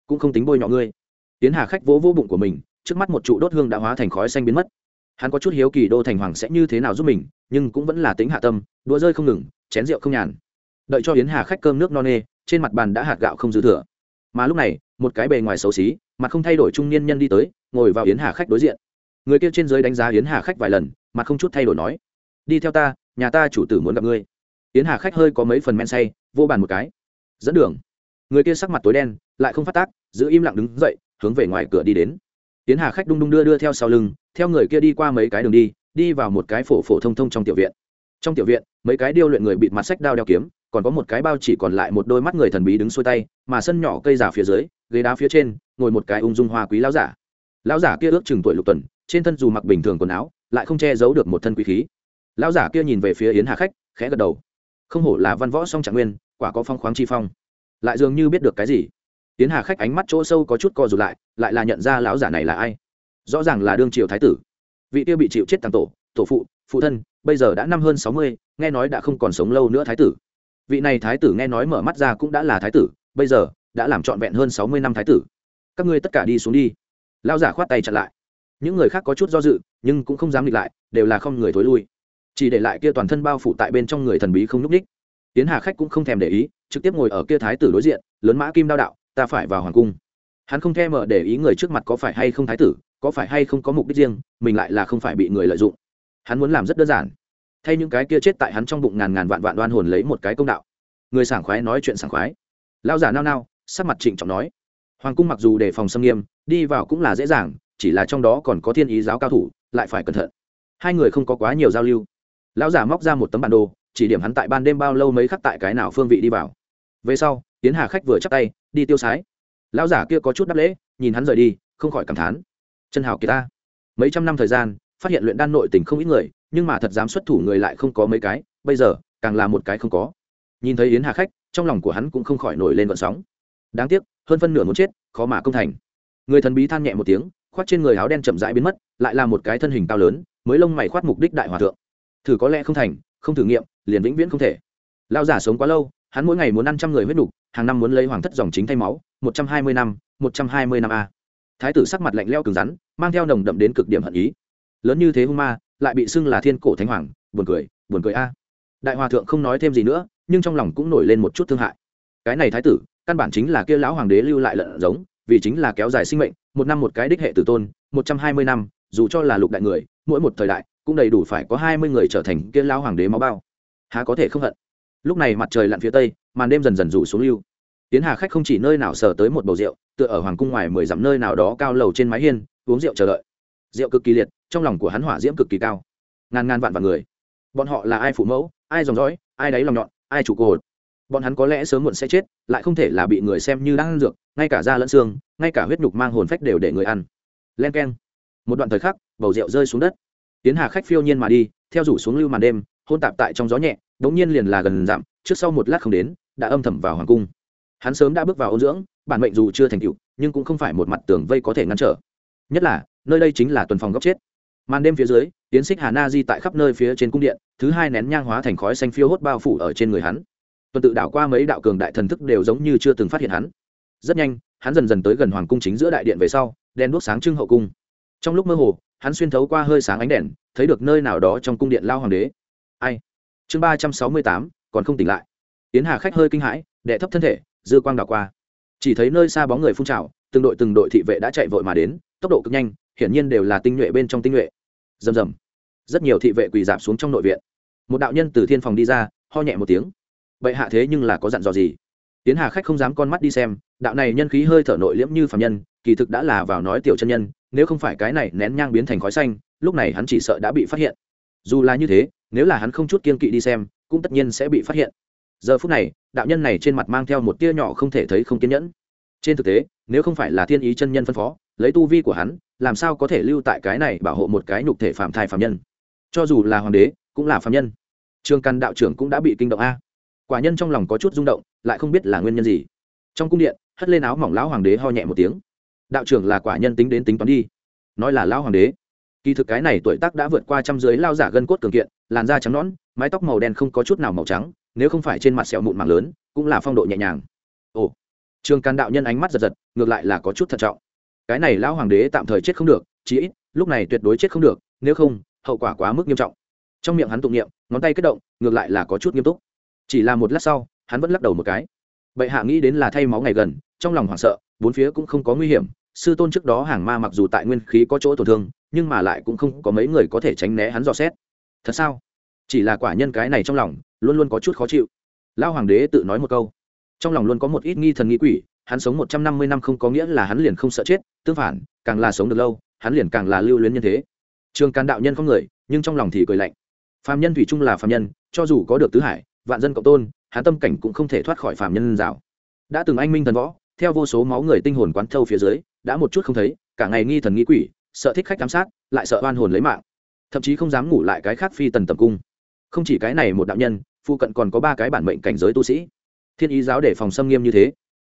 Cũng không tính bôi nhọ ngươi. Tiến hà khách vỗ vỗ bụng của mình, trước mắt một trụ đốt hương đã hóa thành khói xanh biến mất. Hắn có chút hiếu kỳ đô thành hoàng sẽ như thế nào giúp mình, nhưng cũng vẫn là tính hạ tâm, đũa rơi không ngừng, chén rượu không nhàn. Đợi cho yến hà khách cơm nước no nê, trên mặt bàn đã hạt gạo không dư thừa. Mà lúc này, một cái bề ngoài xấu xí, mặt không thay đổi trung niên nhân đi tới, ngồi vào yến hà khách đối diện. Người kia trên giới đánh giá yến hà khách vài lần, mặt không chút thay đổi nói đi theo ta, nhà ta chủ tử muốn gặp ngươi. Yến hà khách hơi có mấy phần men say, vô bàn một cái. Dẫn đường. Người kia sắc mặt tối đen, lại không phát tác, giữ im lặng đứng dậy, hướng về ngoài cửa đi đến. Yến hà khách đung đung đưa đưa theo sau lưng, theo người kia đi qua mấy cái đường đi đi vào một cái phổ phổ thông thông trong tiểu viện. Trong tiểu viện, mấy cái điêu luyện người bịt mặt sách đao đeo kiếm, còn có một cái bao chỉ còn lại một đôi mắt người thần bí đứng xuôi tay, mà sân nhỏ cây giả phía dưới, ghế đá phía trên, ngồi một cái ung dung hoa quý lão giả. Lão giả kia ước chừng tuổi lục tuần, trên thân dù mặc bình thường quần áo, lại không che giấu được một thân quý khí lão giả kia nhìn về phía yến hà khách, khẽ gật đầu. Không hổ là văn võ song trạng nguyên, quả có phong khoáng chi phong. Lại dường như biết được cái gì. Yến hà khách ánh mắt chỗ sâu có chút co rụt lại lại là nhận ra lão giả này là ai. Rõ ràng là đương triều thái tử. Vị tiêu bị chịu chết tàng tổ tổ phụ phụ thân, bây giờ đã năm hơn sáu mươi, nghe nói đã không còn sống lâu nữa thái tử. Vị này thái tử nghe nói mở mắt ra cũng đã là thái tử, bây giờ đã làm trọn vẹn hơn sáu mươi năm thái tử. Các ngươi tất cả đi xuống đi. Lao giả khoát tay chặn lại. Những người khác có chút do dự, nhưng cũng không dám nghịch lại, đều là không người thối lui chỉ để lại kia toàn thân bao phủ tại bên trong người thần bí không n ú c ních tiến hà khách cũng không thèm để ý, trực tiếp ngồi ở kia thái tử đối diện, lớn mã kim đao đạo, ta phải vào hoàng cung. Hắn không thèm mở để ý người trước mặt có phải hay không thái tử, có phải hay không có mục đích riêng, mình lại là không phải bị người lợi dụng. Hắn muốn làm rất đơn giản. Thay những cái kia chết tại hắn trong bụng ngàn ngàn vạn vạn đoan hồn lấy một cái công đạo. Người sảng khoái nói chuyện sảng khoái. Lao giả nao nao, sắc mặt trịnh trọng nói. Hoàng cung mặc dù đề phòng xâm nghiêm, đi vào cũng là dễ dàng, chỉ là trong đó còn có thiên ý giáo cao thủ, lại phải cẩn thận. Hai người không có quá nhiều giao lưu lão giả móc ra một tấm bản đồ, chỉ điểm hắn tại ban đêm bao lâu mấy khắc tại cái nào phương vị đi vào. Về sau tiến hà khách vừa chắc tay, đi tiêu sái. Lão giả kia có chút đáp lễ, nhìn hắn rời đi, không khỏi cảm thán. Chân hào kỳ ta. Mấy trăm năm thời gian, phát hiện luyện đan nội tình không ít người, nhưng mà thật dám xuất thủ người lại không có mấy cái, bây giờ, càng là một cái không có. Nhìn thấy yến hà khách, trong lòng của hắn cũng không khỏi nổi lên vận sóng. Đáng tiếc, hơn phân nửa muốn chết, khó mà công thành. Người thần bí than nhẹ một tiếng khoát trên người áo đen chậm rãi biến mất, lại là một cái thân hình cao lớn, mới lông mày khoát mục đích đại hòa thượng thử có lẽ không thành, không thử nghiệm, liền vĩnh viễn không thể. Lao giả sống quá lâu, hắn mỗi ngày muốn ăn trăm người huyết đục, hàng năm muốn lấy hoàng thất dòng chính thay máu, một trăm hai mươi năm, một trăm hai mươi năm a. Thái tử sắc mặt lạnh leo cứng rắn, mang theo nồng đậm đến cực điểm hận ý. Lớn như thế hung ma, lại bị xưng là thiên cổ thánh hoàng, buồn cười buồn cười a. Đại hòa thượng không nói thêm gì nữa, nhưng trong lòng cũng nổi lên một chút thương hại. Cái này thái tử, căn bản chính là kia lão hoàng đế lưu lại lợn giống, vì chính là kéo dài sinh mệnh, một năm một cái đích hệ tử tôn, một trăm hai mươi năm, dù cho là lục đại người, mỗi một thời đại cũng đầy đủ phải có hai mươi người trở thành kia lão hoàng đế máu bao. Há có thể không hận? Lúc này mặt trời lặn phía tây, màn đêm dần dần rủ xuống lưu. Tiến hà khách không chỉ nơi nào sờ tới một bầu rượu, tựa ở hoàng cung ngoài mười dặm nơi nào đó cao lầu trên mái hiên, uống rượu chờ đợi. Rượu cực kỳ liệt, trong lòng của hắn hỏa diễm cực kỳ cao. Ngàn ngàn vạn vạn người. Bọn họ là ai phụ mẫu, ai dòng dõi, ai đáy lòng nhọn, ai chủ cột? Bọn hắn có lẽ sớm muộn sẽ chết, lại không thể là bị người xem như đang ăn dược, ngay cả da lẫn xương, ngay cả huyết nhục mang hồn phách đều để người ăn. Len k e n một đoạn thời khắc, bầu rượu rơi xuống đất tiến hà khách phiêu nhiên mà đi, theo rủ xuống lưu màn đêm, hôn tạp tại trong gió nhẹ đ n g nhiên liền là gần dặm, trước sau một lát không đến, đã âm thầm vào hoàng cung. Hắn sớm đã bước vào ôn dưỡng, bản mệnh dù chưa thành cựu nhưng cũng không phải một mặt tường vây có thể ngăn trở. Nhất là, nơi đây chính là tuần phòng góc chết. Màn đêm phía dưới, tiến xích hà na di tại khắp nơi phía trên cung điện, thứ hai nén nhang hóa thành khói xanh phiêu hốt bao phủ ở trên người hắn. Tuần tự đảo qua mấy đạo cường đại thần thức đều giống như chưa từng phát hiện hắn. Rất nhanh, hắn dần dần tới gần hoàng cung chính giữa đại điện về sau, đèn đuốc sáng trưng hậu cung. Trong lúc mơ hồ hắn xuyên thấu qua hơi sáng ánh đèn, thấy được nơi nào đó trong cung điện lao hoàng đế. Ai? Chương ba trăm sáu mươi tám, còn không tỉnh lại. Tiến hà khách hơi kinh hãi, đệ thấp thân thể, dư quang đảo qua. Chỉ thấy nơi xa bóng người phun trào, từng đội từng đội thị vệ đã chạy vội mà đến, tốc độ cực nhanh, hiển nhiên đều là tinh nhuệ bên trong tinh nhuệ. Rầm rầm. Rất nhiều thị vệ quỳ giảm xuống trong nội viện. Một đạo nhân từ thiên phòng đi ra, ho nhẹ một tiếng. Bệ hạ thế nhưng là có dặn dò gì? Tiến hà khách không dám con mắt đi xem, đạo này nhân khí hơi thở nội liễm như phạm nhân, kỳ thực đã là vào nói tiểu chân nhân nếu không phải cái này nén nhang biến thành khói xanh, lúc này hắn chỉ sợ đã bị phát hiện. Dù là như thế, nếu là hắn không chút kiên kỵ đi xem, cũng tất nhiên sẽ bị phát hiện. Giờ phút này, đạo nhân này trên mặt mang theo một tia nhỏ không thể thấy không kiên nhẫn. Trên thực tế, nếu không phải là thiên ý chân nhân phân phó, lấy tu vi của hắn, làm sao có thể lưu tại cái này bảo hộ một cái nhục thể phạm thai phạm nhân? Cho dù là hoàng đế, cũng là phạm nhân. Trương căn đạo trưởng cũng đã bị kinh động a. Quả nhân trong lòng có chút rung động, lại không biết là nguyên nhân gì. Trong cung điện, hất lên áo mỏng lão hoàng đế ho nhẹ một tiếng đạo trưởng là quả nhân tính đến tính toán đi. Nói là lão hoàng đế. Kỳ thực cái này tuổi tác đã vượt qua trăm dưới lao giả gân cốt cường kiện, làn da trắng nõn, mái tóc màu đen không có chút nào màu trắng, nếu không phải trên mặt sẹo mụn mảng lớn, cũng là phong độ nhẹ nhàng. Ồ. Trường càn đạo nhân ánh mắt giật giật, ngược lại là có chút thận trọng. Cái này lão hoàng đế tạm thời chết không được, chí ít, lúc này tuyệt đối chết không được, nếu không, hậu quả quá mức nghiêm trọng. Trong miệng hắn tụng niệm, ngón tay kết động, ngược lại là có chút nghiêm túc. Chỉ là một lát sau, hắn vẫn lắc đầu một cái. Bệ hạ nghĩ đến là thay máu ngày gần, trong lòng hoảng sợ bốn phía cũng không có nguy hiểm, sư tôn trước đó hàng ma mặc dù tại nguyên khí có chỗ tổn thương, nhưng mà lại cũng không có mấy người có thể tránh né hắn dò xét. Thật sao? Chỉ là quả nhân cái này trong lòng, luôn luôn có chút khó chịu. Lao hoàng đế tự nói một câu. Trong lòng luôn có một ít nghi thần nghi quỷ, hắn sống một trăm năm mươi năm không có nghĩa là hắn liền không sợ chết, tương phản, càng là sống được lâu, hắn liền càng là lưu luyến nhân thế. Trường càn đạo nhân không người, nhưng trong lòng thì cười lạnh. Phạm nhân thủy chung là phạm nhân, cho dù có được tứ hải, vạn dân cộng tôn, hắn tâm cảnh cũng không thể thoát khỏi phạm nhân rào. Đã từng anh minh thần võ theo vô số máu người tinh hồn quán thâu phía dưới, đã một chút không thấy, cả ngày nghi thần nghi quỷ, sợ thích khách giám sát, lại sợ oan hồn lấy mạng. Thậm chí không dám ngủ lại cái khác phi tần tầm cung. Không chỉ cái này một đạo nhân, phụ cận còn có ba cái bản mệnh cảnh giới tu sĩ. Thiên ý giáo để phòng xâm nghiêm như thế,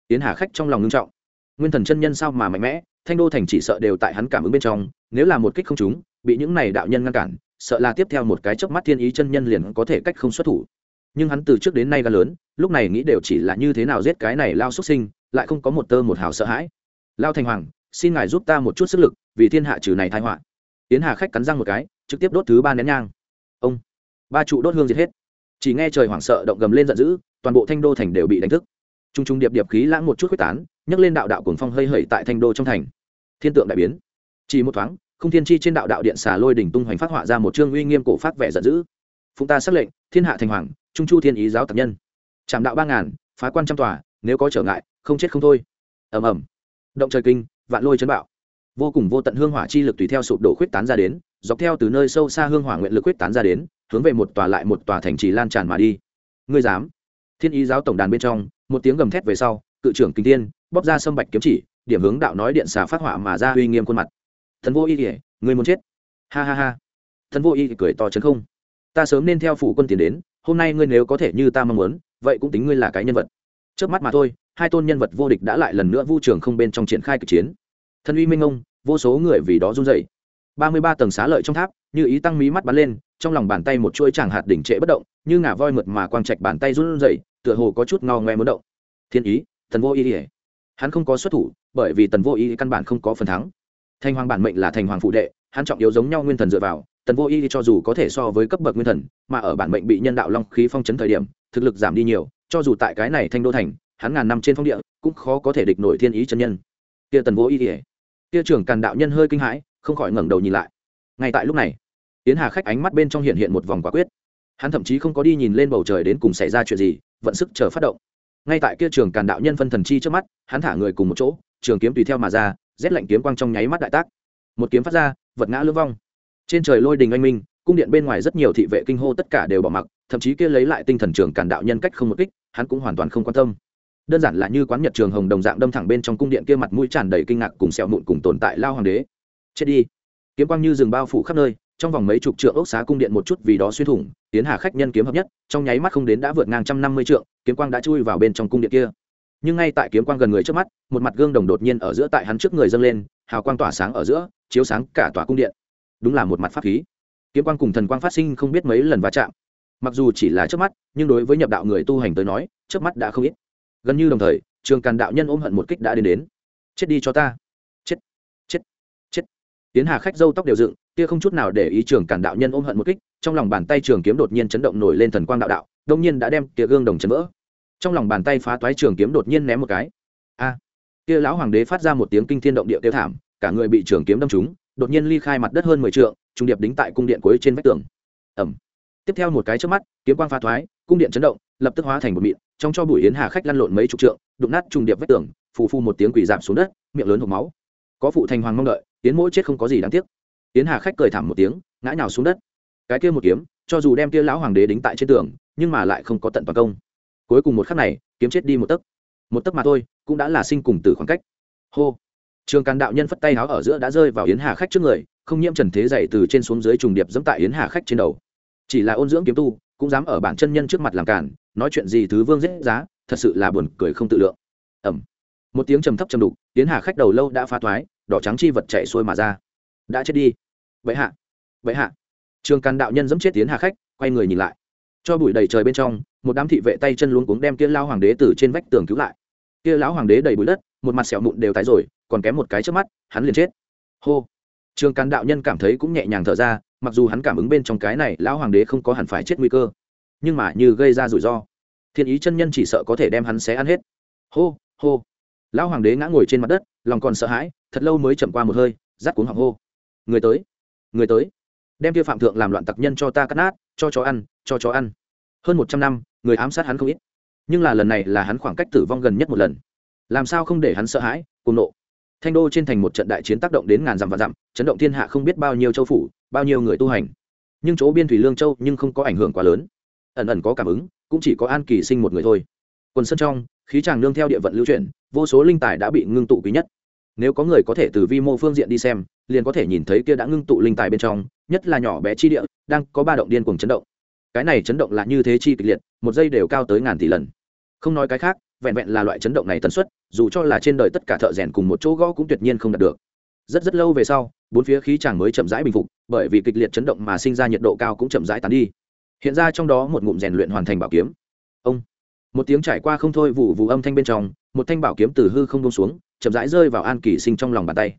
tiến hà khách trong lòng ngưng trọng. Nguyên thần chân nhân sao mà mạnh mẽ, thanh đô thành chỉ sợ đều tại hắn cảm ứng bên trong, nếu là một kích không chúng bị những này đạo nhân ngăn cản, sợ là tiếp theo một cái chớp mắt thiên ý chân nhân liền có thể cách không xuất thủ. Nhưng hắn từ trước đến nay ga lớn, lúc này nghĩ đều chỉ là như thế nào giết cái này lao xuất sinh lại không có một tơ một hào sợ hãi. Lao thành hoàng, xin ngài giúp ta một chút sức lực, vì thiên hạ trừ này thai họa. Tiến hà khách cắn răng một cái, trực tiếp đốt thứ ba nén nhang. Ông, ba trụ đốt hương diệt hết. Chỉ nghe trời hoảng sợ động gầm lên giận dữ, toàn bộ thanh đô thành đều bị đánh thức. T r u n g t r u n g điệp điệp khí lãng một chút quyết tán, nhấc lên đạo đạo cuồng phong hơi hẩy tại thanh đô trong thành. Thiên tượng đại biến. Chỉ một thoáng, không thiên chi trên đạo đạo điện xà lôi đỉnh tung hoành phát họa ra một chương uy nghiêm cổ phát vẻ giận dữ. Phụng ta xác lệnh, thiên hạ thành hoàng, trung chu thiên ý giáo tạc nhân. Trạm đạo ba ngàn, phá quan trăm tòa, nếu có trở ngại không chết không thôi. Ầm ầm. Động trời kinh, vạn lôi chấn bạo. Vô cùng vô tận hương hỏa chi lực tùy theo sụp đổ khuyết tán ra đến, dọc theo từ nơi sâu xa hương hỏa nguyện lực khuyết tán ra đến, hướng về một tòa lại một tòa thành trì lan tràn mà đi. Ngươi dám? Thiên ý giáo tổng đàn bên trong, một tiếng gầm thét về sau, cự trưởng kinh tiên bóp ra sâm bạch kiếm chỉ, điểm hướng đạo nói điện xà phát hỏa mà ra uy nghiêm khuôn mặt. Thần vô y kể người muốn chết. Ha ha ha. Thần vô y cười to chấn không. Ta sớm nên theo phủ quân tiền đến, hôm nay ngươi nếu có thể như ta mong muốn, vậy cũng tính ngươi là cái nhân vật. Trước mắt mà thôi hai tôn nhân vật vô địch đã lại lần nữa vu trường không bên trong triển khai kịch chiến. Thân uy minh ông, vô số người vì đó run dậy ba mươi ba tầng xá lợi trong tháp, như ý tăng mí mắt bắn lên, trong lòng bàn tay một chuôi chàng hạt đỉnh trệ bất động, như ngả voi mượt mà quang trạch bàn tay run dậy tựa hồ có chút ngao ngoe muốn động. Thiên ý, thần vô ý ỉa hắn không có xuất thủ, bởi vì tần vô ý căn bản không có phần thắng. Thành hoàng bản mệnh là thành hoàng phụ đệ, hắn trọng yếu giống nhau nguyên thần dựa vào tần vô ý cho dù có thể so với cấp bậc nguyên thần, mà ở bản mệnh bị nhân đạo long khí phong chấn thời điểm, thực lực giảm đi nhiều, cho dù tại cái này thanh đô thành hắn ngàn năm trên phong địa, cũng khó có thể địch nổi thiên ý chân nhân. Kia tần vô ý ỉa kia trưởng càn đạo nhân hơi kinh hãi, không khỏi ngẩng đầu nhìn lại. Ngay tại lúc này tiến hà khách ánh mắt bên trong hiện hiện một vòng quả quyết. Hắn thậm chí không có đi nhìn lên bầu trời đến cùng xảy ra chuyện gì, vận sức chờ phát động. Ngay tại kia trường càn đạo nhân phân thần chi trước mắt, hắn thả người cùng một chỗ, trường kiếm tùy theo mà ra, rét lạnh kiếm quang trong nháy mắt đại tác. Một kiếm phát ra, vật ngã lưỡng vong. Trên trời lôi đình anh minh, cung điện bên ngoài rất nhiều thị vệ kinh hô tất cả đều bỏ mặc, thậm chí kia lấy lại tinh thần trường càn đạo nhân cách không một kích, hắn cũng hoàn toàn không quan tâm đơn giản là như quán nhật trường hồng đồng dạng đâm thẳng bên trong cung điện kia mặt mũi tràn đầy kinh ngạc cùng sẹo mụn cùng tồn tại lao hoàng đế. Chết đi. Kiếm quang như rừng bao phủ khắp nơi, trong vòng mấy chục trượng ốc xá cung điện một chút vì đó xuyên thủng, tiến hà khách nhân kiếm hợp nhất, trong nháy mắt không đến đã vượt ngang trăm năm mươi trượng, kiếm quang đã chui vào bên trong cung điện kia. Nhưng ngay tại kiếm quang gần người trước mắt, một mặt gương đồng đột nhiên ở giữa tại hắn trước người dâng lên, hào quang tỏa sáng ở giữa, chiếu sáng cả tòa cung điện. Đúng là một mặt pháp khí. Kiếm quang cùng thần quang phát sinh không biết mấy lần va chạm. Mặc dù chỉ là trước mắt, nhưng đối với nhập đạo người tu hành tới nói, trước mắt đã không ít gần như đồng thời, trường càn đạo nhân ôm hận một kích đã đến đến. Chết đi cho ta. Chết chết chết. Tiến hà khách dâu tóc đều dựng, kia không chút nào để ý trường càn đạo nhân ôm hận một kích, trong lòng bàn tay trường kiếm đột nhiên chấn động nổi lên thần quang đạo đạo, đông nhiên đã đem kia gương đồng chấn vỡ. Trong lòng bàn tay phá toái trường kiếm đột nhiên ném một cái. A! Kia lão hoàng đế phát ra một tiếng kinh thiên động địa tiêu thảm, cả người bị trường kiếm đâm trúng, đột nhiên ly khai mặt đất hơn mười trượng, trung điệp đính tại cung điện cuối trên vách tường. Ẩm tiếp theo một cái trước mắt, kiếm quang phá thoái cung điện chấn động, lập tức hóa thành một mịn trong cho bụi yến hà khách lăn lộn mấy chục trượng, đụng nát trùng điệp vách tường, phù phu một tiếng quỳ giảm xuống đất, miệng lớn hộp máu. Có phụ thành hoàng mong đợi, yến mỗi chết không có gì đáng tiếc. Yến hà khách cười thảm một tiếng, ngã nhào xuống đất. Cái kia một kiếm, cho dù đem kia lão hoàng đế đính tại trên tường, nhưng mà lại không có tận toàn công. Cuối cùng một khắc này, kiếm chết đi một tấc. Một tấc mà thôi, cũng đã là sinh cùng tử khoảng cách. Hô! Trường càn đạo nhân phất tay háo ở giữa đã rơi vào yến hà khách trước người, không nhiễm trần thế dậy từ trên xuống dưới trùng điệp dẫm tại yến hà khách trên đầu. Chỉ là ôn dưỡng kiếm tu, cũng dám ở bản chân nhân trước mặt làm cản nói chuyện gì thứ vương giết giá, thật sự là buồn cười không tự lượng. Ẩm một tiếng trầm thấp trầm đục tiến hà khách đầu lâu đã phá thoái, đỏ trắng chi vật chạy xuôi mà ra. Đã chết đi. Vậy hạ. Vậy hạ. Trường càn đạo nhân dẫm chết tiến hà khách, quay người nhìn lại. Cho bụi đầy trời bên trong, một đám thị vệ tay chân luống cuống đem kia lao hoàng đế từ trên vách tường cứu lại. Kia lão hoàng đế đầy bụi đất, một mặt sẹo mụn đều tái rồi, còn kém một cái trước mắt, hắn liền chết. Hô. Trường càn đạo nhân cảm thấy cũng nhẹ nhàng thở ra, mặc dù hắn cảm ứng bên trong cái này, lão hoàng đế không có hẳn phải chết nguy cơ nhưng mà như gây ra rủi ro. Thiên ý chân nhân chỉ sợ có thể đem hắn xé ăn hết. Hô hô. Lão hoàng đế ngã ngồi trên mặt đất, lòng còn sợ hãi, thật lâu mới chậm qua một hơi rắt cuống họng hô. Người tới người tới. Đem kia phạm thượng làm loạn tặc nhân cho ta cắt nát, cho chó ăn, cho chó ăn. Hơn một trăm năm, người ám sát hắn không ít. Nhưng là lần này là hắn khoảng cách tử vong gần nhất một lần. Làm sao không để hắn sợ hãi cùng nộ? Thanh đô trên thành một trận đại chiến tác động đến ngàn dặm và dặm, chấn động thiên hạ không biết bao nhiêu châu phủ, bao nhiêu người tu hành. Nhưng chỗ biên thủy lương châu nhưng không có ảnh hưởng quá lớn ẩn ẩn có cảm ứng, cũng chỉ có an kỳ sinh một người thôi. Quần sân trong, khí tràng nương theo địa vận lưu chuyển, vô số linh tài đã bị ngưng tụ quý nhất. Nếu có người có thể từ vi mô phương diện đi xem, liền có thể nhìn thấy kia đã ngưng tụ linh tài bên trong, nhất là nhỏ bé chi địa, đang có ba động điên cùng chấn động. Cái này chấn động là như thế chi kịch liệt, một giây đều cao tới ngàn tỷ lần. Không nói cái khác, vẹn vẹn là loại chấn động này tần suất, dù cho là trên đời tất cả thợ rèn cùng một chỗ gõ cũng tuyệt nhiên không đạt được. Rất rất lâu về sau, bốn phía khí chàng mới chậm rãi bình phục, bởi vì kịch liệt chấn động mà sinh ra nhiệt độ cao cũng chậm rãi tán đi hiện ra trong đó một ngụm rèn luyện hoàn thành bảo kiếm. Ông. Một tiếng trải qua không thôi vụ vụ âm thanh bên trong, một thanh bảo kiếm từ hư không bông xuống, chậm rãi rơi vào an kỳ sinh trong lòng bàn tay.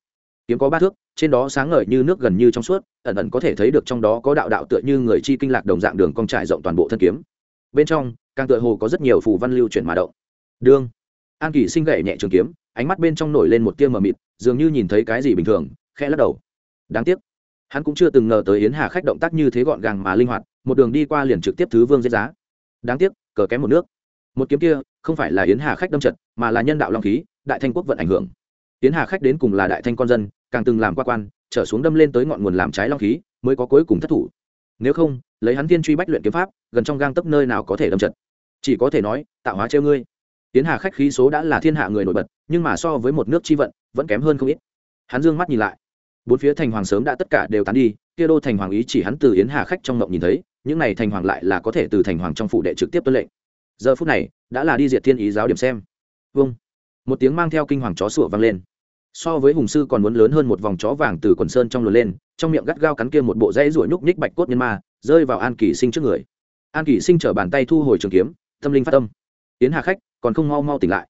Kiếm có ba thước, trên đó sáng ngời như nước gần như trong suốt, ẩn ẩn có thể thấy được trong đó có đạo đạo tựa như người chi kinh lạc đồng dạng đường cong trải rộng toàn bộ thân kiếm. Bên trong, càng tựa hồ có rất nhiều phù văn lưu chuyển mà động. Đương. An kỳ sinh gậy nhẹ trường kiếm, ánh mắt bên trong nổi lên một tia mờ mịt, dường như nhìn thấy cái gì bình thường, khẽ lắc đầu. Đáng tiếc. Hắn cũng chưa từng ngờ tới yến hà khách động tác như thế gọn gàng mà linh hoạt một đường đi qua liền trực tiếp thứ vương giết giá. Đáng tiếc, cờ kém một nước. Một kiếm kia, không phải là yến hà khách đâm trận, mà là nhân đạo long khí, đại thanh quốc vận ảnh hưởng. Yến hà khách đến cùng là đại thanh con dân, càng từng làm qua quan, trở xuống đâm lên tới ngọn nguồn làm trái long khí, mới có cuối cùng thất thủ. Nếu không, lấy hắn tiên truy bách luyện kiếm pháp, gần trong gang tấp nơi nào có thể đâm trận. Chỉ có thể nói, tạo hóa treo ngươi. Tiến hà khách khí số đã là thiên hạ người nổi bật, nhưng mà so với một nước chi vận, vẫn kém hơn không ít. Hắn dương mắt nhìn lại. Bốn phía thành hoàng sớm đã tất cả đều tán đi, kia đô thành hoàng ý chỉ hắn từ yến hà khách trong ngộng nhìn thấy những này thành hoàng lại là có thể từ thành hoàng trong phủ đệ trực tiếp tuân lệnh. Giờ phút này, đã là đi diệt thiên ý giáo điểm xem. Vâng. Một tiếng mang theo kinh hoàng chó sủa vang lên. So với hùng sư còn muốn lớn hơn một vòng chó vàng từ quần sơn trong luồn lên, trong miệng gắt gao cắn kia một bộ dãy ruổi nhúc nhích bạch cốt nhân ma, rơi vào an kỳ sinh trước người. An kỳ sinh trở bàn tay thu hồi trường kiếm, tâm linh phát tâm. Tiến hà khách, còn không mau mau tỉnh lại.